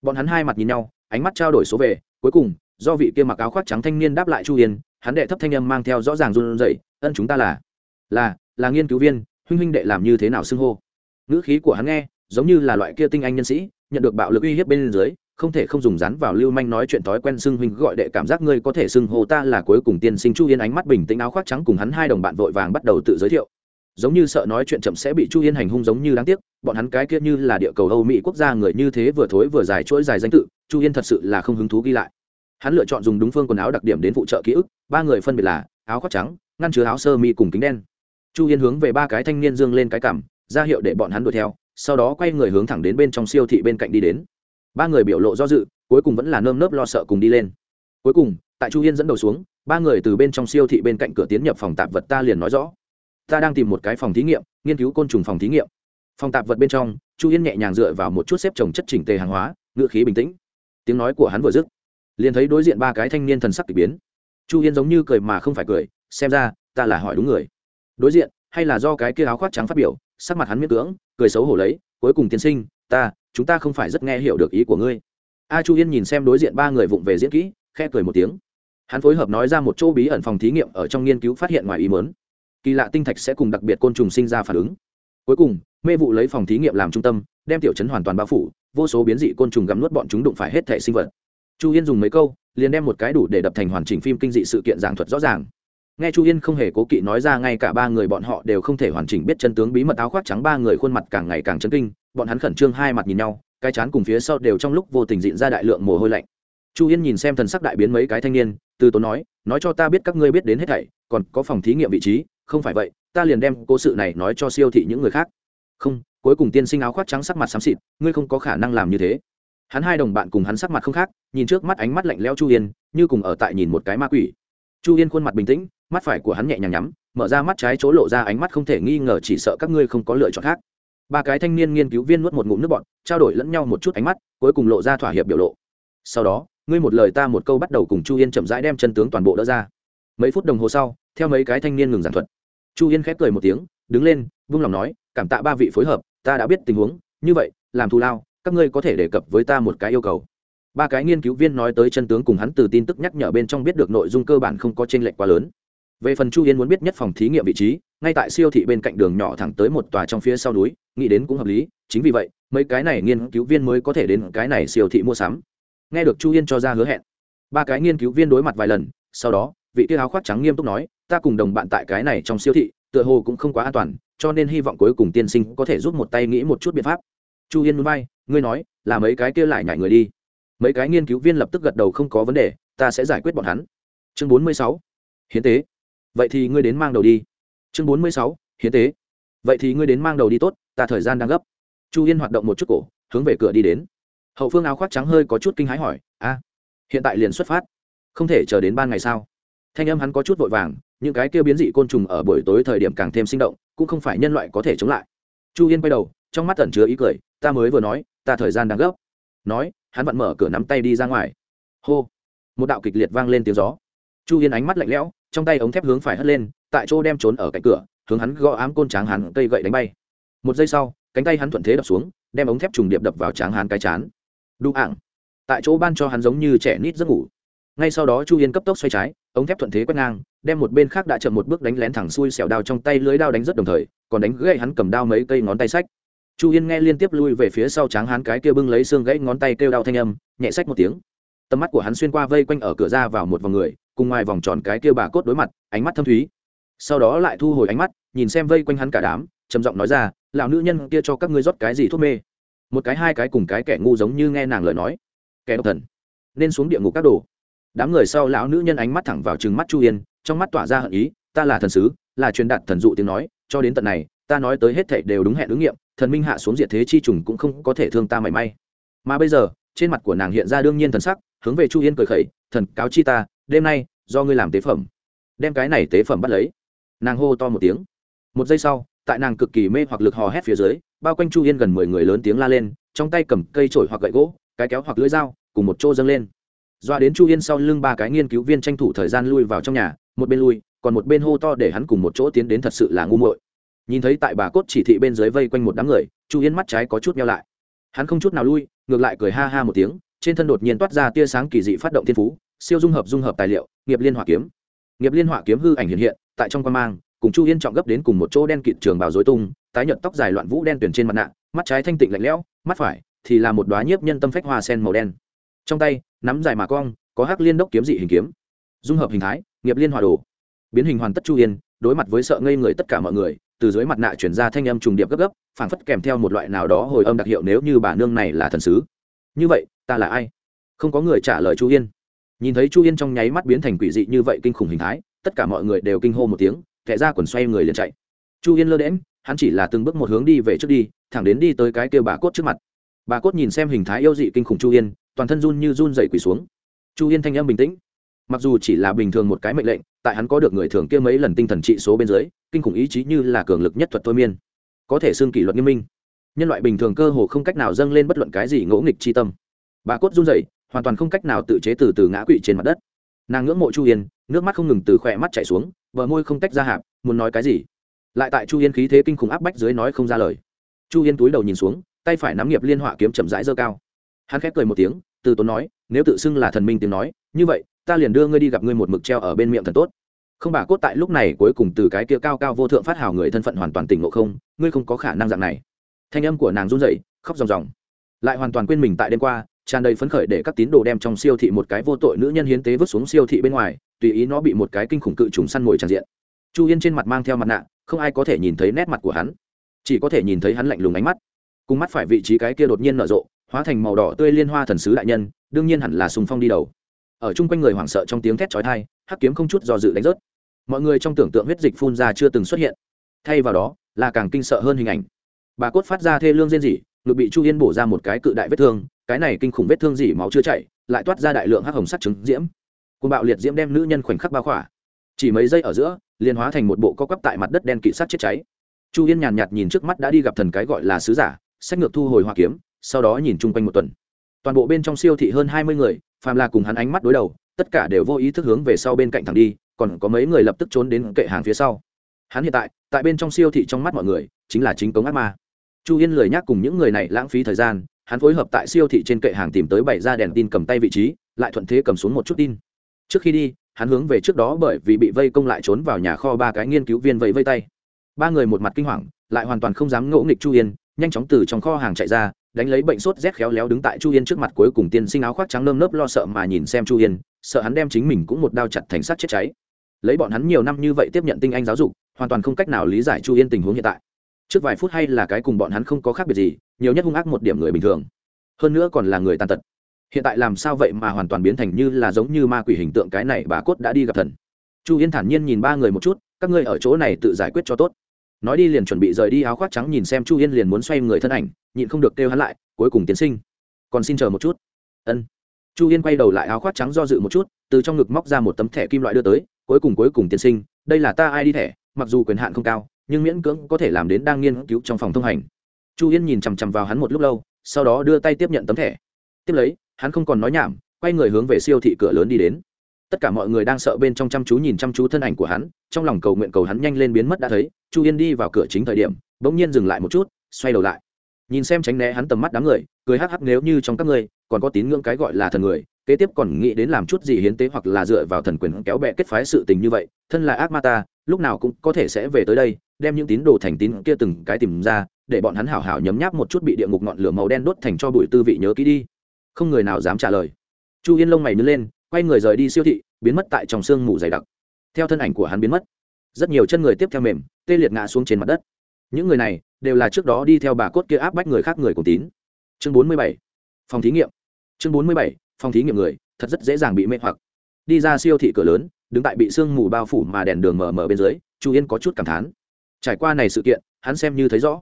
Bọn hắn hai mặt nhìn nhau, ánh mắt trao đổi số về cuối cùng, do vị kia mặc áo khoác trắng thanh niên đáp lại chu yên, hắn đệ thấp thanh âm mang theo rõ ràng run rẩy, ân chúng ta là là là nghiên cứu viên, huynh huynh đệ làm như thế nào xưng hô? Ngữ khí của hắn nghe, giống như là loại kia tinh anh nhân sĩ, nhận được bạo lực uy hiếp bên dưới, không thể không dùng rắn vào lưu manh nói chuyện thói quen xưng huynh gọi đệ cảm giác ngươi có thể xưng hô ta là cuối cùng tiên sinh chu yên ánh mắt bình tĩnh áo khoác trắng cùng hắn hai đồng bạn vội vàng bắt đầu tự giới thiệu. Giống như sợ nói chuyện chậm sẽ bị chu yên hành hung giống như đáng tiếc, bọn hắn cái kia như là địa cầu âu mỹ quốc gia người như thế vừa thối vừa dài chuỗi dài danh tự, chu yên thật sự là không hứng thú ghi lại hắn lựa chọn dùng đúng phương quần áo đặc điểm đến phụ trợ ký ức, ba người phân biệt là áo khoác trắng, ngăn chứa áo sơ mi cùng kính đen. Chu yên hướng về ba cái thanh niên dương lên cái cảm, ra hiệu để bọn hắn đuổi theo, sau đó quay người hướng thẳng đến bên trong siêu thị bên cạnh đi đến. Ba người biểu lộ do dự, cuối cùng vẫn là nơm nớp lo sợ cùng đi lên. Cuối cùng, tại chu yên dẫn đầu xuống, ba người từ bên trong siêu thị bên cạnh cửa tiến nhập phòng tạp vật ta liền nói rõ. Ta đang tìm một cái phòng thí nghiệm, nghiên cứu côn trùng phòng thí nghiệm. Phòng tạp vật bên trong, chu yên nhẹ nhàng dựa vào một chút xếp trồng chất chỉnh tề hàng hóa, ngựa khí bình tĩnh. Tiếng nói của hắn vừa dứt liền thấy đối diện ba cái thanh niên thần sắc k ỳ biến. Chu yên giống như cười mà không phải cười, xem ra, ta là hỏi đúng người. Đối diện, hay là do cái kia áo khoác trắng phát biểu, sắc mặt hắn miễn cưỡng, cười xấu hổ lấy, cuối cùng tiên sinh, ta, chúng ta không phải rất nghe hiểu được ý của ngươi. A chu yên nhìn xem đối diện ba người vụng về diễn kỹ khe cười một tiếng. Hắn phối hợp nói ra một chỗ bí ẩn phòng thí nghiệm ở trong nghiên cứu phát hiện ngoài ý mớn kỳ lạ tinh thạch sẽ cùng đặc biệt côn trùng sinh ra phản ứng. Cuối cùng, mê vụ lấy phòng thí nghiệm làm trung tâm, đem tiểu chấn hoàn toàn bao phủ, vô số biến dị côn trùng gắm nuốt bọn chúng đụng phải hết thể sinh vật chu yên dùng mấy câu, liền đem một cái đủ để đập thành hoàn chỉnh phim kinh dị sự kiện giảng thuật rõ ràng. Nghe chu yên không hề cố kỵ nói ra ngay cả ba người bọn họ đều không thể hoàn chỉnh biết chân tướng bí mật áo khoác trắng ba người khuôn mặt càng ngày càng chấn kinh, bọn hắn khẩn trương hai mặt nhìn nhau, cái chán cùng phía sau đều trong lúc vô tình diện ra đại lượng mồ hôi lạnh. Chu yên nhìn xem thần sắc đại biến mấy cái thanh niên, từ tốn nói nói cho ta biết các ngươi biết đến hết thảy, còn có phòng thí nghiệm vị trí, không phải vậy, ta liền đem cố sự này nói cho siêu thị những người khác. Không, cuối cùng tiên sinh áo khoác trắng sắc mặt xám xịt, ngươi không có khả năng làm như thế hắn hai đồng bạn cùng hắn sắc mặt không khác, nhìn trước mắt ánh mắt lạnh lẽo chu yên, như cùng ở tại nhìn một cái ma quỷ. Chu yên khuôn mặt bình tĩnh, mắt phải của hắn nhẹ nhàng nhắm, mở ra mắt trái chỗ lộ ra ánh mắt không thể nghi ngờ chỉ sợ các ngươi không có lựa chọn khác. Ba cái thanh niên nghiên cứu viên nuốt một ngụm nước bọn trao đổi lẫn nhau một chút ánh mắt, cuối cùng lộ ra thỏa hiệp biểu lộ. Sau đó, ngươi một lời ta một câu bắt đầu cùng chu yên chậm rãi đem chân tướng toàn bộ đỡ ra. Mấy phút đồng hồ sau, theo mấy cái thanh niên ngừng giảng thuật. Chu yên khép cười một tiếng, đứng lên, vung lòng nói, cảm tạ ba vị phối hợp, ta đã biết tình huống, như vậy, làm thù lao các ngươi có thể đề cập với ta một cái yêu cầu. Ba cái nghiên cứu viên nói tới chân tướng cùng hắn từ tin tức nhắc nhở bên trong biết được nội dung cơ bản không có t r ê n lệch quá lớn. Về phần chu yên muốn biết nhất phòng thí nghiệm vị trí, ngay tại siêu thị bên cạnh đường nhỏ thẳng tới một tòa trong phía sau núi, nghĩ đến cũng hợp lý, chính vì vậy, mấy cái này nghiên cứu viên mới có thể đến cái này siêu thị mua sắm. Nghe được chu yên cho ra hứa hẹn, ba cái nghiên cứu viên đối mặt vài lần, sau đó, vị kia áo khoác trắng nghiêm túc nói, ta cùng đồng bạn tại cái này trong siêu thị, tựa hồ cũng không quá an toàn, cho nên hy vọng cuối cùng tiên sinh có thể giúp một tay nghĩ một chút biện pháp. Chu yên núi bay ngươi nói, là mấy cái kia lại nhảy người đi. Mấy cái nghiên cứu viên lập tức gật đầu không có vấn đề, ta sẽ giải quyết bọn hắn. Chương bốn mươi sáu. Hiến tế. Vậy thì ngươi đến mang đầu đi. Chương bốn mươi sáu. Hiến tế. Vậy thì ngươi đến mang đầu đi tốt, ta thời gian đang gấp. Chu yên hoạt động một chút cổ, hướng về cửa đi đến. Hậu phương áo khoác trắng hơi có chút kinh hãi hỏi, a, hiện tại liền xuất phát, không thể chờ đến ban ngày sao? Thanh âm hắn có chút vội vàng, những cái kia biến dị côn trùng ở buổi tối thời điểm càng thêm sinh động, cũng không phải nhân loại có thể chống lại. Chu yên quay đầu, trong mắt tẩn chứa ý cười, ta mới vừa nói ta thời gian đang gấp. Nói, hắn vặn mở cửa nắm tay đi ra ngoài. Hô. Một đạo kịch liệt vang lên tiếng gió. Chu yên ánh mắt lạnh lẽo, trong tay ống thép hướng phải hất lên, tại chỗ đem trốn ở cạnh cửa, hướng hắn gõ ám côn tráng hắn cây gậy đánh bay. Một giây sau, cánh tay hắn thuận thế đập xuống, đem ống thép trùng điệp đập vào tráng hắn cái chán. Đu ảng tại chỗ ban cho hắn giống như trẻ nít giấc ngủ. Ngay sau đó chu yên cấp tốc xoay trái, ống thép thuận thế quét ngang, đem một bên khác đã chậm một bước đánh lén thẳng xuôi xẻo đao trong tay lưới đao đánh rất đồng thời, còn đánh gãy hắn cầm đao mấy cây ngón tay sách chu yên nghe liên tiếp lui về phía sau tráng hắn cái kia bưng lấy xương gãy ngón tay kêu đau thanh âm, nhẹ sách một tiếng. Tầm mắt của hắn xuyên qua vây quanh ở cửa ra vào một vòng người, cùng ngoài vòng tròn cái kia bà cốt đối mặt, ánh mắt thâm thúy. Sau đó lại thu hồi ánh mắt, nhìn xem vây quanh hắn cả đám, trầm giọng nói ra, lão nữ nhân kia cho các ngươi rót cái gì thuốc mê? Một cái hai cái cùng cái kẻ ngu giống như nghe nàng lời nói. Kẻ độc thần. Nên xuống địa ngục các đồ. Đám người sau lão nữ nhân ánh mắt thẳng vào trừng mắt chu yên, trong mắt tỏa ra hận ý, ta là thần sứ, là truyền đạt thần dụ tiếng nói, cho đến tận này ta nói tới hết thảy đều đúng hẹn ứng nghiệm, thần minh hạ xuống diệt thế chi trùng cũng không có thể thương ta mảy may. Mà bây giờ, trên mặt của nàng hiện ra đương nhiên thần sắc, hướng về chu yên cười khẩy, thần cáo chi ta, đêm nay, do ngươi làm tế phẩm. Đem cái này tế phẩm bắt lấy. Nàng hô to một tiếng. Một giây sau, tại nàng cực kỳ mê hoặc lực hò hét phía dưới, bao quanh chu yên gần mười người lớn tiếng la lên, trong tay cầm cây trổi hoặc gậy gỗ, cái kéo hoặc lưỡi dao, cùng một chỗ dâng lên. Doa đến chu yên sau lưng ba cái nghiên cứu viên tranh thủ thời gian lui vào trong nhà, một bên lui, còn một bên hô to để hắn cùng một chỗ tiến đến thật sự là ngu muội nhìn thấy tại bà cốt chỉ thị bên dưới vây quanh một đám người, chu yên mắt trái có chút nhau lại. Hắn không chút nào lui, ngược lại cười ha ha một tiếng, trên thân đột nhiên toát ra tia sáng kỳ dị phát động thiên phú, siêu dung hợp dung hợp tài liệu, nghiệp liên hỏa kiếm. Nghiệp liên hỏa kiếm hư ảnh hiện hiện, tại trong quan mang, cùng chu yên trọng gấp đến cùng một chỗ đen kịt trường bào dối tung, tái nhợt tóc dài loạn vũ đen tuyển trên mặt nạ, mắt trái thanh tịnh lạnh lẽo, mắt phải thì là một đoá nhiếp nhân tâm phách hoa sen màu đen. Trong tay, nắm dài mà cong, có hắc liên đốc kiếm dị hình kiếm. Dung hợp hình thái, nghiệp liên hòa đồ. Biến hình hoàn tất chu yên, đối mặt với sợ ngây người tất cả mọi người từ dưới mặt nạ chuyển ra thanh âm trùng điệp gấp gấp, phảng phất kèm theo một loại nào đó hồi âm đặc hiệu nếu như bà nương này là thần sứ. Như vậy, ta là ai? Không có người trả lời chu yên. Nhìn thấy chu yên trong nháy mắt biến thành quỷ dị như vậy kinh khủng hình thái, tất cả mọi người đều kinh hô một tiếng kẻ ra quần xoay người liền chạy. Chu yên lơ đễm hắn chỉ là từng bước một hướng đi về trước đi, thẳng đến đi tới cái kêu bà cốt trước mặt. Bà cốt nhìn xem hình thái yêu dị kinh khủng chu yên, toàn thân run như run dậy quỷ xuống. Chu yên thanh âm bình tĩnh mặc dù chỉ là bình thường một cái mệnh lệnh, tại hắn có được người thường kia mấy lần tinh thần trị số bên dưới, kinh khủng ý chí như là cường lực nhất thuật thôi miên. Có thể xương kỷ luật nghiêm minh. Nhân loại bình thường cơ hồ không cách nào dâng lên bất luận cái gì ngỗ nghịch chi tâm. Bà cốt run rẩy, hoàn toàn không cách nào tự chế từ từ ngã quỵ trên mặt đất. Nàng ngưỡng mộ chu yên, nước mắt không ngừng từ khỏe mắt chảy xuống, bờ môi không tách ra hạp, muốn nói cái gì? Lại tại chu yên khí thế kinh khủng áp bách dưới nói không ra lời. Chu yên túi đầu nhìn xuống, tay phải nắm nghiệp liên họa kiếm chậm rãi dơ cao. Hắn khép cười một tiếng, từ tốn nói, nếu tự xưng là thần minh tiếng nói, như vậy ta liền đưa ngươi đi gặp ngươi một mực treo ở bên miệng thần tốt. Không bà cốt tại lúc này cuối cùng từ cái kia cao cao vô thượng phát hào người thân phận hoàn toàn tỉnh ngộ không, ngươi không có khả năng dạng này. Thanh âm của nàng run rẩy, khóc ròng ròng. Lại hoàn toàn quên mình tại đêm qua, tràn đầy phấn khởi để các tín đồ đem trong siêu thị một cái vô tội nữ nhân hiến tế vứt xuống siêu thị bên ngoài, tùy ý nó bị một cái kinh khủng cự trùng săn mồi tràn diện. Chu yên trên mặt mang theo mặt nạ, không ai có thể nhìn thấy nét mặt của hắn. Chỉ có thể nhìn thấy hắn lạnh lùng ánh mắt. Cùng mắt phải vị trí cái kia đột nhiên nở rộ, hóa thành màu đỏ tươi liên hoa thần sứ đại nhân, đương nhiên hẳn là sùng phong đi đầu ở chung quanh người hoảng sợ trong tiếng thét chói tai, hắc kiếm không chút do dự đánh rớt. Mọi người trong tưởng tượng huyết dịch phun ra chưa từng xuất hiện. Thay vào đó, là càng kinh sợ hơn hình ảnh. Bà cốt phát ra thê lương rên rỉ, ngực bị chu yên bổ ra một cái cự đại vết thương, cái này kinh khủng vết thương dỉ máu chưa chảy, lại toát ra đại lượng hắc hồng sắc trứng diễm. Côn bạo liệt diễm đem nữ nhân khoảnh khắc bao khỏa. Chỉ mấy giây ở giữa, liền hóa thành một bộ co quắp tại mặt đất đen kỵ sát chết cháy. Chu yên nhàn nhạt nhìn trước mắt đã đi gặp thần cái gọi là sứ giả, sách ngược thu hồi hoa kiếm, sau đó nhìn chung quanh một tuần toàn bộ bên trong siêu thị hơn hai mươi người, phàm là cùng hắn ánh mắt đối đầu, tất cả đều vô ý thức hướng về sau bên cạnh thẳng đi, còn có mấy người lập tức trốn đến kệ hàng phía sau. Hắn hiện tại tại bên trong siêu thị trong mắt mọi người, chính là chính cống ác ma. Chu yên lười nhác cùng những người này lãng phí thời gian, hắn phối hợp tại siêu thị trên kệ hàng tìm tới bảy ra đèn tin cầm tay vị trí, lại thuận thế cầm xuống một chút tin. Trước khi đi, hắn hướng về trước đó bởi vì bị vây công lại trốn vào nhà kho ba cái nghiên cứu viên vẫy vây tay. Ba người một mặt kinh hoàng, lại hoàn toàn không dám ngỗ nghịch chu yên, nhanh chóng từ trong kho hàng chạy ra đánh lấy bệnh sốt rét khéo léo đứng tại chu yên trước mặt cuối cùng tiên sinh áo khoác trắng lơm lớp lo sợ mà nhìn xem chu yên, sợ hắn đem chính mình cũng một đao chặt thành sắt chết cháy. Lấy bọn hắn nhiều năm như vậy tiếp nhận tinh anh giáo dục, hoàn toàn không cách nào lý giải chu yên tình huống hiện tại. Trước vài phút hay là cái cùng bọn hắn không có khác biệt gì, nhiều nhất hung ác một điểm người bình thường. Hơn nữa còn là người tàn tật. Hiện tại làm sao vậy mà hoàn toàn biến thành như là giống như ma quỷ hình tượng cái này bà cốt đã đi gặp thần. Chu yên thản nhiên nhìn ba người một chút, các ngươi ở chỗ này tự giải quyết cho tốt nói đi liền chuẩn bị rời đi áo khoác trắng nhìn xem chu yên liền muốn xoay người thân ảnh, nhịn không được kêu hắn lại, cuối cùng tiến sinh. Còn xin chờ một chút. Ân. Chu yên quay đầu lại áo khoác trắng do dự một chút, từ trong ngực móc ra một tấm thẻ kim loại đưa tới, cuối cùng cuối cùng tiến sinh, đây là ta ai đi thẻ, mặc dù quyền hạn không cao, nhưng miễn cưỡng có thể làm đến đang nghiên cứu trong phòng thông hành. Chu yên nhìn chằm chằm vào hắn một lúc lâu, sau đó đưa tay tiếp nhận tấm thẻ. Tiếp lấy, hắn không còn nói nhảm, quay người hướng về siêu thị cửa lớn đi đến tất cả mọi người đang sợ bên trong chăm chú nhìn chăm chú thân ảnh của hắn, trong lòng cầu nguyện cầu hắn nhanh lên biến mất đã thấy, chu yên đi vào cửa chính thời điểm, bỗng nhiên dừng lại một chút, xoay đầu lại. Nhìn xem tránh né hắn tầm mắt đám người, cười hắc hắc nếu như trong các ngươi còn có tín ngưỡng cái gọi là thần người, kế tiếp còn nghĩ đến làm chút gì hiến tế hoặc là dựa vào thần quyền kéo bè kết phái sự tình như vậy, thân là ác ma ta, lúc nào cũng có thể sẽ về tới đây, đem những tín đồ thành tín kia từng cái tìm ra, để bọn hắn hảo hảo nhấm nháp một chút bị địa ngục ngọn lửa màu đen đốt thành cho bụi tư vị nhớ kỹ đi. Không người nào dám trả lời. Chu yên lông mày nhớ lên quay người rời đi siêu thị, biến mất tại trong sương mù dày đặc. Theo thân ảnh của hắn biến mất, rất nhiều chân người tiếp theo mềm, tê liệt ngã xuống trên mặt đất. Những người này đều là trước đó đi theo bà cốt kia áp bách người khác người cùng tín. Chương bốn mươi bảy, phòng thí nghiệm. Chương bốn mươi bảy, phòng thí nghiệm người, thật rất dễ dàng bị mê hoặc. Đi ra siêu thị cửa lớn, đứng tại bị sương mù bao phủ mà đèn đường mở mở bên dưới, chu yên có chút cảm thán. Trải qua này sự kiện, hắn xem như thấy rõ.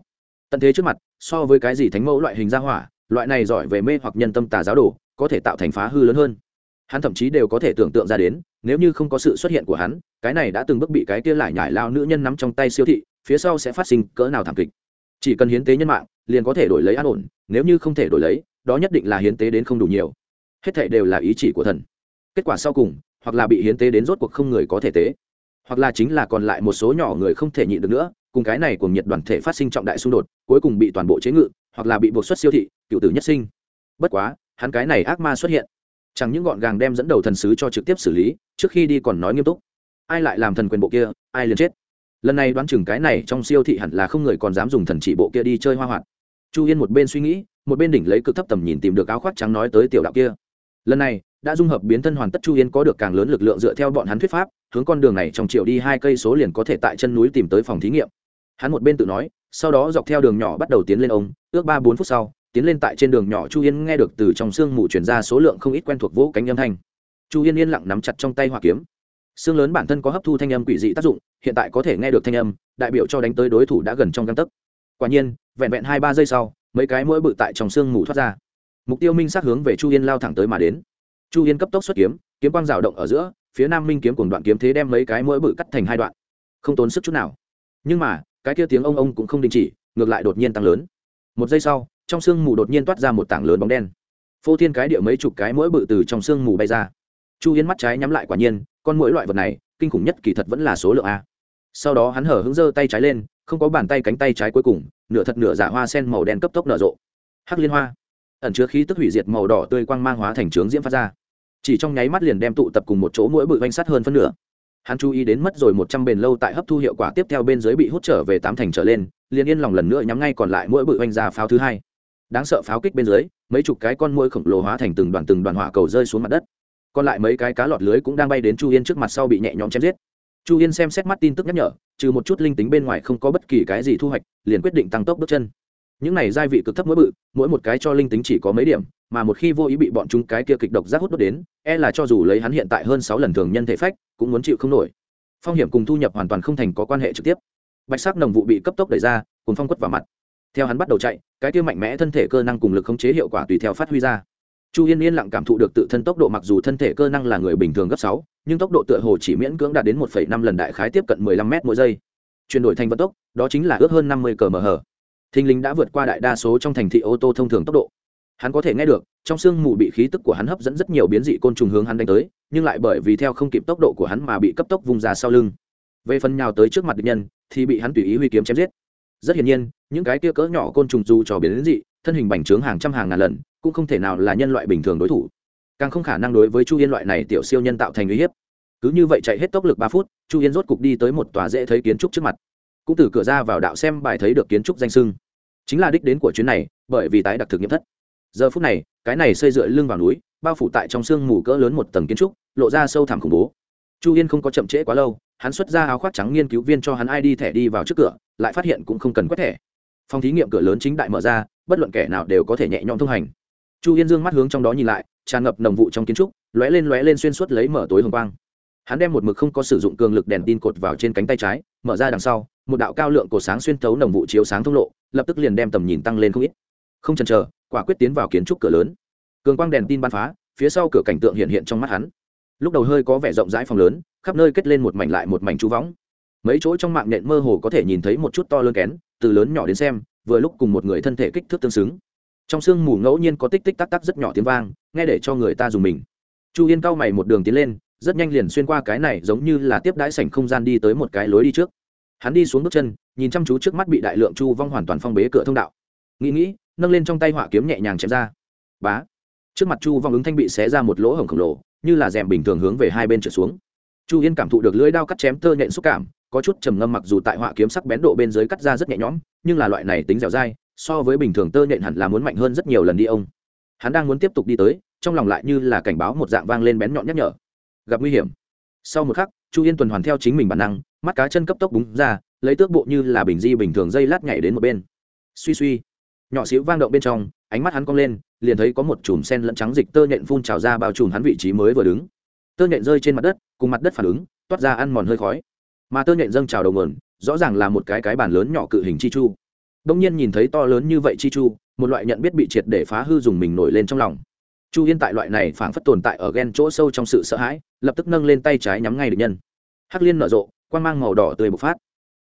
Tận thế trước mặt, so với cái gì thánh mẫu loại hình gia hỏa, loại này giỏi về mê hoặc nhân tâm tà giáo đồ, có thể tạo thành phá hư lớn hơn hắn thậm chí đều có thể tưởng tượng ra đến, nếu như không có sự xuất hiện của hắn, cái này đã từng bước bị cái kia lại nhải lao nữ nhân nắm trong tay siêu thị, phía sau sẽ phát sinh cỡ nào thảm kịch. Chỉ cần hiến tế nhân mạng, liền có thể đổi lấy an ổn, nếu như không thể đổi lấy, đó nhất định là hiến tế đến không đủ nhiều. Hết thệ đều là ý chỉ của thần. Kết quả sau cùng, hoặc là bị hiến tế đến rốt cuộc không người có thể tế, hoặc là chính là còn lại một số nhỏ người không thể nhịn được nữa, cùng cái này cùng nhiệt đoàn thể phát sinh trọng đại xung đột, cuối cùng bị toàn bộ chế ngự, hoặc là bị buộc xuất siêu thị, cựu tử nhất sinh. Bất quá, hắn cái này ác ma xuất hiện chẳng những gọn gàng đem dẫn đầu thần sứ cho trực tiếp xử lý, trước khi đi còn nói nghiêm túc. Ai lại làm thần quyền bộ kia, ai liền chết. Lần này đoán chừng cái này trong siêu thị hẳn là không người còn dám dùng thần chỉ bộ kia đi chơi hoa hoạt. Chu yên một bên suy nghĩ, một bên đỉnh lấy cực thấp tầm nhìn tìm được áo khoác trắng nói tới tiểu đạo kia. Lần này, đã dung hợp biến thân hoàn tất chu yên có được càng lớn lực lượng dựa theo bọn hắn thuyết pháp, hướng con đường này trong triệu đi hai cây số liền có thể tại chân núi tìm tới phòng thí nghiệm. Hắn một bên tự nói, sau đó dọc theo đường nhỏ bắt đầu tiến lên ông, ước ba bốn phút sau tiến lên tại trên đường nhỏ chu yên nghe được từ trong sương mù chuyển ra số lượng không ít quen thuộc vỗ cánh âm thanh. Chu yên yên lặng nắm chặt trong tay hỏa kiếm. Xương lớn bản thân có hấp thu thanh âm quỷ dị tác dụng, hiện tại có thể nghe được thanh âm, đại biểu cho đánh tới đối thủ đã gần trong găng tấc. Quả nhiên, vẹn vẹn hai ba giây sau, mấy cái mũi bự tại trong sương mù thoát ra. Mục tiêu minh sát hướng về chu yên lao thẳng tới mà đến. Chu yên cấp tốc xuất kiếm kiếm quang rào động ở giữa, phía nam minh kiếm cùng đoạn kiếm thế đem mấy cái mũi bự cắt thành hai đoạn. Không tốn sức chút nào. Nhưng mà, cái kia tiếng ông ông cũng không đình chỉ, ngược lại đột nhiên tăng lớn. Một giây sau trong sương mù đột nhiên toát ra một tảng lớn bóng đen. Phô thiên cái địa mấy chục cái mũi bự từ trong sương mù bay ra. Chu yến mắt trái nhắm lại quả nhiên, con mỗi loại vật này, kinh khủng nhất kỳ thật vẫn là số lượng a. Sau đó hắn hở hứng giơ tay trái lên, không có bàn tay cánh tay trái cuối cùng, nửa thật nửa giả hoa sen màu đen cấp tốc nở rộ. Hắc liên hoa. Ẩn chứa khí tức hủy diệt màu đỏ tươi quang mang hóa thành trướng diễm phát ra. Chỉ trong nháy mắt liền đem tụ tập cùng một chỗ mỗi bự vanh sắt hơn phân nửa. Hắn chú ý đến mất rồi một trăm bền lâu tại hấp thu hiệu quả tiếp theo bên dưới bị hút trở về tám thành trở lên, liền yên lòng lần nữa nhắm ngay còn lại mỗi bự vanh ra pháo thứ hai đáng sợ pháo kích bên dưới, mấy chục cái con môi khổng lồ hóa thành từng đoàn từng đoàn hỏa cầu rơi xuống mặt đất. Còn lại mấy cái cá lọt lưới cũng đang bay đến chu yên trước mặt sau bị nhẹ nhõm chém giết. Chu yên xem xét mắt tin tức nhắc nhở, trừ một chút linh tính bên ngoài không có bất kỳ cái gì thu hoạch, liền quyết định tăng tốc bước chân. Những này gia vị cực thấp mỗi bự, mỗi một cái cho linh tính chỉ có mấy điểm, mà một khi vô ý bị bọn chúng cái kia kịch độc giác hút đốt đến e là cho dù lấy hắn hiện tại hơn sáu lần thường nhân thể phách, cũng muốn chịu không nổi. Phong hiểm cùng thu nhập hoàn toàn không thành có quan hệ trực tiếp. Bạch sắc nồng vụ bị cấp tốc đẩy ra cùng phong quất vào mặt theo hắn bắt đầu chạy, cái kia mạnh mẽ thân thể cơ năng cùng lực khống chế hiệu quả tùy theo phát huy ra. Chu yên yên lặng cảm thụ được tự thân tốc độ mặc dù thân thể cơ năng là người bình thường gấp sáu, nhưng tốc độ tựa hồ chỉ miễn cưỡng đạt đến một năm lần đại khái tiếp cận mười lăm m mỗi giây. Chuyển đổi thành vận tốc, đó chính là ước hơn năm mươi cm thình lình đã vượt qua đại đa số trong thành thị ô tô thông thường tốc độ. Hắn có thể nghe được, trong sương mù bị khí tức của hắn hấp dẫn rất nhiều biến dị côn trùng hướng hắn đánh tới, nhưng lại bởi vì theo không kịp tốc độ của hắn mà bị cấp tốc vùng ra sau lưng. Về phần nhào tới trước mặt địch nhân, thì bị hắn tùy ý huy kiếm chém giết rất hiển nhiên, những cái kia cỡ nhỏ côn trùng dù trò biến dị, thân hình bành trướng hàng trăm hàng ngàn lần, cũng không thể nào là nhân loại bình thường đối thủ. Càng không khả năng đối với chu yên loại này tiểu siêu nhân tạo thành uy hiếp. Cứ như vậy chạy hết tốc lực ba phút, chu yên rốt cục đi tới một tòa dễ thấy kiến trúc trước mặt. Cũng từ cửa ra vào đạo xem bài thấy được kiến trúc danh sưng. Chính là đích đến của chuyến này, bởi vì tái đặc thực nghiệm thất. Giờ phút này, cái này xây dựa lưng vào núi, bao phủ tại trong sương mù cỡ lớn một tầng kiến trúc, lộ ra sâu thẳm khủng bố chu yên không có chậm trễ quá lâu, hắn xuất ra áo khoác trắng nghiên cứu viên cho hắn ai đi thẻ đi vào trước cửa, lại phát hiện cũng không cần quét thẻ. Phòng thí nghiệm cửa lớn chính đại mở ra, bất luận kẻ nào đều có thể nhẹ nhõm thông hành. Chu yên dương mắt hướng trong đó nhìn lại, tràn ngập nồng vụ trong kiến trúc, lóe lên lóe lên xuyên suốt lấy mở tối hồng quang. Hắn đem một mực không có sử dụng cường lực đèn tin cột vào trên cánh tay trái, mở ra đằng sau, một đạo cao lượng cột sáng xuyên thấu nồng vụ chiếu sáng thông lộ, lập tức liền đem tầm nhìn tăng lên không ít. Không chần chờ, quả quyết tiến vào kiến trúc cửa lớn. Cường quang đèn tin ban phá, phía sau cửa cảnh tượng hiện hiện trong mắt hắn lúc đầu hơi có vẻ rộng rãi phòng lớn, khắp nơi kết lên một mảnh lại một mảnh chú võng. Mấy chỗ trong mạng nhện mơ hồ có thể nhìn thấy một chút to lớn kén, từ lớn nhỏ đến xem, vừa lúc cùng một người thân thể kích thước tương xứng. Trong sương mù ngẫu nhiên có tích tích tắc tắc rất nhỏ tiếng vang, nghe để cho người ta dùng mình. Chu yên cao mày một đường tiến lên, rất nhanh liền xuyên qua cái này giống như là tiếp đãi sảnh không gian đi tới một cái lối đi trước. Hắn đi xuống bước chân, nhìn chăm chú trước mắt bị đại lượng chu vong hoàn toàn phong bế cửa thông đạo. Nghĩ nghĩ, nâng lên trong tay họa kiếm nhẹ nhàng chém ra. Bá. Trước mặt chu vong ứng thanh bị xé ra một lỗ hổng khổng lồ như là rèm bình thường hướng về hai bên trở xuống. Chu yên cảm thụ được lưỡi đao cắt chém tơ nhện xúc cảm, có chút trầm ngâm mặc dù tại họa kiếm sắc bén độ bên dưới cắt ra rất nhẹ nhõm, nhưng là loại này tính dẻo dai, so với bình thường tơ nhện hẳn là muốn mạnh hơn rất nhiều lần đi ông. Hắn đang muốn tiếp tục đi tới, trong lòng lại như là cảnh báo một dạng vang lên bén nhọn nhắc nhở. Gặp nguy hiểm. Sau một khắc, chu yên tuần hoàn theo chính mình bản năng, mắt cá chân cấp tốc búng ra, lấy tước bộ như là bình di bình thường dây lát nhảy đến một bên. Suy suy. Nhỏ xíu vang động bên trong ánh mắt hắn cong lên, liền thấy có một chùm sen lẫn trắng dịch tơ nhện phun trào ra bao trùm hắn vị trí mới vừa đứng. Tơ nhện rơi trên mặt đất, cùng mặt đất phản ứng, toát ra ăn mòn hơi khói. Mà tơ nhện dâng trào đầu nguồn, rõ ràng là một cái cái bàn lớn nhỏ cự hình chi chu. Đông nhiên nhìn thấy to lớn như vậy chi chu, một loại nhận biết bị triệt để phá hư dùng mình nổi lên trong lòng. Chu yên tại loại này phảng phất tồn tại ở ghen chỗ sâu trong sự sợ hãi, lập tức nâng lên tay trái nhắm ngay được nhân. Hắc liên nở rộ quan g mang màu đỏ tươi bộc phát.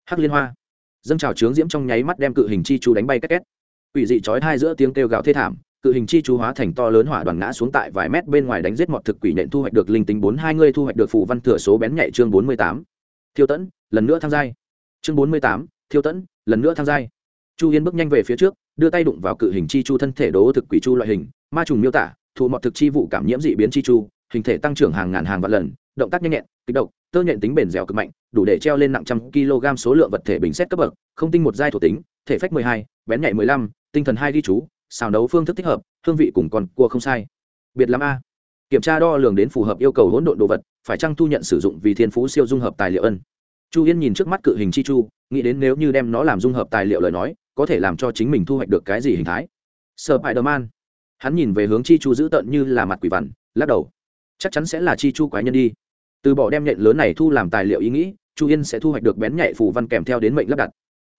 Hắc liên hoa. Dâng trào trướng diễm trong nháy mắt đem cự hình chi chu đánh bay két két quỷ dị chói hai giữa tiếng kêu gào thê thảm, cự hình chi chu hóa thành to lớn hỏa đoàn ngã xuống tại vài mét bên ngoài đánh giết mọt thực quỷ nện thu hoạch được linh tính bốn hai ngươi thu hoạch được phù văn thừa số bén nhạy chương bốn mươi tám. Thiêu tẫn, lần nữa tham giai. Chương bốn mươi tám, thiêu tẫn, lần nữa tham giai. Chu yên bước nhanh về phía trước, đưa tay đụng vào cự hình chi chu thân thể đố thực quỷ chu loại hình, ma trùng miêu tả thụ mọt thực chi vụ cảm nhiễm dị biến chi chu, hình thể tăng trưởng hàng ngàn hàng vạn lần, động tác nhanh nhẹn, kích động, tơ nhện tính bền dẻo cực mạnh, đủ để treo lên nặng trăm kg số lượng vật thể bình xét cấp bậc, không tinh một giai thuộc tính thể phách mười hai, bén nhạy mười lăm, tinh thần hai ghi chú, xào nấu phương thức thích hợp, hương vị cùng còn cua không sai. Biệt lắm a. Kiểm tra đo lường đến phù hợp yêu cầu hỗn độn đồ vật, phải chăng thu nhận sử dụng vì thiên phú siêu dung hợp tài liệu ân? Chu yên nhìn trước mắt cự hình chi chu, nghĩ đến nếu như đem nó làm dung hợp tài liệu lời nói, có thể làm cho chính mình thu hoạch được cái gì hình thái? Sợ hãi đờ man hắn nhìn về hướng chi chu giữ tợn như là mặt quỷ vằn, lắc đầu. Chắc chắn sẽ là chi chu quái nhân đi. Từ bỏ đem nhện lớn này thu làm tài liệu ý nghĩ, chu yên sẽ thu hoạch được bén nhạy phù văn kèm theo đến mệnh lắp đặt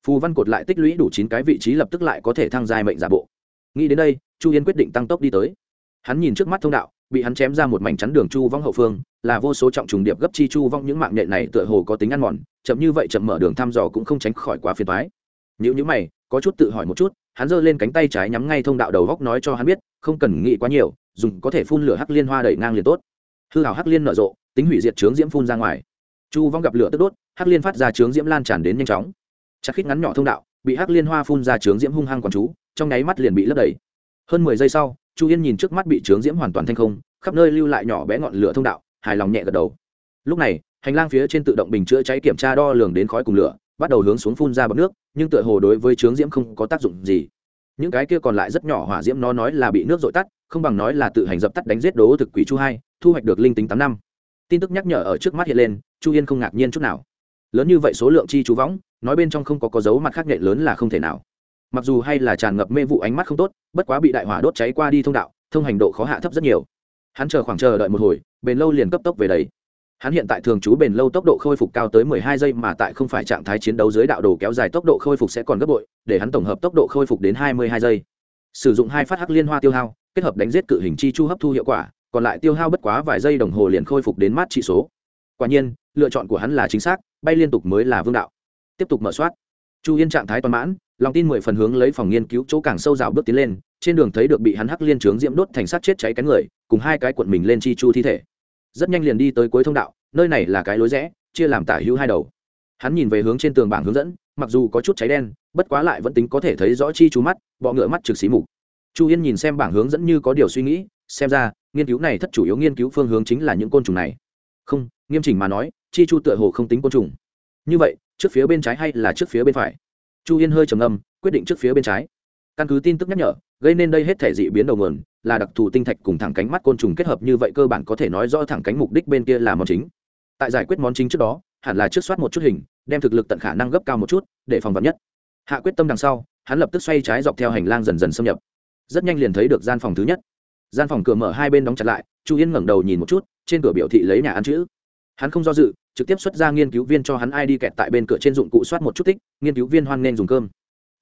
phù văn cột lại tích lũy đủ chín cái vị trí lập tức lại có thể thăng dài mệnh giả bộ. Nghĩ đến đây, chu yên quyết định tăng tốc đi tới. Hắn nhìn trước mắt thông đạo, bị hắn chém ra một mảnh chắn đường chu vong hậu phương, là vô số trọng trùng điệp gấp chi chu vong những mạng nhện này tựa hồ có tính ăn mòn, chậm như vậy chậm mở đường thăm dò cũng không tránh khỏi quá phiền thoái nếu như mày, có chút tự hỏi một chút, hắn giơ lên cánh tay trái nhắm ngay thông đạo đầu góc nói cho hắn biết, không cần nghĩ quá nhiều, dùng có thể phun lửa hắc liên hoa đẩy ngang liền tốt. Hư hào hắc liên nở rộ, tính hủy diệt trướng diễm phun ra ngoài. Chu vong gặp lửa tức đốt, hắc liên phát ra trướng diễm lan tràn đến nhanh chóng chặt khít ngắn nhỏ thông đạo, bị hắc liên hoa phun ra trướng diễm hung hăng quán chú, trong nháy mắt liền bị lấp đầy. Hơn mười giây sau, chu yên nhìn trước mắt bị trướng diễm hoàn toàn thanh không, khắp nơi lưu lại nhỏ bé ngọn lửa thông đạo, hài lòng nhẹ gật đầu. Lúc này, hành lang phía trên tự động bình chữa cháy kiểm tra đo lường đến khói cùng lửa, bắt đầu hướng xuống phun ra bọc nước, nhưng tựa hồ đối với trướng diễm không có tác dụng gì. Những cái kia còn lại rất nhỏ hỏa diễm nó nói là bị nước dội tắt, không bằng nói là tự hành dập tắt đánh giết đố thực quỷ chu hai, thu hoạch được linh tính tám năm. Tin tức nhắc nhở ở trước mắt hiện lên, chu yên không ngạc nhiên chút nào lớn như vậy số lượng chi chú võng, nói bên trong không có có dấu mặt khác nhện lớn là không thể nào. Mặc dù hay là tràn ngập mê vụ ánh mắt không tốt, bất quá bị đại hỏa đốt cháy qua đi thông đạo, thông hành độ khó hạ thấp rất nhiều. Hắn chờ khoảng chờ đợi một hồi, bền lâu liền cấp tốc về đấy hắn hiện tại thường trú bền lâu tốc độ khôi phục cao tới 12 giây mà tại không phải trạng thái chiến đấu dưới đạo đồ kéo dài tốc độ khôi phục sẽ còn gấp bội, để hắn tổng hợp tốc độ khôi phục đến 22 giây. Sử dụng hai phát hắc liên hoa tiêu hao, kết hợp đánh giết cự hình chi chu hấp thu hiệu quả, còn lại tiêu hao bất quá vài giây đồng hồ liền khôi phục đến mát trị số quả nhiên, lựa chọn của hắn là chính xác, bay liên tục mới là vương đạo. Tiếp tục mở soát. Chu yên trạng thái toàn mãn, lòng tin mười phần hướng lấy phòng nghiên cứu chỗ càng sâu rào bước tiến lên, trên đường thấy được bị hắn hắc liên trướng diễm đốt thành sát chết cháy cánh người, cùng hai cái cuộn mình lên chi chu thi thể. Rất nhanh liền đi tới cuối thông đạo, nơi này là cái lối rẽ, chia làm tả hữu hai đầu. Hắn nhìn về hướng trên tường bảng hướng dẫn, mặc dù có chút cháy đen, bất quá lại vẫn tính có thể thấy rõ chi chú mắt, bọ ngựa mắt trực xí mục. Chu yên nhìn xem bảng hướng dẫn như có điều suy nghĩ, xem ra, nghiên cứu này thất chủ yếu nghiên cứu phương hướng chính là những côn trùng này. Không nghiêm chỉnh mà nói, chi chu tựa hồ không tính côn trùng. Như vậy, trước phía bên trái hay là trước phía bên phải? Chu yên hơi trầm ngâm, quyết định trước phía bên trái. Căn cứ tin tức nhắc nhở, gây nên đây hết thể dị biến đầu nguồn, là đặc thù tinh thạch cùng thẳng cánh mắt côn trùng kết hợp như vậy cơ bản có thể nói rõ thẳng cánh mục đích bên kia là món chính. Tại giải quyết món chính trước đó, hẳn là trước soát một chút hình, đem thực lực tận khả năng gấp cao một chút, để phòng vật nhất. Hạ quyết tâm đằng sau, hắn lập tức xoay trái dọc theo hành lang dần dần xâm nhập. Rất nhanh liền thấy được gian phòng thứ nhất. Gian phòng cửa mở hai bên đóng chặt lại, chu yên ngẩng đầu nhìn một chút, trên cửa biểu thị lấy nhà ăn chữ hắn không do dự, trực tiếp xuất ra nghiên cứu viên cho hắn ai đi kẹt tại bên cửa trên dụng cụ soát một chút tích, nghiên cứu viên hoan nên dùng cơm.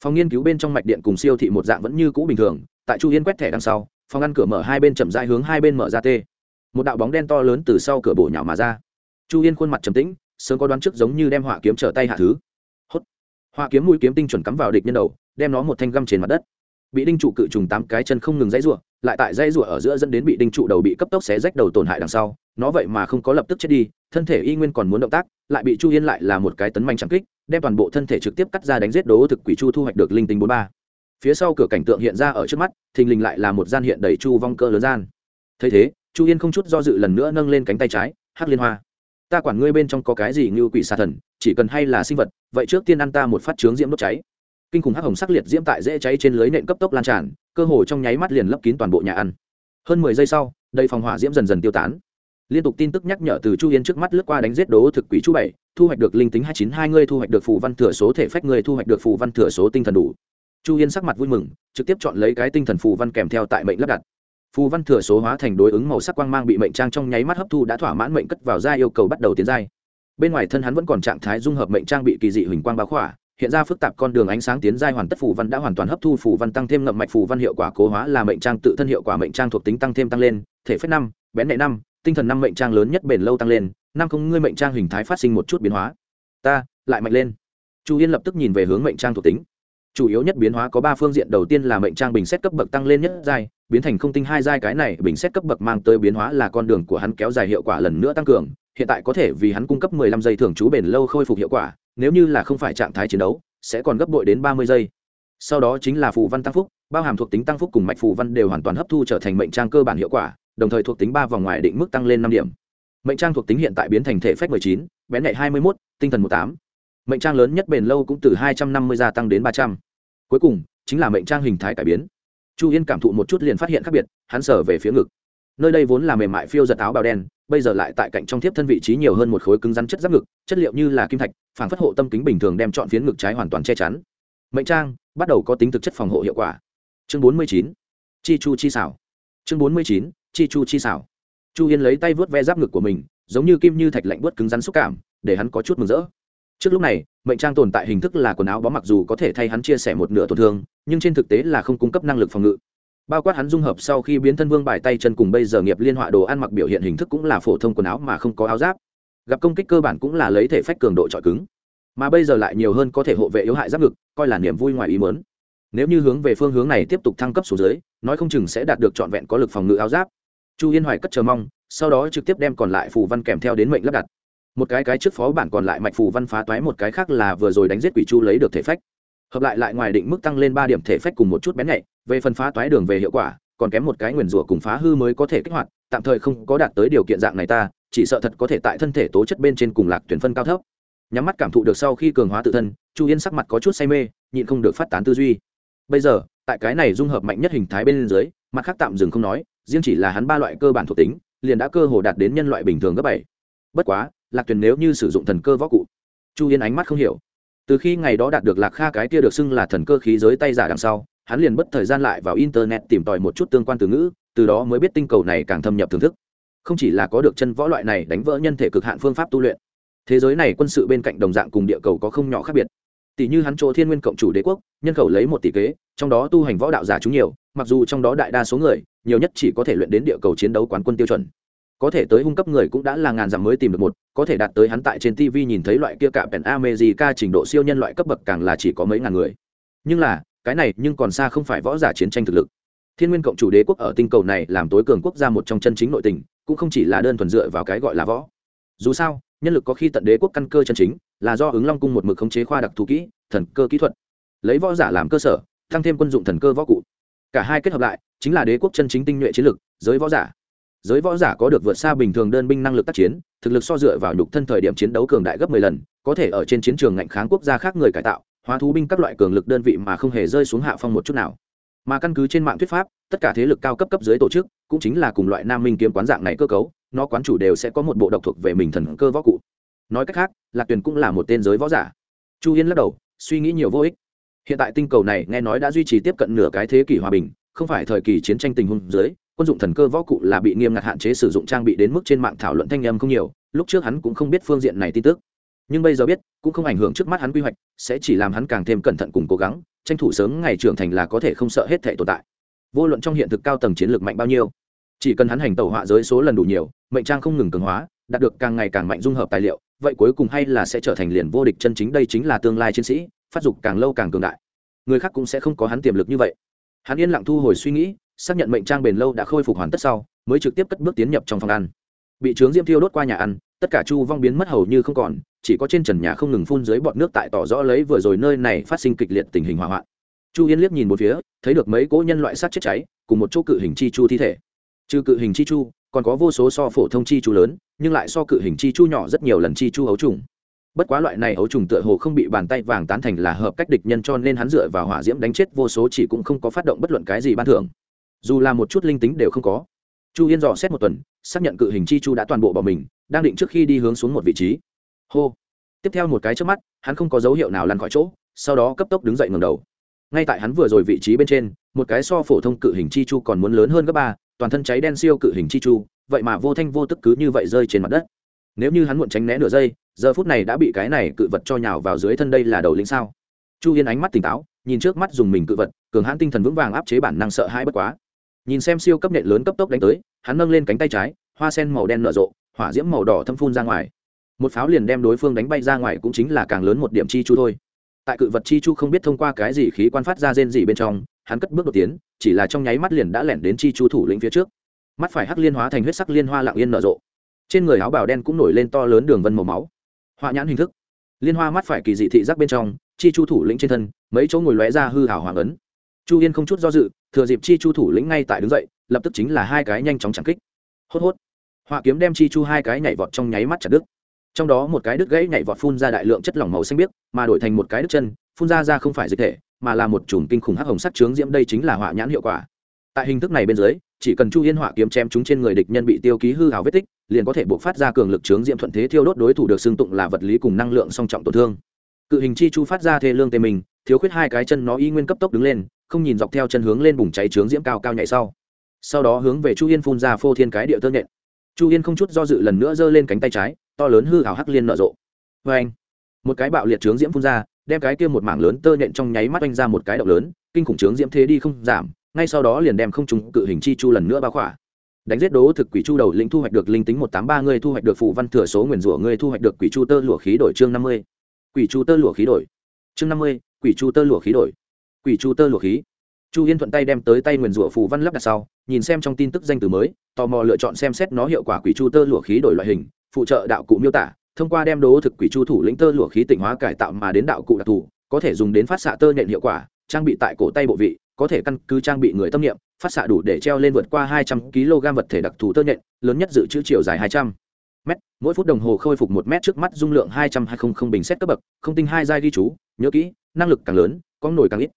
Phòng nghiên cứu bên trong mạch điện cùng siêu thị một dạng vẫn như cũ bình thường, tại chu yên quét thẻ đằng sau, phòng ngăn cửa mở hai bên chậm dại hướng hai bên mở ra tê một đạo bóng đen to lớn từ sau cửa bổ nhào mà ra. Chu yên khuôn mặt trầm tĩnh, sớm có đoán trước giống như đem họa kiếm trở tay hạ thứ. Hốt. Họa kiếm mũi kiếm tinh chuẩn cắm vào địch nhân đầu, đem nó một thanh găm trên mặt đất. Bị đinh trụ cự trùng tám cái chân không ngừng dãy rủa, lại tại dãy rủa ở giữa dẫn đến bị đinh trụ đầu bị cấp tốc xé rách đầu tổn hại đằng sau nó vậy mà không có lập tức chết đi, thân thể y nguyên còn muốn động tác, lại bị chu yên lại là một cái tấn manh chẳng kích, đem toàn bộ thân thể trực tiếp cắt ra đánh giết đố thực quỷ chu thu hoạch được linh tính bốn ba. Phía sau cửa cảnh tượng hiện ra ở trước mắt, thình lình lại là một gian hiện đầy chu vong cơ lớn gian. Thấy thế, chu yên không chút do dự lần nữa nâng lên cánh tay trái, hắc liên hoa, ta quản ngươi bên trong có cái gì như quỷ xà thần, chỉ cần hay là sinh vật, vậy trước tiên ăn ta một phát trướng diễm đốt cháy. Kinh khủng hắc hồng sắc liệt diễm tại dễ cháy trên lưới nện cấp tốc lan tràn, cơ hồ trong nháy mắt liền lấp kín toàn bộ nhà ăn. Hơn mười giây sau đây phòng hỏa diễm dần dần tiêu tán liên tục tin tức nhắc nhở từ chu yên trước mắt lướt qua đánh giết đố thực quỷ chu bảy, thu hoạch được linh tính hai chín hai ngươi, thu hoạch được phù văn thừa số thể phách ngươi, thu hoạch được phù văn thừa số tinh thần đủ. Chu yên sắc mặt vui mừng, trực tiếp chọn lấy cái tinh thần phù văn kèm theo tại mệnh lắp đặt. Phù văn thừa số hóa thành đối ứng màu sắc quang mang bị mệnh trang trong nháy mắt hấp thu đã thỏa mãn mệnh cất vào ra yêu cầu bắt đầu tiến giai. Bên ngoài thân hắn vẫn còn trạng thái dung hợp mệnh trang bị kỳ dị huỳnh quang báo khỏa, hiện ra phức tạp con đường ánh sáng tiến giai hoàn tất phù văn đã hoàn toàn hấp thu phù văn tăng thêm ngậm mạch phù văn hiệu quả cố hóa là mệnh trang tự thân hiệu quả mệnh trang thuộc tính tăng thêm tăng lên, thể phép năm, bén lệ năm tinh thần năm mệnh trang lớn nhất bền lâu tăng lên, năm không ngươi mệnh trang hình thái phát sinh một chút biến hóa. Ta, lại mạnh lên. Chu yên lập tức nhìn về hướng mệnh trang thuộc tính. Chủ yếu nhất biến hóa có ba phương diện, đầu tiên là mệnh trang bình xét cấp bậc tăng lên nhất giai, biến thành không tinh hai giai, cái này bình xét cấp bậc mang tới biến hóa là con đường của hắn kéo dài hiệu quả lần nữa tăng cường, hiện tại có thể vì hắn cung cấp 15 giây thường trú bền lâu khôi phục hiệu quả, nếu như là không phải trạng thái chiến đấu, sẽ còn gấp bội đến 30 giây. Sau đó chính là phù văn tăng phúc, bao hàm thuộc tính tăng phúc cùng mạch phù văn đều hoàn toàn hấp thu trở thành mệnh trang cơ bản hiệu quả đồng thời thuộc tính ba vòng ngoài định mức tăng lên năm điểm. Mệnh trang thuộc tính hiện tại biến thành thể phách 19, bén nhạy 21, tinh thần 18. mệnh trang lớn nhất bền lâu cũng từ 250 gia tăng đến 300. cuối cùng chính là mệnh trang hình thái cải biến. Chu yên cảm thụ một chút liền phát hiện khác biệt hắn sở về phía ngực. Nơi đây vốn là mềm mại phiêu giật áo bào đen bây giờ lại tại cạnh trong thiếp thân vị trí nhiều hơn một khối cứng rắn chất giáp ngực chất liệu như là kim thạch phản phất hộ tâm kính bình thường đem chọn phiến ngực trái hoàn toàn che chắn. Mệnh trang bắt đầu có tính thực chất phòng hộ hiệu quả. Chương bốn mươi chín. Chi chu chi xảo chương bốn mươi chín chi chu chi xảo. Chu yên lấy tay vớt ve giáp ngực của mình, giống như kim như thạch lạnh vớt cứng rắn xúc cảm, để hắn có chút mừng rỡ. Trước lúc này, mệnh trang tồn tại hình thức là quần áo bó mặc dù có thể thay hắn chia sẻ một nửa tổn thương, nhưng trên thực tế là không cung cấp năng lực phòng ngự. Bao quát hắn dung hợp sau khi biến thân vương bài tay chân cùng bây giờ nghiệp liên họa đồ ăn mặc biểu hiện hình thức cũng là phổ thông quần áo mà không có áo giáp. Gặp công kích cơ bản cũng là lấy thể phách cường độ trọi cứng. Mà bây giờ lại nhiều hơn có thể hộ vệ yếu hại giáp ngực, coi là niềm vui ngoài ý mớn nếu như hướng về phương hướng này tiếp tục thăng cấp xuống dưới, nói không chừng sẽ đạt được trọn vẹn có lực phòng ngự áo giáp chu yên hoài cất chờ mong, sau đó trực tiếp đem còn lại phù văn kèm theo đến mệnh lắp đặt. Một cái cái trước phó bản còn lại mạch phù văn phá toái, một cái khác là vừa rồi đánh giết quỷ chu lấy được thể phách. Hợp lại lại ngoài định mức tăng lên ba điểm thể phách cùng một chút bén nhạy, về phần phá toái đường về hiệu quả, còn kém một cái nguyền rủa cùng phá hư mới có thể kích hoạt, tạm thời không có đạt tới điều kiện dạng này ta, chỉ sợ thật có thể tại thân thể tố chất bên trên cùng lạc tuyển phân cao thấp. Nhắm mắt cảm thụ được sau khi cường hóa tự thân, chu yên sắc mặt có chút say mê, nhịn không được phát tán tư duy. Bây giờ, tại cái này dung hợp mạnh nhất hình thái bên dưới, mặt khác tạm dừng không nói riêng chỉ là hắn ba loại cơ bản thuộc tính, liền đã cơ hồ đạt đến nhân loại bình thường gấp bảy. Bất quá, lạc tuyền nếu như sử dụng thần cơ võ cụ, chu yên ánh mắt không hiểu. Từ khi ngày đó đạt được lạc kha cái kia được xưng là thần cơ khí giới tay giả đằng sau, hắn liền bất thời gian lại vào internet tìm tòi một chút tương quan từ ngữ, từ đó mới biết tinh cầu này càng thâm nhập thưởng thức. Không chỉ là có được chân võ loại này đánh vỡ nhân thể cực hạn phương pháp tu luyện, thế giới này quân sự bên cạnh đồng dạng cùng địa cầu có không nhỏ khác biệt tỷ như hắn chỗ thiên nguyên cộng chủ đế quốc, nhân khẩu lấy một tỷ kế, trong đó tu hành võ đạo giả chúng nhiều, mặc dù trong đó đại đa số người, nhiều nhất chỉ có thể luyện đến địa cầu chiến đấu quán quân tiêu chuẩn. Có thể tới hung cấp người cũng đã là ngàn dặm mới tìm được một, có thể đạt tới hắn tại trên tv nhìn thấy loại kia cả pèn amejica trình độ siêu nhân loại cấp bậc càng là chỉ có mấy ngàn người. Nhưng là, cái này nhưng còn xa không phải võ giả chiến tranh thực lực. Thiên nguyên cộng chủ đế quốc ở tinh cầu này làm tối cường quốc gia một trong chân chính nội tình, cũng không chỉ là đơn thuần dựa vào cái gọi là võ. Dù sao nhân lực có khi tận đế quốc căn cơ chân chính, là do ứng long cung một mực khống chế khoa đặc thù kỹ, thần cơ kỹ thuật. Lấy võ giả làm cơ sở, tăng thêm quân dụng thần cơ võ cụ. Cả hai kết hợp lại, chính là đế quốc chân chính tinh nhuệ chiến lực, giới võ giả. Giới võ giả có được vượt xa bình thường đơn binh năng lực tác chiến, thực lực so dựa vào nhục thân thời điểm chiến đấu cường đại gấp 10 lần, có thể ở trên chiến trường ngạnh kháng quốc gia khác người cải tạo, hóa thú binh các loại cường lực đơn vị mà không hề rơi xuống hạ phong một chút nào. Mà căn cứ trên mạng thuyết pháp, tất cả thế lực cao cấp cấp dưới tổ chức, cũng chính là cùng loại nam minh kiếm quán dạng này cơ cấu nó quán chủ đều sẽ có một bộ độc thuộc về mình thần cơ võ cụ. Nói cách khác, lạc tuyền cũng là một tên giới võ giả. Chu yên lắc đầu, suy nghĩ nhiều vô ích. Hiện tại tinh cầu này nghe nói đã duy trì tiếp cận nửa cái thế kỷ hòa bình, không phải thời kỳ chiến tranh tình huống dưới, quân dụng thần cơ võ cụ là bị nghiêm ngặt hạn chế sử dụng trang bị đến mức trên mạng thảo luận thanh âm không nhiều, lúc trước hắn cũng không biết phương diện này tin tức. Nhưng bây giờ biết, cũng không ảnh hưởng trước mắt hắn quy hoạch, sẽ chỉ làm hắn càng thêm cẩn thận cùng cố gắng, tranh thủ sớm ngày trưởng thành là có thể không sợ hết thể tồn tại. Vô luận trong hiện thực cao tầng chiến lược mạnh bao nhiêu chỉ cần hắn hành tẩu họa giới số lần đủ nhiều, mệnh trang không ngừng cường hóa, đạt được càng ngày càng mạnh dung hợp tài liệu, vậy cuối cùng hay là sẽ trở thành liền vô địch chân chính đây chính là tương lai chiến sĩ, phát dục càng lâu càng cường đại. Người khác cũng sẽ không có hắn tiềm lực như vậy. Hắn yên lặng thu hồi suy nghĩ, xác nhận mệnh trang bền lâu đã khôi phục hoàn tất sau, mới trực tiếp cất bước tiến nhập trong phòng ăn. Bị trướng diêm thiêu đốt qua nhà ăn, tất cả chu vong biến mất hầu như không còn, chỉ có trên trần nhà không ngừng phun dưới bọt nước tại tỏ rõ lấy vừa rồi nơi này phát sinh kịch liệt tình hình hỏa hoạn. Chu yên liếc nhìn một phía, thấy được mấy cỗ nhân loại sát chết cháy, cùng một chỗ cự hình chi chu thi thể trừ cự hình chi chu, còn có vô số so phổ thông chi chu lớn, nhưng lại so cự hình chi chu nhỏ rất nhiều lần chi chu ấu trùng. Bất quá loại này ấu trùng tựa hồ không bị bàn tay vàng tán thành là hợp cách địch nhân cho nên hắn dựa vào hỏa diễm đánh chết vô số chỉ cũng không có phát động bất luận cái gì ban thưởng. Dù là một chút linh tính đều không có. Chu yên dò xét một tuần, xác nhận cự hình chi chu đã toàn bộ bỏ mình, đang định trước khi đi hướng xuống một vị trí. Hô. Tiếp theo một cái trước mắt, hắn không có dấu hiệu nào lăn khỏi chỗ, sau đó cấp tốc đứng dậy ngầm đầu. Ngay tại hắn vừa rồi vị trí bên trên, một cái so phổ thông cự hình chi chu còn muốn lớn hơn gấp ba toàn thân cháy đen siêu cự hình chi chu, vậy mà vô thanh vô tức cứ như vậy rơi trên mặt đất. Nếu như hắn muộn tránh né nửa giây, giờ phút này đã bị cái này cự vật cho nhào vào dưới thân đây là đầu lính sao? Chu yên ánh mắt tỉnh táo, nhìn trước mắt dùng mình cự vật, cường hãn tinh thần vững vàng áp chế bản năng sợ hãi bất quá. Nhìn xem siêu cấp nện lớn cấp tốc đánh tới, hắn nâng lên cánh tay trái, hoa sen màu đen nở rộ, hỏa diễm màu đỏ thâm phun ra ngoài. Một pháo liền đem đối phương đánh bay ra ngoài cũng chính là càng lớn một điểm chi chu thôi. Tại cự vật chi chu không biết thông qua cái gì khí quan phát ra rên gì bên trong hắn cất bước đột tiến, chỉ là trong nháy mắt liền đã lẻn đến chi chu thủ lĩnh phía trước. Mắt phải hắc liên hóa thành huyết sắc liên hoa lặng yên nở rộ. Trên người áo bào đen cũng nổi lên to lớn đường vân màu máu. Họa nhãn hình thức. Liên hoa mắt phải kỳ dị thị giác bên trong, chi chu thủ lĩnh trên thân, mấy chỗ ngồi lóe ra hư hảo hoàng ấn. Chu yên không chút do dự, thừa dịp chi chu thủ lĩnh ngay tại đứng dậy, lập tức chính là hai cái nhanh chóng chẳng kích. Hốt hốt. Họa kiếm đem chi chu hai cái nhảy vọt trong nháy mắt chặt đứt. Trong đó một cái đứt gãy nhảy vọt phun ra đại lượng chất lỏng màu xanh biếc, mà đổi thành một cái đứt chân phun ra ra không phải dịch thể, mà là một chùm kinh khủng hắc hồng sắc trướng diễm. Đây chính là họa nhãn hiệu quả. Tại hình thức này bên dưới, chỉ cần chu yên họa kiếm chém chúng trên người địch nhân bị tiêu ký hư hào vết tích, liền có thể buộc phát ra cường lực trướng diễm thuận thế thiêu đốt đối thủ được xưng tụng là vật lý cùng năng lượng song trọng tổn thương. Cự hình chi chu phát ra thê lương tê mình, thiếu khuyết hai cái chân nó y nguyên cấp tốc đứng lên, không nhìn dọc theo chân hướng lên bùng cháy trướng diễm cao cao nhảy sau. Sau đó hướng về chu yên phun ra phô thiên cái địa tơ nhện. Chu yên không chút do dự lần nữa giơ lên cánh tay trái, to lớn hư hào hắc liên nở rộ. Vê anh một cái bạo liệt trướng diễm phun ra đem cái kia một mảng lớn tơ nhện trong nháy mắt oanh ra một cái động lớn, kinh khủng trướng diễm thế đi không giảm, ngay sau đó liền đem không trùng cự hình chi chu lần nữa bao khỏa. Đánh giết đố thực quỷ chu đầu lĩnh thu hoạch được linh tính một tám ba người thu hoạch được phụ văn thừa số nguyền rủa người thu hoạch được quỷ chu tơ lụa khí đổi chương năm mươi. Quỷ chu tơ lụa khí đổi. Chương năm mươi, quỷ chu tơ lụa khí đổi. Quỷ chu tơ lụa khí. Chu yên thuận tay đem tới tay nguyền rủa phù văn lắp đặt sau, nhìn xem trong tin tức danh từ mới, tò mò lựa chọn xem xét nó hiệu quả quỷ chu tơ lụa khí đổi loại hình, phụ trợ đạo cụ miêu tả thông qua đem đố thực quỷ chu thủ lĩnh tơ lụa khí tịnh hóa cải tạo mà đến đạo cụ đặc thù, có thể dùng đến phát xạ tơ nhện hiệu quả, trang bị tại cổ tay bộ vị, có thể căn cứ trang bị người tâm niệm, phát xạ đủ để treo lên vượt qua hai trăm kg vật thể đặc thù tơ nhện, lớn nhất dự trữ chiều dài hai trăm m mỗi phút đồng hồ khôi phục một m trước mắt dung lượng hai trăm hai mươi bình xét cấp bậc, không tinh hai giai ghi chú, nhớ kỹ, năng lực càng lớn, có nổi càng ít.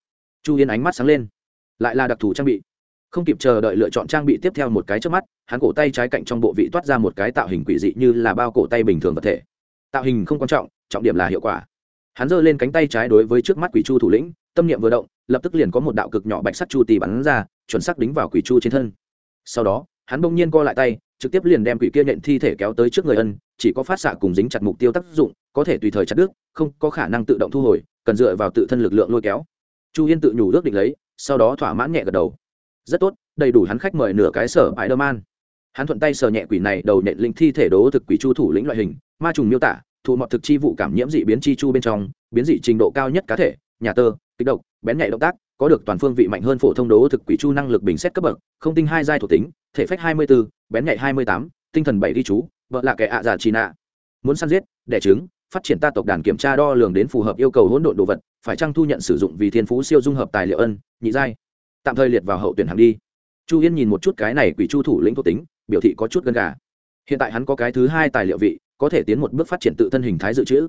Chu yên ánh mắt sáng lên. Lại là đặc thù trang bị. Không kịp chờ đợi lựa chọn trang bị tiếp theo một cái trước mắt, hắn cổ tay trái cạnh trong bộ vị toát ra một cái tạo hình quỷ dị như là bao cổ tay bình thường vật thể tạo hình không quan trọng trọng điểm là hiệu quả. Hắn giơ lên cánh tay trái đối với trước mắt quỷ chu thủ lĩnh, tâm niệm vừa động, lập tức liền có một đạo cực nhỏ bạch sắt chu tì bắn ra, chuẩn sắc đính vào quỷ chu trên thân. Sau đó, hắn bỗng nhiên co lại tay, trực tiếp liền đem quỷ kia nhện thi thể kéo tới trước người ân, chỉ có phát xạ cùng dính chặt mục tiêu tác dụng, có thể tùy thời chặt đứt, không có khả năng tự động thu hồi, cần dựa vào tự thân lực lượng lôi kéo. Chu yên tự nhủ ước định lấy, sau đó thỏa mãn nhẹ gật đầu. Rất tốt, đầy đủ hắn khách mời nửa cái sở bãi đơ man hắn thuận tay sờ nhẹ quỷ này đầu nhện linh thi thể đố thực quỷ chu thủ lĩnh loại hình ma trùng miêu tả thụ mọt thực chi vụ cảm nhiễm dị biến chi chu bên trong biến dị trình độ cao nhất cá thể nhà tơ kích động bén nhạy động tác có được toàn phương vị mạnh hơn phổ thông đố thực quỷ chu năng lực bình xét cấp bậc không tinh hai giai thuộc tính thể phách hai mươi 24, bén nhạy hai mươi tám tinh thần bảy ghi chú vợ là kẻ ạ giả trì nạ muốn săn giết đẻ trứng phát triển ta tộc đàn kiểm tra đo lường đến phù hợp yêu cầu hỗn độn đồ vật phải chăng thu nhận sử dụng vì thiên phú siêu dung hợp tài liệu ân nhị giai. Tạm thời liệt vào hậu tuyển hàng đi. Chu yên nhìn một chút cái này quỷ chu thủ lĩnh thuộc tính biểu thị có chút gần gà. Hiện tại hắn có cái thứ hai tài liệu vị, có thể tiến một bước phát triển tự thân hình thái dự trữ.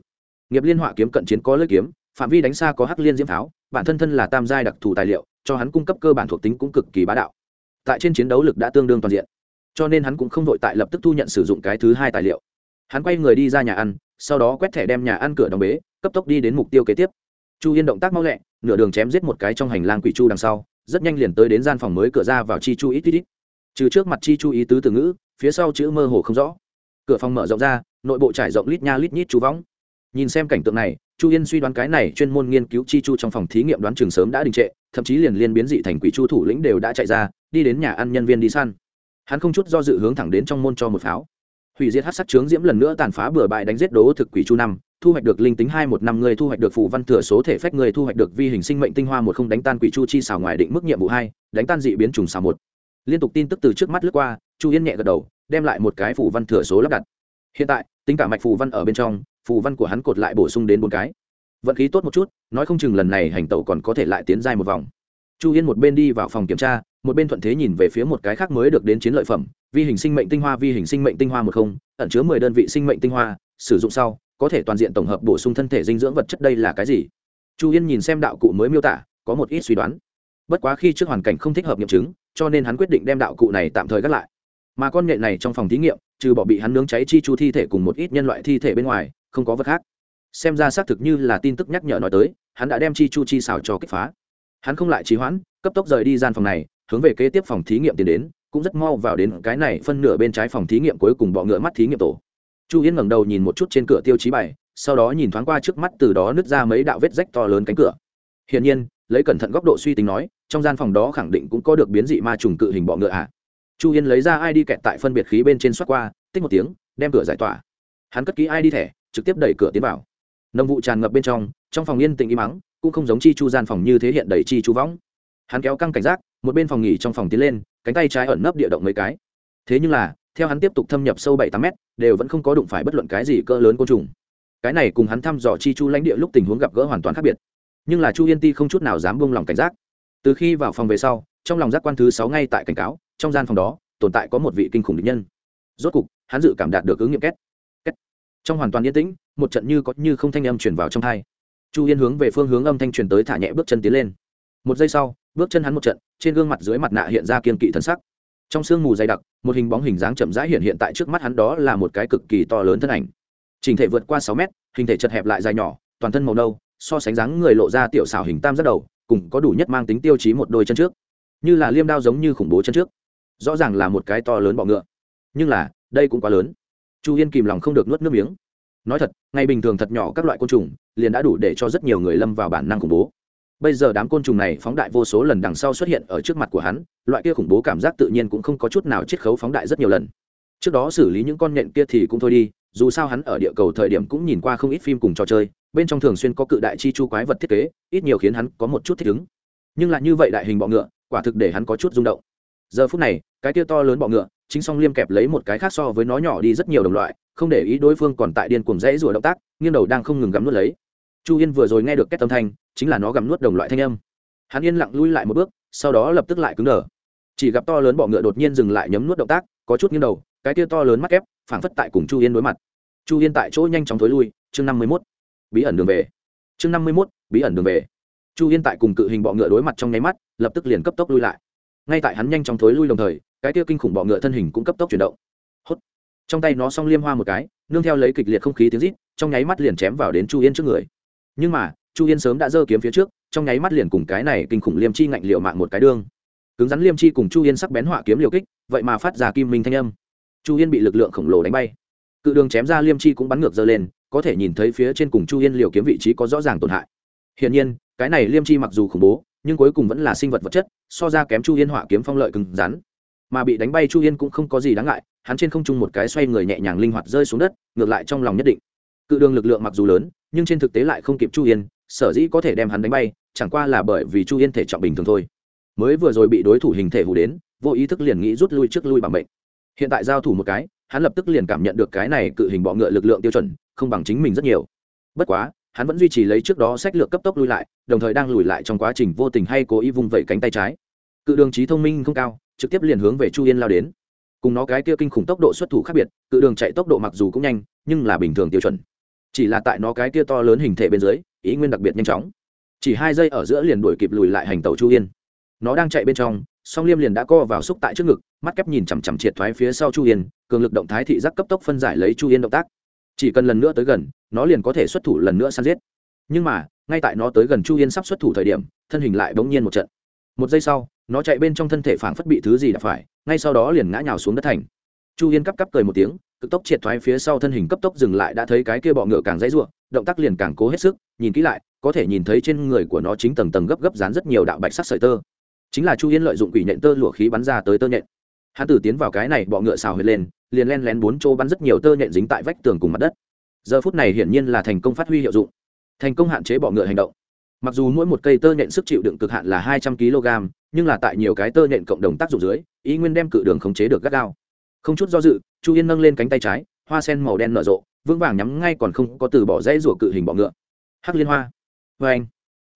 Nghiệp liên họa kiếm cận chiến có lưỡi kiếm, phạm vi đánh xa có hắc liên diễm pháo, bản thân thân là tam giai đặc thù tài liệu, cho hắn cung cấp cơ bản thuộc tính cũng cực kỳ bá đạo. Tại trên chiến đấu lực đã tương đương toàn diện, cho nên hắn cũng không vội tại lập tức thu nhận sử dụng cái thứ hai tài liệu. Hắn quay người đi ra nhà ăn, sau đó quét thẻ đem nhà ăn cửa đóng bế, cấp tốc đi đến mục tiêu kế tiếp. Chu yên động tác mau lẹ, nửa đường chém giết một cái trong hành lang quỷ chu đằng sau, rất nhanh liền tới đến gian phòng mới cửa ra vào chi chu ít ít ít trừ trước mặt chi chu ý tứ từ ngữ, phía sau chữ mơ hồ không rõ. Cửa phòng mở rộng ra, nội bộ trải rộng lít nha lít nhít chú võng. Nhìn xem cảnh tượng này, chu yên suy đoán cái này chuyên môn nghiên cứu chi chu trong phòng thí nghiệm đoán trường sớm đã đình trệ, thậm chí liền liên biến dị thành quỷ chu thủ lĩnh đều đã chạy ra, đi đến nhà ăn nhân viên đi săn. Hắn không chút do dự hướng thẳng đến trong môn cho một pháo. Hủy diệt hát sắc trướng diễm lần nữa tàn phá bừa bãi đánh giết đố thực quỷ chu năm, thu hoạch được linh tính hai một năm, người thu hoạch được phù văn thừa số thể phách, người thu hoạch được vi hình sinh mệnh tinh hoa một không đánh tan quỷ chu chi xào ngoài định mức nhiệm vụ hai, đánh tan dị biến trùng xào một liên tục tin tức từ trước mắt lướt qua, chu yên nhẹ gật đầu, đem lại một cái phù văn thừa số lắp đặt. Hiện tại, tính cả mạch phù văn ở bên trong, phù văn của hắn cột lại bổ sung đến bốn cái. Vận khí tốt một chút, nói không chừng lần này hành tẩu còn có thể lại tiến dài một vòng. Chu yên một bên đi vào phòng kiểm tra, một bên thuận thế nhìn về phía một cái khác mới được đến chiến lợi phẩm, vi hình sinh mệnh tinh hoa, vi hình sinh mệnh tinh hoa một không, ẩn chứa mười đơn vị sinh mệnh tinh hoa, sử dụng sau, có thể toàn diện tổng hợp bổ sung thân thể dinh dưỡng vật chất đây là cái gì? Chu yên nhìn xem đạo cụ mới miêu tả, có một ít suy đoán. Bất quá khi trước hoàn cảnh không thích hợp nghiệm chứng cho nên hắn quyết định đem đạo cụ này tạm thời gác lại. Mà con nhện này trong phòng thí nghiệm, trừ bỏ bị hắn nướng cháy chi chu thi thể cùng một ít nhân loại thi thể bên ngoài, không có vật khác. Xem ra xác thực như là tin tức nhắc nhở nói tới, hắn đã đem chi chu chi xào cho kích phá. Hắn không lại trì hoãn, cấp tốc rời đi gian phòng này, hướng về kế tiếp phòng thí nghiệm tiến đến, cũng rất mau vào đến cái này phân nửa bên trái phòng thí nghiệm cuối cùng bọ ngựa mắt thí nghiệm tổ. Chu yên ngẩng đầu nhìn một chút trên cửa tiêu chí bài, sau đó nhìn thoáng qua trước mắt từ đó nứt ra mấy đạo vết rách to lớn cánh cửa. Hiển nhiên lấy cẩn thận góc độ suy tính nói, trong gian phòng đó khẳng định cũng có được biến dị ma trùng cự hình bọ ngựa ạ à. chu yên lấy ra ai đi kẹt tại phân biệt khí bên trên xoát qua, tích một tiếng, đem cửa giải tỏa. Hắn cất ký đi thẻ, trực tiếp đẩy cửa tiến vào. Nông vụ tràn ngập bên trong trong phòng yên tĩnh im mắng, cũng không giống chi chu gian phòng như thế hiện đầy chi chu võng. Hắn kéo căng cảnh giác, một bên phòng nghỉ trong phòng tiến lên, cánh tay trái ẩn nấp địa động mấy cái. Thế nhưng là, theo hắn tiếp tục thâm nhập sâu bảy tám mét, đều vẫn không có đụng phải bất luận cái gì cỡ lớn côn trùng. Cái này cùng hắn thăm dò chi chu lãnh địa lúc tình huống gặp gỡ hoàn toàn khác biệt nhưng là chu yên ti không chút nào dám buông lòng cảnh giác từ khi vào phòng về sau trong lòng giác quan thứ sáu ngay tại cảnh cáo trong gian phòng đó tồn tại có một vị kinh khủng địch nhân rốt cục hắn dự cảm đạt được ứng nghiệm két két trong hoàn toàn yên tĩnh một trận như có như không thanh âm truyền vào trong thai chu yên hướng về phương hướng âm thanh truyền tới thả nhẹ bước chân tiến lên một giây sau bước chân hắn một trận trên gương mặt dưới mặt nạ hiện ra kiên kỵ thân sắc trong sương mù dày đặc một hình bóng hình dáng chậm rãi hiện hiện tại trước mắt hắn đó là một cái cực kỳ to lớn thân ảnh trình thể vượt qua sáu mét hình thể chật hẹp lại dài nhỏ toàn thân màu nâu so sánh dáng người lộ ra tiểu xảo hình tam giác đầu, cùng có đủ nhất mang tính tiêu chí một đôi chân trước. Như là liêm đao giống như khủng bố chân trước. Rõ ràng là một cái to lớn bọ ngựa. Nhưng là, đây cũng quá lớn. Chu yên kìm lòng không được nuốt nước miếng. Nói thật, ngày bình thường thật nhỏ các loại côn trùng, liền đã đủ để cho rất nhiều người lâm vào bản năng khủng bố. Bây giờ đám côn trùng này phóng đại vô số lần đằng sau xuất hiện ở trước mặt của hắn, loại kia khủng bố cảm giác tự nhiên cũng không có chút nào chiết khấu phóng đại rất nhiều lần. Trước đó xử lý những con nhện kia thì cũng thôi đi, dù sao hắn ở địa cầu thời điểm cũng nhìn qua không ít phim cùng trò chơi bên trong thường xuyên có cự đại chi chu quái vật thiết kế, ít nhiều khiến hắn có một chút thích ứng. Nhưng lại như vậy đại hình bọ ngựa, quả thực để hắn có chút rung động. Giờ phút này, cái kia to lớn bọ ngựa, chính song liêm kẹp lấy một cái khác so với nó nhỏ đi rất nhiều đồng loại, không để ý đối phương còn tại điên cuồng rẽ rùa động tác, nghiêng đầu đang không ngừng gắm nuốt lấy. Chu yên vừa rồi nghe được kết tâm thanh, chính là nó gắm nuốt đồng loại thanh âm. Hắn yên lặng lui lại một bước, sau đó lập tức lại cứng đờ. Chỉ gặp to lớn bọ ngựa đột nhiên dừng lại nhấm nuốt động tác, có chút nghiêng đầu, cái kia to lớn mắt kép, phảng phất tại cùng chu yên đối mặt. Chu yên tại chỗ nhanh chóng thối lui, chương năm mươi mốt bí ẩn đường về. Chương năm mươi mốt, bí ẩn đường về. Chu yên tại cùng cự hình bọ ngựa đối mặt trong nháy mắt, lập tức liền cấp tốc lui lại. Ngay tại hắn nhanh chóng thối lui đồng thời, cái kia kinh khủng bọ ngựa thân hình cũng cấp tốc chuyển động. Hốt trong tay nó xong liêm hoa một cái, nương theo lấy kịch liệt không khí tiếng rít, trong nháy mắt liền chém vào đến chu yên trước người. Nhưng mà, chu yên sớm đã giơ kiếm phía trước, trong nháy mắt liền cùng cái này kinh khủng liêm chi ngạnh liệu mạng một cái đương. Cứng rắn liêm chi cùng chu yên sắc bén họa kiếm liều kích, vậy mà phát ra kim minh thanh âm. Chu yên bị lực lượng khổng lồ đánh bay cự đường chém ra liêm chi cũng bắn ngược dơ lên, có thể nhìn thấy phía trên cùng chu yên liều kiếm vị trí có rõ ràng tổn hại. Hiển nhiên, cái này liêm chi mặc dù khủng bố, nhưng cuối cùng vẫn là sinh vật vật chất, so ra kém chu yên họa kiếm phong lợi cứng rắn. Mà bị đánh bay chu yên cũng không có gì đáng ngại, hắn trên không trung một cái xoay người nhẹ nhàng linh hoạt rơi xuống đất, ngược lại trong lòng nhất định. Cự đường lực lượng mặc dù lớn, nhưng trên thực tế lại không kịp chu yên, sở dĩ có thể đem hắn đánh bay, chẳng qua là bởi vì chu yên thể trọng bình thường thôi. Mới vừa rồi bị đối thủ hình thể hù đến, vô ý thức liền nghĩ rút lui trước lui bằng bệnh hiện tại giao thủ một cái hắn lập tức liền cảm nhận được cái này cự hình bọ ngựa lực lượng tiêu chuẩn, không bằng chính mình rất nhiều. Bất quá, hắn vẫn duy trì lấy trước đó sách lược cấp tốc lui lại, đồng thời đang lùi lại trong quá trình vô tình hay cố ý vung vẩy cánh tay trái. Cự đường trí thông minh không cao, trực tiếp liền hướng về chu yên lao đến. Cùng nó cái kia kinh khủng tốc độ xuất thủ khác biệt, cự đường chạy tốc độ mặc dù cũng nhanh, nhưng là bình thường tiêu chuẩn. Chỉ là tại nó cái kia to lớn hình thể bên dưới, ý nguyên đặc biệt nhanh chóng. Chỉ hai giây ở giữa liền đuổi kịp lùi lại hành tàu chu yên. Nó đang chạy bên trong song liêm liền đã co vào xúc tại trước ngực, mắt kép nhìn chằm chằm triệt thoái phía sau chu yên, cường lực động thái thị giác cấp tốc phân giải lấy chu yên động tác. Chỉ cần lần nữa tới gần, nó liền có thể xuất thủ lần nữa săn giết. Nhưng mà, ngay tại nó tới gần chu yên sắp xuất thủ thời điểm, thân hình lại bỗng nhiên một trận. Một giây sau, nó chạy bên trong thân thể phảng phất bị thứ gì đã phải, ngay sau đó liền ngã nhào xuống đất thành. Chu yên cắp cắp cười một tiếng, cực tốc triệt thoái phía sau thân hình cấp tốc dừng lại đã thấy cái kia bọ ngựa càng dãy ruộng, động tác liền càng cố hết sức, nhìn kỹ lại, có thể nhìn thấy trên người của nó chính tầng tầng gấp gấp dán rất nhiều đạo bạch sắc sợi tơ chính là chu yên lợi dụng quỷ nhện tơ lụa khí bắn ra tới tơ nhện. Hắn tử tiến vào cái này bọ ngựa xào huyệt lên, liền len lén bốn chỗ bắn rất nhiều tơ nhện dính tại vách tường cùng mặt đất. Giờ phút này hiển nhiên là thành công phát huy hiệu dụng. Thành công hạn chế bọ ngựa hành động. Mặc dù mỗi một cây tơ nhện sức chịu đựng cực hạn là hai trăm kg, nhưng là tại nhiều cái tơ nhện cộng đồng tác dụng dưới ý nguyên đem cự đường khống chế được gắt gao. Không chút do dự, chu yên nâng lên cánh tay trái, hoa sen màu đen nở rộ, vững vàng nhắm ngay còn không có từ bỏ dãy rủa cự hình bọ ngựa. Hắc liên hoa. Vê anh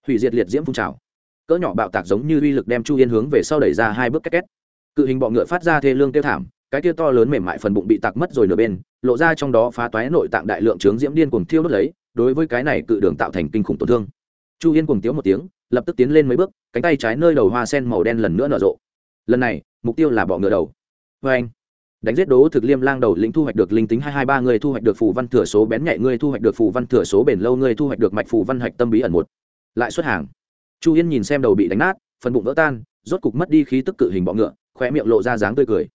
hủy diệt liệt diễm phun trào cỡ nhỏ bạo tạc giống như uy lực đem chu yên hướng về sau đẩy ra hai bước két két. Cự hình bọ ngựa phát ra thê lương tiêu thảm, cái kia to lớn mềm mại phần bụng bị tạc mất rồi nửa bên, lộ ra trong đó phá toái nội tạng đại lượng trướng diễm điên cuồng thiêu đốt lấy, đối với cái này cự đường tạo thành kinh khủng tổn thương. Chu yên cuồng tiếu một tiếng, lập tức tiến lên mấy bước, cánh tay trái nơi đầu hoa sen màu đen lần nữa nở rộ. Lần này, mục tiêu là bọ ngựa đầu. Vê anh, đánh giết đố thực liêm lang đầu lĩnh thu hoạch được linh tính hai hai ba, người thu hoạch được phù văn thừa số bén nhạy, người thu hoạch được phù văn thừa số bền lâu, người thu hoạch được mạch phù văn hạch tâm bí ẩn một. Lại xuất hàng chu yên nhìn xem đầu bị đánh nát, phần bụng vỡ tan, rốt cục mất đi khí tức cự hình bọ ngựa khoe miệng lộ ra dáng tươi cười.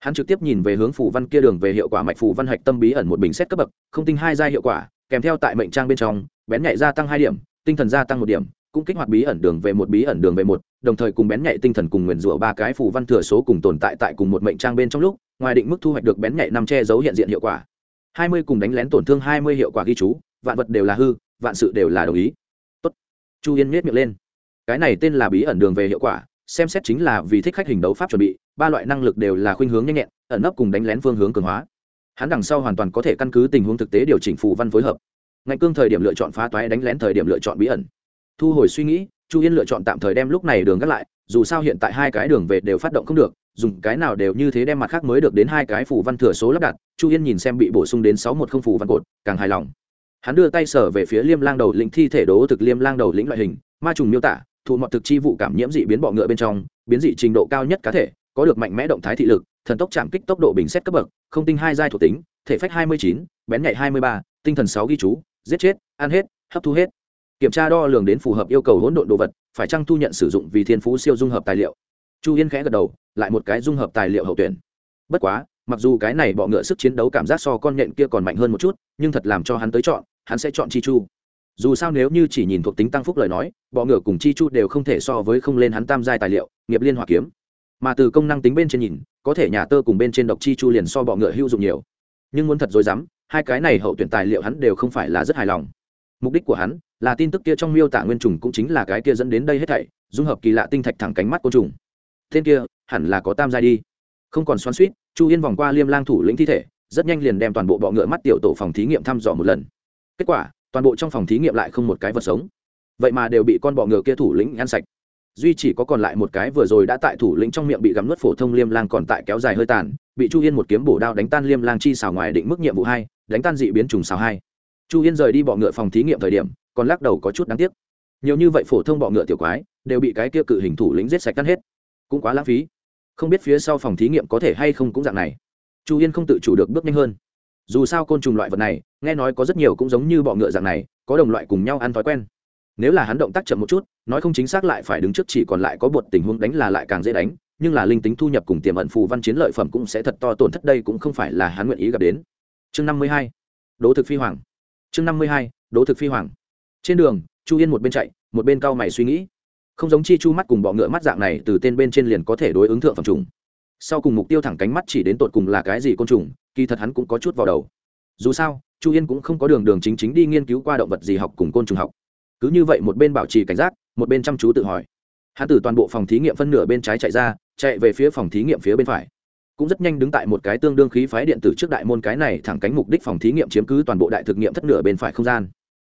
Hắn trực tiếp nhìn về hướng phù văn kia đường về hiệu quả mạch phù văn hạch tâm bí ẩn một bình xét cấp bậc, không tinh hai gia hiệu quả, kèm theo tại mệnh trang bên trong, bén nhạy gia tăng hai điểm, tinh thần gia tăng một điểm, cũng kích hoạt bí ẩn đường về một, bí ẩn đường về một, đồng thời cùng bén nhạy tinh thần cùng nguyền rủa ba cái phù văn thừa số cùng tồn tại tại cùng một mệnh trang bên trong lúc, ngoài định mức thu hoạch được bén nhạy năm che giấu hiện diện hiệu quả. Hai mươi cùng đánh lén tổn thương hai mươi hiệu quả ghi chú, vạn vật đều là hư, vạn sự đều là đồng ý. Tốt. chu yên miết miệng lên cái này tên là bí ẩn đường về hiệu quả, xem xét chính là vì thích khách hình đấu pháp chuẩn bị, ba loại năng lực đều là khuynh hướng nhanh nhẹn, ẩn nấp cùng đánh lén phương hướng cường hóa. Hắn đằng sau hoàn toàn có thể căn cứ tình huống thực tế điều chỉnh phù văn phối hợp. Ngạnh cương thời điểm lựa chọn phá toái đánh lén thời điểm lựa chọn bí ẩn. Thu hồi suy nghĩ, chu yên lựa chọn tạm thời đem lúc này đường gác lại, dù sao hiện tại hai cái đường về đều phát động không được, dùng cái nào đều như thế đem mặt khác mới được đến hai cái phù văn thừa số lắp đặt, chu yên nhìn xem bị bổ sung đến sáu một không phù văn cột, càng hài lòng. Hắn đưa tay sở về phía liêm lang đầu lĩnh thi thể đố thực liêm lang đầu lĩnh loại hình, ma trùng miêu tả thụ mọt thực chi vụ cảm nhiễm dị biến bọ ngựa bên trong, biến dị trình độ cao nhất cá thể, có được mạnh mẽ động thái thị lực, thần tốc chạm kích tốc độ bình xét cấp bậc, không tinh hai giai thuộc tính, thể phách hai mươi chín, bén nhạy hai mươi ba, tinh thần sáu ghi chú, giết chết, ăn hết, hấp thu hết. Kiểm tra đo lường đến phù hợp yêu cầu hỗn độn đồ vật, phải chăng thu nhận sử dụng vì thiên phú siêu dung hợp tài liệu? Chu yên khẽ gật đầu, lại một cái dung hợp tài liệu hậu tuyển. Bất quá, mặc dù cái này bọ ngựa sức chiến đấu cảm giác so con nhện kia còn mạnh hơn một chút, nhưng thật làm cho hắn tới chọn, hắn sẽ chọn chi chu dù sao nếu như chỉ nhìn thuộc tính tăng phúc lời nói, bọ ngựa cùng chi chu đều không thể so với không lên hắn tam giai tài liệu, nghiệp liên hỏa kiếm. Mà từ công năng tính bên trên nhìn, có thể nhà tơ cùng bên trên độc chi chu liền so bọ ngựa hữu dụng nhiều. Nhưng muốn thật dối dám, hai cái này hậu tuyển tài liệu hắn đều không phải là rất hài lòng. Mục đích của hắn là tin tức kia trong miêu tả nguyên trùng cũng chính là cái kia dẫn đến đây hết thảy, dung hợp kỳ lạ tinh thạch thẳng cánh mắt côn trùng. Tên kia hẳn là có tam giai đi. Không còn xoắn suýt chu yên vòng qua liêm lang thủ lĩnh thi thể, rất nhanh liền đem toàn bộ bọ ngựa mắt tiểu tổ phòng thí nghiệm thăm dò một lần. Kết quả toàn bộ trong phòng thí nghiệm lại không một cái vật sống. Vậy mà đều bị con bọ ngựa kia thủ lĩnh ăn sạch. Duy chỉ có còn lại một cái vừa rồi đã tại thủ lĩnh trong miệng bị gắm nuốt phổ thông liêm lang còn tại kéo dài hơi tàn, bị chu yên một kiếm bổ đao đánh tan liêm lang chi xào ngoài định mức nhiệm vụ hai, đánh tan dị biến trùng xào hai. Chu yên rời đi bọ ngựa phòng thí nghiệm thời điểm, còn lắc đầu có chút đáng tiếc. Nhiều như vậy phổ thông bọ ngựa tiểu quái, đều bị cái kia cự hình thủ lĩnh giết sạch tan hết. Cũng quá lãng phí. Không biết phía sau phòng thí nghiệm có thể hay không cũng dạng này. Chu yên không tự chủ được bước nhanh hơn dù sao côn trùng loại vật này, nghe nói có rất nhiều cũng giống như bọ ngựa dạng này, có đồng loại cùng nhau ăn thói quen. Nếu là hắn động tác chậm một chút, nói không chính xác lại phải đứng trước chỉ còn lại có bột tình huống đánh là lại càng dễ đánh, nhưng là linh tính thu nhập cùng tiềm ẩn phù văn chiến lợi phẩm cũng sẽ thật to tổn thất đây cũng không phải là hắn nguyện ý gặp đến. Chương năm mươi hai đố thực phi hoàng. Chương năm mươi hai đố thực phi hoàng. Trên đường, chu yên một bên chạy, một bên cau mày suy nghĩ. Không giống chi chu mắt cùng bọ ngựa mắt dạng này từ tên bên trên liền có thể đối ứng thượng phẩm trùng sau cùng mục tiêu thẳng cánh mắt chỉ đến tột cùng là cái gì côn trùng, kỳ thật hắn cũng có chút vào đầu. Dù sao, chu yên cũng không có đường đường chính chính đi nghiên cứu qua động vật gì học cùng côn trùng học. Cứ như vậy một bên bảo trì cảnh giác, một bên chăm chú tự hỏi. Hắn từ toàn bộ phòng thí nghiệm phân nửa bên trái chạy ra, chạy về phía phòng thí nghiệm phía bên phải. Cũng rất nhanh đứng tại một cái tương đương khí phái điện tử trước đại môn cái này thẳng cánh mục đích phòng thí nghiệm chiếm cứ toàn bộ đại thực nghiệm thất nửa bên phải không gian.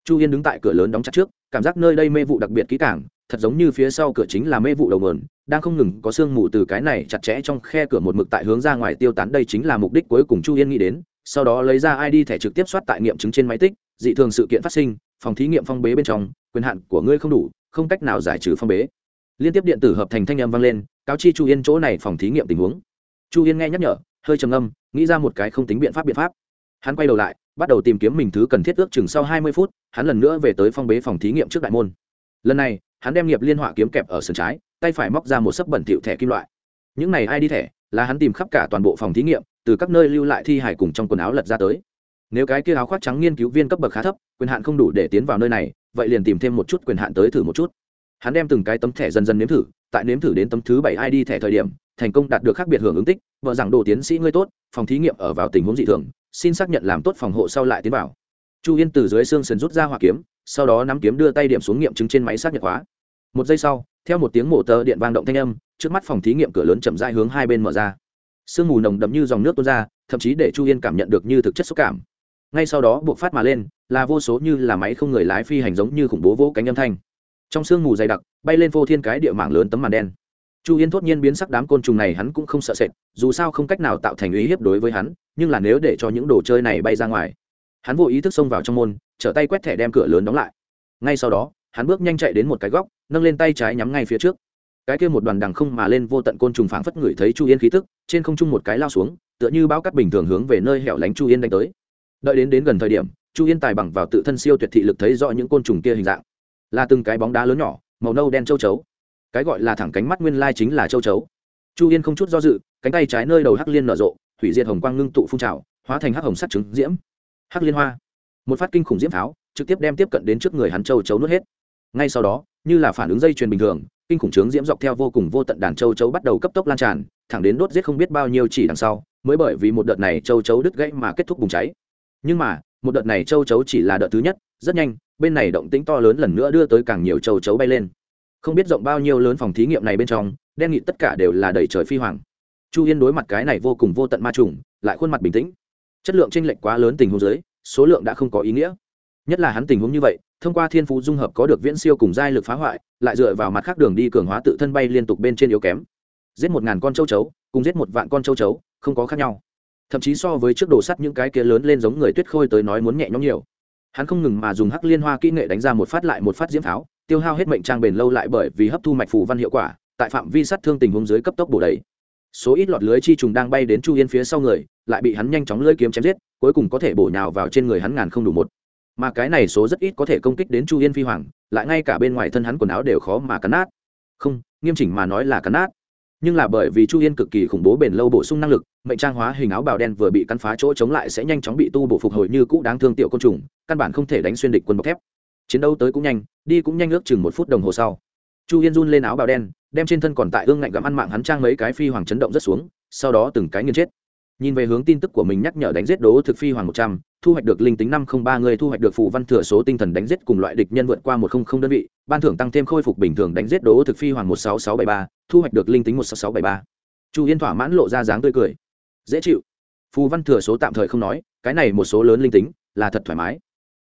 Chu yên đứng tại cửa lớn đóng chặt trước, cảm giác nơi đây mê vụ đặc biệt kỹ cảng thật giống như phía sau cửa chính là mê vụ đầu mườn đang không ngừng có sương mù từ cái này chặt chẽ trong khe cửa một mực tại hướng ra ngoài tiêu tán. Đây chính là mục đích cuối cùng chu yên nghĩ đến, sau đó lấy ra id thẻ trực tiếp soát tại nghiệm chứng trên máy tích, dị thường sự kiện phát sinh, phòng thí nghiệm phong bế bên trong, quyền hạn của ngươi không đủ, không cách nào giải trừ phong bế. Liên tiếp điện tử hợp thành thanh âm vang lên, cáo chi chu yên chỗ này phòng thí nghiệm tình huống. Chu yên nghe nhắc nhở, hơi trầm âm nghĩ ra một cái không tính biện pháp biện pháp. Hắn quay đầu lại, bắt đầu tìm kiếm mình thứ cần thiết ước chừng sau hai mươi phút, hắn lần nữa về tới phong bế phòng thí nghiệm trước đại môn. Lần này hắn đem nghiệp liên họa kiếm kẹp ở sườn trái, tay phải móc ra một sấp bẩn thịu thẻ kim loại. Những này ai đi thẻ, là hắn tìm khắp cả toàn bộ phòng thí nghiệm, từ các nơi lưu lại thi hải cùng trong quần áo lật ra tới. Nếu cái kia áo khoác trắng nghiên cứu viên cấp bậc khá thấp, quyền hạn không đủ để tiến vào nơi này, vậy liền tìm thêm một chút quyền hạn tới thử một chút. Hắn đem từng cái tấm thẻ dần dần nếm thử, tại nếm thử đến tấm thứ bảy id thẻ thời điểm, thành công đạt được khác biệt hưởng ứng tích, vợ rằng đồ tiến sĩ ngươi tốt, phòng thí nghiệm ở vào tình huống dị thường, xin xác nhận làm tốt phòng hộ sau lại tiến vào. Chu yên từ dưới xương sườn rút ra hỏa kiếm sau đó nắm kiếm đưa tay điểm xuống nghiệm chứng trên máy xác nhận khóa một giây sau, theo một tiếng mổ tờ điện vang động thanh âm, trước mắt phòng thí nghiệm cửa lớn chậm rãi hướng hai bên mở ra. Sương mù nồng đậm như dòng nước tuôn ra, thậm chí để chu yên cảm nhận được như thực chất xúc cảm. Ngay sau đó buộc phát mà lên, là vô số như là máy không người lái phi hành giống như khủng bố vỗ cánh âm thanh. Trong sương mù dày đặc, bay lên vô thiên cái địa mạng lớn tấm màn đen. Chu yên thốt nhiên biến sắc đám côn trùng này hắn cũng không sợ sệt, dù sao không cách nào tạo thành uy hiếp đối với hắn, nhưng là nếu để cho những đồ chơi này bay ra ngoài, hắn vô ý thức xông vào trong môn trở tay quét thẻ đem cửa lớn đóng lại. Ngay sau đó, hắn bước nhanh chạy đến một cái góc, nâng lên tay trái nhắm ngay phía trước. Cái kia một đoàn đằng không mà lên vô tận côn trùng phảng phất ngửi thấy chu yên khí tức, trên không trung một cái lao xuống, tựa như bão cắt bình thường hướng về nơi hẻo lánh chu yên đánh tới. Đợi đến đến gần thời điểm, chu yên tài bằng vào tự thân siêu tuyệt thị lực thấy rõ những côn trùng kia hình dạng. Là từng cái bóng đá lớn nhỏ, màu nâu đen châu chấu. Cái gọi là thẳng cánh mắt nguyên lai chính là châu chấu. Chu yên không chút do dự, cánh tay trái nơi đầu hắc liên nở rộ thủy diệt hồng quang ngưng tụ phun trào, hóa thành hắc hồng sắt trứng diễm. Hắc liên hoa một phát kinh khủng diễm pháo, trực tiếp đem tiếp cận đến trước người hắn châu chấu nuốt hết. Ngay sau đó, như là phản ứng dây chuyền bình thường, kinh khủng trướng diễm dọc theo vô cùng vô tận đàn châu chấu bắt đầu cấp tốc lan tràn, thẳng đến đốt giết không biết bao nhiêu chỉ đằng sau, mới bởi vì một đợt này châu chấu đứt gãy mà kết thúc bùng cháy. Nhưng mà, một đợt này châu chấu chỉ là đợt thứ nhất, rất nhanh, bên này động tĩnh to lớn lần nữa đưa tới càng nhiều châu chấu bay lên. Không biết rộng bao nhiêu lớn phòng thí nghiệm này bên trong, đen nghị tất cả đều là đầy trời phi hoàng. Chu yên đối mặt cái này vô cùng vô tận ma trùng, lại khuôn mặt bình tĩnh. Chất lượng tranh lệch quá lớn tình huống dưới số lượng đã không có ý nghĩa. Nhất là hắn tình huống như vậy, thông qua thiên phú dung hợp có được viễn siêu cùng giai lực phá hoại, lại dựa vào mặt khác đường đi cường hóa tự thân bay liên tục bên trên yếu kém. Giết một ngàn con châu chấu, cùng giết một vạn con châu chấu, không có khác nhau. Thậm chí so với trước đồ sắt những cái kia lớn lên giống người tuyết khôi tới nói muốn nhẹ nhõm nhiều. Hắn không ngừng mà dùng hắc liên hoa kỹ nghệ đánh ra một phát lại một phát diễm pháo, tiêu hao hết mệnh trang bền lâu lại bởi vì hấp thu mạch phù văn hiệu quả, tại phạm vi sát thương tình huống dưới cấp tốc bổ đầy số ít lọt lưới chi trùng đang bay đến chu yên phía sau người, lại bị hắn nhanh chóng lưỡi kiếm chém giết, cuối cùng có thể bổ nhào vào trên người hắn ngàn không đủ một. Mà cái này số rất ít có thể công kích đến chu yên phi hoàng, lại ngay cả bên ngoài thân hắn quần áo đều khó mà cắn nát. Không, nghiêm chỉnh mà nói là cắn nát. Nhưng là bởi vì chu yên cực kỳ khủng bố bền lâu bổ sung năng lực, mệnh trang hóa hình áo bào đen vừa bị cắn phá chỗ chống lại sẽ nhanh chóng bị tu bổ phục hồi như cũ đáng thương tiểu côn trùng, căn bản không thể đánh xuyên địch quân bọc thép. Chiến đấu tới cũng nhanh, đi cũng nhanh ước chừng một phút đồng hồ sau. Chu yên run lên áo bào đen đem trên thân còn tại ương ngạnh gặm ăn mạng hắn trang mấy cái phi hoàng chấn động rất xuống, sau đó từng cái nghiên chết. Nhìn về hướng tin tức của mình nhắc nhở đánh giết đố thực phi hoàng một trăm, thu hoạch được linh tính năm không ba, người thu hoạch được phù văn thừa số tinh thần đánh giết cùng loại địch nhân vượt qua một không không đơn vị, ban thưởng tăng thêm khôi phục bình thường đánh giết đố thực phi hoàng một sáu sáu bảy ba, thu hoạch được linh tính một sáu sáu bảy ba. Chu yên thỏa mãn lộ ra dáng tươi cười. Dễ chịu. Phù văn thừa số tạm thời không nói, cái này một số lớn linh tính, là thật thoải mái.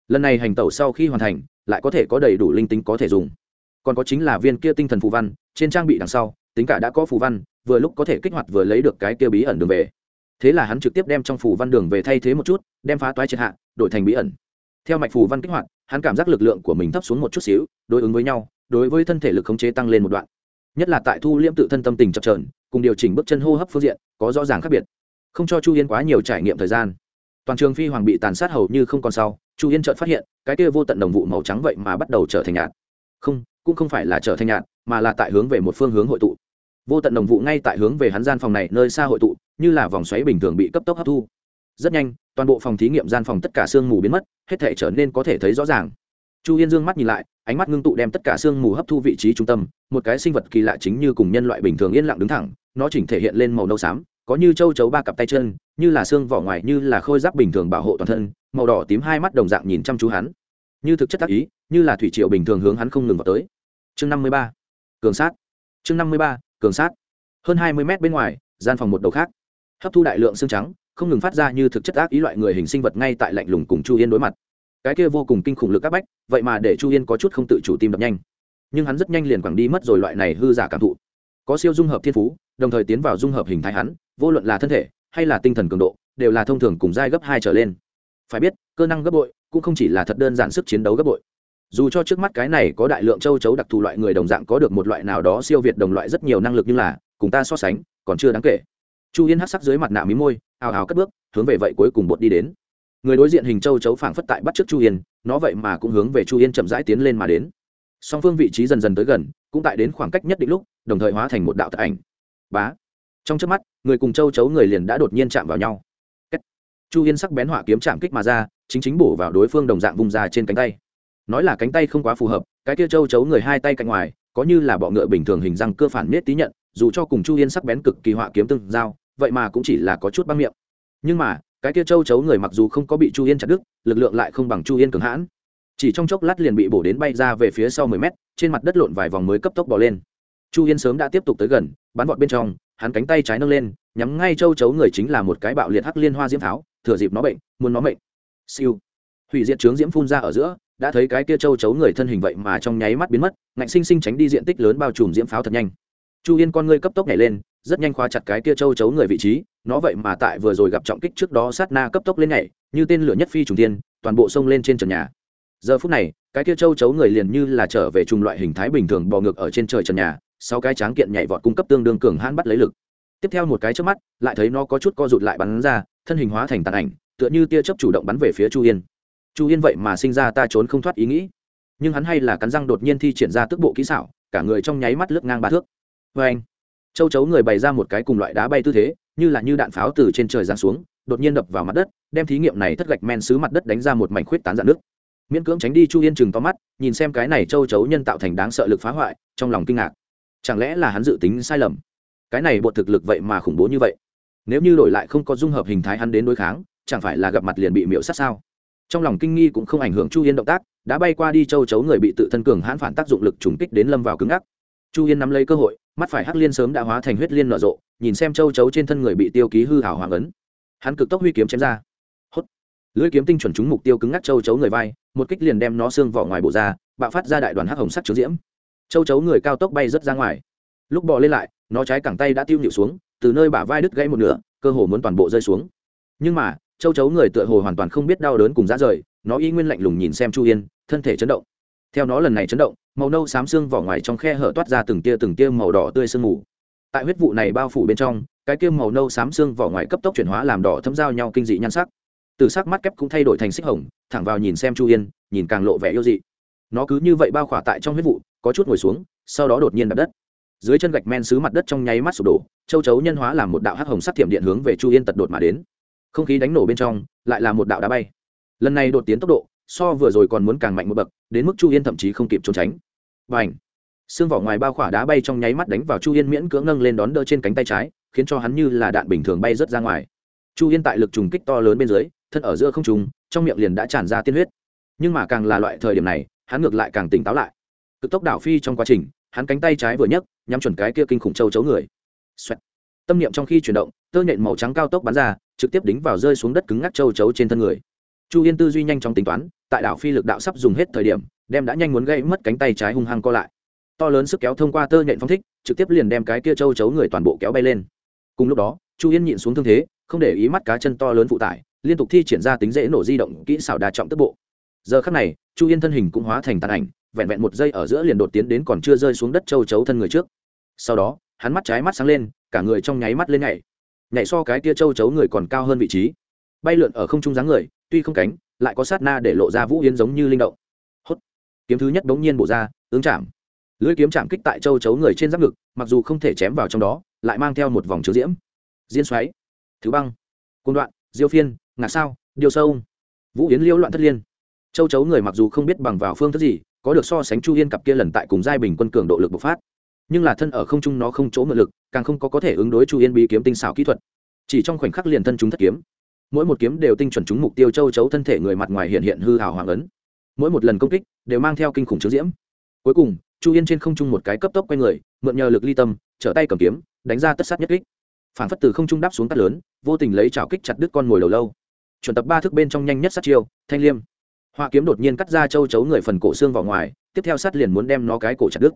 Lần này hành tẩu sau khi hoàn thành, lại có thể có đầy đủ linh tính có thể dùng. Còn có chính là viên kia tinh thần phù văn trên trang bị đằng sau, tính cả đã có phù văn, vừa lúc có thể kích hoạt vừa lấy được cái kia bí ẩn đường về. Thế là hắn trực tiếp đem trong phù văn đường về thay thế một chút, đem phá toái triệt hạ, đổi thành bí ẩn. Theo mạch phù văn kích hoạt, hắn cảm giác lực lượng của mình thấp xuống một chút xíu, đối ứng với nhau, đối với thân thể lực khống chế tăng lên một đoạn. Nhất là tại thu liễm tự thân tâm tình chập trờn cùng điều chỉnh bước chân hô hấp phương diện, có rõ ràng khác biệt. Không cho chu yên quá nhiều trải nghiệm thời gian. Toàn trường phi hoàng bị tàn sát hầu như không còn sau, chu yên chợt phát hiện, cái kia vô tận đồng vụ màu trắng vậy mà bắt đầu trở thành nhạt. Không, cũng không phải là trở thành nhạt mà là tại hướng về một phương hướng hội tụ. Vô tận đồng vụ ngay tại hướng về hắn gian phòng này nơi xa hội tụ, như là vòng xoáy bình thường bị cấp tốc hấp thu. Rất nhanh, toàn bộ phòng thí nghiệm gian phòng tất cả sương mù biến mất, hết thể trở nên có thể thấy rõ ràng. Chu yên dương mắt nhìn lại, ánh mắt ngưng tụ đem tất cả sương mù hấp thu vị trí trung tâm, một cái sinh vật kỳ lạ chính như cùng nhân loại bình thường yên lặng đứng thẳng, nó chỉnh thể hiện lên màu nâu xám, có như châu chấu ba cặp tay chân, như là xương vỏ ngoài như là khôi giáp bình thường bảo hộ toàn thân, màu đỏ tím hai mắt đồng dạng nhìn chăm chú hắn. Như thực chất tác ý, như là thủy triều bình thường hướng hắn không ngừng vào tới. Chương năm mươi ba cường sát. Chương năm mươi ba, cường sát. Hơn hai mươi mét bên ngoài, gian phòng một đầu khác. Hấp thu đại lượng xương trắng, không ngừng phát ra như thực chất ác ý loại người hình sinh vật ngay tại lạnh lùng cùng chu yên đối mặt. Cái kia vô cùng kinh khủng lực các bách, vậy mà để chu yên có chút không tự chủ tim đập nhanh. Nhưng hắn rất nhanh liền quẳng đi mất rồi loại này hư giả cảm thụ. Có siêu dung hợp thiên phú, đồng thời tiến vào dung hợp hình thái hắn, vô luận là thân thể, hay là tinh thần cường độ, đều là thông thường cùng giai gấp hai trở lên. Phải biết, cơ năng gấp bội cũng không chỉ là thật đơn giản sức chiến đấu gấp bội dù cho trước mắt cái này có đại lượng châu chấu đặc thù loại người đồng dạng có được một loại nào đó siêu việt đồng loại rất nhiều năng lực nhưng là, cùng ta so sánh, còn chưa đáng kể. Chu yên hắc sắc dưới mặt nạ mí môi, ào ào cất bước, hướng về vậy cuối cùng bột đi đến. Người đối diện hình châu chấu phảng phất tại bắt trước chu yên, nó vậy mà cũng hướng về chu yên chậm rãi tiến lên mà đến. Song phương vị trí dần dần tới gần, cũng tại đến khoảng cách nhất định lúc, đồng thời hóa thành một đạo tật ảnh. Bá! Trong trước mắt, người cùng châu chấu người liền đã đột nhiên chạm vào nhau. Chu yên sắc bén hỏa kiếm chạm kích mà ra, chính chính bổ vào đối phương đồng dạng vùng ra trên cánh tay nói là cánh tay không quá phù hợp, cái kia châu chấu người hai tay cạnh ngoài, có như là bọ ngựa bình thường hình răng cơ phản nết tí nhận, dù cho cùng chu yên sắc bén cực kỳ họa kiếm tương giao, vậy mà cũng chỉ là có chút băng miệng. Nhưng mà, cái kia châu chấu người mặc dù không có bị chu yên chặt đứt, lực lượng lại không bằng chu yên cường hãn. Chỉ trong chốc lát liền bị bổ đến bay ra về phía sau mười mét, trên mặt đất lộn vài vòng mới cấp tốc bỏ lên. Chu yên sớm đã tiếp tục tới gần, bắn vọt bên trong, hắn cánh tay trái nâng lên, nhắm ngay châu chấu người chính là một cái bạo liệt hắc liên hoa diễm tháo, thừa dịp nó bệnh, muốn nó bệnh siêu. Hủy diệt trướng diễm phun ra ở giữa đã thấy cái kia châu chấu người thân hình vậy mà trong nháy mắt biến mất, ngạnh sinh sinh tránh đi diện tích lớn bao trùm diễm pháo thật nhanh. Chu yên con ngươi cấp tốc nhảy lên, rất nhanh khóa chặt cái kia châu chấu người vị trí, nó vậy mà tại vừa rồi gặp trọng kích trước đó sát na cấp tốc lên nhảy, như tên lửa nhất phi trùng tiên toàn bộ sông lên trên trần nhà. Giờ phút này, cái kia châu chấu người liền như là trở về trùng loại hình thái bình thường bò ngược ở trên trời trần nhà sau cái tráng kiện nhảy vọt cung cấp tương đương cường hãn bắt lấy lực. Tiếp theo một cái trước mắt, lại thấy nó có chút co rụt lại bắn ra, thân hình hóa thành tàn ảnh, tựa như tia chớp chủ động bắn về phía chu yên chu yên vậy mà sinh ra ta trốn không thoát ý nghĩ. Nhưng hắn hay là cắn răng đột nhiên thi triển ra tức bộ kỹ xảo, cả người trong nháy mắt lướt ngang ba thước. Vê anh, châu chấu người bày ra một cái cùng loại đá bay tư thế, như là như đạn pháo từ trên trời giáng xuống, đột nhiên đập vào mặt đất, đem thí nghiệm này thất gạch men xứ mặt đất đánh ra một mảnh khuyết tán dạn nước. Miễn cưỡng tránh đi, chu yên chừng to mắt, nhìn xem cái này châu chấu nhân tạo thành đáng sợ lực phá hoại, trong lòng kinh ngạc. Chẳng lẽ là hắn dự tính sai lầm? Cái này bột thực lực vậy mà khủng bố như vậy? Nếu như đổi lại không có dung hợp hình thái hắn đến đối kháng, chẳng phải là gặp mặt liền bị miễu sát sao? Trong lòng kinh nghi cũng không ảnh hưởng chu yên động tác, đã bay qua đi châu chấu người bị tự thân cường hãn phản tác dụng lực trùng kích đến lâm vào cứng ngắc. Chu yên nắm lấy cơ hội, mắt phải hắc liên sớm đã hóa thành huyết liên nở rộ, nhìn xem châu chấu trên thân người bị tiêu ký hư hảo hoàng ấn. Hắn cực tốc huy kiếm chém ra. Hốt. Lưỡi kiếm tinh chuẩn trúng mục tiêu cứng ngắc châu chấu người vai, một kích liền đem nó xương vỏ ngoài bộ ra, bạo phát ra đại đoàn hắc hồng sắc trướng diễm. Châu chấu người cao tốc bay rớt ra ngoài. Lúc bò lên lại, nó trái cẳng tay đã tiêu nhịu xuống, từ nơi bả vai đứt gãy một nửa, cơ hồ muốn toàn bộ rơi xuống. Nhưng mà châu chấu người tựa hồ hoàn toàn không biết đau đớn cùng giá rời, nó y nguyên lạnh lùng nhìn xem chu yên, thân thể chấn động. Theo nó lần này chấn động, màu nâu xám xương vỏ ngoài trong khe hở toát ra từng tia từng tia màu đỏ tươi sương mù. Tại huyết vụ này bao phủ bên trong, cái kia màu nâu xám xương vỏ ngoài cấp tốc chuyển hóa làm đỏ thấm giao nhau kinh dị nhan sắc. Từ sắc mắt kép cũng thay đổi thành xích hồng, thẳng vào nhìn xem chu yên, nhìn càng lộ vẻ yêu dị. Nó cứ như vậy bao khỏa tại trong huyết vụ, có chút ngồi xuống, sau đó đột nhiên đập đất. Dưới chân gạch men xứ mặt đất trong nháy mắt sụp đổ, châu chấu nhân hóa làm một đạo hắc hồng sắc thiểm điện hướng về chu yên tật đột mà đến không khí đánh nổ bên trong, lại là một đạo đá bay. Lần này đột tiến tốc độ, so vừa rồi còn muốn càng mạnh một bậc, đến mức chu yên thậm chí không kịp trốn tránh. Và ảnh xương vỏ ngoài bao khỏa đá bay trong nháy mắt đánh vào chu yên miễn cưỡng nâng lên đón đỡ trên cánh tay trái, khiến cho hắn như là đạn bình thường bay rớt ra ngoài. Chu yên tại lực trùng kích to lớn bên dưới, thân ở giữa không trùng trong miệng liền đã tràn ra tiên huyết. Nhưng mà càng là loại thời điểm này, hắn ngược lại càng tỉnh táo lại. Cực tốc đảo phi trong quá trình, hắn cánh tay trái vừa nhấc, nhắm chuẩn cái kia kinh khủng châu chấu người、Xoẹt. Tâm niệm trong khi chuyển động tơ nhện màu trắng cao tốc bắn ra, trực tiếp đính vào rơi xuống đất cứng ngắc châu chấu trên thân người. Chu yên tư duy nhanh trong tính toán, tại đảo phi lực đạo sắp dùng hết thời điểm, đem đã nhanh muốn gây mất cánh tay trái hung hăng co lại. To lớn sức kéo thông qua tơ nhện phong thích, trực tiếp liền đem cái kia châu chấu người toàn bộ kéo bay lên. Cùng lúc đó, chu yên nhịn xuống thương thế, không để ý mắt cá chân to lớn phụ tải, liên tục thi triển ra tính dễ nổ di động kỹ xảo đa trọng tức bộ. Giờ khắc này, chu yên thân hình cũng hóa thành tàn ảnh, vẹn vẹn một giây ở giữa liền đột tiến đến còn chưa rơi xuống đất châu chấu thân người trước. Sau đó, hắn mắt trái mắt sáng lên, cả người trong nháy mắt lên nhảy nhảy so cái kia châu chấu người còn cao hơn vị trí. Bay lượn ở không trung dáng người, tuy không cánh, lại có sát na để lộ ra vũ yến giống như linh động. Hốt. Kiếm thứ nhất bỗng nhiên bổ ra, ứng chạm. Lưỡi kiếm chạm kích tại châu chấu người trên giáp ngực, mặc dù không thể chém vào trong đó, lại mang theo một vòng chứa diễm. Diên xoáy. Thứ băng. Côn đoạn, diêu phiên, ngạc sao điều sâu. Vũ yến liêu loạn thất liên. Châu chấu người mặc dù không biết bằng vào phương thức gì, có được so sánh chu yên cặp kia lần tại cùng giai bình quân cường độ lực bộc phát nhưng là thân ở không trung nó không chỗ mượn lực, càng không có có thể ứng đối chu yên bí kiếm tinh xảo kỹ thuật. Chỉ trong khoảnh khắc liền thân chúng thất kiếm. Mỗi một kiếm đều tinh chuẩn chúng mục tiêu châu chấu thân thể người mặt ngoài hiện hiện hư hào hoàng ấn. Mỗi một lần công kích đều mang theo kinh khủng chứa diễm. Cuối cùng, chu yên trên không trung một cái cấp tốc quay người, mượn nhờ lực ly tâm, trở tay cầm kiếm, đánh ra tất sát nhất kích. Phản phất từ không trung đáp xuống tắt lớn, vô tình lấy chảo kích chặt đứt con mồi đầu lâu. Chuẩn tập ba thước bên trong nhanh nhất sát chiêu, thanh liêm. Hoa kiếm đột nhiên cắt ra châu chấu người phần cổ xương vào ngoài, tiếp theo sát liền muốn đem nó cái cổ chặt đứt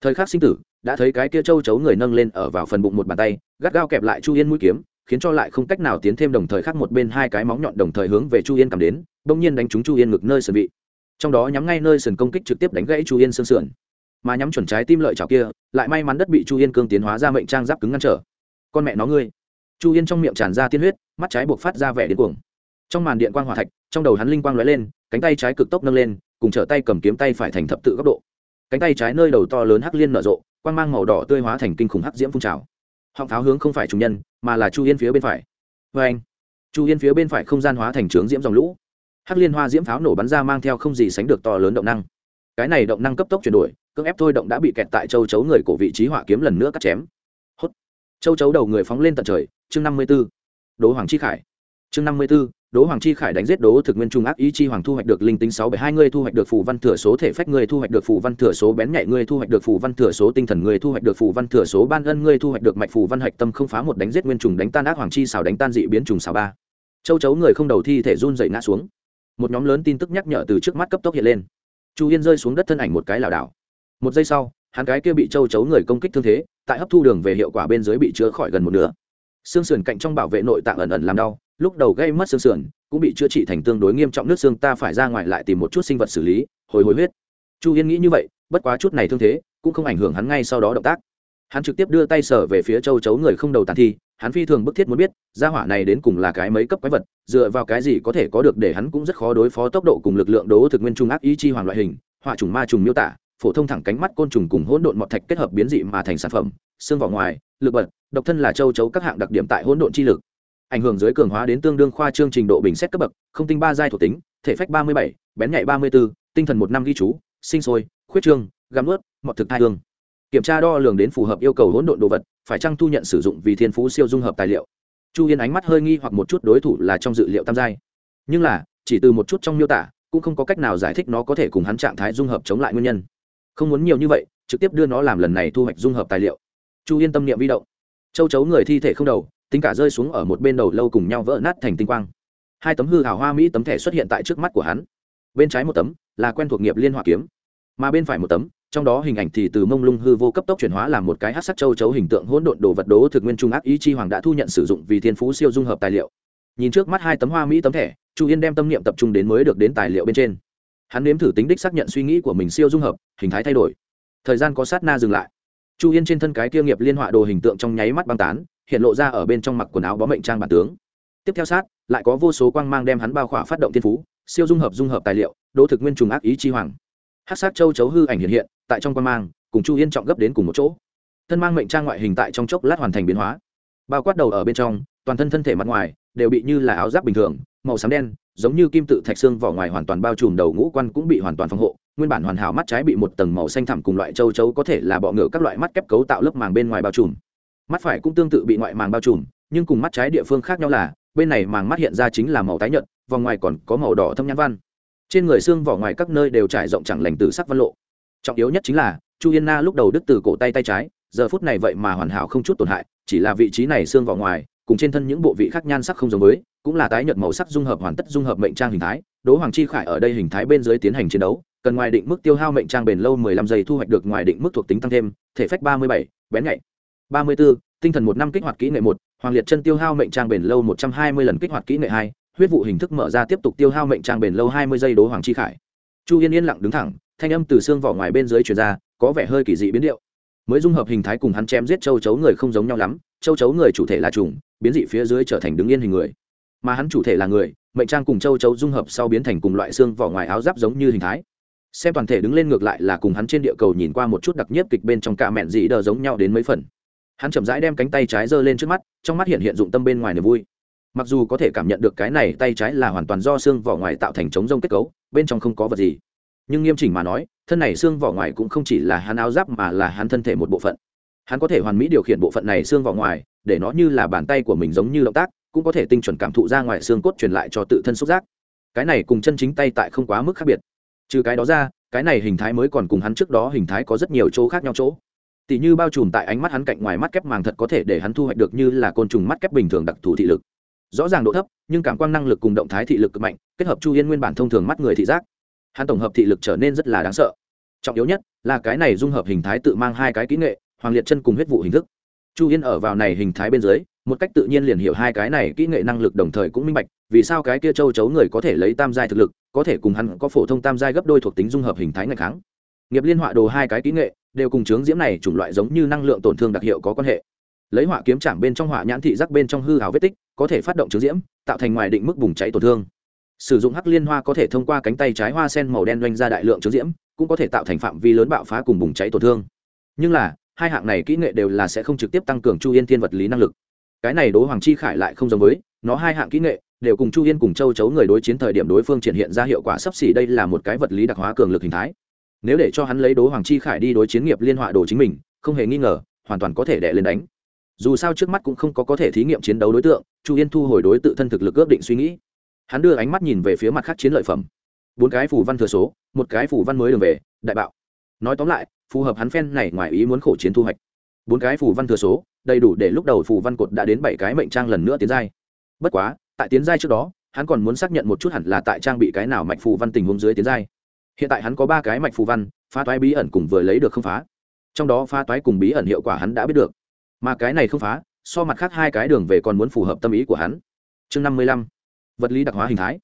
thời khắc sinh tử, đã thấy cái kia châu chấu người nâng lên ở vào phần bụng một bàn tay, gắt gao kẹp lại chu yên mũi kiếm, khiến cho lại không cách nào tiến thêm đồng thời khác một bên hai cái móng nhọn đồng thời hướng về chu yên cầm đến, bỗng nhiên đánh trúng chu yên ngực nơi sườn vị. Trong đó nhắm ngay nơi sườn công kích trực tiếp đánh gãy chu yên xương sườn. Mà nhắm chuẩn trái tim lợi chảo kia, lại may mắn đất bị chu yên cương tiến hóa ra mệnh trang giáp cứng ngăn trở. Con mẹ nó ngươi! Chu yên trong miệng tràn ra tiên huyết, mắt trái buộc phát ra vẻ điên cuồng. Trong màn điện quang hỏa thạch, trong đầu hắn linh quang lóe lên, cánh tay trái cực tốc nâng lên, cùng trở tay cầm kiếm tay phải thành thập tự góc độ cánh tay trái nơi đầu to lớn hắc liên nở rộ, quang mang màu đỏ tươi hóa thành kinh khủng hắc diễm phun trào. Họng tháo hướng không phải chủ nhân, mà là chu yên phía bên phải. Vê anh, chu yên phía bên phải không gian hóa thành trướng diễm dòng lũ. Hắc liên hoa diễm pháo nổ bắn ra mang theo không gì sánh được to lớn động năng. Cái này động năng cấp tốc chuyển đổi, cưỡng ép thôi động đã bị kẹt tại châu chấu người cổ vị trí hỏa kiếm lần nữa cắt chém. Hốt. Châu chấu đầu người phóng lên tận trời, chương năm mươi b ố đố hoàng chi khải. Chương năm mươi b ố Đỗ Hoàng Chi Khải đánh giết Đỗ Thực Nguyên Trung ác ý chi hoàng thu hoạch được linh tính sáu bảy hai người thu hoạch được phù văn thừa số thể phách người thu hoạch được phù văn thừa số bén nhạy người thu hoạch được phù văn thừa số tinh thần người thu hoạch được phù văn thừa số ban ân người thu hoạch được mạch phù văn hạch tâm không phá một đánh giết nguyên trùng đánh tan ác hoàng chi xảo đánh tan dị biến trùng xảo ba. Châu chấu người không đầu thi thể run rẩy ngã xuống. Một nhóm lớn tin tức nhắc nhở từ trước mắt cấp tốc hiện lên. Chu Yên rơi xuống đất thân ảnh một cái lảo đảo. Một giây sau, hắn cái kia bị châu chấu người công kích thương thế, tại hấp thu đường về hiệu quả bên dưới bị chữa khỏi gần một nửa. Xương sườn cạnh trong bảo vệ nội tạng ẩn ẩn làm đau, lúc đầu gây mất xương sườn, cũng bị chữa trị thành tương đối nghiêm trọng nước xương, ta phải ra ngoài lại tìm một chút sinh vật xử lý, hồi hồi huyết. Chu yên nghĩ như vậy, bất quá chút này thương thế, cũng không ảnh hưởng hắn ngay sau đó động tác. Hắn trực tiếp đưa tay sở về phía châu chấu người không đầu tàn thi, hắn phi thường bức thiết muốn biết, gia hỏa này đến cùng là cái mấy cấp quái vật, dựa vào cái gì có thể có được để hắn cũng rất khó đối phó tốc độ cùng lực lượng đố thực nguyên trung ác ý chi hoàng loại hình họa trùng ma trùng miêu tả, phổ thông thẳng cánh mắt côn trùng cùng hỗn độn mọt thạch kết hợp biến dị mà thành sản phẩm, xương vào ngoài, lực bật, độc thân là châu chấu các hạng đặc điểm tại hỗn độn chi lực ảnh hưởng dưới cường hóa đến tương đương khoa trương trình độ bình xét cấp bậc, không tinh ba giai thuộc tính, thể phách ba mươi bảy, bén nhạy ba mươi b ố tinh thần một năm ghi chú, sinh sôi, khuyết trương gắm ướt mọt thực thai hương. Kiểm tra đo lường đến phù hợp yêu cầu hỗn độn đồ vật, phải chăng thu nhận sử dụng vì thiên phú siêu dung hợp tài liệu? Chu yên ánh mắt hơi nghi hoặc một chút đối thủ là trong dự liệu tam giai. Nhưng là, chỉ từ một chút trong miêu tả, cũng không có cách nào giải thích nó có thể cùng hắn trạng thái dung hợp chống lại nguyên nhân. Không muốn nhiều như vậy, trực tiếp đưa nó làm lần này thu hoạch dung hợp tài liệu. Chu yên tâm niệm vi động. Châu chấu người thi thể không đầu tính cả rơi xuống ở một bên đầu lâu cùng nhau vỡ nát thành tinh quang. Hai tấm hư hào hoa mỹ tấm thẻ xuất hiện tại trước mắt của hắn. Bên trái một tấm là quen thuộc nghiệp liên hỏa kiếm, mà bên phải một tấm, trong đó hình ảnh thì từ mông lung hư vô cấp tốc chuyển hóa làm một cái hát sắc châu chấu hình tượng hỗn độn đồ vật đố thực nguyên trung ác ý chi hoàng đã thu nhận sử dụng vì thiên phú siêu dung hợp tài liệu. Nhìn trước mắt hai tấm hoa mỹ tấm thẻ, chu yên đem tâm niệm tập trung đến mới được đến tài liệu bên trên. Hắn nếm thử tính đích xác nhận suy nghĩ của mình siêu dung hợp, hình thái thay đổi. Thời gian có sát na dừng lại. Chu yên trên thân cái kia nghiệp liên họa đồ hình tượng trong nháy mắt băng tán hiện lộ ra ở bên trong mặc quần áo bó mệnh trang bản tướng. Tiếp theo sát, lại có vô số quang mang đem hắn bao khỏa phát động thiên phú, siêu dung hợp dung hợp tài liệu đỗ thực nguyên trùng ác ý chi hoàng. Hát sát châu chấu hư ảnh hiện hiện, tại trong quang mang, cùng chu yên trọng gấp đến cùng một chỗ. Thân mang mệnh trang ngoại hình tại trong chốc lát hoàn thành biến hóa. Bao quát đầu ở bên trong, toàn thân thân thể mặt ngoài, đều bị như là áo giáp bình thường, màu xám đen, giống như kim tự thạch xương vỏ ngoài hoàn toàn bao trùm đầu ngũ quan cũng bị hoàn toàn phòng hộ. Nguyên bản hoàn hảo mắt trái bị một tầng màu xanh thẳm cùng loại châu chấu có thể là bọ ngựa các loại mắt kép cấu tạo lớp màng bên ngoài bao trùm mắt phải cũng tương tự bị ngoại màng bao trùm nhưng cùng mắt trái địa phương khác nhau là bên này màng mắt hiện ra chính là màu tái nhợt vòng ngoài còn có màu đỏ thâm nhãn văn. Trên người xương vỏ ngoài các nơi đều trải rộng chẳng lành từ sắc văn lộ. Trọng yếu nhất chính là chu yên na lúc đầu đứt từ cổ tay tay trái giờ phút này vậy mà hoàn hảo không chút tổn hại chỉ là vị trí này xương vỏ ngoài cùng trên thân những bộ vị khác nhan sắc không giống với cũng là tái nhợt màu sắc dung hợp hoàn tất dung hợp mệnh trang hình thái. Đỗ hoàng chi khải ở đây hình thái bên dưới tiến hành chiến đấu cần ngoài định mức tiêu hao mệnh trang bền lâu 15 giây thu hoạch được ngoài định mức thuộc tính tăng thêm thể phách 37, bén nhạy. 34, tinh thần một năm kích hoạt kỹ nghệ một hoàng liệt chân tiêu hao mệnh trang bền lâu 120 lần kích hoạt kỹ nghệ hai huyết vụ hình thức mở ra tiếp tục tiêu hao mệnh trang bền lâu 20 giây đố hoàng chi khải. Chu yên yên lặng đứng thẳng thanh âm từ xương vỏ ngoài bên dưới truyền ra có vẻ hơi kỳ dị biến điệu. Mới dung hợp hình thái cùng hắn chém giết châu chấu người không giống nhau lắm châu chấu người chủ thể là trùng biến dị phía dưới trở thành đứng yên hình người. Mà hắn chủ thể là người mệnh trang cùng châu chấu dung hợp sau biến thành cùng loại xương vỏ ngoài áo giáp giống như hình thái. Xem toàn thể đứng lên ngược lại là cùng hắn trên địa cầu nhìn qua một chút đặc nhiếp kịch bên trong cả mẹn dị đờ giống nhau đến mấy phần hắn chậm rãi đem cánh tay trái giơ lên trước mắt, trong mắt hiện hiện dụng tâm bên ngoài niềm vui. Mặc dù có thể cảm nhận được cái này tay trái là hoàn toàn do xương vỏ ngoài tạo thành chống rông kết cấu, bên trong không có vật gì. Nhưng nghiêm chỉnh mà nói, thân này xương vỏ ngoài cũng không chỉ là hắn áo giáp mà là hắn thân thể một bộ phận. Hắn có thể hoàn mỹ điều khiển bộ phận này xương vỏ ngoài, để nó như là bàn tay của mình giống như động tác, cũng có thể tinh chuẩn cảm thụ ra ngoài xương cốt truyền lại cho tự thân xúc giác. Cái này cùng chân chính tay tại không quá mức khác biệt. Trừ cái đó ra, cái này hình thái mới còn cùng hắn trước đó hình thái có rất nhiều chỗ khác nhau chỗ tỉ như bao trùm tại ánh mắt hắn cạnh ngoài mắt kép màng thật có thể để hắn thu hoạch được như là côn trùng mắt kép bình thường đặc thù thị lực. Rõ ràng độ thấp, nhưng cảm quan năng lực cùng động thái thị lực cực mạnh, kết hợp chu yên nguyên bản thông thường mắt người thị giác. Hắn tổng hợp thị lực trở nên rất là đáng sợ. Trọng yếu nhất là cái này dung hợp hình thái tự mang hai cái kỹ nghệ, hoàng liệt chân cùng huyết vụ hình thức. Chu yên ở vào này hình thái bên dưới, một cách tự nhiên liền hiểu hai cái này kỹ nghệ năng lực đồng thời cũng minh bạch, vì sao cái kia châu chấu người có thể lấy tam giai thực lực, có thể cùng hắn có phổ thông tam giai gấp đôi thuộc tính dung hợp hình thái ngày kháng. Nghiệp liên họa đồ hai cái kỹ nghệ đều cùng chướng diễm này chủng loại giống như năng lượng tổn thương đặc hiệu có quan hệ. Lấy hỏa kiếm chạm bên trong hỏa nhãn thị giác bên trong hư hào vết tích, có thể phát động chướng diễm, tạo thành ngoài định mức bùng cháy tổn thương. Sử dụng hắc liên hoa có thể thông qua cánh tay trái hoa sen màu đen doanh ra đại lượng chướng diễm, cũng có thể tạo thành phạm vi lớn bạo phá cùng bùng cháy tổn thương. Nhưng là, hai hạng này kỹ nghệ đều là sẽ không trực tiếp tăng cường chu yên thiên vật lý năng lực. Cái này đố hoàng chi khải lại không giống với, nó hai hạng kỹ nghệ đều cùng chu yên cùng châu chấu người đối chiến thời điểm đối phương triển hiện ra hiệu quả sấp xỉ đây là một cái vật lý đặc hóa cường lực hình thái nếu để cho hắn lấy đố hoàng chi khải đi đối chiến nghiệp liên họa đồ chính mình, không hề nghi ngờ, hoàn toàn có thể đẻ lên đánh. Dù sao trước mắt cũng không có có thể thí nghiệm chiến đấu đối tượng, chu yên thu hồi đối tự thân thực lực ước định suy nghĩ. Hắn đưa ánh mắt nhìn về phía mặt khác chiến lợi phẩm. Bốn cái phủ văn thừa số, một cái phủ văn mới đường về, đại bạo. Nói tóm lại, phù hợp hắn phen này ngoài ý muốn khổ chiến thu hoạch. Bốn cái phủ văn thừa số, đầy đủ để lúc đầu phủ văn cột đã đến bảy cái mệnh trang lần nữa tiến giai. Bất quá, tại tiến giai trước đó, hắn còn muốn xác nhận một chút hẳn là tại trang bị cái nào mạch phù văn tình huống dưới tiến giai hiện tại hắn có ba cái mạch phù văn, phá toái bí ẩn cùng vừa lấy được không phá. Trong đó phá toái cùng bí ẩn hiệu quả hắn đã biết được. Mà cái này không phá, so mặt khác hai cái đường về còn muốn phù hợp tâm ý của hắn. Chương năm mươi lăm. Vật lý đặc hóa hình thái.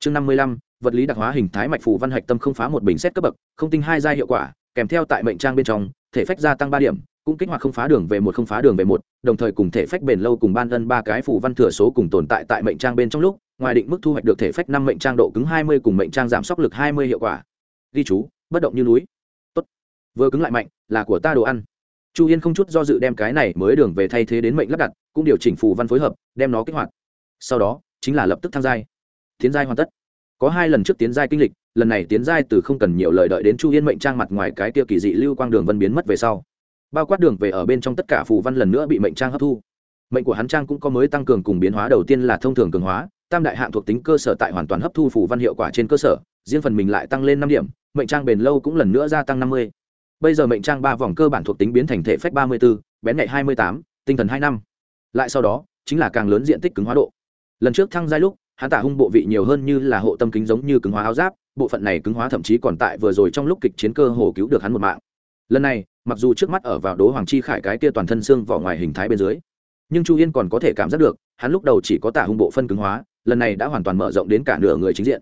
Chương năm mươi lăm. Vật lý đặc hóa hình thái mạch phù văn hạch tâm không phá một bình xét cấp bậc, không tinh hai giai hiệu quả, kèm theo tại mệnh trang bên trong, thể phách gia tăng ba điểm, cũng kích hoạt không phá đường về một không phá đường về một, đồng thời cùng thể phách bền lâu cùng ban ân ba cái phù văn thừa số cùng tồn tại tại mệnh trang bên trong lúc, ngoài định mức thu hoạch được thể phách năm mệnh trang độ cứng hai mươi cùng mệnh trang giảm sốc lực hai mươi hiệu quả ghi chú, bất động như núi. Tốt. Vừa cứng lại mạnh, là của ta đồ ăn. Chu yên không chút do dự đem cái này mới đường về thay thế đến mệnh lắp đặt, cũng điều chỉnh phù văn phối hợp, đem nó kích hoạt. Sau đó, chính là lập tức tham giai. Tiến giai hoàn tất. Có hai lần trước tiến giai kinh lịch, lần này tiến giai từ không cần nhiều lời đợi đến chu yên mệnh trang mặt ngoài cái tiêu kỳ dị lưu quang đường vân biến mất về sau. Bao quát đường về ở bên trong tất cả phù văn lần nữa bị mệnh trang hấp thu. Mệnh của hắn trang cũng có mới tăng cường cùng biến hóa, đầu tiên là thông thường cường hóa, tam đại hạng thuộc tính cơ sở tại hoàn toàn hấp thu phù văn hiệu quả trên cơ sở riêng phần mình lại tăng lên năm điểm, mệnh trang bền lâu cũng lần nữa gia tăng năm mươi. Bây giờ mệnh trang ba vòng cơ bản thuộc tính biến thành thể phách ba mươi b ố bén nhạy hai mươi tám, tinh thần hai năm. Lại sau đó, chính là càng lớn diện tích cứng hóa độ. Lần trước thăng giai lúc, hắn tả hung bộ vị nhiều hơn như là hộ tâm kính giống như cứng hóa áo giáp, bộ phận này cứng hóa thậm chí còn tại vừa rồi trong lúc kịch chiến cơ hồ cứu được hắn một mạng. Lần này, mặc dù trước mắt ở vào đố hoàng chi khải cái kia toàn thân xương vỏ ngoài hình thái bên dưới, nhưng chu yên còn có thể cảm giác được, hắn lúc đầu chỉ có tả hung bộ phân cứng hóa, lần này đã hoàn toàn mở rộng đến cả nửa người chính diện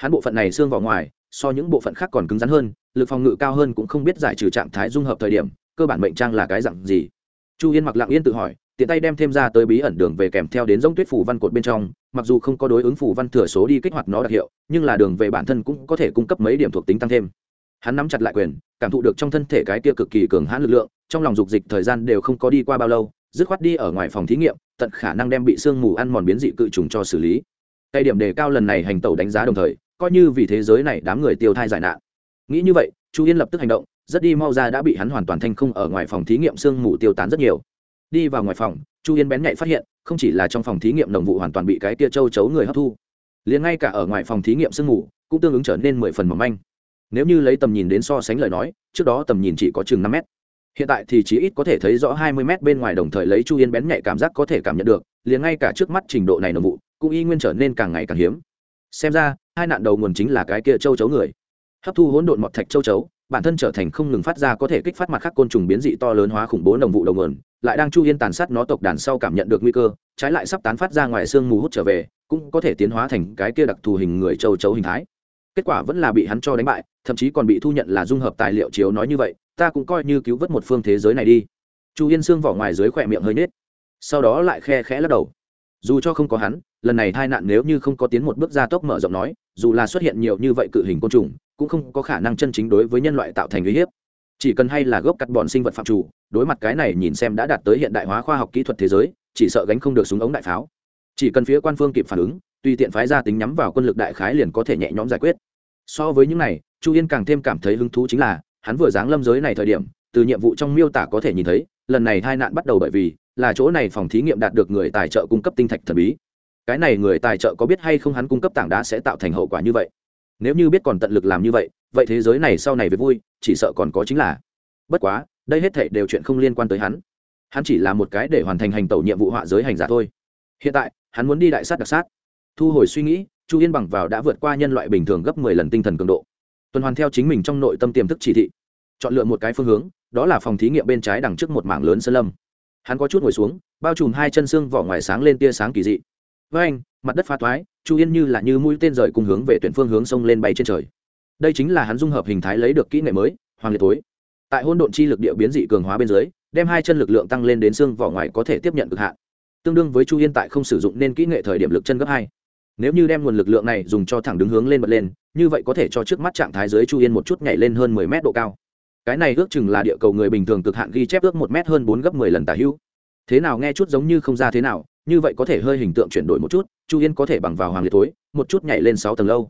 hắn bộ phận này xương vỏ ngoài, so những bộ phận khác còn cứng rắn hơn, lực phòng ngự cao hơn cũng không biết giải trừ trạng thái dung hợp thời điểm, cơ bản mệnh trang là cái dặn gì. Chu yên mặc lặng yên tự hỏi, tiện tay đem thêm ra tới bí ẩn đường về kèm theo đến giống tuyết phủ văn cột bên trong, mặc dù không có đối ứng phủ văn thừa số đi kích hoạt nó đặc hiệu, nhưng là đường về bản thân cũng có thể cung cấp mấy điểm thuộc tính tăng thêm. Hắn nắm chặt lại quyền, cảm thụ được trong thân thể cái kia cực kỳ cường hãn lực lượng, trong lòng dục dịch thời gian đều không có đi qua bao lâu, dứt khoát đi ở ngoài phòng thí nghiệm, tận khả năng đem bị sương mù ăn mòn biến dị cự trùng cho xử lý. Tay điểm đề cao lần này hành tẩu đánh giá đồng thời coi như vì thế giới này đám người tiêu thai giải nạn. Nghĩ như vậy, chu yên lập tức hành động, rất đi mau ra đã bị hắn hoàn toàn thanh không ở ngoài phòng thí nghiệm sương mù tiêu tán rất nhiều. Đi vào ngoài phòng, chu yên bén nhạy phát hiện, không chỉ là trong phòng thí nghiệm đồng vụ hoàn toàn bị cái tia châu chấu người hấp thu, liền ngay cả ở ngoài phòng thí nghiệm sương mù cũng tương ứng trở nên mười phần mỏng manh. Nếu như lấy tầm nhìn đến so sánh lời nói, trước đó tầm nhìn chỉ có chừng năm mét. Hiện tại thì chỉ ít có thể thấy rõ hai mươi mét bên ngoài đồng thời lấy chu yên bén nhạy cảm giác có thể cảm nhận được, liền ngay cả trước mắt trình độ này nồng vụ, cũng y nguyên trở nên càng ngày càng hiếm. Xem ra hai nạn đầu nguồn chính là cái kia châu chấu người. Hấp thu hỗn độn mọt thạch châu chấu, bản thân trở thành không ngừng phát ra có thể kích phát mặt khác côn trùng biến dị to lớn hóa khủng bố đồng vụ đầu nguồn, lại đang chu yên tàn sát nó tộc đàn sau cảm nhận được nguy cơ, trái lại sắp tán phát ra ngoài xương mù hút trở về, cũng có thể tiến hóa thành cái kia đặc thù hình người châu chấu hình thái. Kết quả vẫn là bị hắn cho đánh bại, thậm chí còn bị thu nhận là dung hợp tài liệu chiếu nói như vậy, ta cũng coi như cứu vớt một phương thế giới này đi. Chu yên xương vỏ ngoài dưới khỏe miệng hơi nết sau đó lại khe khẽ lắc đầu. Dù cho không có hắn lần này tai nạn nếu như không có tiến một bước gia tốc mở rộng nói, dù là xuất hiện nhiều như vậy cự hình côn trùng, cũng không có khả năng chân chính đối với nhân loại tạo thành uy hiếp. Chỉ cần hay là gốc cắt bọn sinh vật phạm chủ, đối mặt cái này nhìn xem đã đạt tới hiện đại hóa khoa học kỹ thuật thế giới, chỉ sợ gánh không được súng ống đại pháo. Chỉ cần phía quan phương kịp phản ứng, tùy tiện phái ra tính nhắm vào quân lực đại khái liền có thể nhẹ nhõm giải quyết. So với những này, chu yên càng thêm cảm thấy hứng thú chính là, hắn vừa giáng lâm giới này thời điểm, từ nhiệm vụ trong miêu tả có thể nhìn thấy, lần này hai nạn bắt đầu bởi vì là chỗ này phòng thí nghiệm đạt được người tài trợ cung cấp tinh thạch thần bí cái này người tài trợ có biết hay không hắn cung cấp tảng đá sẽ tạo thành hậu quả như vậy? Nếu như biết còn tận lực làm như vậy vậy thế giới này sau này về vui, chỉ sợ còn có chính là. Bất quá, đây hết thảy đều chuyện không liên quan tới hắn. Hắn chỉ là một cái để hoàn thành hành tẩu nhiệm vụ họa giới hành giả thôi. Hiện tại, hắn muốn đi đại sát đặc sát. Thu hồi suy nghĩ, chu yên bằng vào đã vượt qua nhân loại bình thường gấp mười lần tinh thần cường độ. Tuần hoàn theo chính mình trong nội tâm tiềm thức chỉ thị, chọn lựa một cái phương hướng, đó là phòng thí nghiệm bên trái đằng trước một mảng lớn sơn lâm. Hắn có chút ngồi xuống, bao trùm hai chân xương vỏ ngoài sáng lên tia sáng kỳ dị với anh, mặt đất phá toái chu yên như là như mũi tên rời cùng hướng về tuyển phương hướng sông lên bay trên trời. Đây chính là hắn dung hợp hình thái lấy được kỹ nghệ mới, hoàng liệt tối tại hôn độn chi lực địa biến dị cường hóa bên dưới, đem hai chân lực lượng tăng lên đến xương vỏ ngoài có thể tiếp nhận cực hạn. Tương đương với chu yên tại không sử dụng nên kỹ nghệ thời điểm lực chân gấp hai. Nếu như đem nguồn lực lượng này dùng cho thẳng đứng hướng lên bật lên, như vậy có thể cho trước mắt trạng thái dưới chu yên một chút nhảy lên hơn mười mét độ cao. Cái này ước chừng là địa cầu người bình thường cực hạn ghi chép ước một mét hơn bốn gấp mười lần tả hữu. Thế nào nghe chút giống như không ra thế nào như vậy có thể hơi hình tượng chuyển đổi một chút, chu yên có thể bằng vào hoàng liệt tối một chút nhảy lên sáu tầng lâu.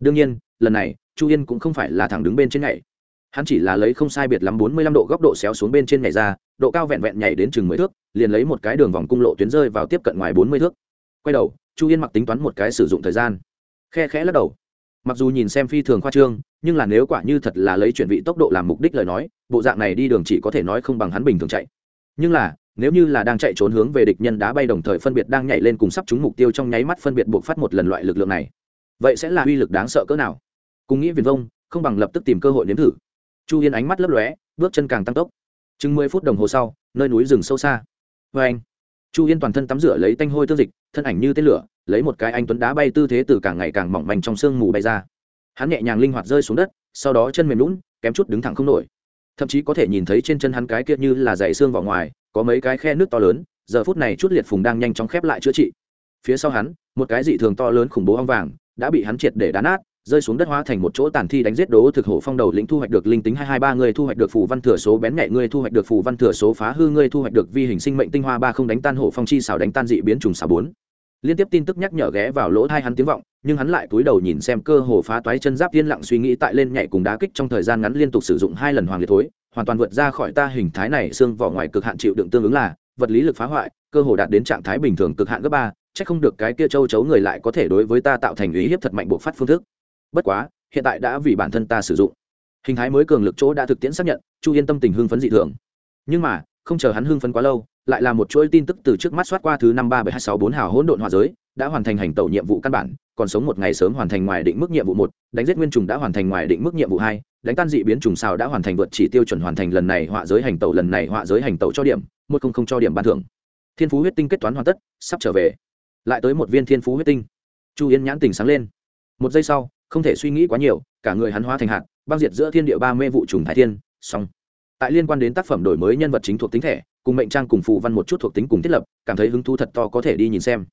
Đương nhiên, lần này, chu yên cũng không phải là thẳng đứng bên trên nhảy. Hắn chỉ là lấy không sai biệt lắm bốn mươi lăm độ góc độ xéo xuống bên trên nhảy ra, độ cao vẹn vẹn nhảy đến chừng mười thước, liền lấy một cái đường vòng cung lộ tuyến rơi vào tiếp cận ngoài bốn mươi thước. Quay đầu, chu yên mặc tính toán một cái sử dụng thời gian. Khe khẽ lắc đầu. Mặc dù nhìn xem phi thường khoa trương, nhưng là nếu quả như thật là lấy chuyển vị tốc độ làm mục đích lời nói, bộ dạng này đi đường chỉ có thể nói không bằng hắn bình thường chạy. Nhưng là nếu như là đang chạy trốn hướng về địch nhân đá bay đồng thời phân biệt đang nhảy lên cùng sắp trúng mục tiêu trong nháy mắt phân biệt buộc phát một lần loại lực lượng này, vậy sẽ là uy lực đáng sợ cỡ nào? Cùng nghĩ viền vông, không bằng lập tức tìm cơ hội nếm thử. Chu yên ánh mắt lấp lóe, bước chân càng tăng tốc. Chừng mười phút đồng hồ sau, nơi núi rừng sâu xa. Vê anh, chu yên toàn thân tắm rửa lấy tanh hôi tương dịch, thân ảnh như tên lửa, lấy một cái anh tuấn đá bay tư thế từ càng ngày càng mỏng manh trong sương mù bay ra. Hắn nhẹ nhàng linh hoạt rơi xuống đất, sau đó chân mềm lún kém chút đứng thẳng không nổi. Thậm chí có thể nhìn thấy trên chân hắn cái kia như là dày xương vào ngoài có mấy cái khe nước to lớn, giờ phút này chút liệt phùng đang nhanh chóng khép lại chữa trị. Phía sau hắn, một cái dị thường to lớn khủng bố ong vàng đã bị hắn triệt để đá nát, rơi xuống đất hóa thành một chỗ tàn thi đánh giết đố thực hổ phong đầu lĩnh thu hoạch được linh tính hai hai ba, người thu hoạch được phù văn thừa số bén nhạy, người thu hoạch được phù văn thừa số phá hư, người thu hoạch được vi hình sinh mệnh tinh hoa ba không đánh tan hổ phong chi xảo đánh tan dị biến trùng xào bốn. Liên tiếp tin tức nhắc nhở ghé vào lỗ hai hắn tiếng vọng, nhưng hắn lại cúi đầu nhìn xem cơ hồ phá toái chân giáp yên lặng suy nghĩ tại lên nhảy cùng đá kích trong thời gian ngắn liên tục sử dụng hai lần hoàng liệt thối hoàn toàn vượt ra khỏi ta hình thái này, xương vỏ ngoài cực hạn chịu đựng tương ứng là vật lý lực phá hoại, cơ hồ đạt đến trạng thái bình thường cực hạn gấp ba, chắc không được cái kia châu chấu người lại có thể đối với ta tạo thành ý hiếp thật mạnh bộ phát phương thức. Bất quá, hiện tại đã vì bản thân ta sử dụng. Hình thái mới cường lực chỗ đã thực tiễn xác nhận, chu yên tâm tình hưng phấn dị thường. Nhưng mà, không chờ hắn hưng phấn quá lâu, lại là một chuỗi tin tức từ trước mắt soát qua thứ năm ba bảy hai sáu bốn hào hỗn độn hòa giới, đã hoàn thành hành tẩu nhiệm vụ căn bản còn sống một ngày sớm hoàn thành ngoài định mức nhiệm vụ một, đánh giết nguyên trùng đã hoàn thành ngoài định mức nhiệm vụ hai, đánh tan dị biến trùng sao đã hoàn thành vượt chỉ tiêu chuẩn hoàn thành lần này họa giới hành tẩu, lần này họa giới hành tẩu cho điểm, một không không cho điểm ban thưởng. Thiên phú huyết tinh kết toán hoàn tất, sắp trở về. Lại tới một viên thiên phú huyết tinh. Chu yên nhãn tình sáng lên. Một giây sau, không thể suy nghĩ quá nhiều, cả người hắn hóa thành hạt, băng diệt giữa thiên địa ba mê vụ trùng thái thiên, xong. Tại liên quan đến tác phẩm đổi mới nhân vật chính thuộc tính thẻ, cùng mệnh trang cùng phụ văn một chút thuộc tính cùng thiết lập, cảm thấy hứng thú thật to có thể đi nhìn xem.